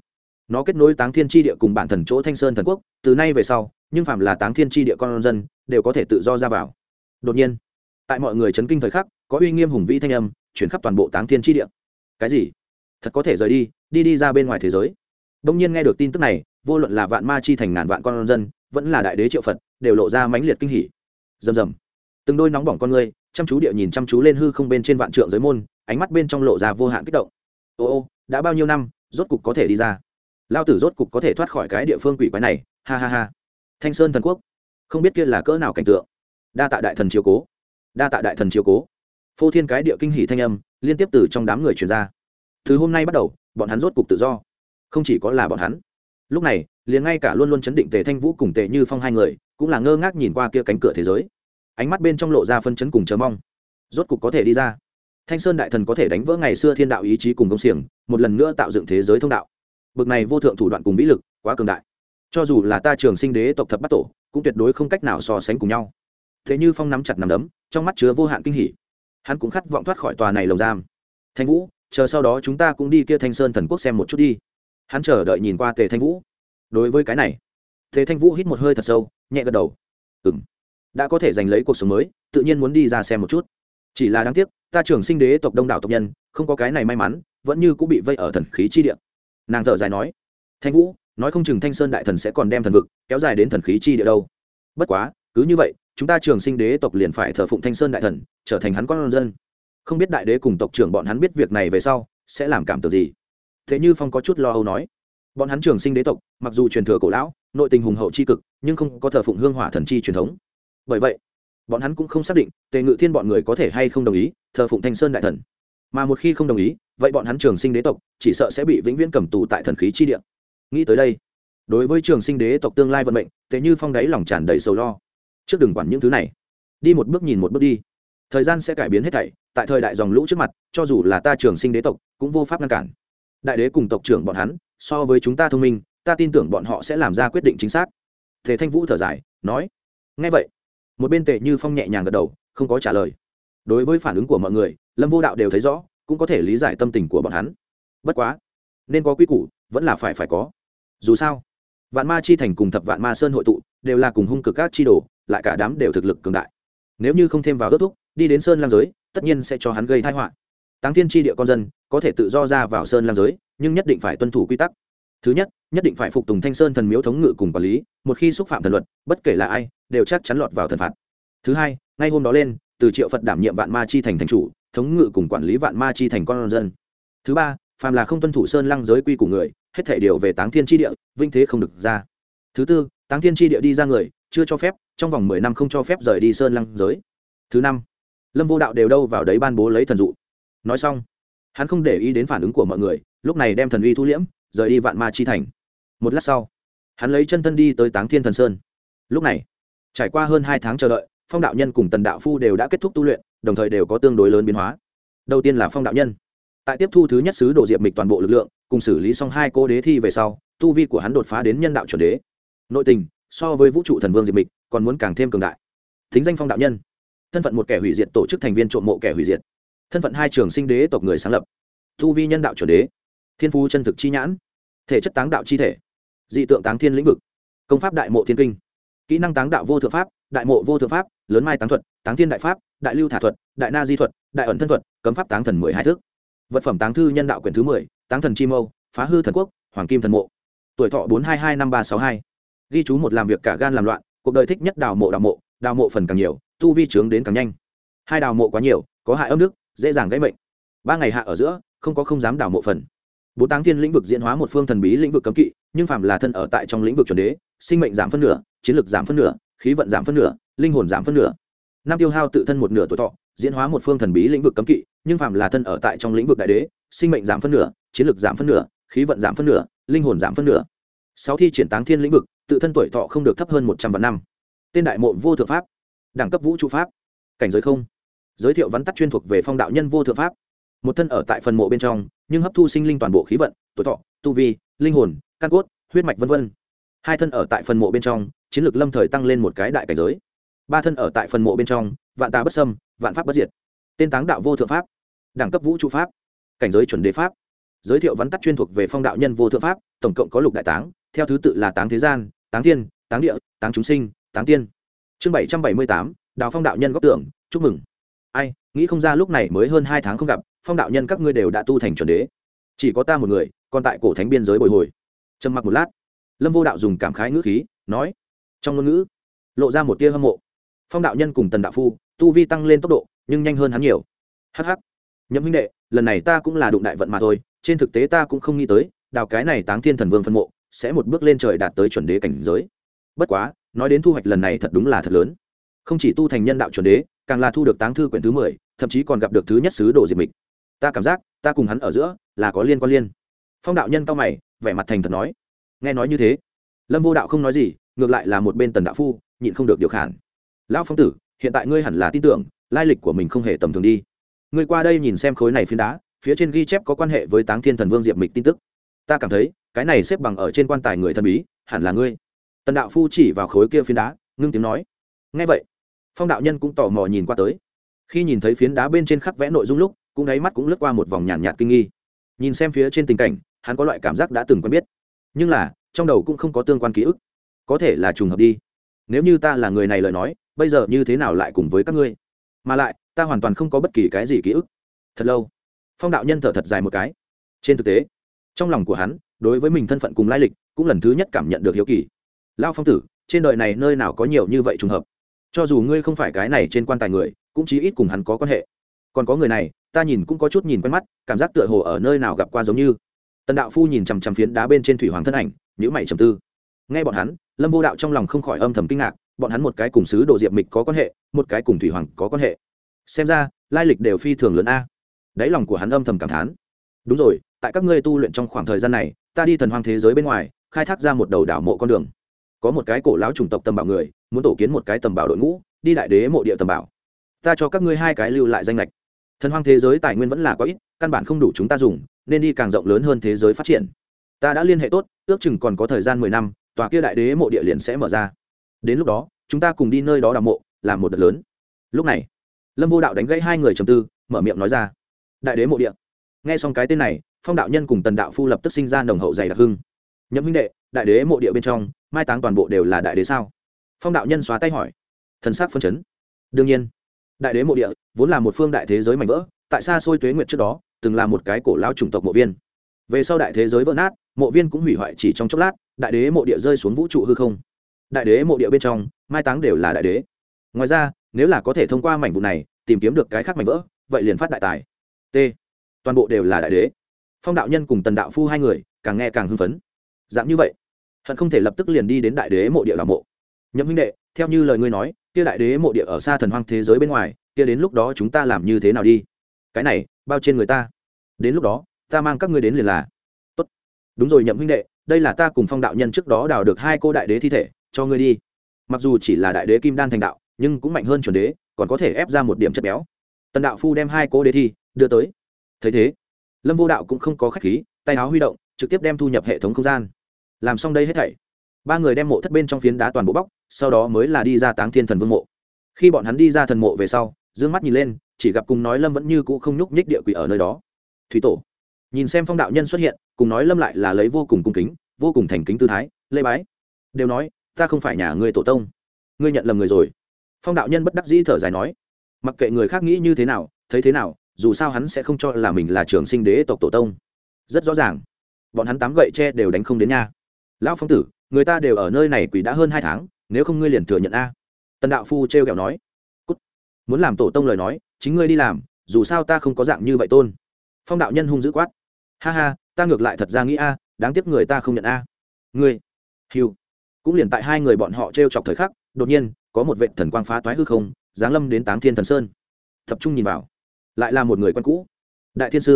Nó kết nối táng thiên tri địa cùng bản thần chỗ thanh sơn thần quốc, từ nay về sau, nhưng phạm là táng thiên tri địa con dân, đều có thể tự do ra vào. Đột nhiên, tại mọi người chấn kinh thời khắc, có uy nghiêm hùng vĩ thanh âm chuyển khắp toàn bộ táng thiên tri địa. Cái gì? Thật có thể rời đi đi đi ra bên ngoài thế giới. Đông nhiên nghe được tin tức này, vô luận là vạn ma chi thành ngàn vạn con dân, vẫn là đại đế triệu phật đều lộ ra mãnh liệt kinh hỉ. Rầm rầm. Từng đôi nóng bỏng con người, chăm chú địa nhìn chăm chú lên hư không bên trên vạn trượng giới môn, ánh mắt bên trong lộ ra vô hạn kích động. Ô ô, đã bao nhiêu năm, rốt cục có thể đi ra. Lao tử rốt cục có thể thoát khỏi cái địa phương quỷ quái này, ha ha ha. Thanh sơn thần quốc. Không biết kia là cỡ nào cảnh tượng. Đa tạ đại thần chiếu cố. Đa tạ đại thần chiếu cố. Phô thiên cái địa kinh hỷ thanh âm, liên tiếp từ trong đám người truyền ra. Từ hôm nay bắt đầu, bọn hắn rốt cục tự do. Không chỉ có là bọn hắn lúc này, liền ngay cả luôn luôn chấn định tề thanh vũ cùng tề như phong hai người, cũng là ngơ ngác nhìn qua kia cánh cửa thế giới. Ánh mắt bên trong lộ ra phân chấn cùng chờ mong. Rốt cục có thể đi ra. Thanh sơn đại thần có thể đánh vỡ ngày xưa thiên đạo ý chí cùng công xiềng, một lần nữa tạo dựng thế giới thông đạo. Bực này vô thượng thủ đoạn cùng vĩ lực, quá cường đại. Cho dù là ta trường sinh đế tộc thập bắt tổ, cũng tuyệt đối không cách nào so sánh cùng nhau. Thế như phong nắm chặt nằm đấm, trong mắt chứa vô hạn kinh hỉ. Hắn cũng khát vọng thoát khỏi tòa này lồng giam. Thanh vũ, chờ sau đó chúng ta cũng đi kia thanh sơn thần quốc xem một chút đi hắn chờ đợi nhìn qua tề thanh vũ. Đối với cái này, tề thanh vũ hít một hơi thật sâu, nhẹ gật đầu. Ừ m đã có thể giành lấy cuộc sống mới, tự nhiên muốn đi ra xem một chút. Chỉ là đáng tiếc, ta trường sinh đế tộc đông đảo tộc nhân, không có cái này may mắn, vẫn như cũng bị vây ở thần khí chi địa. Nàng thở dài nói, thanh vũ, nói không chừng thanh sơn đại thần sẽ còn đem thần vực kéo dài đến thần khí chi địa đâu. Bất quá, cứ như vậy, chúng ta trường sinh đế tộc liền phải thờ phụng thanh sơn đại thần, trở thành hắn con dân. Không biết đại đế cùng tộc trưởng bọn hắn biết việc này về sau, sẽ làm cảm tưởng gì? Thế như phong có chút lo âu nói, bọn hắn trường sinh đế tộc, mặc dù truyền thừa cổ lão, nội tình hùng hậu c h i cực, nhưng không có thờ phụng hương hỏa thần chi truyền thống. Bởi vậy, bọn hắn cũng không xác định tề ngự thiên bọn người có thể hay không đồng ý thờ phụng thanh sơn đại thần. Mà một khi không đồng ý, vậy bọn hắn trường sinh đế tộc chỉ sợ sẽ bị vĩnh viễn cầm tù tại thần khí chi địa. Nghĩ tới đây, đối với trường sinh đế tộc tương lai vận mệnh, tề như phong đáy lòng tràn đầy sầu lo. Trước đừng quản những thứ này, đi một bước nhìn một bước đi. Thời gian sẽ cải biến hết thảy, tại thời đại dòng lũ trước mặt, cho dù là ta trường sinh đế tộc, cũng vô pháp ngăn cản đại đế cùng tộc trưởng bọn hắn, so với chúng ta thông minh, ta tin tưởng bọn họ sẽ làm ra quyết định chính xác. Thế thanh vũ thở dài, nói ngay vậy. Một bên tệ như phong nhẹ nhàng gật đầu, không có trả lời. Đối với phản ứng của mọi người, lâm vô đạo đều thấy rõ, cũng có thể lý giải tâm tình của bọn hắn. Bất quá, nên có quy củ, vẫn là phải phải có. Dù sao, vạn ma chi thành cùng thập vạn ma sơn hội tụ, đều là cùng hung cực các chi đồ, lại cả đám đều thực lực cường đại. Nếu như không thêm vào ước thúc, đi đến sơn lam giới, tất nhiên sẽ cho hắn gây thai họa táng thiên tri địa con dân có thể tự do ra vào sơn lang giới, nhưng nhất định phải tuân thủ quy tắc. Thứ nhất nhất định phải phục tùng thanh sơn thần miếu thống ngự cùng quản lý, một khi xúc phạm thần luật, bất kể là ai, đều chắc chắn lọt vào thần phạt. Thứ hai, ngay hôm đó lên, từ triệu phật đảm nhiệm vạn ma chi thành thành chủ, thống ngự cùng quản lý vạn ma chi thành con dân. Thứ ba, phàm là không tuân thủ sơn lăng giới quy của người, hết thể điều về táng thiên tri địa, vinh thế không được ra. Thứ tư, táng thiên tri địa đi ra người, chưa cho phép, trong vòng mười năm không cho phép rời đi sơn lăng giới. Thứ năm, lâm vô đạo đều đâu vào đấy ban bố lấy thần dụ nói xong, hắn không để ý đến phản ứng của mọi người, lúc này đem thần uy thu liễm, rời đi vạn ma chi thành. Một lát sau, hắn lấy chân thân đi tới táng thiên thần sơn. Lúc này, trải qua hơn hai tháng chờ đợi, phong đạo nhân cùng tần đạo phu đều đã kết thúc tu luyện, đồng thời đều có tương đối lớn biến hóa. Đầu tiên là phong đạo nhân. Tại tiếp thu thứ nhất sứ đồ diệp mịch toàn bộ lực lượng, cùng xử lý xong hai cô đế thi về sau, tu vi của hắn đột phá đến nhân đạo chuẩn đế. Nội tình, so với vũ trụ thần vương diệp mịch, còn muốn càng thêm cường đại. Thính danh phong đạo nhân. Thân phận một kẻ hủy diệt tổ chức thành viên trộm mộ kẻ hủy diệt thân phận hai trường sinh đế tộc người sáng lập. Tu vi nhân đạo chuẩn đế. Thiên phú chân thực chi nhãn. Thể chất táng đạo chi thể. Dị tượng táng thiên lĩnh vực. Công pháp đại mộ thiên kinh. Kỹ năng táng đạo vô thượng pháp, đại mộ vô thượng pháp, lớn mai táng thuật, táng thiên đại pháp, đại lưu thả thuật, đại na di thuật, đại ẩn thân thuật, cấm pháp táng thần mười hai thước vật phẩm táng thư nhân đạo quyển thứ mười, táng thần chi mâu, phá hư thần quốc, hoàng kim thần mộ. Tuổi thọ bốn hai hai năm ba sáu hai. Ghi chú một làm việc cả gan làm loạn, cuộc đời thích nhất đào mộ đào mộ đào mộ phần càng nhiều, tu vi trướng đến càng nhanh. Hai đào mộ quá nhiều, có hại âm đức dễ dàng gây mệnh. Ba ngày hạ ở giữa, không có không dám đào mộ phần. Bốn táng thiên lĩnh vực diễn hóa một phương thần bí lĩnh vực cấm kỵ, nhưng phạm là thân ở tại trong lĩnh vực chuẩn đế, sinh mệnh giảm phân nửa, chiến lược giảm phân nửa, khí vận giảm phân nửa, linh hồn giảm phân nửa. Năm tiêu hao tự thân một nửa tuổi thọ, diễn hóa một phương thần bí lĩnh vực cấm kỵ, nhưng phạm là thân ở tại trong lĩnh vực đại đế, sinh mệnh giảm phân nửa, chiến lược giảm phân nửa, khí vận giảm phân nửa, linh hồn giảm phân nửa. Sáu thi triển táng thiên lĩnh vực, tự thân tuổi thọ không được thấp hơn một trăm vạn năm. Tên đại mộ vô thượng pháp, đẳng cấp vũ trụ pháp. Cảnh giới không giới thiệu vắn tắt chuyên thuộc về phong đạo nhân vô thượng pháp. Một thân ở tại phần mộ bên trong, nhưng hấp thu sinh linh toàn bộ khí vận, tuổi thọ, tu vi, linh hồn, căn cốt, huyết mạch v v hai thân ở tại phần mộ bên trong, chiến lược lâm thời tăng lên một cái đại cảnh giới. Ba thân ở tại phần mộ bên trong, vạn tà bất sâm vạn pháp bất diệt. Tên táng đạo vô thượng pháp, đẳng cấp vũ trụ pháp, cảnh giới chuẩn đế pháp. Giới thiệu vắn tắt chuyên thuộc về phong đạo nhân vô thượng pháp, tổng cộng có lục đại táng, theo thứ tự là táng thế gian, táng thiên, táng địa, táng chúng sinh, táng tiên. Chương bảy trăm bảy mươi tám, đào phong đạo nhân góp tưởng, chúc mừng ai, nghĩ không ra lúc này mới hơn hai tháng không gặp, phong đạo nhân các ngươi đều đã tu thành chuẩn đế. Chỉ có ta một người, còn tại cổ thánh biên giới bồi hồi. Trầm mặc một lát, lâm vô đạo dùng cảm khái ngữ khí, nói, trong ngôn ngữ, lộ ra một tia hâm mộ. Phong đạo nhân cùng tần đạo phu, tu vi tăng lên tốc độ, nhưng nhanh hơn hắn nhiều. Hh nhậm huynh đệ, lần này ta cũng là đụng đại vận mà thôi, trên thực tế ta cũng không nghĩ tới, đào cái này táng thiên thần vương phân mộ, sẽ một bước lên trời đạt tới chuẩn đế cảnh giới. Bất quá, nói đến thu hoạch lần này thật đúng là thật lớn không chỉ tu thành nhân đạo chuẩn đế, càng là thu được táng thư quyển thứ mười, thậm chí còn gặp được thứ nhất sứ đồ diệt mịch. Ta cảm giác, ta cùng hắn ở giữa, là có liên quan liên. Phong đạo nhân cao mày, vẻ mặt thành thật nói. Nghe nói như thế, lâm vô đạo không nói gì, ngược lại là một bên tần đạo phu, nhịn không được điều khản. Lão phong tử, hiện tại ngươi hẳn là tin tưởng, lai lịch của mình không hề tầm thường đi. Ngươi qua đây nhìn xem khối này phiến đá, phía trên ghi chép có quan hệ với táng thiên thần vương diệp mịch tin tức. Ta cảm thấy, cái này xếp bằng ở trên quan tài người thần bí, hẳn là ngươi. Tần đạo phu chỉ vào khối kia phiến đá, ngưng tiếng nói. Ngay vậy phong đạo nhân cũng tò mò nhìn qua tới. Khi nhìn thấy phiến đá bên trên khắc vẽ nội dung lúc cũng đáy mắt cũng lướt qua một vòng nhàn nhạt, nhạt kinh nghi. Nhìn xem phía trên tình cảnh hắn có loại cảm giác đã từng quen biết. Nhưng là trong đầu cũng không có tương quan ký ức. Có thể là trùng hợp đi. Nếu như ta là người này lời nói bây giờ như thế nào lại cùng với các ngươi? Mà lại ta hoàn toàn không có bất kỳ cái gì ký ức. Thật lâu. Phong đạo nhân thở thật dài một cái. Trên thực tế trong lòng của hắn đối với mình thân phận cùng lai lịch cũng lần thứ nhất cảm nhận được hiếu kỳ. Lao phong tử trên đời này nơi nào có nhiều như vậy trùng hợp? Cho dù ngươi không phải cái này trên quan tài người, cũng chí ít cùng hắn có quan hệ. Còn có người này, ta nhìn cũng có chút nhìn quen mắt, cảm giác tựa hồ ở nơi nào gặp qua giống như. Tần đạo phu nhìn chằm chằm phiến đá bên trên thủy hoàng thân ảnh nhữ mày trầm tư. Nghe bọn hắn, lâm vô đạo trong lòng không khỏi âm thầm kinh ngạc, bọn hắn một cái cùng sứ đồ diệp mịch có quan hệ, một cái cùng thủy hoàng có quan hệ. Xem ra, lai lịch đều phi thường lớn a. Đáy lòng của hắn âm thầm cảm thán. Đúng rồi, tại các ngươi tu luyện trong khoảng thời gian này, ta đi thần hoang thế giới bên ngoài, khai thác ra một đầu đảo mộ con đường có một cái cổ lão chủng tộc tầm bảo người, muốn tổ kiến một cái tầm bảo đội ngũ, đi đại đế mộ địa tầm bảo. Ta cho các ngươi hai cái lưu lại danh lệch thần hoang thế giới tài nguyên vẫn là có ít, căn bản không đủ chúng ta dùng, nên đi càng rộng lớn hơn thế giới phát triển. Ta đã liên hệ tốt, ước chừng còn có thời gian mười năm, tòa kia đại đế mộ địa liền sẽ mở ra. Đến lúc đó, chúng ta cùng đi nơi đó đào mộ, làm một đợt lớn. Lúc này, lâm vô đạo đánh gãy hai người trầm tư, mở miệng nói ra. Đại đế mộ địa. Nghe xong cái tên này, phong đạo nhân cùng tần đạo phu lập tức sinh ra nồng hậu dày đặc hưng. Nhậm huynh đệ đại đế mộ địa bên trong, mai táng toàn bộ đều là đại đế sao? Phong đạo nhân xóa tay hỏi. Thần sắc phân chấn. Đương nhiên, đại đế mộ địa vốn là một phương đại thế giới mạnh vỡ, tại xa xôi tuế nguyệt trước đó, từng là một cái cổ lao chủng tộc mộ viên. Về sau đại thế giới vỡ nát, mộ viên cũng hủy hoại chỉ trong chốc lát, đại đế mộ địa rơi xuống vũ trụ hư không. Đại đế mộ địa bên trong, mai táng đều là đại đế. Ngoài ra, nếu là có thể thông qua mảnh vụ này, tìm kiếm được cái khác mảnh vỡ, vậy liền phát đại tài. T. Toàn bộ đều là đại đế. Phong đạo nhân cùng tần đạo phu hai người, càng nghe càng hưng phấn. Dạng như vậy hận không thể lập tức liền đi đến đại đế mộ địa là mộ. Nhậm huynh đệ, theo như lời ngươi nói, kia đại đế mộ địa ở xa thần hoang thế giới bên ngoài, kia đến lúc đó chúng ta làm như thế nào đi? Cái này, bao trên người ta. Đến lúc đó, ta mang các ngươi đến liền là. Tốt. Đúng rồi nhậm huynh đệ, đây là ta cùng phong đạo nhân trước đó đào được hai cô đại đế thi thể, cho ngươi đi. Mặc dù chỉ là đại đế kim đan thành đạo, nhưng cũng mạnh hơn chuẩn đế, còn có thể ép ra một điểm chất béo. Tần đạo phu đem hai cô đế thi đưa tới. Thấy thế, lâm vô đạo cũng không có khách khí, tay áo huy động, trực tiếp đem thu nhập hệ thống không gian làm xong đây hết thảy. Ba người đem mộ thất bên trong phiến đá toàn bộ bóc, sau đó mới là đi ra táng thiên thần vương mộ. Khi bọn hắn đi ra thần mộ về sau d ư ơ n g mắt nhìn lên, chỉ gặp cùng nói lâm vẫn như cũ không nhúc nhích địa quỷ ở nơi đó. Thủy tổ. Nhìn xem phong đạo nhân xuất hiện, cùng nói lâm lại là lấy vô cùng cung kính, vô cùng thành kính tư thái lê bái. Đều nói, ta không phải nhà ngươi tổ tông. Ngươi nhận lầm người rồi. Phong đạo nhân bất đắc dĩ thở dài nói, mặc kệ người khác nghĩ như thế nào, thấy thế nào, dù sao hắn sẽ không cho là mình là trường sinh đế tộc tổ tông. Rất rõ ràng, bọn hắn tám gậy tre đều đánh không đến nha lão phong tử, người ta đều ở nơi này quỷ đã hơn hai tháng, nếu không ngươi liền thừa nhận a. Tần đạo phu t r e o kẹo nói. Cút. muốn làm tổ tông lời nói, chính ngươi đi làm, dù sao ta không có dạng như vậy tôn. Phong đạo nhân hung dữ quát. Ha ha, ta ngược lại thật ra nghĩ a, đáng tiếc người ta không nhận a. Ngươi. Hiu cũng liền tại hai người bọn họ t r e o chọc thời khắc, đột nhiên, có một vệ thần quang phá toái hư không, giáng lâm đến táng thiên thần sơn. Tập trung nhìn vào. Lại là một người quen cũ. Đại thiên sư.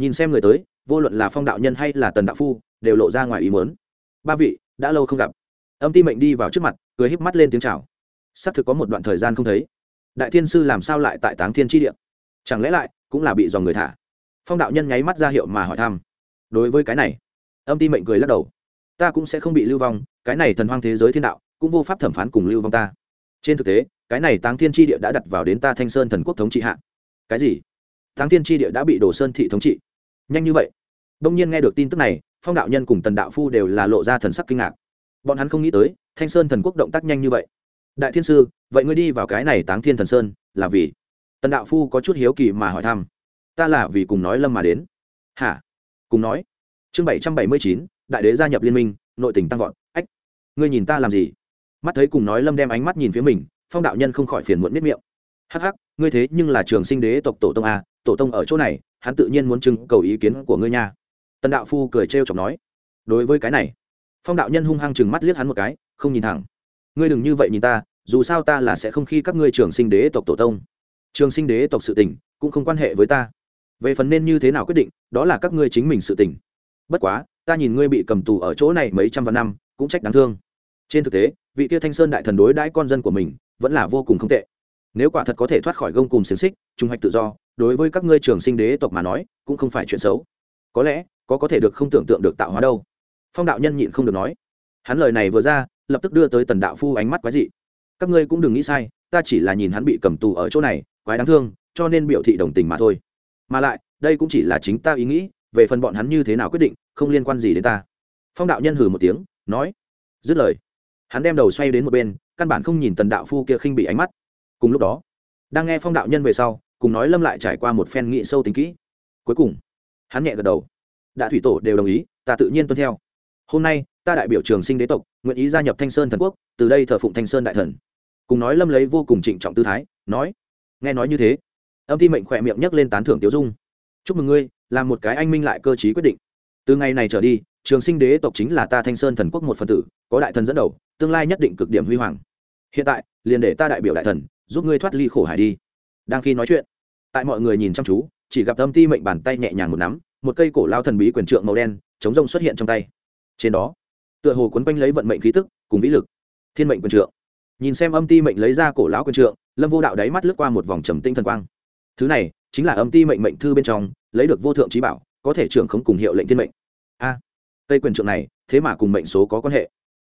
Nhìn xem người tới, vô luận là phong đạo nhân hay là tần đạo phu, đều lộ ra ngoài ý mớn ba vị, đã lâu không gặp. Âm ti mệnh đi vào trước mặt, cười híp mắt lên tiếng chào. Xác thực có một đoạn thời gian không thấy. Đại thiên sư làm sao lại tại táng thiên tri địa? Chẳng lẽ lại cũng là bị dòng người thả? Phong đạo nhân nháy mắt ra hiệu mà hỏi thăm. Đối với cái này, âm ti mệnh cười lắc đầu. Ta cũng sẽ không bị lưu vong, cái này thần hoang thế giới thiên đạo, cũng vô pháp thẩm phán cùng lưu vong ta. Trên thực tế, cái này táng thiên tri địa đã đặt vào đến ta thanh sơn thần quốc thống trị hạ. Cái gì? Táng thiên tri địa đã bị đồ sơn thị thống trị. Nhanh như vậy. Đông nhiên nghe được tin tức này phong đạo nhân cùng tần đạo phu đều là lộ ra thần sắc kinh ngạc. Bọn hắn không nghĩ tới, thanh sơn thần quốc động tác nhanh như vậy. Đại thiên sư, vậy ngươi đi vào cái này táng thiên thần sơn, là vì? Tần đạo phu có chút hiếu kỳ mà hỏi thăm. Ta là vì cùng nói lâm mà đến. Hả? Cùng nói. Chương bảy trăm bảy mươi chín, đại đế gia nhập liên minh, nội tình tăng vọt. Ách, ngươi nhìn ta làm gì? Mắt thấy cùng nói lâm đem ánh mắt nhìn phía mình, phong đạo nhân không khỏi phiền muộn miết miệng. Hắc hắc, ngươi thế nhưng là trường sinh đế tộc tổ tông a, tổ tông ở chỗ này, hắn tự nhiên muốn trưng cầu ý kiến của ngươi nha tần đạo phu cười trêu chọc nói, đối với cái này. Phong đạo nhân hung hăng chừng mắt liếc hắn một cái, không nhìn thẳng. Ngươi đừng như vậy nhìn ta, dù sao ta là sẽ không khi các ngươi trường sinh đế tộc tổ tông. Trường sinh đế tộc sự tình cũng không quan hệ với ta. Về phần nên như thế nào quyết định, đó là các ngươi chính mình sự tình. Bất quá, ta nhìn ngươi bị cầm tù ở chỗ này mấy trăm vạn năm, cũng trách đáng thương. Trên thực tế, vị kia thanh sơn đại thần đối đãi con dân của mình, vẫn là vô cùng không tệ. Nếu quả thật có thể thoát khỏi gông cùng xiềng xích trung hoạch tự do, đối với các ngươi trường sinh đế tộc mà nói, cũng không phải chuyện xấu. Có lẽ có có thể được không tưởng tượng được tạo hóa đâu. Phong đạo nhân nhịn không được nói. Hắn lời này vừa ra, lập tức đưa tới tần đạo phu ánh mắt quái dị. Các ngươi cũng đừng nghĩ sai, ta chỉ là nhìn hắn bị cầm tù ở chỗ này, quái đáng thương, cho nên biểu thị đồng tình mà thôi. Mà lại, đây cũng chỉ là chính ta ý nghĩ, về phần bọn hắn như thế nào quyết định, không liên quan gì đến ta. Phong đạo nhân hừ một tiếng, nói. Dứt lời, hắn đem đầu xoay đến một bên, căn bản không nhìn tần đạo phu kia khinh bị ánh mắt. Cùng lúc đó, đang nghe phong đạo nhân về sau, cùng nói lâm lại trải qua một phen nghị sâu tính kỹ. Cuối cùng, hắn nhẹ gật đầu đã thủy tổ đều đồng ý, ta tự nhiên tuân theo. Hôm nay, ta đại biểu trường sinh đế tộc, nguyện ý gia nhập thanh sơn thần quốc, từ đây thờ phụng thanh sơn đại thần. Cùng nói lâm lấy vô cùng trịnh trọng tư thái, nói, nghe nói như thế. Âm ti mệnh khỏe miệng nhấc lên tán thưởng tiêu dung. Chúc mừng ngươi là một cái anh minh lại cơ chí quyết định. Từ ngày này trở đi, trường sinh đế tộc chính là ta thanh sơn thần quốc một phần tử, có đại thần dẫn đầu, tương lai nhất định cực điểm huy hoàng. Hiện tại, liền để ta đại biểu đại thần, giúp ngươi thoát ly khổ hải đi. Đang khi nói chuyện, tại mọi người nhìn chăm chú, chỉ gặp âm ti mệnh bàn tay nhẹ nhàng một nắm một cây cổ lao thần bí quyền trượng màu đen, chống rông xuất hiện trong tay. Trên đó, tựa hồ quấn quanh lấy vận mệnh khí tức, cùng vĩ lực. Thiên mệnh quyền trượng. Nhìn xem âm ti mệnh lấy ra cổ lão quyền trượng, lâm vô đạo đáy mắt lướt qua một vòng trầm tinh thần quang. Thứ này, chính là âm ti mệnh mệnh thư bên trong, lấy được vô thượng trí bảo, có thể trưởng không cùng hiệu lệnh thiên mệnh. A, cây quyền trượng này, thế mà cùng mệnh số có quan hệ.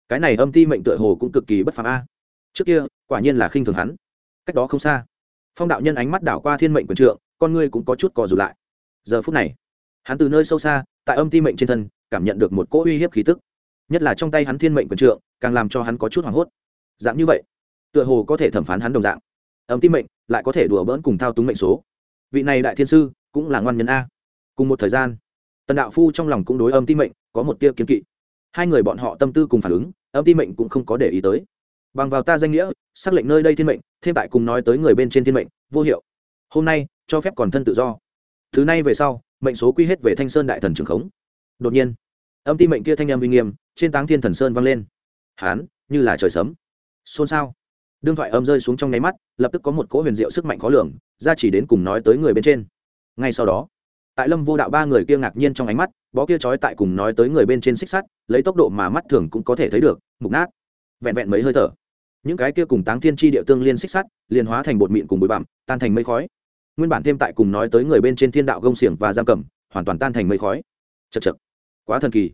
Cái này âm ti mệnh tựa hồ cũng cực kỳ bất phàm a. Trước kia, quả nhiên là khinh thường hắn. Cách đó không xa, phong đạo nhân ánh mắt đảo qua thiên mệnh quyền trượng, con ngươi cũng có chút cò dù lại. Giờ phút này hắn từ nơi sâu xa, tại âm ti mệnh trên thân, cảm nhận được một cỗ uy hiếp khí tức. Nhất là trong tay hắn thiên mệnh quyền trượng, càng làm cho hắn có chút hoảng hốt. Dạng như vậy, tựa hồ có thể thẩm phán hắn đồng dạng. Âm ti mệnh lại có thể đùa bỡn cùng thao túng mệnh số. Vị này đại thiên sư cũng là ngoan nhân a. Cùng một thời gian, tần đạo phu trong lòng cũng đối âm ti mệnh có một tia kiến kỵ. Hai người bọn họ tâm tư cùng phản ứng, âm ti mệnh cũng không có để ý tới. Bằng vào ta danh nghĩa, xác lệnh nơi đây thiên mệnh, thêm tại cùng nói tới người bên trên thiên mệnh, vô hiệu. Hôm nay, cho phép còn thân tự do. Thứ nay về sau mệnh số quy hết về thanh sơn đại thần trường khống. Đột nhiên, âm ti mệnh kia thanh em uy nghiêm, trên táng thiên thần sơn vang lên. Hán, như là trời sấm. Xôn xao. Đương thoại âm rơi xuống trong nháy mắt, lập tức có một cỗ huyền diệu sức mạnh khó lường, ra chỉ đến cùng nói tới người bên trên. Ngay sau đó, tại lâm vô đạo ba người kia ngạc nhiên trong ánh mắt, bó kia trói tại cùng nói tới người bên trên xích sắt, lấy tốc độ mà mắt thường cũng có thể thấy được, mục nát. Vẹn vẹn mấy hơi thở, những cái kia cùng táng thiên tri địa tương liên xích sắt, liền hóa thành bột mịn cùng bụi bặm, tan thành mây khói nguyên bản thêm tại cùng nói tới người bên trên thiên đạo gông xiềng và giam cầm, hoàn toàn tan thành mây khói. Chật chật quá thần kỳ.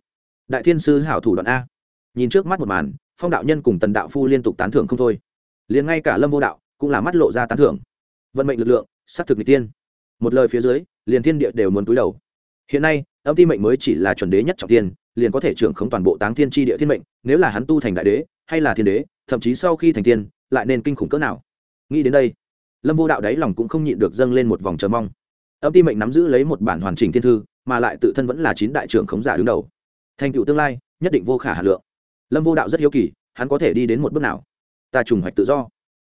Đại thiên sư hảo thủ đoạn a. Nhìn trước mắt một màn, phong đạo nhân cùng tần đạo phu liên tục tán thưởng không thôi. Liền ngay cả lâm vô đạo cũng là mắt lộ ra tán thưởng. Vận mệnh lực lượng s á c thực n g tiên một lời phía dưới, liền thiên địa đều muốn túi đầu. Hiện nay, âm ti mệnh mới chỉ là chuẩn đế nhất trọng tiên liền có thể trưởng không toàn bộ táng thiên tri địa thiên mệnh, nếu là hắn tu thành đại đế, hay là thiên đế, thậm chí sau khi thành tiên, lại nên kinh khủng cỡ nào? Nghĩ đến đây lâm vô đạo đáy lòng cũng không nhịn được dâng lên một vòng chờ mong. Âm ti mệnh nắm giữ lấy một bản hoàn chỉnh thiên thư, mà lại tự thân vẫn là chín đại trưởng khống giả đứng đầu. Thành tựu tương lai, nhất định vô khả hà lượng. Lâm vô đạo rất hiếu kỳ, hắn có thể đi đến một bước nào? Ta trùng hoạch tự do.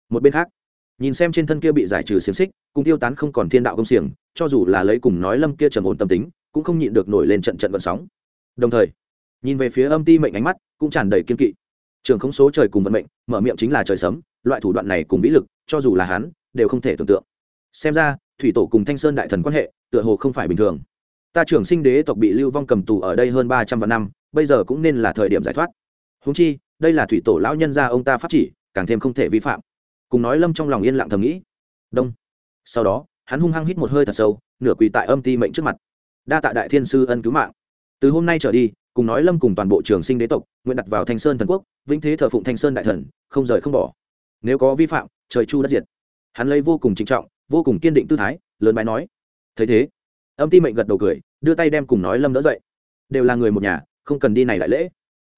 Một bên khác, nhìn xem trên thân kia bị giải trừ xiềng xích, cùng tiêu tán không còn thiên đạo công xiềng, cho dù là lấy cùng nói lâm kia trầm ổn tâm tính, cũng không nhịn được nổi lên trận trận vận sóng. Đồng thời, nhìn về phía âm ti mệnh ánh mắt, cũng tràn đầy kiên kỵ. Trường không số trời cùng vận mệnh, mở miệng chính là trời sấm, loại thủ đoạn này cùng vĩ lực, cho dù là hắn đều không thể tưởng tượng. Xem ra, thủy tổ cùng thanh sơn đại thần quan hệ, tựa hồ không phải bình thường. Ta trưởng sinh đế tộc bị lưu vong cầm tù ở đây hơn ba trăm vạn năm, bây giờ cũng nên là thời điểm giải thoát. Húng chi, đây là thủy tổ lão nhân gia ông ta phát chỉ, càng thêm không thể vi phạm. Cùng nói lâm trong lòng yên lặng thầm nghĩ. Đông. Sau đó, hắn hung hăng hít một hơi thật sâu, nửa quỳ tại âm ti mệnh trước mặt. Đa tạ đại thiên sư ân cứu mạng. Từ hôm nay trở đi, cùng nói lâm cùng toàn bộ trường sinh đế tộc, nguyện đặt vào thanh sơn thần quốc, vĩnh thế thờ phụng thanh sơn đại thần, không rời không bỏ. Nếu có vi phạm, trời chu đất diệt hắn lấy vô cùng trịnh trọng, vô cùng kiên định tư thái, lớn bài nói, thấy thế. Âm ti mệnh gật đầu cười, đưa tay đem cùng nói lâm đỡ dậy. Đều là người một nhà, không cần đi này đại lễ.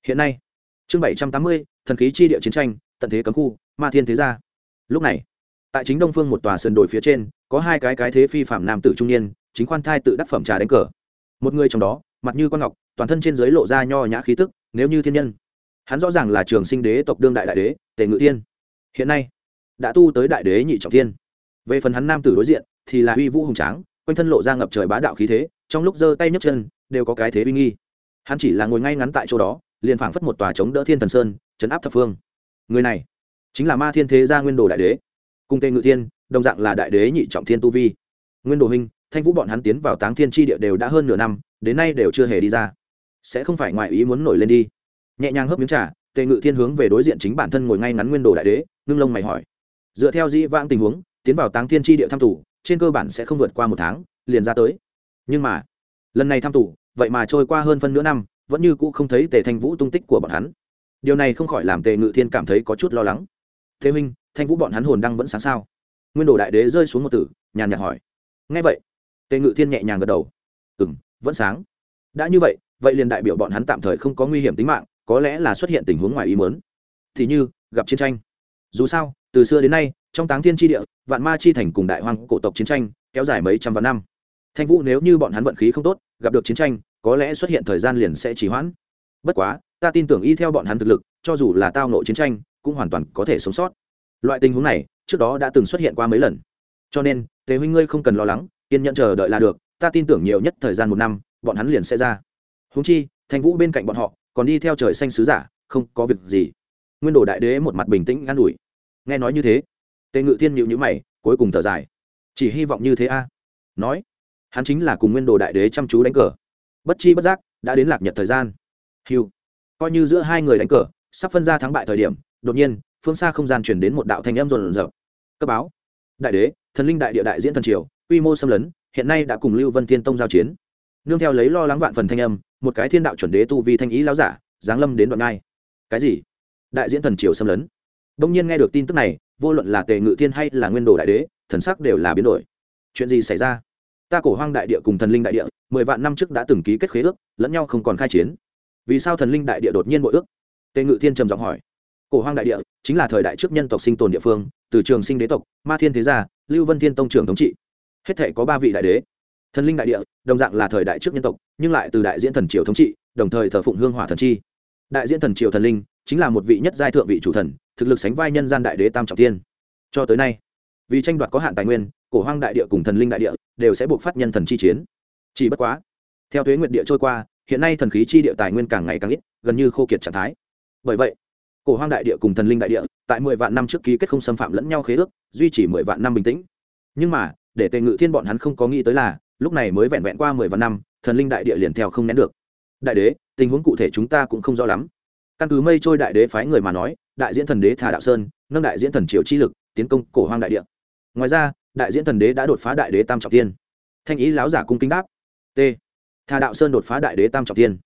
Hiện nay, chương bảy trăm tám mươi, thần khí chi địa chiến tranh, tận thế cấm khu, ma thiên thế gia. Lúc này, tại chính đông phương một tòa sườn đồi phía trên, có hai cái cái thế phi phạm nam tử trung niên, chính khoan thai tự đắc phẩm trà đánh cờ. Một người trong đó, mặt như con ngọc, toàn thân trên giới lộ ra nho nhã khí tức, nếu như thiên nhân. Hắn rõ ràng là trường sinh đế tộc đương đại đại đế, tề ngự tiên. hiện nay đã tu tới đại đế nhị trọng thiên. Về phần hắn nam tử đối diện, thì là uy vũ hùng tráng, quanh thân lộ ra ngập trời bá đạo khí thế, trong lúc giơ tay nhấc chân, đều có cái thế uy nghi. Hắn chỉ là ngồi ngay ngắn tại chỗ đó, liền phảng phất một tòa chống đỡ thiên thần sơn, chấn áp thập phương. Người này, chính là ma thiên thế gia nguyên đồ đại đế. Cung tên ngự thiên, đồng dạng là đại đế nhị trọng thiên tu vi. Nguyên đồ huynh, thanh vũ bọn hắn tiến vào táng thiên tri địa đều đã hơn nửa năm, đến nay đều chưa hề đi ra. Sẽ không phải ngoại ý muốn nổi lên đi. Nhẹ nhàng hớp miếng trà tề ngự thiên hướng về đối diện chính bản thân ngồi ngay ngắn nguyên đồ đại đế, ngưng lông mày hỏi dựa theo dĩ vãng tình huống, tiến vào táng thiên tri địa thăm tù, trên cơ bản sẽ không vượt qua một tháng, liền ra tới. Nhưng mà, lần này thăm tù, vậy mà trôi qua hơn phân nửa năm, vẫn như cũ không thấy tề thanh vũ tung tích của bọn hắn. Điều này không khỏi làm tề ngự thiên cảm thấy có chút lo lắng. Thế minh thanh vũ bọn hắn hồn đang vẫn sáng sao? Nguyên đồ đại đế rơi xuống một tử, nhàn nhạt hỏi. Ngay vậy. Tề ngự thiên nhẹ nhàng gật đầu. Ừ m vẫn sáng. Đã như vậy vậy liền đại biểu bọn hắn tạm thời không có nguy hiểm tính mạng, có lẽ là xuất hiện tình huống ngoài ý mớn thì như, gặp chiến tranh. Dù sao từ xưa đến nay, trong táng thiên tri địa, vạn ma chi thành cùng đại hoang cổ tộc chiến tranh kéo dài mấy trăm vạn năm. Thanh vũ nếu như bọn hắn vận khí không tốt, gặp được chiến tranh, có lẽ xuất hiện thời gian liền sẽ trì hoãn. Bất quá, ta tin tưởng y theo bọn hắn thực lực, cho dù là tao nộ chiến tranh, cũng hoàn toàn có thể sống sót. Loại tình huống này, trước đó đã từng xuất hiện qua mấy lần. Cho nên, tề huynh ngươi không cần lo lắng, kiên nhẫn chờ đợi là được, ta tin tưởng nhiều nhất thời gian một năm, bọn hắn liền sẽ ra. Húng chi, thanh vũ bên cạnh bọn họ, còn đi theo trời xanh sứ giả, không có việc gì. Nguyên đồ đại đế một mặt bình tĩnh an ủi nghe nói như thế, tề ngự thiên nhịu nhữ mày, cuối cùng thở dài. Chỉ hy vọng như thế a. Nói, hắn chính là cùng nguyên đồ đại đế chăm chú đánh cờ. Bất chi bất giác, đã đến lạc nhật thời gian. Hiu coi như giữa hai người đánh cờ, sắp phân ra thắng bại thời điểm, đột nhiên, phương xa không gian chuyển đến một đạo thanh âm rồn rợn cấp báo. Đại đế, thần linh đại địa đại diễn thần triều, quy mô xâm lấn, hiện nay đã cùng lưu vân thiên tông giao chiến. Nương theo lấy lo lắng vạn phần thanh âm, một cái thiên đạo chuẩn đế tu vi thanh ý lão giả, giáng lâm đến đoạn ngai. Cái gì? Đại diễn thần triều xâm lấn đông nhiên nghe được tin tức này, vô luận là tề ngự thiên hay là nguyên đồ đại đế, thần sắc đều là biến đổi. Chuyện gì xảy ra? Ta cổ hoang đại địa cùng thần linh đại địa, mười vạn năm trước đã từng ký kết khế ước, lẫn nhau không còn khai chiến. Vì sao thần linh đại địa đột nhiên bội ước? Tề ngự thiên trầm giọng hỏi. Cổ hoang đại địa chính là thời đại trước nhân tộc sinh tồn địa phương, từ trường sinh đế tộc, ma thiên thế gia, lưu vân thiên tông trưởng thống trị. Hết thể có ba vị đại đế. Thần linh đại địa, đồng dạng là thời đại trước nhân tộc, nhưng lại từ đại diễn thần triều thống trị, đồng thời thờ phụng hương hỏa thần chi. Đại diễn thần triều thần linh chính là một vị nhất giai thượng vị chủ thần thực lực sánh vai nhân gian đại đế tam trọng thiên. Cho tới nay, vì tranh đoạt có hạn tài nguyên, cổ hoang đại địa cùng thần linh đại địa đều sẽ buộc phát nhân thần chi chiến. Chỉ bất quá, theo thuế nguyện địa trôi qua, hiện nay thần khí chi địa tài nguyên càng ngày càng ít, gần như khô kiệt trạng thái. Bởi vậy, cổ hoang đại địa cùng thần linh đại địa tại mười vạn năm trước ký kết không xâm phạm lẫn nhau khế ước, duy trì mười vạn năm bình tĩnh. Nhưng mà, để tề ngự thiên bọn hắn không có nghĩ tới là, lúc này mới vẹn vẹn qua mười vạn năm, thần linh đại địa liền theo không nén được. Đại đế, tình huống cụ thể chúng ta cũng không rõ lắm. Căn cứ mây trôi đại đế phái người mà nói đại diễn thần đế thả đạo sơn, nâng đại diễn thần triều chi lực, tiến công cổ hoang đại địa. Ngoài ra, đại diễn thần đế đã đột phá đại đế tam trọng tiên thanh ý láo giả cung kính đáp. T. Thà đạo sơn đột phá đại đế tam trọng tiên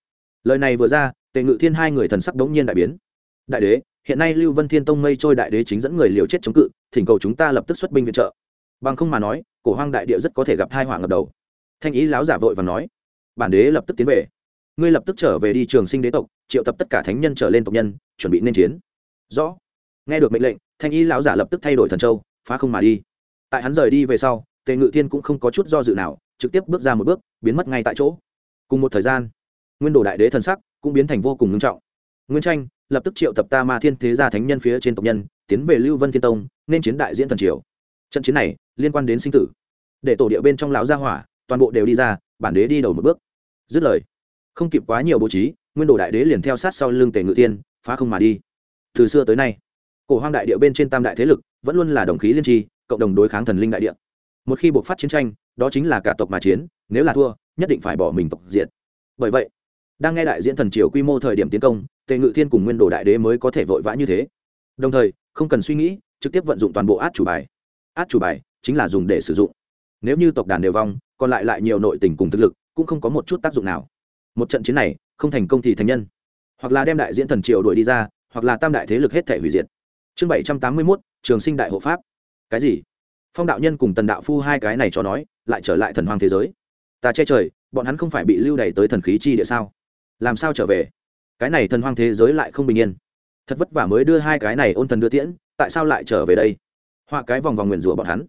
lời này vừa ra, tề ngự thiên hai người thần sắc đống nhiên đại biến. Đại đế, hiện nay lưu vân thiên tông mây trôi đại đế chính dẫn người liều chết chống cự, thỉnh cầu chúng ta lập tức xuất binh viện trợ. Bằng không mà nói, cổ hoang đại địa rất có thể gặp thai họa ngập đầu. Thanh ý láo giả vội và nói. Bản đế lập tức tiến về. Ngươi lập tức trở về đi trường sinh đế tộc, triệu tập tất cả thánh nhân trở lên tộc nhân, chuẩn bị nên chiến rõ. Nghe được mệnh lệnh, thanh y lão giả lập tức thay đổi thần châu, phá không mà đi. Tại hắn rời đi về sau, tề ngự thiên cũng không có chút do dự nào, trực tiếp bước ra một bước, biến mất ngay tại chỗ. Cùng một thời gian, nguyên đồ đại đế thần sắc cũng biến thành vô cùng ngưng trọng. Nguyên tranh lập tức triệu tập ta ma thiên thế gia thánh nhân phía trên tộc nhân, tiến về lưu vân thiên tông, nên chiến đại diễn thần triều. Trận chiến này liên quan đến sinh tử. Để tổ địa bên trong lão gia hỏa, toàn bộ đều đi ra, bản đế đi đầu một bước. Dứt lời, không kịp quá nhiều bố trí, nguyên đồ đại đế liền theo sát sau lưng tề ngự tiên phá không mà đi từ xưa tới nay. Cổ hoang đại địa bên trên tam đại thế lực vẫn luôn là đồng khí liên tri, cộng đồng đối kháng thần linh đại địa. Một khi buộc phát chiến tranh, đó chính là cả tộc mà chiến, nếu là thua, nhất định phải bỏ mình tộc diệt. Bởi vậy, đang nghe đại diễn thần triều quy mô thời điểm tiến công, tề ngự thiên cùng nguyên đồ đại đế mới có thể vội vã như thế. Đồng thời, không cần suy nghĩ, trực tiếp vận dụng toàn bộ át chủ bài. Át chủ bài chính là dùng để sử dụng. Nếu như tộc đàn đều vong, còn lại lại nhiều nội tình cùng thực lực, cũng không có một chút tác dụng nào. Một trận chiến này, không thành công thì thành nhân. Hoặc là đem đại diễn thần triều đuổi đi ra hoặc là tam đại thế lực hết thể hủy diệt. Chương bảy trăm tám mươi mốt, trường sinh đại hộ pháp. Cái gì? Phong đạo nhân cùng tần đạo phu hai cái này cho nói, lại trở lại thần hoàng thế giới. Ta che trời, bọn hắn không phải bị lưu đày tới thần khí chi địa sao? Làm sao trở về? Cái này thần hoang thế giới lại không bình yên. Thật vất vả mới đưa hai cái này ôn thần đưa tiễn, tại sao lại trở về đây? Họa cái vòng vòng nguyền rủa bọn hắn.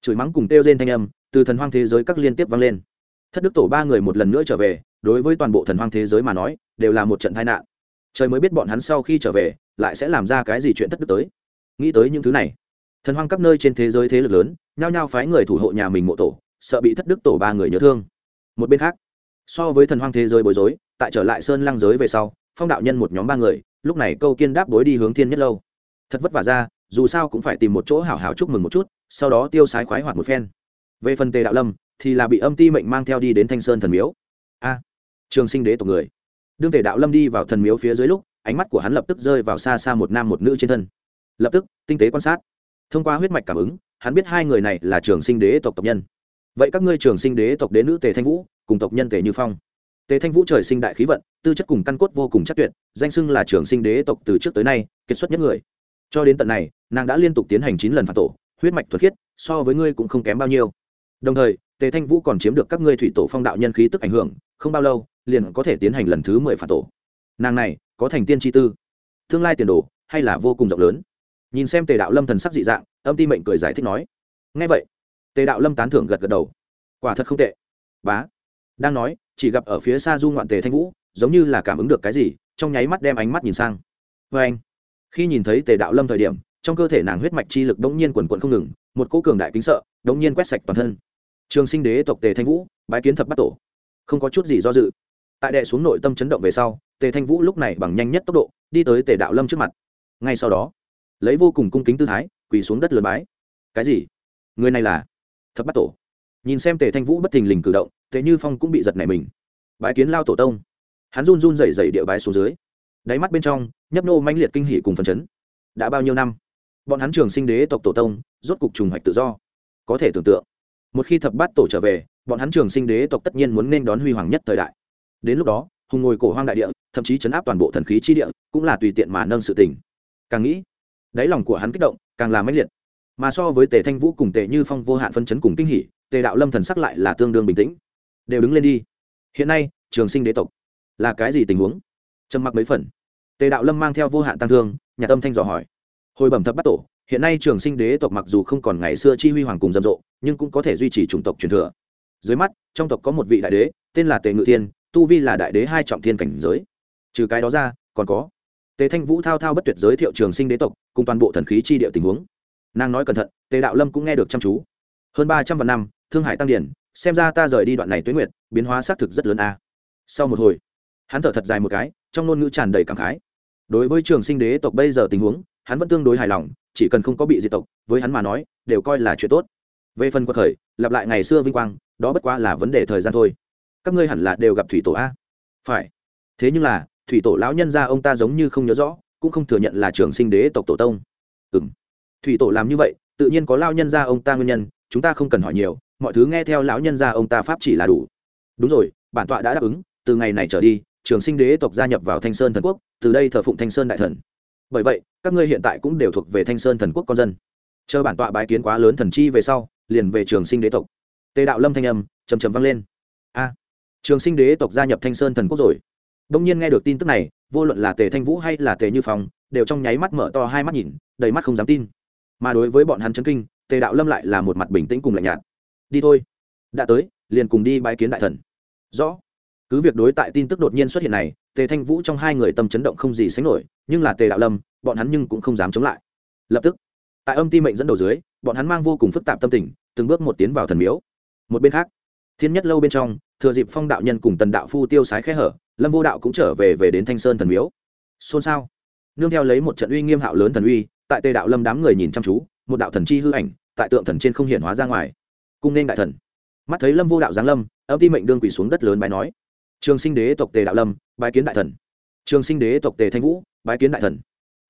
Chửi mắng cùng kêu rên thanh âm, từ thần hoang thế giới các liên tiếp vang lên. Thất đức tổ ba người một lần nữa trở về, đối với toàn bộ thần hoang thế giới mà nói, đều là một trận tai nạn trời mới biết bọn hắn sau khi trở về, lại sẽ làm ra cái gì chuyện thất đức tới. Nghĩ tới những thứ này, thần hoang các nơi trên thế giới thế lực lớn, nhao nhao phái người thủ hộ nhà mình mộ tổ, sợ bị thất đức tổ ba người nhớ thương. Một bên khác, so với thần hoang thế giới bối rối, tại trở lại sơn lăng giới về sau, phong đạo nhân một nhóm ba người, lúc này câu kiên đáp bối đi hướng thiên nhất lâu. Thật vất vả ra, dù sao cũng phải tìm một chỗ hảo hảo chúc mừng một chút, sau đó tiêu sái khoái hoạt một phen. Về phần tề đạo lâm, thì là bị âm ti mệnh mang theo đi đến thanh sơn thần miếu. A, trường sinh đế tộc người đương tề đạo lâm đi vào thần miếu phía dưới lúc, ánh mắt của hắn lập tức rơi vào xa xa một nam một nữ trên thân. Lập tức, tinh tế quan sát. Thông qua huyết mạch cảm ứng, hắn biết hai người này là trường sinh đế tộc tộc nhân. Vậy các ngươi trường sinh đế tộc đế nữ tề thanh vũ, cùng tộc nhân tề như phong. Tề thanh vũ trời sinh đại khí vận, tư chất cùng căn cốt vô cùng chắc tuyệt, danh xưng là trường sinh đế tộc từ trước tới nay, kiệt xuất nhất người. Cho đến tận này, nàng đã liên tục tiến hành chín lần phạt tổ, huyết mạch thuật khiết, so với ngươi cũng không kém bao nhiêu. Đồng thời, tề thanh vũ còn chiếm được các ngươi thủy tổ phong đạo nhân khí tức ảnh hưởng, không bao lâu liền có thể tiến hành lần thứ mười phản tổ. Nàng này, có thành tiên tri tư. Tương lai tiền đồ, hay là vô cùng rộng lớn. Nhìn xem tề đạo lâm thần sắc dị dạng, âm ti mệnh cười giải thích nói. Ngay vậy, tề đạo lâm tán thưởng gật gật đầu. Quả thật không tệ. Bá. Đang nói, chỉ gặp ở phía xa du ngoạn tề thanh vũ, giống như là cảm ứng được cái gì, trong nháy mắt đem ánh mắt nhìn sang. Vê anh, khi nhìn thấy tề đạo lâm thời điểm, trong cơ thể nàng huyết mạch chi lực đống nhiên quần quận không ngừng, một cỗ cường đại kính sợ, đống nhiên quét sạch toàn thân. Trường sinh đế tộc tề thanh vũ, bái kiến thập bắt tổ. Không có chút gì do dự tại đệ xuống nội tâm chấn động về sau, tề thanh vũ lúc này bằng nhanh nhất tốc độ, đi tới tề đạo lâm trước mặt. Ngay sau đó, lấy vô cùng cung kính tư thái, quỳ xuống đất lượt bái. Cái gì? Người này là thập bắt tổ. Nhìn xem tề thanh vũ bất thình lình cử động, tề như phong cũng bị giật nảy mình. Bái kiến lao tổ tông. Hắn run run rẩy rẩy địa bái xuống dưới. Đáy mắt bên trong, nhấp nô manh liệt kinh hỷ cùng phần chấn. Đã bao nhiêu năm? Bọn hắn trường sinh đế tộc tổ tông, rốt cục trùng hoạch tự do. Có thể tưởng tượng, một khi thập bát tổ trở về, bọn hắn trường sinh đế tộc tất nhiên muốn nên đón huy hoàng nhất thời đại đến lúc đó, hùng ngồi cổ hoang đại địa, thậm chí chấn áp toàn bộ thần khí chi địa, cũng là tùy tiện mà nâng sự tình. Càng nghĩ, đáy lòng của hắn kích động, càng là mãnh liệt. Mà so với tề thanh vũ cùng tề như phong vô hạn phân chấn cùng kinh hỉ, tề đạo lâm thần sắc lại là tương đương bình tĩnh. Đều đứng lên đi. Hiện nay, trường sinh đế tộc là cái gì tình huống? Trầm mặc mấy phần. Tề đạo lâm mang theo vô hạn tăng thương, nhà tâm thanh dò hỏi. Hồi bẩm thập bắt tổ, hiện nay trường sinh đế tộc mặc dù không còn ngày xưa chi huy hoàng cùng rầm rộ, nhưng cũng có thể duy trì chủng tộc truyền thừa. Dưới mắt, trong tộc có một vị đại đế, tên là tề ngự thiên tu vi là đại đế hai trọng thiên cảnh giới. Trừ cái đó ra, còn có. Tề thanh vũ thao thao bất tuyệt giới thiệu trường sinh đế tộc, cùng toàn bộ thần khí chi địa tình huống. Nàng nói cẩn thận, tề đạo lâm cũng nghe được chăm chú. Hơn ba trăm vạn năm, thương hải tăng điển, xem ra ta rời đi đoạn này tuế nguyệt, biến hóa xác thực rất lớn a. Sau một hồi, hắn thở thật dài một cái, trong ngôn ngữ tràn đầy cảm khái. Đối với trường sinh đế tộc bây giờ tình huống, hắn vẫn tương đối hài lòng, chỉ cần không có bị diệt tộc, với hắn mà nói, đều coi là chuyện tốt. Về phần quật khởi, lặp lại ngày xưa vinh quang, đó bất quá là vấn đề thời gian thôi các ngươi hẳn là đều gặp thủy tổ a. Phải. Thế nhưng là, thủy tổ lão nhân gia ông ta giống như không nhớ rõ, cũng không thừa nhận là trường sinh đế tộc tổ tông. Ừ m thủy tổ làm như vậy, tự nhiên có lao nhân gia ông ta nguyên nhân, chúng ta không cần hỏi nhiều, mọi thứ nghe theo lão nhân gia ông ta pháp chỉ là đủ. Đúng rồi, bản tọa đã đáp ứng, từ ngày này trở đi, trường sinh đế tộc gia nhập vào thanh sơn thần quốc, từ đây thờ phụng thanh sơn đại thần. Bởi vậy, các ngươi hiện tại cũng đều thuộc về thanh sơn thần quốc con dân. Chờ bản tọa bái kiến quá lớn thần chi về sau, liền về trường sinh đế tộc. Tề đạo lâm thanh âm chầm chầm vang lên. A trường sinh đế tộc gia nhập thanh sơn thần quốc rồi. Đông nhiên nghe được tin tức này, vô luận là tề thanh vũ hay là tề như phong, đều trong nháy mắt mở to hai mắt nhìn, đầy mắt không dám tin. Mà đối với bọn hắn chấn kinh, tề đạo lâm lại là một mặt bình tĩnh cùng lạnh nhạt. Đi thôi. Đã tới, liền cùng đi bái kiến đại thần. Rõ. Cứ việc đối tại tin tức đột nhiên xuất hiện này, tề thanh vũ trong hai người tâm chấn động không gì sánh nổi, nhưng là tề đạo lâm, bọn hắn nhưng cũng không dám chống lại. Lập tức, tại âm ti mệnh dẫn đầu dưới, bọn hắn mang vô cùng phức tạp tâm tình, từng bước một tiến vào thần miếu. Một bên khác, thiên nhất lâu bên trong thừa dịp phong đạo nhân cùng tần đạo phu tiêu sái khẽ hở, lâm vô đạo cũng trở về về đến thanh sơn thần miếu. Xôn xao. Nương theo lấy một trận uy nghiêm hạo lớn thần uy, tại tề đạo lâm đám người nhìn chăm chú, một đạo thần chi hư ảnh, tại tượng thần trên không hiển hóa ra ngoài. Cung nên đại thần. Mắt thấy lâm vô đạo giáng lâm, âm ti mệnh đương quỳ xuống đất lớn bài nói, trường sinh đế tộc tề đạo lâm, bái kiến đại thần. Trường sinh đế tộc tề thanh vũ, bái kiến đại thần.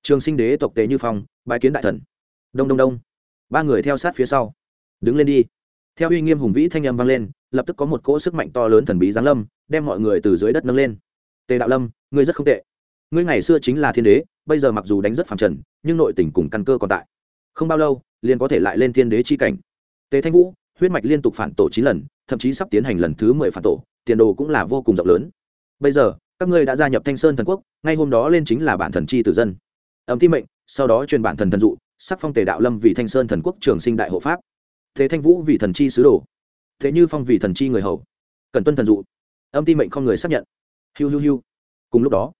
Trường sinh đế tộc tề như phong, bái kiến đại thần. Đông đông đông. Ba người theo sát phía sau. Đứng lên đi. Theo uy nghiêm hùng vĩ thanh âm vang lên lập tức có một cỗ sức mạnh to lớn thần bí giáng lâm, đem mọi người từ dưới đất nâng lên. Tề đạo lâm, ngươi rất không tệ. Ngươi ngày xưa chính là thiên đế, bây giờ mặc dù đánh rất phẳng trần, nhưng nội tình cùng căn cơ còn tại. Không bao lâu, liền có thể lại lên thiên đế chi cảnh. Tề thanh vũ, huyết mạch liên tục phản tổ chín lần, thậm chí sắp tiến hành lần thứ mười phản tổ, tiền đồ cũng là vô cùng rộng lớn. Bây giờ, các ngươi đã gia nhập thanh sơn thần quốc, ngay hôm đó lên chính là bản thần chi tử dân. Ấm ti mệnh, sau đó truyền bản thần thần dụ, sắc phong tề đạo lâm vì thanh sơn thần quốc trường sinh đại hộ pháp. Thế thanh vũ vì thần chi sứ đồ thế như phong vì thần chi người hầu, cần tuân thần dụ, âm ti mệnh không người xác nhận. Hiu hiu hiu. Cùng lúc đó,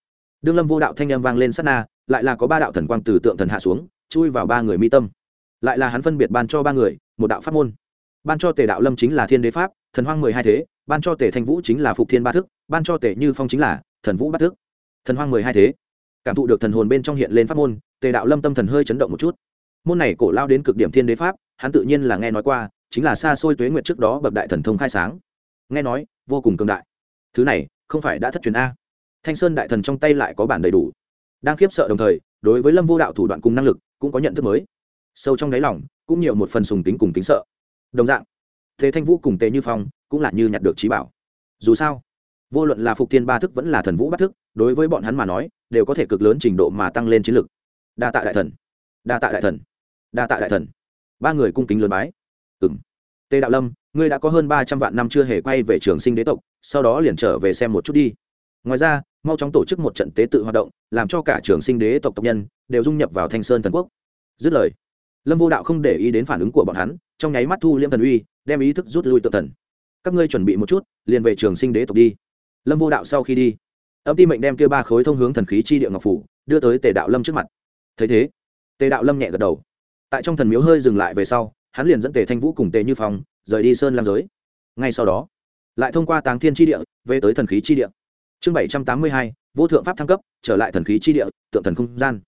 đương lâm vô đạo thanh âm vang lên sát na, lại là có ba đạo thần quang từ tượng thần hạ xuống, chui vào ba người mi tâm. Lại là hắn phân biệt ban cho ba người, một đạo pháp môn. Ban cho tề đạo lâm chính là thiên đế pháp, thần hoang mười hai thế, ban cho tề thanh vũ chính là phục thiên ba thức, ban cho tề như phong chính là thần vũ bát thức. Thần hoang mười hai thế. Cảm thụ được thần hồn bên trong hiện lên pháp môn, tề đạo lâm tâm thần hơi chấn động một chút. Môn này cổ lao đến cực điểm thiên đế pháp, hắn tự nhiên là nghe nói qua chính là xa xôi tuế nguyệt trước đó bậc đại thần thông khai sáng. Nghe nói, vô cùng cường đại. Thứ này, không phải đã thất truyền a. Thanh sơn đại thần trong tay lại có bản đầy đủ. Đang khiếp sợ đồng thời, đối với lâm vô đạo thủ đoạn cùng năng lực, cũng có nhận thức mới. Sâu trong đáy lòng, cũng nhiều một phần sùng tính cùng tính sợ. Đồng dạng thế thanh vũ cùng tề như phong cũng là như nhặt được trí bảo. Dù sao, vô luận là phục thiên ba thức vẫn là thần vũ bắt thức, đối với bọn hắn mà nói, đều có thể cực lớn trình độ mà tăng lên chiến lực. Đa tạ đại thần. Đa tạ đại thần. Đa tạ đại thần. Ba người cung kính lớn bái ừng tề đạo lâm, ngươi đã có hơn ba trăm vạn năm chưa hề quay về trường sinh đế tộc, sau đó liền trở về xem một chút đi. Ngoài ra, mau chóng tổ chức một trận tế tự hoạt động, làm cho cả trường sinh đế tộc tộc nhân đều dung nhập vào thanh sơn thần quốc. Dứt lời, lâm vô đạo không để ý đến phản ứng của bọn hắn, trong nháy mắt thu liêm thần uy, đem ý thức rút lui tự thần. Các ngươi chuẩn bị một chút, liền về trường sinh đế tộc đi. Lâm vô đạo sau khi đi, âm ti mệnh đem kia ba khối thông hướng thần khí chi địa ngọc phủ, đưa tới tề đạo lâm trước mặt. Thấy thế, tề đạo lâm nhẹ gật đầu. Tại trong thần miếu hơi dừng lại về sau hắn liền dẫn tề thanh vũ cùng tề như phong rời đi sơn lam giới. Ngay sau đó, lại thông qua táng thiên tri địa, về tới thần khí tri địa. Chương bảy trăm tám mươi hai, vô thượng pháp thăng cấp, trở lại thần khí tri địa, tượng thần không gian.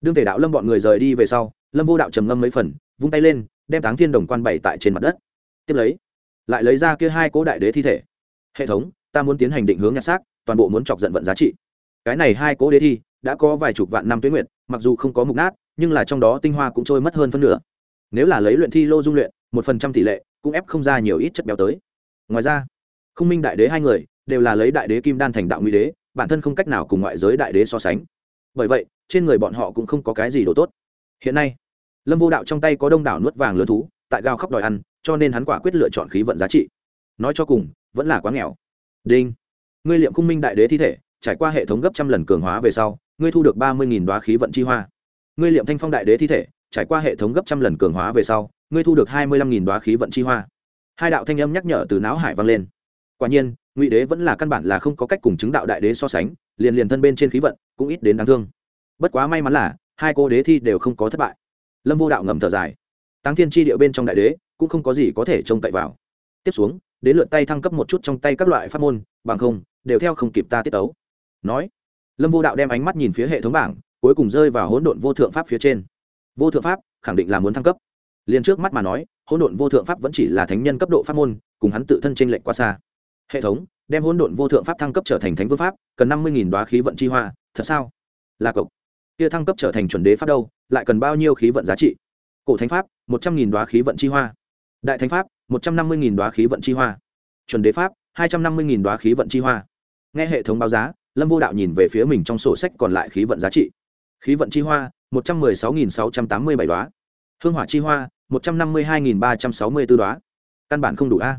Đương tề đạo lâm bọn người rời đi về sau, lâm vô đạo trầm ngâm mấy phần, vung tay lên, đem táng thiên đồng quan bảy tại trên mặt đất. Tiếp lấy, lại lấy ra kia hai cố đại đế thi thể. Hệ thống, ta muốn tiến hành định hướng nhặt xác, toàn bộ muốn chọc giận vận giá trị. Cái này hai cố đế thi, đã có vài chục vạn năm tuyến nguyện mặc dù không có mục nát, nhưng là trong đó tinh hoa cũng trôi mất hơn phân nửa nếu là lấy luyện thi lô dung luyện, một phần trăm tỷ lệ cũng ép không ra nhiều ít chất béo tới. Ngoài ra không minh đại đế hai người đều là lấy đại đế kim đan thành đạo nguy đế, bản thân không cách nào cùng ngoại giới đại đế so sánh. Bởi vậy, trên người bọn họ cũng không có cái gì đồ tốt. Hiện nay, lâm vô đạo trong tay có đông đảo nuốt vàng lớn thú, tại gao khóc đòi ăn, cho nên hắn quả quyết lựa chọn khí vận giá trị. Nói cho cùng, vẫn là quá nghèo. Đinh, ngươi liệm khung minh đại đế thi thể, trải qua hệ thống gấp trăm lần cường hóa về sau, ngươi thu được ba mươi đoá khí vận chi hoa. Ngươi liệm thanh phong đại đế thi thể trải qua hệ thống gấp trăm lần cường hóa về sau, ngươi thu được hai mươi lăm nghìn đoá khí vận chi hoa. Hai đạo thanh âm nhắc nhở từ não hải vang lên. Quả nhiên, ngụy đế vẫn là căn bản là không có cách cùng chứng đạo đại đế so sánh, liền liền thân bên trên khí vận cũng ít đến đáng thương. Bất quá may mắn là, hai cô đế thi đều không có thất bại. Lâm vô đạo ngầm thở dài. Tăng thiên tri địa bên trong đại đế, cũng không có gì có thể trông cậy vào. Tiếp xuống đến lượt tay thăng cấp một chút trong tay các loại pháp môn, bằng không, đều theo không kịp ta tiết ấu nói, lâm vô đạo đem ánh mắt nhìn phía hệ thống bảng, cuối cùng rơi vào hỗn độn vô thượng pháp phía trên vô thượng pháp, khẳng định là muốn thăng cấp. Liền trước mắt mà nói, hỗn độn vô thượng pháp vẫn chỉ là thánh nhân cấp độ pháp môn, cùng hắn tự thân t r ê n lệch quá xa. Hệ thống, đem hỗn độn vô thượng pháp thăng cấp trở thành thánh vương pháp, cần năm mươi đoá khí vận chi hoa, thật sao? Là cộc. Kia thăng cấp trở thành chuẩn đế pháp đâu, lại cần bao nhiêu khí vận giá trị? Cổ thánh pháp, một trăm nghìn đoá khí vận chi hoa. Đại thánh pháp, một trăm năm mươi đoá khí vận chi hoa. Chuẩn đế pháp, hai trăm năm mươi đoá khí vận chi hoa. Nghe hệ thống báo giá, lâm vô đạo nhìn về phía mình trong sổ sách còn lại khí vận giá trị khí vận chi hoa một trăm mười sáu nghìn sáu trăm tám mươi bảy đoá hương hỏa chi hoa một trăm năm mươi hai nghìn ba trăm sáu mươi b ố đoá căn bản không đủ a.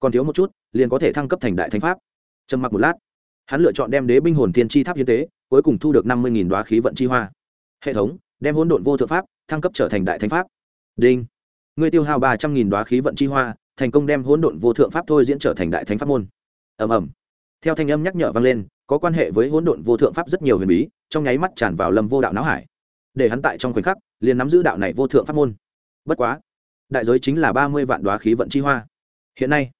Còn thiếu một chút liền có thể thăng cấp thành đại thánh pháp. Trầm mặc một lát hắn lựa chọn đem đế binh hồn thiên chi tháp hiến tế cuối cùng thu được năm mươi nghìn đoá khí vận chi hoa. Hệ thống đem hỗn độn vô thượng pháp thăng cấp trở thành đại thánh pháp. Đinh. Người tiêu hao ba trăm nghìn đoá khí vận chi hoa thành công đem hỗn độn vô thượng pháp thôi diễn trở thành đại thánh pháp môn. Ầm ầm, theo thanh âm nhắc nhở vang lên có quan hệ với hỗn độn vô thượng pháp rất nhiều huyền bí, trong nháy mắt tràn vào lâm vô đạo não hải. Để hắn tại trong khoảnh khắc, liền nắm giữ đạo này vô thượng pháp môn. Bất quá, đại giới chính là ba mươi vạn đoá khí vận chi hoa. Hiện nay,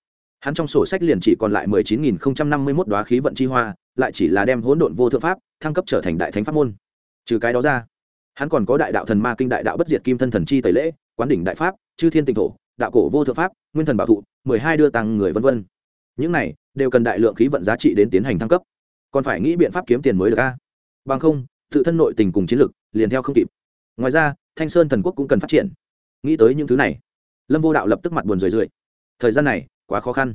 hắn trong sổ sách liền chỉ còn lại mười chín nghìn không trăm năm mươi mốt đoá khí vận chi hoa, lại chỉ là đem hỗn độn vô thượng pháp thăng cấp trở thành đại thánh pháp môn. Trừ cái đó ra, hắn còn có đại đạo thần ma kinh đại đạo bất diệt kim thân thần chi tẩy lễ, quán đỉnh đại pháp, chư thiên tịnh thổ, đạo cổ vô thượng pháp, nguyên thần bảo thụ, mười hai đưa tăng người v v những này đều cần đại lượng khí vận giá trị đến tiến hành thăng cấp còn phải nghĩ biện pháp kiếm tiền mới được a. Bằng không, tự thân nội tình cùng chiến lược liền theo không kịp. Ngoài ra, thanh sơn thần quốc cũng cần phát triển. Nghĩ tới những thứ này, lâm vô đạo lập tức mặt buồn rười rượi. Thời gian này, quá khó khăn.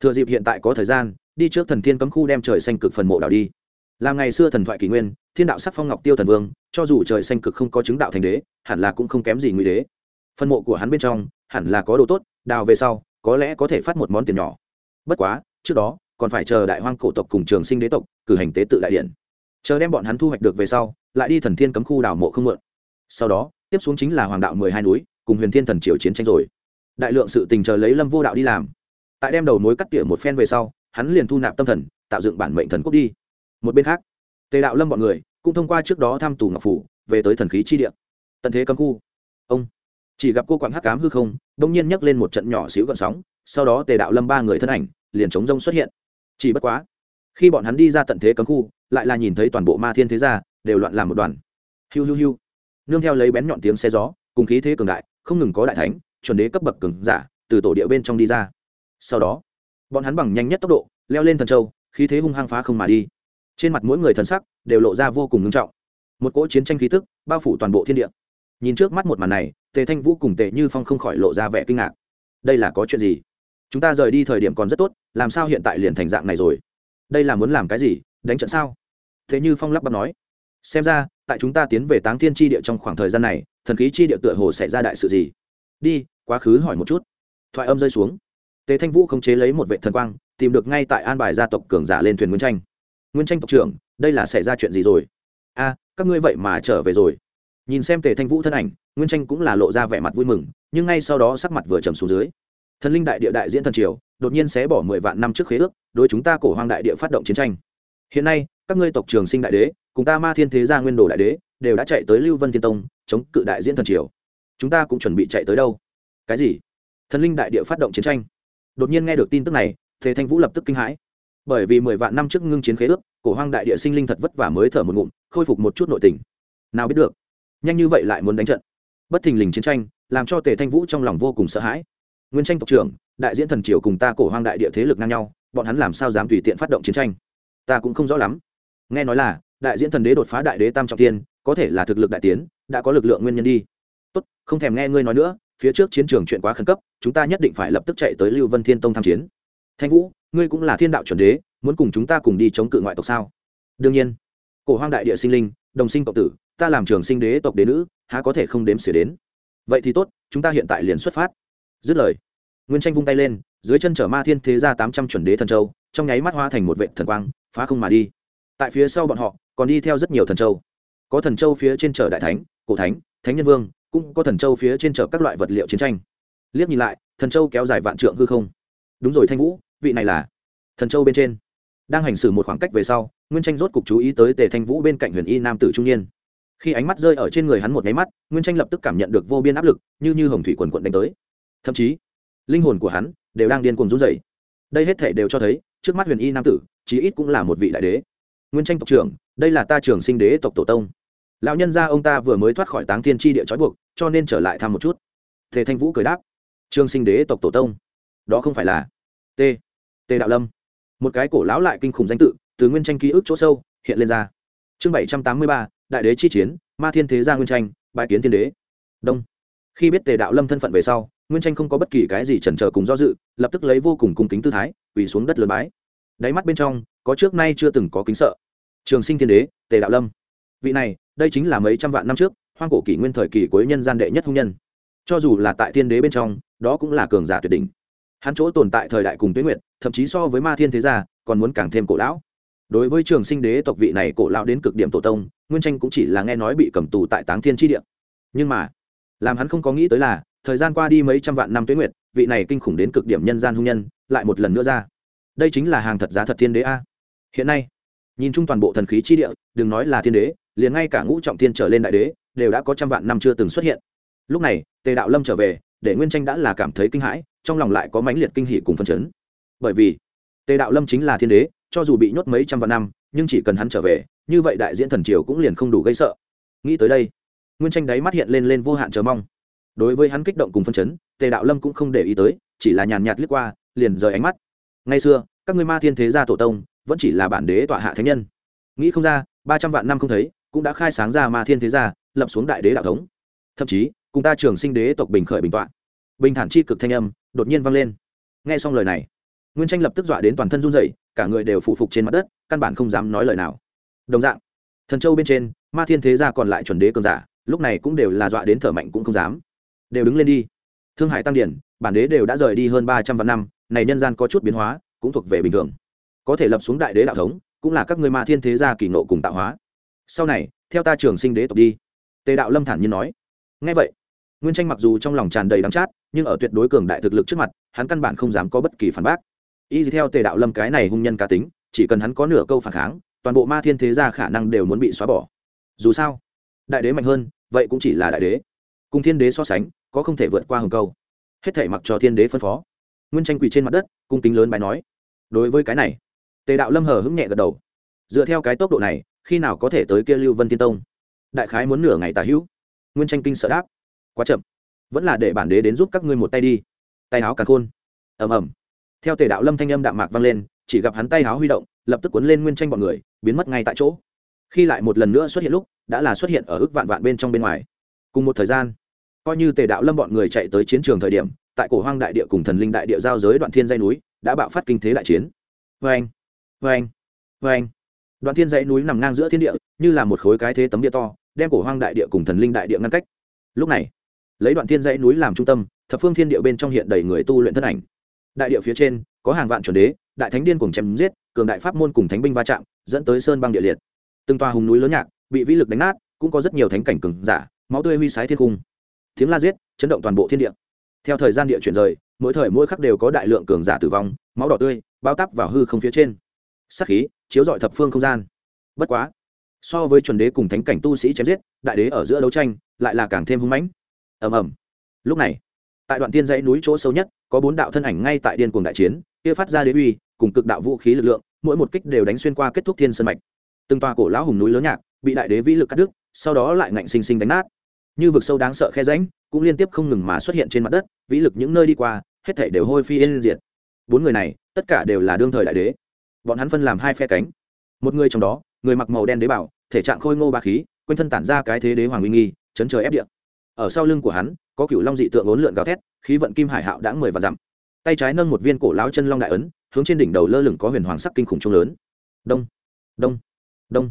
Thừa dịp hiện tại có thời gian, đi trước thần thiên cấm khu đem trời xanh cực phần mộ đạo đi. Làm ngày xưa thần thoại kỷ nguyên, thiên đạo sắc phong ngọc tiêu thần vương, cho dù trời xanh cực không có chứng đạo thành đế, hẳn là cũng không kém gì nguy đế. Phần mộ của hắn bên trong, hẳn là có đồ tốt, đào về sau, có lẽ có thể phát một món tiền nhỏ. Bất quá, trước đó còn phải chờ đại hoang cổ tộc cùng trường sinh đế tộc cử hành tế tự đại điện. Chờ đem bọn hắn thu hoạch được về sau, lại đi thần thiên cấm khu đảo mộ không mượn. Sau đó, tiếp xuống chính là hoàng đạo mười hai núi, cùng huyền thiên thần triều chiến tranh rồi. Đại lượng sự tình chờ lấy lâm vô đạo đi làm. Tại đem đầu mối cắt tỉa một phen về sau, hắn liền thu nạp tâm thần, tạo dựng bản mệnh thần quốc đi. Một bên khác, tề đạo lâm bọn người cũng thông qua trước đó thăm tù ngọc phủ, về tới thần khí chi địa. Tận thế cấm khu. Ông, chỉ gặp cô quảng hắc cám hư không đông nhiên nhấc lên một trận nhỏ xíu gọn sóng, sau đó tề đạo lâm ba người thân ảnh liền chống rông xuất hiện chỉ bất quá, khi bọn hắn đi ra tận thế cấm khu, lại là nhìn thấy toàn bộ ma thiên thế gia đều loạn làm một đoàn. Hiu hiu hiu. Nương theo lấy bén nhọn tiếng xe gió, cùng khí thế cường đại, không ngừng có đại thánh, chuẩn đế cấp bậc cường giả từ tổ địa bên trong đi ra. Sau đó, bọn hắn bằng nhanh nhất tốc độ, leo lên thần châu, khí thế hung hăng phá không mà đi. Trên mặt mỗi người thần sắc đều lộ ra vô cùng ngưng trọng. Một cỗ chiến tranh khí tức bao phủ toàn bộ thiên địa. Nhìn trước mắt một màn này, tề thanh vũ cùng tề như phong không khỏi lộ ra vẻ kinh ngạc. Đây là có chuyện gì? Chúng ta rời đi thời điểm còn rất tốt, làm sao hiện tại liền thành dạng này rồi? Đây là muốn làm cái gì, đánh trận sao? Thế như phong lắp bắp nói. Xem ra, tại chúng ta tiến về táng thiên tri địa trong khoảng thời gian này, thần khí chi địa tựa hồ xảy ra đại sự gì? Đi, quá khứ hỏi một chút. Thoại âm rơi xuống. Tề thanh vũ khống chế lấy một vệ thần quang, tìm được ngay tại an bài gia tộc cường giả lên thuyền nguyên tranh. Nguyên tranh tộc trưởng, đây là xảy ra chuyện gì rồi? A, các ngươi vậy mà trở về rồi. Nhìn xem tề thanh vũ thân ảnh, nguyên tranh cũng là lộ ra vẻ mặt vui mừng, nhưng ngay sau đó sắc mặt vừa trầm xuống dưới thần linh đại địa đại diễn thần triều, đột nhiên sẽ bỏ mười vạn năm trước khế ước, đối chúng ta cổ hoang đại địa phát động chiến tranh. Hiện nay, các ngươi tộc trường sinh đại đế, cùng ta ma thiên thế gia nguyên đồ đại đế, đều đã chạy tới lưu vân thiên tông, chống cự đại diễn thần triều. Chúng ta cũng chuẩn bị chạy tới đâu? Cái gì? Thần linh đại địa phát động chiến tranh. Đột nhiên nghe được tin tức này thế thanh vũ lập tức kinh hãi. Bởi vì mười vạn năm trước ngưng chiến khế ước, cổ hoang đại địa sinh linh thật vất vả mới thở một ngụm, khôi phục một chút nội tình. Nào biết được, nhanh như vậy lại muốn đánh trận. Bất thình lình chiến tranh, làm cho tề thanh vũ trong lòng vô cùng sợ hãi nguyên tranh tộc trưởng, đại diễn thần triều cùng ta cổ hoang đại địa thế lực ngang nhau, bọn hắn làm sao dám tùy tiện phát động chiến tranh? Ta cũng không rõ lắm. Nghe nói là, đại diễn thần đế đột phá đại đế tam trọng tiên, có thể là thực lực đại tiến, đã có lực lượng nguyên nhân đi. Tốt, không thèm nghe ngươi nói nữa, phía trước chiến trường chuyện quá khẩn cấp, chúng ta nhất định phải lập tức chạy tới lưu vân thiên tông tham chiến. Thanh vũ, ngươi cũng là thiên đạo chuẩn đế, muốn cùng chúng ta cùng đi chống cự ngoại tộc sao? Đương nhiên. Cổ hoang đại địa sinh linh, đồng sinh cộng tử, ta làm trường sinh đế tộc đế nữ, há có thể không đếm xỉa đến? Vậy thì tốt, chúng ta hiện tại liền xuất phát dứt lời, nguyên tranh vung tay lên, dưới chân chở ma thiên thế ra tám trăm chuẩn đế thần châu, trong nháy mắt hoa thành một vệ thần quang, phá không mà đi. Tại phía sau bọn họ, còn đi theo rất nhiều thần châu. Có thần châu phía trên chở đại thánh, cổ thánh thánh nhân vương, cũng có thần châu phía trên chở các loại vật liệu chiến tranh. Liếc nhìn lại, thần châu kéo dài vạn trượng hư không. Đúng rồi thanh vũ, vị này là thần châu bên trên. Đang hành xử một khoảng cách về sau, nguyên tranh rốt cục chú ý tới tề thanh vũ bên cạnh huyền y nam tử trung niên. Khi ánh mắt rơi ở trên người hắn một nháy mắt, nguyên tranh lập tức cảm nhận được vô biên áp lực, như như hồng thủy quần quận đánh tới thậm chí, linh hồn của hắn đều đang điên cuồng run rẩy. Đây hết thể đều cho thấy, trước mắt huyền y nam tử, chí ít cũng là một vị đại đế. Nguyên tranh tộc trưởng, đây là ta trường sinh đế tộc tổ tông. Lão nhân gia ông ta vừa mới thoát khỏi táng thiên tri địa trói buộc, cho nên trở lại thăm một chút. Thế thanh vũ cười đáp. Trường sinh đế tộc tổ tông? Đó không phải là t tề đạo lâm. Một cái cổ lão lại kinh khủng danh tự, từ nguyên tranh ký ức chỗ sâu, hiện lên ra. Chương bảy trăm tám mươi ba, đại đế chi chiến, ma thiên thế gia nguyên tranh bãi kiến thiên đế. Đông. Khi biết tề đạo lâm thân phận về sau nguyên tranh không có bất kỳ cái gì chần chờ cùng do dự, lập tức lấy vô cùng cung kính tư thái, quỳ xuống đất lớn bái. Đáy mắt bên trong, có trước nay chưa từng có kính sợ. Trường sinh thiên đế, tề đạo lâm. Vị này, đây chính là mấy trăm vạn năm trước, hoang cổ kỷ nguyên thời kỳ cuối nhân gian đệ nhất hung nhân. Cho dù là tại thiên đế bên trong, đó cũng là cường giả tuyệt đỉnh. Hắn chỗ tồn tại thời đại cùng tuyến nguyện thậm chí so với ma thiên thế gia, còn muốn càng thêm cổ lão. Đối với trường sinh đế tộc vị này cổ lão đến cực điểm tổ tông, nguyên tranh cũng chỉ là nghe nói bị cầm tù tại táng thiên tri địa. Nhưng mà, làm hắn không có nghĩ tới là thời gian qua đi mấy trăm vạn năm tuyến nguyệt, vị này kinh khủng đến cực điểm nhân gian hung nhân, lại một lần nữa ra. Đây chính là hàng thật giá thật thiên đế a. Hiện nay, nhìn chung toàn bộ thần khí chi địa, đừng nói là thiên đế, liền ngay cả ngũ trọng thiên trở lên đại đế, đều đã có trăm vạn năm chưa từng xuất hiện. Lúc này, tề đạo lâm trở về, để nguyên tranh đã là cảm thấy kinh hãi, trong lòng lại có mãnh liệt kinh hỷ cùng phân chấn. Bởi vì, tề đạo lâm chính là thiên đế, cho dù bị nhốt mấy trăm vạn năm, nhưng chỉ cần hắn trở về, như vậy đại diễn thần triều cũng liền không đủ gây sợ. Nghĩ tới đây, nguyên tranh đáy mắt hiện lên lên vô hạn chờ mong đối với hắn kích động cùng phân chấn, tề đạo lâm cũng không để ý tới, chỉ là nhàn nhạt liếc qua, liền rời ánh mắt. Ngay xưa, các ngươi ma thiên thế gia tổ tông vẫn chỉ là bản đế tọa hạ thánh nhân. Nghĩ không ra, ba trăm vạn năm không thấy, cũng đã khai sáng ra ma thiên thế gia, lập xuống đại đế đạo thống. Thậm chí, cùng ta trường sinh đế tộc bình khởi bình tọa. Bình thản chi cực thanh âm đột nhiên vang lên. Nghe xong lời này, nguyên tranh lập tức dọa đến toàn thân run rẩy, cả người đều phụ phục trên mặt đất, căn bản không dám nói lời nào. Đồng dạng, thần châu bên trên, ma thiên thế gia còn lại chuẩn đế cường giả, lúc này cũng đều là dọa đến thở mạnh cũng không dám đều đứng lên đi. Thương hải tăng điển bản đế đều đã rời đi hơn ba trăm vạn năm, này nhân gian có chút biến hóa, cũng thuộc về bình thường. Có thể lập xuống đại đế đạo thống, cũng là các người ma thiên thế gia kỳ nộ cùng tạo hóa. Sau này, theo ta trường sinh đế tộc đi. Tề đạo lâm thản nhiên nói. Ngay vậy, nguyên tranh mặc dù trong lòng tràn đầy đắng chát, nhưng ở tuyệt đối cường đại thực lực trước mặt, hắn căn bản không dám có bất kỳ phản bác. Y theo tề đạo lâm cái này hung nhân cá tính, chỉ cần hắn có nửa câu phản kháng, toàn bộ ma thiên thế gia khả năng đều muốn bị xóa bỏ. Dù sao, đại đế mạnh hơn, vậy cũng chỉ là đại đế cùng thiên đế so sánh, có không thể vượt qua hồng câu. Hết thể mặc cho thiên đế phân phó. Nguyên tranh quỳ trên mặt đất, cung kính lớn bài nói. Đối với cái này, tề đạo lâm hờ hững nhẹ gật đầu. Dựa theo cái tốc độ này, khi nào có thể tới kia lưu vân tiên tông? Đại khái muốn nửa ngày tà hữu. Nguyên tranh kinh sợ đáp. Quá chậm. Vẫn là để bản đế đến giúp các ngươi một tay đi. Tay áo càn khôn. Ầm ầm. Theo tề đạo lâm thanh âm đạm mạc vang lên, chỉ gặp hắn tay áo huy động, lập tức cuốn lên nguyên tranh bọn người, biến mất ngay tại chỗ. Khi lại một lần nữa xuất hiện lúc, đã là xuất hiện ở ước vạn vạn bên trong bên ngoài cùng một thời gian, coi như tề đạo lâm bọn người chạy tới chiến trường thời điểm, tại cổ hoang đại địa cùng thần linh đại địa giao giới đoạn thiên dây núi, đã bạo phát kinh thế đại chiến. Vê anh vê anh vê anh đoạn thiên dãy núi nằm ngang giữa thiên địa, như là một khối cái thế tấm địa to, đem cổ hoang đại địa cùng thần linh đại địa ngăn cách. Lúc này, lấy đoạn thiên dãy núi làm trung tâm, thập phương thiên địa bên trong hiện đầy người tu luyện thân ảnh. Đại địa phía trên, có hàng vạn chuẩn đế, đại thánh điên cùng chém giết, cường đại pháp môn cùng thánh binh va chạm, dẫn tới sơn băng địa liệt. Từng tòa hùng núi lớn nhạc, bị vĩ lực đánh nát, cũng có rất nhiều thánh cảnh cường giả máu tươi huy sái thiên cung tiếng la giết, chấn động toàn bộ thiên địa. Theo thời gian địa chuyển rời, mỗi thời mỗi khắc đều có đại lượng cường giả tử vong, máu đỏ tươi, bao tắp vào hư không phía trên. Sắc khí, chiếu dọi thập phương không gian. Bất quá, so với chuẩn đế cùng thánh cảnh tu sĩ chém giết, đại đế ở giữa đấu tranh, lại là càng thêm hung mãnh. Ầm ầm. Lúc này, tại đoạn tiên dãy núi chỗ sâu nhất, có bốn đạo thân ảnh ngay tại điên cuồng đại chiến, kia phát ra đế uy, cùng cực đạo vũ khí lực lượng, mỗi một kích đều đánh xuyên qua kết thúc thiên sơn mạch. Từng tòa cổ lão hùng núi lớn nhạc, bị đại đế vĩ lực cắt đứt, sau đó lại ngạnh sinh sinh đánh nát như vực sâu đáng sợ khe ránh cũng liên tiếp không ngừng mà xuất hiện trên mặt đất, vĩ lực những nơi đi qua, hết thể đều hôi phi yên diệt. Bốn người này, tất cả đều là đương thời đại đế. Bọn hắn phân làm hai phe cánh. Một người trong đó, người mặc màu đen đế bảo, thể trạng khôi ngô ba khí, quanh thân tản ra cái thế đế hoàng uy nghi, chấn trời ép điện ở sau lưng của hắn, có cựu long dị tượng ốn lượn gào thét, khí vận kim hải hạo đã mười và dặm. Tay trái nâng một viên cổ lão chân long đại ấn, hướng trên đỉnh đầu lơ lửng có huyền hoàng sắc kinh khủng trông lớn. Đông đông đông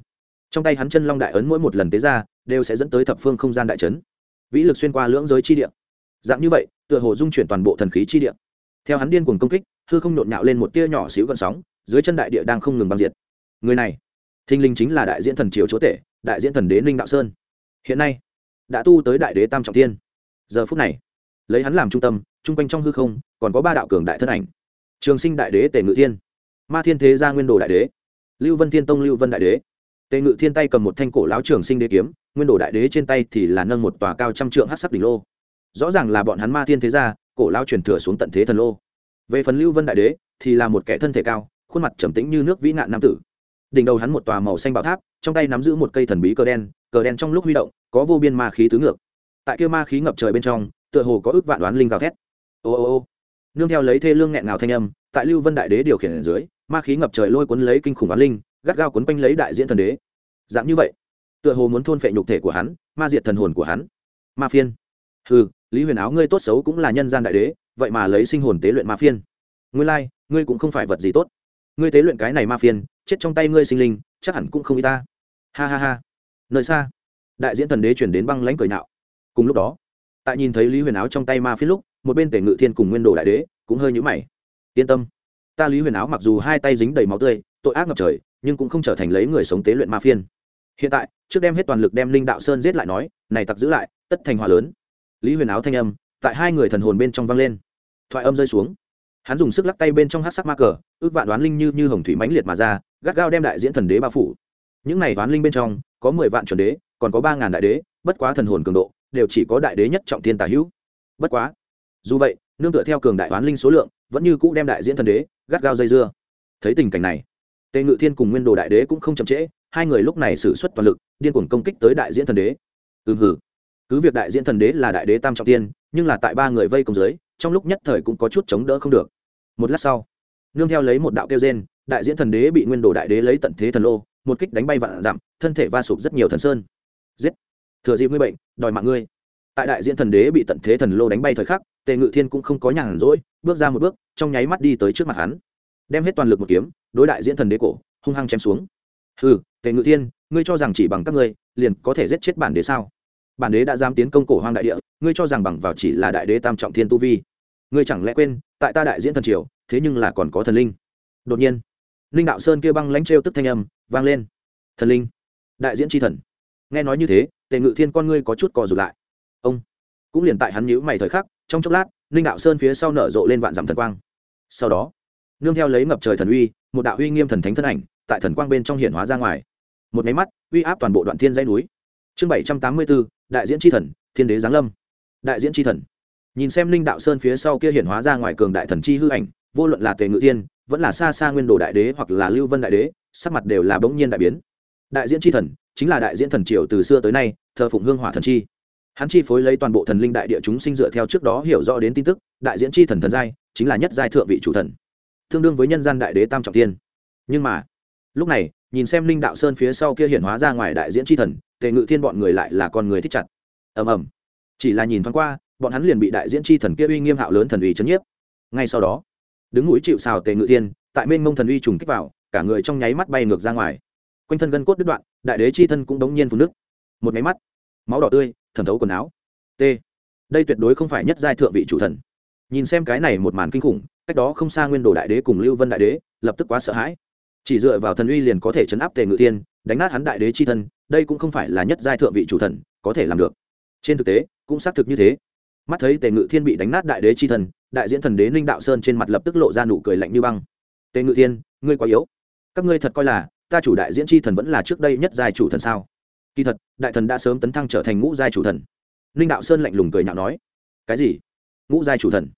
trong tay hắn chân long đại ấn mỗi một lần tế ra, đều sẽ dẫn tới thập phương không gian đại trấn vĩ lực xuyên qua lưỡng giới chi địa. Dạng như vậy, tựa hồ dung chuyển toàn bộ thần khí chi địa. Theo hắn điên cuồng công kích, hư không nhộn nhạo lên một tia nhỏ xíu gần sóng, dưới chân đại địa đang không ngừng băng diệt. Người này thinh linh chính là đại diễn thần triều chúa tể, đại diễn thần đế ninh đạo sơn. Hiện nay, đã tu tới đại đế tam trọng thiên. Giờ phút này, lấy hắn làm trung tâm, chung quanh trong hư không, còn có ba đạo cường đại thân ảnh. Trường sinh đại đế tề ngự thiên, ma thiên thế gia nguyên đồ đại đế, lưu vân thiên tông lưu vân đại đế tề ngự thiên tay cầm một thanh cổ lão trường sinh đế kiếm, nguyên đồ đại đế trên tay thì là nâng một tòa cao trăm trượng hát sắc đỉnh lô. Rõ ràng là bọn hắn ma thiên thế gia, cổ lao truyền thừa xuống tận thế thần lô. Về phần lưu vân đại đế, thì là một kẻ thân thể cao, khuôn mặt trầm tĩnh như nước vĩ nạn nam tử. Đỉnh đầu hắn một tòa màu xanh bảo tháp, trong tay nắm giữ một cây thần bí cờ đen cờ đen trong lúc huy động, có vô biên ma khí tứ ngược. Tại kia ma khí ngập trời bên trong, tựa hồ có ước vạn đoán linh gào thét. Ô ô ô. Nương theo lấy thê lương nghẹn ngào thanh âm, tại lưu vân đại đế điều khiển ở dưới, ma khí ngập trời lôi cuốn lấy kinh khủng đoán linh gắt gao cuốn quanh lấy đại diễn thần đế. Dạng như vậy tựa hồ muốn thôn phệ nhục thể của hắn ma diệt thần hồn của hắn. Ma phiên. Ừ lý huyền áo ngươi tốt xấu cũng là nhân gian đại đế vậy mà lấy sinh hồn tế luyện ma phiên. Ngươi lai、like, ngươi cũng không phải vật gì tốt. Ngươi tế luyện cái này ma phiên chết trong tay ngươi sinh linh chắc hẳn cũng không y ta. Ha ha ha. Nơi xa đại diễn thần đế chuyển đến băng lãnh cười nạo. Cùng lúc đó tại nhìn thấy lý huyền áo trong tay ma phiên lúc một bên tể ngự thiên cùng nguyên đồ đại đế cũng hơi nhũ mày. Yên tâm ta lý huyền áo mặc dù hai tay dính đầy máu tươi tội ác ngập trời nhưng cũng không trở thành lấy người sống tế luyện ma phiên. Hiện tại, trước đem hết toàn lực đem linh đạo sơn giết lại nói, này tặc giữ lại, tất thành hòa lớn. Lý huyền áo thanh âm, tại hai người thần hồn bên trong vang lên. Thoại âm rơi xuống. Hắn dùng sức lắc tay bên trong hát sắc ma cờ, ước vạn đoán linh như như hồng thủy mãnh liệt mà ra, gắt gao đem đại diễn thần đế bao phủ. Những này đoán linh bên trong, có mười vạn chuẩn đế, còn có ba ngàn đại đế, bất quá thần hồn cường độ, đều chỉ có đại đế nhất trọng thiên tả hữu. Bất quá, dù vậy, nương tựa theo cường đại đoán linh số lượng, vẫn như cũ đem đại diễn thần đế, gắt gao dây dưa. Thấy tình cảnh này tề ngự thiên cùng nguyên đồ đại đế cũng không chậm trễ, hai người lúc này xử suất toàn lực, điên cuồng công kích tới đại diễn thần đế. Ừm hử cứ việc đại diễn thần đế là đại đế tam trọng tiên, nhưng là tại ba người vây công dưới, trong lúc nhất thời cũng có chút chống đỡ không được. Một lát sau, nương theo lấy một đạo kêu gen đại diễn thần đế bị nguyên đồ đại đế lấy tận thế thần lô, một kích đánh bay vạn dặm, thân thể va sụp rất nhiều thần sơn. Giết. Thừa dịp ngươi bệnh, đòi mạng ngươi. Tại đại diễn thần đế bị tận thế thần lô đánh bay thời khắc, tề ngự thiên cũng không có nhàn rỗi, bước ra một bước, trong nháy mắt đi tới trước mặt hắn đem hết toàn lực một kiếm, đối đại diễn thần đế cổ, hung hăng chém xuống. Hừ, tề ngự thiên, ngươi cho rằng chỉ bằng các ngươi, liền có thể giết chết bản đế sao? Bản đế đã dám tiến công cổ hoang đại địa, ngươi cho rằng bằng vào chỉ là đại đế tam trọng thiên tu vi. Ngươi chẳng lẽ quên, tại ta đại diễn thần triều, thế nhưng là còn có thần linh. Đột nhiên, linh đạo sơn kia băng lãnh trêu tức thanh âm vang lên. Thần linh, đại diễn tri thần. Nghe nói như thế, tề ngự thiên con ngươi có chút cò rụt lại. Ông, cũng liền tại hắn nhíu mày thời khắc, trong chốc lát, linh đạo sơn phía sau nở rộ lên vạn dặm thần quang. Sau đó nương theo lấy ngập trời thần uy, một đạo uy nghiêm thần thánh thân ảnh, tại thần quang bên trong hiện hóa ra ngoài. Một máy mắt, uy áp toàn bộ đoạn thiên dãy núi. Chương bảy trăm tám mươi bốn, đại diễn tri thần, thiên đế giáng lâm. Đại diễn tri thần. Nhìn xem linh đạo sơn phía sau kia hiện hóa ra ngoài cường đại thần chi hư ảnh, vô luận là tề ngự tiên vẫn là xa xa nguyên đồ đại đế hoặc là lưu vân đại đế, sắc mặt đều là bỗng nhiên đại biến. Đại diễn tri thần chính là đại diễn thần triều từ xưa tới nay, thờ phụng hương hỏa thần chi. Hắn chi phối lấy toàn bộ thần linh đại địa chúng sinh dựa theo trước đó hiểu rõ đến tin tức, đại diễn tri thần thần giai chính là nhất giai thượng vị chủ thần tương đương với nhân gian đại đế tam trọng tiên nhưng mà, lúc này, nhìn xem linh đạo sơn phía sau kia hiển hóa ra ngoài đại diễn tri thần, tề ngự thiên bọn người lại là con người thích chặt. Ầm ầm. Chỉ là nhìn thoáng qua, bọn hắn liền bị đại diễn tri thần kia uy nghiêm hạo lớn thần uy chấn nhiếp. Ngay sau đó, đứng núi chịu xào tề ngự thiên, tại mênh mông thần uy trùng kích vào, cả người trong nháy mắt bay ngược ra ngoài. Quanh thân gân cốt đứt đoạn, đại đế chi thân cũng đống nhiên phun nước. Một máy mắt, máu đỏ tươi, thẩm thấu quần áo. T. Đây tuyệt đối không phải nhất giai thượng vị chủ thần. Nhìn xem cái này một màn kinh khủng cách đó không xa nguyên đồ đại đế cùng lưu vân đại đế, lập tức quá sợ hãi. Chỉ dựa vào thần uy liền có thể chấn áp tề ngự tiên đánh nát hắn đại đế chi thân, đây cũng không phải là nhất giai thượng vị chủ thần có thể làm được. Trên thực tế, cũng xác thực như thế. Mắt thấy tề ngự thiên bị đánh nát đại đế chi thần đại diễn thần đế ninh đạo sơn trên mặt lập tức lộ ra nụ cười lạnh như băng. Tề ngự thiên, ngươi quá yếu. Các ngươi thật coi là, ta chủ đại diễn chi thần vẫn là trước đây nhất giai chủ thần sao? Kỳ thật, đại thần đã sớm tấn thăng trở thành ngũ giai chủ thần. Ninh đạo sơn lạnh lùng cười nhạo nói, cái gì? Ngũ giai chủ thần?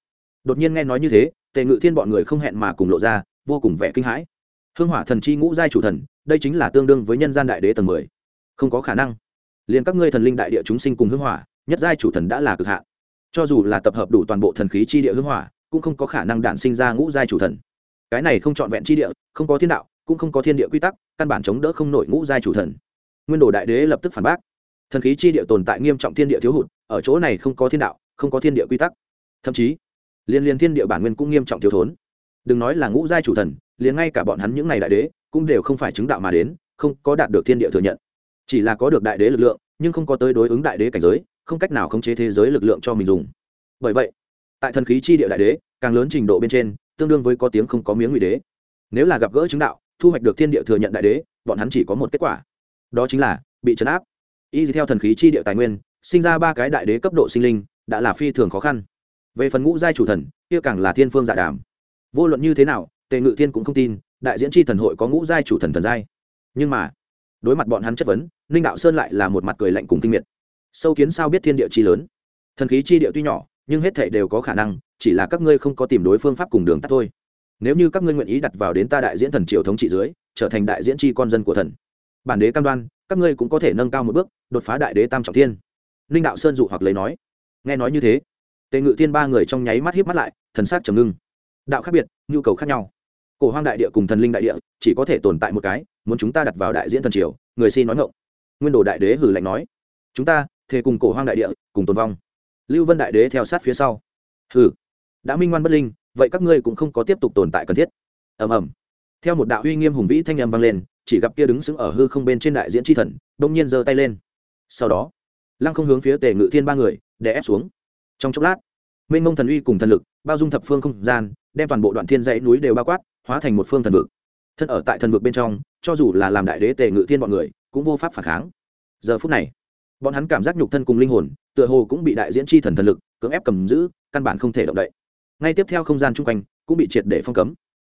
Đột nhiên nghe nói như thế tề ngự thiên bọn người không hẹn mà cùng lộ ra, vô cùng vẻ kinh hãi. Hương hỏa thần chi ngũ giai chủ thần, đây chính là tương đương với nhân gian đại đế tầng mười. Không có khả năng. Liền các ngươi thần linh đại địa chúng sinh cùng hương hỏa, nhất giai chủ thần đã là cực hạn. Cho dù là tập hợp đủ toàn bộ thần khí chi địa hương hỏa, cũng không có khả năng đản sinh ra ngũ giai chủ thần. Cái này không trọn vẹn chi địa, không có thiên đạo, cũng không có thiên địa quy tắc, căn bản chống đỡ không nổi ngũ giai chủ thần. Nguyên đồ đại đế lập tức phản bác. Thần khí chi địa tồn tại nghiêm trọng thiên địa thiếu hụt, ở chỗ này không có thiên đạo, không có thiên địa quy tắc. Thậm chí liên liên thiên địa bản nguyên cũng nghiêm trọng thiếu thốn. Đừng nói là ngũ giai chủ thần, liền ngay cả bọn hắn những ngày đại đế cũng đều không phải chứng đạo mà đến, không có đạt được thiên địa thừa nhận. Chỉ là có được đại đế lực lượng, nhưng không có tới đối ứng đại đế cảnh giới, không cách nào khống chế thế giới lực lượng cho mình dùng. Bởi vậy, tại thần khí chi địa đại đế, càng lớn trình độ bên trên, tương đương với có tiếng không có miếng ngụy đế. Nếu là gặp gỡ chứng đạo, thu hoạch được thiên địa thừa nhận đại đế, bọn hắn chỉ có một kết quả. Đó chính là bị trấn áp. Y theo thần khí chi địa tài nguyên, sinh ra ba cái đại đế cấp độ sinh linh, đã là phi thường khó khăn về phần ngũ giai chủ thần, kia càng là thiên phương dạ đàm. Vô luận như thế nào, tề ngự thiên cũng không tin, đại diễn chi thần hội có ngũ giai chủ thần thần giai. Nhưng mà, đối mặt bọn hắn chất vấn, ninh đạo sơn lại là một mặt cười lạnh cùng kinh miệt. Sâu kiến sao biết thiên địa chi lớn? Thần khí chi địa tuy nhỏ, nhưng hết thể đều có khả năng, chỉ là các ngươi không có tìm đối phương pháp cùng đường tắt thôi. Nếu như các ngươi nguyện ý đặt vào đến ta đại diễn thần triều thống trị dưới, trở thành đại diễn chi con dân của thần. Bản đế cam đoan, các ngươi cũng có thể nâng cao một bước, đột phá đại đế tam trọng thiên. Ninh đạo sơn dụ hoặc lấy nói. Nghe nói như thế tề ngự thiên ba người trong nháy mắt hiếp mắt lại, thần sắc trầm ngưng. Đạo khác biệt, nhu cầu khác nhau. Cổ hoang đại địa cùng thần linh đại địa, chỉ có thể tồn tại một cái, muốn chúng ta đặt vào đại diễn thần triều, người xin nói ngộng nguyên đồ đại đế hử lạnh nói, chúng ta, thề cùng cổ hoang đại địa, cùng tồn vong. Lưu vân đại đế theo sát phía sau. Hử đã minh ngoan bất linh, vậy các ngươi cũng không có tiếp tục tồn tại cần thiết. Ầm ầm. Theo một đạo uy nghiêm hùng vĩ thanh âm vang lên, chỉ gặp kia đứng sững ở hư không bên trên đại diễn tri thần đông nhiên giơ tay lên. Sau đó, lăng không hướng phía tề ngự thiên ba người để ép xuống trong chốc lát, mênh mông thần uy cùng thần lực bao dung thập phương không gian, đem toàn bộ đoạn thiên dãy núi đều bao quát, hóa thành một phương thần vực. Thân ở tại thần vực bên trong, cho dù là làm đại đế tề ngự thiên bọn người, cũng vô pháp phản kháng. Giờ phút này, bọn hắn cảm giác nhục thân cùng linh hồn, tựa hồ cũng bị đại diễn chi thần thần lực cưỡng ép cầm giữ, căn bản không thể động đậy. Ngay tiếp theo không gian chung quanh cũng bị triệt để phong cấm.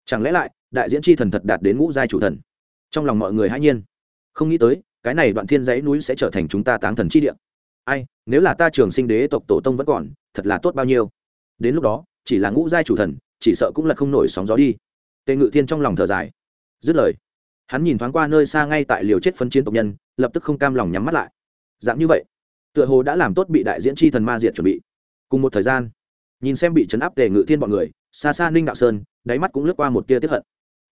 Chẳng lẽ lại, đại diễn chi thần thật đạt đến ngũ giai chủ thần? Trong lòng mọi người hãy nhiên. Không nghĩ tới, cái này đoạn thiên dãy núi sẽ trở thành chúng ta táng thần chi địa ai, nếu là ta trường sinh đế tộc tổ tông vẫn còn, thật là tốt bao nhiêu. Đến lúc đó, chỉ là ngũ giai chủ thần, chỉ sợ cũng là không nổi sóng gió đi. Tề ngự thiên trong lòng thở dài. Dứt lời, hắn nhìn thoáng qua nơi xa ngay tại liều chết phân chiến tộc nhân, lập tức không cam lòng nhắm mắt lại. Dạng như vậy, tựa hồ đã làm tốt bị đại diễn chi thần ma diệt chuẩn bị. Cùng một thời gian, nhìn xem bị chấn áp tề ngự thiên bọn người, xa xa ninh đạo sơn, đáy mắt cũng lướt qua một tia tiếp hận.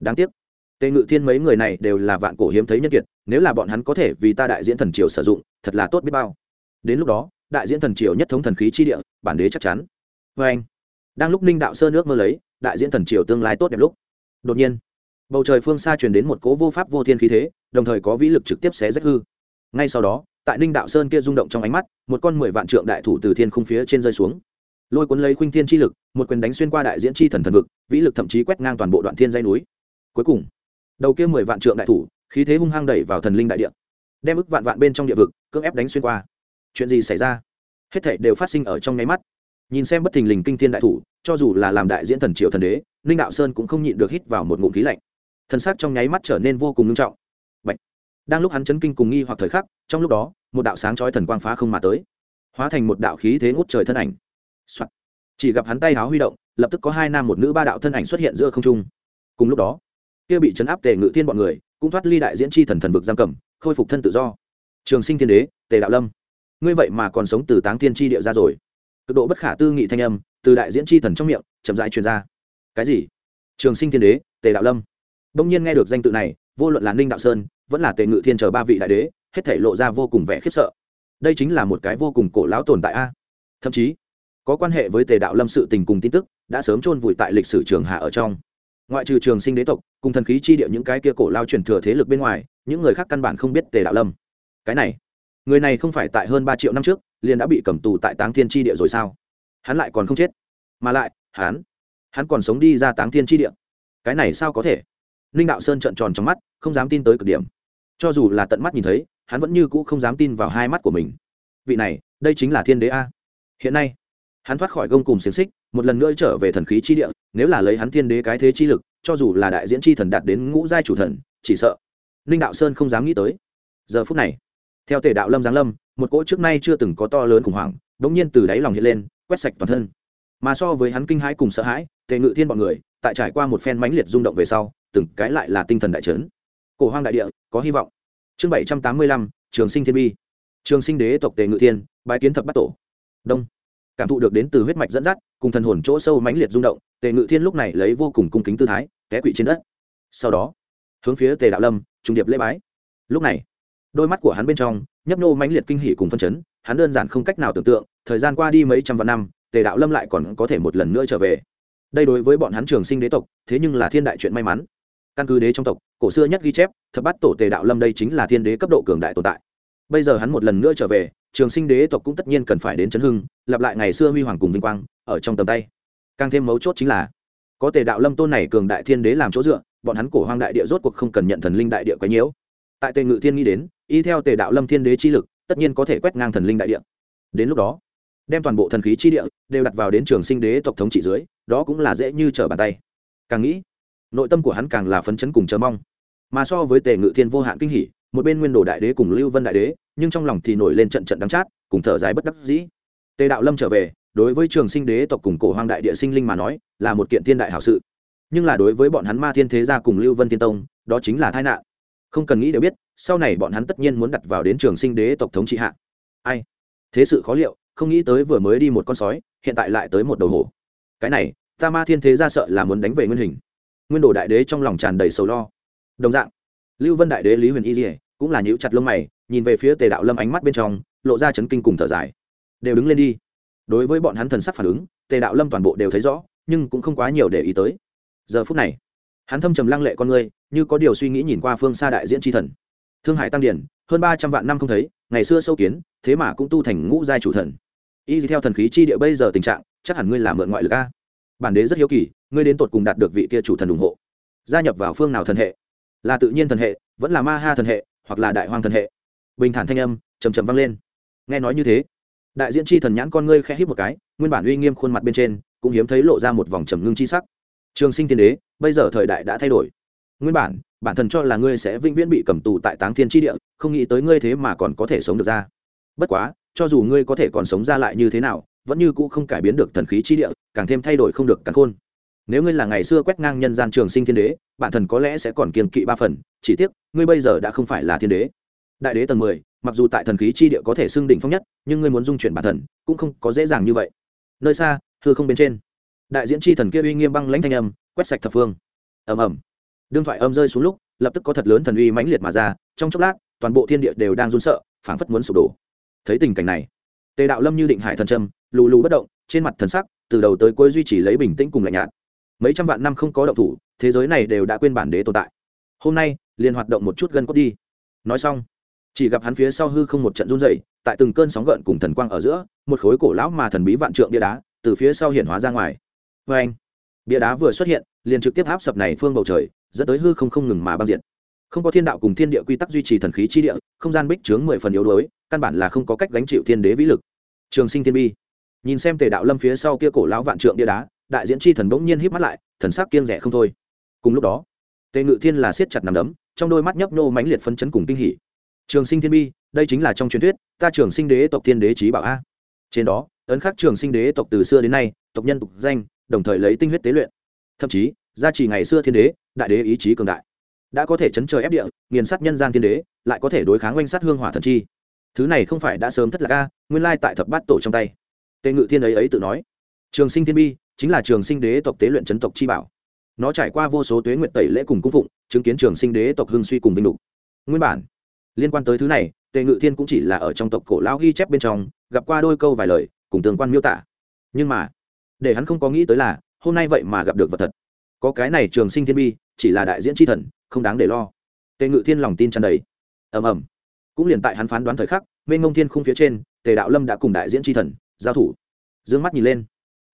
Đáng tiếc, tề ngự thiên mấy người này đều là vạn cổ hiếm thấy nhân kiệt, nếu là bọn hắn có thể vì ta đại diễn thần triều sử dụng, thật là tốt biết bao đến lúc đó, đại diễn thần triều nhất thống thần khí chi địa, bản đế chắc chắn. Vê anh, đang lúc ninh đạo sơn nước mơ lấy, đại diễn thần triều tương lai tốt đẹp lúc. Đột nhiên, bầu trời phương xa truyền đến một cố vô pháp vô thiên khí thế, đồng thời có vĩ lực trực tiếp xé rách hư. Ngay sau đó, tại ninh đạo sơn kia rung động trong ánh mắt, một con mười vạn trượng đại thủ từ thiên không phía trên rơi xuống. Lôi cuốn lấy khuynh thiên chi lực, một quyền đánh xuyên qua đại diễn chi thần thần vực, vĩ lực thậm chí quét ngang toàn bộ đoạn thiên dây núi. Cuối cùng, đầu kia mười vạn trượng đại thủ, khí thế hung hăng đẩy vào thần linh đại địa, đem ức vạn vạn bên trong địa vực, cưỡng ép đánh xuyên qua chuyện gì xảy ra? Hết thảy đều phát sinh ở trong nháy mắt. Nhìn xem bất thình lình kinh thiên đại thủ, cho dù là làm đại diễn thần triều thần đế, ninh đạo sơn cũng không nhịn được hít vào một ngụm khí lạnh. Thần sắc trong nháy mắt trở nên vô cùng nghiêm trọng. Bạch. đang lúc hắn chấn kinh cùng nghi hoặc thời khắc, trong lúc đó, một đạo sáng chói thần quang phá không mà tới. Hóa thành một đạo khí thế ngút trời thân ảnh、Soạn. chỉ gặp hắn tay háo huy động, lập tức có hai nam một nữ ba đạo thân ảnh xuất hiện giữa không trung. Cùng lúc đó, kia bị chấn áp tề ngự thiên bọn người, cũng thoát ly đại diễn chi thần thần vực giam cầm, khôi phục thân tự do. Trường sinh thiên đế, tề đạo lâm ngươi vậy mà còn sống từ táng thiên tri địa ra rồi. Cực độ bất khả tư nghị thanh âm từ đại diễn tri thần trong miệng chậm rãi truyền ra. Cái gì? Trường sinh thiên đế, tề đạo lâm. Đông nhiên nghe được danh tự này, vô luận là ninh đạo sơn, vẫn là tề ngự thiên chờ ba vị đại đế, hết thể lộ ra vô cùng vẻ khiếp sợ. Đây chính là một cái vô cùng cổ lão tồn tại a. Thậm chí, có quan hệ với tề đạo lâm sự tình cùng tin tức, đã sớm chôn vùi tại lịch sử trường hạ ở trong. Ngoại trừ trường sinh đế tộc, cùng thần khí chi địa những cái kia cổ lao truyền thừa thế lực bên ngoài, những người khác căn bản không biết tề đạo lâm. Cái này người này không phải tại hơn ba triệu năm trước, liền đã bị cầm tù tại táng thiên tri địa rồi sao? Hắn lại còn không chết. Mà lại, hắn hắn còn sống đi ra táng thiên tri địa. Cái này sao có thể? Ninh đạo sơn trợn tròn trong mắt, không dám tin tới cực điểm. Cho dù là tận mắt nhìn thấy, hắn vẫn như cũ không dám tin vào hai mắt của mình. Vị này, đây chính là thiên đế a. Hiện nay, hắn thoát khỏi gông cùng xiềng xích, một lần nữa trở về thần khí chi địa, nếu là lấy hắn thiên đế cái thế chi lực, cho dù là đại diễn chi thần đạt đến ngũ giai chủ thần, chỉ sợ ninh đạo sơn không dám nghĩ tới. Giờ phút này theo tề đạo lâm giáng lâm, một cỗ trước nay chưa từng có to lớn khủng hoảng đ ỗ n g nhiên từ đáy lòng hiện lên, quét sạch toàn thân. Mà so với hắn kinh hãi cùng sợ hãi, tề ngự thiên b ọ n người, tại trải qua một phen mãnh liệt rung động về sau, từng cái lại là tinh thần đại trấn cổ hoang đại địa, có hy vọng. Chương bảy trăm tám mươi lăm, trường sinh thiên bi. Trường sinh đế tộc tề ngự thiên, bái kiến thập bắt tổ. Đông. Cảm thụ được đến từ huyết mạch dẫn dắt, cùng thần hồn chỗ sâu mãnh liệt rung động, tề ngự thiên lúc này lấy vô cùng cung kính tư thái, té quỵ trên đất. Sau đó, hướng phía tề đạo lâm trung điệp lễ bái. Lúc này đôi mắt của hắn bên trong, nhấp nô mãnh liệt kinh hỉ cùng phân chấn, hắn đơn giản không cách nào tưởng tượng, thời gian qua đi mấy trăm vạn năm, tề đạo lâm lại còn có thể một lần nữa trở về. Đây đối với bọn hắn trường sinh đế tộc, thế nhưng là thiên đại chuyện may mắn. Căn cứ đế trong tộc, cổ xưa nhất ghi chép, thập bát tổ tề đạo lâm đây chính là thiên đế cấp độ cường đại tồn tại. Bây giờ hắn một lần nữa trở về, trường sinh đế tộc cũng tất nhiên cần phải đến chấn hưng, lặp lại ngày xưa huy hoàng cùng vinh quang, ở trong tầm tay. Càng thêm mấu chốt chính là, có tề đạo lâm tôn này cường đại thiên đế làm chỗ dựa, bọn hắn cổ hoang đại địa rốt cuộc không cần nhận thần linh đại địa quấy nhiễu. Tại tề ngự thiên nghĩ đến y theo tề đạo lâm thiên đế chi lực, tất nhiên có thể quét ngang thần linh đại địa. Đến lúc đó, đem toàn bộ thần khí chi địa đều đặt vào đến trường sinh đế tộc thống trị dưới, đó cũng là dễ như trở bàn tay. Càng nghĩ, nội tâm của hắn càng là phấn chấn cùng chờ mong. Mà so với tề ngự thiên vô hạn kinh hỉ, một bên nguyên đồ đại đế cùng lưu vân đại đế, nhưng trong lòng thì nổi lên trận trận đắng chát, cùng thở dài bất đắc dĩ. Tề đạo lâm trở về, đối với trường sinh đế tộc cùng cổ hoang đại địa sinh linh mà nói, là một kiện thiên đại hảo sự. Nhưng là đối với bọn hắn ma thiên thế gia cùng lưu vân thiên tông, đó chính là tai nạn. Không cần nghĩ đều biết sau này bọn hắn tất nhiên muốn đặt vào đến trường sinh đế tộc thống trị hạ. Ai? Thế sự khó liệu, không nghĩ tới vừa mới đi một con sói, hiện tại lại tới một đầu hổ. Cái này, ta ma thiên thế ra sợ là muốn đánh về nguyên hình. Nguyên đồ đại đế trong lòng tràn đầy sầu lo. Đồng dạng, lưu vân đại đế lý huyền y dỉa cũng là nhíu chặt lông mày, nhìn về phía tề đạo lâm ánh mắt bên trong, lộ ra chấn kinh cùng thở dài. Đều đứng lên đi. Đối với bọn hắn thần sắc phản ứng, tề đạo lâm toàn bộ đều thấy rõ, nhưng cũng không quá nhiều để ý tới. Giờ phút này, hắn thâm trầm lăng lệ con người, như có điều suy nghĩ nhìn qua phương xa đại diễn tri thần thương hải tăng điển hơn ba trăm vạn năm không thấy, ngày xưa sâu kiến, thế mà cũng tu thành ngũ giai chủ thần. Y theo thần khí chi địa bây giờ tình trạng, chắc hẳn ngươi làm mượn ngoại lực a. Bản đế rất hiếu kỳ, ngươi đến tột cùng đạt được vị kia chủ thần ủng hộ. Gia nhập vào phương nào thần hệ? Là tự nhiên thần hệ, vẫn là ma ha thần hệ, hoặc là đại hoang thần hệ? Bình thản thanh âm chầm chầm vang lên. Nghe nói như thế, đại diễn chi thần nhãn con ngươi khẽ hít một cái, nguyên bản uy nghiêm khuôn mặt bên trên, cũng hiếm thấy lộ ra một vòng trầm ngưng chi sắc. Trường sinh tiên đế, bây giờ thời đại đã thay đổi. Nguyên bản bản thần cho là ngươi sẽ vĩnh viễn bị cầm tù tại táng thiên tri địa, không nghĩ tới ngươi thế mà còn có thể sống được ra. Bất quá, cho dù ngươi có thể còn sống ra lại như thế nào, vẫn như cũ không cải biến được thần khí chi địa, càng thêm thay đổi không được càng khôn. Nếu ngươi là ngày xưa quét ngang nhân gian trường sinh thiên đế, bản thần có lẽ sẽ còn kiên kỵ ba phần, chỉ tiếc, ngươi bây giờ đã không phải là thiên đế. Đại đế tầng mười, mặc dù tại thần khí chi địa có thể xưng đỉnh phong nhất, nhưng ngươi muốn dung chuyển bản thần cũng không có dễ dàng như vậy. Nơi xa thưa không bên trên, đại diễn chi thần kia uy nghiêm băng lãnh thanh âm, quét sạch thập phương. Ầm ầm đương thoại âm rơi xuống lúc, lập tức có thật lớn thần uy mãnh liệt mà ra, trong chốc lát, toàn bộ thiên địa đều đang run sợ, phảng phất muốn sụp đổ. Thấy tình cảnh này, tề đạo lâm như định hải thần trâm lù lù bất động, trên mặt thần sắc, từ đầu tới cuối duy trì lấy bình tĩnh cùng lạnh nhạt. Mấy trăm vạn năm không có động thủ, thế giới này đều đã quên bản đế tồn tại. Hôm nay, liền hoạt động một chút gân cốt đi. Nói xong, chỉ gặp hắn phía sau hư không một trận run rẩy, tại từng cơn sóng gợn cùng thần quang ở giữa, một khối cổ lão mà thần bí vạn trượng bia đá từ phía sau hiện hóa ra ngoài. Vê anh bia đá vừa xuất hiện liền trực tiếp áp sập này phương bầu trời dẫn tới hư không không ngừng mà băng diện, không có thiên đạo cùng thiên địa quy tắc duy trì thần khí chi địa không gian bích chướng mười phần yếu đuối căn bản là không có cách gánh chịu thiên đế vĩ lực. Trường sinh thiên bi. Nhìn xem tề đạo lâm phía sau kia cổ lão vạn trượng bia đá đại diễn chi thần bỗng nhiên híp mắt lại thần sắc kiêng rẻ không thôi. Cùng lúc đó tề ngự thiên là siết chặt nằm đấm trong đôi mắt nhấp nhô mãnh liệt phấn chấn cùng kinh hỉ. Trường sinh thiên bi đây chính là trong truyền thuyết ta trường sinh đế tộc thiên đế trí bảo a. Trên đó ấn khắc trường sinh đế tộc từ xưa đến nay tộc nhân tục danh đồng thời lấy tinh huyết tế luyện. Thậm chí gia trì ngày xưa thiên đế, đại đế ý chí cường đại. Đã có thể chấn trời ép địa, nghiền sát nhân gian thiên đế, lại có thể đối kháng oanh sát hương hỏa thần chi. Thứ này không phải đã sớm thất lạc a, nguyên lai tại thập bát tổ trong tay. Tề ngự thiên ấy ấy tự nói, trường sinh thiên bi chính là trường sinh đế tộc tế luyện chấn tộc chi bảo. Nó trải qua vô số tuế nguyện tẩy lễ cùng cung phụng, chứng kiến trường sinh đế tộc hưng suy cùng vinh đục nguyên bản, liên quan tới thứ này, tề ngự thiên cũng chỉ là ở trong tộc cổ lão ghi chép bên trong, gặp qua đôi câu vài lời, cùng tương quan miêu tả. Nhưng mà, để hắn không có nghĩ tới là, hôm nay vậy mà gặp được vật thật có cái này trường sinh thiên bi, chỉ là đại diễn tri thần, không đáng để lo. Tề ngự thiên lòng tin tràn đầy. Ầm ầm. Cũng liền tại hắn phán đoán thời khắc, mênh ngông thiên khung phía trên, tề đạo lâm đã cùng đại diễn tri thần, giao thủ. D ư ơ n g mắt nhìn lên.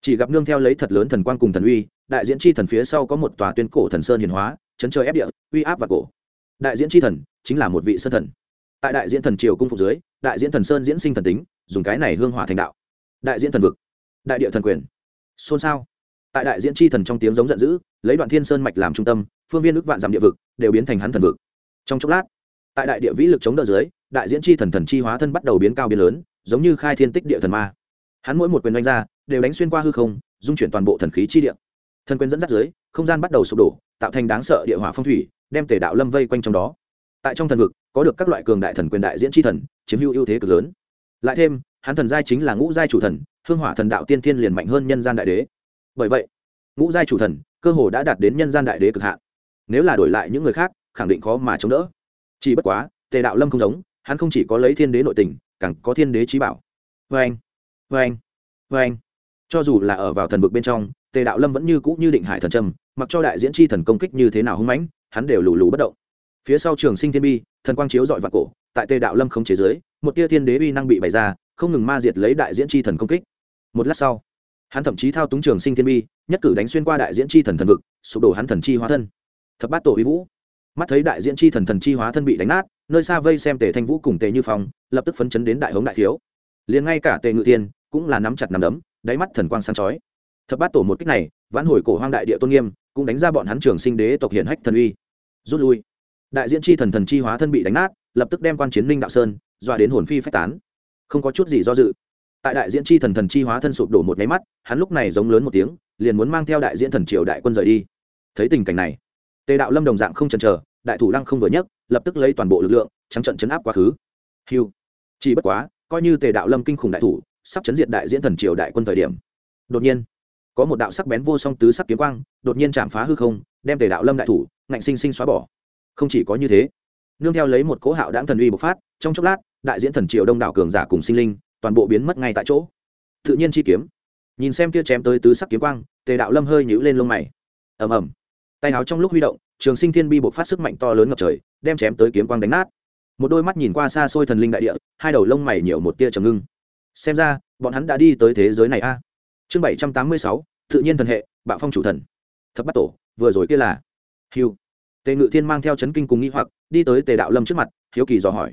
Chỉ gặp nương theo lấy thật lớn thần quang cùng thần uy, đại diễn tri thần phía sau có một tòa tuyên cổ thần sơn hiền hóa, chấn trời ép địa, uy áp và cổ. Đại diễn tri thần chính là một vị sơn thần. Tại đại diễn thần triều cung phục dưới, đại diễn thần sơn diễn sinh thần tính, dùng cái này hương hỏa thành đạo. Đại diễn thần vực, đại địa thần quyền. Xôn xao tại đại diễn tri thần trong tiếng giống giận dữ, lấy đoạn thiên sơn mạch làm trung tâm, phương viên ước vạn dặm địa vực, đều biến thành hắn thần vực. Trong chốc lát, tại đại địa vĩ lực chống đỡ dưới, đại diễn chi thần thần chi hóa thân bắt đầu biến cao biến lớn, giống như khai thiên tích địa thần ma. Hắn mỗi một quyền đánh ra, đều đánh xuyên qua hư không, dung chuyển toàn bộ thần khí chi địa. Thần quyền dẫn dắt dưới, không gian bắt đầu sụp đổ, tạo thành đáng sợ địa hỏa phong thủy, đem tể đạo lâm vây quanh trong đó. Tại trong thần vực, có được các loại cường đại thần quyền đại diễn chi thần, chiếm hữu ưu thế cực lớn. Lại thêm, hắn thần giai chính là ngũ giai chủ thần, hương hỏa thần đạo tiên thiên liền mạnh hơn nhân gian đại đế bởi vậy, ngũ giai chủ thần, cơ hồ đã đạt đến nhân gian đại đế cực hạn. Nếu là đổi lại những người khác, khẳng định khó mà chống đỡ. Chỉ bất quá, tề đạo lâm không giống, hắn không chỉ có lấy thiên đế nội tình, càng có thiên đế trí bảo. Vê anh vê anh vê anh. Cho dù là ở vào thần vực bên trong, tề đạo lâm vẫn như cũ như định hải thần trầm mặc cho đại diễn chi thần công kích như thế nào hung mãnh, hắn đều lù lù bất động. Phía sau trường sinh thiên bi, thần quang chiếu dọi vạn cổ, tại tề đạo lâm không chế giới, một tia thiên đế uy năng bị bày ra, không ngừng ma diệt lấy đại diễn chi thần công kích. Một lát sau hắn thậm chí thao túng trường sinh thiên bi, nhất cử đánh xuyên qua đại diễn chi thần thần vực, sụp đổ hắn thần chi hóa thân. Thập bát tổ uy vũ. Mắt thấy đại diễn chi thần thần chi hóa thân bị đánh nát, nơi xa vây xem tề thanh vũ cùng tề như phong, lập tức phấn chấn đến đại hống đại thiếu. Liền ngay cả tề ngự tiên cũng là nắm chặt nắm đấm, đáy mắt thần quang sáng chói. Thập bát tổ một cách này, vãn hồi cổ hoang đại địa tôn nghiêm, cũng đánh ra bọn hắn trường sinh đế tộc hiển hách thần uy. Rút lui. Đại diễn chi thần thần chi hóa thân bị đánh nát, lập tức đem quan chiến ninh đạo sơn, dọa đến hồn phi phách tán. Không có chút gì do dự tại đại diễn chi thần thần chi hóa thân sụp đổ một nháy mắt, hắn lúc này giống lớn một tiếng, liền muốn mang theo đại diễn thần triều đại quân rời đi. Thấy tình cảnh này, tề đạo lâm đồng dạng không chần chờ, đại thủ lăng không vừa nhấc, lập tức lấy toàn bộ lực lượng, trắng trận chấn áp quá khứ. Hiu chỉ bất quá, coi như tề đạo lâm kinh khủng đại thủ, sắp chấn diệt đại diễn thần triều đại quân thời điểm, đột nhiên, có một đạo sắc bén vô song tứ sắc kiếm quang, đột nhiên chạm phá hư không, đem tề đạo lâm đại thủ, ngạnh sinh sinh xóa bỏ. Không chỉ có như thế, nương theo lấy một cỗ hạo đáng thần uy bộc phát, trong chốc lát, đại diễn thần triều đông đảo cường giả cùng sinh linh toàn bộ biến mất ngay tại chỗ. Tự nhiên chi kiếm. Nhìn xem kia chém tới tứ sắc kiếm quang, tề đạo lâm hơi nhũ lên lông mày. Ầm ầm. Tay áo trong lúc huy động, trường sinh thiên bi bộc phát sức mạnh to lớn ngập trời, đem chém tới kiếm quang đánh nát. Một đôi mắt nhìn qua xa xôi thần linh đại địa, hai đầu lông mày nhiều một tia trầm ngưng. Xem ra, bọn hắn đã đi tới thế giới này a. Chương bảy trăm tám mươi sáu, tự nhiên thần hệ, bạo phong chủ thần. Thập bắt tổ, vừa rồi kia là. Hiu tề ngự thiên mang theo chấn kinh cùng nghi hoặc, đi tới tề đạo lâm trước mặt, hiếu kỳ dò hỏi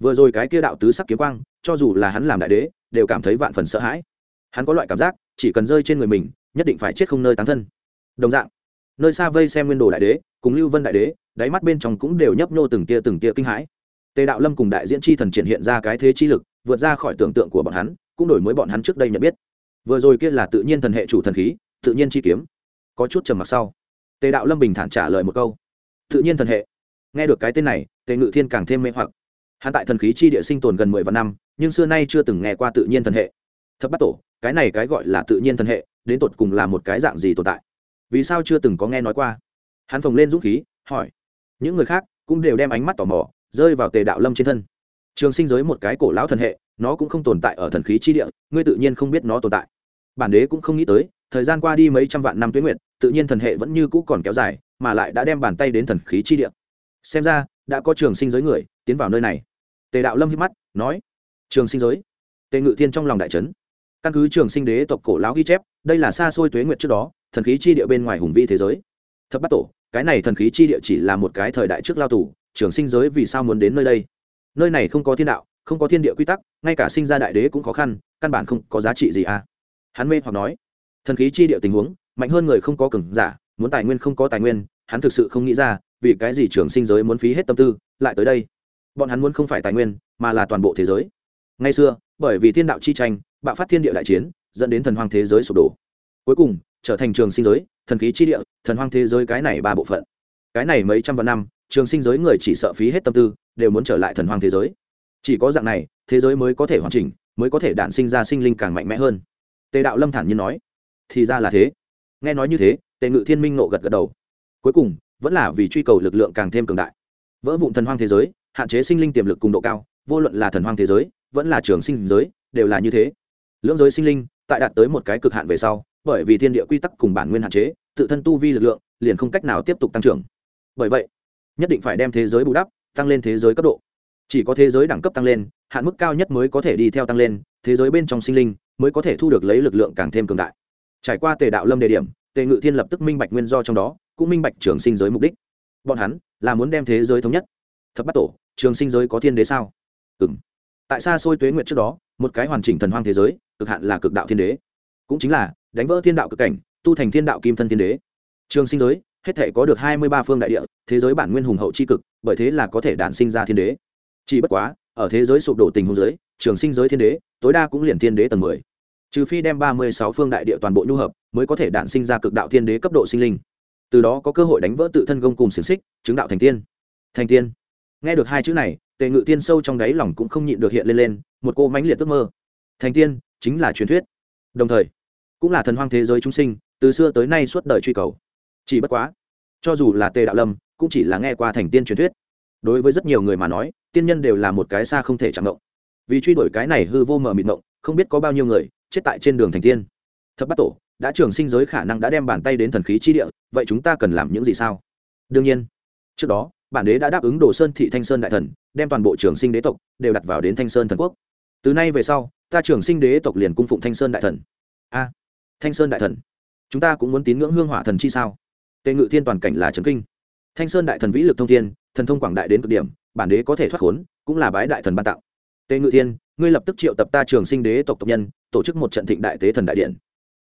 vừa rồi cái kia đạo tứ sắc kiếm quang, cho dù là hắn làm đại đế, đều cảm thấy vạn phần sợ hãi. Hắn có loại cảm giác, chỉ cần rơi trên người mình, nhất định phải chết không nơi tán thân. Đồng dạng, nơi xa vây xem nguyên đồ đại đế, cùng lưu vân đại đế, đáy mắt bên trong cũng đều nhấp nhô từng tia từng tia kinh hãi. Tề đạo lâm cùng đại diễn chi thần triển hiện ra cái thế chi lực, vượt ra khỏi tưởng tượng của bọn hắn, cũng đổi mới bọn hắn trước đây nhận biết. Vừa rồi kia là tự nhiên thần hệ chủ thần khí, tự nhiên chi kiếm. Có chút trầm mặc sau, tề đạo lâm bình thản trả lời một câu. Tự nhiên thần hệ. Nghe được cái tên này, tề ngự thiên càng thêm mê hoặc hắn tại thần khí chi địa sinh tồn gần mười vạn năm, nhưng xưa nay chưa từng nghe qua tự nhiên thần hệ. Thập bắt tổ, cái này cái gọi là tự nhiên thần hệ, đến tột cùng là một cái dạng gì tồn tại? Vì sao chưa từng có nghe nói qua? Hắn phồng lên dũng khí, hỏi. Những người khác cũng đều đem ánh mắt tò mò, rơi vào tề đạo lâm trên thân. Trường sinh giới một cái cổ lão thần hệ, nó cũng không tồn tại ở thần khí chi địa, ngươi tự nhiên không biết nó tồn tại. Bản đế cũng không nghĩ tới, thời gian qua đi mấy trăm vạn năm tuyến nguyện tự nhiên thần hệ vẫn như cũ còn kéo dài, mà lại đã đem bàn tay đến thần khí chi địa. Xem ra, đã có trường sinh giới người tiến vào nơi này tề đạo lâm hít mắt, nói, trường sinh giới. Tề ngự thiên trong lòng đại trấn căn cứ trường sinh đế tộc cổ lão ghi chép, đây là xa xôi tuế nguyện trước đó, thần khí chi địa bên ngoài hùng vi thế giới. Thập bắt tổ, cái này thần khí chi địa chỉ là một cái thời đại trước lao tù, trường sinh giới vì sao muốn đến nơi đây? Nơi này không có thiên đạo, không có thiên địa quy tắc, ngay cả sinh ra đại đế cũng khó khăn, căn bản không có giá trị gì à? Hắn mê hoặc nói, thần khí chi địa tình huống, mạnh hơn người không có cường giả, muốn tài nguyên không có tài nguyên, hắn thực sự không nghĩ ra, vì cái gì trường sinh giới muốn phí hết tâm tư, lại tới đây? Bọn hắn muốn không phải tài nguyên, mà là toàn bộ thế giới. Ngay xưa, bởi vì thiên đạo chi tranh, bạo phát thiên địa đại chiến, dẫn đến thần hoang thế giới sụp đổ. Cuối cùng, trở thành trường sinh giới, thần khí chi địa, thần hoang thế giới cái này ba bộ phận. Cái này mấy trăm vạn năm, trường sinh giới người chỉ sợ phí hết tâm tư, đều muốn trở lại thần hoang thế giới. Chỉ có dạng này, thế giới mới có thể hoàn chỉnh, mới có thể đản sinh ra sinh linh càng mạnh mẽ hơn. Tề đạo lâm thản nhiên nói, thì ra là thế. Nghe nói như thế, tề ngự thiên minh nộ gật gật đầu. Cuối cùng, vẫn là vì truy cầu lực lượng càng thêm cường đại. Vỡ vụn thần hoang thế giới hạn chế sinh linh tiềm lực cùng độ cao, vô luận là thần hoang thế giới, vẫn là trường sinh giới, đều là như thế. Lưỡng giới sinh linh, tại đạt tới một cái cực hạn về sau, bởi vì thiên địa quy tắc cùng bản nguyên hạn chế, tự thân tu vi lực lượng liền không cách nào tiếp tục tăng trưởng. Bởi vậy, nhất định phải đem thế giới bù đắp, tăng lên thế giới cấp độ. Chỉ có thế giới đẳng cấp tăng lên, hạn mức cao nhất mới có thể đi theo tăng lên, thế giới bên trong sinh linh mới có thể thu được lấy lực lượng càng thêm cường đại. Trải qua tề đạo lâm đề điểm, tề ngự thiên lập tức minh bạch nguyên do trong đó, cũng minh bạch trường sinh giới mục đích. Bọn hắn là muốn đem thế giới thống nhất. Thập bắt tổ trường sinh giới có thiên đế sao? Ừ m tại xa xôi tuế nguyệt trước đó, một cái hoàn chỉnh thần hoang thế giới, cực hạn là cực đạo thiên đế. Cũng chính là, đánh vỡ thiên đạo cực cảnh, tu thành thiên đạo kim thân thiên đế. Trường sinh giới, hết thể có được hai mươi ba phương đại địa, thế giới bản nguyên hùng hậu c h i cực, bởi thế là có thể đản sinh ra thiên đế. Chỉ bất quá, ở thế giới sụp đổ tình hùng giới, trường sinh giới thiên đế, tối đa cũng liền thiên đế tầng mười. Trừ phi đem ba mươi sáu phương đại địa toàn bộ nhu hợp, mới có thể đản sinh ra cực đạo thiên đế cấp độ sinh linh. Từ đó có cơ hội đánh vỡ tự thân gông cùng xiềng xích, chứng đạo thành tiên. Thành tiên nghe được hai chữ này, tề ngự tiên sâu trong đáy lòng cũng không nhịn được hiện lên lên, một cô mãnh liệt ước mơ. Thành tiên, chính là truyền thuyết. Đồng thời, cũng là thần hoang thế giới chúng sinh, từ xưa tới nay suốt đời truy cầu. Chỉ bất quá, cho dù là tề đạo lâm, cũng chỉ là nghe qua thành tiên truyền thuyết. Đối với rất nhiều người mà nói, tiên nhân đều là một cái xa không thể chạm động. Vì truy đuổi cái này hư vô mờ mịt động, không biết có bao nhiêu người chết tại trên đường thành tiên. Thập bát tổ, đã trường sinh giới khả năng đã đem bàn tay đến thần khí chi địa, vậy chúng ta cần làm những gì sao? Đương nhiên, trước đó bản đế đã đáp ứng đồ sơn thị thanh sơn đại thần, đem toàn bộ trường sinh đế tộc đều đặt vào đến thanh sơn thần quốc. Từ nay về sau, ta trường sinh đế tộc liền cung phụng thanh sơn đại thần. A, thanh sơn đại thần. Chúng ta cũng muốn tín ngưỡng hương hỏa thần chi sao? Tề ngự thiên toàn cảnh là trấn kinh. Thanh sơn đại thần vĩ lực thông thiên, thần thông quảng đại đến cực điểm, bản đế có thể thoát khốn, cũng là bái đại thần ban tặng. Tề ngự thiên, ngươi lập tức triệu tập ta trường sinh đế tộc tộc nhân, tổ chức một trận thịnh đại tế thần đại điện.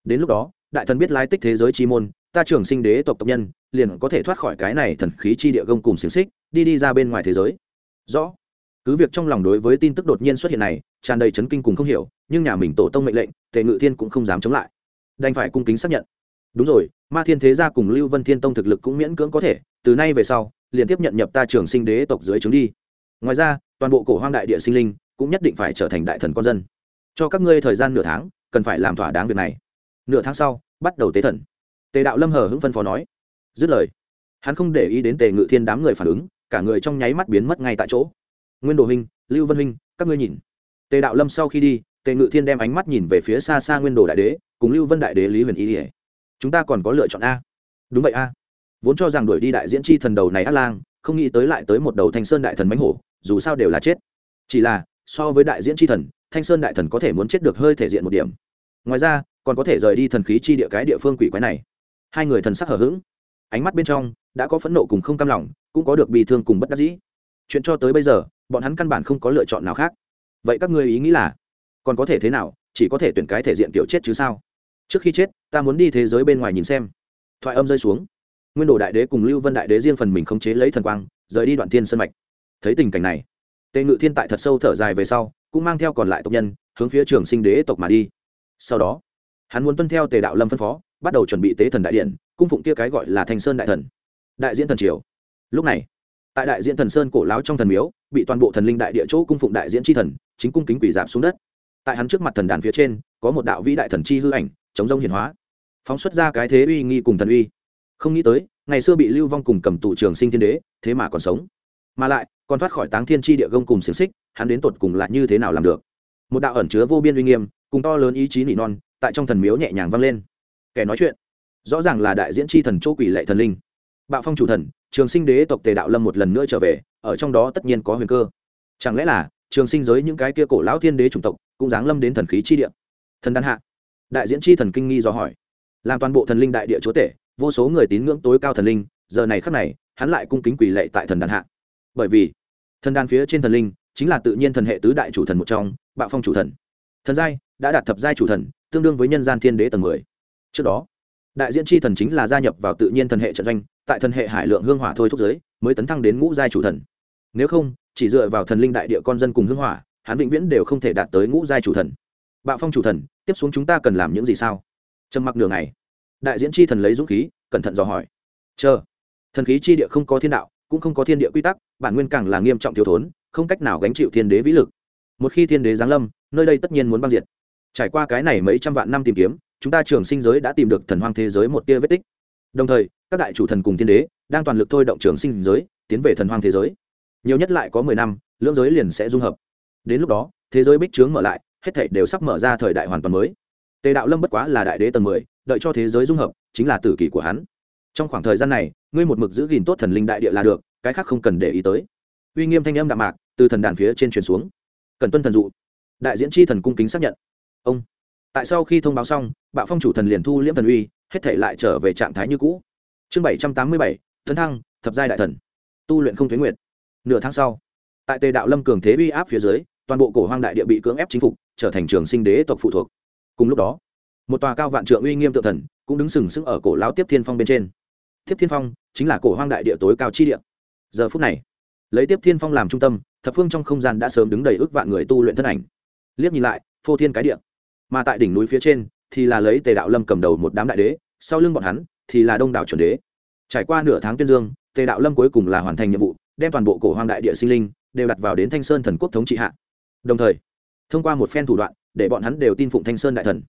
Đến lúc đó đại thần biết lái tích thế giới chi môn, ta trường sinh đế tộc tộc nhân, liền có thể thoát khỏi cái này thần khí chi địa gông cùng xiềng xích, đi đi ra bên ngoài thế giới. Rõ. Cứ việc trong lòng đối với tin tức đột nhiên xuất hiện này, tràn đầy chấn kinh cùng không hiểu, nhưng nhà mình tổ tông mệnh lệnh, tề ngự thiên cũng không dám chống lại. Đành phải cung kính xác nhận. Đúng rồi, ma thiên thế gia cùng lưu vân thiên tông thực lực cũng miễn cưỡng có thể, từ nay về sau, liền tiếp nhận nhập ta trường sinh đế tộc dưới trướng đi. Ngoài ra, toàn bộ cổ hoang đại địa sinh linh cũng nhất định phải trở thành đại thần con dân. Cho các ngươi thời gian nửa tháng, cần phải làm thỏa đáng việc này nửa tháng sau, bắt đầu tế thần. Tề đạo lâm hờ hững phân phó nói, dứt lời, hắn không để ý đến tề ngự thiên đám người phản ứng, cả người trong nháy mắt biến mất ngay tại chỗ. Nguyên đồ hình, lưu vân hình, các ngươi nhìn. Tề đạo lâm sau khi đi, tề ngự thiên đem ánh mắt nhìn về phía xa xa nguyên đồ đại đế, cùng lưu vân đại đế lý huyền y ỉa chúng ta còn có lựa chọn a. Đúng vậy a. Vốn cho rằng đuổi đi đại diễn chi thần đầu này át lang, không nghĩ tới lại tới một đầu thanh sơn đại thần bánh hổ, dù sao đều là chết. Chỉ là, so với đại diễn chi thần, thanh sơn đại thần có thể muốn chết được hơi thể diện một điểm ngoài ra, còn có thể rời đi thần khí chi địa cái địa phương quỷ quái này. Hai người thần sắc hở h ữ g ánh mắt bên trong đã có phẫn nộ cùng không cam lòng, cũng có được bị thương cùng bất đắc dĩ. Chuyện cho tới bây giờ, bọn hắn căn bản không có lựa chọn nào khác. Vậy các ngươi ý nghĩ là, còn có thể thế nào? Chỉ có thể tuyển cái thể diện kiểu chết chứ sao? Trước khi chết, ta muốn đi thế giới bên ngoài nhìn xem. Thoại âm rơi xuống. Nguyên đồ đại đế cùng lưu vân đại đế riêng phần mình khống chế lấy thần quang, rời đi đoạn thiên sân mạch. Thấy tình cảnh này, tề ngự thiên tại thật sâu thở dài về sau, cũng mang theo còn lại tộc nhân, hướng phía trường sinh đế tộc mà đi sau đó, hắn muốn tuân theo tề đạo lâm phân phó, bắt đầu chuẩn bị tế thần đại điện, cung phụng kia cái gọi là thanh sơn đại thần. Đại diễn thần triều. Lúc này, tại đại diễn thần sơn cổ láo trong thần miếu, bị toàn bộ thần linh đại địa chỗ cung phụng đại diễn tri thần, chính cung kính quỷ giảm xuống đất. Tại hắn trước mặt thần đàn phía trên, có một đạo vĩ đại thần chi hư ảnh, chống rông hiển hóa. Phóng xuất ra cái thế uy nghi cùng thần uy. Không nghĩ tới, ngày xưa bị lưu vong cùng cầm tù trường sinh thiên đế, thế mà còn sống. Mà lại, còn thoát khỏi táng thiên tri địa gông cùng xiềng xích, hắn đến tột cùng là như thế nào làm được? Một đạo ẩn chứa vô biên uy nghiêm cùng to lớn ý chí nỉ non, tại trong thần miếu nhẹ nhàng vang lên. Kẻ nói chuyện, rõ ràng là đại diễn tri thần chỗ quỷ lệ thần linh. Bạo phong chủ thần, trường sinh đế tộc tề đạo lâm một lần nữa trở về, ở trong đó tất nhiên có huyền cơ. Chẳng lẽ là, trường sinh giới những cái kia cổ lão thiên đế chủng tộc, cũng giáng lâm đến thần khí chi địa? Thần đan hạ, đại diễn chi thần kinh nghi do hỏi. Làm toàn bộ thần linh đại địa chúa tể, vô số người tín ngưỡng tối cao thần linh, giờ này khắc này, hắn lại cung kính quỷ lệ tại thần đàn hạ. Bởi vì, thần đàn phía trên thần linh, chính là tự nhiên thần hệ tứ đại chủ thần một trong, bạo phong chủ thần. Thần giai đã đạt thập giai chủ thần, tương đương với nhân gian thiên đế tầng mười. Trước đó, đại diễn chi thần chính là gia nhập vào tự nhiên thần hệ trận doanh, tại thần hệ hải lượng hương hỏa thôi thúc giới, mới tấn thăng đến ngũ giai chủ thần. Nếu không, chỉ dựa vào thần linh đại địa con dân cùng hương hỏa, hắn vĩnh viễn đều không thể đạt tới ngũ giai chủ thần. Bạo phong chủ thần, tiếp xuống chúng ta cần làm những gì sao? Trầm mặc nửa ngày. Đại diễn chi thần lấy dũng khí, cẩn thận dò hỏi. Chờ. Thần khí chi địa không có thiên đạo, cũng không có thiên địa quy tắc, bản nguyên càng là nghiêm trọng thiếu thốn, không cách nào gánh chịu thiên đế vĩ lực. Một khi thiên đế giáng lâm, nơi đây tất nhiên muốn băng diệt trải qua cái này mấy trăm vạn năm tìm kiếm, chúng ta trường sinh giới đã tìm được thần hoang thế giới một tia vết tích. Đồng thời, các đại chủ thần cùng thiên đế đang toàn lực thôi động trường sinh giới, tiến về thần hoang thế giới. Nhiều nhất lại có mười năm, lưỡng giới liền sẽ dung hợp. Đến lúc đó, thế giới bích trướng mở lại, hết thảy đều sắp mở ra thời đại hoàn toàn mới. Tề đạo lâm bất quá là đại đế tầng mười, đợi cho thế giới dung hợp, chính là tử kỷ của hắn. Trong khoảng thời gian này, ngươi một mực giữ gìn tốt thần linh đại địa là được, cái khác không cần để ý tới. Uy nghiêm thanh âm đạm mạc từ thần đàn phía trên truyền xuống. Cần tuân thần dụ. Đại diễn chi thần cung kính xác nhận ông. Tại sau khi thông báo xong, bạo phong chủ thần liền thu liễm thần uy, hết thể lại trở về trạng thái như cũ. Chương bảy trăm tám mươi bảy, tấn thăng, thập giai đại thần. Tu luyện không thuế nguyệt. Nửa tháng sau, tại tề đạo lâm cường thế uy áp phía dưới, toàn bộ cổ hoang đại địa bị cưỡng ép chính phục, trở thành trường sinh đế tộc phụ thuộc. Cùng lúc đó, một tòa cao vạn trượng uy nghiêm tự thần cũng đứng sừng sững ở cổ lao tiếp thiên phong bên trên. Tiếp thiên phong chính là cổ hoang đại địa tối cao chi địa. Giờ phút này, lấy tiếp thiên phong làm trung tâm, thập phương trong không gian đã sớm đứng đầy ước vạn người tu luyện thân ảnh. Liếc nhìn lại, phô thiên cái địa mà tại đỉnh núi phía trên thì là lấy tề đạo lâm cầm đầu một đám đại đế, sau lưng bọn hắn thì là đông đảo chuẩn đế. Trải qua nửa tháng tuyên dương, tề đạo lâm cuối cùng là hoàn thành nhiệm vụ, đem toàn bộ cổ hoang đại địa sinh linh đều đặt vào đến thanh sơn thần quốc thống trị hạ. Đồng thời, thông qua một phen thủ đoạn, để bọn hắn đều tin phụng thanh sơn đại thần.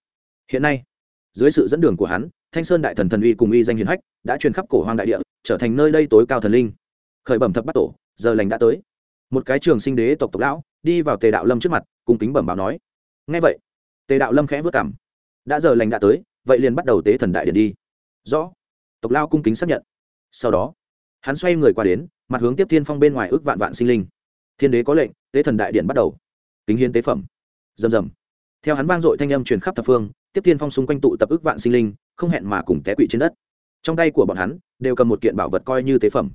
Hiện nay, dưới sự dẫn đường của hắn, thanh sơn đại thần thần uy cùng uy danh hiền hách đã truyền khắp cổ hoang đại địa, trở thành nơi đây tối cao thần linh. Khởi bẩm thập bắt tổ, giờ lành đã tới. Một cái trường sinh đế tộc tộc lão đi vào tề đạo lâm trước mặt cùng kính bẩm báo nói. Ngay vậy tề đạo lâm khẽ vất cảm. Đã giờ lành đã tới, vậy liền bắt đầu tế thần đại điện đi. Rõ. Tộc lao cung kính xác nhận. Sau đó, hắn xoay người qua đến, mặt hướng tiếp thiên phong bên ngoài ước vạn vạn sinh linh. Thiên đế có lệnh, tế thần đại điện bắt đầu. Kính hiến tế phẩm. Rầm rầm. Theo hắn vang dội thanh âm truyền khắp thập phương, tiếp thiên phong xung quanh tụ tập ước vạn sinh linh, không hẹn mà cùng té quỵ trên đất. Trong tay của bọn hắn, đều cầm một kiện bảo vật coi như tế phẩm.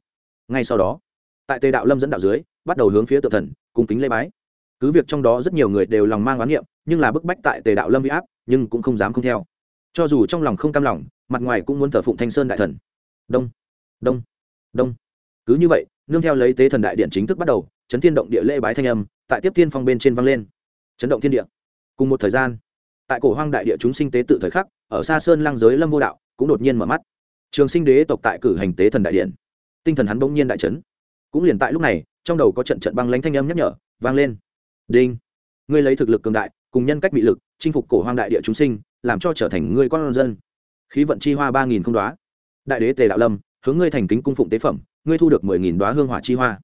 Ngay sau đó, tại tề đạo lâm dẫn đạo dưới, bắt đầu hướng phía tự thần, cung kính lê bái cứ việc trong đó rất nhiều người đều lòng mang oán niệm, nhưng là bức bách tại tề đạo lâm bị áp, nhưng cũng không dám không theo. Cho dù trong lòng không cam lòng, mặt ngoài cũng muốn thờ phụng thanh sơn đại thần. Đông đông đông. Cứ như vậy, nương theo lấy tế thần đại điện chính thức bắt đầu, chấn thiên động địa lễ bái thanh âm, tại tiếp thiên phong bên trên vang lên. Chấn động thiên địa. Cùng một thời gian, tại cổ hoang đại địa chúng sinh tế tự thời khắc, ở xa sơn lang giới lâm vô đạo, cũng đột nhiên mở mắt. Trường sinh đế tộc tại cử hành tế thần đại điện. Tinh thần hắn bỗng nhiên đại trấn cũng liền tại lúc này, trong đầu có trận trận băng lánh thanh âm nhắc nhở, vang lên đinh. Ngươi lấy thực lực cường đại, cùng nhân cách bị lực, chinh phục cổ hoang đại địa chúng sinh, làm cho trở thành người con dân. Khí vận chi hoa ba nghìn không đoá đại đế tề đạo lâm, hướng ngươi thành kính cung phụng tế phẩm, ngươi thu được mười nghìn đoá hương hỏa chi hoa.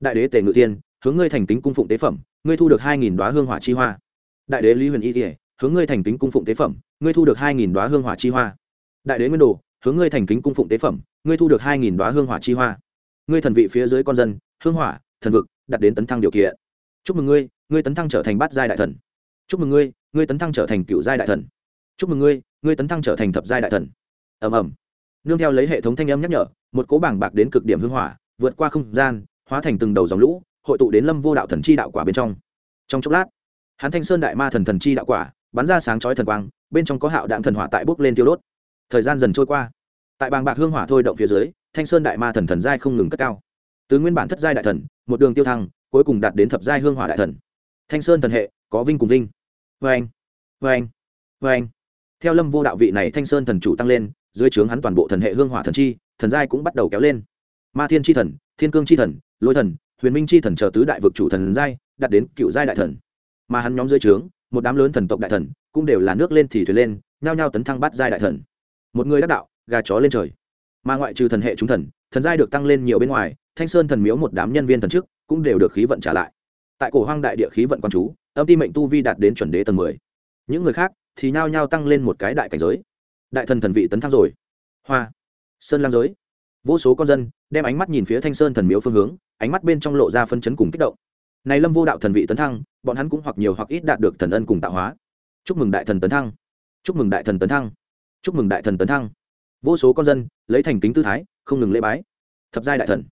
Đại đế tề ngự tiên hướng ngươi thành kính cung phụng tế phẩm, ngươi thu được hai nghìn đoá hương hỏa chi hoa. Đại đế lý huyền y kỉa hướng ngươi thành kính cung phụng tế phẩm, ngươi thu được hai nghìn đoá hương hỏa chi hoa. Đại đế nguyên đồ, hướng ngươi thành kính cung phụng tế phẩm, ngươi thu được hai nghìn đoá hương hỏa chi hoa. Ngươi thần vị phía dưới con dân, hương hỏa, thần vực, đặt đến tấn thăng điều kiện chúc mừng ngươi ngươi tấn thăng trở thành bát giai đại thần. Chúc mừng ngươi ngươi tấn thăng trở thành cựu giai đại thần. Chúc mừng ngươi ngươi tấn thăng trở thành thập giai đại thần. Ầm ầm. Nương theo lấy hệ thống thanh âm nhắc nhở, một cố bảng bạc đến cực điểm hương hỏa, vượt qua không gian, hóa thành từng đầu dòng lũ, hội tụ đến lâm vô đạo thần chi đạo quả bên trong. Trong chốc lát hắn thanh sơn đại ma thần thần chi đạo quả bắn ra sáng chói thần quang, bên trong có hạo đạm thần hỏa tại bốc lên tiêu đốt. Thời gian dần trôi qua. Tại bàng bạc hương hỏa thôi động phía dưới, thanh sơn đại ma thần thần giai không ngừng cất cao. Từ nguyên bản thất giai đại thần, một đường tiêu thăng cuối cùng đạt đến thập giai hương hỏa đại thần. Thanh sơn thần hệ, có vinh cùng vinh. Vê anh vê anh vê anh. Theo lâm vô đạo vị này thanh sơn thần chủ tăng lên, dưới trướng hắn toàn bộ thần hệ hương hỏa thần chi, thần giai cũng bắt đầu kéo lên. Ma thiên chi thần, thiên cương chi thần, lôi thần, huyền minh chi thần chờ tứ đại vực chủ thần giai, đạt đến cựu giai đại thần. Mà hắn nhóm dưới trướng, một đám lớn thần tộc đại thần, cũng đều là nước lên thì thuyền lên, nhao nhao tấn thăng bắt giai đại thần. Một người đắc đạo, gà chó lên trời. Mà ngoại trừ thần hệ chúng thần thần giai được tăng lên nhiều bên ngoài, thanh sơn thần miếu một đám nhân viên thần chức cũng đều được khí vận trả lại. Tại cổ hoang đại địa khí vận quan chú, âm ti mệnh tu vi đạt đến chuẩn đế tầng mười. Những người khác thì nhao nhao tăng lên một cái đại cảnh giới. Đại thần thần vị tấn thăng rồi. Hoa. Sơn lam giới. Vô số con dân đem ánh mắt nhìn phía thanh sơn thần miếu phương hướng, ánh mắt bên trong lộ ra phân chấn cùng kích động. Này lâm vô đạo thần vị tấn thăng, bọn hắn cũng hoặc nhiều hoặc ít đạt được thần ân cùng tạo hóa. Chúc mừng đại thần tấn thăng. Chúc mừng đại thần tấn thăng. Chúc mừng đại thần tấn thăng. Vô số con dân lấy thành kính tư thái không ngừng lễ bái. Thập giai đại thần.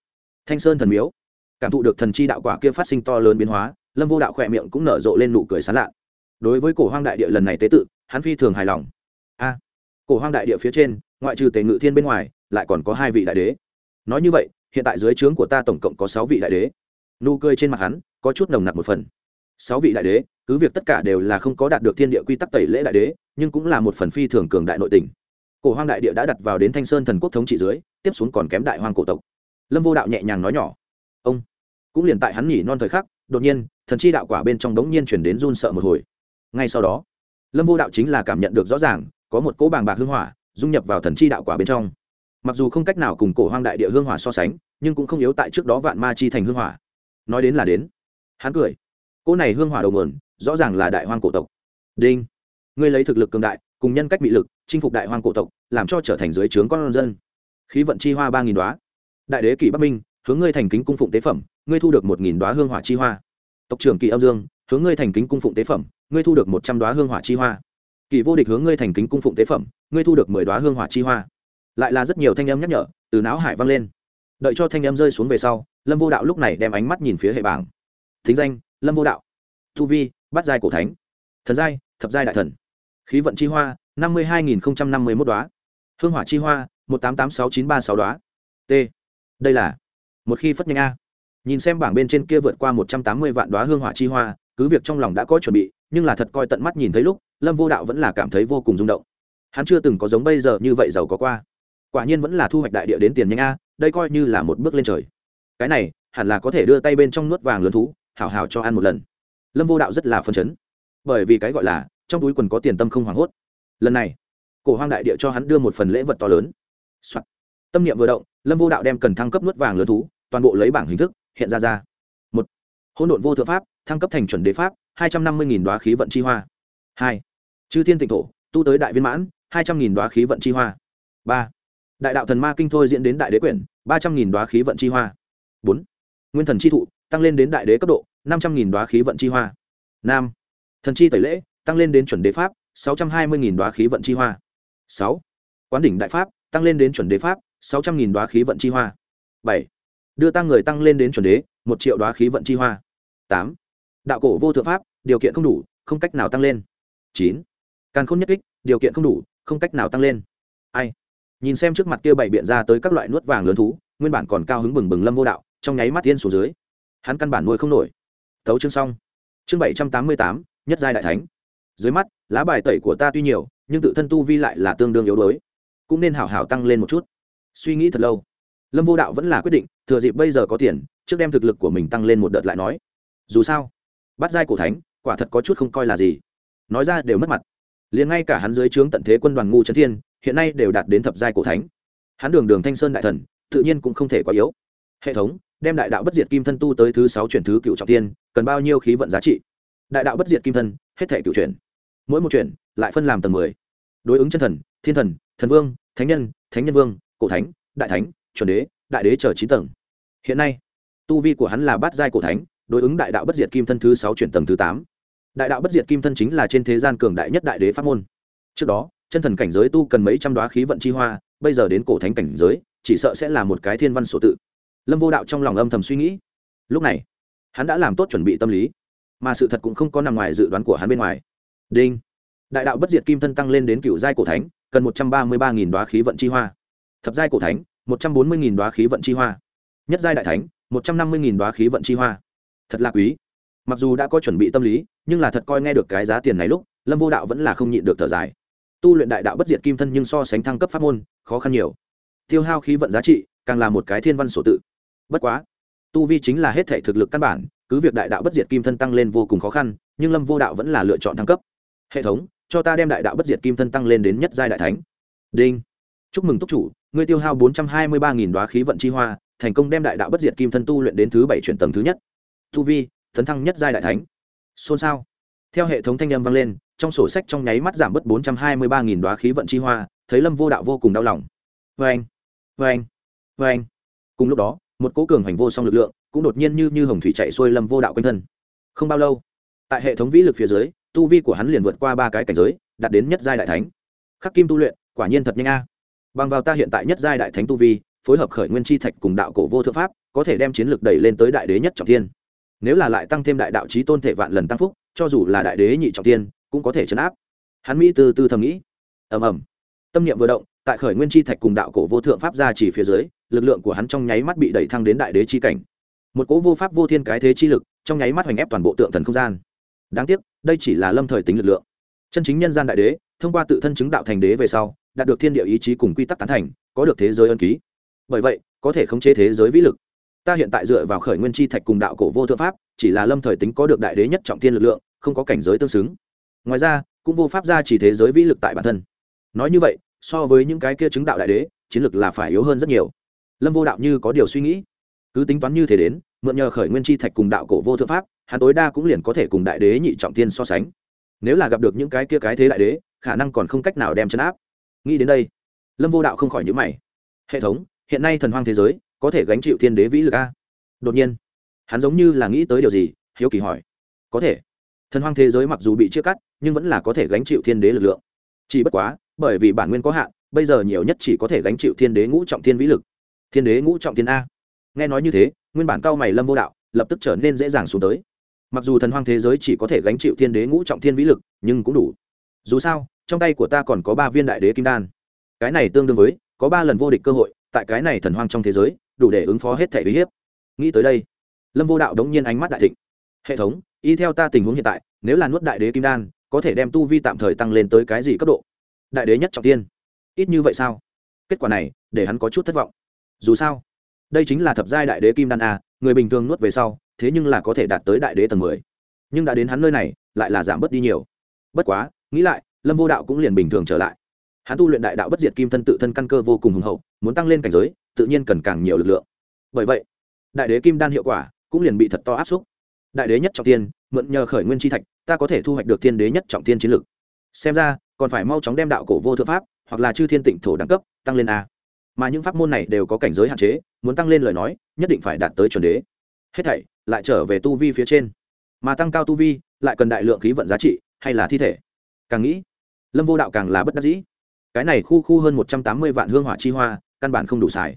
Thanh sơn thần miếu. Cảm thụ được thần chi đạo quả kia phát sinh to lớn biến hóa, lâm vô đạo khỏe miệng cũng nở rộ lên nụ cười sán lạ. Đối với cổ hoang đại địa lần này tế tự, hắn phi thường hài lòng. A, cổ hoang đại địa phía trên, ngoại trừ tề ngự thiên bên ngoài, lại còn có hai vị đại đế. Nói như vậy, hiện tại dưới trướng của ta tổng cộng có sáu vị đại đế. Nụ cười trên mặt hắn có chút nồng nặc một phần. Sáu vị đại đế, cứ việc tất cả đều là không có đạt được thiên địa quy tắc tẩy lễ đại đế, nhưng cũng là một phần phi thường cường đại nội tình cổ hoang đại địa đã đặt vào đến thanh sơn thần quốc thống trị dưới, tiếp xuống còn kém đại hoang cổ tộc. Lâm vô đạo nhẹ nhàng nói nhỏ. Ông, cũng liền tại hắn nhỉ non thời khắc, đột nhiên, thần chi đạo quả bên trong đống nhiên chuyển đến run sợ một hồi. Ngay sau đó, lâm vô đạo chính là cảm nhận được rõ ràng, có một cỗ bàng bạc hương hỏa dung nhập vào thần chi đạo quả bên trong. Mặc dù không cách nào cùng cổ hoang đại địa hương hỏa so sánh, nhưng cũng không yếu tại trước đó vạn ma chi thành hương hỏa. Nói đến là đến. Hắn cười. Cỗ này hương hỏa đầu nguồn, rõ ràng là đại hoang cổ tộc. Đinh. Ngươi lấy thực lực cường đại cùng nhân cách bị lực, chinh phục đại hoang cổ tộc, làm cho trở thành dưới trướng con dân. Khí vận chi hoa ba nghìn đoá đại đế kỷ bắc minh, hướng ngươi thành kính cung phụng tế phẩm, ngươi thu được một nghìn đoá hương hỏa chi hoa. Tộc trưởng kỳ âm dương, hướng ngươi thành kính cung phụng tế phẩm, ngươi thu được một trăm đoá hương hỏa chi hoa. Kỳ vô địch hướng ngươi thành kính cung phụng tế phẩm, ngươi thu được mười đoá hương hỏa chi hoa. Lại là rất nhiều thanh âm nhắc nhở, từ não hải vang lên. Đợi cho thanh âm rơi xuống về sau, lâm vô đạo lúc này đem ánh mắt nhìn phía hệ bảng. Thính danh, lâm vô đạo. Thu vi bắt giai cổ thánh. Thần giai, thập giai đại thần khí vận chi hoa, năm mươi hai nghìn năm mươi một đoá hương hỏa chi hoa, một tám tám sáu chín ba sáu đoá t. Đây là một khi phất nhanh a. Nhìn xem bảng bên trên kia vượt qua một trăm tám mươi vạn đoá hương hỏa chi hoa, cứ việc trong lòng đã có chuẩn bị, nhưng là thật coi tận mắt nhìn thấy lúc, lâm vô đạo vẫn là cảm thấy vô cùng rung động. Hắn chưa từng có giống bây giờ như vậy giàu có qua. Quả nhiên vẫn là thu hoạch đại địa đến tiền nhanh a, đây coi như là một bước lên trời. Cái này, hẳn là có thể đưa tay bên trong nuốt vàng lớn thú, hảo hảo cho ăn một lần. Lâm vô đạo rất là phân chấn. Bởi vì cái gọi là trong túi quần có tiền tâm không hoảng hốt. Lần này, cổ hoang đại địa cho hắn đưa một phần lễ vật to lớn、Soạn. tâm niệm vừa động, lâm vô đạo đem cần thăng cấp nuốt vàng lớn thú, toàn bộ lấy bảng hình thức, hiện ra ra. Một. Hỗn độn vô thượng pháp, thăng cấp thành chuẩn đế pháp, hai trăm năm mươi nghìn đoá khí vận chi hoa. Hai. Chư thiên tịnh thổ, tu tới đại viên mãn, hai trăm nghìn đoá khí vận chi hoa. Ba. Đại đạo thần ma kinh thôi diễn đến đại đế quyển, ba trăm nghìn đoá khí vận chi hoa. Bốn. Nguyên thần chi thụ, tăng lên đến đại đế cấp độ, năm trăm nghìn đoá khí vận chi hoa. Năm thần chi tẩy lễ tăng lên đến chuẩn đế pháp, sáu trăm hai mươi nghìn đoá khí vận chi hoa. Sáu. Quán đỉnh đại pháp, tăng lên đến chuẩn đế pháp, sáu trăm nghìn đoá khí vận chi hoa. Bảy. Đưa tăng người tăng lên đến chuẩn đế, một triệu đoá khí vận chi hoa. Tám. Đạo cổ vô thượng pháp, điều kiện không đủ, không cách nào tăng lên. Chín. Càng khôn nhất kích, điều kiện không đủ, không cách nào tăng lên. Ai? Nhìn xem trước mặt kia bảy biện ra tới các loại nuốt vàng lớn thú, nguyên bản còn cao hứng bừng bừng lâm vô đạo, trong nháy mắt tiên xuống dưới. Hắn căn bản nuôi không nổi. Thấu chương xong. Chương bảy trăm tám mươi tám, nhất giai đại thánh dưới mắt, lá bài tẩy của ta tuy nhiều, nhưng tự thân tu vi lại là tương đương yếu đuối. Cũng nên hảo hảo tăng lên một chút. Suy nghĩ thật lâu. Lâm vô đạo vẫn là quyết định, thừa dịp bây giờ có tiền, trước đem thực lực của mình tăng lên một đợt lại nói. Dù sao, bắt giai cổ thánh, quả thật có chút không coi là gì. Nói ra đều mất mặt. Liền ngay cả hắn dưới trướng tận thế quân đoàn ngu trấn thiên, hiện nay đều đạt đến thập giai cổ thánh. Hắn đường đường thanh sơn đại thần, tự nhiên cũng không thể quá yếu. Hệ thống, đem đại đạo bất diệt kim thân tu tới thứ sáu chuyển thứ cựu trọng tiên cần bao nhiêu khí vận giá trị? Đại đạo bất diệt kim thân, hết thể cựu chuyển. Mỗi một chuyển, lại phân làm tầng mười. Đối ứng chân thần, thiên thần thần vương, thánh nhân thánh nhân vương, cổ thánh, đại thánh, chuẩn đế, đại đế chờ chín tầng. Hiện nay, tu vi của hắn là bát giai cổ thánh, đối ứng đại đạo bất diệt kim thân thứ sáu chuyển tầng thứ tám. Đại đạo bất diệt kim thân chính là trên thế gian cường đại nhất đại đế pháp môn. Trước đó, chân thần cảnh giới tu cần mấy trăm đoá khí vận chi hoa, bây giờ đến cổ thánh cảnh giới, chỉ sợ sẽ là một cái thiên văn sổ tự. Lâm vô đạo trong lòng âm thầm suy nghĩ. Lúc này, hắn đã làm tốt chuẩn bị tâm lý mà sự thật cũng không có nằm ngoài dự đoán của hắn bên ngoài. Đinh. Đại đạo bất diệt kim thân tăng lên đến cựu giai cổ thánh, cần một trăm ba mươi ba nghìn đoá khí vận chi hoa. Thập giai cổ thánh, một trăm bốn mươi nghìn đoá khí vận chi hoa. Nhất giai đại thánh, một trăm năm mươi nghìn đoá khí vận chi hoa. Thật là quý. Mặc dù đã có chuẩn bị tâm lý, nhưng là thật coi nghe được cái giá tiền này lúc, lâm vô đạo vẫn là không nhịn được thở dài. Tu luyện đại đạo bất diệt kim thân nhưng so sánh thăng cấp pháp môn, khó khăn nhiều. Tiêu hao khí vận giá trị, càng là một cái thiên văn sổ tự. Bất quá, tu vi chính là hết thể thực lực căn bản cứ việc đại đạo bất diệt kim thân tăng lên vô cùng khó khăn, nhưng lâm vô đạo vẫn là lựa chọn thăng cấp. Hệ thống, cho ta đem đại đạo bất diệt kim thân tăng lên đến nhất giai đại thánh. Đinh. Chúc mừng túc chủ, ngươi tiêu hao bốn trăm hai mươi ba nghìn đoá khí vận chi hoa, thành công đem đại đạo bất diệt kim thân tu luyện đến thứ bảy chuyển tầng thứ nhất. Tu vi, tấn thăng nhất giai đại thánh. Xôn xao. Theo hệ thống thanh âm vang lên, trong sổ sách trong nháy mắt giảm bớt bốn trăm hai mươi ba nghìn đoá khí vận chi hoa, thấy lâm vô đạo vô cùng đau lòng. Vê anh vê anh vê anh cùng lúc đó, một cố cường hành vô song lực lượng cũng đột nhiên như như hồng thủy chạy xuôi lâm vô đạo quanh thân. Không bao lâu, tại hệ thống vĩ lực phía dưới, tu vi của hắn liền vượt qua ba cái cảnh giới, đạt đến nhất giai đại thánh. Khắc kim tu luyện, quả nhiên thật nhanh a. Bằng vào ta hiện tại nhất giai đại thánh tu vi, phối hợp khởi nguyên chi thạch cùng đạo cổ vô thượng pháp, có thể đem chiến lược đẩy lên tới đại đế nhất trọng thiên. Nếu là lại tăng thêm đại đạo trí tôn thể vạn lần tăng phúc, cho dù là đại đế nhị trọng thiên, cũng có thể chấn áp. Hắn mỹ từ từ thầm nghĩ. Ầm ầm. Tâm niệm vừa động, tại khởi nguyên chi thạch cùng đạo cổ vô thượng pháp ra chỉ phía dưới, lực lượng của hắn trong nháy mắt bị đẩy thăng đến đại đế chi cảnh một cỗ vô pháp vô thiên cái thế chi lực, trong nháy mắt hoành ép toàn bộ tượng thần không gian. Đáng tiếc, đây chỉ là lâm thời tính lực lượng. Chân chính nhân gian đại đế, thông qua tự thân chứng đạo thành đế về sau, đạt được thiên địa ý chí cùng quy tắc tán thành, có được thế giới ân ký. Bởi vậy, có thể khống chế thế giới vĩ lực. Ta hiện tại dựa vào khởi nguyên chi thạch cùng đạo cổ vô thượng pháp, chỉ là lâm thời tính có được đại đế nhất trọng thiên lực lượng, không có cảnh giới tương xứng. Ngoài ra, cũng vô pháp ra chỉ thế giới vĩ lực tại bản thân. Nói như vậy, so với những cái kia chứng đạo đại đế, chiến lực là phải yếu hơn rất nhiều. Lâm vô đạo như có điều suy nghĩ cứ tính toán như thế đến, mượn nhờ khởi nguyên chi thạch cùng đạo cổ vô thượng pháp, hắn tối đa cũng liền có thể cùng đại đế nhị trọng tiên so sánh. Nếu là gặp được những cái kia cái thế đại đế, khả năng còn không cách nào đem chấn áp. Nghĩ đến đây, lâm vô đạo không khỏi nhữ mày. Hệ thống, hiện nay thần hoang thế giới, có thể gánh chịu thiên đế vĩ lực a? Đột nhiên, hắn giống như là nghĩ tới điều gì, hiếu kỳ hỏi. Có thể. Thần hoang thế giới mặc dù bị chia cắt, nhưng vẫn là có thể gánh chịu thiên đế lực lượng. Chỉ bất quá, bởi vì bản nguyên có hạn, bây giờ nhiều nhất chỉ có thể gánh chịu thiên đế ngũ trọng thiên vĩ lực. Thiên đế ngũ trọng thiên a nghe nói như thế, nguyên bản cao mày lâm vô đạo lập tức trở nên dễ dàng xuống tới. Mặc dù thần hoang thế giới chỉ có thể gánh chịu thiên đế ngũ trọng thiên vĩ lực, nhưng cũng đủ. Dù sao, trong tay của ta còn có ba viên đại đế kim đan. Cái này tương đương với, có ba lần vô địch cơ hội, tại cái này thần hoang trong thế giới, đủ để ứng phó hết thẻ uy hiếp. Nghĩ tới đây, lâm vô đạo đống nhiên ánh mắt đại thịnh. Hệ thống, y theo ta tình huống hiện tại, nếu là nuốt đại đế kim đan, có thể đem tu vi tạm thời tăng lên tới cái gì cấp độ? Đại đế nhất trọng tiên ít như vậy sao? Kết quả này, để hắn có chút thất vọng. Dù sao đây chính là thập giai đại đế kim đan a, người bình thường nuốt về sau, thế nhưng là có thể đạt tới đại đế tầng mười. Nhưng đã đến hắn nơi này, lại là giảm bớt đi nhiều. Bất quá, nghĩ lại, lâm vô đạo cũng liền bình thường trở lại. Hắn tu luyện đại đạo bất diệt kim thân tự thân căn cơ vô cùng hùng hậu, muốn tăng lên cảnh giới, tự nhiên cần càng nhiều lực lượng. Bởi vậy, đại đế kim đan hiệu quả cũng liền bị thật to áp xúc. Đại đế nhất trọng tiên mượn nhờ khởi nguyên tri thạch, ta có thể thu hoạch được thiên đế nhất trọng tiên chiến lực. Xem ra, còn phải mau chóng đem đạo cổ vô thượng pháp, hoặc là chư thiên tịnh thổ đẳng cấp, tăng lên a mà những pháp môn này đều có cảnh giới hạn chế, muốn tăng lên lời nói, nhất định phải đạt tới chuẩn đế. Hết thảy lại trở về tu vi phía trên. Mà tăng cao tu vi, lại cần đại lượng khí vận giá trị, hay là thi thể? Càng nghĩ, lâm vô đạo càng là bất đắc dĩ. Cái này khu khu hơn một trăm tám mươi vạn hương hỏa chi hoa, căn bản không đủ xài.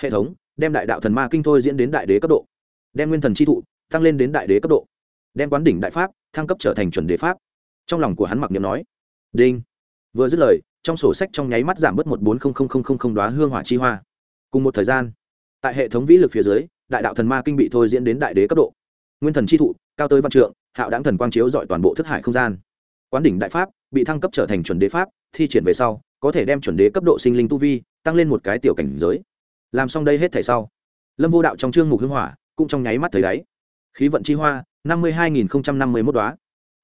Hệ thống, đem đại đạo thần ma kinh thôi diễn đến đại đế cấp độ. Đem nguyên thần chi thụ, tăng lên đến đại đế cấp độ. Đem quán đỉnh đại pháp, thăng cấp trở thành chuẩn đế pháp. Trong lòng của hắn mặc niệm nói, đinh. Vừa dứt lời trong sổ sách trong nháy mắt giảm bớt một bốn đoá hương hỏa chi hoa. Cùng một thời gian, tại hệ thống vĩ lực phía dưới, đại đạo thần ma kinh bị thôi diễn đến đại đế cấp độ. Nguyên thần chi thụ, cao tới văn trượng, hạo đáng thần quang chiếu dọi toàn bộ thức hải không gian. Quán đỉnh đại pháp bị thăng cấp trở thành chuẩn đế pháp, thi triển về sau, có thể đem chuẩn đế cấp độ sinh linh tu vi tăng lên một cái tiểu cảnh giới. Làm xong đây hết thể sau, lâm vô đạo trong chương mục hương hỏa cũng trong nháy mắt thấy đáy. Khí vận chi hoa, năm mươi hai nghìn năm mươi một đoá.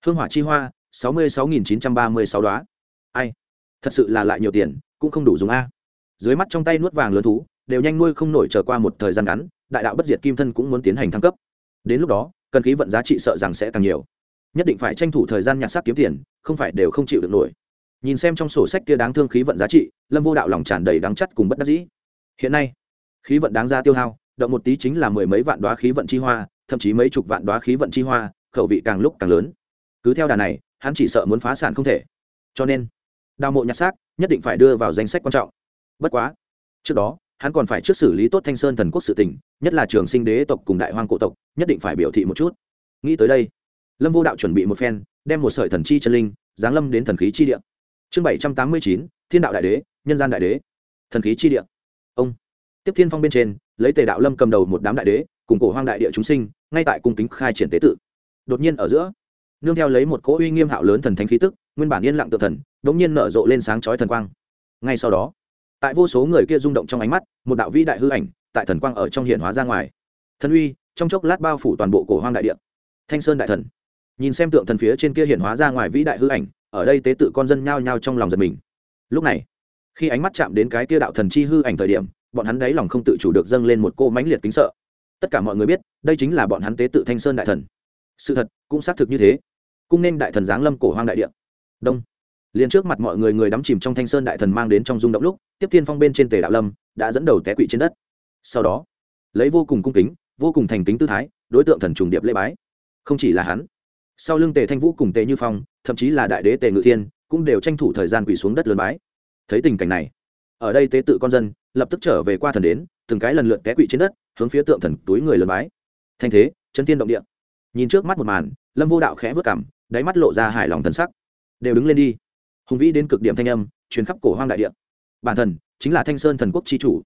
Hương hỏa chi hoa, sáu mươi sáu nghìn chín trăm ba mươi sáu đoá. Ai? Thật sự là lại nhiều tiền, cũng không đủ dùng a. Dưới mắt trong tay nuốt vàng lớn thú, đều nhanh nuôi không nổi trở qua một thời gian ngắn, đại đạo bất diệt kim thân cũng muốn tiến hành thăng cấp. Đến lúc đó, cần khí vận giá trị sợ rằng sẽ càng nhiều. Nhất định phải tranh thủ thời gian nhặt xác kiếm tiền, không phải đều không chịu được nổi. Nhìn xem trong sổ sách kia đáng thương khí vận giá trị, lâm vô đạo lòng tràn đầy đáng chắt cùng bất đắc dĩ. Hiện nay, khí vận đáng ra tiêu hao, động một tí chính là mười mấy vạn đoá khí vận chi hoa, thậm chí mấy chục vạn đoá khí vận chi hoa, khẩu vị càng lúc càng lớn. Cứ theo đà này, hắn chỉ sợ muốn phá sản không thể. Cho nên đào mộ nhặt xác, nhất định phải đưa vào danh sách quan trọng. Bất quá, trước đó, hắn còn phải trước xử lý tốt thanh sơn thần quốc sự tỉnh nhất là trường sinh đế tộc cùng đại hoang cổ tộc, nhất định phải biểu thị một chút. Nghĩ tới đây, lâm vô đạo chuẩn bị một phen, đem một sợi thần chi chân linh, giáng lâm đến thần khí chi địa. Chương bảy trăm tám mươi chín, thiên đạo đại đế, nhân gian đại đế. Thần khí chi địa. Ông. Tiếp thiên phong bên trên, lấy tề đạo lâm cầm đầu một đám đại đế, cùng cổ hoang đại địa chúng sinh, ngay tại cung kính khai triển tế tự. Đột nhiên ở giữa, nương theo lấy một cỗ uy nghiêm hạo lớn thần thánh khí tức nguyên bản yên lặng tự thần đống nhiên nở rộ lên sáng chói thần quang. Ngay sau đó, tại vô số người kia rung động trong ánh mắt, một đạo vĩ đại hư ảnh tại thần quang ở trong hiện hóa ra ngoài. Thần uy, trong chốc lát bao phủ toàn bộ cổ hoang đại địa. Thanh sơn đại thần. Nhìn xem tượng thần phía trên kia hiện hóa ra ngoài vĩ đại hư ảnh, ở đây tế tự con dân nhao nhao trong lòng giật mình. Lúc này, khi ánh mắt chạm đến cái kia đạo thần chi hư ảnh thời điểm, bọn hắn đáy lòng không tự chủ được dâng lên một cô mãnh liệt kính sợ. Tất cả mọi người biết, đây chính là bọn hắn tế tự thanh sơn đại thần. Sự thật, cũng xác thực như thế. Cung nên đại thần giáng lâm cổ hoang đại địa đông. Liền trước mặt mọi người người đắm chìm trong thanh sơn đại thần mang đến trong rung động lúc, tiếp thiên phong bên trên tề đạo lâm đã dẫn đầu té quỵ trên đất. Sau đó, lấy vô cùng cung kính, vô cùng thành kính tư thái, đối tượng thần trùng điệp lễ bái. Không chỉ là hắn, sau lưng tề thanh vũ cùng tề như phong, thậm chí là đại đế tề ngự thiên, cũng đều tranh thủ thời gian quỳ xuống đất lớn bái. Thấy tình cảnh này, ở đây tế tự con dân lập tức trở về qua thần đến, từng cái lần lượt té quỵ trên đất, hướng phía tượng thần túi người lớn bái. Thanh thế, chân tiên động địa. Nhìn trước mắt một màn, lâm vô đạo khẽ vớt cảm, đáy mắt lộ ra hài lòng thần sắc đều đứng lên đi. Hùng vĩ đến cực điểm thanh âm, truyền khắp cổ hoang đại địa. Bản thần chính là thanh sơn thần quốc chi chủ.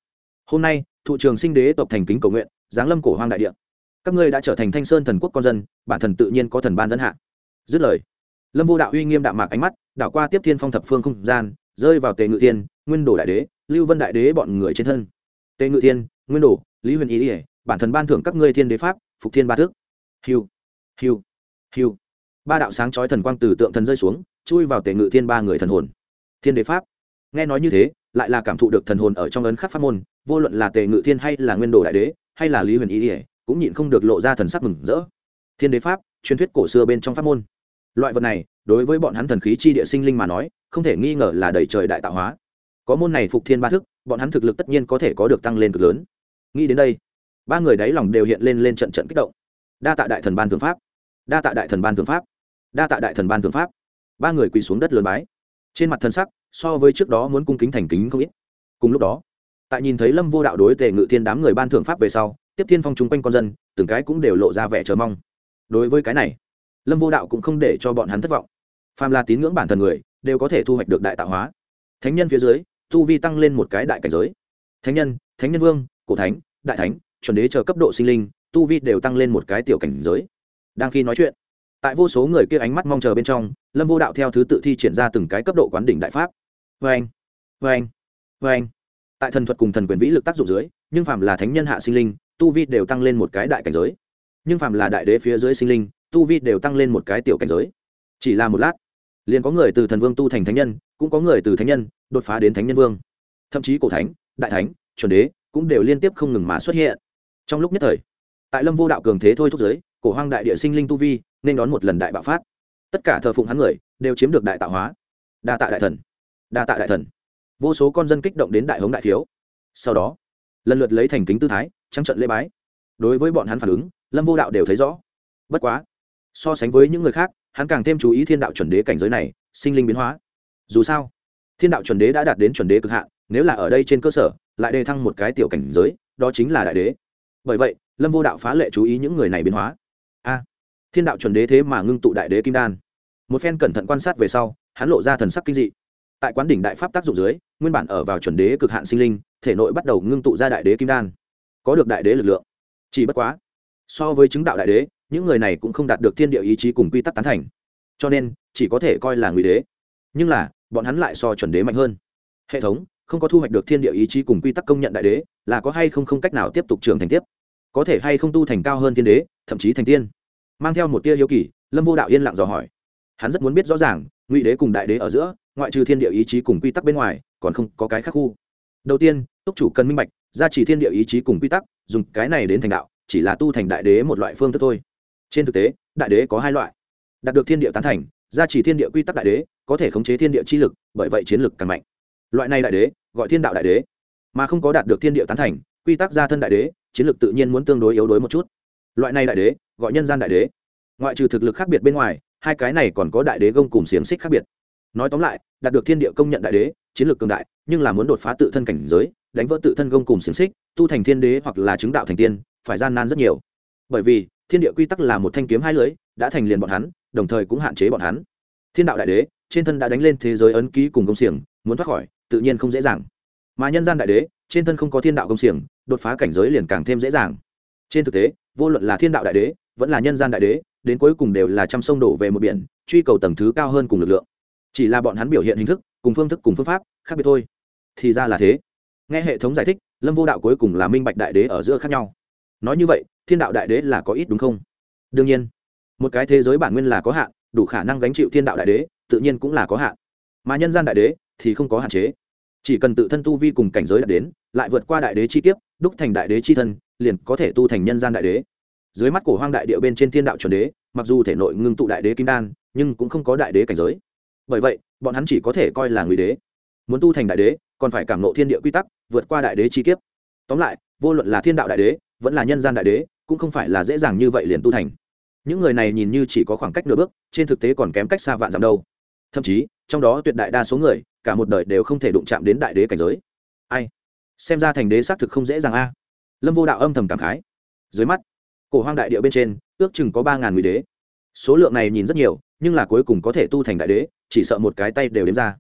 Hôm nay, thụ trường sinh đế tộc thành kính cầu nguyện, giáng lâm cổ hoang đại địa. Các ngươi đã trở thành thanh sơn thần quốc con dân, bản thần tự nhiên có thần ban ân hạ. Dứt lời, lâm vô đạo uy nghiêm đạm mạc ánh mắt, đảo qua tiếp thiên phong thập phương không gian, rơi vào tề ngự thiên, nguyên đồ đại đế, lưu vân đại đế bọn người trên thân. Tề ngự thiên, nguyên đồ, lý huyền ý ỉa bản thần ban thưởng các ngươi thiên đế pháp, phục thiên ba thước. Hiu hiu hiu. Ba đạo sáng chói thần quang từ tượng thần rơi xuống chui vào tề ngự thiên ba người thần hồn. Thiên đế pháp. Nghe nói như thế, lại là cảm thụ được thần hồn ở trong ấn khắc pháp môn, vô luận là tề ngự thiên hay là nguyên đồ đại đế, hay là lý huyền ý ỉa cũng nhịn không được lộ ra thần sắc mừng rỡ. Thiên đế pháp, truyền thuyết cổ xưa bên trong pháp môn. Loại vật này, đối với bọn hắn thần khí chi địa sinh linh mà nói, không thể nghi ngờ là đầy trời đại tạo hóa. Có môn này phục thiên ba thức, bọn hắn thực lực tất nhiên có thể có được tăng lên cực lớn. Nghĩ đến đây, ba người đáy lòng đều hiện lên lên trận trận kích động. Đa tạ đại thần ban thượng pháp. Đa tạ đại thần ban thượng pháp. Đa tạ đại thần ban thượng pháp ba người quỳ xuống đất lớn bái. Trên mặt thần sắc, so với trước đó muốn cung kính thành kính không ít. Cùng lúc đó, tại nhìn thấy lâm vô đạo đối tề ngự thiên đám người ban thượng pháp về sau, tiếp thiên phong chung quanh con dân, từng cái cũng đều lộ ra vẻ chờ mong. Đối với cái này, lâm vô đạo cũng không để cho bọn hắn thất vọng. Phàm là tín ngưỡng bản thân người, đều có thể thu hoạch được đại tạo hóa. Thánh nhân phía dưới, tu vi tăng lên một cái đại cảnh giới. Thánh nhân thánh nhân vương, cổ thánh, đại thánh, chuẩn đế chờ cấp độ sinh linh, tu vi đều tăng lên một cái tiểu cảnh giới. Đang khi nói chuyện tại vô số người kia ánh mắt mong chờ bên trong, lâm vô đạo theo thứ tự thi triển ra từng cái cấp độ quán đỉnh đại pháp. Vê anh vê anh vê anh tại thần thuật cùng thần quyền vĩ lực tác dụng dưới, nhưng phàm là thánh nhân hạ sinh linh, tu vi đều tăng lên một cái đại cảnh giới. Nhưng phàm là đại đế phía dưới sinh linh, tu vi đều tăng lên một cái tiểu cảnh giới. Chỉ là một lát, liền có người từ thần vương tu thành thánh nhân, cũng có người từ thánh nhân đột phá đến thánh nhân vương. Thậm chí cổ thánh, đại thánh, chuẩn đế cũng đều liên tiếp không ngừng mà xuất hiện. Trong lúc nhất thời, tại lâm vô đạo cường thế thôi thúc giới cổ hoang đại địa sinh linh tu vi, nên đón một lần đại bạo phát. Tất cả thờ phụng hắn người đều chiếm được đại tạo hóa. Đa tạ đại thần. Đa tạ đại thần. Vô số con dân kích động đến đại hống đại thiếu. Sau đó, lần lượt lấy thành kính tư thái, trắng trận lễ bái. Đối với bọn hắn phản ứng, lâm vô đạo đều thấy rõ. Bất quá, so sánh với những người khác, hắn càng thêm chú ý thiên đạo chuẩn đế cảnh giới này, sinh linh biến hóa. Dù sao, thiên đạo chuẩn đế đã đạt đến chuẩn đế cực hạn, nếu là ở đây trên cơ sở, lại đề thăng một cái tiểu cảnh giới, đó chính là đại đế. Bởi vậy, lâm vô đạo phá lệ chú ý những người này biến hóa a. Thiên đạo chuẩn đế thế mà ngưng tụ đại đế kim đan. Một phen cẩn thận quan sát về sau, hắn lộ ra thần sắc kinh dị. Tại quán đỉnh đại pháp tác dụng dưới, nguyên bản ở vào chuẩn đế cực hạn sinh linh, thể nội bắt đầu ngưng tụ ra đại đế kim đan. Có được đại đế lực lượng. Chỉ bất quá, so với chứng đạo đại đế, những người này cũng không đạt được thiên địa ý chí cùng quy tắc tán thành. Cho nên, chỉ có thể coi là ngụy đế. Nhưng là, bọn hắn lại so chuẩn đế mạnh hơn. Hệ thống, không có thu hoạch được thiên địa ý chí cùng quy tắc công nhận đại đế, là có hay không không cách nào tiếp tục trưởng thành tiếp có thể hay không tu thành cao hơn thiên đế, thậm chí thành tiên. Mang theo một tia hiếu kỳ, lâm vô đạo yên lặng dò hỏi. Hắn rất muốn biết rõ ràng, ngụy đế cùng đại đế ở giữa, ngoại trừ thiên địa ý chí cùng quy tắc bên ngoài, còn không có cái khác khu. Đầu tiên, túc chủ cần minh bạch, gia trì thiên địa ý chí cùng quy tắc, dùng cái này đến thành đạo, chỉ là tu thành đại đế một loại phương thức thôi. Trên thực tế, đại đế có hai loại. Đạt được thiên địa tán thành, gia trì thiên địa quy tắc đại đế, có thể khống chế thiên địa chi lực, bởi vậy chiến lực càng mạnh. Loại này đại đế, gọi thiên đạo đại đế. Mà không có đạt được thiên địa tán thành, quy tắc gia thân đại đế chiến lược tự nhiên muốn tương đối yếu đuối một chút. Loại này đại đế, gọi nhân gian đại đế. Ngoại trừ thực lực khác biệt bên ngoài, hai cái này còn có đại đế gông cùng xiềng xích khác biệt. Nói tóm lại, đạt được thiên địa công nhận đại đế, chiến lược cường đại, nhưng là muốn đột phá tự thân cảnh giới, đánh vỡ tự thân gông cùng xiềng xích, tu thành thiên đế hoặc là chứng đạo thành tiên, phải gian nan rất nhiều. Bởi vì, thiên địa quy tắc là một thanh kiếm hai lưới, đã thành liền bọn hắn, đồng thời cũng hạn chế bọn hắn. Thiên đạo đại đế, trên thân đã đánh lên thế giới ấn ký cùng công xiềng, muốn thoát khỏi, tự nhiên không dễ dàng. Mà nhân gian đại đế, trên thân không có thiên đạo công xiềng đột phá cảnh giới liền càng thêm dễ dàng. Trên thực tế, vô luận là thiên đạo đại đế, vẫn là nhân gian đại đế, đến cuối cùng đều là trăm sông đổ về một biển, truy cầu tầng thứ cao hơn cùng lực lượng. Chỉ là bọn hắn biểu hiện hình thức, cùng phương thức cùng phương pháp khác biệt thôi. Thì ra là thế. Nghe hệ thống giải thích, lâm vô đạo cuối cùng là minh bạch đại đế ở giữa khác nhau. Nói như vậy, thiên đạo đại đế là có ít đúng không? Đương nhiên, một cái thế giới bản nguyên là có hạn, đủ khả năng gánh chịu thiên đạo đại đế, tự nhiên cũng là có hạn. Mà nhân gian đại đế thì không có hạn chế chỉ cần tự thân tu vi cùng cảnh giới đạt đến, lại vượt qua đại đế chi kiếp, đúc thành đại đế chi thân, liền có thể tu thành nhân gian đại đế. Dưới mắt cổ hoang đại địa bên trên thiên đạo chuẩn đế, mặc dù thể nội ngưng tụ đại đế kim đan, nhưng cũng không có đại đế cảnh giới. Bởi vậy, bọn hắn chỉ có thể coi là người đế. Muốn tu thành đại đế, còn phải cảm nộ thiên địa quy tắc, vượt qua đại đế chi kiếp. Tóm lại, vô luận là thiên đạo đại đế, vẫn là nhân gian đại đế, cũng không phải là dễ dàng như vậy liền tu thành. Những người này nhìn như chỉ có khoảng cách nửa bước, trên thực tế còn kém cách xa vạn dặm đâu. Thậm chí trong đó tuyệt đại đa số người, cả một đời đều không thể đụng chạm đến đại đế cảnh giới. Ai? Xem ra thành đế xác thực không dễ dàng a. Lâm vô đạo âm thầm cảm khái. Dưới mắt, cổ hoang đại địa bên trên, ước chừng có ba ngàn ngụy đế. Số lượng này nhìn rất nhiều, nhưng là cuối cùng có thể tu thành đại đế, chỉ sợ một cái tay đều đếm ra.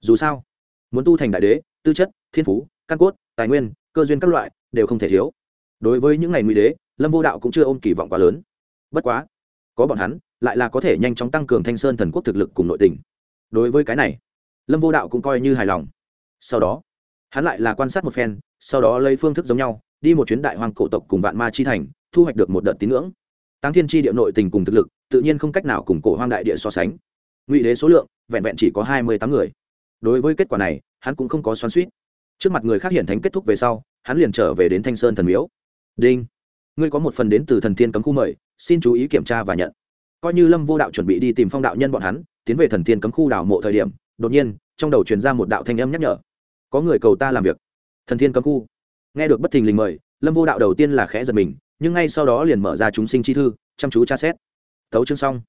Dù sao, muốn tu thành đại đế, tư chất, thiên phú, căn cốt, tài nguyên, cơ duyên các loại, đều không thể thiếu. Đối với những ngày ngụy đế, lâm vô đạo cũng chưa ôm kỳ vọng quá lớn. Bất quá, có bọn hắn, lại là có thể nhanh chóng tăng cường thanh sơn thần quốc thực lực cùng nội tình đối với cái này, lâm vô đạo cũng coi như hài lòng. Sau đó, hắn lại là quan sát một phen, sau đó lấy phương thức giống nhau, đi một chuyến đại hoàng cổ tộc cùng vạn ma chi thành, thu hoạch được một đợt tín ngưỡng. Tăng thiên tri địa nội tình cùng thực lực, tự nhiên không cách nào cùng cổ hoang đại địa so sánh. Ngụy đế số lượng, vẹn vẹn chỉ có hai mươi tám người. Đối với kết quả này, hắn cũng không có xoắn suýt trước mặt người khác hiển thánh kết thúc về sau, hắn liền trở về đến thanh sơn thần miếu. Đinh, ngươi có một phần đến từ thần thiên cấm khu mời, xin chú ý kiểm tra và nhận. Coi như lâm vô đạo chuẩn bị đi tìm phong đạo nhân bọn hắn tiến về thần thiên cấm khu đảo mộ thời điểm, đột nhiên, trong đầu truyền ra một đạo thanh âm nhắc nhở. Có người cầu ta làm việc. Thần thiên cấm khu. Nghe được bất thình lình mời, lâm vô đạo đầu tiên là khẽ giật mình, nhưng ngay sau đó liền mở ra chúng sinh chi thư, chăm chú tra xét. Thấu chương xong.